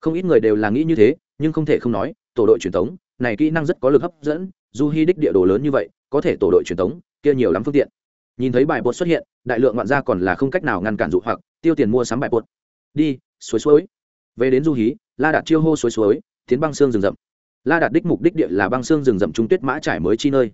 Không ít người đều là nghĩ như thế, nhưng không thể không nói, tổ đội truyền thống này kỹ năng rất có lực hấp dẫn du hy đích địa đồ lớn như vậy, có thể tổ đội truyền thống kia nhiều lắm phương tiện. Nhìn thấy bài bột xuất hiện, đại lượng ngoạn gia còn là không cách nào ngăn cản dụ hoặc, tiêu tiền mua sắm bài bột. Đi, suối suối. Về đến du hí, la đạt chiêu hô suối suối, tiến băng xương rừng rậm. La đạt đích mục đích địa là băng xương rừng rậm trung tuyết mã trải mới chi nơi.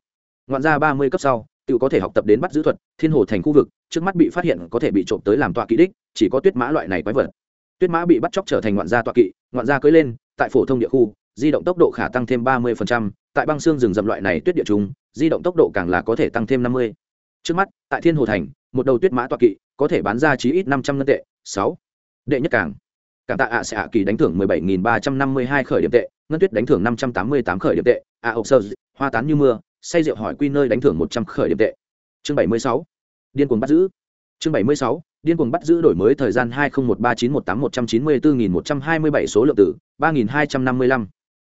Ngoạn gia ba mươi cấp sau, tự có thể học tập đến bắt giữ thuật, thiên hồ thành khu vực, trước mắt bị phát hiện có thể bị trộm tới làm tọa kỵ đích, chỉ có tuyết mã loại này quái vật. Tuyết mã bị bắt chóc trở thành ngoạn gia tọa kỵ, ngoạn gia cưới lên, tại phổ thông địa khu di động tốc độ khả tăng thêm 30%, tại băng xương rừng rậm loại này tuyết địa trung, di động tốc độ càng là có thể tăng thêm 50. Trước mắt, tại Thiên Hồ Thành, một đầu tuyết mã tọa kỵ, có thể bán ra chí ít 500 ngân tệ, 6. Đệ nhất càng. Càng tạ ạ sẽ ạ kỳ đánh thưởng 17352 khởi điểm tệ, ngân tuyết đánh thưởng 588 khởi điểm tệ, a ốc hộc sơ, hoa tán như mưa, say rượu hỏi quy nơi đánh thưởng 100 khởi điểm tệ. Chương 76. Điên cuồng bắt giữ. Chương 76, điên cuồng bắt giữ đổi mới thời gian 20139181941127 số lượng tử, 3255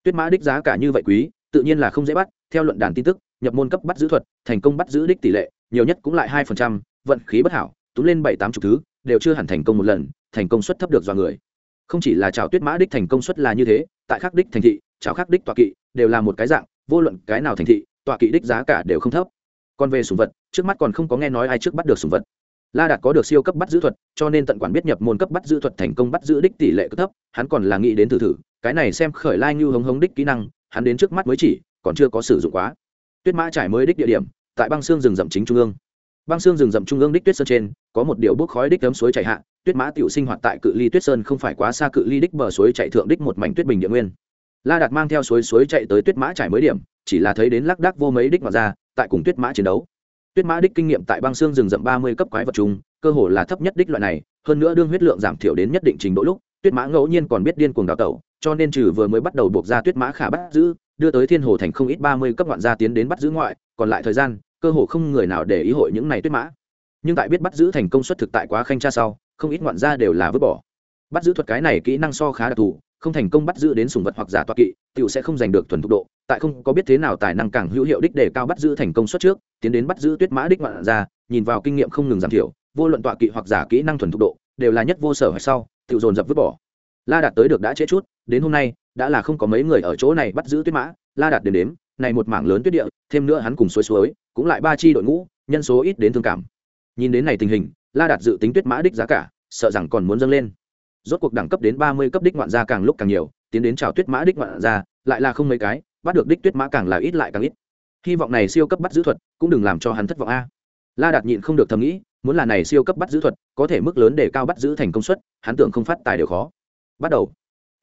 tuyết mã đích giá cả như vậy quý, tự nhiên là không dễ bắt. Theo luận đàn tin tức, nhập môn cấp bắt giữ thuật, thành công bắt giữ đích tỷ lệ, nhiều nhất cũng lại hai phần trăm, vận khí bất hảo tú lên bảy tám chục thứ, đều chưa hẳn thành công một lần, thành công suất thấp được do người. Không chỉ là chào tuyết mã đích thành công suất là như thế, tại khắc đích thành thị chào khắc đích tọa kỵ, đều là một cái dạng, vô luận cái nào thành thị, tọa kỵ đích giá cả đều không thấp. Còn về sùng vật, trước mắt còn không có nghe nói ai trước bắt được sùng vật la đạt có được siêu cấp bắt giữ thuật, cho nên tận quản biết nhập môn cấp bắt giữ thuật thành công bắt giữ đích tỷ lệ cấp thấp, hắn còn là nghĩ đến thử thử, cái này xem khởi lai như hống hống đích kỹ năng, hắn đến trước mắt mới chỉ, còn chưa có sử dụng quá. Tuyết mã trải mới đích địa điểm, tại băng xương rừng rậm chính trung ương. Băng xương rừng rậm trung ương đích tuyết sơn trên, có một điệu bốc khói đích cấm suối chảy hạ, tuyết mã tiểu sinh hoạt tại cự ly tuyết sơn không phải quá xa cự ly đích bờ suối chạy thượng đích một mảnh tuyết bình địa nguyên. La đạt mang theo suối suối chạy tới tuyết mã trải mới điểm, chỉ là thấy đến lác đác vô mấy đích mà ra, tại cùng tuyết mã chiến đấu tuyết mã đích kinh nghiệm tại băng xương rừng rậm ba mươi cấp quái vật chung, cơ hồ là thấp nhất đích loại này, hơn nữa đương huyết lượng giảm thiểu đến nhất định trình độ lúc, tuyết mã ngẫu nhiên còn biết điên cuồng đào tẩu, cho nên trừ vừa mới bắt đầu buộc ra tuyết mã khả bắt giữ, đưa tới thiên hồ thành không ít ba mươi cấp ngoạn gia tiến đến bắt giữ ngoại, còn lại thời gian, cơ hồ không người nào để ý hội những này tuyết mã. Nhưng tại biết bắt giữ thành công suất thực tại quá khanh tra sau, không ít ngoạn gia đều là vứt bỏ. Bắt giữ thuật cái này kỹ năng so khá đặc thù không thành công bắt giữ đến sùng vật hoặc giả toa kỵ, tiểu sẽ không giành được thuần thục độ, tại không có biết thế nào tài năng càng hữu hiệu đích để cao bắt giữ thành công suất trước, tiến đến bắt giữ tuyết mã đích ngoạn ra, nhìn vào kinh nghiệm không ngừng giảm thiểu, vô luận tọa kỵ hoặc giả kỹ năng thuần thục độ, đều là nhất vô sở hay sau, tiểu dồn dập vứt bỏ. La đạt tới được đã trễ chút, đến hôm nay, đã là không có mấy người ở chỗ này bắt giữ tuyết mã, la đạt đến đếm, này một mảng lớn tuyết địa, thêm nữa hắn cùng suối suối, cũng lại ba chi đội ngũ, nhân số ít đến thương cảm. Nhìn đến này tình hình, la đạt dự tính tuyết mã đích giá cả, sợ rằng còn muốn dâng lên rốt cuộc đẳng cấp đến ba mươi cấp đích ngoạn gia càng lúc càng nhiều, tiến đến chào tuyết mã đích ngoạn gia, lại là không mấy cái, bắt được đích tuyết mã càng là ít lại càng ít. Hy vọng này siêu cấp bắt giữ thuật cũng đừng làm cho hắn thất vọng a. La đạt nhịn không được thầm nghĩ, muốn là này siêu cấp bắt giữ thuật có thể mức lớn để cao bắt giữ thành công suất, hắn tưởng không phát tài đều khó. Bắt đầu.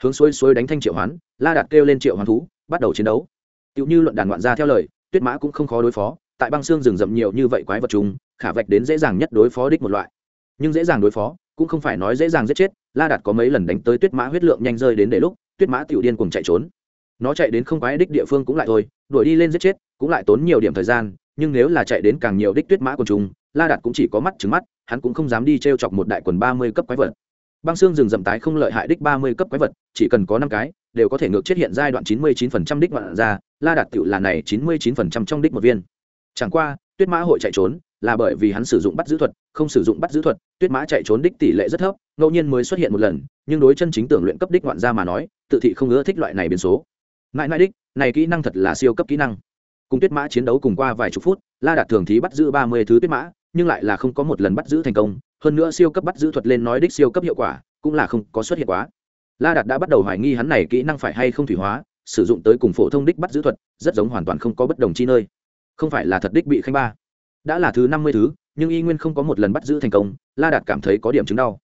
Hướng xuôi xuôi đánh thanh triệu hoán, la đạt kêu lên triệu hoán thú, bắt đầu chiến đấu. Tựu như luận đàn ngoạn gia theo lời, tuyết mã cũng không khó đối phó, tại băng xương rừng rậm nhiều như vậy quái vật chúng khả vạch đến dễ dàng nhất đối phó đích một loại. Nhưng dễ dàng đối phó cũng không phải nói dễ dàng giết chết, la đạt có mấy lần đánh tới tuyết mã huyết lượng nhanh rơi đến để lúc, tuyết mã tiểu điên cùng chạy trốn. Nó chạy đến không quái đích địa phương cũng lại thôi, đuổi đi lên giết chết, cũng lại tốn nhiều điểm thời gian, nhưng nếu là chạy đến càng nhiều đích tuyết mã của chúng, la đạt cũng chỉ có mắt trứng mắt, hắn cũng không dám đi t r e o chọc một đại quần ba mươi cấp quái vật. Băng xương rừng rậm tái không lợi hại đích ba mươi cấp quái vật, chỉ cần có năm cái, đều có thể ngược chết hiện giai đoạn chín mươi chín phần trăm đích ngoạn ra, la đạt tựu là này chín mươi chín phần trăm trong đích một viên. Chẳng qua, tuyết mã hội chạy trốn là bởi vì hắn sử dụng bắt giữ thuật, không sử dụng bắt giữ thuật, tuyết mã chạy trốn đích tỷ lệ rất thấp, ngẫu nhiên mới xuất hiện một lần, nhưng đối chân chính tưởng luyện cấp đích ngoạn gia mà nói, tự thị không ưa thích loại này biến số. Mãi mãi đích, này kỹ năng thật là siêu cấp kỹ năng. Cùng tuyết mã chiến đấu cùng qua vài chục phút, la đạt thường thí bắt giữ ba mươi thứ tuyết mã, nhưng lại là không có một lần bắt giữ thành công, hơn nữa siêu cấp bắt giữ thuật lên nói đích siêu cấp hiệu quả, cũng là không có xuất hiện quá. La đạt đã bắt đầu hoài nghi hắn này kỹ năng phải hay không thủy hóa, sử dụng tới cùng phổ thông đích bắt giữ thuật, rất giống hoàn toàn không có bất đồng chi nơi. Không phải là thật đích bị khanh ba đã là thứ năm mươi thứ, nhưng y nguyên không có một lần bắt giữ thành công, la đạt cảm thấy có điểm chứng đau.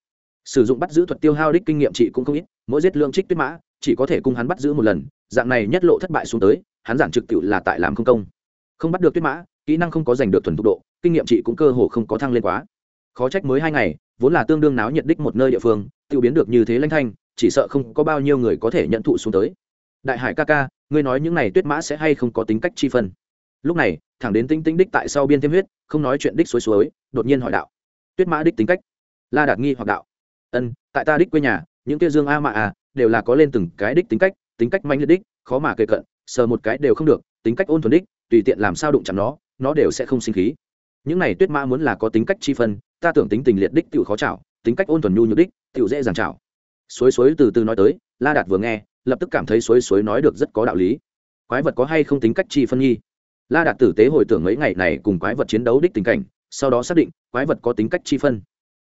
Sử dụng bắt giữ thuật tiêu hao đích kinh nghiệm chị cũng không ít, mỗi giết lượng trích tuyết mã, chỉ có thể cung hắn bắt giữ một lần, dạng này nhất lộ thất bại xuống tới, hắn giản trực tự là tại làm không công. Không bắt được tuyết mã, kỹ năng không có giành được thuần tốc độ, kinh nghiệm chị cũng cơ hồ không có thăng lên quá. Khó trách mới hai ngày, vốn là tương đương náo nhiệt đích một nơi địa phương tự biến được như thế lanh thanh, chỉ sợ không có bao nhiêu người có thể nhận thụ xuống tới. Đại hải ca ca, ngươi nói những này tuyết mã sẽ hay không có tính cách chi phân? Lúc này thẳng đến tinh tinh đích tại sau biên thêm huyết, không nói chuyện đích suối suối, đột nhiên hỏi đạo. Tuyết mã đích tính cách. La đạt nghi hoặc đạo. Ân, tại ta đích quê nhà, những kia dương a mạ à đều là có lên từng cái đích tính cách tính cách manh liệt đích, khó mà kề cận, sờ một cái đều không được, tính cách ôn thuần đích, tùy tiện làm sao đụng chạm nó nó đều sẽ không sinh khí. Những này tuyết mã muốn là có tính cách chi phân, ta tưởng tính tình liệt đích tự khó chảo, tính cách ôn thuần nhu nhược đích tự dễ dàng chảo. Suối suối từ từ nói tới, la đạt vừa nghe, lập tức cảm thấy suối suối nói được rất có đạo lý. Quái vật có hay không tính cách chi phân nghi la đạt tử tế hồi tưởng mấy ngày này cùng quái vật chiến đấu đích tình cảnh, sau đó xác định quái vật có tính cách chi phân.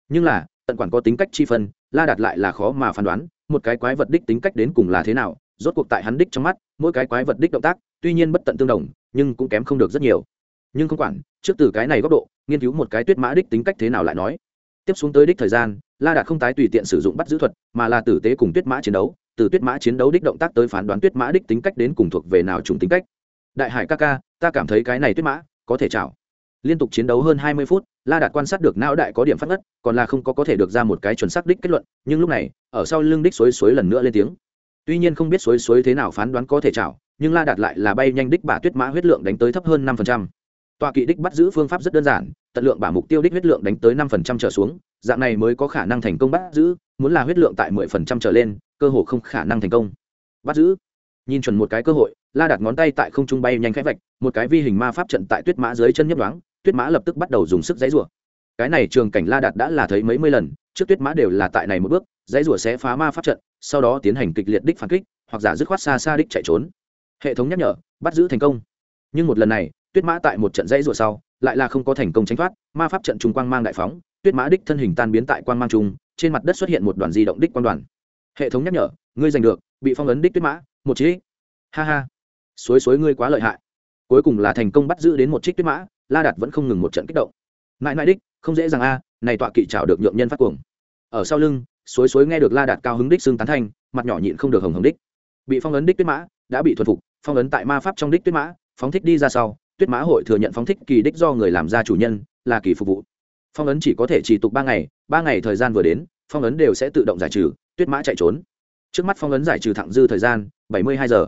Nhưng là, tận quản có tính cách chi phân, la đạt lại là khó mà phán đoán, một cái quái vật đích tính cách đến cùng là thế nào, rốt cuộc tại hắn đích trong mắt, mỗi cái quái vật đích động tác, tuy nhiên bất tận tương đồng, nhưng cũng kém không được rất nhiều. Nhưng không quản, trước từ cái này góc độ, nghiên cứu một cái tuyết mã đích tính cách thế nào lại nói. Tiếp xuống tới đích thời gian, la đạt không tái tùy tiện sử dụng bắt giữ thuật, mà là tử tế cùng tuyết mã chiến đấu, từ tuyết mã chiến đấu đích động tác tới phán đoán tuyết mã đích tính cách đến cùng thuộc về nào trùng tính cách đại hải ca ca, ta cảm thấy cái này tuyết mã, có thể chảo. Liên tục chiến đấu hơn hai mươi phút, la đạt quan sát được não đại có điểm phát ngất, còn là không có có thể được ra một cái chuẩn xác đích kết luận, nhưng lúc này, ở sau lưng đích suối suối lần nữa lên tiếng. Tuy nhiên không biết suối suối thế nào phán đoán có thể chảo, nhưng la đạt lại là bay nhanh đích bà tuyết mã huyết lượng đánh tới thấp hơn năm phần trăm. Tọa kỵ đích bắt giữ phương pháp rất đơn giản, tận lượng bả mục tiêu đích huyết lượng đánh tới năm phần trăm trở xuống, dạng này mới có khả năng thành công bắt giữ, muốn là huyết lượng tại mười phần trăm trở lên, cơ hồ không khả năng thành công. Bắt giữ. Nhìn chuẩn một cái cơ hội la đặt ngón tay tại không trung bay nhanh khẽ vạch, một cái vi hình ma pháp trận tại tuyết mã dưới chân nhấp đoáng tuyết mã lập tức bắt đầu dùng sức dãy rủa. Cái này trường cảnh la đạt đã là thấy mấy mươi lần, trước tuyết mã đều là tại này một bước, dãy rủa sẽ phá ma pháp trận, sau đó tiến hành kịch liệt đích phản kích, hoặc giả dứt khoát xa xa đích chạy trốn. Hệ thống nhắc nhở, bắt giữ thành công. Nhưng một lần này, tuyết mã tại một trận dãy rủa sau, lại là không có thành công tránh thoát, ma pháp trận trung quang mang đại phóng, tuyết mã đích thân hình tan biến tại quang mang trung, trên mặt đất xuất hiện một đoàn di động đích quan đoàn. Hệ thống nhắc nhở, ngươi giành được, bị phong ấn đích tuyết mã, một chí ha ha suối suối ngươi quá lợi hại. Cuối cùng là thành công bắt giữ đến một trích tuyết mã, la đạt vẫn không ngừng một trận kích động. Mãi mãi đích, không dễ dàng a, này tọa kỵ trào được nhượng nhân phát cuồng. Ở sau lưng, suối suối nghe được la đạt cao hứng đích xương tán thanh mặt nhỏ nhịn không được hồng hồng đích. Bị phong ấn đích tuyết mã, đã bị thuần phục, phong ấn tại ma pháp trong đích tuyết mã, phóng thích đi ra sau, tuyết mã hội thừa nhận phóng thích kỳ đích do người làm ra chủ nhân, là kỳ phục vụ. Phong ấn chỉ có thể chỉ tục ba ngày ba ngày thời gian vừa đến, phong ấn đều sẽ tự động giải trừ, tuyết mã chạy trốn. Trước mắt phong ấn giải trừ thẳng dư thời gian, bảy mươi hai giờ.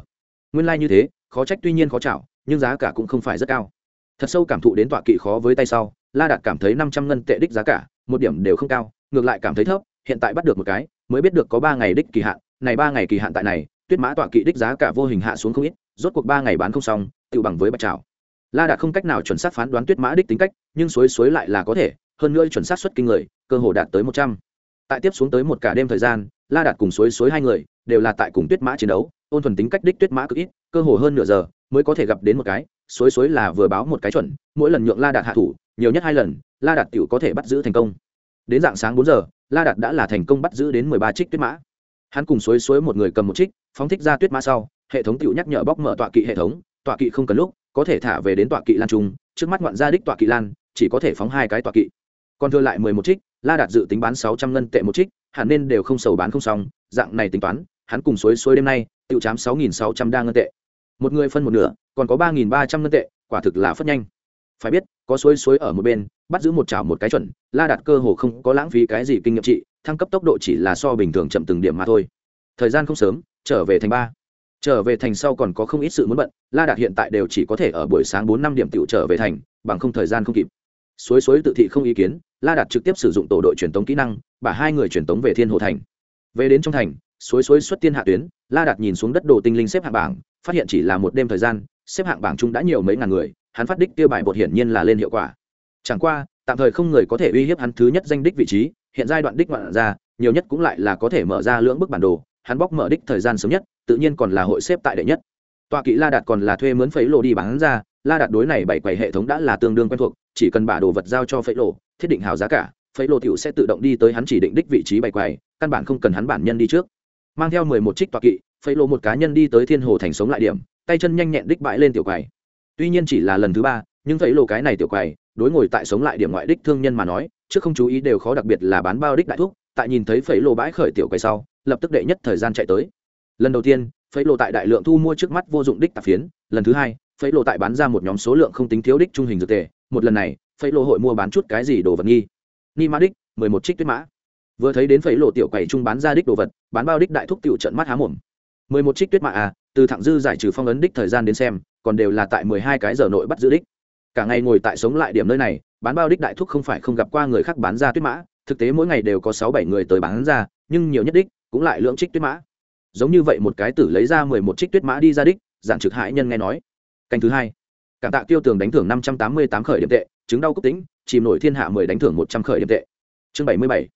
Nguyên lai、like、như thế khó trách tuy nhiên khó chảo, nhưng giá cả cũng không phải rất cao. Thật sâu cảm thụ đến tọa kỵ khó với tay sau, la đạt cảm thấy năm trăm ngân tệ đích giá cả, một điểm đều không cao, ngược lại cảm thấy thấp, hiện tại bắt được một cái, mới biết được có ba ngày đích kỳ hạn, này ba ngày kỳ hạn tại này, tuyết mã tọa kỵ đích giá cả vô hình hạ xuống không ít, rốt cuộc ba ngày bán không xong, tự bằng với bạch trào la đạt không cách nào chuẩn xác phán đoán tuyết mã đích tính cách, nhưng suối suối lại là có thể, hơn nữa chuẩn xác xuất kinh người, cơ hồ đạt tới một trăm. Tại tiếp xuống tới một cả đêm thời gian, la đạt cùng suối suối hai người, đều là tại cùng tuyết mã chiến đấu ôn thuần tính cách đích tuyết mã cực ít, cơ hồ hơn nửa giờ mới có thể gặp đến một cái suối suối là vừa báo một cái chuẩn, mỗi lần nhượng la đạt hạ thủ, nhiều nhất hai lần, la đạt t có thể bắt giữ thành công. Đến dạng sáng bốn giờ, la đạt đã là thành công bắt giữ đến mười ba trích tuyết mã. Hắn cùng suối suối một người cầm một trích, phóng thích ra tuyết mã sau, hệ thống t nhắc nhở bóc mở tọa kỵ hệ thống, tọa kỵ không cần lúc, có thể thả về đến tọa kỵ lan trung, trước mắt ngoạn gia đích tọa kỵ lan, chỉ có thể phóng hai cái tọa kỵ. Còn thừa lại mười một trích, la đạt dự tính bán sáu trăm ngân tệ một trích, hẳn nên đều không sầu bán không xong, dạng này tính toán hắn cùng suối suối đêm nay tự chám sáu nghìn sáu trăm đa ngân tệ. Một người phân một nửa còn có ba nghìn ba trăm ngân tệ quả thực là phất nhanh. Phải biết có suối suối ở một bên bắt giữ một chảo một cái chuẩn la đặt cơ hồ không có lãng phí cái gì kinh nghiệm trị thăng cấp tốc độ chỉ là so bình thường chậm từng điểm mà thôi. Thời gian không sớm trở về thành ba. Trở về thành sau còn có không ít sự muốn bận la đạt hiện tại đều chỉ có thể ở buổi sáng bốn năm điểm tựu trở về thành bằng không thời gian không kịp. Suối suối tự thị không ý kiến la đạt trực tiếp sử dụng tổ đội truyền tống kỹ năng, cả hai người truyền tống về thiên hồ thành. Về đến trong thành suối suối xuất tiên hạ tuyến, la đạt nhìn xuống đất đồ tinh linh xếp hạng bảng, phát hiện chỉ là một đêm thời gian, xếp hạng bảng chung đã nhiều mấy ngàn người, hắn phát đích tiêu bài bột hiển nhiên là lên hiệu quả. Chẳng qua, tạm thời không người có thể uy hiếp hắn thứ nhất danh đích vị trí, hiện giai đoạn đích ngoạn ra, nhiều nhất cũng lại là có thể mở ra lưỡng bức bản đồ, hắn bóc mở đích thời gian sớm nhất, tự nhiên còn là hội xếp tại đệ nhất. Tọa kỵ la đạt còn là thuê mướn phấy lộ đi bán ra, la đạt đối này bảy quầy hệ thống đã là tương đương quen thuộc, chỉ cần bả đồ vật giao cho phấy lộ, thiết định hào giá cả phấy lộ tiểu sẽ tự động đi tới hắn chỉ định đích vị trí bảy quầy, căn bản không cần hắn bản nhân đi trước mang theo mười một trích tọa kỵ phấy lộ một cá nhân đi tới thiên hồ thành sống lại điểm, tay chân nhanh nhẹn đích bãi lên tiểu quầy. Tuy nhiên chỉ là lần thứ ba, nhưng phấy lộ cái này tiểu quầy, đối ngồi tại sống lại điểm ngoại đích thương nhân mà nói, trước không chú ý đều khó đặc biệt là bán bao đích đại thuốc tại nhìn thấy phẩy lộ bãi khởi tiểu quầy sau, lập tức đệ nhất thời gian chạy tới. Lần đầu tiên phẩy lộ tại đại lượng thu mua trước mắt vô dụng đích tạp phiến, lần thứ hai phẩy lộ tại bán ra một nhóm số lượng không tính thiếu đích trung hình dược tề, một lần này phẩy lộ hội mua bán chút cái gì đồ vật nghi. Ni ma đích, mười một trích tuyết mã vừa thấy đến phẩy lộ tiểu quầy trung bán ra đích đồ vật, bán bao đích đại thuốc tiểu trận mắt há mồm. Mười một trích tuyết mã à từ thẳng dư giải trừ phong ấn đích thời gian đến xem, còn đều là tại mười hai cái giờ nội bắt giữ đích. Cả ngày ngồi tại sống lại điểm nơi này, bán bao đích đại thuốc không phải không gặp qua người khác bán ra tuyết mã thực tế mỗi ngày đều có sáu bảy người tới bán ra, nhưng nhiều nhất đích cũng lại lượng trích tuyết mã giống như vậy một cái tử lấy ra mười một trích tuyết mã đi ra đích giản trực hại nhân nghe nói. Canh thứ hai, cảm tạ tiêu tường đánh thưởng năm trăm tám mươi tám khởi điểm tệ, chứng đau cúc tính chìm nổi thiên hạ mười đánh thưởng một trăm khởi điểm tệ. Chương bảy mươi bảy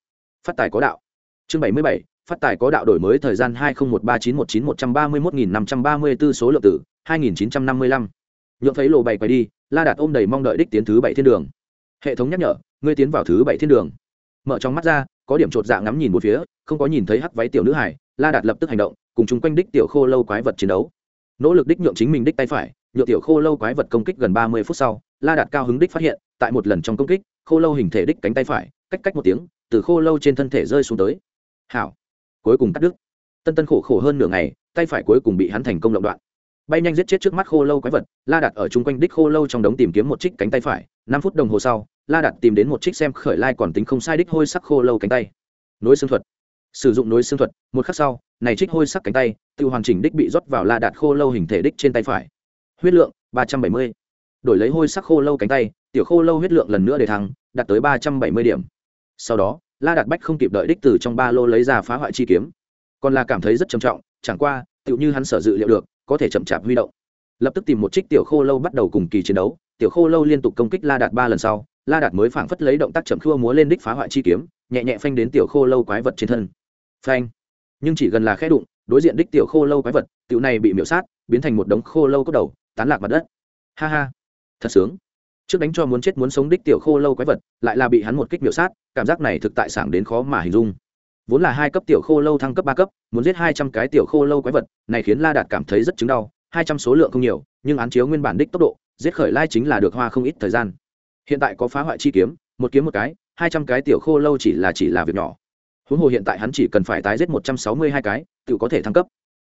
phát tài có đạo. Chương bảy mươi bảy, phát tài có đạo đổi mới thời gian hai nghìn một ba chín một chín một trăm ba mươi một nghìn năm trăm ba mươi b ố số lượng tử, hai nghìn chín trăm năm mươi lăm. Nhượng thấy lộ bảy quay đi, la đạt ôm đầy mong đợi đích tiến thứ bảy thiên đường. Hệ thống nhắc nhở, ngươi tiến vào thứ bảy thiên đường. Mở trong mắt ra, có điểm chột dạ ngắm nhìn một phía, không có nhìn thấy hắc váy tiểu nữ hải la đạt lập tức hành động, cùng chung quanh đích tiểu khô lâu quái vật chiến đấu. Nỗ lực đích nhượng chính mình đích tay phải, nhượng tiểu khô lâu quái vật công kích gần ba mươi phút sau, la đạt cao hứng đích phát hiện, tại một lần trong công kích, khô lâu hình thể đích cánh tay phải, cách cách một tiếng từ khô lâu trên thân thể rơi xuống tới. Hảo. Cuối cùng cắt đứt. Tân tân khổ khổ hơn nửa ngày tay phải cuối cùng bị hắn thành công lộng đoạn. Bay nhanh giết chết trước mắt khô lâu quái vật la đặt ở chung quanh đích khô lâu trong đống tìm kiếm một trích cánh tay phải năm phút đồng hồ sau la đặt tìm đến một trích xem khởi lai còn tính không sai đích hôi sắc khô lâu cánh tay. Nối xương thuật. Sử dụng nối xương thuật một khắc sau này trích hôi sắc cánh tay tự hoàn chỉnh đích bị rót vào la đặt khô lâu hình thể đích trên tay phải. Huyết lượng ba trăm bảy mươi. Đổi lấy hôi sắc khô lâu cánh tay tiểu khô lâu huyết lượng lần nữa để thắng, đạt tới ba trăm bảy mươi điểm sau đó, la đạt bách không kịp đợi đích từ trong ba lô lấy ra phá hoại chi kiếm. Còn là cảm thấy rất trầm trọng, chẳng qua, tựu như hắn sở dự liệu được, có thể chậm chạp huy động. Lập tức tìm một trích tiểu khô lâu bắt đầu cùng kỳ chiến đấu. Tiểu khô lâu liên tục công kích la đạt ba lần sau, la đạt mới phảng phất lấy động tác chậm khua múa lên đích phá hoại chi kiếm, nhẹ nhẹ phanh đến tiểu khô lâu quái vật trên thân. Phanh. Nhưng chỉ gần là khẽ đụng, đối diện đích tiểu khô lâu quái vật tiểu này bị miễu sát, biến thành một đống khô lâu cốt đầu, tán lạc mặt đất. Ha ha. Thật sướng trước đánh cho muốn chết muốn sống đích tiểu khô lâu quái vật, lại là bị hắn một kích miểu sát, cảm giác này thực tại sảng đến khó mà hình dung. Vốn là hai cấp tiểu khô lâu thăng cấp ba cấp, muốn giết hai trăm cái tiểu khô lâu quái vật, này khiến la đạt cảm thấy rất chứng đau, hai trăm số lượng không nhiều, nhưng án chiếu nguyên bản đích tốc độ, giết khởi lai chính là được hoa không ít thời gian. Hiện tại có phá hoại chi kiếm, một kiếm một cái, hai trăm cái tiểu khô lâu chỉ là chỉ là việc nhỏ. Huống hồ hiện tại hắn chỉ cần phải tái giết một trăm sáu mươi hai cái, tự có thể thăng cấp.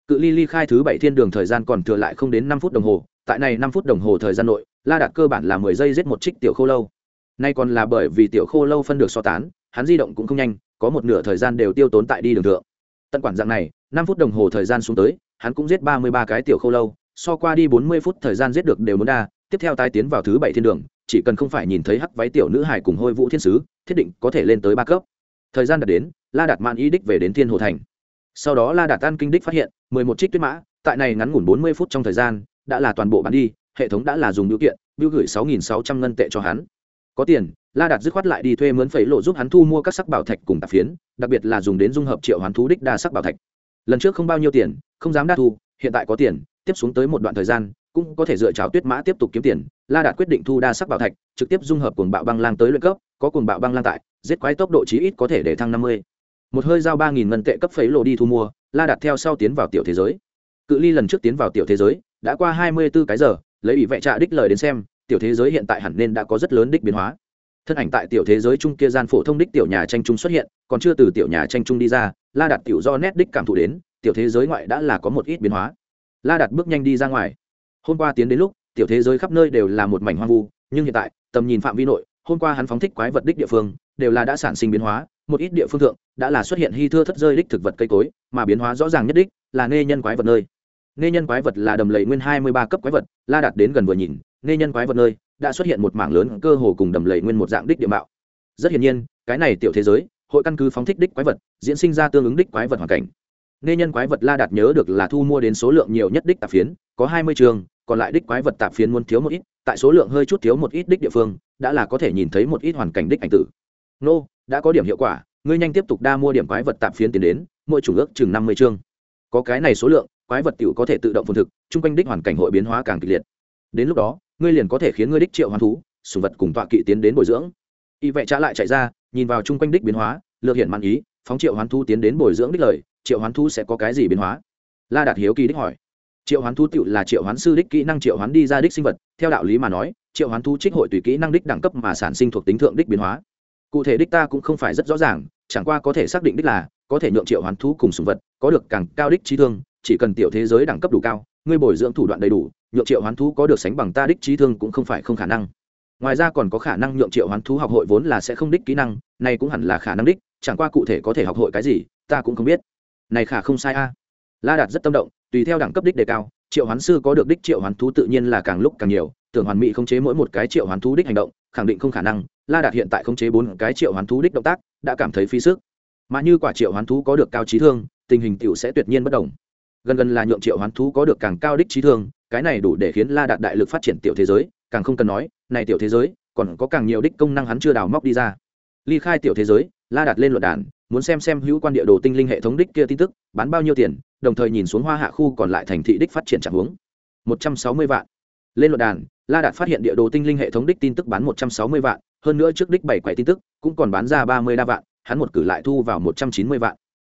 Cự ly ly khai thứ bảy thiên đường thời gian còn thừa lại không đến năm phút đồng hồ, tại này năm phút đồng hồ thời gian nội la đạt cơ bản là mười giây giết một trích tiểu khô lâu. Nay còn là bởi vì tiểu khô lâu phân được so tán, hắn di động cũng không nhanh, có một nửa thời gian đều tiêu tốn tại đi đường thượng. Tận quản dạng này, năm phút đồng hồ thời gian xuống tới, hắn cũng giết ba mươi ba cái tiểu khô lâu, so qua đi bốn mươi phút thời gian giết được đều muốn đa. Tiếp theo tai tiến vào thứ bảy thiên đường, chỉ cần không phải nhìn thấy hắc váy tiểu nữ hải cùng hôi vũ thiên sứ, thiết định có thể lên tới ba cấp. Thời gian đạt đến, la đạt mạn ý đích về đến thiên hồ thành. Sau đó la đạt tan kinh đích phát hiện, mười một trích tuyết mã, tại này ngắn ngủn bốn mươi phút trong thời gian, đã là toàn bộ bán đi hệ thống đã là dùng biểu kiện biểu gửi sáu nghìn sáu trăm ngân tệ cho hắn. Có tiền, la đạt dứt khoát lại đi thuê mướn phẩy lộ giúp hắn thu mua các sắc bảo thạch cùng tạp phiến, đặc biệt là dùng đến dung hợp triệu hoán thú đích đa sắc bảo thạch. Lần trước không bao nhiêu tiền, không dám đa thu, hiện tại có tiền, tiếp xuống tới một đoạn thời gian, cũng có thể dựa chào tuyết mã tiếp tục kiếm tiền. La đạt quyết định thu đa sắc bảo thạch, trực tiếp dung hợp cuồng bạo băng lang tới luyện cấp, có cuồng bạo băng lang tại, giết quái tốc độ chí ít có thể để thăng năm mươi. Một hơi giao ba nghìn ngân tệ cấp phẩy lộ đi thu mua, la đạt theo sau tiến vào tiểu thế giới. Cự ly lần trước tiến vào tiểu thế giới, đã qua hai mươi bốn cái giờ lấy ủy vệ trạ đích lời đến xem, tiểu thế giới hiện tại hẳn nên đã có rất lớn đích biến hóa. Thân ảnh tại tiểu thế giới chung kia gian phổ thông đích tiểu nhà tranh trung xuất hiện, còn chưa từ tiểu nhà tranh trung đi ra, la đạt tiểu do nét đích cảm thụ đến, tiểu thế giới ngoại đã là có một ít biến hóa. La đạt bước nhanh đi ra ngoài. Hôm qua tiến đến lúc, tiểu thế giới khắp nơi đều là một mảnh hoang vu, nhưng hiện tại, tầm nhìn phạm vi nội, hôm qua hắn phóng thích quái vật đích địa phương, đều là đã sản sinh biến hóa, một ít địa phương thượng, đã là xuất hiện hy thưa thất rơi đích thực vật cây cối, mà biến hóa rõ ràng nhất đích là nê nhân quái vật nơi. Nghê nhân quái vật là đầm lầy nguyên hai mươi ba cấp quái vật, la đạt đến gần vừa nhìn, Nghê nhân quái vật nơi đã xuất hiện một mảng lớn cơ hồ cùng đầm lầy nguyên một dạng đích địa mạo. Rất hiển nhiên, cái này tiểu thế giới, hội căn cứ phóng thích đích quái vật, diễn sinh ra tương ứng đích quái vật hoàn cảnh. Nghê nhân quái vật la đạt nhớ được là thu mua đến số lượng nhiều nhất đích tạp phiến, có hai mươi trường, còn lại đích quái vật tạp phiến muốn thiếu một ít, tại số lượng hơi chút thiếu một ít đích địa phương, đã là có thể nhìn thấy một ít hoàn cảnh đích ảnh tử. Nô, đã có điểm hiệu quả, ngươi nhanh tiếp tục đa mua điểm quái vật tạp phiến tiến đến, mỗi chủ ước chừng năm mươi chương có cái này số lượng quái vật tiểu có thể tự động phồn thực, chung quanh đích hoàn cảnh hội biến hóa càng kịch liệt. Đến lúc đó, ngươi liền có thể khiến ngươi đích triệu hoán thú, sùng vật cùng tọa kỵ tiến đến bồi dưỡng. Y vệ trả lại chạy ra, nhìn vào chung quanh đích biến hóa, lược hiện mãn ý, phóng triệu hoán thú tiến đến bồi dưỡng đích lời, triệu hoán thú sẽ có cái gì biến hóa? La đạt hiếu kỳ đích hỏi. Triệu hoán thú tựu là triệu hoán sư đích kỹ năng triệu hoán đi ra đích sinh vật, theo đạo lý mà nói, triệu hoán thú trích hội tùy kỹ năng đích đẳng cấp mà sản sinh thuộc tính thượng đích biến hóa. Cụ thể đích ta cũng không phải rất rõ ràng, chẳng qua có thể xác định đích là, có thể nhượng triệu hoán thú cùng sùng vật, có được càng cao đích trí thương chỉ cần tiểu thế giới đẳng cấp đủ cao, ngươi bồi dưỡng thủ đoạn đầy đủ, nhượng triệu hoán thú có được sánh bằng ta đích trí thương cũng không phải không khả năng. Ngoài ra còn có khả năng nhượng triệu hoán thú học hội vốn là sẽ không đích kỹ năng, này cũng hẳn là khả năng đích, chẳng qua cụ thể có thể học hội cái gì, ta cũng không biết. Này khả không sai a. La đạt rất tâm động, tùy theo đẳng cấp đích đề cao, triệu hoán sư có được đích triệu hoán thú tự nhiên là càng lúc càng nhiều, tưởng hoàn mỹ không chế mỗi một cái triệu hoán thú đích hành động, khẳng định không khả năng, la đạt hiện tại không chế bốn cái triệu hoán thú đích động tác, đã cảm thấy phí sức. Mà như quả triệu hoán thú có được cao trí thương, tình hình tiểu sẽ tuyệt nhiên bất đồng gần gần là nhượng triệu hoán thú có được càng cao đích trí thương, cái này đủ để khiến la đạt đại lực phát triển tiểu thế giới, càng không cần nói, này tiểu thế giới, còn có càng nhiều đích công năng hắn chưa đào móc đi ra. Ly khai tiểu thế giới, la đạt lên luận đàn, muốn xem xem hữu quan địa đồ tinh linh hệ thống đích kia tin tức, bán bao nhiêu tiền, đồng thời nhìn xuống hoa hạ khu còn lại thành thị đích phát triển trạng hướng một trăm sáu mươi vạn. Lên luận đàn, la đạt phát hiện địa đồ tinh linh hệ thống đích tin tức bán một trăm sáu mươi vạn, hơn nữa trước đích bảy quẻ tin tức, cũng còn bán ra ba mươi đa vạn, hắn một cử lại thu vào một trăm chín mươi vạn.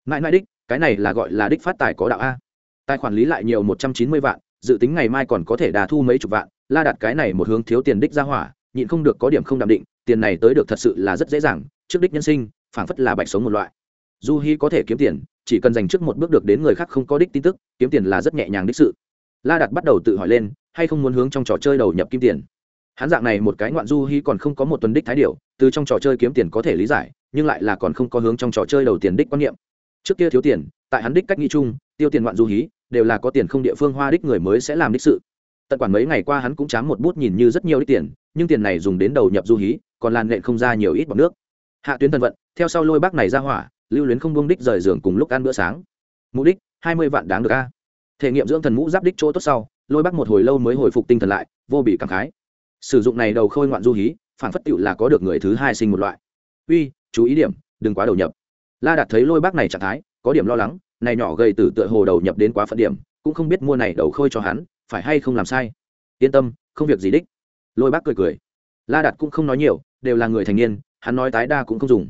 Mãi mãi đích, cái này là gọi là đích phát tài có đạo a tài khoản lý lại nhiều một trăm chín mươi vạn, dự tính ngày mai còn có thể đà thu mấy chục vạn, la đặt cái này một hướng thiếu tiền đích ra hỏa, nhịn không được có điểm không đạm định, tiền này tới được thật sự là rất dễ dàng, trước đích nhân sinh, phảng phất là bạch sống một loại. Du hi có thể kiếm tiền, chỉ cần dành trước một bước được đến người khác không có đích tin tức, kiếm tiền là rất nhẹ nhàng đích sự. La đặt bắt đầu tự hỏi lên, hay không muốn hướng trong trò chơi đầu nhập kim tiền. Hắn dạng này một cái ngoạn du hi còn không có một tuần đích thái điệu từ trong trò chơi kiếm tiền có thể lý giải, nhưng lại là còn không có hướng trong trò chơi đầu tiền đích quan niệm. Trước kia thiếu tiền, tại hắn đích cách nghĩ chung tiêu tiền ngoạn du hí, đều là có tiền không địa phương hoa đích người mới sẽ làm đích sự. Tận quản mấy ngày qua hắn cũng chám một bút nhìn như rất nhiều đích tiền, nhưng tiền này dùng đến đầu nhập du hí, còn làn nện không ra nhiều ít bọc nước. Hạ tuyến thần vận, theo sau lôi bác này ra hỏa, lưu luyến không buông đích rời giường cùng lúc ăn bữa sáng. Mục đích, hai mươi vạn đáng được a. Thể nghiệm dưỡng thần mũ giáp đích chỗ tốt sau, lôi bác một hồi lâu mới hồi phục tinh thần lại, vô bị cảm khái. Sử dụng này đầu khôi ngoạn du hí phản phất tựu là có được người thứ hai sinh một loại. Uy, chú ý điểm, đừng quá đầu nhập. La đạt thấy lôi bác này trạng thái, có điểm lo lắng này nhỏ gầy từ tựa hồ đầu nhập đến quá phận điểm, cũng không biết mua này đầu khôi cho hắn, phải hay không làm sai. Yên tâm, không việc gì đích. Lôi bác cười cười. La đạt cũng không nói nhiều, đều là người thành niên, hắn nói tái đa cũng không dùng.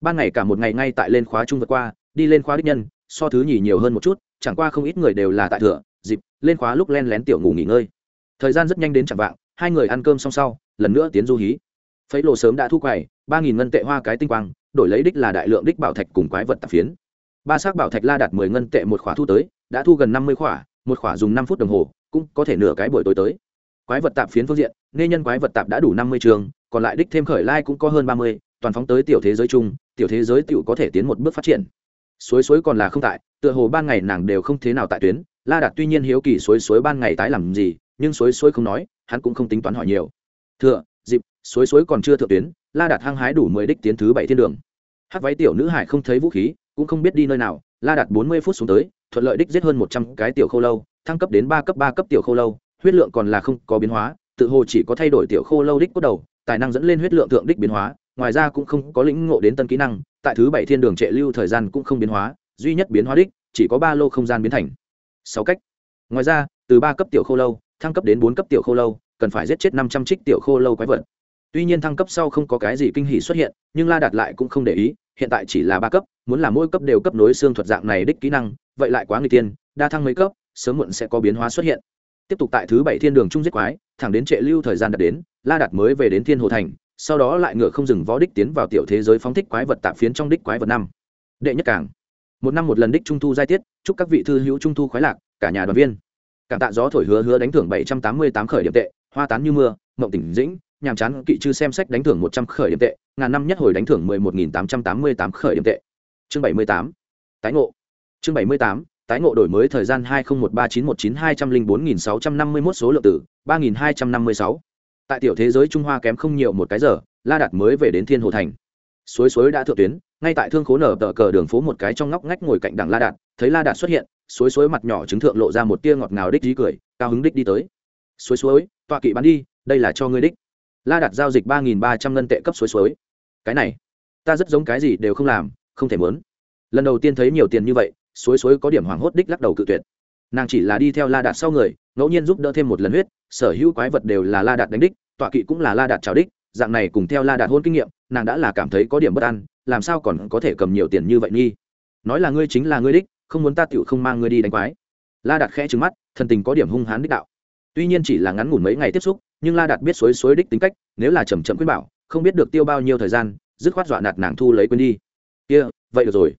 Ban ngày cả một ngày ngay tại lên khóa trung vượt qua, đi lên khóa đích nhân, so thứ nhì nhiều hơn một chút, chẳng qua không ít người đều là tại thừa, dịp, lên khóa lúc len lén tiểu ngủ nghỉ ngơi. Thời gian rất nhanh đến chẳng vạng, hai người ăn cơm xong sau, lần nữa tiến du hí. Phấy lộ sớm đã thu quầy, ba nghìn ngân tệ hoa cái tinh quang, đổi lấy đích là đại lượng đích bảo thạch cùng quái vật tạp phiến ba xác bảo thạch la đạt mười ngân tệ một khóa thu tới, đã thu gần năm mươi khóa một khóa dùng năm phút đồng hồ, cũng có thể nửa cái buổi tối tới. Quái vật tạp phiến phương diện nghe nhân quái vật tạp đã đủ năm mươi trường, còn lại đích thêm khởi lai cũng có hơn ba mươi, toàn phóng tới tiểu thế giới chung, tiểu thế giới tiểu có thể tiến một bước phát triển. Suối suối còn là không tại, tựa hồ ban ngày nàng đều không thế nào tại tuyến, la đạt tuy nhiên hiếu kỳ suối suối ban ngày tái làm gì, nhưng suối suối không nói, hắn cũng không tính toán hỏi nhiều. Thừa dịp, suối suối còn chưa thượng tuyến, la đạt hăng hái đủ mười đích tiến thứ bảy thiên đường. Hát váy tiểu nữ hải không thấy vũ khí cũng không biết đi nơi nào, la đạt bốn mươi phút xuống tới, thuận lợi đích giết hơn một trăm cái tiểu khô lâu, thăng cấp đến ba cấp ba cấp tiểu khô lâu, huyết lượng còn là không có biến hóa, tự hồ chỉ có thay đổi tiểu khô lâu đích cốt đầu, tài năng dẫn lên huyết lượng thượng đích biến hóa, ngoài ra cũng không có lĩnh ngộ đến tân kỹ năng, tại thứ bảy thiên đường trệ lưu thời gian cũng không biến hóa, duy nhất biến hóa đích, chỉ có ba lô không gian biến thành sáu cách. Ngoài ra, từ ba cấp tiểu khô lâu, thăng cấp đến bốn cấp tiểu khô lâu, cần phải giết chết năm trăm trích tiểu khô lâu quái vật. Tuy nhiên thăng cấp sau không có cái gì kinh hỉ xuất hiện, nhưng la đạt lại cũng không để ý hiện tại chỉ là ba cấp, muốn là mỗi cấp đều cấp nối xương thuật dạng này đích kỹ năng, vậy lại quá người tiên đa thăng mấy cấp, sớm muộn sẽ có biến hóa xuất hiện. Tiếp tục tại thứ bảy thiên đường trung giết quái, thẳng đến trệ lưu thời gian đạt đến, la đạt mới về đến thiên hồ thành, sau đó lại ngựa không dừng võ đích tiến vào tiểu thế giới phóng thích quái vật tạp phiến trong đích quái vật năm. Đệ nhất cảng. Một năm một lần đích trung thu giai tiết, chúc các vị thư hữu trung thu khoái lạc, cả nhà đoàn viên. Cảm tạ gió thổi hứa hứa đánh thưởng bảy trăm tám mươi tám khởi điểm tệ, hoa tán như mưa, mộng tỉnh dĩnh nhàm chán kỵ chư xem sách đánh thưởng một trăm khởi điểm tệ, ngàn năm nhất hồi đánh thưởng mười một nghìn tám trăm tám mươi tám khởi điểm tệ. Chương bảy mươi tám, tái ngộ. Chương bảy mươi tám, tái ngộ đổi mới thời gian hai nghìn một ba chín một chín hai trăm linh bốn nghìn sáu trăm năm mươi mốt số lượng tử ba nghìn hai trăm năm mươi sáu. Tại tiểu thế giới trung hoa kém không nhiều một cái giờ, la đạt mới về đến thiên hồ thành. Suối suối đã thượng tuyến, ngay tại thương khố nở tờ cờ đường phố một cái trong ngóc ngách ngồi cạnh đằng la đạt, thấy la đạt xuất hiện, suối suối mặt nhỏ chứng thượng lộ ra một tia ngọt ngào đích dí cười, cao hứng đích đi tới. Suối suối, tọa kỵ bán đi, đây là cho ngươi đích la đạt giao dịch ba nghìn ba trăm ngân tệ cấp suối suối. Cái này, ta rất giống cái gì đều không làm, không thể mớn. Lần đầu tiên thấy nhiều tiền như vậy, suối suối có điểm hoảng hốt đích lắc đầu cự tuyệt. Nàng chỉ là đi theo la đạt sau người, ngẫu nhiên giúp đỡ thêm một lần huyết, sở hữu quái vật đều là la đạt đánh đích, tọa kỵ cũng là la đạt trào đích, dạng này cùng theo la đạt hôn kinh nghiệm, nàng đã là cảm thấy có điểm bất an, làm sao còn có thể cầm nhiều tiền như vậy nghi? Nói là ngươi chính là ngươi đích, không muốn ta tựu không mang ngươi đi đánh quái. La đạt khẽ trừng mắt, thần tình có điểm hung hán đích đạo. Tuy nhiên chỉ là ngắn ngủn mấy ngày tiếp xúc nhưng la đạt biết suối suối đích tính cách, nếu là chầm chậm quyết bảo, không biết được tiêu bao nhiêu thời gian, dứt khoát dọa nạt nàng thu lấy quên đi. Kia, vậy được rồi.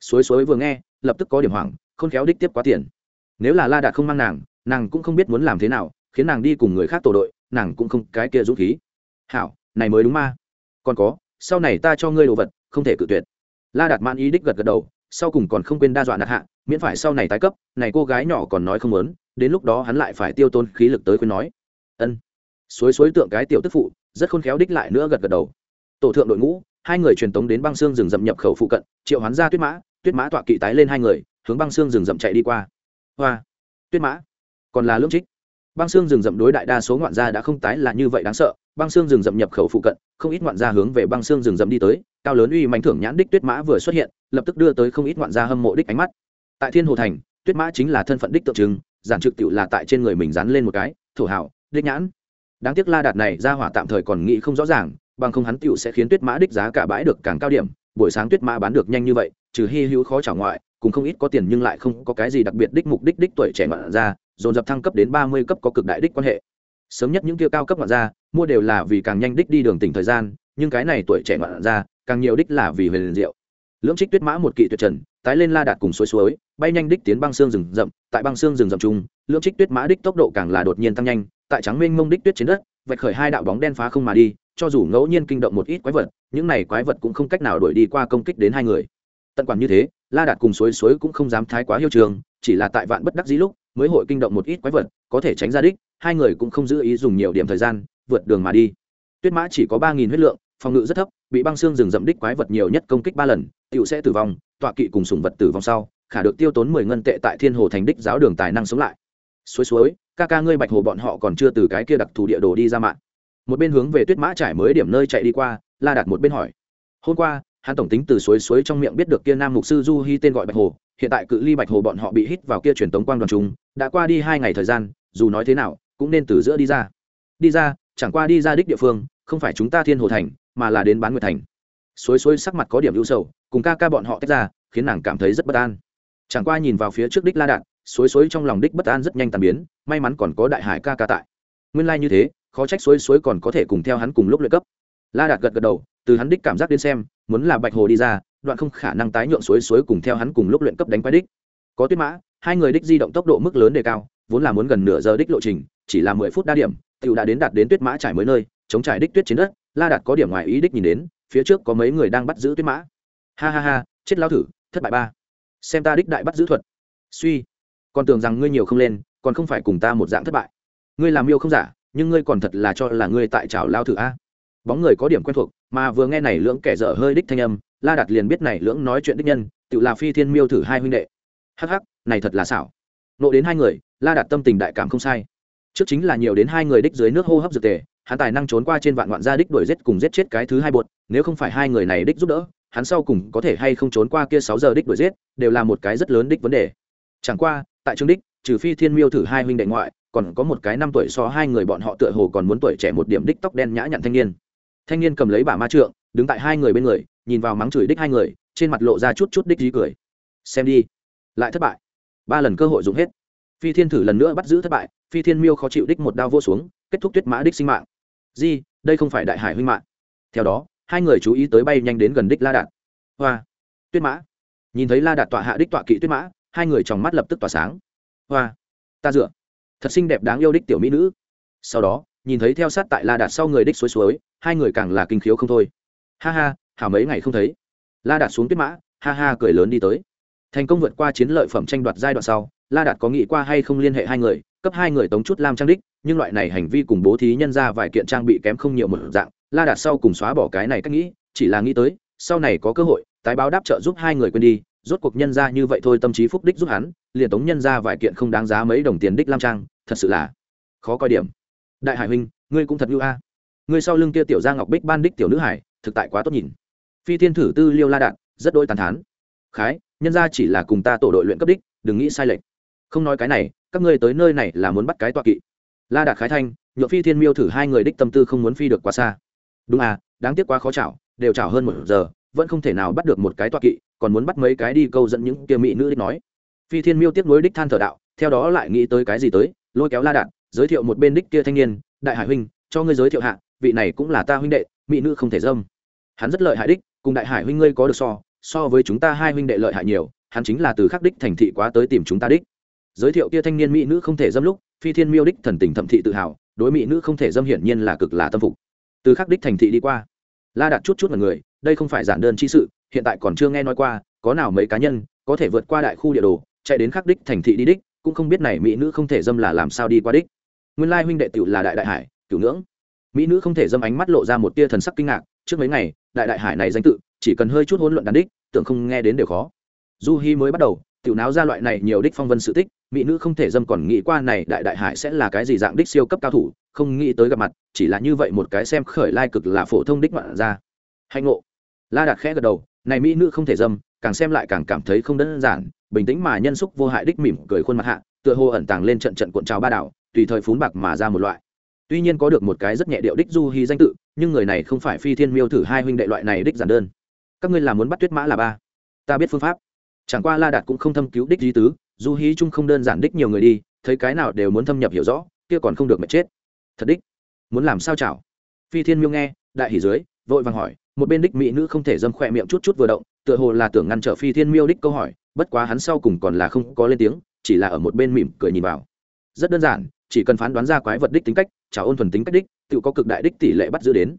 Suối suối vừa nghe, lập tức có điểm hoảng, không khéo đích tiếp quá tiền. Nếu là la đạt không mang nàng nàng cũng không biết muốn làm thế nào, khiến nàng đi cùng người khác tổ đội, nàng cũng không cái kia dũng khí. Hảo, này mới đúng ma. Còn có, sau này ta cho ngươi đồ vật, không thể cự tuyệt. La đạt man ý đích gật gật đầu, sau cùng còn không quên đa dọa nạt hạ, miễn phải sau này tái cấp, này cô gái nhỏ còn nói không muốn, đến lúc đó hắn lại phải tiêu tôn khí lực tới khuyên nói. Ân suối suối tượng cái tiểu tức phụ, rất khôn khéo đích lại nữa gật gật đầu. Tổ thượng đội ngũ, hai người truyền tống đến băng xương rừng rậm nhập khẩu phụ cận, triệu hoán ra tuyết mã tuyết mã tọa kỵ tái lên hai người, hướng băng xương rừng rậm chạy đi qua. Hoa, tuyết mã, còn là lưỡng trích. Băng xương rừng rậm đối đại đa số ngoạn gia đã không tái là như vậy đáng sợ, băng xương rừng rậm nhập khẩu phụ cận, không ít ngoạn gia hướng về băng xương rừng rậm đi tới, cao lớn uy mạnh thưởng nhãn đích tuyết mã vừa xuất hiện, lập tức đưa tới không ít ngoạn gia hâm mộ đích ánh mắt. Tại thiên hồ thành, tuyết mã chính là thân phận đích tượng trưng, giản trực tiểu là tại trên người mình dán lên một cái, thổ hảo đích nhãn đáng tiếc la đạt này ra hỏa tạm thời còn nghĩ không rõ ràng, bằng không hắn tựu sẽ khiến tuyết mã đích giá cả bãi được càng cao điểm, buổi sáng tuyết mã bán được nhanh như vậy, trừ hy hữu khó trả ngoại, cùng không ít có tiền nhưng lại không có cái gì đặc biệt đích mục đích đích tuổi trẻ ngoạn ra dồn dập thăng cấp đến ba mươi cấp có cực đại đích quan hệ. Sớm nhất những kia cao cấp ngoạn ra mua đều là vì càng nhanh đích đi đường tỉnh thời gian, nhưng cái này tuổi trẻ ngoạn ra càng nhiều đích là vì huyền liền diệu. Lưỡng trích tuyết mã một kỵ tuyệt trần, tái lên la đạt cùng suối suối, bay nhanh đích tiến băng xương rừng rậm, tại băng xương rừng rậm chung, lưỡng trích tuyết mã đích tốc độ càng là đột nhiên tăng nhanh tại trắng mênh mông đích tuyết trên đất, vạch khởi hai đạo bóng đen phá không mà đi, cho dù ngẫu nhiên kinh động một ít quái vật, những này quái vật cũng không cách nào đuổi đi qua công kích đến hai người. Tận quản như thế, la đạt cùng suối suối cũng không dám thái quá hiêu trường, chỉ là tại vạn bất đắc dĩ lúc, mới hội kinh động một ít quái vật, có thể tránh ra đích, hai người cũng không giữ ý dùng nhiều điểm thời gian, vượt đường mà đi. Tuyết mã chỉ có ba nghìn huyết lượng, phòng ngự rất thấp, bị băng xương rừng rậm đích quái vật nhiều nhất công kích ba lần tựu sẽ tử vong, tọa kỵ cùng sùng vật tử vong sau, khả được tiêu tốn mười ngân tệ tại thiên hồ thành đích giáo đường tài năng sống lại. Suối suối ca ca ngươi bạch hồ bọn họ còn chưa từ cái kia đặc thù địa đồ đi ra mạng. Một bên hướng về tuyết mã trải mới điểm nơi chạy đi qua, la đặt một bên hỏi. Hôm qua, hắn tổng tính từ suối suối trong miệng biết được kia nam mục sư du hy tên gọi bạch hồ, hiện tại cự ly bạch hồ bọn họ bị hít vào kia truyền tống quang đoàn chúng đã qua đi hai ngày thời gian, dù nói thế nào, cũng nên từ giữa đi ra. Đi ra, chẳng qua đi ra đích địa phương, không phải chúng ta thiên hồ thành, mà là đến bán nguyệt thành. Suối suối sắc mặt có điểm ưu sầu, cùng ca ca bọn họ tách ra, khiến nàng cảm thấy rất bất an. Chẳng qua nhìn vào phía trước đích la đạn suối suối trong lòng đích bất an rất nhanh tàn biến, may mắn còn có đại hải ca ca tại. Nguyên lai như thế, khó trách suối suối còn có thể cùng theo hắn cùng lúc luyện cấp. La đạt gật gật đầu, từ hắn đích cảm giác đến xem, muốn là bạch hồ đi ra, đoạn không khả năng tái nhượng suối suối cùng theo hắn cùng lúc luyện cấp đánh quái đích. Có tuyết mã, hai người đích di động tốc độ mức lớn đề cao, vốn là muốn gần nửa giờ đích lộ trình, chỉ là mười phút đa điểm tựu đã đến đạt đến tuyết mã trải mới nơi, chống trải đích tuyết trên đất, la đạt có điểm ngoài ý đích nhìn đến, phía trước có mấy người đang bắt giữ tuyết mã. Ha ha ha, chết lao thử, thất bại ba. Xem ta đích đại bắt giữ thuật. Suy còn tưởng rằng ngươi nhiều không lên, còn không phải cùng ta một dạng thất bại. Ngươi làm yêu không giả, nhưng ngươi còn thật là cho là ngươi tại trào lao thử a. Bóng người có điểm quen thuộc, mà vừa nghe này lưỡng kẻ dở hơi đích thanh âm, la đặt liền biết này lưỡng nói chuyện đích nhân, tự là phi thiên miêu thử hai huynh đệ. Hắc hắc, này thật là xảo. Nộ đến hai người, la đặt tâm tình đại cảm không sai. Trước chính là nhiều đến hai người đích dưới nước hô hấp dược tề, hắn tài năng trốn qua trên vạn vạn gia đích đuổi giết cùng giết chết cái thứ hai bột, nếu không phải hai người này đích giúp đỡ, hắn sau cùng có thể hay không trốn qua kia sáu giờ đích đuổi giết, đều là một cái rất lớn đích vấn đề. Chẳng qua tại trương đích, trừ phi thiên miêu thử hai huynh đệ ngoại, còn có một cái năm tuổi so hai người bọn họ tựa hồ còn muốn tuổi trẻ một điểm đích tóc đen nhã nhặn thanh niên. Thanh niên cầm lấy bả ma trượng, đứng tại hai người bên người, nhìn vào mắng chửi đích hai người, trên mặt lộ ra chút chút đích dí cười. Xem đi. Lại thất bại. Ba lần cơ hội dùng hết. Phi thiên thử lần nữa bắt giữ thất bại, phi thiên miêu khó chịu đích một đao vô xuống, kết thúc tuyết mã đích sinh mạng. Di, đây không phải đại hải huynh mạng. Theo đó, hai người chú ý tới bay nhanh đến gần đích la đạt. Hoa. Tuyết mã. Nhìn thấy la đạt tọa hạ đích tọa kỵ tuyết mã hai người trong mắt lập tức tỏa sáng. Hoa, ta dựa. Thật xinh đẹp đáng yêu đích tiểu mỹ nữ. Sau đó, nhìn thấy theo sát tại la đạt sau người đích suối suối, hai người càng là kinh khiếu không thôi. Ha ha, hảo mấy ngày không thấy. La đạt xuống tuyết mã, ha ha cười lớn đi tới. Thành công vượt qua chiến lợi phẩm tranh đoạt giai đoạn sau, la đạt có nghĩ qua hay không liên hệ hai người, cấp hai người tống chút lam trang đích, nhưng loại này hành vi cùng bố thí nhân ra vài kiện trang bị kém không nhiều một dạng, la đạt sau cùng xóa bỏ cái này cách nghĩ, chỉ là nghĩ tới, sau này có cơ hội, tái báo đáp trợ giúp hai người quên đi rốt cuộc nhân ra như vậy thôi, tâm trí phúc đích giúp hắn, liền tống nhân ra vài kiện không đáng giá mấy đồng tiền đích lam trang, thật sự là khó coi điểm. Đại hải huynh, ngươi cũng thật ưu a. Ngươi sau lưng kia tiểu gia ngọc bích ban đích tiểu nữ hải, thực tại quá tốt nhìn. Phi thiên thử tư liêu la đạn, rất đôi tàn thán. Khái, nhân ra chỉ là cùng ta tổ đội luyện cấp đích, đừng nghĩ sai lệch. Không nói cái này, các ngươi tới nơi này là muốn bắt cái tọa kỵ. La đạt khái thanh nhựa phi thiên miêu thử hai người đích tâm tư không muốn phi được quá xa. Đúng à đáng tiếc quá khó chảo, đều chảo hơn một giờ, vẫn không thể nào bắt được một cái tọa kỵ còn muốn bắt mấy cái đi câu dẫn những kia mỹ nữ đích nói. Phi thiên miêu tiếp nối đích than thở đạo, theo đó lại nghĩ tới cái gì tới, lôi kéo la đạn giới thiệu một bên đích kia thanh niên, đại hải huynh, cho ngươi giới thiệu hạ, vị này cũng là ta huynh đệ, mỹ nữ không thể dâm. Hắn rất lợi hại đích, cùng đại hải huynh ngươi có được so so với chúng ta hai huynh đệ lợi hại nhiều, hắn chính là từ khắc đích thành thị quá tới tìm chúng ta đích. Giới thiệu kia thanh niên mỹ nữ không thể dâm lúc, phi thiên miêu đích thần tình thẩm thị tự hào, đối mỹ nữ không thể dâm hiển nhiên là cực là tâm phục. Từ khắc đích thành thị đi qua, la đặt chút chút mọi người, đây không phải giản đơn chi sự hiện tại còn chưa nghe nói qua, có nào mấy cá nhân có thể vượt qua đại khu địa đồ, chạy đến khắc đích thành thị đi đích, cũng không biết này mỹ nữ không thể dâm là làm sao đi qua đích. Nguyên lai huynh đệ tiểu là đại đại hải cửu ngưỡng. Mỹ nữ không thể dâm ánh mắt lộ ra một tia thần sắc kinh ngạc, trước mấy ngày, đại đại hải này danh tự, chỉ cần hơi chút hỗn luận đàn đích, tưởng không nghe đến đều khó. Du hi mới bắt đầu, tiểu náo ra loại này nhiều đích phong vân sự tích, mỹ nữ không thể dâm còn nghĩ qua này đại đại hải sẽ là cái gì dạng đích siêu cấp cao thủ, không nghĩ tới gặp mặt, chỉ là như vậy một cái xem khởi lai cực là phổ thông đích ngoạn ra hạnh ngộ. La đạt khẽ gật đầu này mỹ nữ không thể dâm, càng xem lại càng cảm thấy không đơn giản, bình tĩnh mà nhân xúc vô hại đích mỉm cười khuôn mặt hạ, tựa hồ ẩn tàng lên trận trận cuộn trào ba đảo, tùy thời phún bạc mà ra một loại. Tuy nhiên có được một cái rất nhẹ điệu đích du hy danh tự, nhưng người này không phải phi thiên miêu thử hai huynh đệ loại này đích giản đơn. Các ngươi là muốn bắt tuyết mã là ba? Ta biết phương pháp. Chẳng qua la đạt cũng không thâm cứu đích di tứ, du hí chung không đơn giản đích nhiều người đi, thấy cái nào đều muốn thâm nhập hiểu rõ, kia còn không được mệt chết. Thật đích. Muốn làm sao chảo? Phi thiên miêu nghe, đại hỉ dưới, vội vàng hỏi một bên đích mỹ nữ không thể dâm khỏe miệng chút chút vừa động, tựa hồ là tưởng ngăn trở phi thiên miêu đích câu hỏi, bất quá hắn sau cùng còn là không có lên tiếng, chỉ là ở một bên mỉm cười nhìn vào. Rất đơn giản, chỉ cần phán đoán ra quái vật đích tính cách chào ôn thuần tính cách đích, tự có cực đại đích tỷ lệ bắt giữ đến.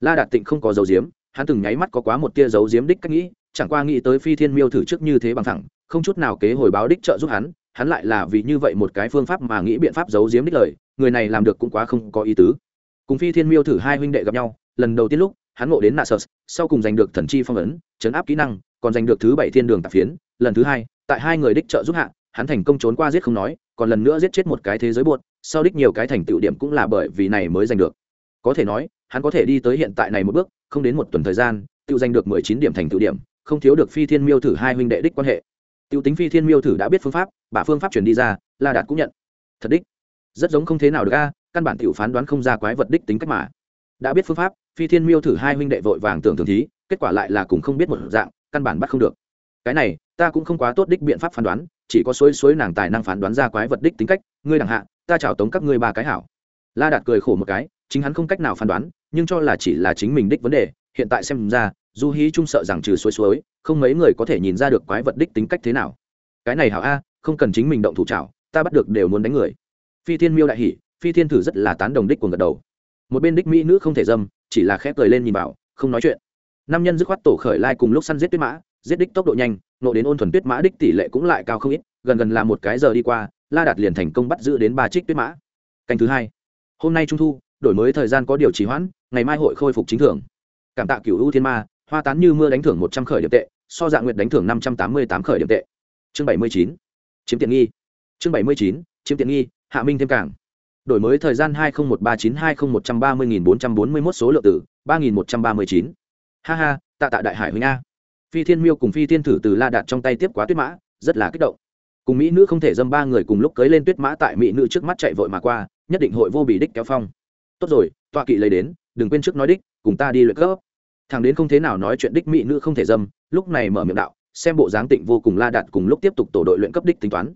La đạt tịnh không có dấu diếm hắn từng nháy mắt có quá một tia dấu diếm đích cách nghĩ, chẳng qua nghĩ tới phi thiên miêu thử trước như thế bằng thẳng, không chút nào kế hồi báo đích trợ giúp hắn hắn lại là vì như vậy một cái phương pháp mà nghĩ biện pháp giấu giếm đích lời, người này làm được cũng quá không có ý tứ. Cùng phi thiên miêu thử hai huynh đệ gặp nhau, lần đầu tiên lúc hắn ngộ đến nasus sau cùng giành được thần chi phong ấn, chấn áp kỹ năng, còn giành được thứ bảy thiên đường tạp phiến, lần thứ hai, tại hai người đích trợ giúp hạ, hắn thành công trốn qua giết không nói, còn lần nữa giết chết một cái thế giới buột sau đích nhiều cái thành tựu điểm cũng là bởi vì này mới giành được. Có thể nói, hắn có thể đi tới hiện tại này một bước, không đến một tuần thời gian tự giành được mười chín điểm thành tựu điểm, không thiếu được phi thiên miêu thử hai huynh đệ đích quan hệ. Tiêu tính phi thiên miêu thử đã biết phương pháp bà phương pháp chuyển đi ra, la đạt cũng nhận. Thật đích. Rất giống không thế nào được a, căn bản tiểu phán đoán không ra quái vật đích tính cách mà đã biết phương pháp, phi thiên miêu thử hai huynh đệ vội vàng tưởng thường thí, kết quả lại là cùng không biết một dạng, căn bản bắt không được. Cái này, ta cũng không quá tốt đích biện pháp phán đoán, chỉ có suối suối nàng tài năng phán đoán ra quái vật đích tính cách, ngươi đẳng hạ, ta chào tống các ngươi ba cái hảo. La đạt cười khổ một cái, chính hắn không cách nào phán đoán, nhưng cho là chỉ là chính mình đích vấn đề, hiện tại xem ra, du hí trung sợ rằng trừ suối suối không mấy người có thể nhìn ra được quái vật đích tính cách thế nào. Cái này hảo a, không cần chính mình động thủ chảo, ta bắt được đều muốn đánh người. Phi thiên miêu đại hỉ, phi thiên thử rất là tán đồng đích của gật đầu một bên đích mỹ nữ không thể dâm, chỉ là khép cười lên nhìn bảo, không nói chuyện. Nam nhân dứt khoát tổ khởi lai cùng lúc săn giết tuyết mã, giết đích tốc độ nhanh, nộ đến ôn thuần tuyết mã đích tỷ lệ cũng lại cao không ít, gần gần là một cái giờ đi qua, la đạt liền thành công bắt giữ đến ba trích tuyết mã. Canh thứ hai. Hôm nay trung thu, đổi mới thời gian có điều trì hoãn, ngày mai hội khôi phục chính thưởng. Cảm tạ cửu u thiên ma, hoa tán như mưa đánh thưởng một trăm khởi điểm tệ, so dạng nguyệt đánh thưởng năm trăm tám mươi tám khởi điểm tệ. Chương bảy mươi chín. Chiếm tiện nghi. Chương bảy mươi chín, chiếm tiện nghi, hạ minh thêm cảng đổi mới thời gian hai nghìn một ba chín hai nghìn một trăm ba mươi nghìn bốn trăm bốn mươi mốt số lượng tử ba nghìn một trăm ba mươi chín. Ha ha, tạ tạ đại hải huynh a. Phi thiên miêu cùng phi thiên thử từ la đạt trong tay tiếp quá tuyết mã, rất là kích động. Cùng mỹ nữ không thể dâm ba người cùng lúc cưới lên tuyết mã tại mỹ nữ trước mắt chạy vội mà qua, nhất định hội vô bị đích kéo phong. Tốt rồi, tọa kỵ lấy đến, đừng quên trước nói đích, cùng ta đi luyện cấp. Thằng đến không thế nào nói chuyện đích mỹ nữ không thể dâm, lúc này mở miệng đạo, xem bộ dáng tịnh vô cùng la đạt cùng lúc tiếp tục tổ đội luyện cấp đích tính toán.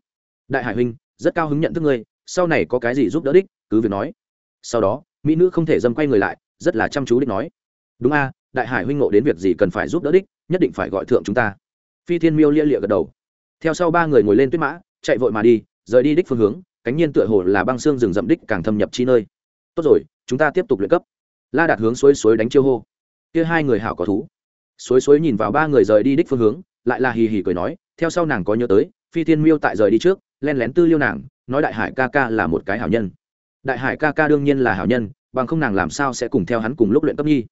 Đại hải huynh, rất cao hứng nhận thức ngươi sau này có cái gì giúp đỡ đích, cứ việc nói. Sau đó, mỹ nữ không thể dâm quay người lại, rất là chăm chú đích nói. Đúng a, đại hải huynh ngộ đến việc gì cần phải giúp đỡ đích, nhất định phải gọi thượng chúng ta. Phi thiên miêu lia lịa gật đầu. Theo sau ba người ngồi lên tuyết mã, chạy vội mà đi, rời đi đích phương hướng, cánh nhiên tựa hồ là băng xương rừng rậm đích càng thâm nhập chi nơi. Tốt rồi, chúng ta tiếp tục luyện cấp. La đạt hướng suối suối đánh chiêu hô. Kia hai người hảo có thú. Suối suối nhìn vào ba người rời đi đích phương hướng, lại là hì hì cười nói, theo sau nàng có nhớ tới, phi thiên miêu tại rời đi trước, len lén tư liêu nàng nói đại hải ca ca là một cái hảo nhân. Đại hải ca ca đương nhiên là hảo nhân, bằng không nàng làm sao sẽ cùng theo hắn cùng lúc luyện cấp nhi.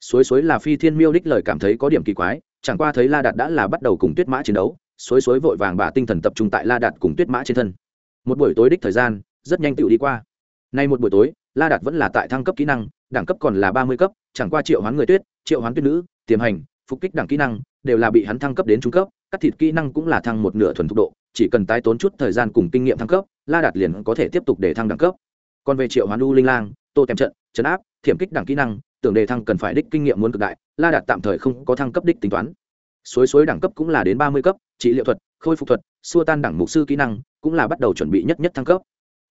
Suối suối là phi thiên miêu đích lời cảm thấy có điểm kỳ quái, chẳng qua thấy la đạt đã là bắt đầu cùng tuyết mã chiến đấu, suối suối vội vàng bà tinh thần tập trung tại la đạt cùng tuyết mã trên thân. Một buổi tối đích thời gian, rất nhanh tựu đi qua. Nay một buổi tối, la đạt vẫn là tại thăng cấp kỹ năng, đẳng cấp còn là ba mươi cấp, chẳng qua triệu hoán người tuyết, triệu hoán tuyết nữ, tiềm hành, phục kích đẳng kỹ năng, đều là bị hắn thăng cấp đến trung cấp cắt thịt kỹ năng cũng là thăng một nửa thuần thục độ chỉ cần tái tốn chút thời gian cùng kinh nghiệm thăng cấp, la đạt liền có thể tiếp tục để thăng đẳng cấp. Còn về triệu hoán u linh lang, tô tem trận chấn áp, thiểm kích đẳng kỹ năng, tưởng đề thăng cần phải đích kinh nghiệm muốn cực đại, la đạt tạm thời không có thăng cấp đích tính toán. Suối suối đẳng cấp cũng là đến ba mươi cấp, trị liệu thuật, khôi phục thuật, xua tan đẳng mục sư kỹ năng, cũng là bắt đầu chuẩn bị nhất nhất thăng cấp.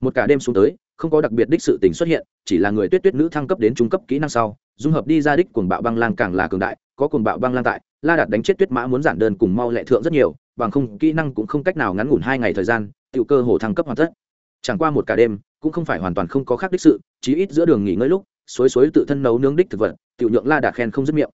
Một cả đêm xuống tới, không có đặc biệt đích sự tình xuất hiện, chỉ là người tuyết tuyết nữ thăng cấp đến trung cấp kỹ năng sau, dung hợp đi ra đích cuồng bạo băng lang càng là cường đại, có cuồng bạo băng lang tại, la đạt đánh chết tuyết mã muốn giản đơn cùng mau lẹ thượng rất nhiều bằng không, kỹ năng cũng không cách nào ngắn ngủn hai ngày thời gian tự cơ hồ thăng cấp hoàn tất. Chẳng qua một cả đêm, cũng không phải hoàn toàn không có khác đích sự, chí ít giữa đường nghỉ ngơi lúc, suối suối tự thân nấu nướng đích thực vật tự nhượng la đạt khen không dứt miệng.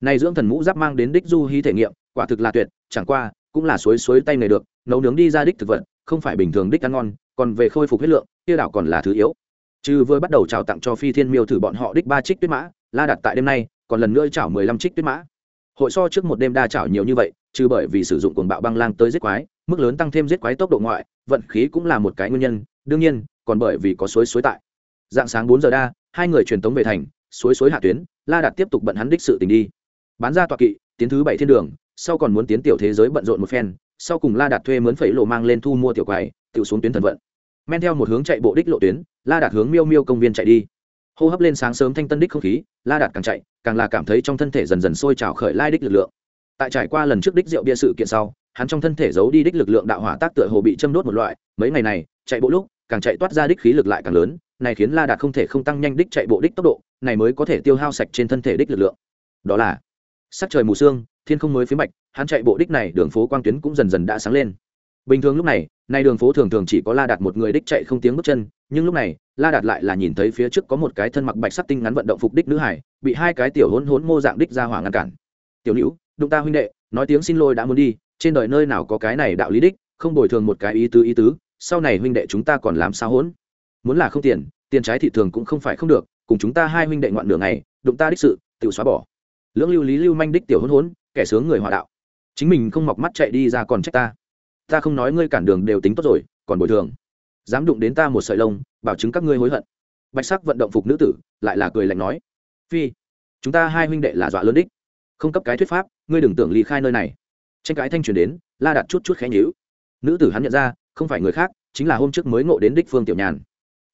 Này dưỡng thần mũ giáp mang đến đích du hí thể nghiệm, quả thực là tuyệt, chẳng qua, cũng là suối suối tay này được, nấu nướng đi ra đích thực vật, không phải bình thường đích ăn ngon, còn về khôi phục huyết lượng, kia đảo còn là thứ yếu. Trừ vừa bắt đầu trào tặng cho phi thiên miêu thử bọn họ đích ba trích tuyết mã, la đặt tại đêm nay, còn lần nữa chảo mười lăm trích tuyết mã hội so trước một đêm đa chảo nhiều như vậy trừ bởi vì sử dụng cuồng bạo băng lang tới giết quái, mức lớn tăng thêm giết quái tốc độ ngoại, vận khí cũng là một cái nguyên nhân, đương nhiên, còn bởi vì có suối suối tại. Dạng sáng bốn giờ đa, hai người truyền tống về thành suối suối hạ tuyến, la đạt tiếp tục bận hắn đích sự tình đi. Bán ra tọa kỵ, tiến thứ bảy thiên đường, sau còn muốn tiến tiểu thế giới bận rộn một phen, sau cùng la đạt thuê mướn phẩy lộ mang lên thu mua tiểu quái tự xuống tuyến thần vận. Men theo một hướng chạy bộ đích lộ tuyến, la đạt hướng miêu miêu công viên chạy đi hô hấp lên sáng sớm thanh tân đích không khí, la đạt càng chạy, càng là cảm thấy trong thân thể dần dần sôi trào khởi lai đích lực lượng. Tại trải qua lần trước đích rượu bia sự kiện sau, hắn trong thân thể giấu đi đích lực lượng đạo hỏa tác tựa hồ bị châm đốt một loại, mấy ngày này, chạy bộ lúc, càng chạy toát ra đích khí lực lại càng lớn, này khiến la đạt không thể không tăng nhanh đích chạy bộ đích tốc độ, này mới có thể tiêu hao sạch trên thân thể đích lực lượng. Đó là, sắc trời mù sương, thiên không mới phía mạch, hắn chạy bộ đích này đường phố quang tuyến cũng dần dần đã sáng lên bình thường lúc này nay đường phố thường thường chỉ có la đạt một người đích chạy không tiếng bước chân nhưng lúc này la đạt lại là nhìn thấy phía trước có một cái thân mặc bạch sắc tinh ngắn vận động phục đích nữ hải bị hai cái tiểu hôn hôn mô dạng đích ra hỏa ngăn cản. Tiểu nữ đụng ta huynh đệ nói tiếng xin lỗi đã muốn đi trên đời nơi nào có cái này đạo lý đích không bồi thường một cái ý tứ ý tứ sau này huynh đệ chúng ta còn làm sao hỗn? Muốn là không tiền tiền trái thị thường cũng không phải không được cùng chúng ta hai huynh đệ ngoạn đường này, đụng ta đích sự tự xóa bỏ. Lưỡng lưu lý lưu manh đích tiểu hôn hốn kẻ sướng người hòa đạo. Chính mình không mọc mắt chạy đi ra còn trách ta ta không nói ngươi cản đường đều tính tốt rồi, còn bồi thường. Dám đụng đến ta một sợi lông, bảo chứng các ngươi hối hận. Bạch sắc vận động phục nữ tử, lại là cười lạnh nói. Phi, chúng ta hai huynh đệ là dọa lớn đích. Không cấp cái thuyết pháp, ngươi đừng tưởng ly khai nơi này. Tranh cãi thanh truyền đến, la đặt chút chút khẽ nhíu. Nữ tử hắn nhận ra, không phải người khác, chính là hôm trước mới ngộ đến đích phương tiểu nhàn.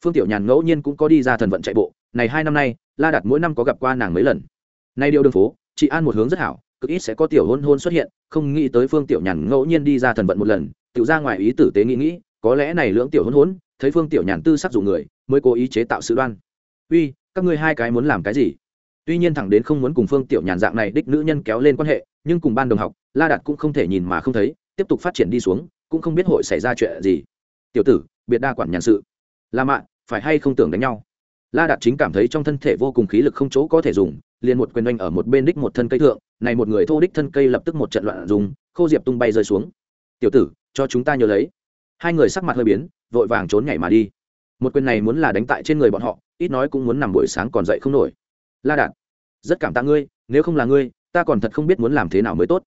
Phương tiểu nhàn ngẫu nhiên cũng có đi ra thần vận chạy bộ. Này hai năm nay, la đặt mỗi năm có gặp qua nàng mấy lần. Nay điều đường phố, chị an một hướng rất hảo cực ít sẽ có tiểu hôn hôn xuất hiện, không nghĩ tới phương tiểu nhàn ngẫu nhiên đi ra thần vận một lần tự ra ngoài ý tử tế nghĩ nghĩ, có lẽ này lưỡng tiểu hôn hôn, thấy phương tiểu nhàn tư sắc dụ người, mới cố ý chế tạo sự đoan. Uy, các ngươi hai cái muốn làm cái gì? Tuy nhiên thẳng đến không muốn cùng phương tiểu nhàn dạng này đích nữ nhân kéo lên quan hệ, nhưng cùng ban đồng học, la đạt cũng không thể nhìn mà không thấy, tiếp tục phát triển đi xuống, cũng không biết hội xảy ra chuyện gì. Tiểu tử, biệt đa quản nhàn sự. La mạ phải hay không tưởng đánh nhau? La đạt chính cảm thấy trong thân thể vô cùng khí lực không chỗ có thể dùng, liền một quyền oanh ở một bên đích một thân cây thượng, này một người thô đích thân cây lập tức một trận loạn dùng, khô diệp tung bay rơi xuống. Tiểu tử, cho chúng ta nhớ lấy. Hai người sắc mặt hơi biến, vội vàng trốn nhảy mà đi. Một quyền này muốn là đánh tại trên người bọn họ, ít nói cũng muốn nằm buổi sáng còn dậy không nổi. La đạt, rất cảm tạ ngươi, nếu không là ngươi, ta còn thật không biết muốn làm thế nào mới tốt.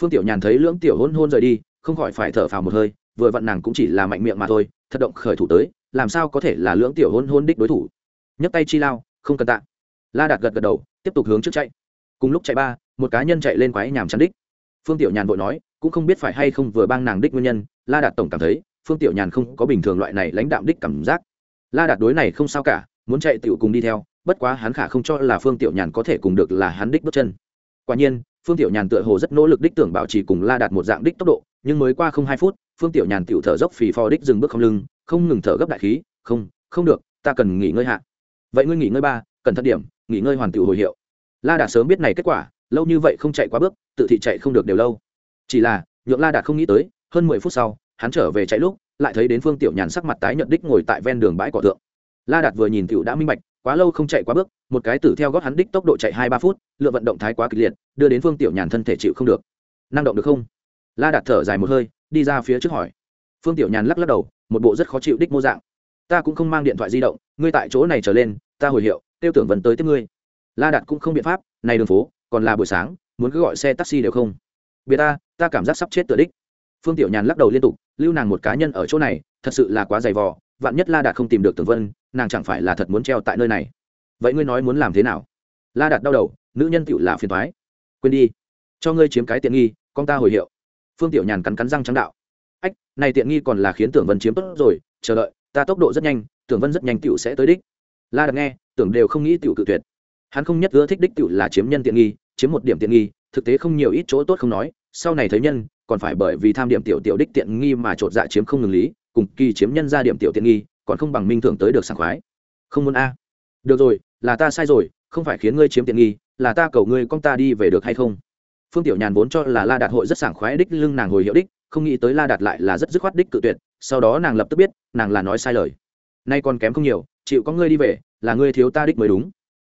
Phương tiểu nhàn thấy lưỡng tiểu hôn hôn rời đi, không khỏi phải thở phào một hơi, vừa vặn nàng cũng chỉ là mạnh miệng mà thôi, thật động khởi thủ tới, làm sao có thể là lưỡng tiểu hôn hôn đích đối thủ? Nhấc tay chi lao, không cần tạ. La đạt gật gật đầu, tiếp tục hướng trước chạy. Cùng lúc chạy ba, một cá nhân chạy lên quái nhàm chắn đích. Phương tiểu nhàn vội nói, cũng không biết phải hay không vừa bang nàng đích nguyên nhân, la đạt tổng cảm thấy, phương tiểu nhàn không có bình thường loại này lãnh đạm đích cảm giác. La đạt đối này không sao cả, muốn chạy tựu cùng đi theo, bất quá hắn khả không cho là phương tiểu nhàn có thể cùng được là hắn đích bước chân. Quả nhiên, phương tiểu nhàn tựa hồ rất nỗ lực đích tưởng bảo trì cùng la đạt một dạng đích tốc độ, nhưng mới qua không hai phút, phương tiểu nhàn tựu thở dốc phì phò đích dừng bước không lưng, không ngừng thở gấp đại khí, không không được, ta cần nghỉ ngơi hạ vậy ngươi nghỉ ngơi ba cần thận điểm, nghỉ ngơi hoàn tự hồi hiệu. La đạt sớm biết này kết quả, lâu như vậy không chạy quá bước, tự thị chạy không được đều lâu. Chỉ là, nhượng la đạt không nghĩ tới, hơn mười phút sau, hắn trở về chạy lúc, lại thấy đến phương tiểu nhàn sắc mặt tái nhợt đích ngồi tại ven đường bãi cỏ tượng la đạt vừa nhìn tiểu đã minh bạch, quá lâu không chạy quá bước, một cái tử theo gót hắn đích tốc độ chạy hai ba phút lượng vận động thái quá kịch liệt, đưa đến phương tiểu nhàn thân thể chịu không được. Năng động được không? La đạt thở dài một hơi, đi ra phía trước hỏi. Phương tiểu nhàn lắc lắc đầu, một bộ rất khó chịu đích mô dạng. Ta cũng không mang điện thoại di động ngươi tại chỗ này trở lên, ta hồi hiệu, tiêu tưởng vấn tới tiếp ngươi. La đạt cũng không biện pháp, này đường phố, còn là buổi sáng, muốn cứ gọi xe taxi đều không. Biệt ta ta cảm giác sắp chết tựa đích. Phương tiểu nhàn lắc đầu liên tục, lưu nàng một cá nhân ở chỗ này, thật sự là quá dày vò, vạn nhất la đạt không tìm được tưởng vân, nàng chẳng phải là thật muốn treo tại nơi này. Vậy ngươi nói muốn làm thế nào? La đạt đau đầu, nữ nhân tựu là phiền thoái quên đi, cho ngươi chiếm cái tiện nghi, con ta hồi hiệu. Phương tiểu nhàn cắn cắn răng trắng đạo. Ách, này tiện nghi còn là khiến tưởng vân chiếm tốt rồi, chờ đợi, ta tốc độ rất nhanh tưởng vân rất nhanh tựu sẽ tới đích. La đạt nghe, tưởng đều không nghĩ tựu cự tuyệt. Hắn không nhất ưa thích đích tựu là chiếm nhân tiện nghi, chiếm một điểm tiện nghi, thực tế không nhiều ít chỗ tốt không nói, sau này thấy nhân, còn phải bởi vì tham điểm tiểu tiểu đích tiện nghi mà chột dạ chiếm không ngừng lý, cùng kỳ chiếm nhân ra điểm tiểu tiện nghi, còn không bằng minh thưởng tới được sảng khoái. Không muốn a. Được rồi, là ta sai rồi, không phải khiến ngươi chiếm tiện nghi, là ta cầu ngươi con ta đi về được hay không? Phương tiểu nhàn vốn cho là la đạt hội rất sảng khoái đích, lưng nàng hồi hiệu đích, không nghĩ tới la đạt lại là rất dứt khoát đích cự tuyệt, sau đó nàng lập tức biết, nàng là nói sai lời nay còn kém không nhiều, chịu có ngươi đi về, là ngươi thiếu ta đích mới đúng.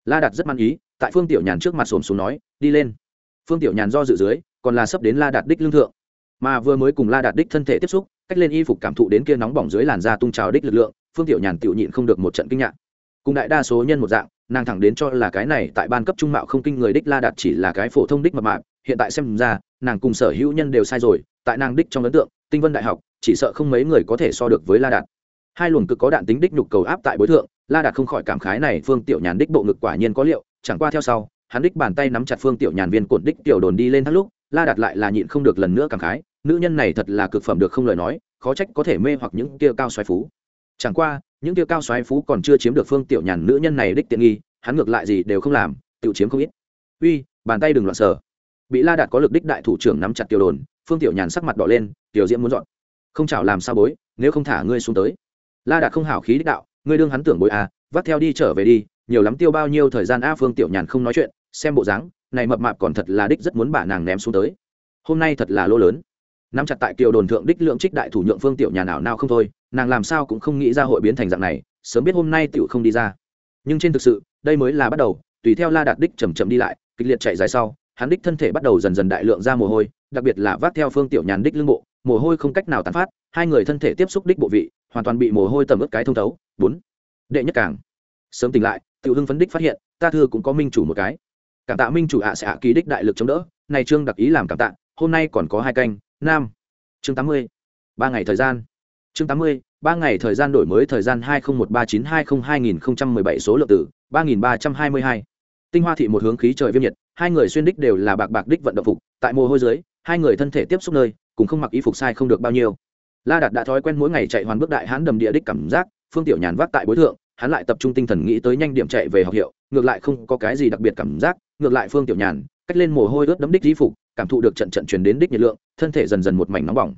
La đạt rất man ý, tại phương tiểu nhàn trước mặt xồm xuống nói, đi lên. Phương tiểu nhàn do dự dưới, còn là sắp đến la đạt đích lương thượng. Mà vừa mới cùng la đạt đích thân thể tiếp xúc, cách lên y phục cảm thụ đến kia nóng bỏng dưới làn da tung trào đích lực lượng, phương tiểu nhàn tiểu nhịn không được một trận kinh ngạc. Cùng đại đa số nhân một dạng, nàng thẳng đến cho là cái này tại ban cấp trung mạo không kinh người đích la đạt chỉ là cái phổ thông đích mập mạp, hiện tại xem ra, nàng cùng sở hữu nhân đều sai rồi, tại nàng đích trong ấn tượng, tinh vân đại học, chỉ sợ không mấy người có thể so được với la đạt hai luồng cực có đạn tính đích nhục cầu áp tại bối thượng, la đạt không khỏi cảm khái này phương tiểu nhàn đích bộ ngực quả nhiên có liệu, chẳng qua theo sau, hắn đích bàn tay nắm chặt phương tiểu nhàn viên cột đích tiểu đồn đi lên thắt lúc, la đạt lại là nhịn không được lần nữa cảm khái, nữ nhân này thật là cực phẩm được không lời nói, khó trách có thể mê hoặc những kia cao xoáy phú. Chẳng qua, những kia cao xoáy phú còn chưa chiếm được phương tiểu nhàn nữ nhân này đích tiện nghi, hắn ngược lại gì đều không làm tự chiếm không ít. Uy, bàn tay đừng loạn sờ. Bị la đạt có lực đích đại thủ trưởng nắm chặt tiểu đồn, phương tiểu nhàn sắc mặt đỏ lên, tiểu diễm muốn dọn. Không chảo làm sao bối, nếu không thả ngươi xuống tới la đạt không hảo khí đích đạo, ngươi đương hắn tưởng bối à vắt theo đi trở về đi, nhiều lắm tiêu bao nhiêu thời gian a phương tiểu nhàn không nói chuyện, xem bộ dáng, này mập mạp còn thật là đích rất muốn bà nàng ném xuống tới. Hôm nay thật là lỗ lớn. Nắm chặt tại kiều đồn thượng đích lượng trích đại thủ nhượng phương tiểu nhà nào nào không thôi, nàng làm sao cũng không nghĩ ra hội biến thành dạng này, sớm biết hôm nay tiểu không đi ra. Nhưng trên thực sự, đây mới là bắt đầu, tùy theo la đạt đích chầm chậm đi lại, kịch liệt chạy dài sau, hắn đích thân thể bắt đầu dần dần đại lượng ra mồ hôi, đặc biệt là vác theo phương tiểu nhàn đích lưng bộ, mồ hôi không cách nào tán phát, hai người thân thể tiếp xúc đích bộ vị hoàn toàn bị mồ hôi tầm ướt cái thông thấu. Bốn, đệ nhất càng. Sớm tỉnh lại, tiểu hưng phấn đích phát hiện, ta thư cũng có minh chủ một cái. Cảm tạ minh chủ ạ, sẽ ạ ký đích đại lực chống đỡ. Này trương đặc ý làm cảm tạ, hôm nay còn có hai canh. Nam. Chương tám mươi, ba ngày thời gian. Chương tám mươi, ba ngày thời gian đổi mới thời gian hai nghìn một ba chín hai nghìn hai nghìn mười bảy số lượng tử ba nghìn ba trăm hai mươi hai. Tinh hoa thị một hướng khí trời viêm nhiệt, hai người xuyên đích đều là bạc bạc đích vận động phục. Tại mồ hôi dưới, hai người thân thể tiếp xúc nơi, cùng không mặc y phục sai không được bao nhiêu la đạt đã thói quen mỗi ngày chạy hoàn bước đại hán đầm địa đích cảm giác, phương tiểu nhàn vác tại bối thượng, hắn lại tập trung tinh thần nghĩ tới nhanh điểm chạy về học hiệu, ngược lại không có cái gì đặc biệt cảm giác, ngược lại phương tiểu nhàn, cách lên mồ hôi ướt đấm đích di phục, cảm thụ được trận trận truyền đến đích nhiệt lượng, thân thể dần dần một mảnh nóng bỏng.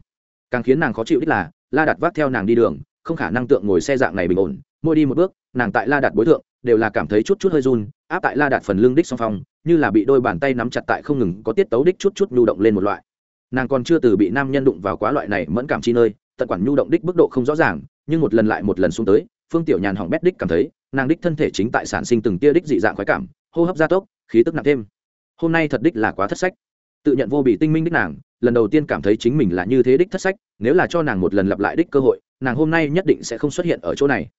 Càng khiến nàng khó chịu đích là, la đạt vác theo nàng đi đường, không khả năng tượng ngồi xe dạng này bình ổn, mỗi đi một bước, nàng tại la đạt bối thượng, đều là cảm thấy chút chút hơi run, áp tại la đạt phần lưng đích song phong, như là bị đôi bàn tay nắm chặt tại không ngừng có tiết tấu đích chút chút nhu động lên một loại nàng còn chưa từ bị nam nhân đụng vào quá loại này mẫn cảm chi nơi, tận quản nhu động đích mức độ không rõ ràng, nhưng một lần lại một lần xuống tới, phương tiểu nhàn hỏng bét đích cảm thấy, nàng đích thân thể chính tại sản sinh từng tia đích dị dạng khoái cảm, hô hấp gia tốc, khí tức nặng thêm. Hôm nay thật đích là quá thất sách. Tự nhận vô bị tinh minh đích nàng, lần đầu tiên cảm thấy chính mình là như thế đích thất sách, nếu là cho nàng một lần lặp lại đích cơ hội, nàng hôm nay nhất định sẽ không xuất hiện ở chỗ này.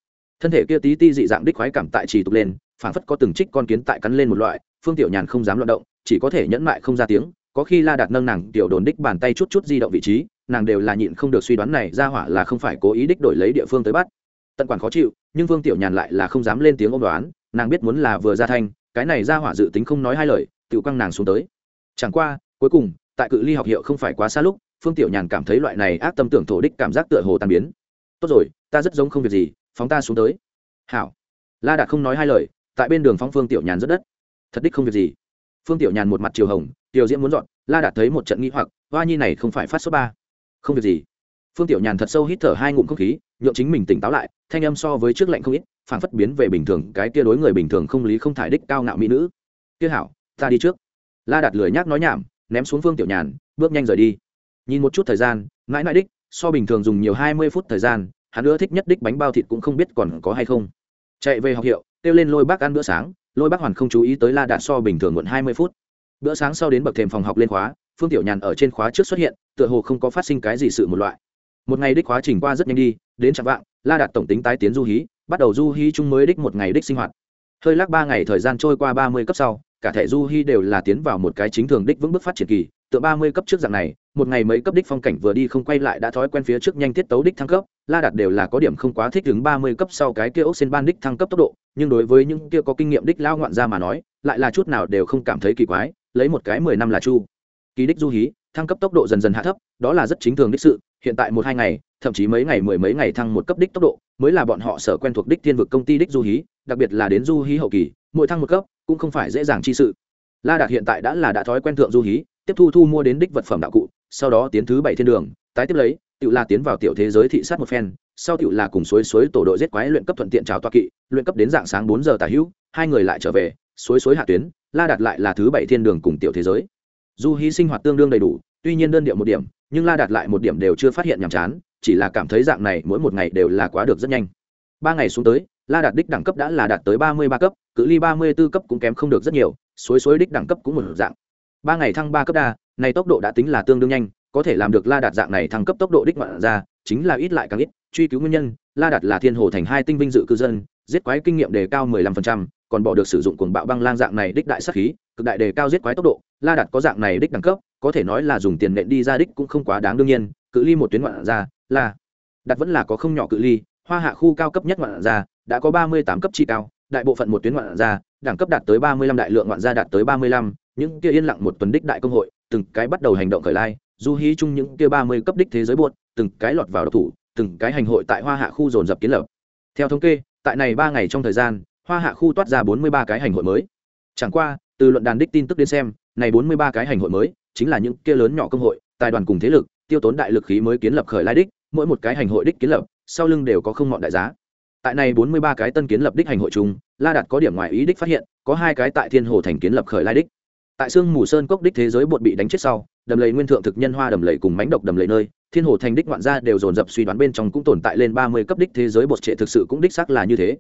Thân thể kia tí ti dị dạng đích khoái cảm tại trì tục lên, phảng phất có từng trích con kiến tại cắn lên một loại, phương tiểu nhàn không dám loạt động, chỉ có thể nhẫn mại không ra tiếng có khi la đạt nâng nàng tiểu đồn đích bàn tay chút chút di động vị trí, nàng đều là nhịn không được suy đoán này ra hỏa là không phải cố ý đích đổi lấy địa phương tới bắt. Tận quản khó chịu, nhưng vương tiểu nhàn lại là không dám lên tiếng ôm đoán, nàng biết muốn là vừa ra thanh, cái này ra hỏa dự tính không nói hai lời tự quăng nàng xuống tới. Chẳng qua, cuối cùng, tại cự ly học hiệu không phải quá xa lúc, phương tiểu nhàn cảm thấy loại này ác tâm tưởng thổ đích cảm giác tựa hồ tan biến. Tốt rồi, ta rất giống không việc gì, phóng ta xuống tới. Hảo. La đạt không nói hai lời, tại bên đường phóng phương tiểu nhàn rất đất. Thật đích không việc gì. Phương tiểu nhàn một mặt chiều hồng tiểu diễm muốn dọn, la đạt thấy một trận nghi hoặc, hoa nhi này không phải phát số ba. Không việc gì. Phương tiểu nhàn thật sâu hít thở hai ngụm không khí nhộn chính mình tỉnh táo lại, thanh âm so với trước lạnh không ít phản phất biến về bình thường, cái tia đối người bình thường không lý không thải đích cao ngạo mỹ nữ. Tiêu hảo, ta đi trước. La đạt lười nhác nói nhảm, ném xuống phương tiểu nhàn, bước nhanh rời đi. Nhìn một chút thời gian, mãi mãi đích, so bình thường dùng nhiều hai mươi phút thời gian, hắn ưa thích nhất đích bánh bao thịt cũng không biết còn có hay không. Chạy về học hiệu, kêu lên lôi bác ăn bữa sáng, lôi bác hoàn không chú ý tới la đạt so bình thường muộn hai mươi phút bữa sáng sau đến bậc thềm phòng học lên khóa, phương tiểu nhàn ở trên khóa trước xuất hiện, tựa hồ không có phát sinh cái gì sự một loại. Một ngày đích khóa trình qua rất nhanh đi, đến chạm vạng, la đạt tổng tính tái tiến du hí, bắt đầu du hí chung mới đích một ngày đích sinh hoạt. Hơi lắc ba ngày thời gian trôi qua ba mươi cấp sau, cả thẻ du hí đều là tiến vào một cái chính thường đích vững bước phát triển kỳ, tựa ba mươi cấp trước dạng này, một ngày mấy cấp đích phong cảnh vừa đi không quay lại đã thói quen phía trước nhanh tiết tấu đích thăng cấp, la đạt đều là có điểm không quá thích ứng ba mươi cấp sau cái kia ốc xin ban đích thăng cấp tốc độ, nhưng đối với những kia có kinh nghiệm đích lao ngoạn ra mà nói, lại là chút nào đều không cảm thấy kỳ quái lấy một cái mười năm là chu. Kỳ đích du hí, thăng cấp tốc độ dần dần hạ thấp, đó là rất chính thường đích sự, hiện tại một hai ngày, thậm chí mấy ngày mười mấy ngày thăng một cấp đích tốc độ, mới là bọn họ sở quen thuộc đích thiên vực công ty đích du hí, đặc biệt là đến du hí hậu kỳ, mỗi thăng một cấp cũng không phải dễ dàng chi sự. La đạt hiện tại đã là đã thói quen thượng du hí, tiếp thu thu mua đến đích vật phẩm đạo cụ, sau đó tiến thứ bảy thiên đường, tái tiếp lấy tự là tiến vào tiểu thế giới thị sát một phen, sau tự là cùng suối suối tổ đội giết quái luyện cấp thuận tiện chào toa kỵ, luyện cấp đến dạng sáng bốn giờ tả hữu, hai người lại trở về suối suối hạ tuyến, la đạt lại là thứ bảy thiên đường cùng tiểu thế giới. Du hy sinh hoạt tương đương đầy đủ, tuy nhiên đơn điệu một điểm, nhưng la đạt lại một điểm đều chưa phát hiện nhàm chán, chỉ là cảm thấy dạng này mỗi một ngày đều là quá được rất nhanh. Ba ngày xuống tới, la đạt đích đẳng cấp đã là đạt tới ba mươi ba cấp, cự ly ba mươi b ố cấp cũng kém không được rất nhiều, suối suối đích đẳng cấp cũng một dạng. Ba ngày thăng ba cấp đa, này tốc độ đã tính là tương đương nhanh, có thể làm được la đạt dạng này thăng cấp tốc độ đích ngoạn ra, chính là ít lại càng ít, truy cứu nguyên nhân, la đạt là thiên hồ thành hai tinh vinh dự cư dân, giết quái kinh nghiệm đề cao mười lăm phần trăm còn bỏ được sử dụng cuồng bạo băng lang dạng này đích đại sát khí, cực đại đề cao giết quái tốc độ, la đạt có dạng này đích đẳng cấp, có thể nói là dùng tiền nện đi ra đích cũng không quá đáng đương nhiên, cự ly một tuyến ngoạn ra là đặt vẫn là có không nhỏ cự ly, hoa hạ khu cao cấp nhất ngoạn ra đã có ba mươi tám cấp chi cao, đại bộ phận một tuyến ngoạn ra đẳng cấp đạt tới ba mươi lăm, đại lượng ngoạn ra đạt tới ba mươi lăm, những kia yên lặng một tuần đích đại công hội, từng cái bắt đầu hành động khởi lai, du hí chung những kia ba mươi cấp đích thế giới buột, từng cái lọt vào độc thủ, từng cái hành hội tại hoa hạ khu dồn dập kiến lập. Theo thống kê, tại này ba ngày trong thời gian hoa hạ khu toát ra bốn mươi ba cái hành hội mới. Chẳng qua, từ luận đàn đích tin tức đến xem, này bốn mươi ba cái hành hội mới chính là những kia lớn nhỏ công hội, tài đoàn cùng thế lực, tiêu tốn đại lực khí mới kiến lập khởi lai đích, mỗi một cái hành hội đích kiến lập, sau lưng đều có không mọn đại giá. Tại này bốn mươi ba cái tân kiến lập đích hành hội chung, la đạt có điểm ngoài ý đích phát hiện, có hai cái tại thiên hồ thành kiến lập khởi lai đích. Tại sương mù sơn cốc đích thế giới bột bị đánh chết sau, đầm lầy nguyên thượng thực nhân hoa đầm lầy cùng mánh độc đầm lầy nơi, thiên hồ thành đích ngoạn gia đều dồn dập suy đoán bên trong cũng tồn tại lên ba mươi cấp đích thế giới bột trệ thực sự cũng đích xác là như thế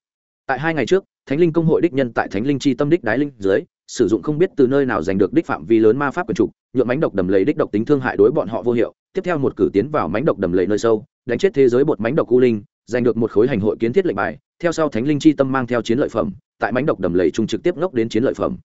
tại hai ngày trước, thánh linh công hội đích nhân tại thánh linh chi tâm đích đái linh dưới, sử dụng không biết từ nơi nào giành được đích phạm vi lớn ma pháp quần trục, nhuộm mánh độc đầm lầy đích độc tính thương hại đối bọn họ vô hiệu. Tiếp theo một cử tiến vào mánh độc đầm lầy nơi sâu, đánh chết thế giới bột mánh độc cu linh, giành được một khối hành hội kiến thiết lệnh bài. Theo sau thánh linh chi tâm mang theo chiến lợi phẩm, tại mánh độc đầm lầy trung trực tiếp ngốc đến chiến lợi phẩm.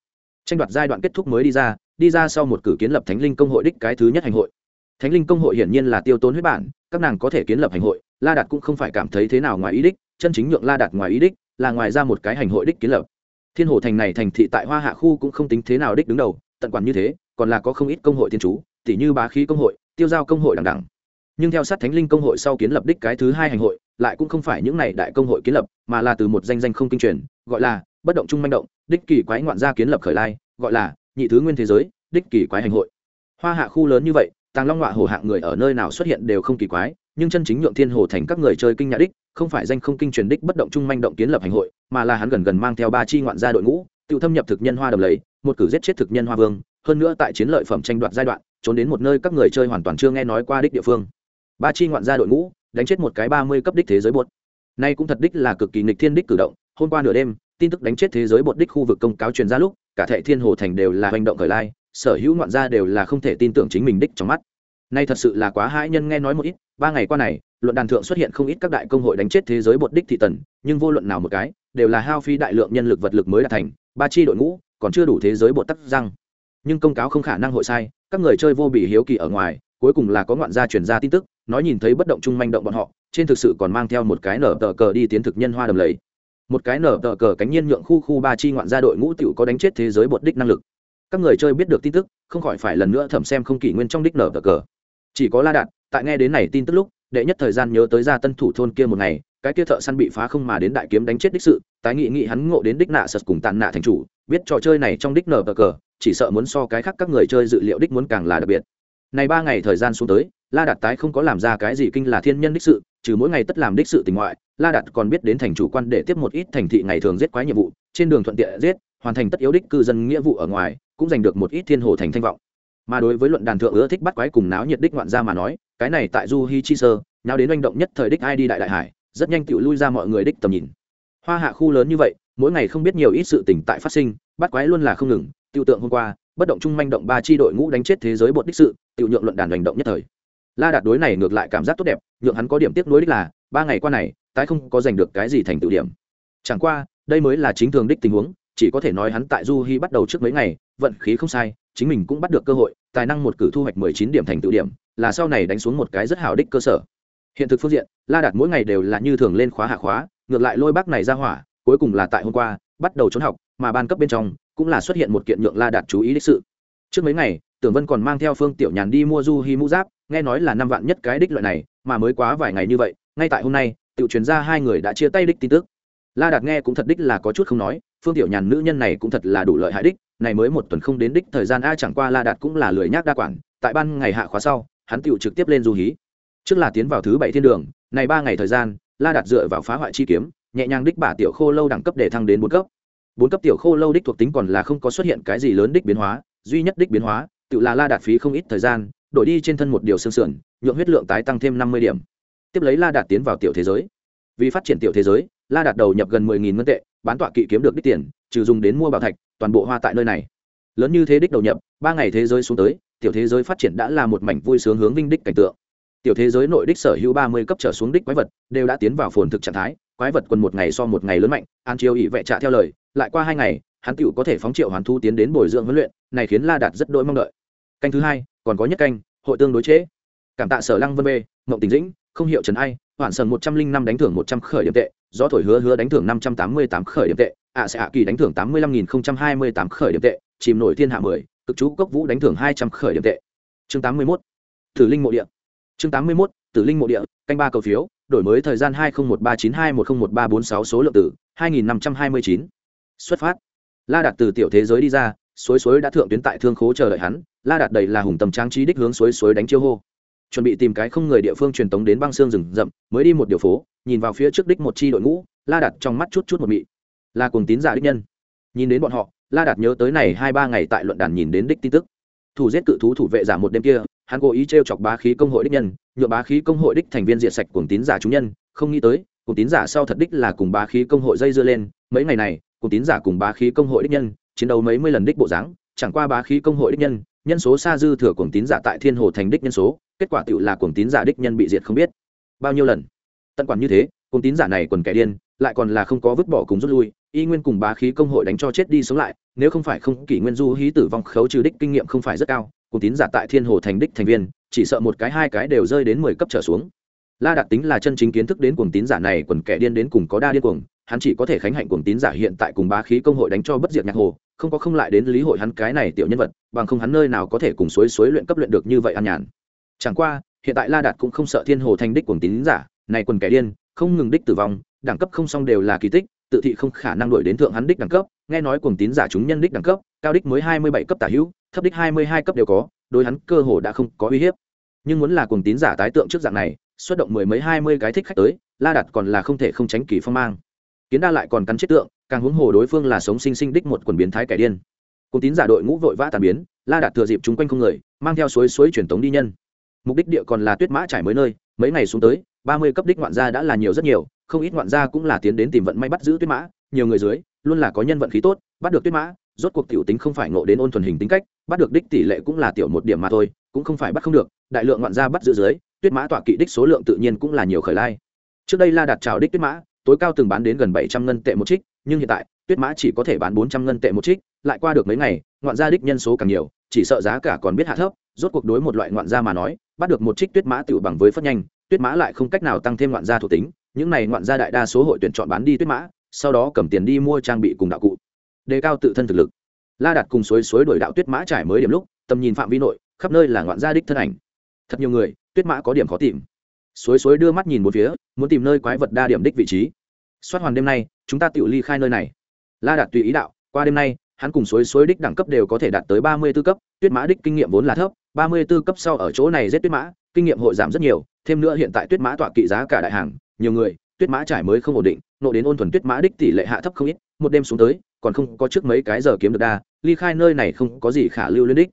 Tranh đoạt giai đoạn kết thúc mới đi ra đi ra sau một cử kiến lập thánh linh công hội đích cái thứ nhất hành hội. Thánh linh công hội hiển nhiên là tiêu tốn huyết bản, các nàng có thể kiến lập hành hội, la đạt cũng không phải cảm thấy thế nào ngoài ý đích, chân chính nhượng la đạt ngoài ý đích là ngoài ra một cái hành hội đích kiến lập. Thiên hồ thành này thành thị tại hoa hạ khu cũng không tính thế nào đích đứng đầu, tận quản như thế, còn là có không ít công hội thiên chú tỷ như bá khí công hội, tiêu giao công hội đằng đẳng nhưng theo sát thánh linh công hội sau kiến lập đích cái thứ hai hành hội, lại cũng không phải những này đại công hội kiến lập, mà là từ một danh danh không kinh truyền, gọi là bất động trung manh động, đích kỳ quái ngoạn gia kiến lập khởi lai, gọi là nhị thứ nguyên thế giới, đích kỳ quái hành hội. Hoa hạ khu lớn như vậy, tàng long họa hồ hạng người ở nơi nào xuất hiện đều không kỳ quái nhưng chân chính nhượng thiên hồ thành các người chơi kinh nhà đích, không phải danh không kinh truyền đích bất động trung manh động kiến lập hành hội, mà là hắn gần gần mang theo ba chi ngoạn gia đội ngũ, tự thâm nhập thực nhân hoa đầm lầy, một cử giết chết thực nhân hoa vương, hơn nữa tại chiến lợi phẩm tranh đoạt giai đoạn, trốn đến một nơi các người chơi hoàn toàn chưa nghe nói qua đích địa phương. Ba chi ngoạn gia đội ngũ, đánh chết một cái ba mươi cấp đích thế giới bột. Nay cũng thật đích là cực kỳ nghịch thiên đích cử động, hôm qua nửa đêm, tin tức đánh chết thế giới bột đích khu vực công cáo truyền ra lúc, cả thệ thiên hồ thành đều là hành động khởi lai, sở hữu ngoạn gia đều là không thể tin tưởng chính mình đích trong mắt. Nay thật sự là quá hãi nhân nghe nói một ít ba ngày qua này, luận đàn thượng xuất hiện không ít các đại công hội đánh chết thế giới bột đích thị tần, nhưng vô luận nào một cái, đều là hao phí đại lượng nhân lực vật lực mới đạt thành, ba chi đội ngũ còn chưa đủ thế giới bột tắc răng. Nhưng công cáo không khả năng hội sai, các người chơi vô bị hiếu kỳ ở ngoài, cuối cùng là có ngoạn gia truyền ra tin tức, nói nhìn thấy bất động chung manh động bọn họ, trên thực sự còn mang theo một cái nở tờ cờ đi tiến thực nhân hoa đầm lầy. Một cái nở tờ cờ cánh nhiên nhượng khu khu ba chi ngoạn gia đội ngũ tiểu có đánh chết thế giới bột đích năng lực. Các người chơi biết được tin tức, không khỏi phải lần nữa thẩm xem không kỷ nguyên trong đích nở tờ cờ. Chỉ có la đạt tại nghe đến này tin tức lúc, đệ nhất thời gian nhớ tới ra tân thủ thôn kia một ngày, cái kia thợ săn bị phá không mà đến đại kiếm đánh chết đích sự, tái nghị nghị hắn ngộ đến đích nạ sật cùng tàn nạ thành chủ, biết trò chơi này trong đích nở bờ cờ, chỉ sợ muốn so cái khác các người chơi dự liệu đích muốn càng là đặc biệt. Này ba ngày thời gian xuống tới, la đạt tái không có làm ra cái gì kinh là thiên nhân đích sự, trừ mỗi ngày tất làm đích sự tình ngoại, la đạt còn biết đến thành chủ quan để tiếp một ít thành thị ngày thường giết quái nhiệm vụ, trên đường thuận tiện giết, hoàn thành tất yếu đích cư dân nghĩa vụ ở ngoài, cũng giành được một ít thiên hồ thành thanh vọng. Mà đối với luận đàn thượng ưa thích bắt quái cùng náo nhiệt đích ngoạn gia mà nói cái này tại du hi chi sơ nào đến manh động nhất thời đích ai đi đại đại hải, rất nhanh tự lui ra mọi người đích tầm nhìn. Hoa hạ khu lớn như vậy, mỗi ngày không biết nhiều ít sự tình tại phát sinh, bắt quái luôn là không ngừng tiêu tượng hôm qua, bất động trung manh động ba chi đội ngũ đánh chết thế giới bột đích sự tự nhượng luận đàn hành động nhất thời. La đạt đối này ngược lại cảm giác tốt đẹp, nhượng hắn có điểm tiếc nuối đích là, ba ngày qua này, tái không có giành được cái gì thành tựu điểm. Chẳng qua, đây mới là chính thường đích tình huống, chỉ có thể nói hắn tại du hi bắt đầu trước mấy ngày, vận khí không sai, chính mình cũng bắt được cơ hội tài năng một cử thu hoạch mười chín điểm thành tựu điểm, là sau này đánh xuống một cái rất hào đích cơ sở. Hiện thực phương diện, la đạt mỗi ngày đều là như thường lên khóa hạ khóa, ngược lại lôi bác này ra hỏa, cuối cùng là tại hôm qua, bắt đầu trốn học, mà ban cấp bên trong, cũng là xuất hiện một kiện nhượng la đạt chú ý đích sự. Trước mấy ngày, tưởng vân còn mang theo phương tiểu nhàn đi mua du hi mũ giáp, nghe nói là năm vạn nhất cái đích loại này, mà mới quá vài ngày như vậy, ngay tại hôm nay tự truyền ra hai người đã chia tay đích tin tức. La đạt nghe cũng thật đích là có chút không nói, phương tiểu nhàn nữ nhân này cũng thật là đủ lợi hại đích này mới một tuần không đến đích thời gian a chẳng qua la đạt cũng là lười nhác đa quản, tại ban ngày hạ khóa sau, hắn tựu trực tiếp lên du hí. Trước là tiến vào thứ bảy thiên đường, này ba ngày thời gian, la đạt dựa vào phá hoại chi kiếm, nhẹ nhàng đích bả tiểu khô lâu đẳng cấp để thăng đến bốn cấp. Bốn cấp tiểu khô lâu đích thuộc tính còn là không có xuất hiện cái gì lớn đích biến hóa, duy nhất đích biến hóa tự là la đạt phí không ít thời gian, đổi đi trên thân một điều xương sườn, nhượng huyết lượng tái tăng thêm năm mươi điểm. Tiếp lấy la đạt tiến vào tiểu thế giới. Vì phát triển tiểu thế giới la đạt đầu nhập gần mười nghìn ngân tệ, bán tọa kỵ kiếm được đích tiền, trừ dùng đến mua bảo thạch, toàn bộ hoa tại nơi này. Lớn như thế đích đầu nhập, ba ngày thế giới xuống tới, tiểu thế giới phát triển đã là một mảnh vui sướng hướng vinh đích cảnh tượng. Tiểu thế giới nội đích sở hữu ba mươi cấp trở xuống đích quái vật, đều đã tiến vào phồn thực trạng thái, quái vật quần một ngày so một ngày lớn mạnh, an chiêu ỵ vệ trạ theo lời, lại qua hai ngày, hắn tựu có thể phóng triệu hoàn thu tiến đến bồi dưỡng huấn luyện, này khiến la đạt rất đỗi mong đợi. Canh thứ hai, còn có nhất canh, hội tương đối chế cảm tạ sở lăng vân bê mộng tình dĩnh không hiệu trần ai hoàn sần một trăm linh năm đánh thưởng một trăm khởi điểm tệ do thổi hứa hứa đánh thưởng năm trăm tám mươi tám khởi điểm tệ, ạ sẽ ạ kỳ đánh thưởng tám mươi lăm nghìn không trăm hai mươi tám khởi điểm tệ, chìm nổi thiên hạ mười, cực chú cốc vũ đánh thưởng hai trăm khởi điểm tệ. Chương tám mươi mốt thử linh mộ địa. Chương tám mươi mốt, tử linh mộ địa, canh ba cầu phiếu, đổi mới thời gian hai nghìn một ba chín hai một nghìn một ba bốn sáu số lượng tử hai nghìn năm trăm hai mươi chín. Xuất phát. La đạt từ tiểu thế giới đi ra, suối suối đã thượng tuyến tại thương khố chờ đợi hắn, la đạt đầy là hùng tầm trang trí đích hướng suối suối đánh chiêu hô chuẩn bị tìm cái không người địa phương truyền tống đến băng xương rừng rậm, mới đi một điều phố, nhìn vào phía trước đích một chi đội ngũ, la đạt trong mắt chút chút một mị. Là cùng tín giả đích nhân. Nhìn đến bọn họ, la đạt nhớ tới này hai ba ngày tại luận đàn nhìn đến đích tin tức. Thủ giết cự thú thủ vệ giả một đêm kia, hắn cố ý t r e o chọc bá khí công hội đích nhân nhựa bá khí công hội đích thành viên diệt sạch cùng tín giả chúng nhân, không nghĩ tới cùng tín giả sau thật đích là cùng bá khí công hội dây dưa lên, mấy ngày này cùng tín giả cùng bá khí công hội đích nhân, chiến đấu mấy mươi lần đích bộ dáng, chẳng qua bá khí công hội đích nhân nhân số xa dư thừa cùng tín giả tại thiên hồ thành đích nhân số kết quả tựu là cùng tín giả đích nhân bị diệt không biết. Bao nhiêu lần? Tận quản như thế cùng tín giả này quần kẻ điên, lại còn là không có vứt bỏ cùng rút lui, y nguyên cùng bá khí công hội đánh cho chết đi sống lại, nếu không phải không kỷ nguyên du hí tử vong khấu trừ đích kinh nghiệm không phải rất cao cùng tín giả tại thiên hồ thành đích thành viên, chỉ sợ một cái hai cái đều rơi đến mười cấp trở xuống. La đạt tính là chân chính kiến thức đến cuồng tín giả này quần kẻ điên đến cùng có đa điên cuồng, hắn chỉ có thể khánh hạnh cuồng tín giả hiện tại cùng bá khí công hội đánh cho bất diệt nhạc hồ, không có không lại đến lý hội hắn cái này tiểu nhân vật, bằng không hắn nơi nào có thể cùng suối suối luyện cấp luyện được như vậy an nhàn chẳng qua, hiện tại la đạt cũng không sợ thiên hồ thành đích cuồng tín giả, này quần kẻ điên, không ngừng đích tử vong, đẳng cấp không xong đều là kỳ tích, tự thị không khả năng đuổi đến thượng hắn đích đẳng cấp, nghe nói cuồng tín giả chúng nhân đích đẳng cấp, cao đích mới hai mươi bảy cấp tả hữu, thấp đích hai mươi hai cấp đều có, đối hắn cơ hồ đã không có uy hiếp. Nhưng muốn là cuồng tín giả tái tượng trước dạng này, xuất động mười mấy hai mươi cái thích khách tới, la đặt còn là không thể không tránh kỳ phong mang. Kiến đa lại còn cắn chết tượng, càng huống hồ đối phương là sống sinh sinh đích một quần biến thái kẻ điên. Cuồng tín giả đội ngũ vội vã tàn biến, la đặt thừa dịp chung quanh không người, mang theo suối suối truyền tống đi nhân mục đích địa còn là tuyết mã trải mới nơi, mấy ngày xuống tới, ba mươi cấp đích ngoạn gia đã là nhiều rất nhiều, không ít ngoạn gia cũng là tiến đến tìm vận may bắt giữ tuyết mã, nhiều người dưới, luôn là có nhân vận khí tốt, bắt được tuyết mã, rốt cuộc tiểu tính không phải ngộ đến ôn thuần hình tính cách, bắt được đích tỷ lệ cũng là tiểu một điểm mà thôi, cũng không phải bắt không được, đại lượng ngoạn gia bắt giữ dưới, tuyết mã tọa kỵ đích số lượng tự nhiên cũng là nhiều khởi lai. Trước đây la đạt trào đích tuyết mã, tối cao từng bán đến gần bảy trăm ngân tệ một trích, nhưng hiện tại, tuyết mã chỉ có thể bán bốn trăm ngân tệ một trích, lại qua được mấy ngày, ngoạn gia đích nhân số càng nhiều, chỉ sợ giá cả còn biết hạ thấp, rốt cuộc đối một loại ngoạn gia mà nói bắt được một trích tuyết mã tự bằng với phất nhanh, tuyết mã lại không cách nào tăng thêm ngoạn gia thuộc tính, những này ngoạn gia đại đa số hội tuyển chọn bán đi tuyết mã, sau đó cầm tiền đi mua trang bị cùng đạo cụ. Đề cao tự thân thực lực. La đặt cùng suối suối đổi đạo tuyết mã trải mới điểm lúc, tầm nhìn phạm vi nội, khắp nơi là ngoạn gia đích thân ảnh. Thật nhiều người, tuyết mã có điểm khó tìm. Suối suối đưa mắt nhìn một phía, muốn tìm nơi quái vật đa điểm đích vị trí. Soát hoàn đêm nay, chúng ta tự ly khai nơi này. La đạt tùy ý đạo, qua đêm nay, hắn cùng suối suối đích đẳng cấp đều có thể đạt tới ba mươi b ố cấp, tuyết mã đích kinh nghiệm vốn là thấp ba mươi b ố cấp sau ở chỗ này giết tuyết mã, kinh nghiệm hội giảm rất nhiều, thêm nữa hiện tại tuyết mã tọa kỵ giá cả đại hàng, nhiều người, tuyết mã trải mới không ổn định, nộ đến ôn thuần tuyết mã đích tỷ lệ hạ thấp không ít, một đêm xuống tới, còn không có trước mấy cái giờ kiếm được đa, ly khai nơi này không có gì khả lưu liên đích.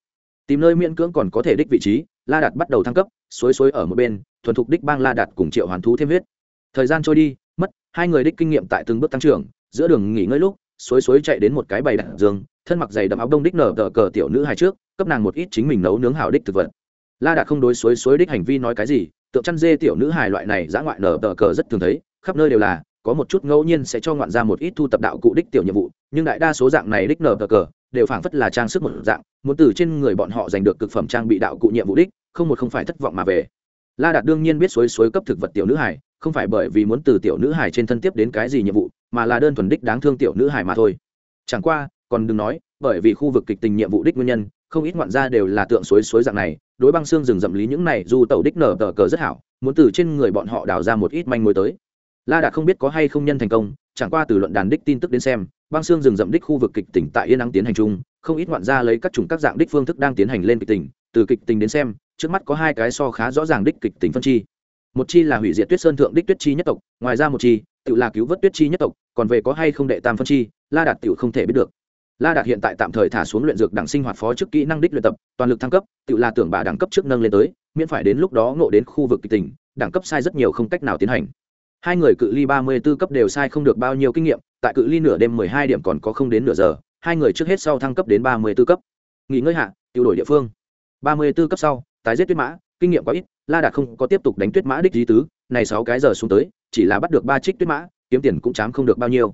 Tìm nơi miễn cưỡng còn có thể đích vị trí, la đạt bắt đầu thăng cấp, suối suối ở một bên, thuần thục đích bang la đạt cùng triệu hoàn thú thêm huyết. Thời gian trôi đi, mất, hai người đích kinh nghiệm tại từng bước tăng trưởng, giữa đường nghỉ ngơi lúc suối suối chạy đến một cái bầy đặt giường, thân mặc giày đậm áo đông đích nở tờ cờ tiểu nữ hài trước, cấp nàng một ít chính mình nấu nướng hảo đích thực vật. La đạt không đối suối suối đích hành vi nói cái gì, tượng chăn dê tiểu nữ hài loại này giã ngoại nở tờ cờ rất thường thấy, khắp nơi đều là, có một chút ngẫu nhiên sẽ cho ngoạn ra một ít thu tập đạo cụ đích tiểu nhiệm vụ, nhưng đại đa số dạng này đích nở tờ cờ, đều phảng phất là trang sức một dạng, muốn từ trên người bọn họ giành được cực phẩm trang bị đạo cụ nhiệm vụ đích, không một không phải thất vọng mà về. La đạt đương nhiên biết suối suối cấp thực vật tiểu nữ hải không phải bởi vì muốn từ tiểu nữ hải trên thân tiếp đến cái gì nhiệm vụ mà là đơn thuần đích đáng thương tiểu nữ hải mà thôi. Chẳng qua, còn đừng nói, bởi vì khu vực kịch tình nhiệm vụ đích nguyên nhân, không ít ngoạn gia đều là tượng suối suối dạng này, đối băng xương rừng rậm lý những này dù tẩu đích nở tờ cờ rất hảo, muốn từ trên người bọn họ đào ra một ít manh mối tới. La đạt không biết có hay không nhân thành công, chẳng qua từ luận đàn đích tin tức đến xem, băng xương rừng rậm đích khu vực kịch tỉnh tại yên năng tiến hành chung, không ít ngoạn gia lấy các chủng các dạng đích phương thức đang tiến hành lên kịch tỉnh từ kịch tình đến xem, trước mắt có hai cái so khá rõ ràng đích kịch tình phân chi. Một chi là hủy diệt tuyết sơn thượng đích tuyết chi nhất tộc, ngoài ra một chi tự là cứu vớt tuyết chi nhất tộc, còn về có hay không đệ tam phân chi, la đạt tự không thể biết được. La đạt hiện tại tạm thời thả xuống luyện dược đẳng sinh hoạt phó trước kỹ năng đích luyện tập, toàn lực thăng cấp tự là tưởng bà đẳng cấp trước nâng lên tới, miễn phải đến lúc đó ngộ đến khu vực kịch tình, đẳng cấp sai rất nhiều không cách nào tiến hành. Hai người cự ly ba mươi 34 cấp đều sai không được bao nhiêu kinh nghiệm, tại cự ly nửa đêm mười hai điểm còn có không đến nửa giờ, hai người trước hết sau thăng cấp đến ba mươi 34 cấp. Nghỉ ngơi hạ tiêu đổi địa phương. ba mươi 34 cấp sau, tái giết tuyết mã, kinh nghiệm quá ít, la đạt không có tiếp tục đánh tuyết mã đích di tứ, này sáu cái giờ xuống tới chỉ là bắt được ba trích tuyết mã, kiếm tiền cũng chám không được bao nhiêu.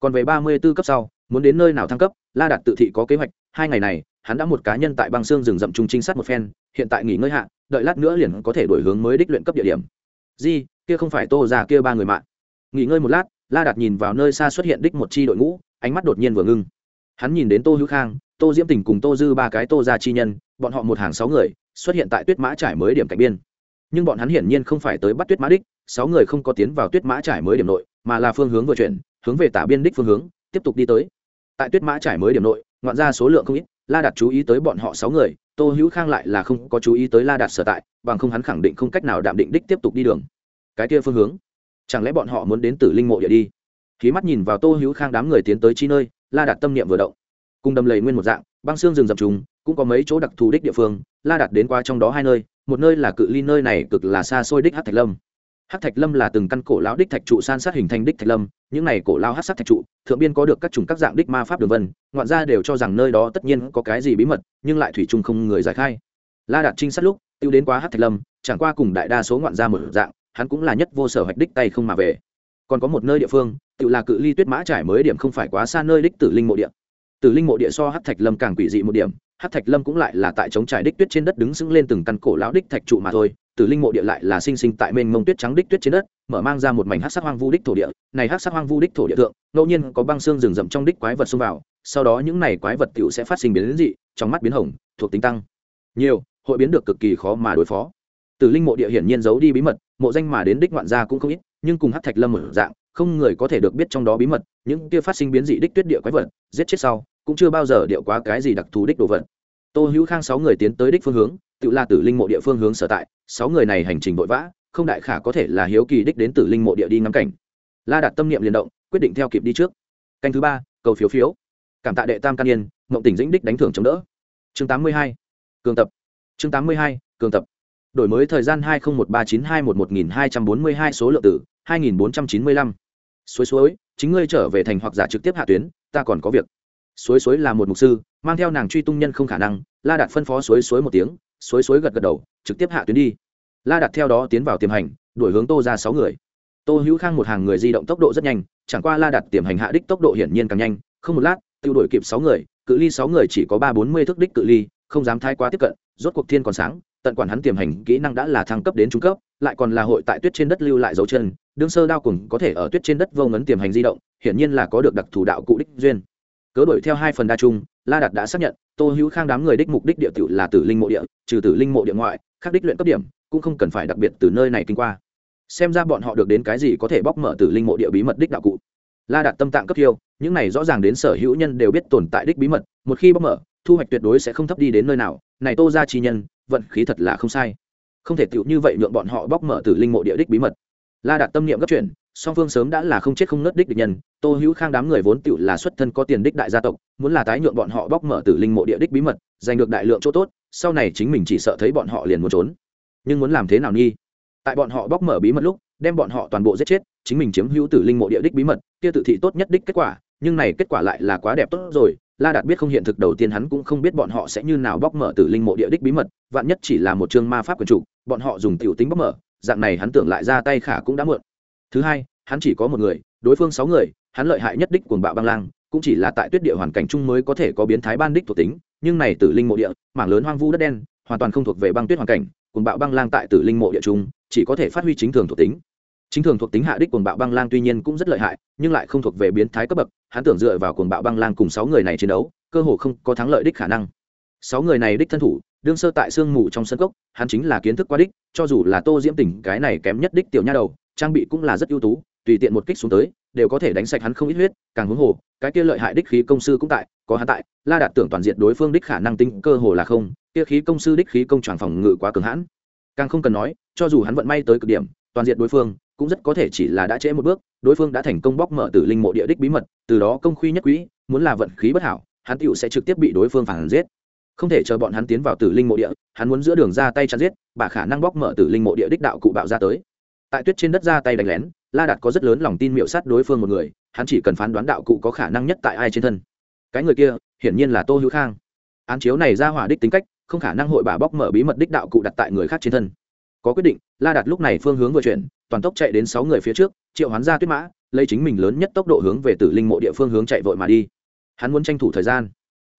Còn về ba mươi 34 cấp sau, muốn đến nơi nào thăng cấp, la đạt tự thị có kế hoạch, hai ngày này, hắn đã một cá nhân tại băng xương rừng rậm trung trinh sát một phen, hiện tại nghỉ ngơi hạ, đợi lát nữa liền có thể đổi hướng mới đích luyện cấp địa điểm. Di, kia không phải tô già kia ba người mạng. Nghỉ ngơi một lát, la đạt nhìn vào nơi xa xuất hiện đích một chi đội ngũ, ánh mắt đột nhiên vừa ngưng. Hắn nhìn đến tô hữu khang, tô diễm tình cùng tô dư ba cái tô Ra chi nhân, bọn họ một hàng sáu người, xuất hiện tại tuyết mã trải mới điểm cạnh biên nhưng bọn hắn hiển nhiên không phải tới bắt tuyết mã đích, sáu người không có tiến vào tuyết mã trải mới điểm nội, mà là phương hướng vừa chuyển, hướng về tả biên đích phương hướng, tiếp tục đi tới. Tại tuyết mã trải mới điểm nội, ngoạn ra số lượng không ít, la đạt chú ý tới bọn họ sáu người, tô hữu khang lại là không có chú ý tới la đạt sở tại, bằng không hắn khẳng định không cách nào đạm định đích tiếp tục đi đường. Cái kia phương hướng, chẳng lẽ bọn họ muốn đến từ linh mộ địa đi? Khí mắt nhìn vào tô hữu khang đám người tiến tới chi nơi, la đạt tâm niệm vừa động. Cùng đầm lầy nguyên một dạng, băng xương rừng rậm trùng, cũng có mấy chỗ đặc thù đích địa phương, la đạt đến qua trong đó hai nơi một nơi là cự ly nơi này cực là xa xôi đích hát thạch lâm. Hát thạch lâm là từng căn cổ lão đích thạch trụ san sát hình thành đích thạch lâm, những này cổ lão hát sát thạch trụ, thượng biên có được các chủng các dạng đích ma pháp đường vân, ngoạn ra đều cho rằng nơi đó tất nhiên có cái gì bí mật, nhưng lại thủy chung không người giải khai. La đạt trinh sát lúc, tiêu đến quá hát thạch lâm, chẳng qua cùng đại đa số ngoạn ra một dạng, hắn cũng là nhất vô sở hoạch đích tay không mà về. Còn có một nơi địa phương, tự là cự ly tuyết mã trải mới điểm không phải quá xa nơi đích tử linh mộ địa. Tử linh mộ địa so hát thạch lâm càng quỷ dị một điểm hát thạch lâm cũng lại là tại chống trải đích tuyết trên đất đứng sững lên từng căn cổ lão đích thạch trụ mà thôi. Từ linh mộ địa lại là sinh sinh tại mênh mông tuyết trắng đích tuyết trên đất, mở mang ra một mảnh hát sắc hoang vu đích thổ địa. Này hát sắc hoang vu đích thổ địa thượng, ngẫu nhiên có băng xương rừng rậm trong đích quái vật xông vào, sau đó những này quái vật tiểu sẽ phát sinh biến dị, trong mắt biến hồng, thuộc tính tăng. Nhiều, hội biến được cực kỳ khó mà đối phó. Từ linh mộ địa hiển nhiên giấu đi bí mật, mộ danh mà đến đích ngoạn gia cũng không ít, nhưng cùng hát thạch lâm một dạng, không người có thể được biết trong đó bí mật, những kia phát sinh biến dị đích tuyết địa quái vật, giết chết sau cũng chưa bao giờ điệu quá cái gì đặc thù đích đồ vật. Tô hữu khang sáu người tiến tới đích phương hướng, tự là tử linh mộ địa phương hướng sở tại, sáu người này hành trình vội vã, không đại khả có thể là hiếu kỳ đích đến tử linh mộ địa đi ngắm cảnh. La đạt tâm niệm liên động, quyết định theo kịp đi trước. Canh thứ ba, cầu phiếu phiếu. Cảm tạ đệ tam can yên mộng tỉnh dĩnh đích đánh thưởng chống đỡ. Chương tám mươi hai, cường tập. Chương tám mươi hai, cường tập. Đổi mới thời gian hai nghìn một ba chín hai một một nghìn hai trăm bốn mươi hai số lượng tử hai nghìn bốn trăm chín mươi lăm. Suối suối, chính ngươi trở về thành hoặc giả trực tiếp hạ tuyến, ta còn có việc suối suối là một mục sư, mang theo nàng truy tung nhân không khả năng, la đạt phân phó suối suối một tiếng, suối suối gật gật đầu, trực tiếp hạ tuyến đi. La đạt theo đó tiến vào tiềm hành, đuổi hướng tô ra sáu người. Tô hữu khang một hàng người di động tốc độ rất nhanh, chẳng qua la đạt tiềm hành hạ đích tốc độ hiển nhiên càng nhanh, không một lát, tiêu đuổi kịp sáu người, cự ly sáu người chỉ có ba bốn mươi thước đích cự ly, không dám thái quá tiếp cận, rốt cuộc thiên còn sáng, tận quản hắn tiềm hành kỹ năng đã là thăng cấp đến trung cấp, lại còn là hội tại tuyết trên đất lưu lại dấu chân, đương sơ đao cùng có thể ở tuyết trên đất vô ngấn tiềm hành di động, hiển nhiên là có được đặc thù đạo cụ đích duyên cớ đổi theo hai phần đa chung, la đạt đã xác nhận, tô hữu khang đám người đích mục đích địa tiểu là tử linh mộ địa, trừ tử linh mộ địa ngoại, khác đích luyện cấp điểm, cũng không cần phải đặc biệt từ nơi này kinh qua. Xem ra bọn họ được đến cái gì có thể bóc mở tử linh mộ địa bí mật đích đạo cụ. La đạt tâm tạng cấp thiêu những này rõ ràng đến sở hữu nhân đều biết tồn tại đích bí mật, một khi bóc mở, thu hoạch tuyệt đối sẽ không thấp đi đến nơi nào, này tô ra chi nhân, vận khí thật là không sai. Không thể tựu như vậy nhượng bọn họ bóc mở tử linh mộ địa đích bí mật. La đạt tâm niệm gấp chuyển song phương sớm đã là không chết không nớt đích địch nhân, tô hữu khang đám người vốn tựu là xuất thân có tiền đích đại gia tộc, muốn là tái nhượng bọn họ bóc mở tử linh mộ địa đích bí mật, giành được đại lượng chỗ tốt, sau này chính mình chỉ sợ thấy bọn họ liền muốn trốn. Nhưng muốn làm thế nào nghi? Tại bọn họ bóc mở bí mật lúc, đem bọn họ toàn bộ giết chết, chính mình chiếm hữu tử linh mộ địa đích bí mật, kia tự thị tốt nhất đích kết quả, nhưng này kết quả lại là quá đẹp tốt rồi, la đạt biết không hiện thực đầu tiên hắn cũng không biết bọn họ sẽ như nào bóc mở tử linh mộ địa đích bí mật, vạn nhất chỉ là một chương ma pháp quyền chủ, bọn họ dùng tiểu tính bóc mở, dạng này hắn tưởng lại ra tay khả cũng đã mượn thứ hai, hắn chỉ có một người, đối phương sáu người, hắn lợi hại nhất đích cuồng bạo băng lang, cũng chỉ là tại tuyết địa hoàn cảnh chung mới có thể có biến thái ban đích thuộc tính, nhưng này tử linh mộ địa, mảng lớn hoang vu đất đen, hoàn toàn không thuộc về băng tuyết hoàn cảnh, cuồng bạo băng lang tại tử linh mộ địa chung, chỉ có thể phát huy chính thường thuộc tính. Chính thường thuộc tính hạ đích cuồng bạo băng lang tuy nhiên cũng rất lợi hại, nhưng lại không thuộc về biến thái cấp bậc, hắn tưởng dựa vào cuồng bạo băng lang cùng sáu người này chiến đấu, cơ hồ không có thắng lợi đích khả năng. Sáu người này đích thân thủ, đương sơ tại sương mù trong sân cốc, hắn chính là kiến thức quá đích, cho dù là tô diễm tỉnh cái này kém nhất đích tiểu nha đầu trang bị cũng là rất ưu tú, tùy tiện một kích xuống tới, đều có thể đánh sạch hắn không ít huyết, càng huống hồ, cái kia lợi hại đích khí công sư cũng tại, có hắn tại, la đạt tưởng toàn diện đối phương đích khả năng tính cơ hồ là không, kia khí công sư đích khí công tròn phòng ngự quá cường hãn. Càng không cần nói, cho dù hắn vận may tới cực điểm, toàn diện đối phương cũng rất có thể chỉ là đã trễ một bước, đối phương đã thành công bóc mở tử linh mộ địa đích bí mật, từ đó công khuy nhất quỹ, muốn là vận khí bất hảo, hắn tựu sẽ trực tiếp bị đối phương phản giết. Không thể chờ bọn hắn tiến vào tử linh mộ địa, hắn muốn giữa đường ra tay chặn giết bà khả năng bóc mở tử linh mộ địa đích đạo cụ bạo ra tới tại tuyết trên đất ra tay đánh lén, la đạt có rất lớn lòng tin miệu sát đối phương một người, hắn chỉ cần phán đoán đạo cụ có khả năng nhất tại ai trên thân. Cái người kia, hiển nhiên là tô hữu khang. Án chiếu này ra hỏa đích tính cách, không khả năng hội bà bóc mở bí mật đích đạo cụ đặt tại người khác trên thân. Có quyết định, la đạt lúc này phương hướng vừa chuyển, toàn tốc chạy đến sáu người phía trước, triệu hoán ra tuyết mã, lấy chính mình lớn nhất tốc độ hướng về tử linh mộ địa phương hướng chạy vội mà đi. Hắn muốn tranh thủ thời gian.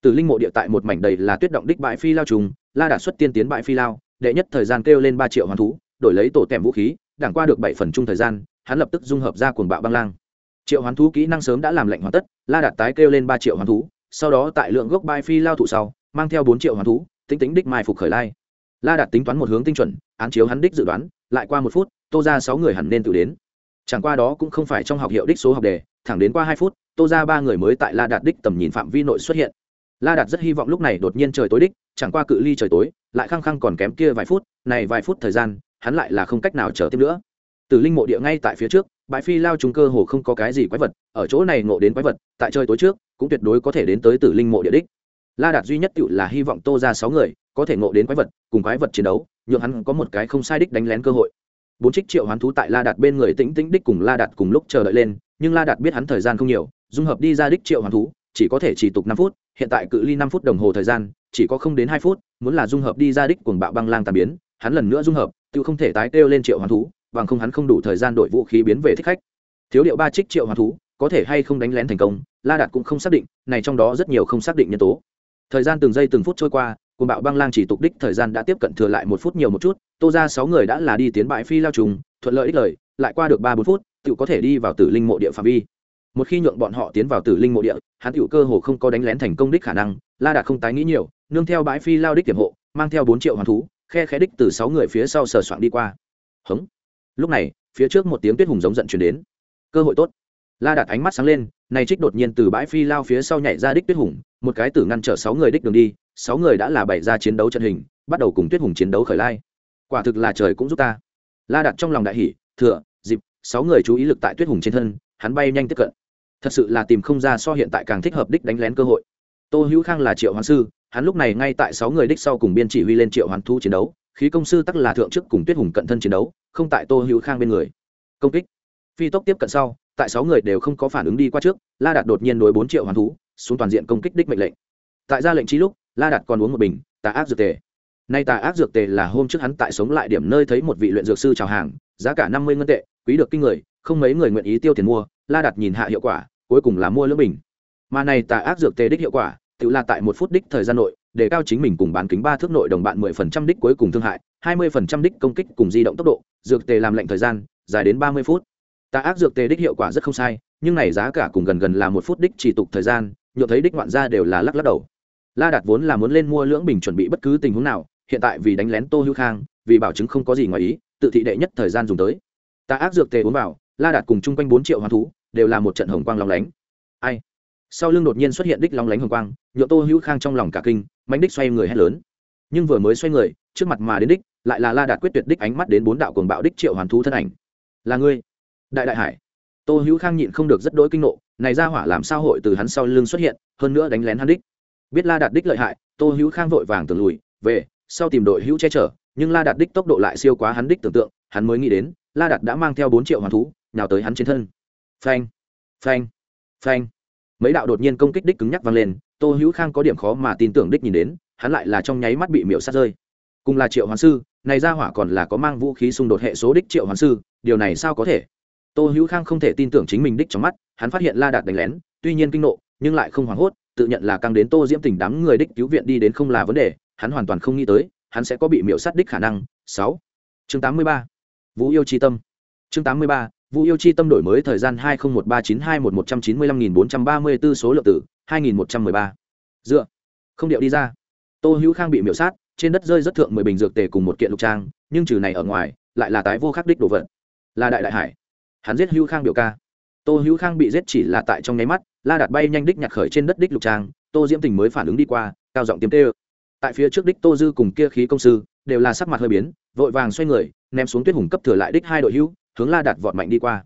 Tử linh mộ địa tại một mảnh đầy là tuyết động đích bãi phi lao trùng, la đạt xuất tiên tiến bãi phi lao, đệ nhất thời gian kêu lên ba triệu hoán thú, đổi lấy tổ tèm vũ khí đảng qua được bảy phần chung thời gian, hắn lập tức dung hợp ra cuồng bạo băng lang. Triệu hoán thú kỹ năng sớm đã làm lệnh hoàn tất, la đạt tái kêu lên ba triệu hoán thú, sau đó tại lượng gốc bãi phi lao thụ sau, mang theo bốn triệu hoán thú tính tính đích mai phục khởi lai. La đạt tính toán một hướng tinh chuẩn, án chiếu hắn đích dự đoán, lại qua một phút, tô ra sáu người hẳn nên tự đến. Chẳng qua đó cũng không phải trong học hiệu đích số học đề, thẳng đến qua hai phút, tô ra ba người mới tại la đạt đích tầm nhìn phạm vi nội xuất hiện. La đạt rất hy vọng lúc này đột nhiên trời tối đích, chẳng qua cự ly trời tối, lại khăng khăng còn kém kia vài phút, này vài phút thời gian hắn lại là không cách nào chờ tiếp nữa. Từ linh mộ địa ngay tại phía trước, bãi phi lao trùng cơ hồ không có cái gì quái vật, ở chỗ này ngộ đến quái vật, tại trời tối trước, cũng tuyệt đối có thể đến tới tử linh mộ địa đích. La đạt duy nhất tự là hy vọng tô ra sáu người có thể ngộ đến quái vật, cùng quái vật chiến đấu, nhượng hắn có một cái không sai đích đánh lén cơ hội. Bốn trích triệu hoán thú tại la đạt bên người tĩnh tĩnh đích cùng la đạt cùng lúc chờ đợi lên, nhưng la đạt biết hắn thời gian không nhiều, dung hợp đi ra đích triệu hoán thú, chỉ có thể chỉ tục năm phút, hiện tại cự ly năm phút đồng hồ thời gian, chỉ có không đến hai phút, muốn là dung hợp đi ra đích cuồng bạo băng lang tàn biến, hắn lần nữa dung hợp tự không thể tái kêu lên triệu hoán thú, bằng không hắn không đủ thời gian đổi vũ khí biến về thích khách. Thiếu điệu ba trích triệu hoán thú, có thể hay không đánh lén thành công, la đạt cũng không xác định, này trong đó rất nhiều không xác định nhân tố. Thời gian từng giây từng phút trôi qua cùng bạo băng lang chỉ tục đích thời gian đã tiếp cận thừa lại một phút nhiều một chút, tô ra sáu người đã là đi tiến bãi phi lao trùng, thuận lợi ích lời lại qua được ba bốn phút tự có thể đi vào tử linh mộ địa phạm vi. Một khi nhượng bọn họ tiến vào tử linh mộ địa, hắn tự cơ hồ không có đánh lén thành công đích khả năng, la đạt không tái nghĩ nhiều, nương theo bãi phi lao đích tiềm hộ, mang theo bốn triệu hoàn thú khe khẽ đích từ sáu người phía sau sờ soạn đi qua. Hống. Lúc này, phía trước một tiếng tuyết hùng giống giận chuyển đến. Cơ hội tốt. La đạt ánh mắt sáng lên, này trích đột nhiên từ bãi phi lao phía sau nhảy ra đích tuyết hùng, một cái tử ngăn chở sáu người đích đường đi, sáu người đã là bày ra chiến đấu trận hình, bắt đầu cùng tuyết hùng chiến đấu khởi lai. Quả thực là trời cũng giúp ta. La đặt trong lòng đại hỷ thừa, dịp, sáu người chú ý lực tại tuyết hùng trên thân, hắn bay nhanh tiếp cận. Thật sự là tìm không ra so hiện tại càng thích hợp đích đánh lén cơ hội. Tô hữu khang là triệu hoàng sư hắn lúc này ngay tại sáu người đích sau cùng biên chỉ huy lên triệu hoàn thu chiến đấu, khí công sư tắc là thượng chức cùng tuyết hùng cận thân chiến đấu, không tại tô hữu khang bên người. Công kích. Phi tốc tiếp cận sau, tại sáu người đều không có phản ứng đi qua trước, la đạt đột nhiên đối bốn triệu hoàn thú, xuống toàn diện công kích đích mệnh lệnh. Tại ra lệnh trí lúc, la đạt còn uống một bình, tà ác dược tề. Nay tà ác dược tề là hôm trước hắn tại sống lại điểm nơi thấy một vị luyện dược sư chào hàng, giá cả năm mươi ngân tệ, quý được kinh người, không mấy người nguyện ý tiêu tiền mua, la đạt nhìn hạ hiệu quả, cuối cùng là mua lưỡng bình. Mà này tà ác dược tề đích hiệu quả tự là tại một phút đích thời gian nội để cao chính mình cùng bán kính ba thước nội đồng bạn mười phần trăm đích cuối cùng thương hại, hai mươi phần trăm đích công kích cùng di động tốc độ, dược tề làm lệnh thời gian, dài đến ba mươi phút. Tà ác dược tề đích hiệu quả rất không sai, nhưng này giá cả cùng gần gần là một phút đích chỉ tục thời gian nhộn thấy đích ngoạn ra đều là lắc lắc đầu. La đạt vốn là muốn lên mua lưỡng bình chuẩn bị bất cứ tình huống nào, hiện tại vì đánh lén tô hữu khang, vì bảo chứng không có gì ngoài ý, tự thị đệ nhất thời gian dùng tới. Tà ác dược tề uống vào, la đạt cùng chung quanh bốn triệu hoán thú, đều là một trận hồng quang lóng lánh. Ai? Sau lưng đột nhiên xuất hiện đích long lánh hồng quang, nhựa tô hữu khang trong lòng cả kinh mánh đích xoay người hét lớn. Nhưng vừa mới xoay người, trước mặt mà đến đích, lại là la đạt quyết tuyệt đích ánh mắt đến bốn đạo cuồng bạo đích triệu hoàn thú thân ảnh. Là ngươi, đại đại hải. Tô hữu khang nhịn không được rất đỗi kinh nộ, này ra hỏa làm sao hội từ hắn sau lưng xuất hiện, hơn nữa đánh lén hắn đích? Biết la đạt đích lợi hại, tô hữu khang vội vàng tường lùi, về, sau tìm đội hữu che chở. Nhưng la đạt đích tốc độ lại siêu quá hắn đích tưởng tượng, hắn mới nghĩ đến, la đạt đã mang theo bốn triệu hoàn thú nào tới hắn trên thân. Phanh phanh phanh mấy đạo đột nhiên công kích đích cứng nhắc vang lên, tô hữu khang có điểm khó mà tin tưởng đích nhìn đến, hắn lại là trong nháy mắt bị miễu sát rơi. Cùng là triệu hoàn sư, này ra hỏa còn là có mang vũ khí xung đột hệ số đích triệu hoàn sư, điều này sao có thể? Tô hữu khang không thể tin tưởng chính mình đích trong mắt, hắn phát hiện la đạt đánh lén, tuy nhiên kinh nộ, nhưng lại không hoảng hốt, tự nhận là căng đến tô diễm tình đám người đích cứu viện đi đến không là vấn đề, hắn hoàn toàn không nghĩ tới, hắn sẽ có bị miễu sát đích khả năng. Sáu. Chương tám mươi ba. Vũ yêu tri tâm. Chương tám mươi ba. Vụ yêu chi tâm đổi mới thời gian hai nghìn một ba chín hai một một trăm chín mươi lăm nghìn bốn trăm ba mươi b ố số lượng tử, hai nghìn một trăm mười ba. Dựa. Không điệu đi ra. Tô hữu khang bị miểu sát, trên đất rơi rất thượng mười bình dược tề cùng một kiện lục trang, nhưng trừ này ở ngoài, lại là tái vô khắc đích đồ vật. Là đại đại hải. Hắn giết hữu khang biểu ca. Tô hữu khang bị giết chỉ là tại trong nháy mắt, la đạt bay nhanh đích nhặt khởi trên đất đích lục trang, tô diễm tình mới phản ứng đi qua, cao giọng tiêm tê tại phía trước đích tô dư cùng kia khí công sư, đều là sắc mặt hơi biến, vội vàng xoay người, ném xuống tuyết hùng cấp thừa lại đích hai đội hữu hướng la đạt vọt mạnh đi qua.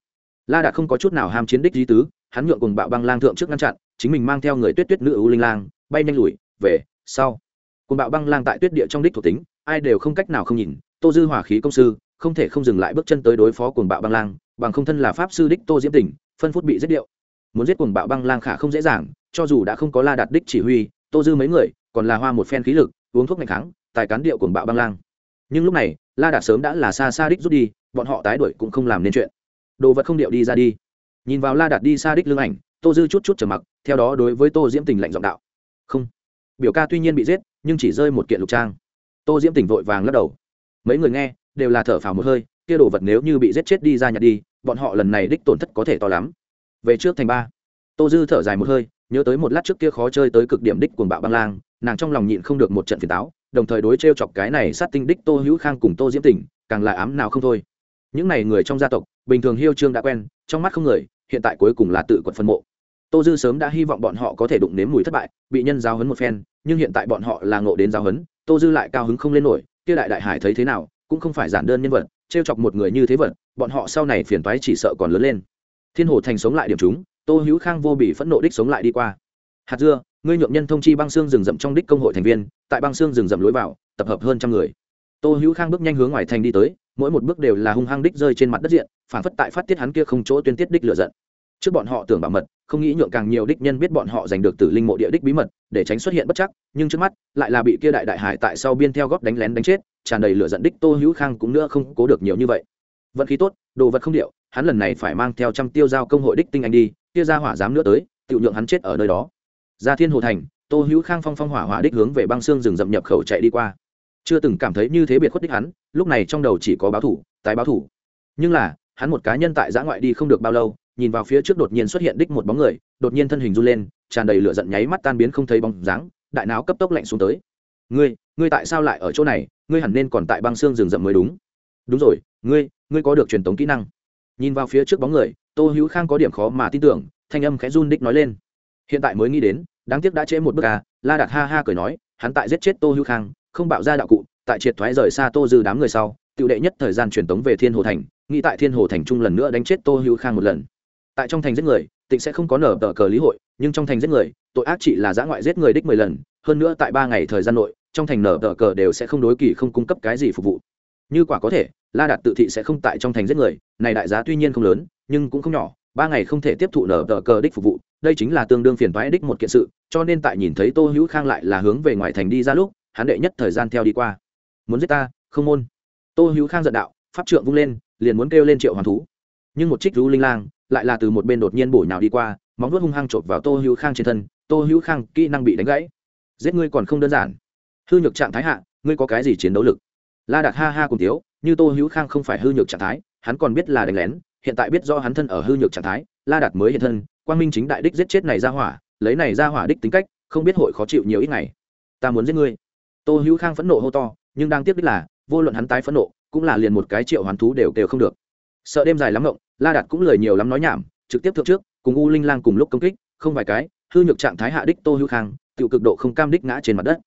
La đạt không có chút nào ham chiến đích di tứ, hắn nhượng cùng bạo băng lang thượng trước ngăn chặn, chính mình mang theo người tuyết tuyết nữ ưu linh lang, bay nhanh lùi, về, sau. Cùng bạo băng lang tại tuyết địa trong đích thuộc tính, ai đều không cách nào không nhìn, tô dư hỏa khí công sư, không thể không dừng lại bước chân tới đối phó cùng bạo băng lang, bằng không thân là pháp sư đích tô diễm Tỉnh, phân phút bị giết điệu. Muốn giết cùng bạo băng lang khả không dễ dàng, cho dù đã không có la đạt đích chỉ huy, tô dư mấy người, còn là hoa một phen khí lực, uống thuốc ngày kháng, tài cán điệu cùng bạo băng lang. Nhưng lúc này, la đạt sớm đã là xa xa đích rút đi bọn họ tái đuổi cũng không làm nên chuyện. Đồ vật không điệu đi ra đi. Nhìn vào la đạt đi xa đích lưng ảnh, tô dư chút chút trở mặc, theo đó đối với tô diễm tình lạnh giọng đạo. Không. Biểu ca tuy nhiên bị giết, nhưng chỉ rơi một kiện lục trang. Tô diễm tình vội vàng lắc đầu. Mấy người nghe, đều là thở phào một hơi, kia đồ vật nếu như bị giết chết đi ra nhặt đi, bọn họ lần này đích tổn thất có thể to lắm. Về trước thành ba. Tô dư thở dài một hơi, nhớ tới một lát trước kia khó chơi tới cực điểm đích cuồng bạo băng lang, nàng trong lòng nhịn không được một trận phiền táo, đồng thời đối t chọc cái này sát tinh đích tô hữu khang cùng tô diễm tình, càng là ám nào không thôi những n à y người trong gia tộc, bình thường hiêu trương đã quen, trong mắt không người, hiện tại cuối cùng là tự quật phân mộ. Tô dư sớm đã hy vọng bọn họ có thể đụng nếm mùi thất bại, bị nhân giáo hấn một phen, nhưng hiện tại bọn họ là ngộ đến giáo hấn tô dư lại cao hứng không lên nổi, kia đại đại hải thấy thế nào, cũng không phải giản đơn nhân vật t r e o chọc một người như thế vật, bọn họ sau này phiền toái chỉ sợ còn lớn lên. Thiên hồ thành sống lại điểm chúng, tô hữu khang vô bị phẫn nộ đích sống lại đi qua. Hạt dưa, ngươi nhượng nhân thông chi băng xương rừng rậm trong đích công hội thành viên, tại băng xương rừng rậm lối vào, tập hợp hơn trăm người. Tô hữu khang bước nhanh hướng ngoài thành đi tới mỗi một bước đều là hung hăng đích rơi trên mặt đất diện, phản phất tại phát tiết hắn kia không chỗ tuyên tiết đích lựa giận. Trước bọn họ tưởng bảo mật, không nghĩ nhượng càng nhiều đích nhân biết bọn họ giành được tử linh mộ địa đích bí mật, để tránh xuất hiện bất chắc, nhưng trước mắt, lại là bị kia đại đại hải tại sau biên theo góp đánh lén đánh chết, tràn đầy lửa giận đích tô hữu khang cũng nữa không cố được nhiều như vậy. Vận khí tốt, đồ vật không điệu, hắn lần này phải mang theo trăm tiêu giao công hội đích tinh anh đi, kia ra hỏa dám nữa tới tự nhượng hắn chết ở nơi đó. Ra thiên hồ thành, tô hữu khang phong phong hỏa hỏa đích hướng về băng xương rừng rậm nhập khẩu chạy đi qua chưa từng cảm thấy như thế biệt khuất đích hắn, lúc này trong đầu chỉ có báo thủ, tái báo thủ. Nhưng là, hắn một cá nhân tại giã ngoại đi không được bao lâu, nhìn vào phía trước đột nhiên xuất hiện đích một bóng người, đột nhiên thân hình run lên, tràn đầy lửa giận nháy mắt tan biến không thấy bóng dáng, đại não cấp tốc lạnh xuống tới. Ngươi ngươi tại sao lại ở chỗ này? Ngươi hẳn nên còn tại băng xương rừng rậm mới đúng. Đúng rồi, ngươi ngươi có được truyền tống kỹ năng. Nhìn vào phía trước bóng người, tô hữu khang có điểm khó mà tin tưởng, thanh âm khẽ run đích nói lên. Hiện tại mới nghĩ đến, đáng tiếc đã trễ một bước à la đạt ha ha cười nói, hắn tại giết chết tô hữu khang không bạo ra đạo cụ, tại triệt thoái rời xa tô dư đám người sau tự đệ nhất thời gian truyền tống về thiên hồ thành, nghĩ tại thiên hồ thành trung lần nữa đánh chết tô hữu khang một lần. Tại trong thành giết người, tịnh sẽ không có nở tờ cờ lý hội, nhưng trong thành giết người, tội ác chỉ là giã ngoại giết người đích mười lần, hơn nữa tại ba ngày thời gian nội, trong thành nở tờ cờ đều sẽ không đối kỳ không cung cấp cái gì phục vụ. Như quả có thể, la đạt tự thị sẽ không tại trong thành giết người, này đại giá tuy nhiên không lớn, nhưng cũng không nhỏ, ba ngày không thể tiếp thụ nở tờ cờ đích phục vụ, đây chính là tương đương phiền toái đích một kiện sự, cho nên tại nhìn thấy tô hữu khang lại là hướng về ngoài thành đi ra lúc hắn đệ nhất thời gian theo đi qua. Muốn giết ta, không môn. Tô hữu khang giận đạo, pháp trượng vung lên, liền muốn kêu lên triệu hoàng thú. Nhưng một trích rú linh lang lại là từ một bên đột nhiên bổ nhào đi qua, móng vuốt hung hăng chộp vào tô hữu khang trên thân, tô hữu khang kỹ năng bị đánh gãy. Giết ngươi còn không đơn giản. Hư nhược trạng thái hạ, ngươi có cái gì chiến đấu lực? La đạt ha ha cùng tiếu như tô hữu khang không phải hư nhược trạng thái, hắn còn biết là đánh lén, hiện tại biết do hắn thân ở hư nhược trạng thái, la đạt mới hiện thân, quang minh chính đại đích giết chết này ra hỏa, lấy này ra hỏa đích tính cách, không biết hội khó chịu nhiều ít ngày. Ta muốn giết ngươi tô hữu khang phẫn nộ hô to, nhưng đang tiếp đích là, vô luận hắn tái phẫn nộ, cũng là liền một cái triệu hoàn thú đều đều không được. Sợ đêm dài lắm ngộng la đạt cũng lời nhiều lắm nói nhảm, trực tiếp thượng trước, cùng u linh lang cùng lúc công kích, không vài cái, hư nhược trạng thái hạ đích tô hữu khang tự cực độ không cam đích ngã trên mặt đất.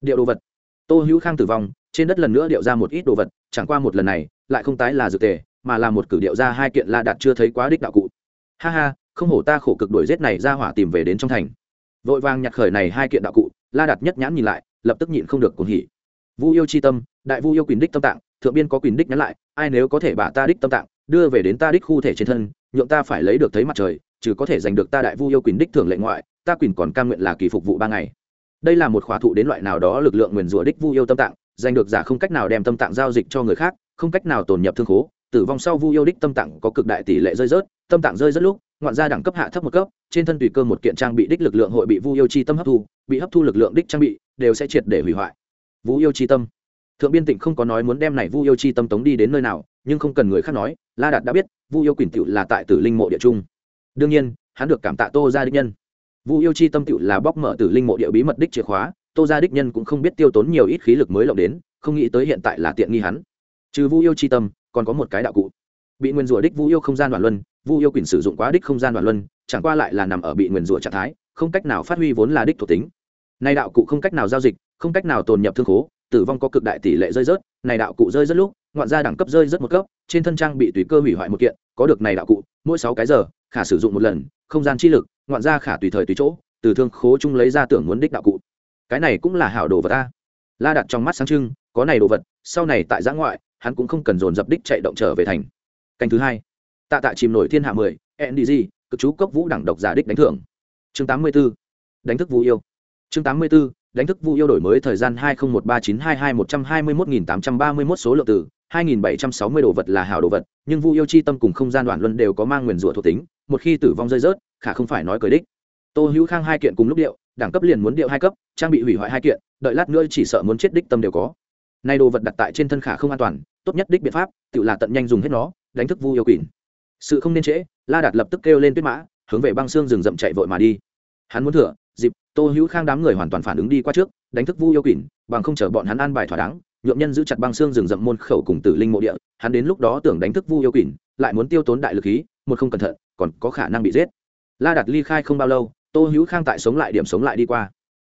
Điệu đồ vật. Tô hữu khang tử vong, trên đất lần nữa điệu ra một ít đồ vật, chẳng qua một lần này, lại không tái là dược tề, mà là một cử điệu ra hai kiện la đạt chưa thấy quá đích đạo cụ. Ha ha, không hổ ta khổ cực đuổi rét này ra hỏa tìm về đến trong thành. Vội vàng nhặt khởi này hai kiện đạo cụ, la đạt nhất nhãn nhìn lại lập tức nhịn không được cuồng hỉ. Vu yêu chi tâm, đại vu yêu quyền đích tâm tạng, thượng biên có quyền đích nhắn lại, ai nếu có thể bả ta đích tâm tạng, đưa về đến ta đích khu thể trên thân, nhượng ta phải lấy được thấy mặt trời, trừ có thể giành được ta đại vu yêu quyền đích thường lệ ngoại, ta quyền còn cam nguyện là kỳ phục vụ ba ngày. Đây là một khóa thụ đến loại nào đó lực lượng nguyền rủa đích vu yêu tâm tạng, giành được giả không cách nào đem tâm tạng giao dịch cho người khác, không cách nào tồn nhập thương khố, tử vong sau vu yêu đích tâm tạng có cực đại tỷ lệ rơi rớt, tâm tạng rơi rất lúc, ngoạn gia đẳng cấp hạ thấp một cấp, trên thân tùy cơ một kiện trang bị đích lực lượng hội bị vu yêu chi tâm hấp thu, bị hấp thu lực lượng đích trang bị đều sẽ triệt để hủy hoại. Vu yêu chi tâm. Thượng biên tịnh không có nói muốn đem này vu yêu chi tâm tống đi đến nơi nào, nhưng không cần người khác nói, la đạt đã biết vu yêu quỳnh tựu là tại tử linh mộ địa trung. Đương nhiên, hắn được cảm tạ tô gia đích nhân. Vu yêu chi tâm tựu là bóc mở tử linh mộ địa bí mật đích chìa khóa, tô gia đích nhân cũng không biết tiêu tốn nhiều ít khí lực mới lộng đến, không nghĩ tới hiện tại là tiện nghi hắn. Trừ vu yêu chi tâm, còn có một cái đạo cụ. Bị nguyên rủa đích vu yêu không gian đoạn luân vu yêu quỳnh sử dụng quá đích không gian đoạn luân, chẳng qua lại là nằm ở bị nguyên rủa trạng thái, không cách nào phát huy vốn là đích thuộc tính nay đạo cụ không cách nào giao dịch, không cách nào tồn nhập thương khố, tử vong có cực đại tỷ lệ rơi rớt. Này đạo cụ rơi rất lúc, ngoạn gia đẳng cấp rơi rất một cấp, trên thân trang bị tùy cơ hủy hoại một kiện, có được này đạo cụ, mỗi sáu cái giờ, khả sử dụng một lần, không gian chi lực, ngoạn gia khả tùy thời tùy chỗ, từ thương khố chung lấy ra tưởng muốn đích đạo cụ. Cái này cũng là hảo đồ vật ta la đặt trong mắt sáng trưng, có này đồ vật, sau này tại giã ngoại, hắn cũng không cần dồn dập đích chạy động trở về thành. Canh thứ hai. Tạ tạ chìm nổi thiên hạ mười ndg cực chú cốc vũ đẳng độc giả đích đánh thưởng. Chương tám mươi b ố đánh thức vũ yêu chương tám mươi b ố đánh thức vu yêu đổi mới thời gian hai nghìn một ba chín hai hai một trăm hai mươi một nghìn tám trăm ba mươi một số lượng từ hai nghìn bảy trăm sáu mươi đồ vật là hảo đồ vật, nhưng vu yêu chi tâm cùng không gian đoạn luân đều có mang nguyền rủa thuộc tính, một khi tử vong rơi rớt, khả không phải nói cười đích. Tô hữu khang hai kiện cùng lúc điệu, đẳng cấp liền muốn điệu hai cấp, trang bị hủy hoại hai kiện, đợi lát nữa chỉ sợ muốn chết đích tâm đều có. Nay đồ vật đặt tại trên thân khả không an toàn, tốt nhất đích biện pháp, tự là tận nhanh dùng hết nó, đánh thức vu yêu quỷ. Sự không nên trễ, la đạt lập tức kêu lên tuyết mã, hướng về băng xương rừng rậm chạy vội mà đi. Hắn muốn thừa dịp, tô hữu khang đám người hoàn toàn phản ứng đi qua trước, đánh thức vu yêu quỷ bằng không chờ bọn hắn an bài thỏa đáng, nhuộm nhân giữ chặt băng xương rừng rậm môn khẩu cùng tử linh mộ địa, hắn đến lúc đó tưởng đánh thức vu yêu quỷ lại muốn tiêu tốn đại lực khí, một không cẩn thận, còn có khả năng bị giết. La đặt ly khai không bao lâu, tô hữu khang tại sống lại điểm sống lại đi qua.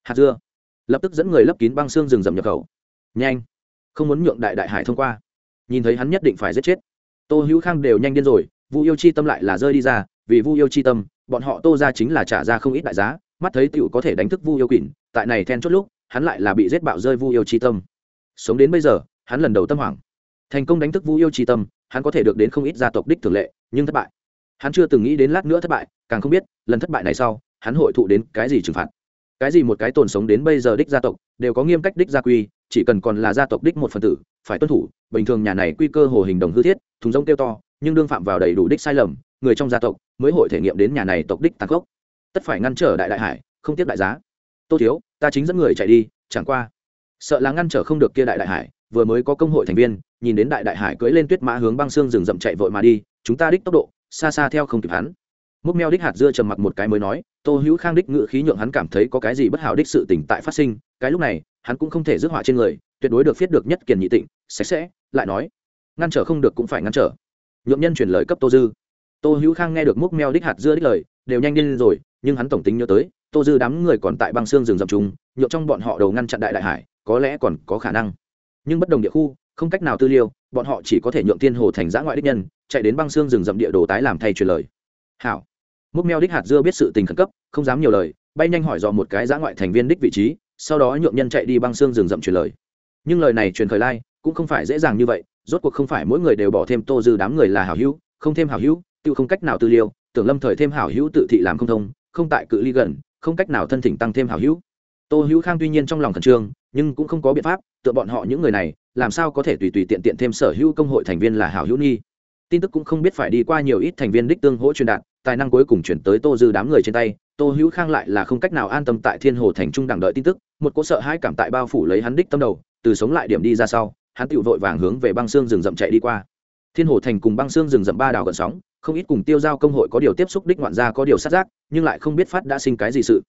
Hạt dưa. Lập tức dẫn người lấp kín băng xương rừng rậm nhập khẩu. Nhanh. Không muốn nhượng đại đại hải thông qua. Nhìn thấy hắn nhất định phải giết chết. Tô hữu khang đều nhanh điên rồi, vu yêu chi tâm lại là rơi đi ra, vì vu yêu chi tâm, bọn họ tô ra chính là trả ra không ít đại giá mắt thấy tựu có thể đánh thức vu yêu quỷ tại này then chốt lúc, hắn lại là bị giết bạo rơi vu yêu chi tâm. Sống đến bây giờ, hắn lần đầu tâm hoảng. Thành công đánh thức vu yêu chi tâm, hắn có thể được đến không ít gia tộc đích thường lệ, nhưng thất bại. Hắn chưa từng nghĩ đến lát nữa thất bại, càng không biết, lần thất bại này sau, hắn hội thụ đến cái gì trừng phạt. Cái gì một cái tồn sống đến bây giờ đích gia tộc, đều có nghiêm cách đích gia quy, chỉ cần còn là gia tộc đích một phần tử, phải tuân thủ, bình thường nhà này quy cơ hồ hình đồng hư thiết, thùng rông kêu to, nhưng đương phạm vào đầy đủ đích sai lầm, người trong gia tộc mới hội thể nghiệm đến nhà này tộc đích tàn khốc tất phải ngăn trở đại đại hải, không tiếp đại giá. Tô thiếu, ta chính dẫn người chạy đi, chẳng qua. Sợ là ngăn trở không được kia đại đại hải, vừa mới có công hội thành viên, nhìn đến đại đại hải cưỡi lên tuyết mã hướng băng xương rừng rậm chạy vội mà đi, chúng ta đích tốc độ, xa xa theo không kịp hắn. Múc meo đích hạt dưa trầm mặc một cái mới nói, tô hữu khang đích ngự khí nhượng hắn cảm thấy có cái gì bất hảo đích sự tỉnh tại phát sinh, cái lúc này, hắn cũng không thể dứt họa trên người, tuyệt đối được viết được nhất kiền nhị tịnh, sạch sẽ, lại nói, ngăn trở không được cũng phải ngăn trở. Nhượng nhân chuyển lời cấp tô dư. Tô hữu khang nghe được múc meo đích hạt dưa đích lời đều nhanh lên rồi, nhưng hắn tổng tính nhớ tới, tô dư đám người còn tại băng xương rừng rậm chúng nhượng trong bọn họ đầu ngăn chặn đại đại hải, có lẽ còn có khả năng. Nhưng bất đồng địa khu, không cách nào tư liêu, bọn họ chỉ có thể nhượng tiên hồ thành giã ngoại đích nhân, chạy đến băng xương rừng rậm địa đồ tái làm thay truyền lời. Hảo. Múc meo đích hạt dưa biết sự tình khẩn cấp, không dám nhiều lời, bay nhanh hỏi dò một cái giã ngoại thành viên đích vị trí, sau đó nhượng nhân chạy đi băng xương rừng rậm truyền lời. Nhưng lời này truyền khởi lai, cũng không phải dễ dàng như vậy, rốt cuộc không phải mỗi người đều bỏ thêm tô dư đám người là hảo hữu, không thêm hảo hữu tự không cách nào tư liêu tưởng lâm thời thêm hảo hữu tự thị làm không thông, không tại cự ly gần, không cách nào thân thỉnh tăng thêm hảo hữu. Tô hữu khang tuy nhiên trong lòng khẩn trương, nhưng cũng không có biện pháp, tựa bọn họ những người này, làm sao có thể tùy tùy tiện tiện thêm sở hữu công hội thành viên là hảo hữu nghi. Tin tức cũng không biết phải đi qua nhiều ít thành viên đích tương hỗ truyền đạt, tài năng cuối cùng chuyển tới tô dư đám người trên tay, tô hữu khang lại là không cách nào an tâm tại thiên hồ thành trung đẳng đợi tin tức, một cỗ sợ hãi cảm tại bao phủ lấy hắn đích tâm đầu, từ sống lại điểm đi ra sau, hắn tự vội vàng hướng về băng xương rừng rậm chạy đi qua. Thiên hồ thành cùng băng xương rừng rậm ba đảo gần sóng không ít cùng tiêu giao công hội có điều tiếp xúc đích ngoạn gia có điều sát giác, nhưng lại không biết phát đã sinh cái gì sự.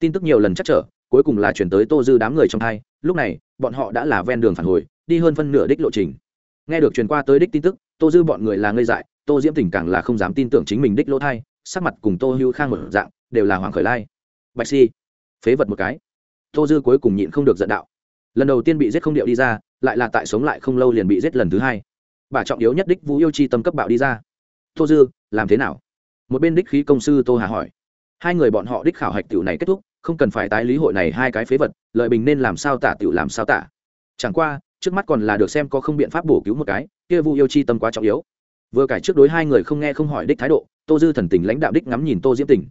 Tin tức nhiều lần chắc trở, cuối cùng là chuyển tới tô dư đám người trong thay lúc này, bọn họ đã là ven đường phản hồi, đi hơn phân nửa đích lộ trình. Nghe được truyền qua tới đích tin tức, tô dư bọn người là ngây dại, tô diễm tình càng là không dám tin tưởng chính mình đích lỗ thai, sắc mặt cùng tô hưu khang một dạng, đều là hoàng khởi lai. Bạch si, phế vật một cái. Tô dư cuối cùng nhịn không được giận đạo. Lần đầu tiên bị giết không điệu đi ra, lại là tại sống lại không lâu liền bị giết lần thứ hai. Bà trọng yếu nhất đích vũ yêu chi tâm cấp bạo đi ra tô dư, làm thế nào? Một bên đích khí công sư tô hà hỏi. Hai người bọn họ đích khảo hạch tiểu này kết thúc, không cần phải tái lý hội này hai cái phế vật, lợi bình nên làm sao tả tiểu làm sao tả. Chẳng qua, trước mắt còn là được xem có không biện pháp bổ cứu một cái, kia vu yêu chi tâm quá trọng yếu. Vừa cải trước đối hai người không nghe không hỏi đích thái độ, tô dư thần tình lãnh đạo đích ngắm nhìn tô diễm tình.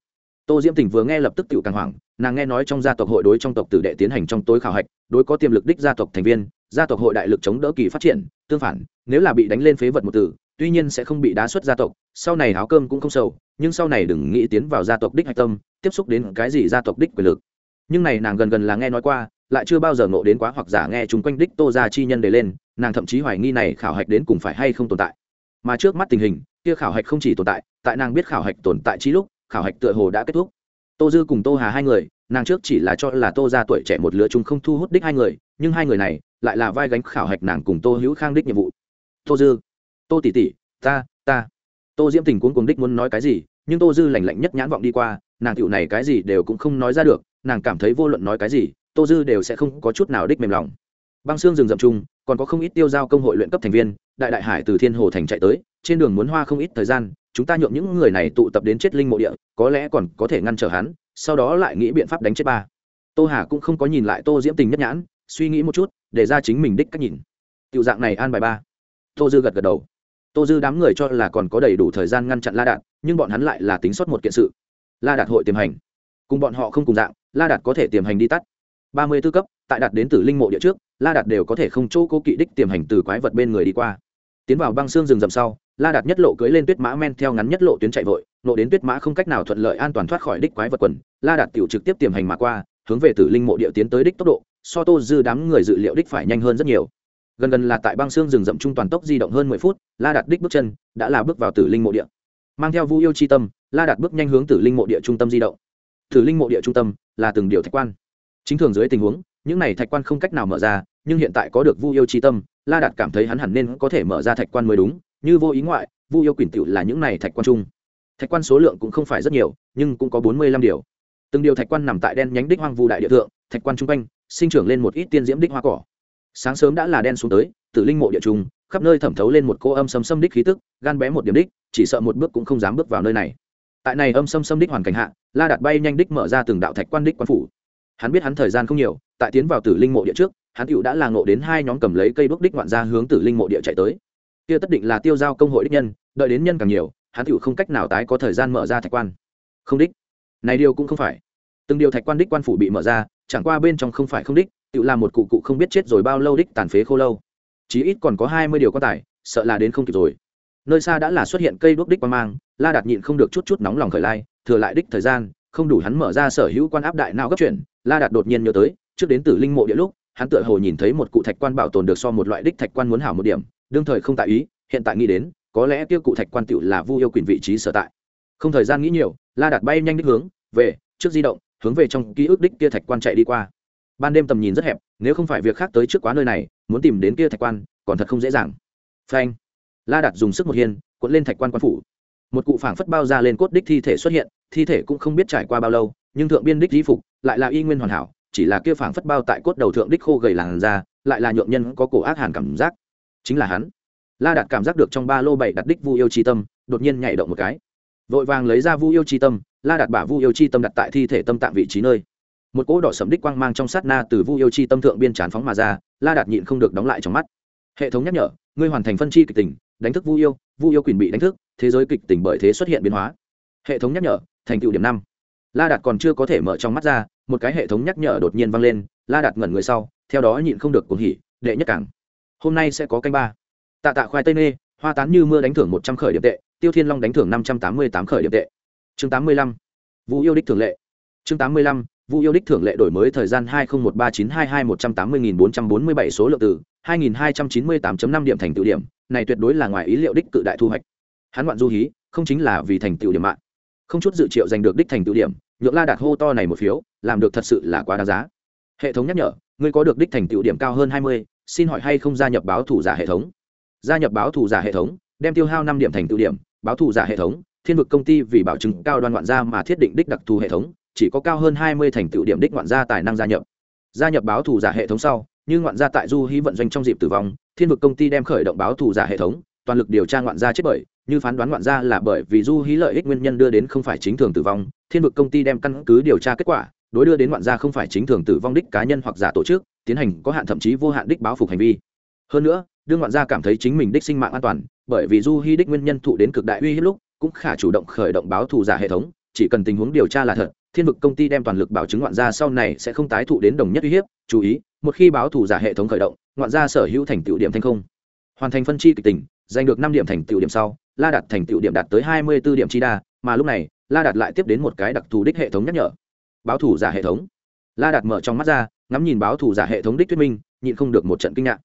Tô diễm tình vừa nghe lập tức tự càng hoảng, nàng nghe nói trong gia tộc hội đối trong tộc tử đệ tiến hành trong tối khảo hạch, đối có tiềm lực đích gia tộc thành viên, gia tộc hội đại lực chống đỡ kỳ phát triển, tương phản, nếu là bị đánh lên phế vật một tử tuy nhiên sẽ không bị đá xuất gia tộc, sau này áo cơm cũng không sâu nhưng sau này đừng nghĩ tiến vào gia tộc đích hạch tâm, tiếp xúc đến cái gì gia tộc đích quyền lực. Nhưng này nàng gần gần là nghe nói qua, lại chưa bao giờ nộ đến quá hoặc giả nghe chúng quanh đích tô ra chi nhân đề lên, nàng thậm chí hoài nghi này khảo hạch đến cùng phải hay không tồn tại. Mà trước mắt tình hình, kia khảo hạch không chỉ tồn tại tại nàng biết khảo hạch tồn tại chi lúc, khảo hạch tựa hồ đã kết thúc. Tô dư cùng tô hà hai người, nàng trước chỉ là cho là tô ra tuổi trẻ một lứa chúng không thu hút đích hai người, nhưng hai người này lại là vai gánh khảo hạch nàng cùng tô hữu khang đích nhiệm vụ. Tô dư tô tỷ tỷ, ta ta. Tô diễm tình cuốn cuồng đích muốn nói cái gì, nhưng tô dư lành lạnh nhất nhãn vọng đi qua, nàng cựu này cái gì đều cũng không nói ra được, nàng cảm thấy vô luận nói cái gì, tô dư đều sẽ không có chút nào đích mềm lòng. Băng xương rừng rậm chung, còn có không ít tiêu giao công hội luyện cấp thành viên, đại đại hải từ thiên hồ thành chạy tới, trên đường muốn hoa không ít thời gian, chúng ta nhượng những người này tụ tập đến chết linh mộ địa, có lẽ còn có thể ngăn trở hắn, sau đó lại nghĩ biện pháp đánh chết ba. Tô hà cũng không có nhìn lại tô diễm tình nhất nhãn, suy nghĩ một chút, để ra chính mình đích cách nhìn. Tiểu dạng này an bài ba. Tô dư gật gật đầu tô dư đám người cho là còn có đầy đủ thời gian ngăn chặn la đạt, nhưng bọn hắn lại là tính xuất một kiện sự. La đạt hội tiềm hành. Cùng bọn họ không cùng dạng, la đạt có thể tiềm hành đi tắt. Ba mươi b ố cấp, tại đạt đến từ linh mộ địa trước, la đạt đều có thể không chỗ cố kỵ đích tiềm hành từ quái vật bên người đi qua. Tiến vào băng xương rừng rậm sau, la đạt nhất lộ cưới lên tuyết mã men theo ngắn nhất lộ tuyến chạy vội, nộ đến tuyết mã không cách nào thuận lợi an toàn thoát khỏi đích quái vật quần. La đạt tiểu trực tiếp tiềm hành mà qua, hướng về tử linh mộ địa tiến tới đích tốc độ, so tô dư đám người dự liệu đích phải nhanh hơn rất nhiều gần gần là tại băng xương rừng rậm trung toàn tốc di động hơn mười phút, la đạt đích bước chân đã là bước vào tử linh mộ địa. Mang theo vu yêu c h i tâm, la đạt bước nhanh hướng tử linh mộ địa trung tâm di động. Tử linh mộ địa trung tâm là từng điều thạch quan. Chính thường dưới tình huống, những này thạch quan không cách nào mở ra, nhưng hiện tại có được vu yêu c h i tâm, la đạt cảm thấy hắn hẳn nên có thể mở ra thạch quan mới đúng, như vô ý ngoại, vu yêu quỳnh tựu là những này thạch quan chung. Thạch quan số lượng cũng không phải rất nhiều, nhưng cũng có bốn mươi lăm điều. Từng điều thạch quan nằm tại đen nhánh đích hoang vu đại địa thượng, thạch quan chung quanh, sinh trưởng lên một ít tiên diễm đích hoa cỏ sáng sớm đã là đen xuống tới, tử linh mộ địa trung, khắp nơi thẩm thấu lên một cô âm xâm xâm đích khí tức, gan bé một điểm đích, chỉ sợ một bước cũng không dám bước vào nơi này. Tại này âm xâm xâm đích hoàn cảnh hạ, la đạt bay nhanh đích mở ra từng đạo thạch quan đích quan phủ. Hắn biết hắn thời gian không nhiều, tại tiến vào tử linh mộ địa trước, hắn tựu đã là ngộ đến hai nhóm cầm lấy cây bước đích ngoạn ra hướng tử linh mộ địa chạy tới. Kia tất định là tiêu giao công hội đích nhân, đợi đến nhân càng nhiều, hắn tựu không cách nào tái có thời gian mở ra thạch quan. Không đích. Này điều cũng không phải. Từng điều thạch quan đích quan phủ bị mở ra, chẳng qua bên trong không phải không đích tự làm một cụ cụ không biết chết rồi bao lâu đích tàn phế khô lâu. Chí ít còn có hai mươi điều quan tài, sợ là đến không kịp rồi. Nơi xa đã là xuất hiện cây đuốc đích quan mang, la đạt nhịn không được chút chút nóng lòng khởi lai, thừa lại đích thời gian, không đủ hắn mở ra sở hữu quan áp đại nào gấp chuyển, la đạt đột nhiên nhớ tới, trước đến từ linh mộ địa lúc, hắn tựa hồ nhìn thấy một cụ thạch quan bảo tồn được so một loại đích thạch quan muốn hảo một điểm, đương thời không tại ý, hiện tại nghĩ đến, có lẽ kia cụ thạch quan tựu là vu yêu quyền vị trí sở tại. Không thời gian nghĩ nhiều, la đạt bay nhanh đích hướng, về, trước di động, hướng về trong ký ức đích kia thạch quan chạy đi qua ban đêm tầm nhìn rất hẹp, nếu không phải việc khác tới trước quá nơi này, muốn tìm đến kia thạch quan, còn thật không dễ dàng. Phanh. La đạt dùng sức một hiên, cuộn lên thạch quan quan phủ. Một cụ phảng phất bao ra lên cốt đích thi thể xuất hiện, thi thể cũng không biết trải qua bao lâu, nhưng thượng biên đích di phục, lại là y nguyên hoàn hảo, chỉ là kia phảng phất bao tại cốt đầu thượng đích khô gầy làn ra lại là nhượng nhân có cổ ác hàn cảm giác. Chính là hắn. La đạt cảm giác được trong ba lô bảy đặt đích vu yêu chi tâm, đột nhiên nhảy động một cái. Vội vàng lấy ra vu yêu chi tâm, la đạt bả vu yêu chi tâm đặt tại thi thể tâm tạng vị trí nơi một cỗ đỏ sẫm đích quang mang trong sát na từ vu yêu chi tâm thượng biên chán phóng mà ra, la đạt nhịn không được đóng lại trong mắt. Hệ thống nhắc nhở, ngươi hoàn thành phân chi kịch tình, đánh thức vu yêu vu yêu quyền bị đánh thức, thế giới kịch tình bởi thế xuất hiện biến hóa. Hệ thống nhắc nhở, thành tựu điểm năm. La đạt còn chưa có thể mở trong mắt ra, một cái hệ thống nhắc nhở đột nhiên vang lên, la đạt ngẩn người sau, theo đó nhịn không được cuồng hỉ, đệ nhất cảng. Hôm nay sẽ có canh ba. Tạ tạ khoai tây nê, hoa tán như mưa đánh thưởng một trăm khởi điểm tệ, tiêu thiên long đánh thưởng năm trăm tám mươi tám khởi điểm tệ. Chương tám mươi lăm. Vũ yêu đích thường lệ. Chương tám mươi lăm Vụ yêu đích thưởng lệ đổi mới thời gian hai nghìn một ba chín hai hai một trăm tám mươi nghìn bốn trăm bốn mươi bảy số lượng từ hai nghìn hai trăm chín mươi tám năm điểm thành tựu điểm. Này tuyệt đối là ngoài ý liệu đích cự đại thu hoạch. Hắn ngoạn du hí, không chính là vì thành tựu điểm mạng. Không chút dự triệu giành được đích thành tựu điểm, nhượng la đạt hô to này một phiếu, làm được thật sự là quá đáng giá. Hệ thống nhắc nhở, ngươi có được đích thành tựu điểm cao hơn hai mươi, xin hỏi hay không gia nhập báo thủ giả hệ thống? Gia nhập báo thủ giả hệ thống, đem tiêu hao năm điểm thành tựu điểm, báo thủ giả hệ thống, thiên vực công ty vì bảo chứng cao đoan ngoạn gia mà thiết định đích đặc thù hệ thống chỉ có cao hơn hai mươi thành tựu điểm đích ngoạn gia tài năng gia nhập. Gia nhập báo thủ giả hệ thống sau, như ngoạn gia tại du hy vận doanh trong dịp tử vong, thiên vực công ty đem khởi động báo thủ giả hệ thống, toàn lực điều tra ngoạn gia chết bởi, như phán đoán ngoạn gia là bởi vì du hí lợi ích nguyên nhân đưa đến không phải chính thường tử vong, thiên vực công ty đem căn cứ điều tra kết quả, đối đưa đến ngoạn gia không phải chính thường tử vong đích cá nhân hoặc giả tổ chức, tiến hành có hạn thậm chí vô hạn đích báo phục hành vi. Hơn nữa đương ngoạn gia cảm thấy chính mình đích sinh mạng an toàn, bởi vì du hy đích nguyên nhân thụ đến cực đại uy hiếp lúc, cũng khả chủ động khởi động báo thù giả hệ thống, chỉ cần tình huống điều tra là thật thiên vực công ty đem toàn lực bảo chứng ngoạn gia sau này sẽ không tái thụ đến đồng nhất uy hiếp. Chú ý, một khi báo thù giả hệ thống khởi động, ngoạn gia sở hữu thành tựu điểm thành không. Hoàn thành phân chi kịch tình, giành được năm điểm thành tựu điểm sau, la đạt thành tựu điểm đạt tới hai mươi b ố điểm chi đa, mà lúc này, la đạt lại tiếp đến một cái đặc thù đích hệ thống nhắc nhở. Báo thủ giả hệ thống. La đạt mở trong mắt ra, ngắm nhìn báo thủ giả hệ thống đích thuyết minh, nhịn không được một trận kinh ngạc.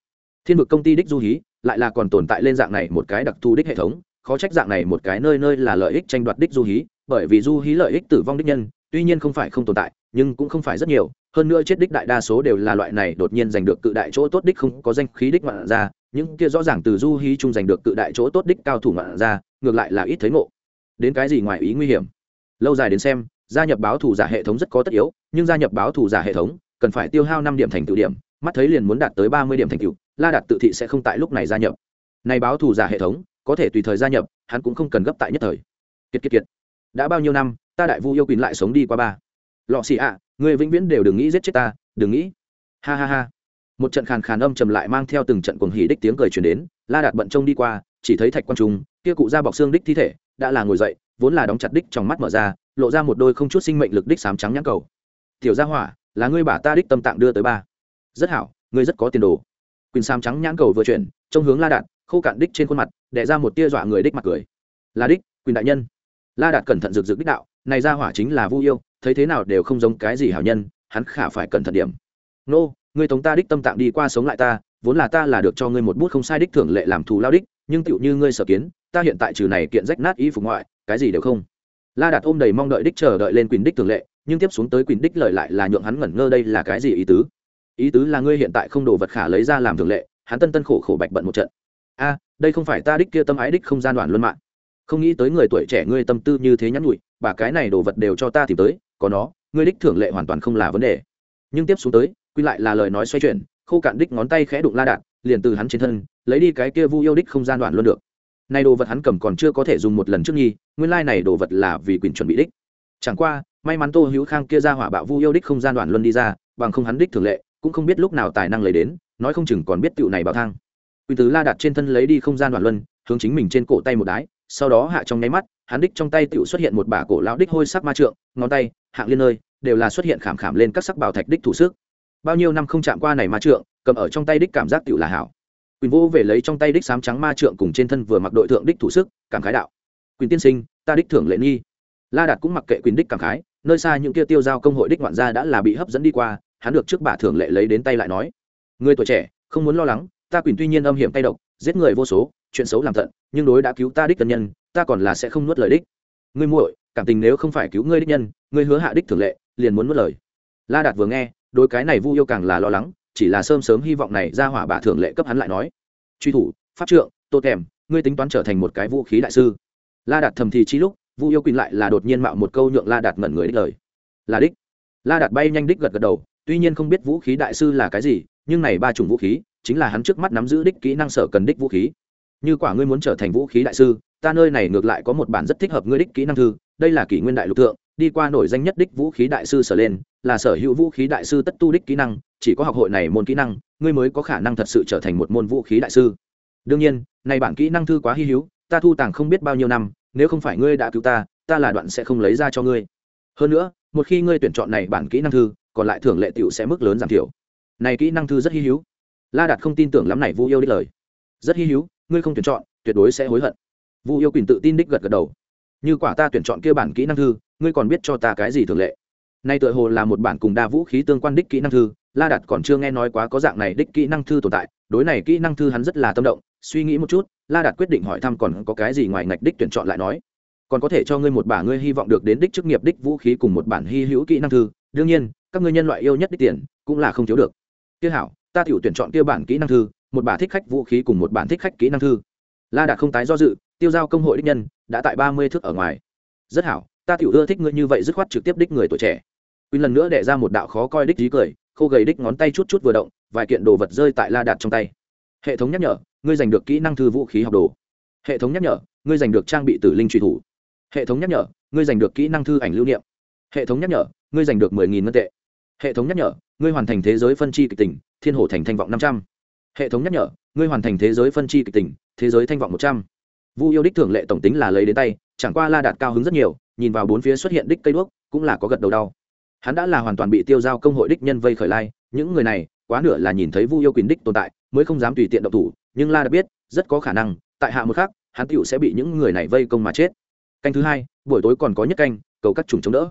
Thiên vực công ty đích du hí, lại là còn tồn tại lên dạng này một cái đặc thù đích hệ thống, khó trách dạng này một cái nơi nơi là lợi ích tranh đoạt đích du hí, bởi vì du hí lợi ích tử vong đích nhân tuy nhiên không phải không tồn tại, nhưng cũng không phải rất nhiều, hơn nữa chết đích đại đa số đều là loại này đột nhiên giành được cự đại chỗ tốt đích không có danh khí đích ngoạn ra những kia rõ ràng từ du hí chung giành được cự đại chỗ tốt đích cao thủ ngoạn ra ngược lại là ít thấy ngộ. Đến cái gì ngoài ý nguy hiểm? Lâu dài đến xem, gia nhập báo thủ giả hệ thống rất có tất yếu, nhưng gia nhập báo thủ giả hệ thống, cần phải tiêu hao năm điểm thành tựu điểm, mắt thấy liền muốn đạt tới ba mươi điểm thành tựu, la đạt tự thị sẽ không tại lúc này gia nhập. Này báo thủ giả hệ thống, có thể tùy thời gia nhập, hắn cũng không cần gấp tại nhất thời. Kiệt kiệt kiệt. Đã bao nhiêu năm ta đại vu yêu quỳnh lại sống đi qua ba. Lọ xì ạ, người vĩnh viễn đều đừng nghĩ giết chết ta, đừng nghĩ. Ha ha ha. Một trận khàn khàn âm trầm lại mang theo từng trận cuồng hỉ đích tiếng cười truyền đến, la đạt bận trông đi qua, chỉ thấy thạch quan trung, kia cụ ra bọc xương đích thi thể, đã là ngồi dậy, vốn là đóng chặt đích trong mắt mở ra, lộ ra một đôi không chút sinh mệnh lực đích sám trắng nhãn cầu. Tiểu gia hỏa, là ngươi bả ta đích tâm tạng đưa tới ba. Rất hảo, ngươi rất có tiền đồ. Quỳnh sám trắng nhãn cầu vừa chuyển trong hướng la đạt, khô cạn đích trên khuôn mặt đẻ ra một tia dọa người đích mặt cười. Là đích, quỳnh đại nhân. La đạt cẩn thận rực rực đích đạo này ra hỏa chính là vu yêu, thấy thế nào đều không giống cái gì hảo nhân, hắn khả phải cẩn thận điểm. Nô, ngươi tống ta đích tâm tạng đi qua sống lại ta, vốn là ta là được cho ngươi một bút không sai đích thưởng lệ làm thù lao đích, nhưng tựu như ngươi sở kiến, ta hiện tại trừ này kiện rách nát y phục ngoại, cái gì đều không. La đạt ôm đầy mong đợi đích chờ đợi lên quyền đích thường lệ, nhưng tiếp xuống tới quyền đích lợi lại là nhượng hắn ngẩn ngơ đây là cái gì ý tứ? Ý tứ là ngươi hiện tại không đồ vật khả lấy ra làm thường lệ, hắn tân tân khổ khổ bạch bận một trận. A, đây không phải ta đích kia tâm ái đích không gian đoạn luân mạng. Không nghĩ tới người tuổi trẻ ngươi tâm tư như thế nhắn nhủi bà cái này đồ vật đều cho ta tìm tới có nó ngươi đích thưởng lệ hoàn toàn không là vấn đề. Nhưng tiếp xuống tới quy lại là lời nói xoay chuyển khô cạn đích ngón tay khẽ đụng la đạn, liền từ hắn trên thân lấy đi cái kia vu yêu đích không gian đoạn luôn được. Này đồ vật hắn cầm còn chưa có thể dùng một lần trước nhi nguyên lai này đồ vật là vì quyền chuẩn bị đích. Chẳng qua may mắn tô hữu khang kia ra hỏa bạo vu yêu đích không gian đoạn luân đi ra bằng không hắn đích thường lệ cũng không biết lúc nào tài năng lấy đến nói không chừng còn biết tựu này bảo thang. Quỳ tứ la đặt trên thân lấy đi không gian đoạn luân hướng chính mình trên cổ tay một đái sau đó hạ trong nháy mắt, hắn đích trong tay tựu xuất hiện một bả cổ lão đích hôi sắc ma trượng, ngón tay, hạng liên nơi, đều là xuất hiện khảm khảm lên các sắc bảo thạch đích thủ sức. Bao nhiêu năm không chạm qua này ma trượng, cầm ở trong tay đích cảm giác tựu là hảo. Quỳnh vũ về lấy trong tay đích sám trắng ma trượng cùng trên thân vừa mặc đội thượng đích thủ sức, cảm khái đạo quỳnh tiên sinh, ta đích thưởng lệ nghi. La đạt cũng mặc kệ quỳnh đích cảm khái, nơi xa những kia tiêu giao công hội đích ngoạn gia đã là bị hấp dẫn đi qua, hắn được trước bà thưởng lệ lấy đến tay lại nói người tuổi trẻ, không muốn lo lắng, ta quỳnh tuy nhiên âm hiểm tay độc, giết người vô số chuyện xấu làm tận nhưng đối đã cứu ta đích tân nhân, ta còn là sẽ không nuốt lời đích. Ngươi muội, cảm tình nếu không phải cứu ngươi đích nhân, ngươi hứa hạ đích thường lệ, liền muốn nuốt lời. La đạt vừa nghe đôi cái này vu yêu càng là lo lắng, chỉ là sớm sớm hy vọng này ra hỏa bà thường lệ cấp hắn lại nói, truy thủ, pháp trượng, tô kèm ngươi tính toán trở thành một cái vũ khí đại sư. La đạt thầm thì chi lúc, vu yêu quỳnh lại là đột nhiên mạo một câu nhượng la đạt ngẩn người đích lời. Là đích. La đạt bay nhanh đích gật gật đầu, tuy nhiên không biết vũ khí đại sư là cái gì, nhưng này ba chủng vũ khí, chính là hắn trước mắt nắm giữ đích kỹ năng sở cần đích vũ khí như quả ngươi muốn trở thành vũ khí đại sư, ta nơi này ngược lại có một bản rất thích hợp ngươi đích kỹ năng thư, đây là kỷ nguyên đại lục thượng, đi qua nổi danh nhất đích vũ khí đại sư sở lên, là sở hữu vũ khí đại sư tất tu đích kỹ năng, chỉ có học hội này môn kỹ năng, ngươi mới có khả năng thật sự trở thành một môn vũ khí đại sư. Đương nhiên, này bản kỹ năng thư quá hy hữu, ta thu tàng không biết bao nhiêu năm, nếu không phải ngươi đã cứu ta ta là đoạn sẽ không lấy ra cho ngươi. Hơn nữa, một khi ngươi tuyển chọn này bản kỹ năng thư, còn lại thưởng lệ tiểu sẽ mức lớn giảm thiểu. Này kỹ năng thư rất hy hữu. La đạt không tin tưởng lắm này vu yêu đích lời. Rất hy hữu ngươi không tuyển chọn, tuyệt đối sẽ hối hận. Vu yêu quỳnh tự tin đích gật gật đầu. Như quả ta tuyển chọn kia bản kỹ năng thư, ngươi còn biết cho ta cái gì thường lệ. Nay tựa hồ là một bản cùng đa vũ khí tương quan đích kỹ năng thư, la đạt còn chưa nghe nói quá có dạng này đích kỹ năng thư tồn tại, đối này kỹ năng thư hắn rất là tâm động, suy nghĩ một chút, la đạt quyết định hỏi thăm còn có cái gì ngoài ngạch đích tuyển chọn lại nói. Còn có thể cho ngươi một bản ngươi hy vọng được đến đích chức nghiệp đích vũ khí cùng một bản hy hữu kỹ năng thư, đương nhiên, các ngươi nhân loại yêu nhất đích tiền, cũng là không thiếu được. Kia hảo, ta tiểu tuyển chọn kia bản kỹ năng thư một bản thích khách vũ khí cùng một bản thích khách kỹ năng thư. La đạt không tái do dự, tiêu giao công hội đích nhân, đã tại ba mươi thước ở ngoài. Rất hảo, ta tiểu ưa thích ngươi như vậy dứt khoát trực tiếp đích người tuổi trẻ. Quỳnh lần nữa đệ ra một đạo khó coi đích ý cười, khô gầy đích ngón tay chút chút vừa động, vài kiện đồ vật rơi tại la đạt trong tay. Hệ thống nhắc nhở, ngươi giành được kỹ năng thư vũ khí học đồ. Hệ thống nhắc nhở, ngươi giành được trang bị tử linh truy thủ. Hệ thống nhắc nhở, ngươi giành được kỹ năng thư ảnh lưu niệm. Hệ thống nhắc nhở, ngươi giành được mười nghìn ngân tệ. Hệ thống nhắc nhở, ngươi hoàn thành thế giới phân chi kịch tỉnh thiên hồ thành thanh vọng năm trăm hệ thống nhắc nhở, ngươi hoàn thành thế giới phân chi kịch tình, thế giới thanh vọng một trăm. Vu yêu đích thường lệ tổng tính là lấy đến tay, chẳng qua la đạt cao hứng rất nhiều, nhìn vào bốn phía xuất hiện đích cây đuốc, cũng là có gật đầu đau. Hắn đã là hoàn toàn bị tiêu giao công hội đích nhân vây khởi lai, những người này, quá nửa là nhìn thấy vu yêu quyền đích tồn tại, mới không dám tùy tiện động thủ, nhưng la đã biết, rất có khả năng, tại hạ một khác hắn tựu sẽ bị những người này vây công mà chết. Canh thứ hai, buổi tối còn có nhất canh, cầu các chủng chống đỡ.